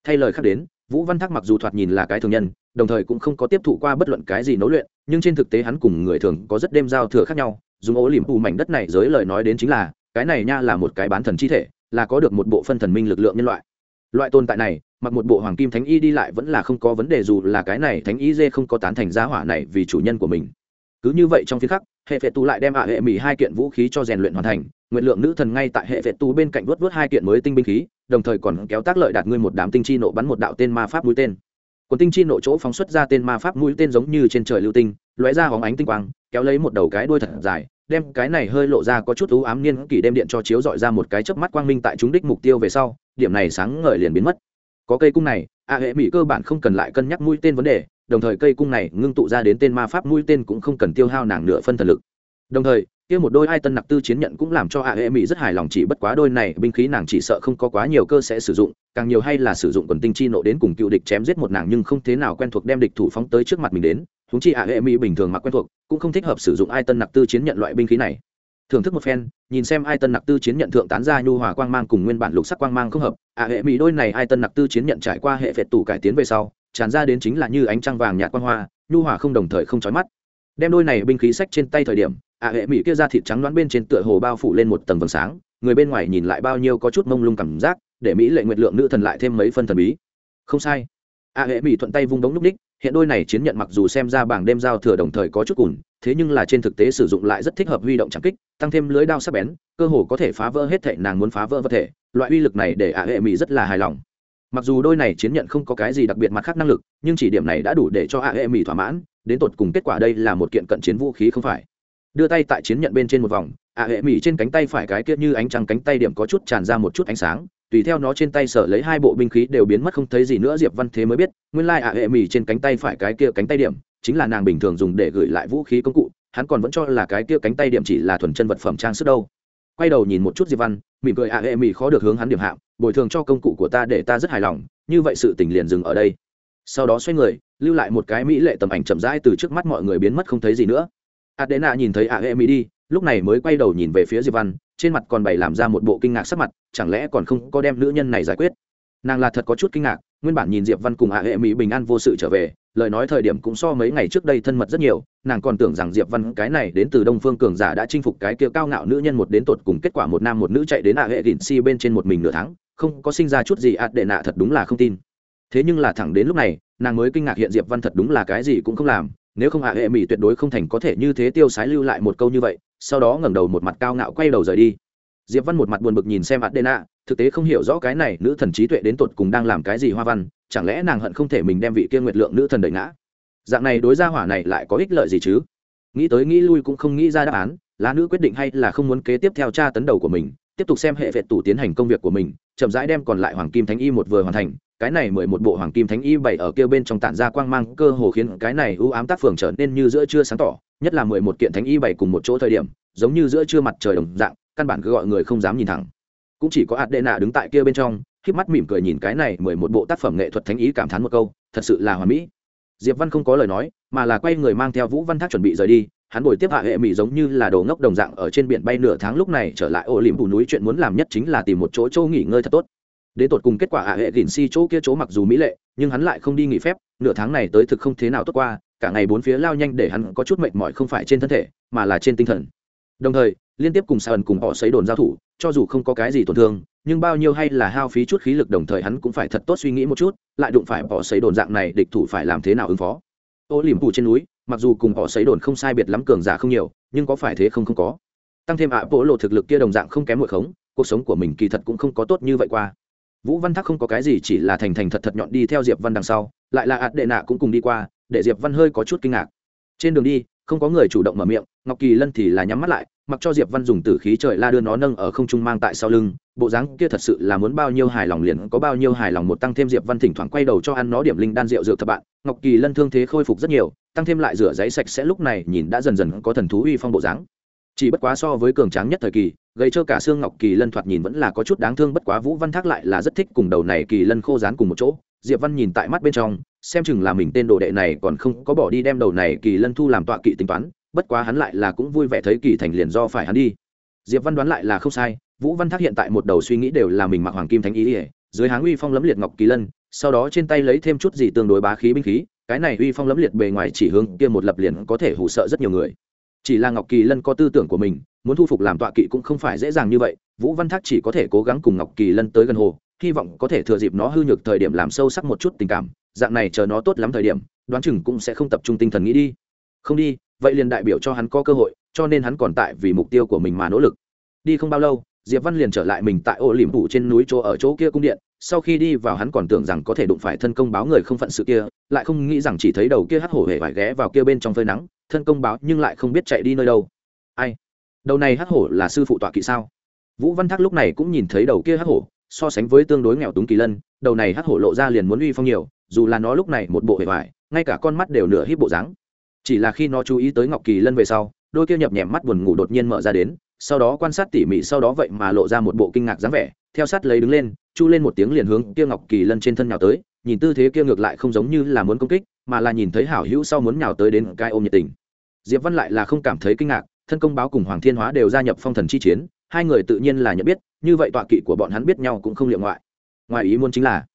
Thay lời khác đến, vũ văn thác mặc dù thoạt nhìn là cái thường nhân, đồng thời cũng không có tiếp thụ qua bất luận cái gì nấu luyện, nhưng trên thực tế hắn cùng người thường có rất đêm giao thừa khác nhau, dùng ố liềm phù mảnh đất này giới lời nói đến chính là, cái này nha là một cái bán thần chi thể, là có được một bộ phân thần minh lực lượng nhân loại. Loại tồn tại này mặc một bộ hoàng kim thánh y đi lại vẫn là không có vấn đề dù là cái này thánh y dê không có tán thành giá hỏa này vì chủ nhân của mình. Cứ như vậy trong phía khắc, hệ vệ tu lại đem ạ hệ mỹ hai kiện vũ khí cho rèn luyện hoàn thành, nguyện lượng nữ thần ngay tại hệ vệ tu bên cạnh vớt vớt hai kiện mới tinh binh khí, đồng thời còn kéo tác lợi đạt ngươi một đám tinh chi nộ bắn một đạo tên ma pháp mũi tên. Quần tinh chi nộ chỗ phóng xuất ra tên ma pháp mũi tên giống như trên trời lưu tinh, lóe ra hóng ánh tinh quang, kéo lấy một đầu cái đuôi thật dài, đem cái này hơi lộ ra có chút ưu ám niên kỷ đem điện cho chiếu dọi ra một cái chớp mắt quang minh tại chúng đích mục tiêu về sau, điểm này sáng ngời liền biến mất có cây cung này, a hệ mỹ cơ bản không cần lại cân nhắc mũi tên vấn đề, đồng thời cây cung này ngưng tụ ra đến tên ma pháp mũi tên cũng không cần tiêu hao nàng nửa phân thần lực. Đồng thời, kia một đôi ai tân nặc tư chiến nhận cũng làm cho a hệ mỹ rất hài lòng chỉ bất quá đôi này binh khí nàng chỉ sợ không có quá nhiều cơ sẽ sử dụng, càng nhiều hay là sử dụng quần tinh chi nộ đến cùng cựu địch chém giết một nàng nhưng không thế nào quen thuộc đem địch thủ phóng tới trước mặt mình đến húng chi a hệ mỹ bình thường mặc quen thuộc, cũng không thích hợp sử dụng ai tân nặc tư chiến nhận loại binh khí này thưởng thức một phen, nhìn xem ai tân nặc tư chiến nhận thượng tán ra nhu hòa quang mang cùng nguyên bản lục sắc quang mang không hợp ạ hệ mỹ đôi này ai tân nặc tư chiến nhận trải qua hệ vẹt tủ cải tiến về sau, tràn ra đến chính là như ánh trăng vàng nhạt quang hoa, nhu hòa không đồng thời không chói mắt. Đem đôi này binh khí sách trên tay thời điểm ạ hệ mỹ kia ra thịt trắng đoán bên trên tựa hồ bao phủ lên một tầng vầng sáng, người bên ngoài nhìn lại bao nhiêu có chút mông lung cảm giác, để mỹ lệ nguyện lượng nữ thần lại thêm mấy phân thần bí. Không sai. Ạ hệ mỹ thuận tay vung đống núc ních, hiện đôi này chiến nhận mặc dù xem ra bảng đêm giao thừa đồng thời có chút cùn thế nhưng là trên thực tế sử dụng lại rất thích hợp huy động trảm kích, tăng thêm lưới đao sắc bén, cơ hồ có thể phá vỡ hết thể, nàng muốn phá vỡ vật thể. Loại uy lực này để ả hệ mỹ rất là hài lòng. Mặc dù đôi này chiến nhận không có cái gì đặc biệt mặt khác năng lực, nhưng chỉ điểm này đã đủ để cho ả hệ mỹ thỏa mãn, đến tột cùng kết quả đây là một kiện cận chiến vũ khí không phải. Đưa tay tại chiến nhận bên trên một vòng ả hệ mỹ trên cánh tay phải cái kia như ánh trăng cánh tay điểm có chút tràn ra một chút ánh sáng, tùy theo nó trên tay sở lấy hai bộ binh khí đều biến mất không thấy gì nữa, diệp văn thế mới biết, nguyên lai ả hệ mỹ trên cánh tay phải cái kia cánh tay điểm chính là nàng bình thường dùng để gửi lại vũ khí công cụ, hắn còn vẫn cho là cái kia cánh tay điểm chỉ là thuần chân vật phẩm trang sức đâu. Quay đầu nhìn một chút diệp văn, mỉm cười ạ hệ mỉ khó được hướng hắn điểm hạng, bồi thường cho công cụ của ta để ta rất hài lòng, như vậy sự tình liền dừng ở đây. Sau đó xoay người, lưu lại một cái mỹ lệ tầm ảnh chậm rãi từ trước mắt mọi người biến mất không thấy gì nữa. Adena nhìn thấy ạ hệ mỉ đi, lúc này mới quay đầu nhìn về phía diệp văn, trên mặt còn bày làm ra một bộ kinh ngạc sắc mặt, chẳng lẽ còn không có đem nữ nhân này giải quyết? Nàng là thật có chút kinh ngạc, nguyên bản nhìn diệp văn cùng ạ hệ mỹ bình an vô sự trở về lời nói thời điểm cũng so mấy ngày trước đây thân mật rất nhiều, nàng còn tưởng rằng diệp văn cái này đến từ đông phương cường giả đã chinh phục cái kia cao ngạo nữ nhân một đến tột cùng kết quả một nam một nữ chạy đến ạ hệ đỉnh si bên trên một mình nửa tháng, không có sinh ra chút gì ạt đệ nạ thật đúng là không tin. Thế nhưng là thẳng đến lúc này, nàng mới kinh ngạc hiện diệp văn thật đúng là cái gì cũng không làm, nếu không ạ hệ mỹ tuyệt đối không thành có thể như thế tiêu sái lưu lại một câu như vậy, sau đó ngẩng đầu một mặt cao ngạo quay đầu rời đi. Diệp văn một mặt buồn bực nhìn xem ạt đệ nạ thực tế không hiểu rõ cái này nữ thần trí tuệ đến tột cùng đang làm cái gì hoa văn, chẳng lẽ nàng hận không thể mình đem vị kia nguyệt lượng nữ thần đẩy ngã? Dạng này đối gia hỏa này lại có ích lợi gì chứ? Nghĩ tới nghĩ lui cũng không nghĩ ra đáp án, lá nữ quyết định hay là không muốn kế tiếp theo tra tấn đầu của mình, tiếp tục xem hệ vệ tủ tiến hành công việc của mình, chậm rãi đem còn lại hoàng kim thánh y một vừa hoàn thành, cái này mười một bộ hoàng kim thánh y bảy ở kia bên trong tản ra quang mang cơ hồ khiến cái này ưu ám tác phường trở nên như giữa trưa sáng tỏ, nhất là mười một kiện thánh y bảy cùng một chỗ thời điểm, giống như giữa trưa mặt trời đồng dạng, căn bản cứ gọi người không dám nhìn thẳng cũng chỉ có ạt đệ nạ đứng tại kia bên trong khi mắt mỉm cười nhìn cái này mười một bộ tác phẩm nghệ thuật thánh ý cảm thán một câu, thật sự là hoàn mỹ. Diệp văn không có lời nói, mà là quay người mang theo vũ văn thác chuẩn bị rời đi, hắn bồi tiếp hạ hệ mỹ giống như là đồ ngốc đồng dạng ở trên biển bay nửa tháng lúc này trở lại ô liềm bù núi, chuyện muốn làm nhất chính là tìm một chỗ châu nghỉ ngơi thật tốt. Đến tột cùng kết quả hạ hệ gìn si chỗ kia chỗ mặc dù mỹ lệ, nhưng hắn lại không đi nghỉ phép, nửa tháng này tới thực không thế nào tốt qua, cả ngày bốn phía lao nhanh để hắn có chút mệt mỏi không phải trên thân thể, mà là trên tinh thần. Đồng thời liên tiếp cùng sa ẩn cùng họ xấy đồn giao thủ, cho dù không có cái gì tổn thương, nhưng bao nhiêu hay là hao phí chút khí lực đồng thời hắn cũng phải thật tốt suy nghĩ một chút, lại đụng phải họ xấy đồn dạng này địch thủ phải làm thế nào ứng phó. Ô liềm phủ trên núi, mặc dù cùng họ xấy đồn không sai biệt lắm cường giả không nhiều, nhưng có phải thế không không có. Tăng thêm ạ bộ lộ thực lực kia đồng dạng không kém một khống, cuộc sống của mình kỳ thật cũng không có tốt như vậy qua. Vũ văn thác không có cái gì chỉ là thành thành thật thật nhọn đi theo diệp văn đằng sau, lại là ạt đệ nạ cũng cùng đi qua, để diệp văn hơi có chút kinh ngạc. Trên đường đi không có người chủ động mở miệng, ngọc kỳ lân thì là nhắm mắt lại, mặc cho diệp văn dùng tử khí trời la đưa nó nâng ở không trung mang tại sau lưng, bộ dáng kia thật sự là muốn bao nhiêu hài lòng liền có bao nhiêu hài lòng một tăng thêm diệp văn thỉnh thoảng quay đầu cho ăn nó điểm linh đan rượu dược thật bạn, ngọc kỳ lân thương thế khôi phục rất nhiều, tăng thêm lại rửa giấy sạch sẽ lúc này nhìn đã dần dần có thần thú uy phong bộ dáng. Chỉ bất quá so với cường tráng nhất thời kỳ gây cho cả xương ngọc kỳ lân thoạt nhìn vẫn là có chút đáng thương bất quá vũ văn thác lại là rất thích cùng đầu này kỳ lân khô dán cùng một chỗ, diệp văn nhìn tại mắt bên trong xem chừng là mình tên đồ đệ này còn không có bỏ đi đem đầu này kỳ lân thu làm tọa kỵ tính toán, bất quá hắn lại là cũng vui vẻ thấy kỳ thành liền do phải hắn đi. Diệp văn đoán lại là không sai, vũ văn thác hiện tại một đầu suy nghĩ đều là mình mặc hoàng kim thánh ý ỉa dưới háng uy phong lấm liệt ngọc kỳ lân, sau đó trên tay lấy thêm chút gì tương đối bá khí binh khí, cái này uy phong lấm liệt bề ngoài chỉ hướng kia một lập liền có thể hù sợ rất nhiều người. Chỉ là ngọc kỳ lân có tư tưởng của mình, muốn thu phục làm tọa kỵ cũng không phải dễ dàng như vậy, vũ văn thác chỉ có thể cố gắng cùng ngọc kỳ lân tới gần hồ, hy vọng có thể thừa dịp nó hư nhược thời điểm làm sâu sắc một chút tình cảm dạng này chờ nó tốt lắm thời điểm, đoán chừng cũng sẽ không tập trung tinh thần nghĩ đi. Không đi, vậy liền đại biểu cho hắn có cơ hội, cho nên hắn còn tại vì mục tiêu của mình mà nỗ lực. Đi không bao lâu, diệp văn liền trở lại mình tại ô liềm phủ trên núi chỗ ở chỗ kia cung điện, sau khi đi vào hắn còn tưởng rằng có thể đụng phải thân công báo người không phận sự kia, lại không nghĩ rằng chỉ thấy đầu kia hắt hổ hề phải ghé vào kia bên trong phơi nắng, thân công báo nhưng lại không biết chạy đi nơi đâu. Ai? Đầu này hắt hổ là sư phụ tọa kỵ sao? Vũ văn thác lúc này cũng nhìn thấy đầu kia hắt hổ, so sánh với tương đối nghèo túng kỳ lân, đầu này hắt hổ lộ ra liền muốn uy phong nhiều dù là nó lúc này một bộ vẻ vải, ngay cả con mắt đều nửa híp bộ dáng. Chỉ là khi nó chú ý tới ngọc kỳ lân về sau đôi kia nhập nhèm mắt buồn ngủ đột nhiên mở ra đến sau đó quan sát tỉ mỉ sau đó vậy mà lộ ra một bộ kinh ngạc dáng vẻ theo sát lấy đứng lên chu lên một tiếng liền hướng kia ngọc kỳ lân trên thân nhào tới nhìn tư thế kia ngược lại không giống như là muốn công kích mà là nhìn thấy hảo hữu sau muốn nhào tới đến cái ôm nhiệt tình. Diệp văn lại là không cảm thấy kinh ngạc thân công báo cùng hoàng thiên hóa đều gia nhập phong thần chi chiến hai người tự nhiên là nhận biết như vậy tọa kỵ của bọn hắn biết nhau cũng không liệu ngoại. Ngoài ý muốn chính là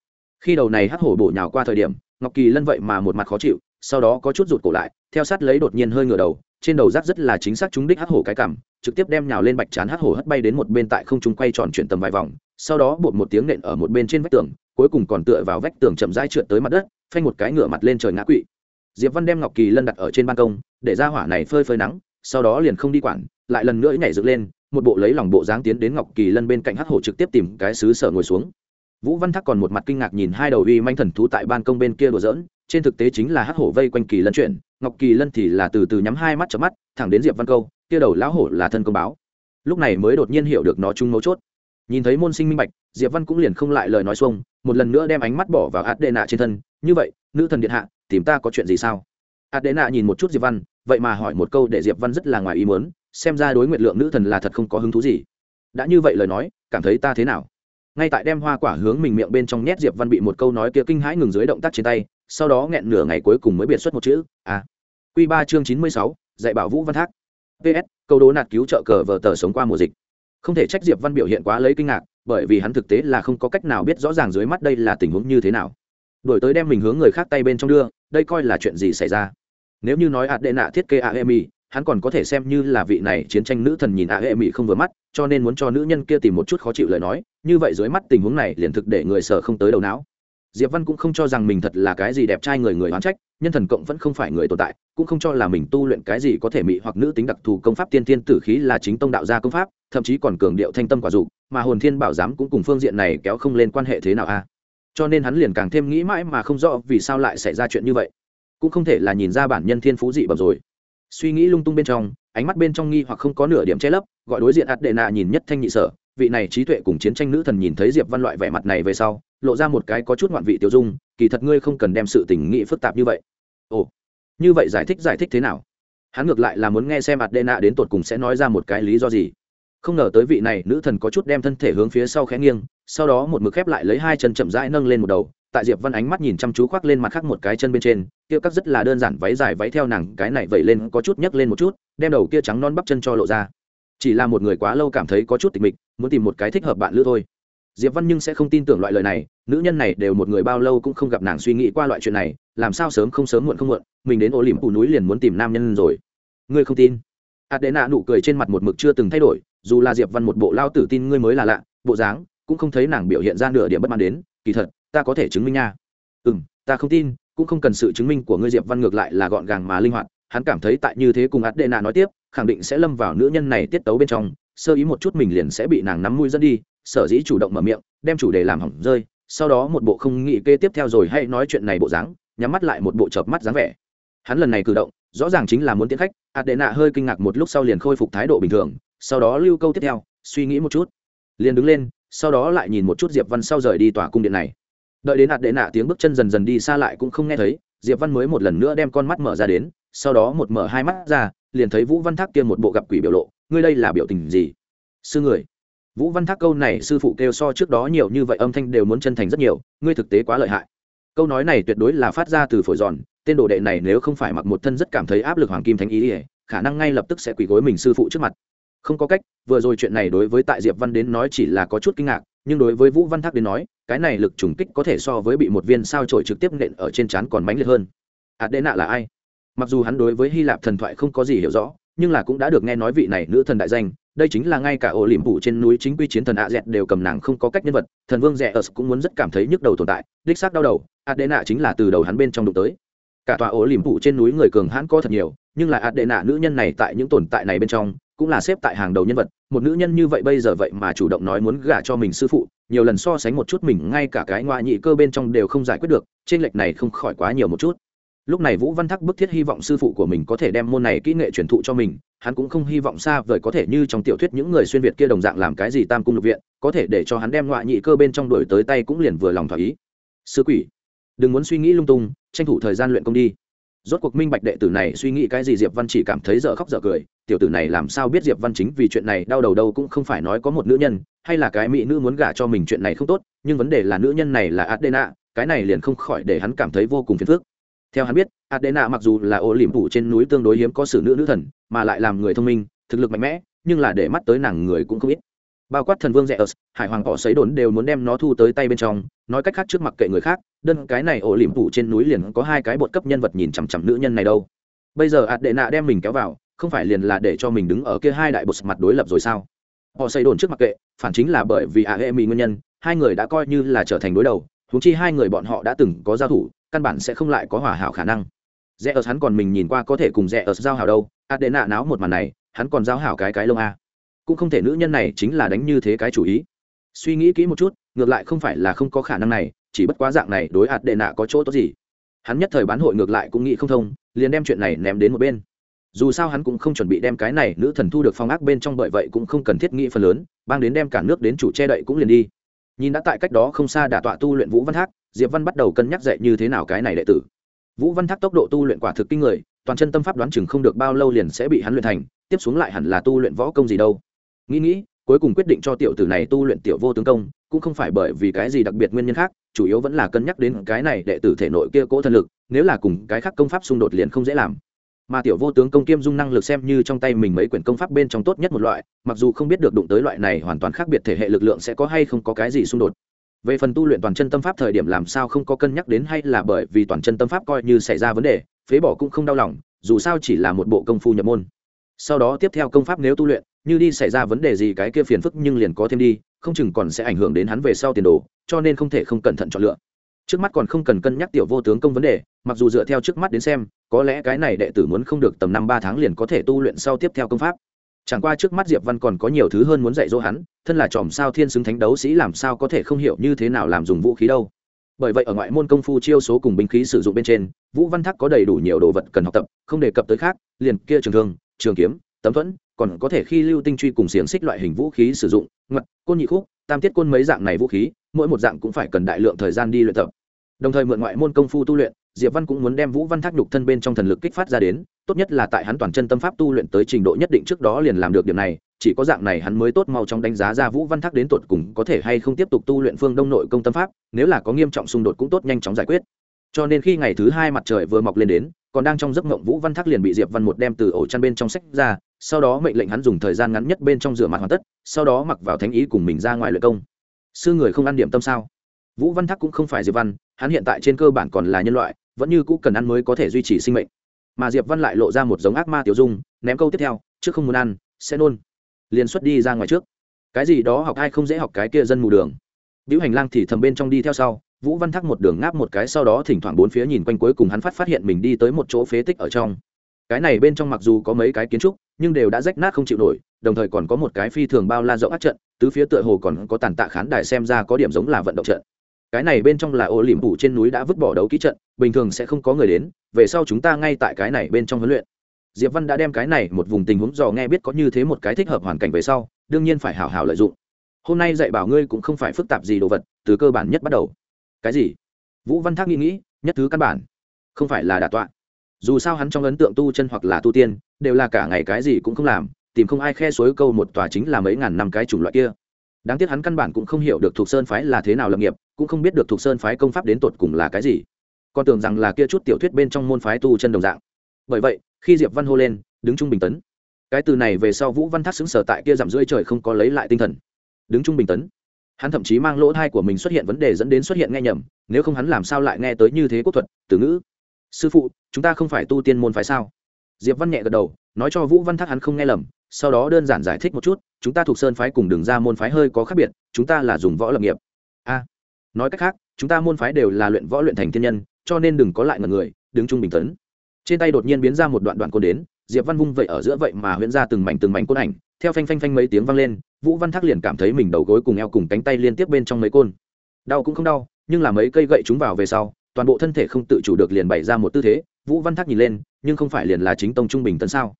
khi đầu này hắc hổ bổ nhào qua thời điểm, ngọc kỳ lân vậy mà một mặt khó chịu, sau đó có chút rụt cổ lại, theo sát lấy đột nhiên hơi ngửa đầu, trên đầu rác rất là chính xác trúng đích hắc hổ cái cảm trực tiếp đem nhào lên bạch chán hắc hổ hất bay đến một bên tại không trung quay tròn chuyển tầm vài vòng, sau đó bột một tiếng nện ở một bên trên vách tường, cuối cùng còn tựa vào vách tường chậm rãi trượt tới mặt đất, phanh một cái ngửa mặt lên trời ngã quỵ. Diệp văn đem ngọc kỳ lân đặt ở trên ban công, để ra hỏa này phơi phơi nắng, sau đó liền không đi quản, lại lần nữa nhảy dựng lên, một bộ lấy lòng bộ dáng tiến đến ngọc kỳ lân bên cạnh hắc hổ trực tiếp tìm cái xứ sở ngồi xuống vũ văn thắc còn một mặt kinh ngạc nhìn hai đầu uy manh thần thú tại ban công bên kia đùa dỡn trên thực tế chính là hắc hổ vây quanh kỳ lân chuyển ngọc kỳ lân thì là từ từ nhắm hai mắt chớp mắt, thẳng đến diệp văn câu, kia đầu lão hổ là thân công báo. Lúc này mới đột nhiên hiểu được nó chung mấu chốt. Nhìn thấy môn sinh minh bạch, diệp văn cũng liền không lại lời nói xuông, một lần nữa đem ánh mắt bỏ vào ạt đệ nạ trên thân, như vậy, nữ thần điện hạ, tìm ta có chuyện gì sao? Ạt đệ nạ nhìn một chút diệp văn, vậy mà hỏi một câu để diệp văn rất là ngoài ý muốn, xem ra đối nguyện lượng nữ thần là thật không có hứng thú gì. Đã như vậy lời nói, cảm thấy ta thế nào? Ngay tại đem hoa quả hướng mình miệng bên trong nhét diệp văn bị một câu nói kia kinh hãi ngừng dưới động tác trên tay, sau đó nghẹn nửa ngày cuối cùng mới biệt xuất một chữ à. Q ba chương chín mươi sáu, dạy bảo vũ văn thác. Ps câu đố nạt cứu trợ cờ vờ tờ sống qua mùa dịch. Không thể trách diệp văn biểu hiện quá lấy kinh ngạc, bởi vì hắn thực tế là không có cách nào biết rõ ràng dưới mắt đây là tình huống như thế nào. Đổi tới đem mình hướng người khác tay bên trong đưa, đây coi là chuyện gì xảy ra? Nếu như nói ạt đệ nạ thiết kế aemi hắn còn có thể xem như là vị này chiến tranh nữ thần nhìn aemi không vừa mắt, cho nên muốn cho nữ nhân kia tìm một chút khó chịu lời nói, như vậy dưới mắt tình huống này liền thực để người sợ không tới đầu não. Diệp văn cũng không cho rằng mình thật là cái gì đẹp trai người người oán trách, nhân thần cộng vẫn không phải người tồn tại, cũng không cho là mình tu luyện cái gì có thể mị hoặc nữ tính đặc thù công pháp tiên tiên tử khí là chính tông đạo gia công pháp, thậm chí còn cường điệu thanh tâm quả dục, mà hồn thiên bảo giám cũng cùng phương diện này kéo không lên quan hệ thế nào a. Cho nên hắn liền càng thêm nghĩ mãi mà không rõ vì sao lại xảy ra chuyện như vậy. Cũng không thể là nhìn ra bản nhân thiên phú dị bẩm rồi suy nghĩ lung tung bên trong, ánh mắt bên trong nghi hoặc không có nửa điểm che lấp, gọi đối diện ạt đệ nạ nhìn nhất thanh nhị sở, vị này trí tuệ cùng chiến tranh nữ thần nhìn thấy diệp văn loại vẻ mặt này về sau, lộ ra một cái có chút ngoạn vị tiêu dung, kỳ thật ngươi không cần đem sự tình nghị phức tạp như vậy. Ồ, như vậy giải thích giải thích thế nào? Hắn ngược lại là muốn nghe xem ạt đệ nạ đến tột cùng sẽ nói ra một cái lý do gì. Không ngờ tới vị này nữ thần có chút đem thân thể hướng phía sau khẽ nghiêng, sau đó một mực khép lại lấy hai chân chậm rãi nâng lên một đầu tại diệp văn ánh mắt nhìn chăm chú khoác lên mặt khác một cái chân bên trên, kia các rất là đơn giản váy dài váy theo nàng cái này vẩy lên có chút nhấc lên một chút, đem đầu kia trắng non bắp chân cho lộ ra. Chỉ là một người quá lâu cảm thấy có chút tịch mịch, muốn tìm một cái thích hợp bạn lữ thôi. Diệp văn nhưng sẽ không tin tưởng loại lời này, nữ nhân này đều một người bao lâu cũng không gặp nàng suy nghĩ qua loại chuyện này, làm sao sớm không sớm muộn không muộn, mình đến ô liềm ủ núi liền muốn tìm nam nhân rồi. Ngươi không tin? Adena nụ cười trên mặt một mực chưa từng thay đổi, dù là diệp văn một bộ lao tử tin ngươi mới là lạ, bộ dáng, cũng không thấy nàng biểu hiện ra nửa điểm bất mãn đến, kỳ thật ta có thể chứng minh nha. Ừ ta không tin, cũng không cần sự chứng minh của ngươi diệp văn ngược lại là gọn gàng mà linh hoạt, hắn cảm thấy tại như thế cùng ắt đệ nạ nói tiếp, khẳng định sẽ lâm vào nữ nhân này tiết tấu bên trong, sơ ý một chút mình liền sẽ bị nàng nắm mũi dẫn đi, sở dĩ chủ động mở miệng, đem chủ đề làm hỏng rơi, sau đó một bộ không nghị kê tiếp theo rồi hay nói chuyện này bộ dáng, nhắm mắt lại một bộ chợp mắt dáng vẻ. Hắn lần này cử động, rõ ràng chính là muốn tiến khách ạt đệ nạ hơi kinh ngạc một lúc sau liền khôi phục thái độ bình thường, sau đó lưu câu tiếp theo, suy nghĩ một chút. Liền đứng lên, sau đó lại nhìn một chút diệp văn sau rời đi tòa cung điện này đợi đến hạt đệ nạ tiếng bước chân dần dần đi xa lại cũng không nghe thấy, diệp văn mới một lần nữa đem con mắt mở ra đến, sau đó một mở hai mắt ra, liền thấy vũ văn thác kia một bộ gặp quỷ biểu lộ, ngươi đây là biểu tình gì? Sư người. Vũ văn thác câu này sư phụ kêu so trước đó nhiều như vậy âm thanh đều muốn chân thành rất nhiều, ngươi thực tế quá lợi hại. Câu nói này tuyệt đối là phát ra từ phổi giòn, tên đồ đệ này nếu không phải mặc một thân rất cảm thấy áp lực hoàng kim thánh ý ỉa khả năng ngay lập tức sẽ quỳ gối mình sư phụ trước mặt. Không có cách, vừa rồi chuyện này đối với tại diệp văn đến nói chỉ là có chút kinh ngạc, nhưng đối với vũ văn thác đến nói cái này lực trùng kích có thể so với bị một viên sao trổi trực tiếp nện ở trên trán còn mãnh liệt hơn. Adena là ai? Mặc dù hắn đối với hy lạp thần thoại không có gì hiểu rõ, nhưng là cũng đã được nghe nói vị này nữ thần đại danh, đây chính là ngay cả ổ liềm phủ trên núi chính quy chiến thần ạ dẹt đều cầm nàng không có cách nhân vật, thần vương rẽ ớt cũng muốn rất cảm thấy nhức đầu tồn tại, đích xác đau đầu, adena chính là từ đầu hắn bên trong đụng tới. Cả tòa ổ liềm phủ trên núi người cường hãn có thật nhiều, nhưng là adena nữ nhân này tại những tồn tại này bên trong cũng là xếp tại hàng đầu nhân vật, một nữ nhân như vậy bây giờ vậy mà chủ động nói muốn gả cho mình sư phụ, nhiều lần so sánh một chút mình, ngay cả cái ngoại nhị cơ bên trong đều không giải quyết được, trên lệch này không khỏi quá nhiều một chút. Lúc này vũ văn thắc bức thiết hy vọng sư phụ của mình có thể đem môn này kỹ nghệ truyền thụ cho mình, hắn cũng không hy vọng xa vời có thể như trong tiểu thuyết những người xuyên việt kia đồng dạng làm cái gì tam cung lục viện, có thể để cho hắn đem ngoại nhị cơ bên trong đổi tới tay cũng liền vừa lòng thỏa ý. Sư quỷ, đừng muốn suy nghĩ lung tung, tranh thủ thời gian luyện công đi rốt cuộc minh bạch đệ tử này suy nghĩ cái gì, diệp văn chỉ cảm thấy dở khóc dở cười. Tiểu tử này làm sao biết diệp văn chính vì chuyện này đau đầu đâu cũng không phải nói có một nữ nhân, hay là cái mỹ nữ muốn gả cho mình chuyện này không tốt, nhưng vấn đề là nữ nhân này là adena, cái này liền không khỏi để hắn cảm thấy vô cùng phiền phức. Theo hắn biết, adena mặc dù là ô liềm phủ trên núi tương đối hiếm có sử nữ nữ thần, mà lại làm người thông minh, thực lực mạnh mẽ, nhưng là để mắt tới nàng người cũng không ít bao quát thần vương rẻ ớt, hải hoàng họ xấy đồn đều muốn đem nó thu tới tay bên trong, nói cách khác trước mặt kệ người khác, đơn cái này ổ liềm phủ trên núi liền có hai cái bột cấp nhân vật nhìn chằm chằm nữ nhân này đâu. Bây giờ ạt đệ nạ đem mình kéo vào, không phải liền là để cho mình đứng ở kia hai đại bột mặt đối lập rồi sao? Họ xây đồn trước mặt kệ, phản chính là bởi vì ạ hệ mỹ nguyên nhân, hai người đã coi như là trở thành đối đầu thú chi hai người bọn họ đã từng có giao thủ, căn bản sẽ không lại có hòa hảo khả năng. Rẽ ớt hắn còn mình nhìn qua có thể cùng rẽ ớt giao hảo đâu, ạt đệ nạ náo một màn này, hắn còn giao hảo cái cái lông a cũng không thể nữ nhân này chính là đánh như thế cái chủ ý. Suy nghĩ kỹ một chút, ngược lại không phải là không có khả năng này, chỉ bất quá dạng này đối hạt đệ nạ có chỗ tốt gì. Hắn nhất thời bán hội ngược lại cũng nghĩ không thông, liền đem chuyện này ném đến một bên. Dù sao hắn cũng không chuẩn bị đem cái này nữ thần thu được phong ác bên trong bởi vậy cũng không cần thiết nghĩ phần lớn, bang đến đem cả nước đến chủ che đậy cũng liền đi. Nhìn đã tại cách đó không xa đả tọa tu luyện vũ văn thác, diệp văn bắt đầu cân nhắc dạy như thế nào cái này đệ tử. Vũ văn thác tốc độ tu luyện quả thực kinh người, toàn chân tâm pháp đoán chừng không được bao lâu liền sẽ bị hắn luyện thành, tiếp xuống lại hẳn là tu luyện võ công gì đâu nghĩ nghĩ, cuối cùng quyết định cho tiểu tử này tu luyện tiểu vô tướng công, cũng không phải bởi vì cái gì đặc biệt nguyên nhân khác, chủ yếu vẫn là cân nhắc đến cái này đệ tử thể nội kia cỗ thần lực, nếu là cùng cái khác công pháp xung đột liền không dễ làm. Mà tiểu vô tướng công kiêm dung năng lực xem như trong tay mình mấy quyển công pháp bên trong tốt nhất một loại, mặc dù không biết được đụng tới loại này hoàn toàn khác biệt thể hệ lực lượng sẽ có hay không có cái gì xung đột. Về phần tu luyện toàn chân tâm pháp thời điểm làm sao không có cân nhắc đến hay là bởi vì toàn chân tâm pháp coi như xảy ra vấn đề, phế bỏ cũng không đau lòng, dù sao chỉ là một bộ công phu nhập môn sau đó tiếp theo công pháp nếu tu luyện, như đi xảy ra vấn đề gì cái kia phiền phức nhưng liền có thêm đi, không chừng còn sẽ ảnh hưởng đến hắn về sau tiền đồ, cho nên không thể không cẩn thận chọn lựa. Trước mắt còn không cần cân nhắc tiểu vô tướng công vấn đề, mặc dù dựa theo trước mắt đến xem, có lẽ cái này đệ tử muốn không được tầm năm ba tháng liền có thể tu luyện sau tiếp theo công pháp. Chẳng qua trước mắt diệp văn còn có nhiều thứ hơn muốn dạy dỗ hắn, thân là chòm sao thiên xứng thánh đấu sĩ làm sao có thể không hiểu như thế nào làm dùng vũ khí đâu. Bởi vậy ở ngoại môn công phu chiêu số cùng binh khí sử dụng bên trên, vũ văn thắc có đầy đủ nhiều đồ vật cần học tập, không đề cập tới khác, liền kia trường thương trường kiếm, tấm thuẫn, còn có thể khi lưu tinh truy cùng xiềng xích loại hình vũ khí sử dụng ngặt côn nhị khúc, tam tiết côn mấy dạng này vũ khí, mỗi một dạng cũng phải cần đại lượng thời gian đi luyện tập. Đồng thời mượn ngoại môn công phu tu luyện, diệp văn cũng muốn đem vũ văn thác nhục thân bên trong thần lực kích phát ra đến, tốt nhất là tại hắn toàn chân tâm pháp tu luyện tới trình độ nhất định trước đó liền làm được điểm này, chỉ có dạng này hắn mới tốt mau trong đánh giá ra vũ văn thác đến tột cùng có thể hay không tiếp tục tu luyện phương đông nội công tâm pháp, nếu là có nghiêm trọng xung đột cũng tốt nhanh chóng giải quyết. Cho nên khi ngày thứ hai mặt trời vừa mọc lên đến còn đang trong giấc mộng vũ văn thác liền bị diệp văn một đem từ ổ chăn bên trong sách ra, sau đó mệnh lệnh hắn dùng thời gian ngắn nhất bên trong rửa mặt hoàn tất, sau đó mặc vào thánh ý cùng mình ra ngoài luyện công. Sư người không ăn điểm tâm sao? Vũ văn Thác cũng không phải diệp văn, hắn hiện tại trên cơ bản còn là nhân loại, vẫn như cũ cần ăn mới có thể duy trì sinh mệnh. Mà diệp văn lại lộ ra một giống ác ma tiểu dung, ném câu tiếp theo, trước không muốn ăn, sẽ nôn. Liền xuất đi ra ngoài trước. Cái gì đó học ai không dễ học cái kia dân mù đường. Biểu hành lang thì thầm bên trong đi theo sau vũ văn thắc một đường ngáp một cái sau đó thỉnh thoảng bốn phía nhìn quanh cuối cùng hắn phát phát hiện mình đi tới một chỗ phế tích ở trong. Cái này bên trong mặc dù có mấy cái kiến trúc, nhưng đều đã rách nát không chịu nổi, đồng thời còn có một cái phi thường bao la rộng ác trận, tứ phía tựa hồ còn có tàn tạ khán đài xem ra có điểm giống là vận động trận. Cái này bên trong là ô liềm phủ trên núi đã vứt bỏ đấu ký trận, bình thường sẽ không có người đến, về sau chúng ta ngay tại cái này bên trong huấn luyện. Diệp văn đã đem cái này một vùng tình huống dò nghe biết có như thế một cái thích hợp hoàn cảnh về sau, đương nhiên phải hảo hảo lợi dụng. Hôm nay dạy bảo ngươi cũng không phải phức tạp gì đồ vật, từ cơ bản nhất bắt đầu cái gì? Vũ văn thác nghĩ nghĩ, nhất thứ căn bản. Không phải là đả tọa. Dù sao hắn trong ấn tượng tu chân hoặc là tu tiên, đều là cả ngày cái gì cũng không làm, tìm không ai khe suối câu một tòa chính là mấy ngàn năm cái chủng loại kia. Đáng tiếc hắn căn bản cũng không hiểu được thuộc sơn phái là thế nào lập nghiệp, cũng không biết được thuộc sơn phái công pháp đến tột cùng là cái gì. Còn tưởng rằng là kia chút tiểu thuyết bên trong môn phái tu chân đồng dạng. Bởi vậy, khi diệp văn hô lên, đứng trung bình tấn. Cái từ này về sau vũ văn thác xứng sở tại kia giảm rưỡi trời không có lấy lại tinh thần. Đứng trung bình tấn hắn thậm chí mang lỗ thai của mình xuất hiện vấn đề dẫn đến xuất hiện nghe nhầm, nếu không hắn làm sao lại nghe tới như thế quốc thuật, từ ngữ. Sư phụ, chúng ta không phải tu tiên môn phái sao? Diệp văn nhẹ gật đầu, nói cho vũ văn thác hắn không nghe lầm, sau đó đơn giản giải thích một chút, chúng ta thuộc sơn phái cùng đường ra môn phái hơi có khác biệt, chúng ta là dùng võ lập nghiệp. A, nói cách khác, chúng ta môn phái đều là luyện võ luyện thành thiên nhân, cho nên đừng có lại ngần người, đứng trung bình tấn trên tay đột nhiên biến ra một đoạn đoạn côn đến, diệp văn vung vậy ở giữa vậy mà huyễn ra từng mảnh từng mảnh côn ảnh theo phanh phanh phanh mấy tiếng vang lên, vũ văn thác liền cảm thấy mình đầu gối cùng eo cùng cánh tay liên tiếp bên trong mấy côn. Đau cũng không đau, nhưng là mấy cây gậy chúng vào về sau, toàn bộ thân thể không tự chủ được liền bày ra một tư thế. Vũ văn thác nhìn lên, nhưng không phải liền là chính tông trung bình tấn sao?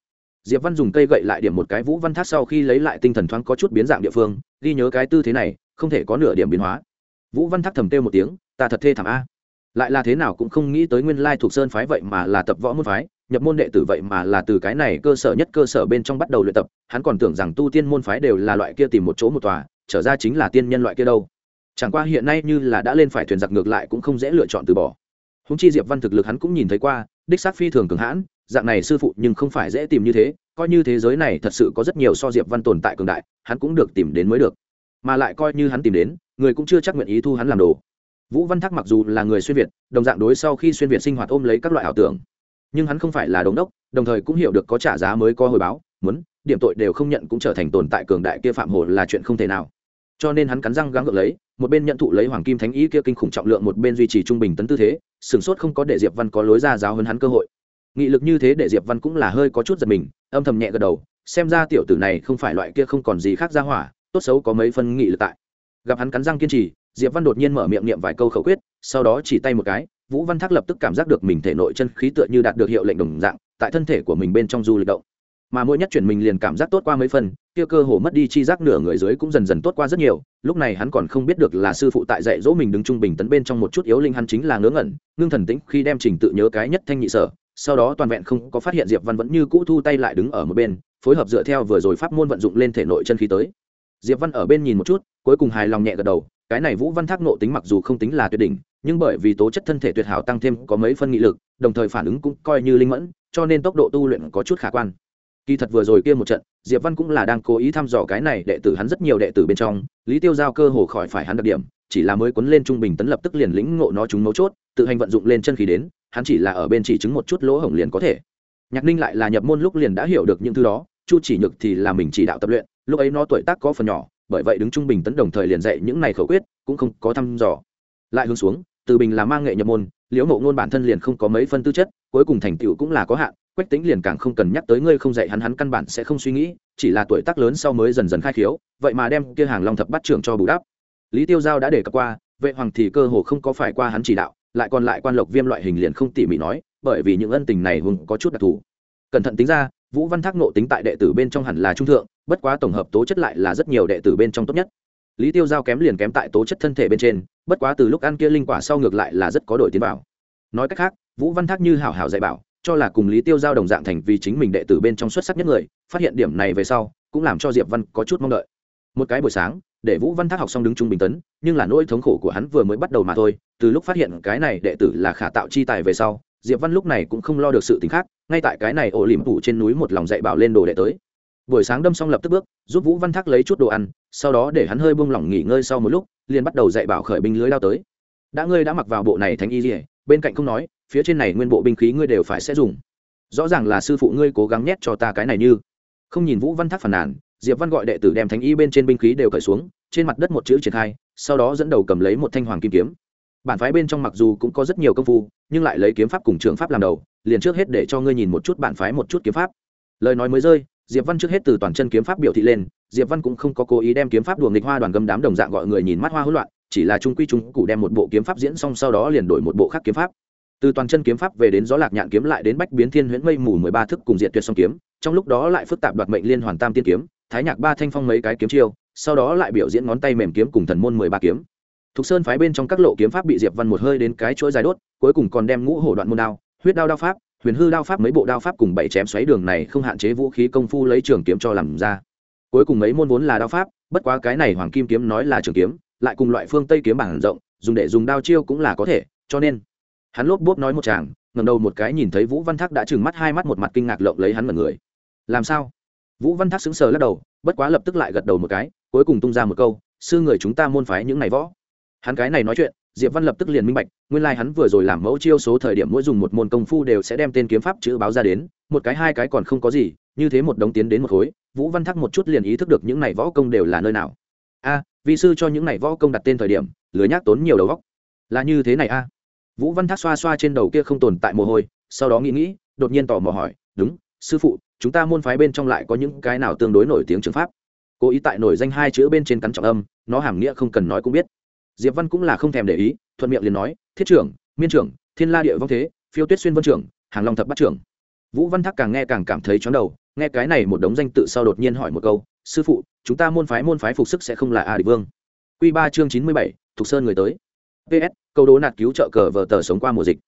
Diệp văn dùng cây gậy lại điểm một cái vũ văn thác sau khi lấy lại tinh thần thoáng có chút biến dạng địa phương, ghi nhớ cái tư thế này, không thể có nửa điểm biến hóa. Vũ văn thác thầm kêu một tiếng, ta thật thê thảm a. Lại là thế nào cũng không nghĩ tới nguyên lai thuộc sơn phái vậy mà là tập võ môn phái nhập môn đệ tử vậy mà là từ cái này cơ sở nhất cơ sở bên trong bắt đầu luyện tập, hắn còn tưởng rằng tu tiên môn phái đều là loại kia tìm một chỗ một tòa, trở ra chính là tiên nhân loại kia đâu. Chẳng qua hiện nay như là đã lên phải thuyền giặc ngược lại cũng không dễ lựa chọn từ bỏ. Húng chi diệp văn thực lực hắn cũng nhìn thấy qua, đích xác phi thường cường hãn, dạng này sư phụ nhưng không phải dễ tìm như thế, coi như thế giới này thật sự có rất nhiều so diệp văn tồn tại cường đại, hắn cũng được tìm đến mới được. Mà lại coi như hắn tìm đến, người cũng chưa chắc nguyện ý thu hắn làm đồ. Vũ văn thác mặc dù là người xuyên việt, đồng dạng đối sau khi xuyên việt sinh hoạt ôm lấy các loại ảo tưởng nhưng hắn không phải là đống đốc, đồng thời cũng hiểu được có trả giá mới có hồi báo, muốn, điểm tội đều không nhận cũng trở thành tồn tại cường đại kia phạm hồ là chuyện không thể nào. Cho nên hắn cắn răng gắng gượng lấy, một bên nhận thụ lấy hoàng kim thánh ý kia kinh khủng trọng lượng, một bên duy trì trung bình tấn tư thế, sửng sốt không có để diệp văn có lối ra giáo hơn hắn cơ hội. Nghị lực như thế để diệp văn cũng là hơi có chút giật mình, âm thầm nhẹ gật đầu, xem ra tiểu tử này không phải loại kia không còn gì khác ra hỏa, tốt xấu có mấy phân nghị lực tại. Gặp hắn cắn răng kiên trì, diệp văn đột nhiên mở miệng niệm vài câu khẩu quyết, sau đó chỉ tay một cái vũ văn thác lập tức cảm giác được mình thể nội chân khí tựa như đạt được hiệu lệnh đồng dạng, tại thân thể của mình bên trong du lịch động. Mà mỗi nhất chuyển mình liền cảm giác tốt qua mấy phần, kia cơ hồ mất đi chi giác nửa người dưới cũng dần dần tốt qua rất nhiều, lúc này hắn còn không biết được là sư phụ tại dạy dỗ mình đứng trung bình tấn bên trong một chút yếu linh hắn chính là ngớ ngẩn, ngưng thần tĩnh khi đem trình tự nhớ cái nhất thanh nhị sở, sau đó toàn vẹn không có phát hiện diệp văn vẫn như cũ thu tay lại đứng ở một bên, phối hợp dựa theo vừa rồi pháp môn vận dụng lên thể nội chân khí tới. Diệp văn ở bên nhìn một chút, cuối cùng hài lòng nhẹ gật đầu, cái này vũ văn thác nộ tính mặc dù không tính là tuyệt đỉnh nhưng bởi vì tố chất thân thể tuyệt hảo tăng thêm có mấy phân nghị lực, đồng thời phản ứng cũng coi như linh mẫn, cho nên tốc độ tu luyện có chút khả quan. Kỳ thật vừa rồi kia một trận, diệp văn cũng là đang cố ý thăm dò cái này đệ tử hắn rất nhiều đệ tử bên trong, lý tiêu giao cơ hồ khỏi phải hắn đặc điểm, chỉ là mới cuốn lên trung bình tấn lập tức liền lĩnh ngộ nó chúng mấu chốt, tự hành vận dụng lên chân khí đến, hắn chỉ là ở bên chỉ chứng một chút lỗ hổng liền có thể. Nhạc ninh lại là nhập môn lúc liền đã hiểu được những thứ đó, chu chỉ nhược thì là mình chỉ đạo tập luyện, lúc ấy nó tuổi tác có phần nhỏ, bởi vậy đứng trung bình tấn đồng thời liền dạy những này khẩu quyết, cũng không có thăm dò. Lại hướng xuống từ bình là mang nghệ nhập môn, liễu mộ ngôn bản thân liền không có mấy phân tư chất, cuối cùng thành tựu cũng là có hạn, quách tính liền càng không cần nhắc tới ngươi không dạy hắn hắn căn bản sẽ không suy nghĩ, chỉ là tuổi tác lớn sau mới dần dần khai khiếu, vậy mà đem kia hàng long thập bắt trưởng cho bù đắp. Lý tiêu giao đã đề cập qua, vệ hoàng thì cơ hồ không có phải qua hắn chỉ đạo, lại còn lại quan lộc viêm loại hình liền không tỉ mỉ nói, bởi vì những ân tình này hùng có chút đặc thù. Cẩn thận tính ra, vũ văn thác nộ tính tại đệ tử bên trong hẳn là trung thượng, bất quá tổng hợp tố chất lại là rất nhiều đệ tử bên trong tốt nhất lý tiêu giao kém liền kém tại tố chất thân thể bên trên, bất quá từ lúc ăn kia linh quả sau ngược lại là rất có đổi tiến vào. nói cách khác, vũ văn thác như hảo hảo dạy bảo, cho là cùng lý tiêu giao đồng dạng thành vì chính mình đệ tử bên trong xuất sắc nhất người, phát hiện điểm này về sau, cũng làm cho diệp văn có chút mong đợi một cái buổi sáng, để vũ văn thác học xong đứng trung bình tấn, nhưng là nỗi thống khổ của hắn vừa mới bắt đầu mà thôi, từ lúc phát hiện cái này đệ tử là khả tạo chi tài về sau, diệp văn lúc này cũng không lo được sự t ì n h khác, ngay tại cái này ổ liềm phủ trên núi một lòng dạy bảo lên đồ đệ tới buổi sáng đâm xong lập tức bước, giúp vũ văn thác lấy chút đồ ăn, sau đó để hắn hơi buông lỏng nghỉ ngơi sau một lúc, liền bắt đầu dạy bảo khởi binh lưới lao tới. Đã ngươi đã mặc vào bộ này thành y rỉa bên cạnh không nói, phía trên này nguyên bộ binh khí ngươi đều phải sẽ dùng. Rõ ràng là sư phụ ngươi cố gắng nhét cho ta cái này như. Không nhìn vũ văn thác phản nàn, diệp văn gọi đệ tử đem thánh y bên trên binh khí đều cởi xuống, trên mặt đất một chữ triển khai, sau đó dẫn đầu cầm lấy một thanh hoàng kim kiếm. Bản phái bên trong mặc dù cũng có rất nhiều công phu, nhưng lại lấy kiếm pháp cùng trường pháp làm đầu, liền trước hết để cho ngươi nhìn một chút bản phái một chút kiếm pháp. Lời nói mới rơi diệp văn trước hết từ toàn chân kiếm pháp biểu thị lên, diệp văn cũng không có cố ý đem kiếm pháp đùa nghịch hoa đoàn gâm đám đồng dạng gọi người nhìn mắt hoa hỗn loạn, chỉ là trung quy trung cụ đem một bộ kiếm pháp diễn xong sau đó liền đổi một bộ khác kiếm pháp. Từ toàn chân kiếm pháp về đến gió lạc nhạn kiếm lại đến bách biến thiên huyễn mây mù mười ba thức cùng diện tuyệt song kiếm, trong lúc đó lại phức tạp đoạt mệnh liên hoàn tam tiên kiếm, thái nhạc ba thanh phong mấy cái kiếm chiêu, sau đó lại biểu diễn ngón tay mềm kiếm cùng thần môn mười ba kiếm. Thục sơn phái bên trong các lộ kiếm pháp bị diệp văn một hơi đến cái chuỗi dài đốt, cuối cùng còn đem ngũ hổ đoạn môn đao, huyết đao đao pháp huyền hư đao pháp mấy bộ đao pháp cùng bảy chém xoáy đường này không hạn chế vũ khí công phu lấy trường kiếm cho làm ra. Cuối cùng mấy môn vốn là đao pháp, bất quá cái này hoàng kim kiếm nói là trường kiếm, lại cùng loại phương tây kiếm bản rộng, dùng để dùng đao chiêu cũng là có thể, cho nên hắn lốp bốp nói một chàng ngầm đầu một cái nhìn thấy vũ văn thác đã trừng mắt hai mắt một mặt kinh ngạc lộng lấy hắn mật người. Làm sao? Vũ văn thác sững sờ lắc đầu, bất quá lập tức lại gật đầu một cái, cuối cùng tung ra một câu, sư người chúng ta môn phái những này võ. Hắn cái này nói chuyện diệp văn lập tức liền minh bạch nguyên lai、like、hắn vừa rồi làm mẫu chiêu số thời điểm mỗi dùng một môn công phu đều sẽ đem tên kiếm pháp chữ báo ra đến một cái hai cái còn không có gì như thế một đống tiến đến một khối vũ văn thắc một chút liền ý thức được những này võ công đều là nơi nào. A à, vị sư cho những này võ công đặt tên thời điểm lười nhác tốn nhiều đầu góc là như thế này a. Vũ văn thác xoa xoa trên đầu kia không tồn tại mồ hôi sau đó nghĩ nghĩ đột nhiên tò mò hỏi đúng sư phụ chúng ta môn phái bên trong lại có những cái nào tương đối nổi tiếng trường pháp? Cố ý tại nổi danh hai chữ bên trên cắn trọng âm nó hàm nghĩa không cần nói cũng biết diệp văn cũng là không thèm để ý, thuận miệng liền nói, thiết trưởng, miên trưởng, thiên la địa vong thế, phiêu tuyết xuyên vân trưởng, hàng long thập bắt trưởng. Vũ văn thác càng nghe càng cảm thấy chóng đầu, nghe cái này một đống danh tự sau đột nhiên hỏi một câu, sư phụ, chúng ta môn phái môn phái phục sức sẽ không là a địch vương? Q ba chương chín mươi bảy, thục sơn người tới. Ps câu đố nạt cứu trợ cờ vờ tờ sống qua mùa dịch.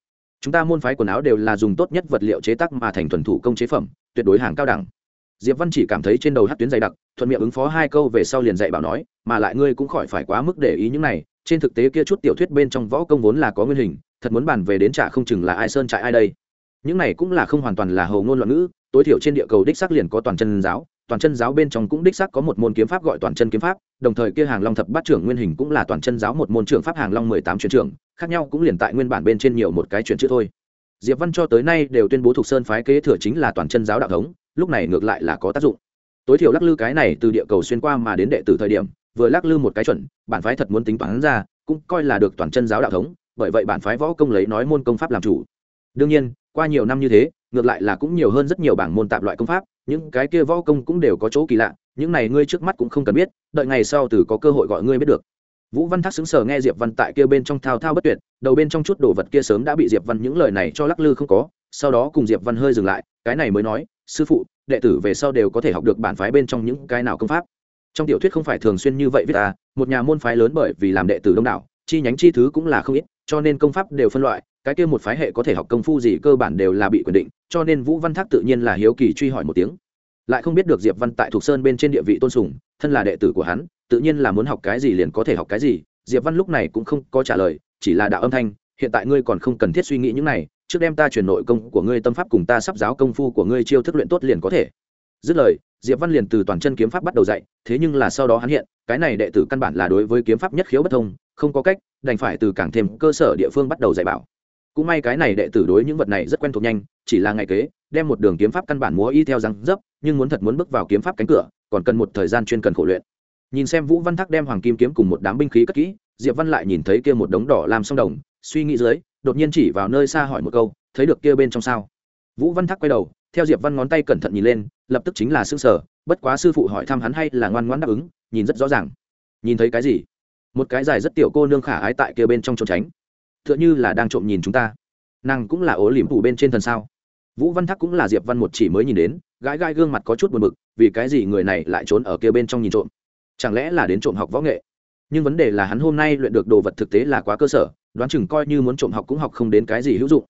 Chúng ta môn phái quần áo đều là dùng tốt nhất vật liệu chế tác mà thành thuần thủ công chế phẩm, tuyệt đối hàng cao đẳng. Diệp văn chỉ cảm thấy trên đầu hát tuyến dày đặc, thuận miệng ứng phó hai câu về sau liền dạy bảo nói, mà lại ngươi cũng khỏi phải quá mức để ý những này trên thực tế kia chút tiểu thuyết bên trong võ công vốn là có nguyên hình, thật muốn bàn về đến trả không chừng là ai sơn trại ai đây. Những này cũng là không hoàn toàn là hầu ngôn loạn ngữ, tối thiểu trên địa cầu đích xác liền có toàn chân giáo, toàn chân giáo bên trong cũng đích xác có một môn kiếm pháp gọi toàn chân kiếm pháp, đồng thời kia hàng long thập bát trưởng nguyên hình cũng là toàn chân giáo một môn trưởng pháp hàng long mười tám truyền trưởng, khác nhau cũng liền tại nguyên bản bên trên nhiều một cái chuyện chữ thôi. Diệp văn cho tới nay đều tuyên bố thuộc sơn phái kế thừa chính là toàn chân giáo đạo thống, lúc này ngược lại là có tác dụng. Tối thiểu lắc lư cái này từ địa cầu xuyên qua mà đến đệ tử thời điểm vừa lắc lư một cái chuẩn, bản phái thật muốn tính toán ra, cũng coi là được toàn chân giáo đạo thống, bởi vậy bản phái võ công lấy nói môn công pháp làm chủ. Đương nhiên, qua nhiều năm như thế, ngược lại là cũng nhiều hơn rất nhiều bảng môn tạp loại công pháp, những cái kia võ công cũng đều có chỗ kỳ lạ, những này ngươi trước mắt cũng không cần biết, đợi ngày sau từ có cơ hội gọi ngươi biết được. Vũ văn thác xứng sờ nghe diệp văn tại kia bên trong thao thao bất tuyệt, đầu bên trong chút đồ vật kia sớm đã bị diệp văn những lời này cho lắc lư không có, sau đó cùng diệp văn hơi dừng lại, cái này mới nói, sư phụ, đệ tử về sau đều có thể học được bản phái bên trong những cái nào công pháp trong tiểu thuyết không phải thường xuyên như vậy viết à một nhà môn phái lớn bởi vì làm đệ tử đông đảo, chi nhánh chi thứ cũng là không ít, cho nên công pháp đều phân loại, cái kia một phái hệ có thể học công phu gì cơ bản đều là bị quyền định, cho nên vũ văn thác tự nhiên là hiếu kỳ truy hỏi một tiếng. Lại không biết được diệp văn tại thuộc sơn bên trên địa vị tôn sùng, thân là đệ tử của hắn, tự nhiên là muốn học cái gì liền có thể học cái gì, diệp văn lúc này cũng không có trả lời, chỉ là đạo âm thanh, hiện tại ngươi còn không cần thiết suy nghĩ những này, trước đem ta truyền nội công của ngươi, tâm pháp cùng ta sắp giáo công phu của ngươi chiêu thức luyện tốt liền có thể dứt lời, diệp văn liền từ toàn chân kiếm pháp bắt đầu dạy, thế nhưng là sau đó hắn hiện, cái này đệ tử căn bản là đối với kiếm pháp nhất khiếu bất thông, không có cách, đành phải từ càng thêm cơ sở địa phương bắt đầu dạy bảo. Cũng may cái này đệ tử đối những vật này rất quen thuộc nhanh, chỉ là ngày kế, đem một đường kiếm pháp căn bản múa y theo răng dấp, nhưng muốn thật muốn bước vào kiếm pháp cánh cửa, còn cần một thời gian chuyên cần khổ luyện. Nhìn xem vũ văn Thác đem hoàng kim kiếm cùng một đám binh khí cất kỹ, diệp văn lại nhìn thấy kia một đống đỏ làm sông đồng, suy nghĩ dưới, đột nhiên chỉ vào nơi xa hỏi một câu, thấy được kia bên trong sao? Vũ văn Thác quay đầu, theo diệp văn ngón tay cẩn thận nhìn lên lập tức chính là xương sở, bất quá sư phụ hỏi thăm hắn hay là ngoan ngoãn đáp ứng, nhìn rất rõ ràng. Nhìn thấy cái gì? Một cái dài rất tiểu cô nương khả ái tại kia bên trong trốn tránh. T h ư ợ n h ư là đang trộm nhìn chúng ta. Nàng cũng là ố liềm phủ bên trên thần sao? Vũ văn thắc cũng là diệp văn một chỉ mới nhìn đến, gãi gai gương mặt có chút buồn b ự c vì cái gì người này lại trốn ở kia bên trong nhìn trộm? Chẳng lẽ là đến trộm học võ nghệ? Nhưng vấn đề là hắn hôm nay luyện được đồ vật thực tế là quá cơ sở, đoán chừng coi như muốn trộm học cũng học không đến cái gì hữu dụng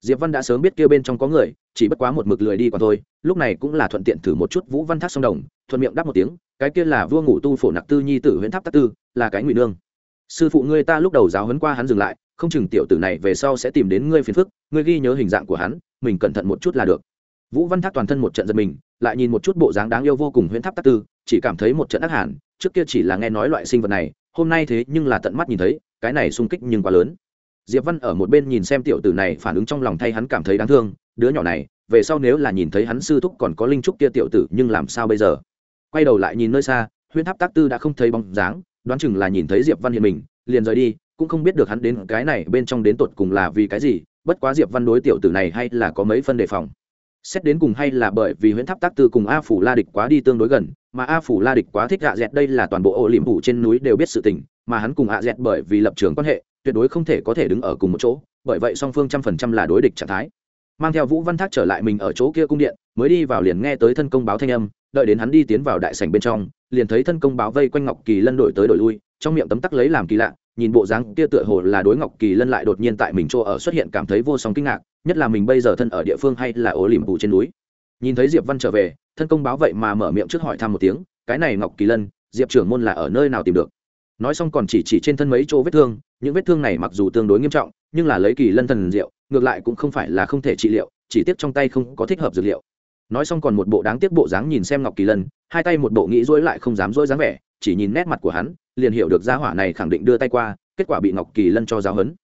diệp văn đã sớm biết kia bên trong có người, chỉ bất quá một mực lười đi còn thôi, lúc này cũng là thuận tiện thử một chút vũ văn thác sông đồng, thuận miệng đáp một tiếng, cái kia là vua ngủ tu phổ nặc tư nhi tử huyện tháp tắc tư, là cái ngụy nương. Sư phụ ngươi ta lúc đầu giáo hấn qua hắn dừng lại, không chừng tiểu tử này về sau sẽ tìm đến ngươi phiền phức, ngươi ghi nhớ hình dạng của hắn, mình cẩn thận một chút là được. Vũ văn thác toàn thân một trận giật mình, lại nhìn một chút bộ dáng đáng yêu vô cùng huyễn tháp tắc tư, chỉ cảm thấy một trận ác hẳn, trước kia chỉ là nghe nói loại sinh vật này, hôm nay thế nhưng là tận mắt nhìn thấy, cái này sung kích nhưng quá lớn diệp văn ở một bên nhìn xem tiểu tử này phản ứng trong lòng thay hắn cảm thấy đáng thương, đứa nhỏ này, về sau nếu là nhìn thấy hắn sư thúc còn có linh trúc kia tiểu tử, nhưng làm sao bây giờ? Quay đầu lại nhìn nơi xa, huyễn tháp tác tư đã không thấy bóng dáng, đoán chừng là nhìn thấy diệp văn hiện mình, liền rời đi, cũng không biết được hắn đến cái này bên trong đến tột cùng là vì cái gì, bất quá diệp văn đối tiểu tử này hay là có mấy phân đề phòng. Xét đến cùng hay là bởi vì huyễn tháp tác tư cùng a phủ la địch quá đi tương đối gần, mà a phủ la địch quá thích ạ dẹt đây là toàn bộ ổ liềm phủ trên núi đều biết sự tình, mà hắn cùng ạ dẹt bởi vì lập trường quan hệ tuyệt đối không thể có thể đứng ở cùng một chỗ, bởi vậy song phương trăm phần trăm là đối địch trạng thái. Mang theo vũ văn thác trở lại mình ở chỗ kia cung điện, mới đi vào liền nghe tới thân công báo thanh âm, đợi đến hắn đi tiến vào đại sảnh bên trong, liền thấy thân công báo vây quanh ngọc kỳ lân đổi tới đổi lui, trong miệng tấm tắc lấy làm kỳ lạ, nhìn bộ dáng kia tựa hồ là đối ngọc kỳ lân lại đột nhiên tại mình chỗ ở xuất hiện cảm thấy vô song kinh ngạc, nhất là mình bây giờ thân ở địa phương hay là ố liềm bù trên núi. Nhìn thấy diệp văn trở về, thân công báo vậy mà mở miệng trước hỏi thăm một tiếng, cái này ngọc kỳ lân, diệp trưởng môn là ở nơi nào tìm được? Nói xong còn chỉ chỉ trên thân mấy chỗ vết thương những vết thương này mặc dù tương đối nghiêm trọng, nhưng là lấy kỳ lân thần diệu, ngược lại cũng không phải là không thể trị liệu, chỉ tiếc trong tay không có thích hợp dược liệu. Nói xong còn một bộ đáng tiếc bộ dáng nhìn xem ngọc kỳ lân, hai tay một bộ nghĩ dối lại không dám dối dáng vẻ, chỉ nhìn nét mặt của hắn, liền hiểu được gia hỏa này khẳng định đưa tay qua, kết quả bị ngọc kỳ lân cho giáo hấn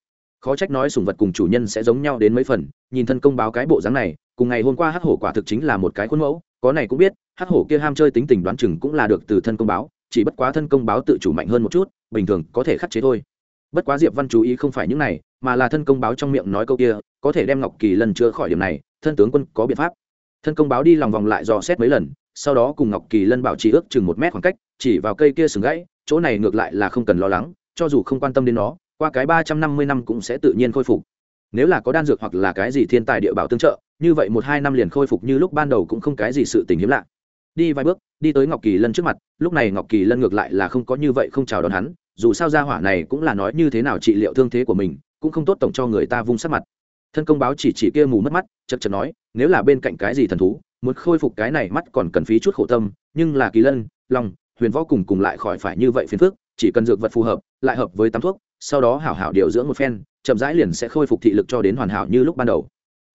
khó trách nói sùng vật cùng chủ nhân sẽ giống nhau đến mấy phần, nhìn thân công báo cái bộ dáng này, cùng ngày hôm qua hắc hổ quả thực chính là một cái khuôn mẫu, có này cũng biết, hắc hổ kia ham chơi tính tình đoán chừng cũng là được từ thân công báo, chỉ bất quá thân công báo tự chủ mạnh hơn một chút, bình thường có thể khắc chế thôi bất quá diệp văn chú ý không phải những này, mà là thân công báo trong miệng nói câu kia, có thể đem ngọc kỳ lần chữa khỏi điểm này, thân tướng quân có biện pháp. Thân công báo đi lòng vòng lại dò xét mấy lần, sau đó cùng ngọc kỳ lân bảo trì ước chừng một mét khoảng cách, chỉ vào cây kia sừng gãy, chỗ này ngược lại là không cần lo lắng, cho dù không quan tâm đến nó, qua cái ba trăm năm mươi năm cũng sẽ tự nhiên khôi phục. Nếu là có đan dược hoặc là cái gì thiên tài địa bảo tương trợ, như vậy một hai năm liền khôi phục như lúc ban đầu cũng không cái gì sự tình hiếm lạ. Đi vài bước, đi tới ngọc kỳ lân trước mặt, lúc này ngọc kỳ lân ngược lại là không có như vậy không chào đón hắn dù sao gia hỏa này cũng là nói như thế nào trị liệu thương thế của mình, cũng không tốt tổng cho người ta vung sát mặt. Thân công báo chỉ chỉ kia mù mất mắt, chật chật nói, nếu là bên cạnh cái gì thần thú, muốn khôi phục cái này mắt còn cần phí chút khổ tâm, nhưng là kỳ lân long huyền võ cùng cùng lại khỏi phải như vậy phiền phức, chỉ cần dược vật phù hợp, lại hợp với tắm thuốc, sau đó hảo hảo điều dưỡng một phen, chậm rãi liền sẽ khôi phục thị lực cho đến hoàn hảo như lúc ban đầu.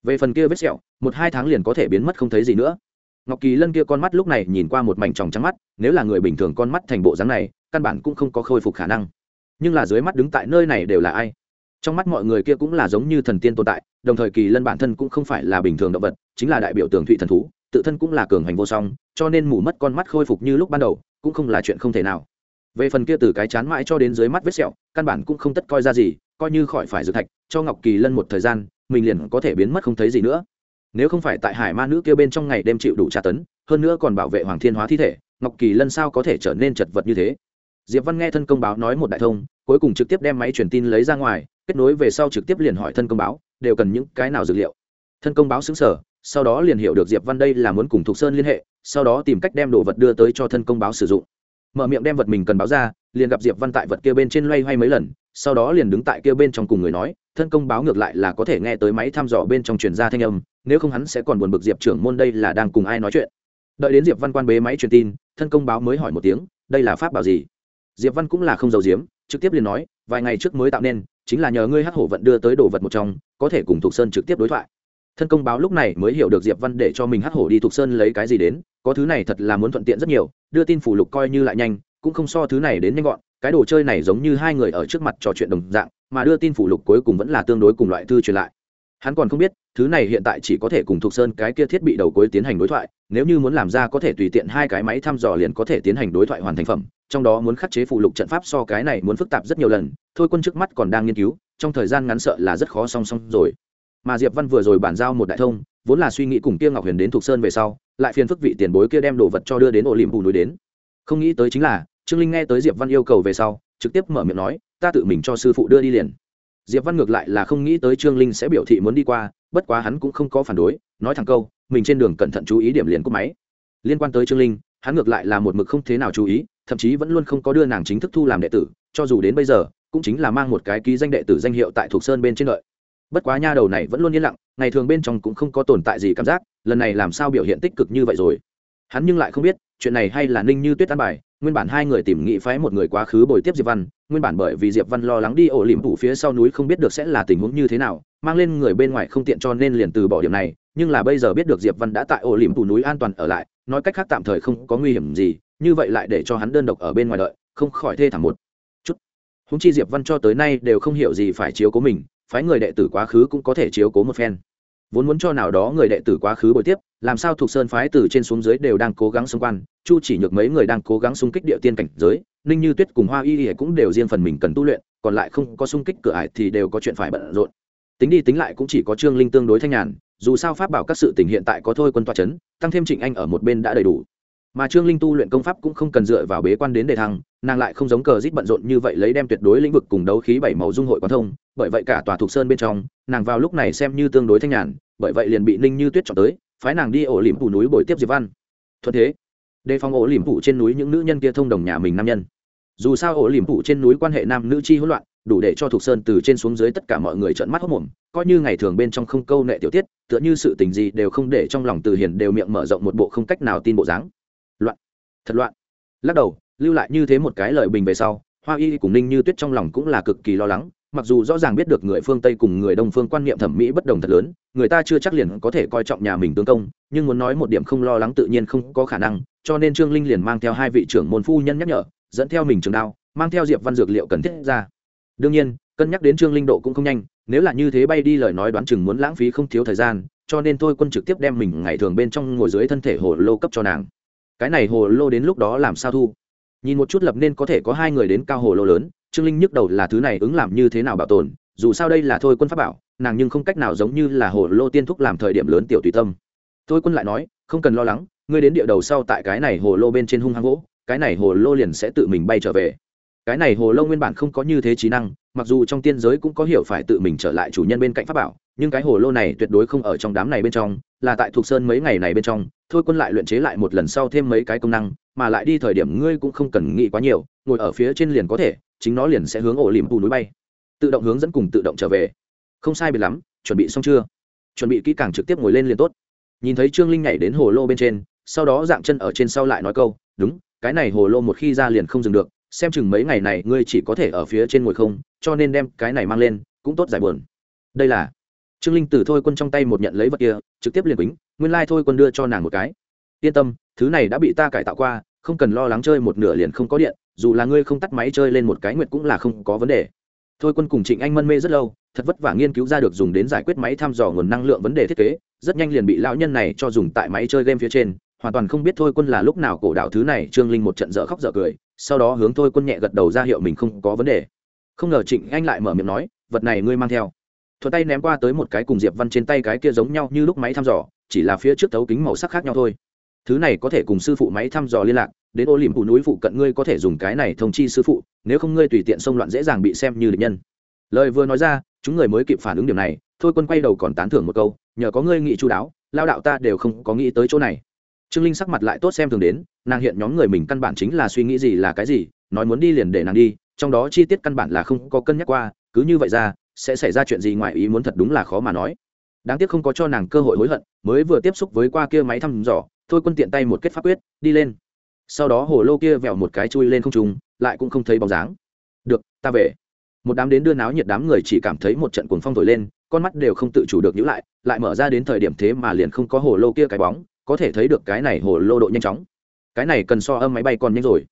Về phần kia vết sẹo, một hai tháng liền có thể biến mất không thấy gì nữa ngọc kỳ lân kia con mắt lúc này nhìn qua một mảnh tròng trắng mắt, nếu là người bình thường con mắt thành bộ dáng này, căn bản cũng không có khôi phục khả năng. Nhưng là dưới mắt đứng tại nơi này đều là ai? Trong mắt mọi người kia cũng là giống như thần tiên tồn tại, đồng thời kỳ lân bản thân cũng không phải là bình thường động vật, chính là đại biểu tường thụy thần thú, tự thân cũng là cường hành vô song, cho nên mù mất con mắt khôi phục như lúc ban đầu, cũng không là chuyện không thể nào. Về phần kia từ cái chán mãi cho đến dưới mắt vết sẹo, căn bản cũng không tất coi ra gì, coi như khỏi phải dự thạch, cho ngọc kỳ lân một thời gian, mình liền có thể biến mất không thấy gì nữa nếu không phải tại hải ma nữ kia bên trong ngày đêm chịu đủ tra tấn, hơn nữa còn bảo vệ hoàng thiên hóa thi thể, ngọc kỳ lân sao có thể trở nên chật vật như thế? Diệp văn nghe thân công báo nói một đại thông, cuối cùng trực tiếp đem máy truyền tin lấy ra ngoài, kết nối về sau trực tiếp liền hỏi thân công báo, đều cần những cái nào dược liệu. Thân công báo xứng sở sau đó liền hiểu được diệp văn đây là muốn cùng thục sơn liên hệ, sau đó tìm cách đem đồ vật đưa tới cho thân công báo sử dụng. Mở miệng đem vật mình cần báo ra, liền gặp diệp văn tại vật kia bên trên loay hoay mấy lần sau đó liền đứng tại kia bên trong cùng người nói thân công báo ngược lại là có thể nghe tới máy thăm dò bên trong truyền ra thanh âm nếu không hắn sẽ còn buồn bực diệp trưởng môn đây là đang cùng ai nói chuyện. Đợi đến diệp văn quan bế máy truyền tin thân công báo mới hỏi một tiếng đây là pháp bảo gì? Diệp văn cũng là không giấu diếm, trực tiếp liền nói vài ngày trước mới tạo nên chính là nhờ ngươi hắc hổ vận đưa tới đồ vật một trong có thể cùng thục sơn trực tiếp đối thoại. Thân công báo lúc này mới hiểu được diệp văn để cho mình hắc hổ đi thục sơn lấy cái gì đến có thứ này thật là muốn thuận tiện rất nhiều đưa tin phủ lục coi như lại nhanh cũng không so thứ này đến nhanh gọn cái đồ chơi này giống như hai người ở trước mặt trò chuyện đồng dạng, mà đưa tin phủ lục cuối cùng vẫn là tương đối cùng loại thư truyền lại. Hắn còn không biết, thứ này hiện tại chỉ có thể cùng thục sơn cái kia thiết bị đầu cuối tiến hành đối thoại, nếu như muốn làm ra có thể tùy tiện hai cái máy thăm dò liền có thể tiến hành đối thoại hoàn thành phẩm, trong đó muốn khắc chế phụ lục trận pháp so cái này muốn phức tạp rất nhiều lần, thôi quân trước mắt còn đang nghiên cứu, trong thời gian ngắn sợ là rất khó song song rồi. Mà diệp văn vừa rồi bàn giao một đại thông, vốn là suy nghĩ cùng kia ngọc huyền đến thục sơn về sau, lại phiền phức vị tiền bối kia đem đồ vật cho đưa đến ổ liềm bù núi đến. Không nghĩ tới chính là trương linh nghe tới diệp văn yêu cầu về sau, trực tiếp mở miệng nói, ta tự mình cho sư phụ đưa đi liền. Diệp văn ngược lại là không nghĩ tới trương linh sẽ biểu thị muốn đi qua, bất quá hắn cũng không có phản đối, nói thẳng câu, mình trên đường cẩn thận chú ý điểm liền cúp máy. Liên quan tới trương linh, hắn ngược lại là một mực không thế nào chú ý, thậm chí vẫn luôn không có đưa nàng chính thức thu làm đệ tử, cho dù đến bây giờ, cũng chính là mang một cái ký danh đệ tử danh hiệu tại thuộc sơn bên trên lợi. bất quá nha đầu này vẫn luôn yên lặng, ngày thường bên trong cũng không có tồn tại gì cảm giác, lần này làm sao biểu hiện tích cực như vậy rồi. Hắn nhưng lại không biết, chuyện này hay là ninh như tuyết tan bài nguyên bản hai người tìm nghị phái một người quá khứ bồi tiếp diệp văn, nguyên bản bởi vì diệp văn lo lắng đi ổ liềm phủ phía sau núi không biết được sẽ là tình huống như thế nào, mang lên người bên ngoài không tiện cho nên liền từ bỏ điểm này, nhưng là bây giờ biết được diệp văn đã tại ổ liềm phủ núi an toàn ở lại, nói cách khác tạm thời không có nguy hiểm gì, như vậy lại để cho hắn đơn độc ở bên ngoài đợi, không khỏi thê thảm một chút. Húng chi diệp văn cho tới nay đều không hiểu gì phải chiếu cố mình, phái người đệ tử quá khứ cũng có thể chiếu cố một phen vốn muốn cho nào đó người đệ tử quá khứ bồi tiếp, làm sao thuộc sơn phái từ trên xuống dưới đều đang cố gắng xung quan chu chỉ nhược mấy người đang cố gắng xung kích địa tiên cảnh giới, ninh như tuyết cùng hoa y y cũng đều riêng phần mình cần tu luyện, còn lại không có xung kích cửa ải thì đều có chuyện phải bận rộn. Tính đi tính lại cũng chỉ có trương linh tương đối thanh nhàn, dù sao pháp bảo các sự tình hiện tại có thôi quân toa c h ấ n tăng thêm trịnh anh ở một bên đã đầy đủ mà trương linh tu luyện công pháp cũng không cần dựa vào bế quan đến đề thăng, nàng lại không giống cờ rít bận rộn như vậy lấy đem tuyệt đối lĩnh vực cùng đấu khí bảy màu dung hội quán thông, bởi vậy cả tòa thục sơn bên trong, nàng vào lúc này xem như tương đối thanh nhàn, bởi vậy liền bị ninh như tuyết chọn tới, phái nàng đi ổ liềm phủ núi bồi tiếp diệp văn. Thuận thế, đề phòng ổ liềm phủ trên núi những nữ nhân kia thông đồng nhà mình nam nhân. Dù sao ổ liềm phủ trên núi quan hệ nam nữ chi hỗn loạn, đủ để cho thục sơn từ trên xuống dưới tất cả mọi người trợn mắt hốc mồm coi như ngày thường bên trong không câu nệ tiểu tiết, tựa như sự tình gì đều không để trong lòng từ hiền đều miệng mở rộng một bộ không cách nào tin bộ dáng thật loạn. Lắc đầu, lưu lại như thế một cái lời bình về sau, hoa y cùng ninh như tuyết trong lòng cũng là cực kỳ lo lắng, mặc dù rõ ràng biết được người phương tây cùng người đông phương quan niệm thẩm mỹ bất đồng thật lớn, người ta chưa chắc liền có thể coi trọng nhà mình tương công, nhưng muốn nói một điểm không lo lắng tự nhiên không có khả năng, cho nên trương linh liền mang theo hai vị trưởng môn phu nhân nhắc nhở, dẫn theo mình trường đao, mang theo diệp văn dược liệu cần thiết ra. Đương nhiên, cân nhắc đến trương linh độ cũng không nhanh, nếu là như thế bay đi lời nói đoán chừng muốn lãng phí không thiếu thời gian, cho nên tôi quân trực tiếp đem mình ngày thường bên trong ngồi dưới thân thể hồ lô cấp cho nàng cái này hồ lô đến lúc đó làm sao thu? Nhìn một chút lập nên có thể có hai người đến cao hồ lô lớn, trương linh nhức đầu là thứ này ứng làm như thế nào bảo tồn, dù sao đây là thôi quân pháp bảo, nàng nhưng không cách nào giống như là hồ lô tiên thúc làm thời điểm lớn tiểu tùy tâm. Thôi quân lại nói, không cần lo lắng, ngươi đến địa đầu sau tại cái này hồ lô bên trên hung hăng gỗ cái này hồ lô liền sẽ tự mình bay trở về. Cái này hồ lô nguyên bản không có như thế trí năng, mặc dù trong tiên giới cũng có hiểu phải tự mình trở lại chủ nhân bên cạnh pháp bảo nhưng cái hồ lô này tuyệt đối không ở trong đám này bên trong, là tại thuộc sơn mấy ngày này bên trong, thôi quân lại luyện chế lại một lần sau thêm mấy cái công năng, mà lại đi thời điểm ngươi cũng không cần nghĩ quá nhiều, ngồi ở phía trên liền có thể, chính nó liền sẽ hướng ổ liềm tù núi bay. Tự động hướng dẫn cùng tự động trở về. Không sai biệt lắm, chuẩn bị xong chưa? Chuẩn bị kỹ càng trực tiếp ngồi lên liền tốt. Nhìn thấy trương linh nhảy đến hồ lô bên trên, sau đó dạng chân ở trên sau lại nói câu, đúng, cái này hồ lô một khi ra liền không dừng được, xem chừng mấy ngày này ngươi chỉ có thể ở phía trên ngồi không, cho nên đem cái này mang lên, cũng tốt giải buồn. Đây là trương linh từ thôi quân trong tay một nhận lấy vật kia, trực tiếp liền bính. nguyên Lai Thôi quân đưa cho nàng một cái. Yên tâm, thứ này đã bị ta cải tạo qua, không cần lo lắng chơi một nửa liền không có điện, dù là ngươi không tắt máy chơi lên một cái nguyệt cũng là không có vấn đề. Thôi quân cùng trịnh anh mân mê rất lâu, thật vất vả nghiên cứu ra được dùng đến giải quyết máy thăm dò nguồn năng lượng vấn đề thiết kế, rất nhanh liền bị lão nhân này cho dùng tại máy chơi game phía trên, hoàn toàn không biết thôi quân là lúc nào cổ đạo thứ này, trương linh một trận dở khóc dở cười, sau đó hướng thôi quân nhẹ gật đầu ra hiệu mình không có vấn đề. Không ngờ trịnh anh lại mở miệng nói, vật này ngươi mang theo thuận tay ném qua tới một cái cùng diệp văn trên tay cái kia giống nhau như lúc máy thăm dò, chỉ là phía trước thấu kính màu sắc khác nhau thôi. Thứ này có thể cùng sư phụ máy thăm dò liên lạc, đến ô liềm phụ núi phụ cận ngươi có thể dùng cái này thông chi sư phụ, nếu không ngươi tùy tiện xông loạn dễ dàng bị xem như địch nhân. Lời vừa nói ra, chúng người mới kịp phản ứng điểm này, thôi quân quay đầu còn tán thưởng một câu, nhờ có ngươi nghĩ chú đáo, lao đạo ta đều không có nghĩ tới chỗ này. Trương linh sắc mặt lại tốt xem thường đến, nàng hiện nhóm người mình căn bản chính là suy nghĩ gì là cái gì, nói muốn đi liền để nàng đi, trong đó chi tiết căn bản là không có cân nhắc qua, cứ như vậy ra sẽ xảy ra chuyện gì ngoài ý muốn thật đúng là khó mà nói. Đáng tiếc không có cho nàng cơ hội hối hận, mới vừa tiếp xúc với qua kia máy thăm dò, thôi quân tiện tay một kết pháp quyết, đi lên. Sau đó hồ lô kia vẹo một cái chui lên không trùng lại cũng không thấy bóng dáng. Được, ta về. Một đám đến đưa náo nhiệt đám người chỉ cảm thấy một trận cuồng phong thổi lên, con mắt đều không tự chủ được nhữ lại lại mở ra đến thời điểm thế mà liền không có hồ lô kia cái bóng, có thể thấy được cái này hồ lô độ nhanh chóng. Cái này cần so âm máy bay còn nhanh rồi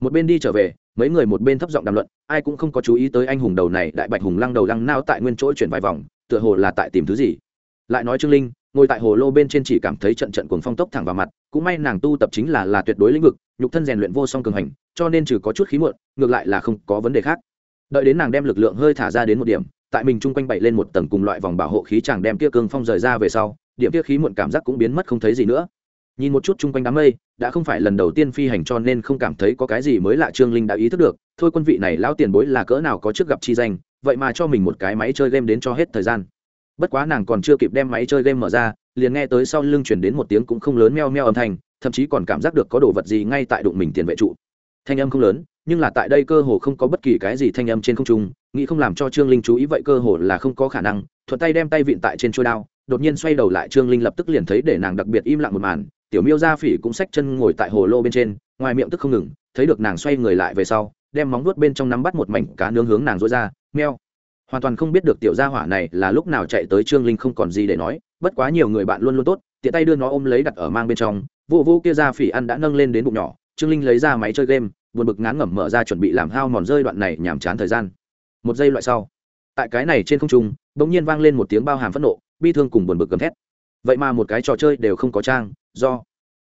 một bên đi trở về, mấy người một bên thấp giọng đàm luận, ai cũng không có chú ý tới anh hùng đầu này, đại bạch hùng lăng đầu lăng nao tại nguyên chỗ chuyển vài vòng, tựa hồ là tại tìm thứ gì. Lại nói trương linh, ngồi tại hồ lô bên trên chỉ cảm thấy trận trận cuồng phong tốc thẳng vào mặt, cũng may nàng tu tập chính là là tuyệt đối lĩnh vực, nhục thân rèn luyện vô song cường hành, cho nên trừ có chút khí muộn, ngược lại là không có vấn đề khác. Đợi đến nàng đem lực lượng hơi thả ra đến một điểm, tại mình chung quanh bậy lên một tầng cùng loại vòng bảo hộ khí chàng đem kia cương phong rời ra về sau, điểm kia khí muộn cảm giác cũng biến mất không thấy gì nữa nhìn một chút chung quanh đám mây, đã không phải lần đầu tiên phi hành cho nên không cảm thấy có cái gì mới lạ trương linh đã ý thức được, thôi quân vị này lão tiền bối là cỡ nào có trước gặp chi danh, vậy mà cho mình một cái máy chơi game đến cho hết thời gian. Bất quá nàng còn chưa kịp đem máy chơi game mở ra, liền nghe tới sau lưng chuyển đến một tiếng cũng không lớn meo meo âm thanh, thậm chí còn cảm giác được có đồ vật gì ngay tại đụng mình tiền vệ trụ. Thanh âm không lớn, nhưng là tại đây cơ hồ không có bất kỳ cái gì thanh âm trên không trung, nghĩ không làm cho trương linh chú ý vậy cơ hồ là không có khả năng, thuận tay đem tay vịn tại trên trôi đao, đột nhiên xoay đầu lại trương linh lập tức liền thấy để nàng đặc biệt im lặng một màn tiểu miêu gia phỉ cũng xách chân ngồi tại hồ lô bên trên, ngoài miệng tức không ngừng, thấy được nàng xoay người lại về sau, đem móng vuốt bên trong nắm bắt một mảnh cá nướng hướng nàng rối ra meo hoàn toàn không biết được tiểu gia hỏa này là lúc nào chạy tới trương linh không còn gì để nói, bất quá nhiều người bạn luôn luôn tốt, tiện tay đưa nó ôm lấy đặt ở mang bên trong vô vô kia ra phỉ ăn đã nâng lên đến bụng nhỏ, trương linh lấy ra máy chơi game, buồn bực ngán ngẩm mở ra chuẩn bị làm hao mòn rơi đoạn này nhàm chán thời gian. Một giây loại sau, tại cái này trên không trung, bỗng nhiên vang lên một tiếng bao hàm phẫn nộ, bi thương cùng buồn bực gầm thét. Vậy mà một cái trò chơi đều không có trang do